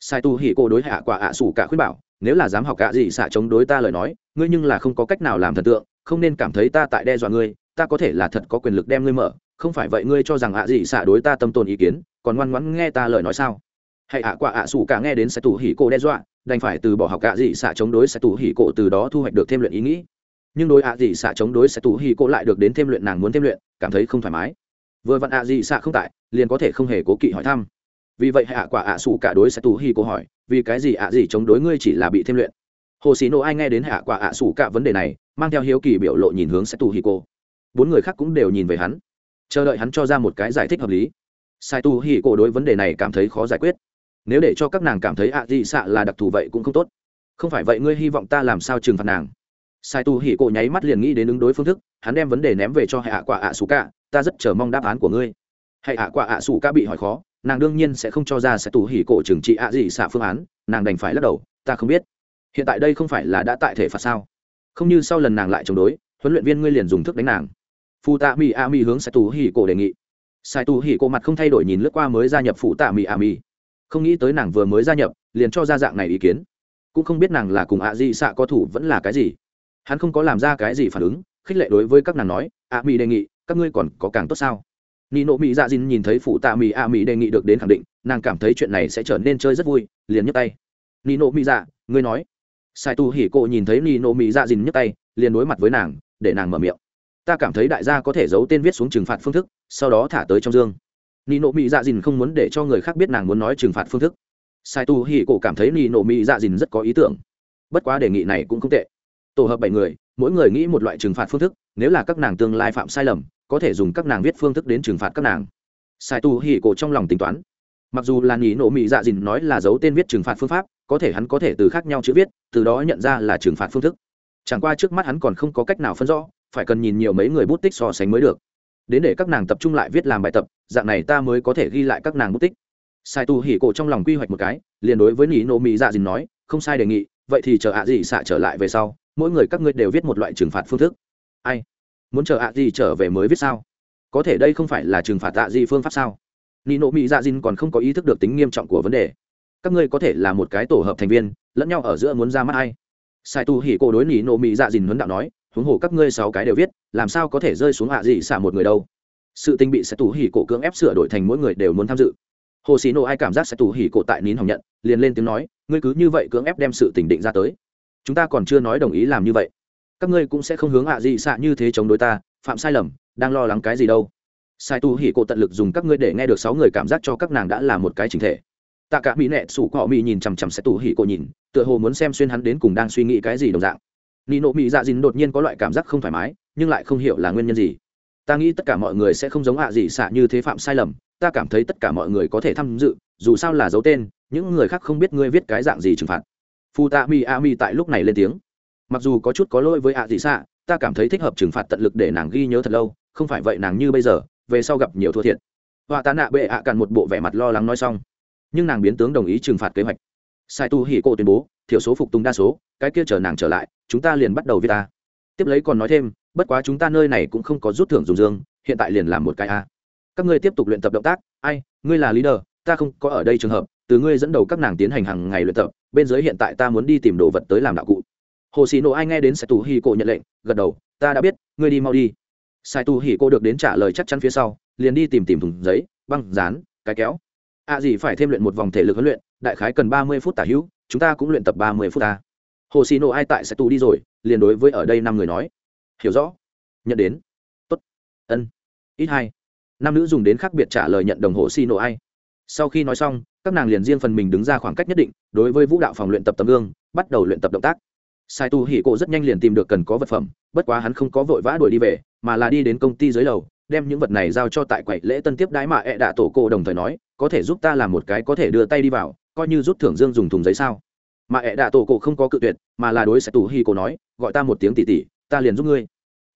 Sai tu hỉ cổ đối hạ quả ạ sủ cả khuyên bảo, nếu là dám học cả gì xạ chống đối ta lời nói, ngươi nhưng là không có cách nào làm thần tượng, không nên cảm thấy ta tại đe dọa ngươi, ta có thể là thật có quyền lực đem ngươi mở, không phải vậy ngươi cho rằng ạ gì xạ đối ta tâm tồn ý kiến, còn ngoan ngoãn nghe ta lời nói sao? Hãy ạ quả ạ sủ cả nghe đến Sai Tu hỉ cổ đe dọa, đành phải từ bỏ học cả gì xạ chống đối Sai Tu hỉ cổ từ đó thu hoạch được thêm luyện ý nghĩ nhưng đối ạ gì xạ chống đối sẽ tù hỉ cô lại được đến thêm luyện nàng muốn thêm luyện, cảm thấy không thoải mái. Vừa vặn ạ gì xạ không tại, liền có thể không hề cố kỵ hỏi thăm. Vì vậy hạ quả ạ sủ cả đối sẽ tù hỉ cô hỏi, vì cái gì ạ gì chống đối ngươi chỉ là bị thêm luyện? Hồ sĩ nô ai nghe đến hạ quả ạ sủ cả vấn đề này, mang theo hiếu kỳ biểu lộ nhìn hướng sẽ tù hỉ cô. Bốn người khác cũng đều nhìn về hắn. Chờ đợi hắn cho ra một cái giải thích hợp lý. Sai tu hỉ cô đối vấn đề này cảm thấy khó giải quyết. Nếu để cho các nàng cảm thấy ạ dị xạ là đặc thù vậy cũng không tốt. Không phải vậy ngươi hy vọng ta làm sao trừng phạt nàng? Sai tu hỉ cổ nháy mắt liền nghĩ đến ứng đối phương thức, hắn đem vấn đề ném về cho hạ quả ạ xù cả, ta rất chờ mong đáp án của ngươi. Hệ ạ quả ạ sủ cả bị hỏi khó, nàng đương nhiên sẽ không cho ra sẽ tù hỉ cổ trừng trị ạ gì xạ phương án, nàng đành phải lắc đầu, ta không biết. Hiện tại đây không phải là đã tại thể phạt sao? Không như sau lần nàng lại chống đối, huấn luyện viên ngươi liền dùng thức đánh nàng. Phụ tạ mỹ a mi hướng sai tù hỉ cổ đề nghị. Sai tù hỉ cổ mặt không thay đổi nhìn lướt qua mới gia nhập phụ tạ mỹ a mi. Không nghĩ tới nàng vừa mới gia nhập, liền cho ra dạng này ý kiến. Cũng không biết nàng là cùng ạ gì xạ có thủ vẫn là cái gì hắn không có làm ra cái gì phản ứng, khích lệ đối với các nàng nói, a mi đề nghị, các ngươi còn có càng tốt sao? Nị nộ mỹ dạ dìn nhìn thấy phụ tạ mỹ a mỹ đề nghị được đến khẳng định, nàng cảm thấy chuyện này sẽ trở nên chơi rất vui, liền nhấc tay. Nị nộ mỹ dạ ngươi nói. Sai tu hỉ cộ nhìn thấy nị nộ mỹ dạ dìn nhấc tay, liền đối mặt với nàng, để nàng mở miệng. Ta cảm thấy đại gia có thể giấu tên viết xuống trừng phạt phương thức, sau đó thả tới trong dương. Nị nộ mỹ dạ dìn không muốn để cho người khác biết nàng muốn nói trừng phạt phương thức. Sai tu hỉ cộ cảm thấy nị nộ mỹ dạ dìn rất có ý tưởng. Bất quá đề nghị này cũng không tệ tổ hợp bảy người, mỗi người nghĩ một loại trừng phạt phương thức, nếu là các nàng tương lai phạm sai lầm, có thể dùng các nàng viết phương thức đến trừng phạt các nàng. Sai tu hỉ cổ trong lòng tính toán. Mặc dù là nghĩ nổ mỹ dạ dìn nói là giấu tên viết trừng phạt phương pháp, có thể hắn có thể từ khác nhau chữ viết, từ đó nhận ra là trừng phạt phương thức. Chẳng qua trước mắt hắn còn không có cách nào phân rõ, phải cần nhìn nhiều mấy người bút tích so sánh mới được. Đến để các nàng tập trung lại viết làm bài tập, dạng này ta mới có thể ghi lại các nàng bút tích. Sai tu hỉ cổ trong lòng quy hoạch một cái, liền đối với nghĩ nổ mỹ dạ dìn nói, không sai đề nghị, vậy thì chờ ạ gì xạ trở lại về sau mỗi người các ngươi đều viết một loại trừng phạt phương thức. Ai? Muốn chờ ạ gì trở về mới viết sao? Có thể đây không phải là trừng phạt tạ gì phương pháp sao? Nị nộ mỹ dạ dìn còn không có ý thức được tính nghiêm trọng của vấn đề. Các ngươi có thể là một cái tổ hợp thành viên, lẫn nhau ở giữa muốn ra mắt ai? Sai tu hỉ cô đối nị nộ mỹ dạ dìn huấn đạo nói, huống hồ các ngươi sáu cái đều viết, làm sao có thể rơi xuống hạ gì xả một người đâu? Sự tình bị sai tu hỉ cổ cưỡng ép sửa đổi thành mỗi người đều muốn tham dự. Hồ xì nộ ai cảm giác sai tu hỉ cổ tại nín hồng nhận, liền lên tiếng nói, ngươi cứ như vậy cưỡng ép đem sự tình định ra tới chúng ta còn chưa nói đồng ý làm như vậy. Các ngươi cũng sẽ không hướng hạ gì xạ như thế chống đối ta, phạm sai lầm, đang lo lắng cái gì đâu. Sai tu hỉ cổ tận lực dùng các ngươi để nghe được sáu người cảm giác cho các nàng đã là một cái chính thể. Tạ cả mỹ nẹ sủ cọ mỹ nhìn chằm chằm sai tu hỉ cổ nhìn, tựa hồ muốn xem xuyên hắn đến cùng đang suy nghĩ cái gì đồng dạng. Nị nộ mỹ dạ dìn đột nhiên có loại cảm giác không thoải mái, nhưng lại không hiểu là nguyên nhân gì. Ta nghĩ tất cả mọi người sẽ không giống hạ gì xạ như thế phạm sai lầm, ta cảm thấy tất cả mọi người có thể tham dự, dù sao là dấu tên, những người khác không biết ngươi viết cái dạng gì trừng phạt phu tạ mi a mi tại lúc này lên tiếng. Mặc dù có chút có lỗi với ạ dị xạ ta cảm thấy thích hợp trừng phạt tận lực để nàng ghi nhớ thật lâu, không phải vậy nàng như bây giờ, về sau gặp nhiều thua thiệt. Họa tạ nạ bệ ạ cạn một bộ vẻ mặt lo lắng nói xong. Nhưng nàng biến tướng đồng ý trừng phạt kế hoạch. Sai tu hỉ cô tuyên bố, thiểu số phục tùng đa số, cái kia chờ nàng trở lại, chúng ta liền bắt đầu viết ta tiếp lấy còn nói thêm, bất quá chúng ta nơi này cũng không có rút thưởng dùng dương, hiện tại liền làm một cái a. Các ngươi tiếp tục luyện tập động tác, ai, ngươi là leader, ta không có ở đây trường hợp từ ngươi dẫn đầu các nàng tiến hành hàng ngày luyện tập, bên dưới hiện tại ta muốn đi tìm đồ vật tới làm đạo cụ. Hồ xì nổ ai nghe đến sai tù hì cổ nhận lệnh, gật đầu, ta đã biết, ngươi đi mau đi. Sai tù hì cô được đến trả lời chắc chắn phía sau, liền đi tìm tìm thùng giấy, băng, dán, cái kéo. À gì phải thêm luyện một vòng thể lực huấn luyện, đại khái cần ba mươi phút tả hữu, chúng ta cũng luyện tập ba mươi phút ta. Hồ xì nổ ai tại sai tù đi rồi, liền đối với ở đây năm người nói, hiểu rõ. Nhận đến. Tốt. Ân. Ít hai. Nam nữ dùng đến khác biệt trả lời nhận đồng hồ xì nổ ai. Sau khi nói xong các nàng liền riêng phần mình đứng ra khoảng cách nhất định đối với vũ đạo phòng luyện tập tấm gương bắt đầu luyện tập động tác. Sai tu hỉ cổ rất nhanh liền tìm được cần có vật phẩm bất quá hắn không có vội vã đuổi đi về mà là đi đến công ty dưới lầu đem những vật này giao cho tại quầy lễ tân tiếp đái mà ẹ đạ tổ cổ đồng thời nói có thể giúp ta làm một cái có thể đưa tay đi vào coi như rút thưởng dương dùng thùng giấy sao? Mà ẹ đạ tổ cổ không có cự tuyệt mà là đối sai tu hỉ cổ nói gọi ta một tiếng tỉ tỉ ta liền giúp ngươi.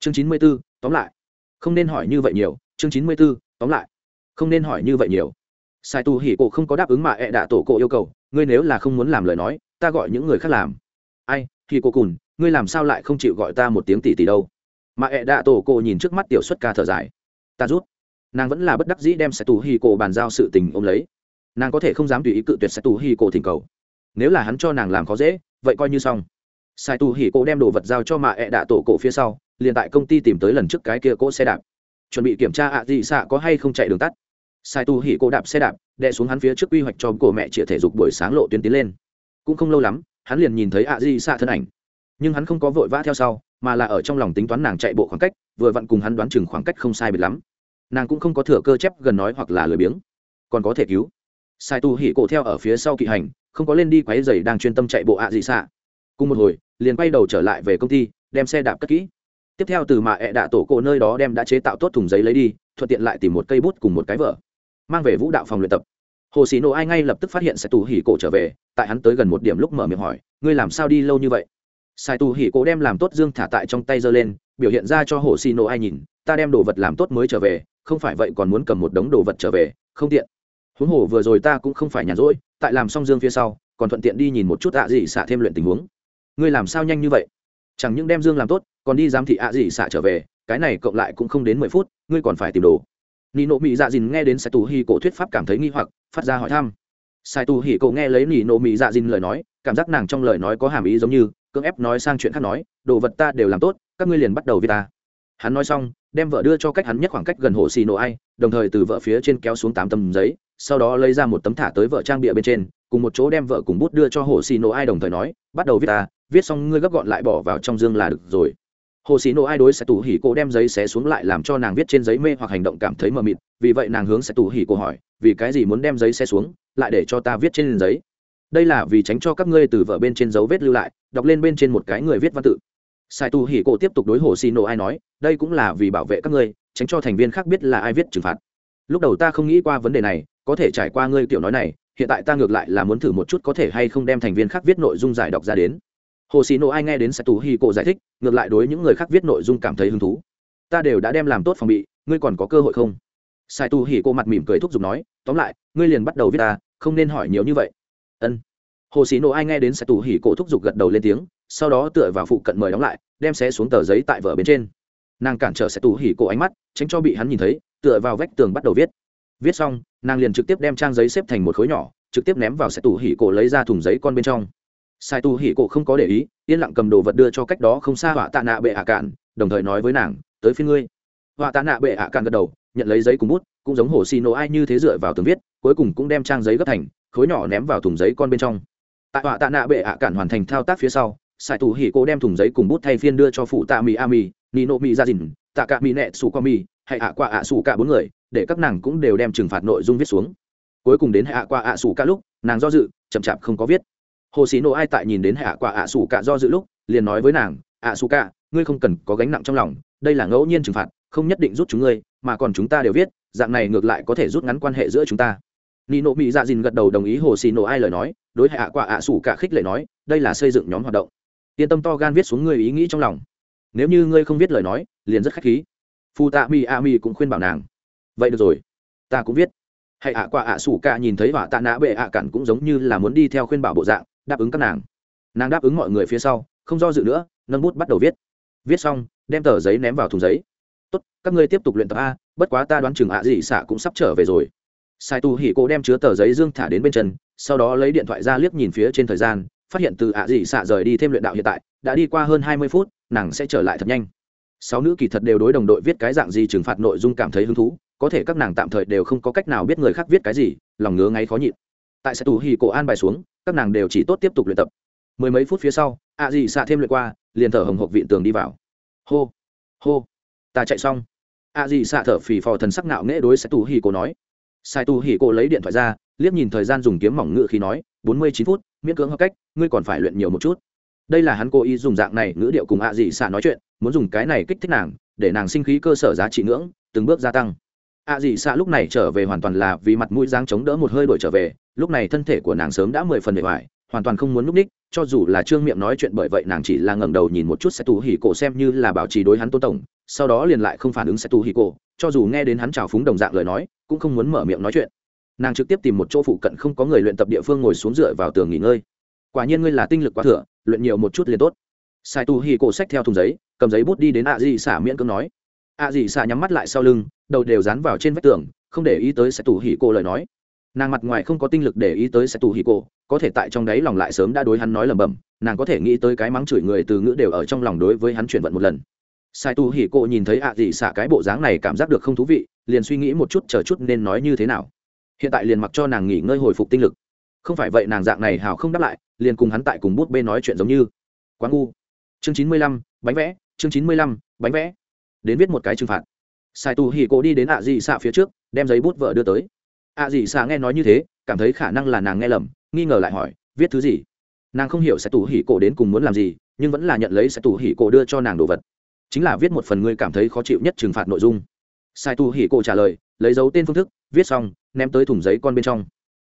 Chương chín mươi 94, tóm lại. Không nên hỏi như vậy nhiều chương chín mươi 94, tóm lại. Không nên hỏi như vậy nhiều sai tu hỉ cổ không có đáp ứng mà ẹ đạ tổ cổ yêu cầu, ngươi nếu là không muốn làm lời nói, ta gọi những người khác làm. Ai thì cô cùn, ngươi làm sao lại không chịu gọi ta một tiếng tỷ tỷ đâu? Mà ẹ đạ tổ cô nhìn trước mắt tiểu xuất ca thở dài. Ta rút. Nàng vẫn là bất đắc dĩ đem Sai Tu Hỉ cổ bàn giao sự tình ôm lấy. Nàng có thể không dám tùy ý cự tuyệt Sai Tu Hỉ cổ thỉnh cầu. Nếu là hắn cho nàng làm khó dễ, vậy coi như xong. Sai Tu Hỉ cổ đem đồ vật giao cho mạ ẹ đạ tổ cổ phía sau, liền tại công ty tìm tới lần trước cái kia cỗ xe đạp. Chuẩn bị kiểm tra ạ gì xạ có hay không chạy đường tắt sai tu hỉ cô đạp xe đạp, đè xuống hắn phía trước quy hoạch cho cổ mẹ chĩa thể dục buổi sáng lộ tuyến tiến lên. Cũng không lâu lắm, hắn liền nhìn thấy ạ di xạ thân ảnh. Nhưng hắn không có vội vã theo sau, mà là ở trong lòng tính toán nàng chạy bộ khoảng cách, vừa vặn cùng hắn đoán chừng khoảng cách không sai biệt lắm. Nàng cũng không có thừa cơ chép gần nói hoặc là lười biếng. Còn có thể cứu. Sai tu hỉ cổ theo ở phía sau kỵ hành, không có lên đi quáy giày đang chuyên tâm chạy bộ ạ di xạ cùng một hồi, liền quay đầu trở lại về công ty, đem xe đạp cất kỹ. Tiếp theo từ mà ẹ đạ tổ cổ nơi đó đem đã chế tạo tốt thùng giấy lấy đi, thuận tiện lại tìm một cây bút cùng một cái vở mang về vũ đạo phòng luyện tập. Hồ sĩ nổ ai ngay lập tức phát hiện sai tù hỉ cổ trở về, tại hắn tới gần một điểm lúc mở miệng hỏi, ngươi làm sao đi lâu như vậy? Sai tù hỉ cổ đem làm tốt dương thả tại trong tay giơ lên, biểu hiện ra cho hồ xì nổ ai nhìn, ta đem đồ vật làm tốt mới trở về, không phải vậy còn muốn cầm một đống đồ vật trở về, không tiện. Huống hồ vừa rồi ta cũng không phải nhàn rỗi, tại làm xong dương phía sau, còn thuận tiện đi nhìn một chút ạ gì xạ thêm luyện tình huống. Ngươi làm sao nhanh như vậy? Chẳng những đem dương làm tốt, còn đi giám thị ạ gì xạ trở về, cái này cộng lại cũng không đến mười phút, ngươi còn phải tìm đồ nị nộ mỹ dạ dìn nghe đến sai tù hì cổ thuyết pháp cảm thấy nghi hoặc, phát ra hỏi thăm. Sai tù hì cổ nghe lấy nị nộ mỹ dạ dìn lời nói, cảm giác nàng trong lời nói có hàm ý giống như, cưỡng ép nói sang chuyện khác nói, đồ vật ta đều làm tốt, các ngươi liền bắt đầu với ta. Hắn nói xong, đem vợ đưa cho cách hắn nhất khoảng cách gần hồ xì nổ ai, đồng thời từ vợ phía trên kéo xuống tám tấm giấy, sau đó lấy ra một tấm thả tới vợ trang bịa bên trên, cùng một chỗ đem vợ cùng bút đưa cho hồ xì nổ ai đồng thời nói, bắt đầu viết ta, viết xong ngươi gấp gọn lại bỏ vào trong dương là được rồi hồ xì nổ ai đối sẽ tù hỉ cổ đem giấy xé xuống lại làm cho nàng viết trên giấy mê hoặc hành động cảm thấy mờ mịt, vì vậy nàng hướng sẽ tù hỉ cổ hỏi, vì cái gì muốn đem giấy xé xuống, lại để cho ta viết trên giấy? Đây là vì tránh cho các ngươi từ vợ bên trên dấu vết lưu lại, đọc lên bên trên một cái người viết văn tự. Sai tu hỉ cổ tiếp tục đối hồ xì nổ ai nói, đây cũng là vì bảo vệ các ngươi, tránh cho thành viên khác biết là ai viết trừng phạt. Lúc đầu ta không nghĩ qua vấn đề này, có thể trải qua ngươi tiểu nói này, hiện tại ta ngược lại là muốn thử một chút có thể hay không đem thành viên khác viết nội dung giải đọc ra đến hồ xì nộ ai nghe đến sài tù hỉ cổ giải thích, ngược lại đối những người khác viết nội dung cảm thấy hứng thú. Ta đều đã đem làm tốt phòng bị, ngươi còn có cơ hội không? Sai tu hỉ cổ mặt mỉm cười thúc giục nói, tóm lại, ngươi liền bắt đầu viết ta, không nên hỏi nhiều như vậy. Ân. Hồ xì nộ ai nghe đến sai tu hỉ cổ thúc giục gật đầu lên tiếng, sau đó tựa vào phụ cận mời đóng lại, đem xé xuống tờ giấy tại vở bên trên. Nàng cản trở sài tù hỉ cổ ánh mắt, tránh cho bị hắn nhìn thấy, tựa vào vách tường bắt đầu viết. Viết xong, nàng liền trực tiếp đem trang giấy xếp thành một khối nhỏ, trực tiếp ném vào sài tù hỉ cổ lấy ra thùng giấy con bên trong sai Tu hỉ cổ không có để ý, yên lặng cầm đồ vật đưa cho cách đó không xa họa tạ nạ bệ hạ cạn, đồng thời nói với nàng, tới phía ngươi. Họa tạ nạ bệ hạ cạn gật đầu, nhận lấy giấy cùng bút, cũng giống hồ xì nổ ai như thế dựa vào tường viết, cuối cùng cũng đem trang giấy gấp thành, khối nhỏ ném vào thùng giấy con bên trong. Tại họa tạ nạ bệ hạ cạn hoàn thành thao tác phía sau, Sai Tu hỉ cô đem thùng giấy cùng bút thay phiên đưa cho phụ tạ mì a mì nino mì gia dìn, tạ cả mì nẹ xù qua mì hay ạ qua ạ xù cả bốn người, để các nàng cũng đều đem trừng phạt nội dung viết xuống. Cuối cùng đến Hạ qua ạ xù cả lúc, nàng do dự, chậm chạp không có viết hồ sĩ nổ ai tại nhìn đến hạ quả ạ xù cả do dự lúc, liền nói với nàng, ạ xù cả ngươi không cần có gánh nặng trong lòng, đây là ngẫu nhiên trừng phạt, không nhất định rút chúng ngươi, mà còn chúng ta đều viết dạng này ngược lại có thể rút ngắn quan hệ giữa chúng ta. Nino mỹ dạ dìn gật đầu đồng ý hồ xì nổ ai lời nói, đối hạ quả ạ xù cả khích lệ nói, đây là xây dựng nhóm hoạt động. Yên tâm to gan viết xuống ngươi ý nghĩ trong lòng. Nếu như ngươi không viết lời nói, liền rất khách khí. Phu tạ mi a mi cũng khuyên bảo nàng, vậy được rồi, ta cũng viết. Hãy ạ qua ạ sủ cả nhìn thấy hỏa tạ nã bệ ạ cản cũng giống như là muốn đi theo khuyên bảo bộ dạng đáp ứng các nàng. Nàng đáp ứng mọi người phía sau, không do dự nữa, nâng bút bắt đầu viết. Viết xong, đem tờ giấy ném vào thùng giấy. Tốt, các ngươi tiếp tục luyện tập a, bất quá ta đoán chừng ạ gì xạ cũng sắp trở về rồi. Sai tu hỉ cô đem chứa tờ giấy dương thả đến bên chân, sau đó lấy điện thoại ra liếc nhìn phía trên thời gian, phát hiện từ ạ dị xạ rời đi thêm luyện đạo hiện tại, đã đi qua hơn hai mươi phút, nàng sẽ trở lại thật nhanh. Sáu nữ kỳ thật đều đối đồng đội viết cái dạng gì trừng phạt nội dung cảm thấy hứng thú, có thể các nàng tạm thời đều không có cách nào biết người khác viết cái gì, lòng ngứa ngáy khó nhịn. Tại sẽ tù hì cổ an bài xuống các nàng đều chỉ tốt tiếp tục luyện tập. Mười mấy phút phía sau ạ dị xạ thêm luyện qua, liền thở hồng hộc vịn tường đi vào. Hô hô, ta chạy xong. Ạ dị xạ thở phì phò thần sắc nạo nghễ đối sẽ tù hì cổ nói. Sai tù hì cổ lấy điện thoại ra, liếc nhìn thời gian dùng kiếm mỏng ngự khi nói, bốn mươi chín phút, miễn cưỡng hợp cách, ngươi còn phải luyện nhiều một chút. Đây là hắn cố ý dùng dạng này ngữ điệu cùng ạ dị xạ nói chuyện, muốn dùng cái này kích thích nàng, để nàng sinh khí cơ sở giá trị ngưỡng, từng bước gia tăng. Ạ dị xạ lúc này trở về hoàn toàn là vì mặt mũi giang chống đỡ một hơi đổi trở về lúc này thân thể của nàng sớm đã mười phần bề hoài hoàn toàn không muốn núp ních, cho dù là trương miệng nói chuyện bởi vậy nàng chỉ là ngẩng đầu nhìn một chút sẽ tù hỉ cổ xem như là bảo trì đối hắn tôn tổng, sau đó liền lại không phản ứng sẽ tù hỉ cổ, cho dù nghe đến hắn trào phúng đồng dạng lời nói, cũng không muốn mở miệng nói chuyện. Nàng trực tiếp tìm một chỗ phụ cận không có người luyện tập địa phương ngồi xuống dựa vào tường nghỉ ngơi. Quả nhiên ngươi là tinh lực quá thừa, luyện nhiều một chút liền tốt. Sai tu hì cổ sách theo thùng giấy, cầm giấy bút đi đến ạ dị xả miễn cưỡng nói. Ạ dị xả nhắm mắt lại sau lưng, đầu đều dán vào trên vách tường, không để ý tới sai tu hì cổ lời nói nàng mặt ngoài không có tinh lực để ý tới sai tu hì cổ, có thể tại trong đấy lòng lại sớm đã đối hắn nói lẩm bẩm, nàng có thể nghĩ tới cái mắng chửi người từ ngữ đều ở trong lòng đối với hắn chuyển vận một lần. Sai tu hì cổ nhìn thấy ạ dị xả cái bộ dáng này cảm giác được không thú vị, liền suy nghĩ một chút chờ chút nên nói như thế nào. Hiện tại liền mặc cho nàng nghỉ ngơi hồi phục tinh lực. Không phải vậy nàng dạng này hào không đáp lại, liền cùng hắn tại cùng bút bê nói chuyện giống như. Quá ngu. Chương chín mươi lăm, bánh vẽ, chương chín mươi lăm, bánh vẽ. Đến viết một cái trừng phạt. Sai tu hì cổ đi đến ạ dị xạ phía trước, đem giấy bút vợ đưa tới ạ dị xạ nghe nói như thế, cảm thấy khả năng là nàng nghe lầm, nghi ngờ lại hỏi, viết thứ gì? Nàng không hiểu sẽ tù hỉ cổ đến cùng muốn làm gì, nhưng vẫn là nhận lấy sẽ tù hỉ cổ đưa cho nàng đồ vật. Chính là viết một phần ngươi cảm thấy khó chịu nhất trừng phạt nội dung. Sai tù hỉ cổ trả lời, lấy dấu tên phương thức, viết xong, ném tới thùng giấy con bên trong.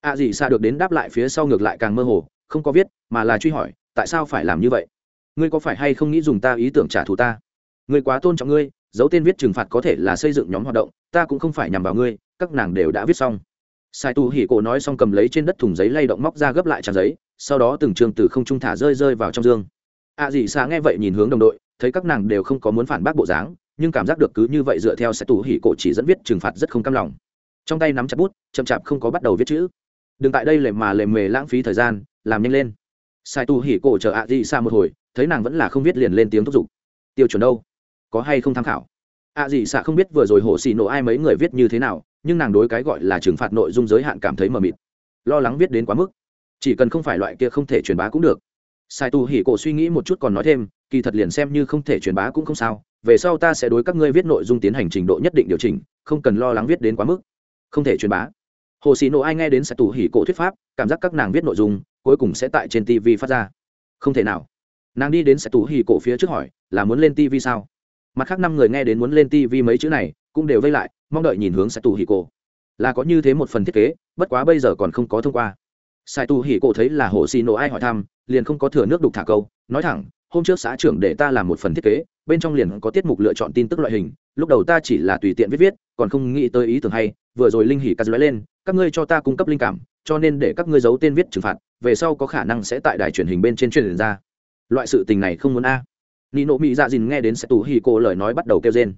Ạ dị xạ được đến đáp lại phía sau ngược lại càng mơ hồ, không có viết, mà là truy hỏi, tại sao phải làm như vậy? Ngươi có phải hay không nghĩ dùng ta ý tưởng trả thù ta? Ngươi quá tôn trọng ngươi, dấu tên viết trừng phạt có thể là xây dựng nhóm hoạt động, ta cũng không phải nhằm vào ngươi các nàng đều đã viết xong. Sai tu hỉ cổ nói xong cầm lấy trên đất thùng giấy lay động móc ra gấp lại trang giấy, sau đó từng trường từ không trung thả rơi rơi vào trong dương. Ạ à dị xa nghe vậy nhìn hướng đồng đội, thấy các nàng đều không có muốn phản bác bộ dáng, nhưng cảm giác được cứ như vậy dựa theo sai tu hỉ cổ chỉ dẫn viết trừng phạt rất không cam lòng. Trong tay nắm chặt bút, chậm chạp không có bắt đầu viết chữ. Đừng tại đây lề mà lề mề lãng phí thời gian, làm nhanh lên. Sai tu hỉ cổ chờ ạ dị xa một hồi, thấy nàng vẫn là không viết liền lên tiếng thúc giục. Tiêu chuẩn đâu? Có hay không tham khảo? Ạ dị xạ không biết vừa rồi hồ xì nổ ai mấy người viết như thế nào, nhưng nàng đối cái gọi là trừng phạt nội dung giới hạn cảm thấy mờ mịt. Lo lắng viết đến quá mức. Chỉ cần không phải loại kia không thể truyền bá cũng được. Sai tu hỉ cổ suy nghĩ một chút còn nói thêm, kỳ thật liền xem như không thể truyền bá cũng không sao, về sau ta sẽ đối các ngươi viết nội dung tiến hành trình độ nhất định điều chỉnh, không cần lo lắng viết đến quá mức. Không thể truyền bá. Hồ xì nổ ai nghe đến sai tu hỉ cổ thuyết pháp, cảm giác các nàng viết nội dung, cuối cùng sẽ tại trên tv phát ra. Không thể nào. Nàng đi đến sai tu hỉ cổ phía trước hỏi, là muốn lên tv sao? Mặt khác năm người nghe đến muốn lên tv mấy chữ này, cũng đều vây lại, mong đợi nhìn hướng sai tu hỉ cổ là có như thế một phần thiết kế, bất quá bây giờ còn không có thông qua. Sai tu hỉ cổ thấy là hồ xì nổ ai hỏi thăm, liền không có thừa nước đục thả câu, nói thẳng, hôm trước xã trưởng để ta làm một phần thiết kế, bên trong liền có tiết mục lựa chọn tin tức loại hình, lúc đầu ta chỉ là tùy tiện viết viết, còn không nghĩ tới ý tưởng hay, vừa rồi linh hỉ cắt lóe lên, các ngươi cho ta cung cấp linh cảm, cho nên để các ngươi giấu tên viết trừng phạt, về sau có khả năng sẽ tại đài truyền hình bên trên truyền ra. Loại sự tình này không muốn a nộ mỹ dạ dìn nghe đến sẽ tù hì cô lời nói bắt đầu kêu trên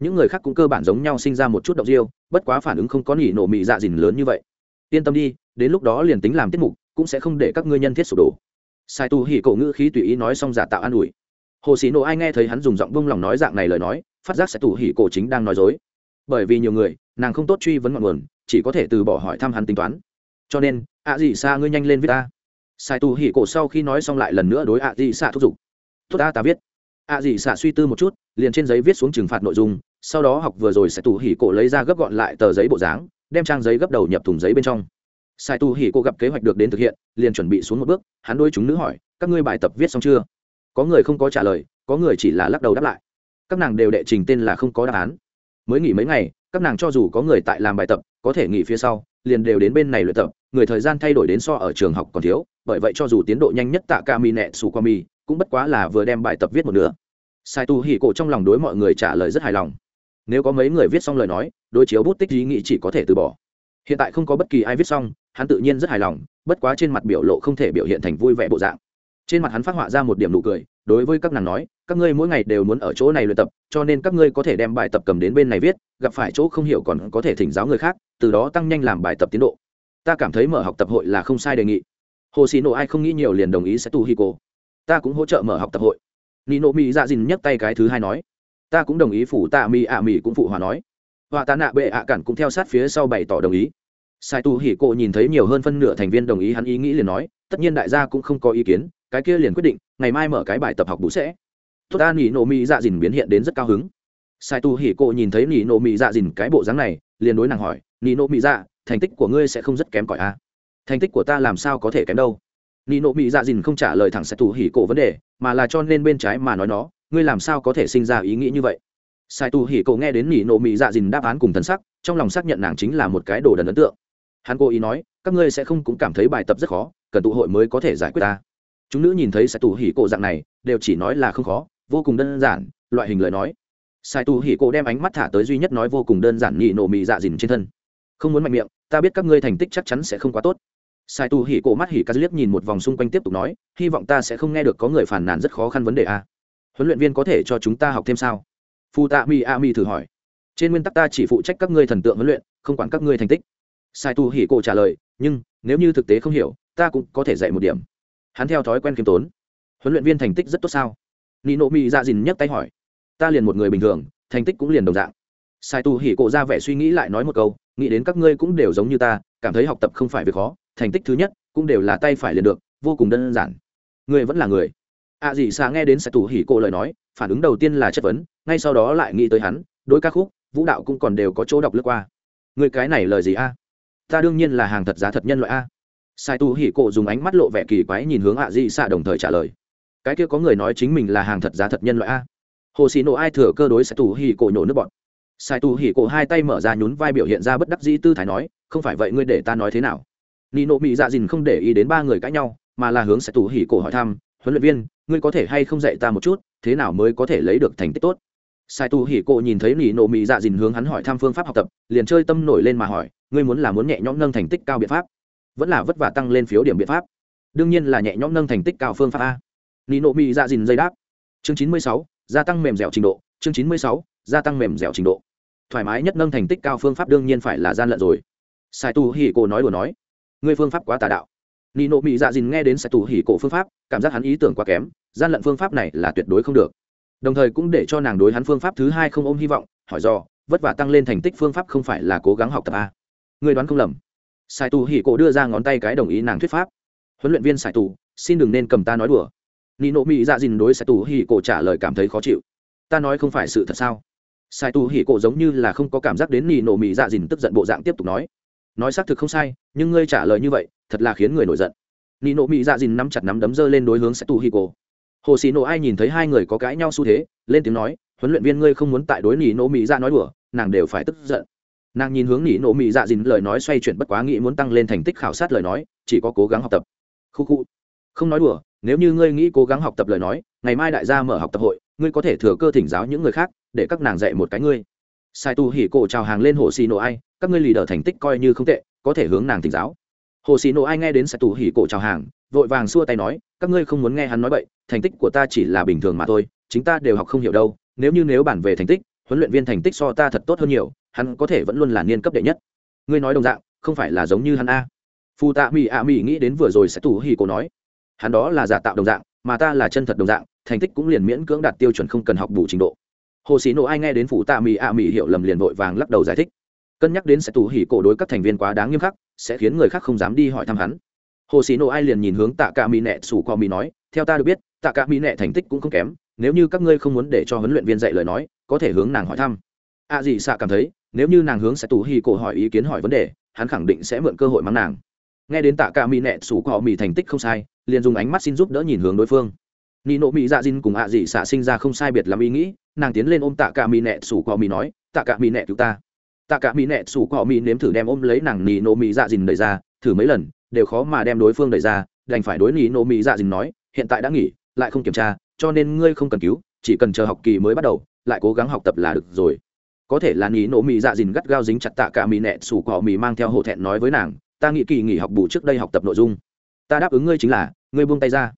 những người khác cũng cơ bản giống nhau sinh ra một chút động riêu, bất quá phản ứng không có nỉ nộ mỹ dạ dìn lớn như vậy. Yên tâm đi, đến lúc đó liền tính làm tiết mục, cũng sẽ không để các ngươi nhân thiết sụp đổ. Sai tu hỉ cổ ngữ khí tùy ý nói xong giả tạo an ủi. Hồ sĩ nộ ai nghe thấy hắn dùng giọng vung lòng nói dạng này lời nói, phát giác sai tù hỉ cổ chính đang nói dối. Bởi vì nhiều người, nàng không tốt truy vấn ngọn nguồn, chỉ có thể từ bỏ hỏi thăm hắn tính toán. Cho nên ạ gì xa ngươi nhanh lên viết ta sai tu hỉ cổ sau khi nói xong lại lần nữa đối ạ gì xa thúc giục. Tốt ta ta viết ạ dị xạ suy tư một chút, liền trên giấy viết xuống trừng phạt nội dung, sau đó học vừa rồi sẽ tù hỉ cổ lấy ra gấp gọn lại tờ giấy bộ dáng, đem trang giấy gấp đầu nhập thùng giấy bên trong. Sai tu hỉ cô gặp kế hoạch được đến thực hiện, liền chuẩn bị xuống một bước, hắn đôi chúng nữ hỏi, các ngươi bài tập viết xong chưa? Có người không có trả lời, có người chỉ là lắc đầu đáp lại. Các nàng đều đệ trình tên là không có đáp án. Mới nghỉ mấy ngày, các nàng cho dù có người tại làm bài tập, có thể nghỉ phía sau, liền đều đến bên này luyện tập, người thời gian thay đổi đến so ở trường học còn thiếu, bởi vậy cho dù tiến độ nhanh nhất tạ ca mi nẹ su qua mi cũng bất quá là vừa đem bài tập viết một nửa sai tu hỉ cổ trong lòng đối mọi người trả lời rất hài lòng. Nếu có mấy người viết xong lời nói, đối chiếu bút tích ý nghĩ chỉ có thể từ bỏ. Hiện tại không có bất kỳ ai viết xong, hắn tự nhiên rất hài lòng, bất quá trên mặt biểu lộ không thể biểu hiện thành vui vẻ bộ dạng. Trên mặt hắn phát họa ra một điểm nụ cười, đối với các nàng nói, các ngươi mỗi ngày đều muốn ở chỗ này luyện tập, cho nên các ngươi có thể đem bài tập cầm đến bên này viết, gặp phải chỗ không hiểu còn có thể thỉnh giáo người khác, từ đó tăng nhanh làm bài tập tiến độ. Ta cảm thấy mở học tập hội là không sai đề nghị. Hồ xì nộ ai không nghĩ nhiều liền đồng ý sẽ tu hi cô ta cũng hỗ trợ mở học tập hội nị nộ mỹ dạ dìn nhấc tay cái thứ hai nói, ta cũng đồng ý phủ tạ mỹ ạ mỹ cũng phụ hòa nói. Họa tạ nạ bệ ạ cản cũng theo sát phía sau bày tỏ đồng ý. Sai tu hỉ cộ nhìn thấy nhiều hơn phân nửa thành viên đồng ý hắn ý nghĩ liền nói, tất nhiên đại gia cũng không có ý kiến, cái kia liền quyết định, ngày mai mở cái bài tập học bú sẽ. Tốt ta nỉ nộ mỹ dạ dìn biến hiện đến rất cao hứng. Sai tu hỉ cộ nhìn thấy nỉ nộ mỹ dạ dìn cái bộ dáng này, liền đối nàng hỏi nỉ nộ mỹ dạ thành tích của ngươi sẽ không rất kém cỏi à? thành tích của ta làm sao có thể kém đâu? Nỉ nộ mỹ dạ dìn không trả lời thẳng sẽ tù hỉ Cổ vấn đề, mà là cho nên bên trái mà nói nó, ngươi làm sao có thể sinh ra ý nghĩ như vậy? Sai tu hỉ Cổ nghe đến nỉ nộ mỹ dạ dìn đáp án cùng thân sắc, trong lòng xác nhận nàng chính là một cái đồ đần ấn tượng. Hắn cố ý nói, các ngươi sẽ không cũng cảm thấy bài tập rất khó, cần tụ hội mới có thể giải quyết ta. Chúng nữ nhìn thấy sai tu hỉ Cổ dạng này, đều chỉ nói là không khó, vô cùng đơn giản, loại hình lời nói. Sai tu hỉ Cổ đem ánh mắt thả tới duy nhất nói vô cùng đơn giản nỉ nộ mỹ dạ dìn trên thân. Không muốn mạnh miệng, ta biết các ngươi thành tích chắc chắn sẽ không quá tốt sai tu hỉ cổ mắt hỉ cắt liếc nhìn một vòng xung quanh tiếp tục nói, hy vọng ta sẽ không nghe được có người phản nàn rất khó khăn vấn đề a huấn luyện viên có thể cho chúng ta học thêm sao? Phu tạ mi a mi thử hỏi. Trên nguyên tắc ta chỉ phụ trách các ngươi thần tượng huấn luyện, không quản các ngươi thành tích. Sai tu hỉ cổ trả lời, nhưng, nếu như thực tế không hiểu, ta cũng có thể dạy một điểm. Hắn theo thói quen khiêm tốn. Huấn luyện viên thành tích rất tốt sao? Nino mi ra dìn nhấc tay hỏi. Ta liền một người bình thường, thành tích cũng liền đồng dạng. Sai tu hỉ cổ ra vẻ suy nghĩ lại nói một câu nghĩ đến các ngươi cũng đều giống như ta, cảm thấy học tập không phải việc khó, thành tích thứ nhất cũng đều là tay phải liền được, vô cùng đơn giản. Người vẫn là người. Ạ à gì xa nghe đến sai tù hỉ cổ lời nói, phản ứng đầu tiên là chất vấn, ngay sau đó lại nghĩ tới hắn, đối ca khúc, vũ đạo cũng còn đều có chỗ đọc lướt qua. Người cái này lời gì a? Ta đương nhiên là hàng thật giá thật nhân loại a. Sai tu hỉ cổ dùng ánh mắt lộ vẻ kỳ quái nhìn hướng ạ dị xạ đồng thời trả lời. Cái kia có người nói chính mình là hàng thật giá thật nhân loại a. Hồ xì nộ ai thừa cơ đối sai tu hỉ cổ nhổ nước bọn? Sai tu hỉ cổ hai tay mở ra nhún vai biểu hiện ra bất đắc dĩ tư thái nói, không phải vậy ngươi để ta nói thế nào? Nị nộ mỹ dạ dìn không để ý đến ba người cãi nhau, mà là hướng sai tu hỉ cổ hỏi thăm, huấn luyện viên, ngươi có thể hay không dạy ta một chút, thế nào mới có thể lấy được thành tích tốt? Sai tu hỉ cổ nhìn thấy nỉ nộ mỹ dạ dìn hướng hắn hỏi thăm phương pháp học tập, liền chơi tâm nổi lên mà hỏi, ngươi muốn là muốn nhẹ nhõm nâng thành tích cao biện pháp? Vẫn là vất vả tăng lên phiếu điểm biện pháp. Đương nhiên là nhẹ nhõm nâng thành tích cao phương pháp a. Nỉ nộ mỹ dạ dìn dây đáp. Chương chín mươi sáu, gia tăng mềm dẻo trình độ, chương chín mươi sáu, gia tăng mềm dẻo trình độ thoải mái nhất nâng thành tích cao phương pháp đương nhiên phải là gian lận rồi. Sai tu hỉ cổ nói đùa nói, ngươi phương pháp quá tà đạo. Nị nộ mỹ dạ dìn nghe đến sai tu hỉ cổ phương pháp, cảm giác hắn ý tưởng quá kém, gian lận phương pháp này là tuyệt đối không được. Đồng thời cũng để cho nàng đối hắn phương pháp thứ hai không ôm hy vọng, hỏi do vất vả tăng lên thành tích phương pháp không phải là cố gắng học tập à? a người đoán không lầm. Sai tu hỉ cổ đưa ra ngón tay cái đồng ý nàng thuyết pháp. Huấn luyện viên sai tu, xin đừng nên cầm ta nói đùa. Nị nộ mỹ dạ dìn đối sai tu hỉ cổ trả lời cảm thấy khó chịu. Ta nói không phải sự thật sao? Sai tu hỉ cổ giống như là không có cảm giác đến nỉ nổ mỹ dạ dìn tức giận bộ dạng tiếp tục nói. Nói xác thực không sai, nhưng ngươi trả lời như vậy, thật là khiến người nổi giận. Nỉ nổ mỹ dạ dìn nắm chặt nắm đấm dơ lên đối hướng sai tu hỉ cổ. Hồ xì nổ ai nhìn thấy hai người có cãi nhau xu thế, lên tiếng nói, huấn luyện viên ngươi không muốn tại đối nỉ nổ mỹ dạ nói đùa, nàng đều phải tức giận. Nàng nhìn hướng nỉ nổ mỹ dạ dìn lời nói xoay chuyển bất quá nghĩ muốn tăng lên thành tích khảo sát lời nói, chỉ có cố gắng học tập. Khu khu không nói đùa, nếu như ngươi nghĩ cố gắng học tập lời nói, ngày mai đại gia mở học tập hội ngươi có thể thừa cơ thỉnh giáo những người khác để các nàng dạy một cái ngươi. Sai tu hỉ cổ chào hàng lên hồ xì nổ ai các ngươi lì đờ thành tích coi như không tệ có thể hướng nàng thỉnh giáo. Hồ xì nổ ai nghe đến sai tu hỉ cổ chào hàng vội vàng xua tay nói các ngươi không muốn nghe hắn nói vậy, thành tích của ta chỉ là bình thường mà thôi chính ta đều học không hiểu đâu nếu như nếu bản về thành tích huấn luyện viên thành tích so ta thật tốt hơn nhiều hắn có thể vẫn luôn là niên cấp đệ nhất. Ngươi nói đồng dạng không phải là giống như hắn a? Phù tạ mỹ ạ mỹ nghĩ đến vừa rồi sẽ tù hì cổ nói hắn đó là giả tạo đồng dạng mà ta là chân thật đồng dạng thành tích cũng liền miễn cưỡng đạt tiêu chuẩn không cần học bù trình độ. Hồ sĩ nộ ai nghe đến phụ tạ mỹ ạ mỹ hiểu lầm liền vội vàng lắc đầu giải thích. Cân nhắc đến sẽ tủ hỉ cổ đối các thành viên quá đáng nghiêm khắc, sẽ khiến người khác không dám đi hỏi thăm hắn. Hồ sĩ nộ ai liền nhìn hướng tạ cả mỹ nẹ sủ qua mỹ nói, theo ta được biết, tạ cả mỹ nẹ thành tích cũng không kém, nếu như các ngươi không muốn để cho huấn luyện viên dạy lời nói, có thể hướng nàng hỏi thăm. A à gì xạ cảm thấy, nếu như nàng hướng sẽ tù hi cổ hỏi ý kiến hỏi vấn đề, hắn khẳng định sẽ mượn cơ hội mắng nàng. Nghe đến tạ cả mỹ nẹ sủ qua mỹ thành tích không sai, liền dùng ánh mắt xin giúp đỡ nhìn hướng đối phương nị nộ mỹ dạ dinh cùng ạ à gì xạ sinh ra không sai biệt làm ý nghĩ, nàng tiến lên ôm tạ cả mỹ nẹ sủ qua mỹ nói, tạ cả mỹ nẹ cứu ta. Tạ cả mỹ nẹ sủ qua mỹ nếm thử đem ôm lấy nàng nị nộ mỹ dạ dinh đẩy ra, thử mấy lần, đều khó mà đem đối phương đẩy ra, đành phải đối nị nộ mỹ dạ dinh nói, hiện tại đã nghỉ, lại không kiểm tra, cho nên ngươi không cần cứu, chỉ cần chờ học kỳ mới bắt đầu, lại cố gắng học tập là được rồi. Có thể là nị nộ mỹ dạ dìn gắt gao dính chặt tạ cả mỹ nẹ sủ cỏ mỹ mang theo hổ thẹn nói với nàng, ta nghĩ kỳ nghỉ học bù trước đây học tập nội dung. Ta đáp ứng ngươi chính là, ngươi buông tay ra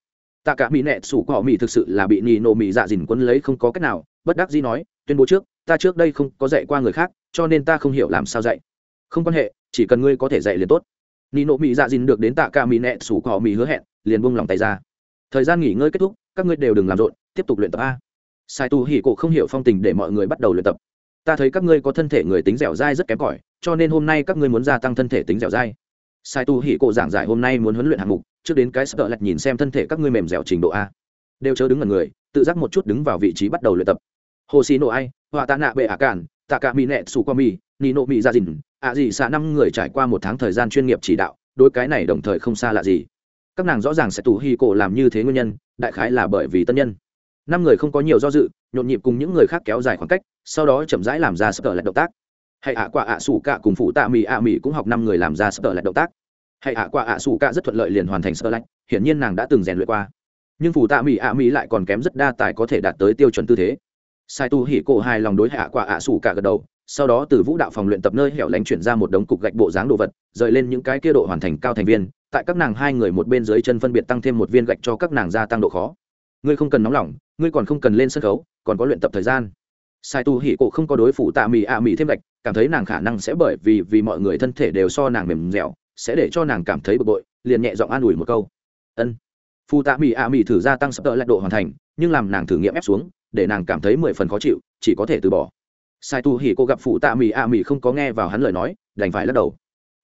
tạ cả mỹ nẹ sủ cỏ mỹ thực sự là bị Nị nổ mỹ dạ dìn quấn lấy không có cách nào. Bất đắc dĩ nói, tuyên bố trước, ta trước đây không có dạy qua người khác, cho nên ta không hiểu làm sao dạy. Không quan hệ, chỉ cần ngươi có thể dạy liền tốt. Nị nổ mỹ dạ dìn được đến tạ cả mỹ nẹ sủ cỏ mỹ hứa hẹn, liền buông lòng tay ra. Thời gian nghỉ ngơi kết thúc, các ngươi đều đừng làm rộn, tiếp tục luyện tập a. Sai tu hỉ cổ không hiểu phong tình để mọi người bắt đầu luyện tập. Ta thấy các ngươi có thân thể người tính dẻo dai rất kém cỏi, cho nên hôm nay các ngươi muốn gia tăng thân thể tính dẻo dai. Sai tu hỉ cổ giảng giải hôm nay muốn huấn luyện hạng mục trước đến cái sợ lạch nhìn xem thân thể các ngươi mềm dẻo trình độ a. Đều chớ đứng ngần người, tự giác một chút đứng vào vị trí bắt đầu luyện tập. Hồ xì nổ ai họa tạ nạ bệ ả cản, tạ cả mỹ nẹ su qua mi ni nộ mỹ gia dìn ạ gì xạ năm người trải qua một tháng thời gian chuyên nghiệp chỉ đạo đôi cái này đồng thời không xa lạ gì. Các nàng rõ ràng sẽ tù hi cổ làm như thế nguyên nhân, đại khái là bởi vì tân nhân. Năm người không có nhiều do dự, nhộn nhịp cùng những người khác kéo dài khoảng cách, sau đó chậm rãi làm ra sập tờ lại động tác. Hay ạ quả ạ sủ cả cùng phụ tạ mì ạ mì cũng học năm người làm ra sập tờ lại động tác hãy ạ qua ạ sủ cạ rất thuận lợi liền hoàn thành sơ lạnh, hiển nhiên nàng đã từng rèn luyện qua. Nhưng phù tạ mỹ ạ mỹ lại còn kém rất đa tài có thể đạt tới tiêu chuẩn tư thế. Sai tu hỉ cổ hài lòng đối hạ qua ạ sủ cạ gật đầu, sau đó từ vũ đạo phòng luyện tập nơi hẻo lánh chuyển ra một đống cục gạch bộ dáng đồ vật, rời lên những cái kia độ hoàn thành cao thành viên, tại các nàng hai người một bên dưới chân phân biệt tăng thêm một viên gạch cho các nàng gia tăng độ khó. Ngươi không cần nóng lòng, ngươi còn không cần lên sân khấu, còn có luyện tập thời gian. Sai tu hỉ cổ không có đối phủ tạ mỹ ạ mỹ thêm gạch, cảm thấy nàng khả năng sẽ bởi vì vì mọi người thân thể đều so nàng mềm dẻo sẽ để cho nàng cảm thấy bực bội, liền nhẹ giọng an ủi một câu. Ân. Phù tạ mỹ ạ mỹ thử gia tăng sắp tợ lại độ hoàn thành, nhưng làm nàng thử nghiệm ép xuống, để nàng cảm thấy mười phần khó chịu, chỉ có thể từ bỏ. Sai tu hỉ cô gặp phụ tạ mỹ ạ mỹ không có nghe vào hắn lời nói, đành phải lắc đầu.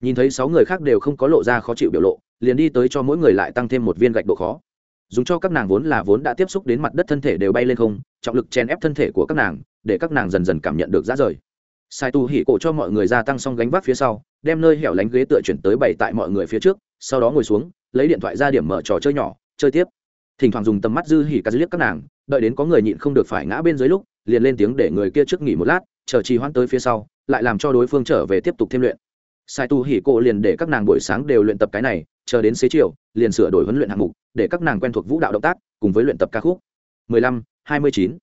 Nhìn thấy sáu người khác đều không có lộ ra khó chịu biểu lộ, liền đi tới cho mỗi người lại tăng thêm một viên gạch độ khó. Dùng cho các nàng vốn là vốn đã tiếp xúc đến mặt đất thân thể đều bay lên không, trọng lực chèn ép thân thể của các nàng, để các nàng dần dần cảm nhận được giá rời sai tu hỉ cổ cho mọi người gia tăng xong gánh vác phía sau đem nơi hẻo lánh ghế tựa chuyển tới bày tại mọi người phía trước sau đó ngồi xuống lấy điện thoại ra điểm mở trò chơi nhỏ chơi tiếp. Thỉnh thoảng dùng tầm mắt dư hỉ cắt liếc các nàng đợi đến có người nhịn không được phải ngã bên dưới lúc liền lên tiếng để người kia trước nghỉ một lát chờ trì hoãn tới phía sau lại làm cho đối phương trở về tiếp tục thêm luyện. Sai tu hỉ cổ liền để các nàng buổi sáng đều luyện tập cái này chờ đến xế chiều liền sửa đổi huấn luyện hạng mục để các nàng quen thuộc vũ đạo động tác cùng với luyện tập ca khúc. 15, 29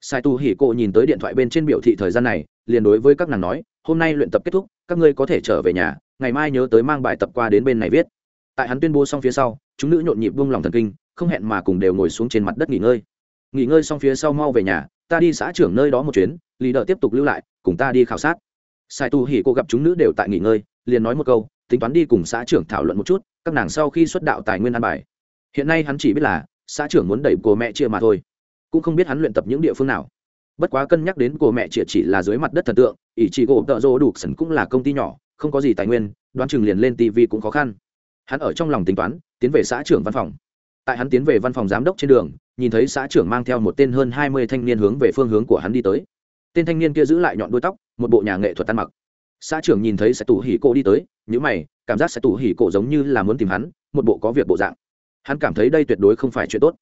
sai tu hỉ cô nhìn tới điện thoại bên trên biểu thị thời gian này, liền đối với các nàng nói, hôm nay luyện tập kết thúc, các ngươi có thể trở về nhà, ngày mai nhớ tới mang bài tập qua đến bên này viết. Tại hắn tuyên bố xong phía sau, chúng nữ nhộn nhịp buông lòng thần kinh, không hẹn mà cùng đều ngồi xuống trên mặt đất nghỉ ngơi. Nghỉ ngơi xong phía sau mau về nhà, ta đi xã trưởng nơi đó một chuyến, lý đợi tiếp tục lưu lại, cùng ta đi khảo sát. Sai tu hỉ cô gặp chúng nữ đều tại nghỉ ngơi, liền nói một câu, tính toán đi cùng xã trưởng thảo luận một chút, các nàng sau khi xuất đạo tài nguyên ăn bài. Hiện nay hắn chỉ biết là, xã trưởng muốn đẩy cô mẹ chia mà thôi cũng không biết hắn luyện tập những địa phương nào. Bất quá cân nhắc đến cô mẹ chỉ chỉ là dưới mặt đất thần tượng ỷ chỉ gỗ tợ rô đủ sần cũng là công ty nhỏ, không có gì tài nguyên, đoán chừng liền lên tv cũng khó khăn. Hắn ở trong lòng tính toán, tiến về xã trưởng văn phòng. Tại hắn tiến về văn phòng giám đốc trên đường, nhìn thấy xã trưởng mang theo một tên hơn hai mươi thanh niên hướng về phương hướng của hắn đi tới. Tên thanh niên kia giữ lại nhọn đuôi tóc, một bộ nhà nghệ thuật ăn mặc. Xã trưởng nhìn thấy sẽ tủ hỉ cổ đi tới nhữ mày, cảm giác sẽ tủ hỉ cổ giống như là muốn tìm hắn, một bộ có việc bộ dạng. Hắn cảm thấy đây tuyệt đối không phải chuyện tốt.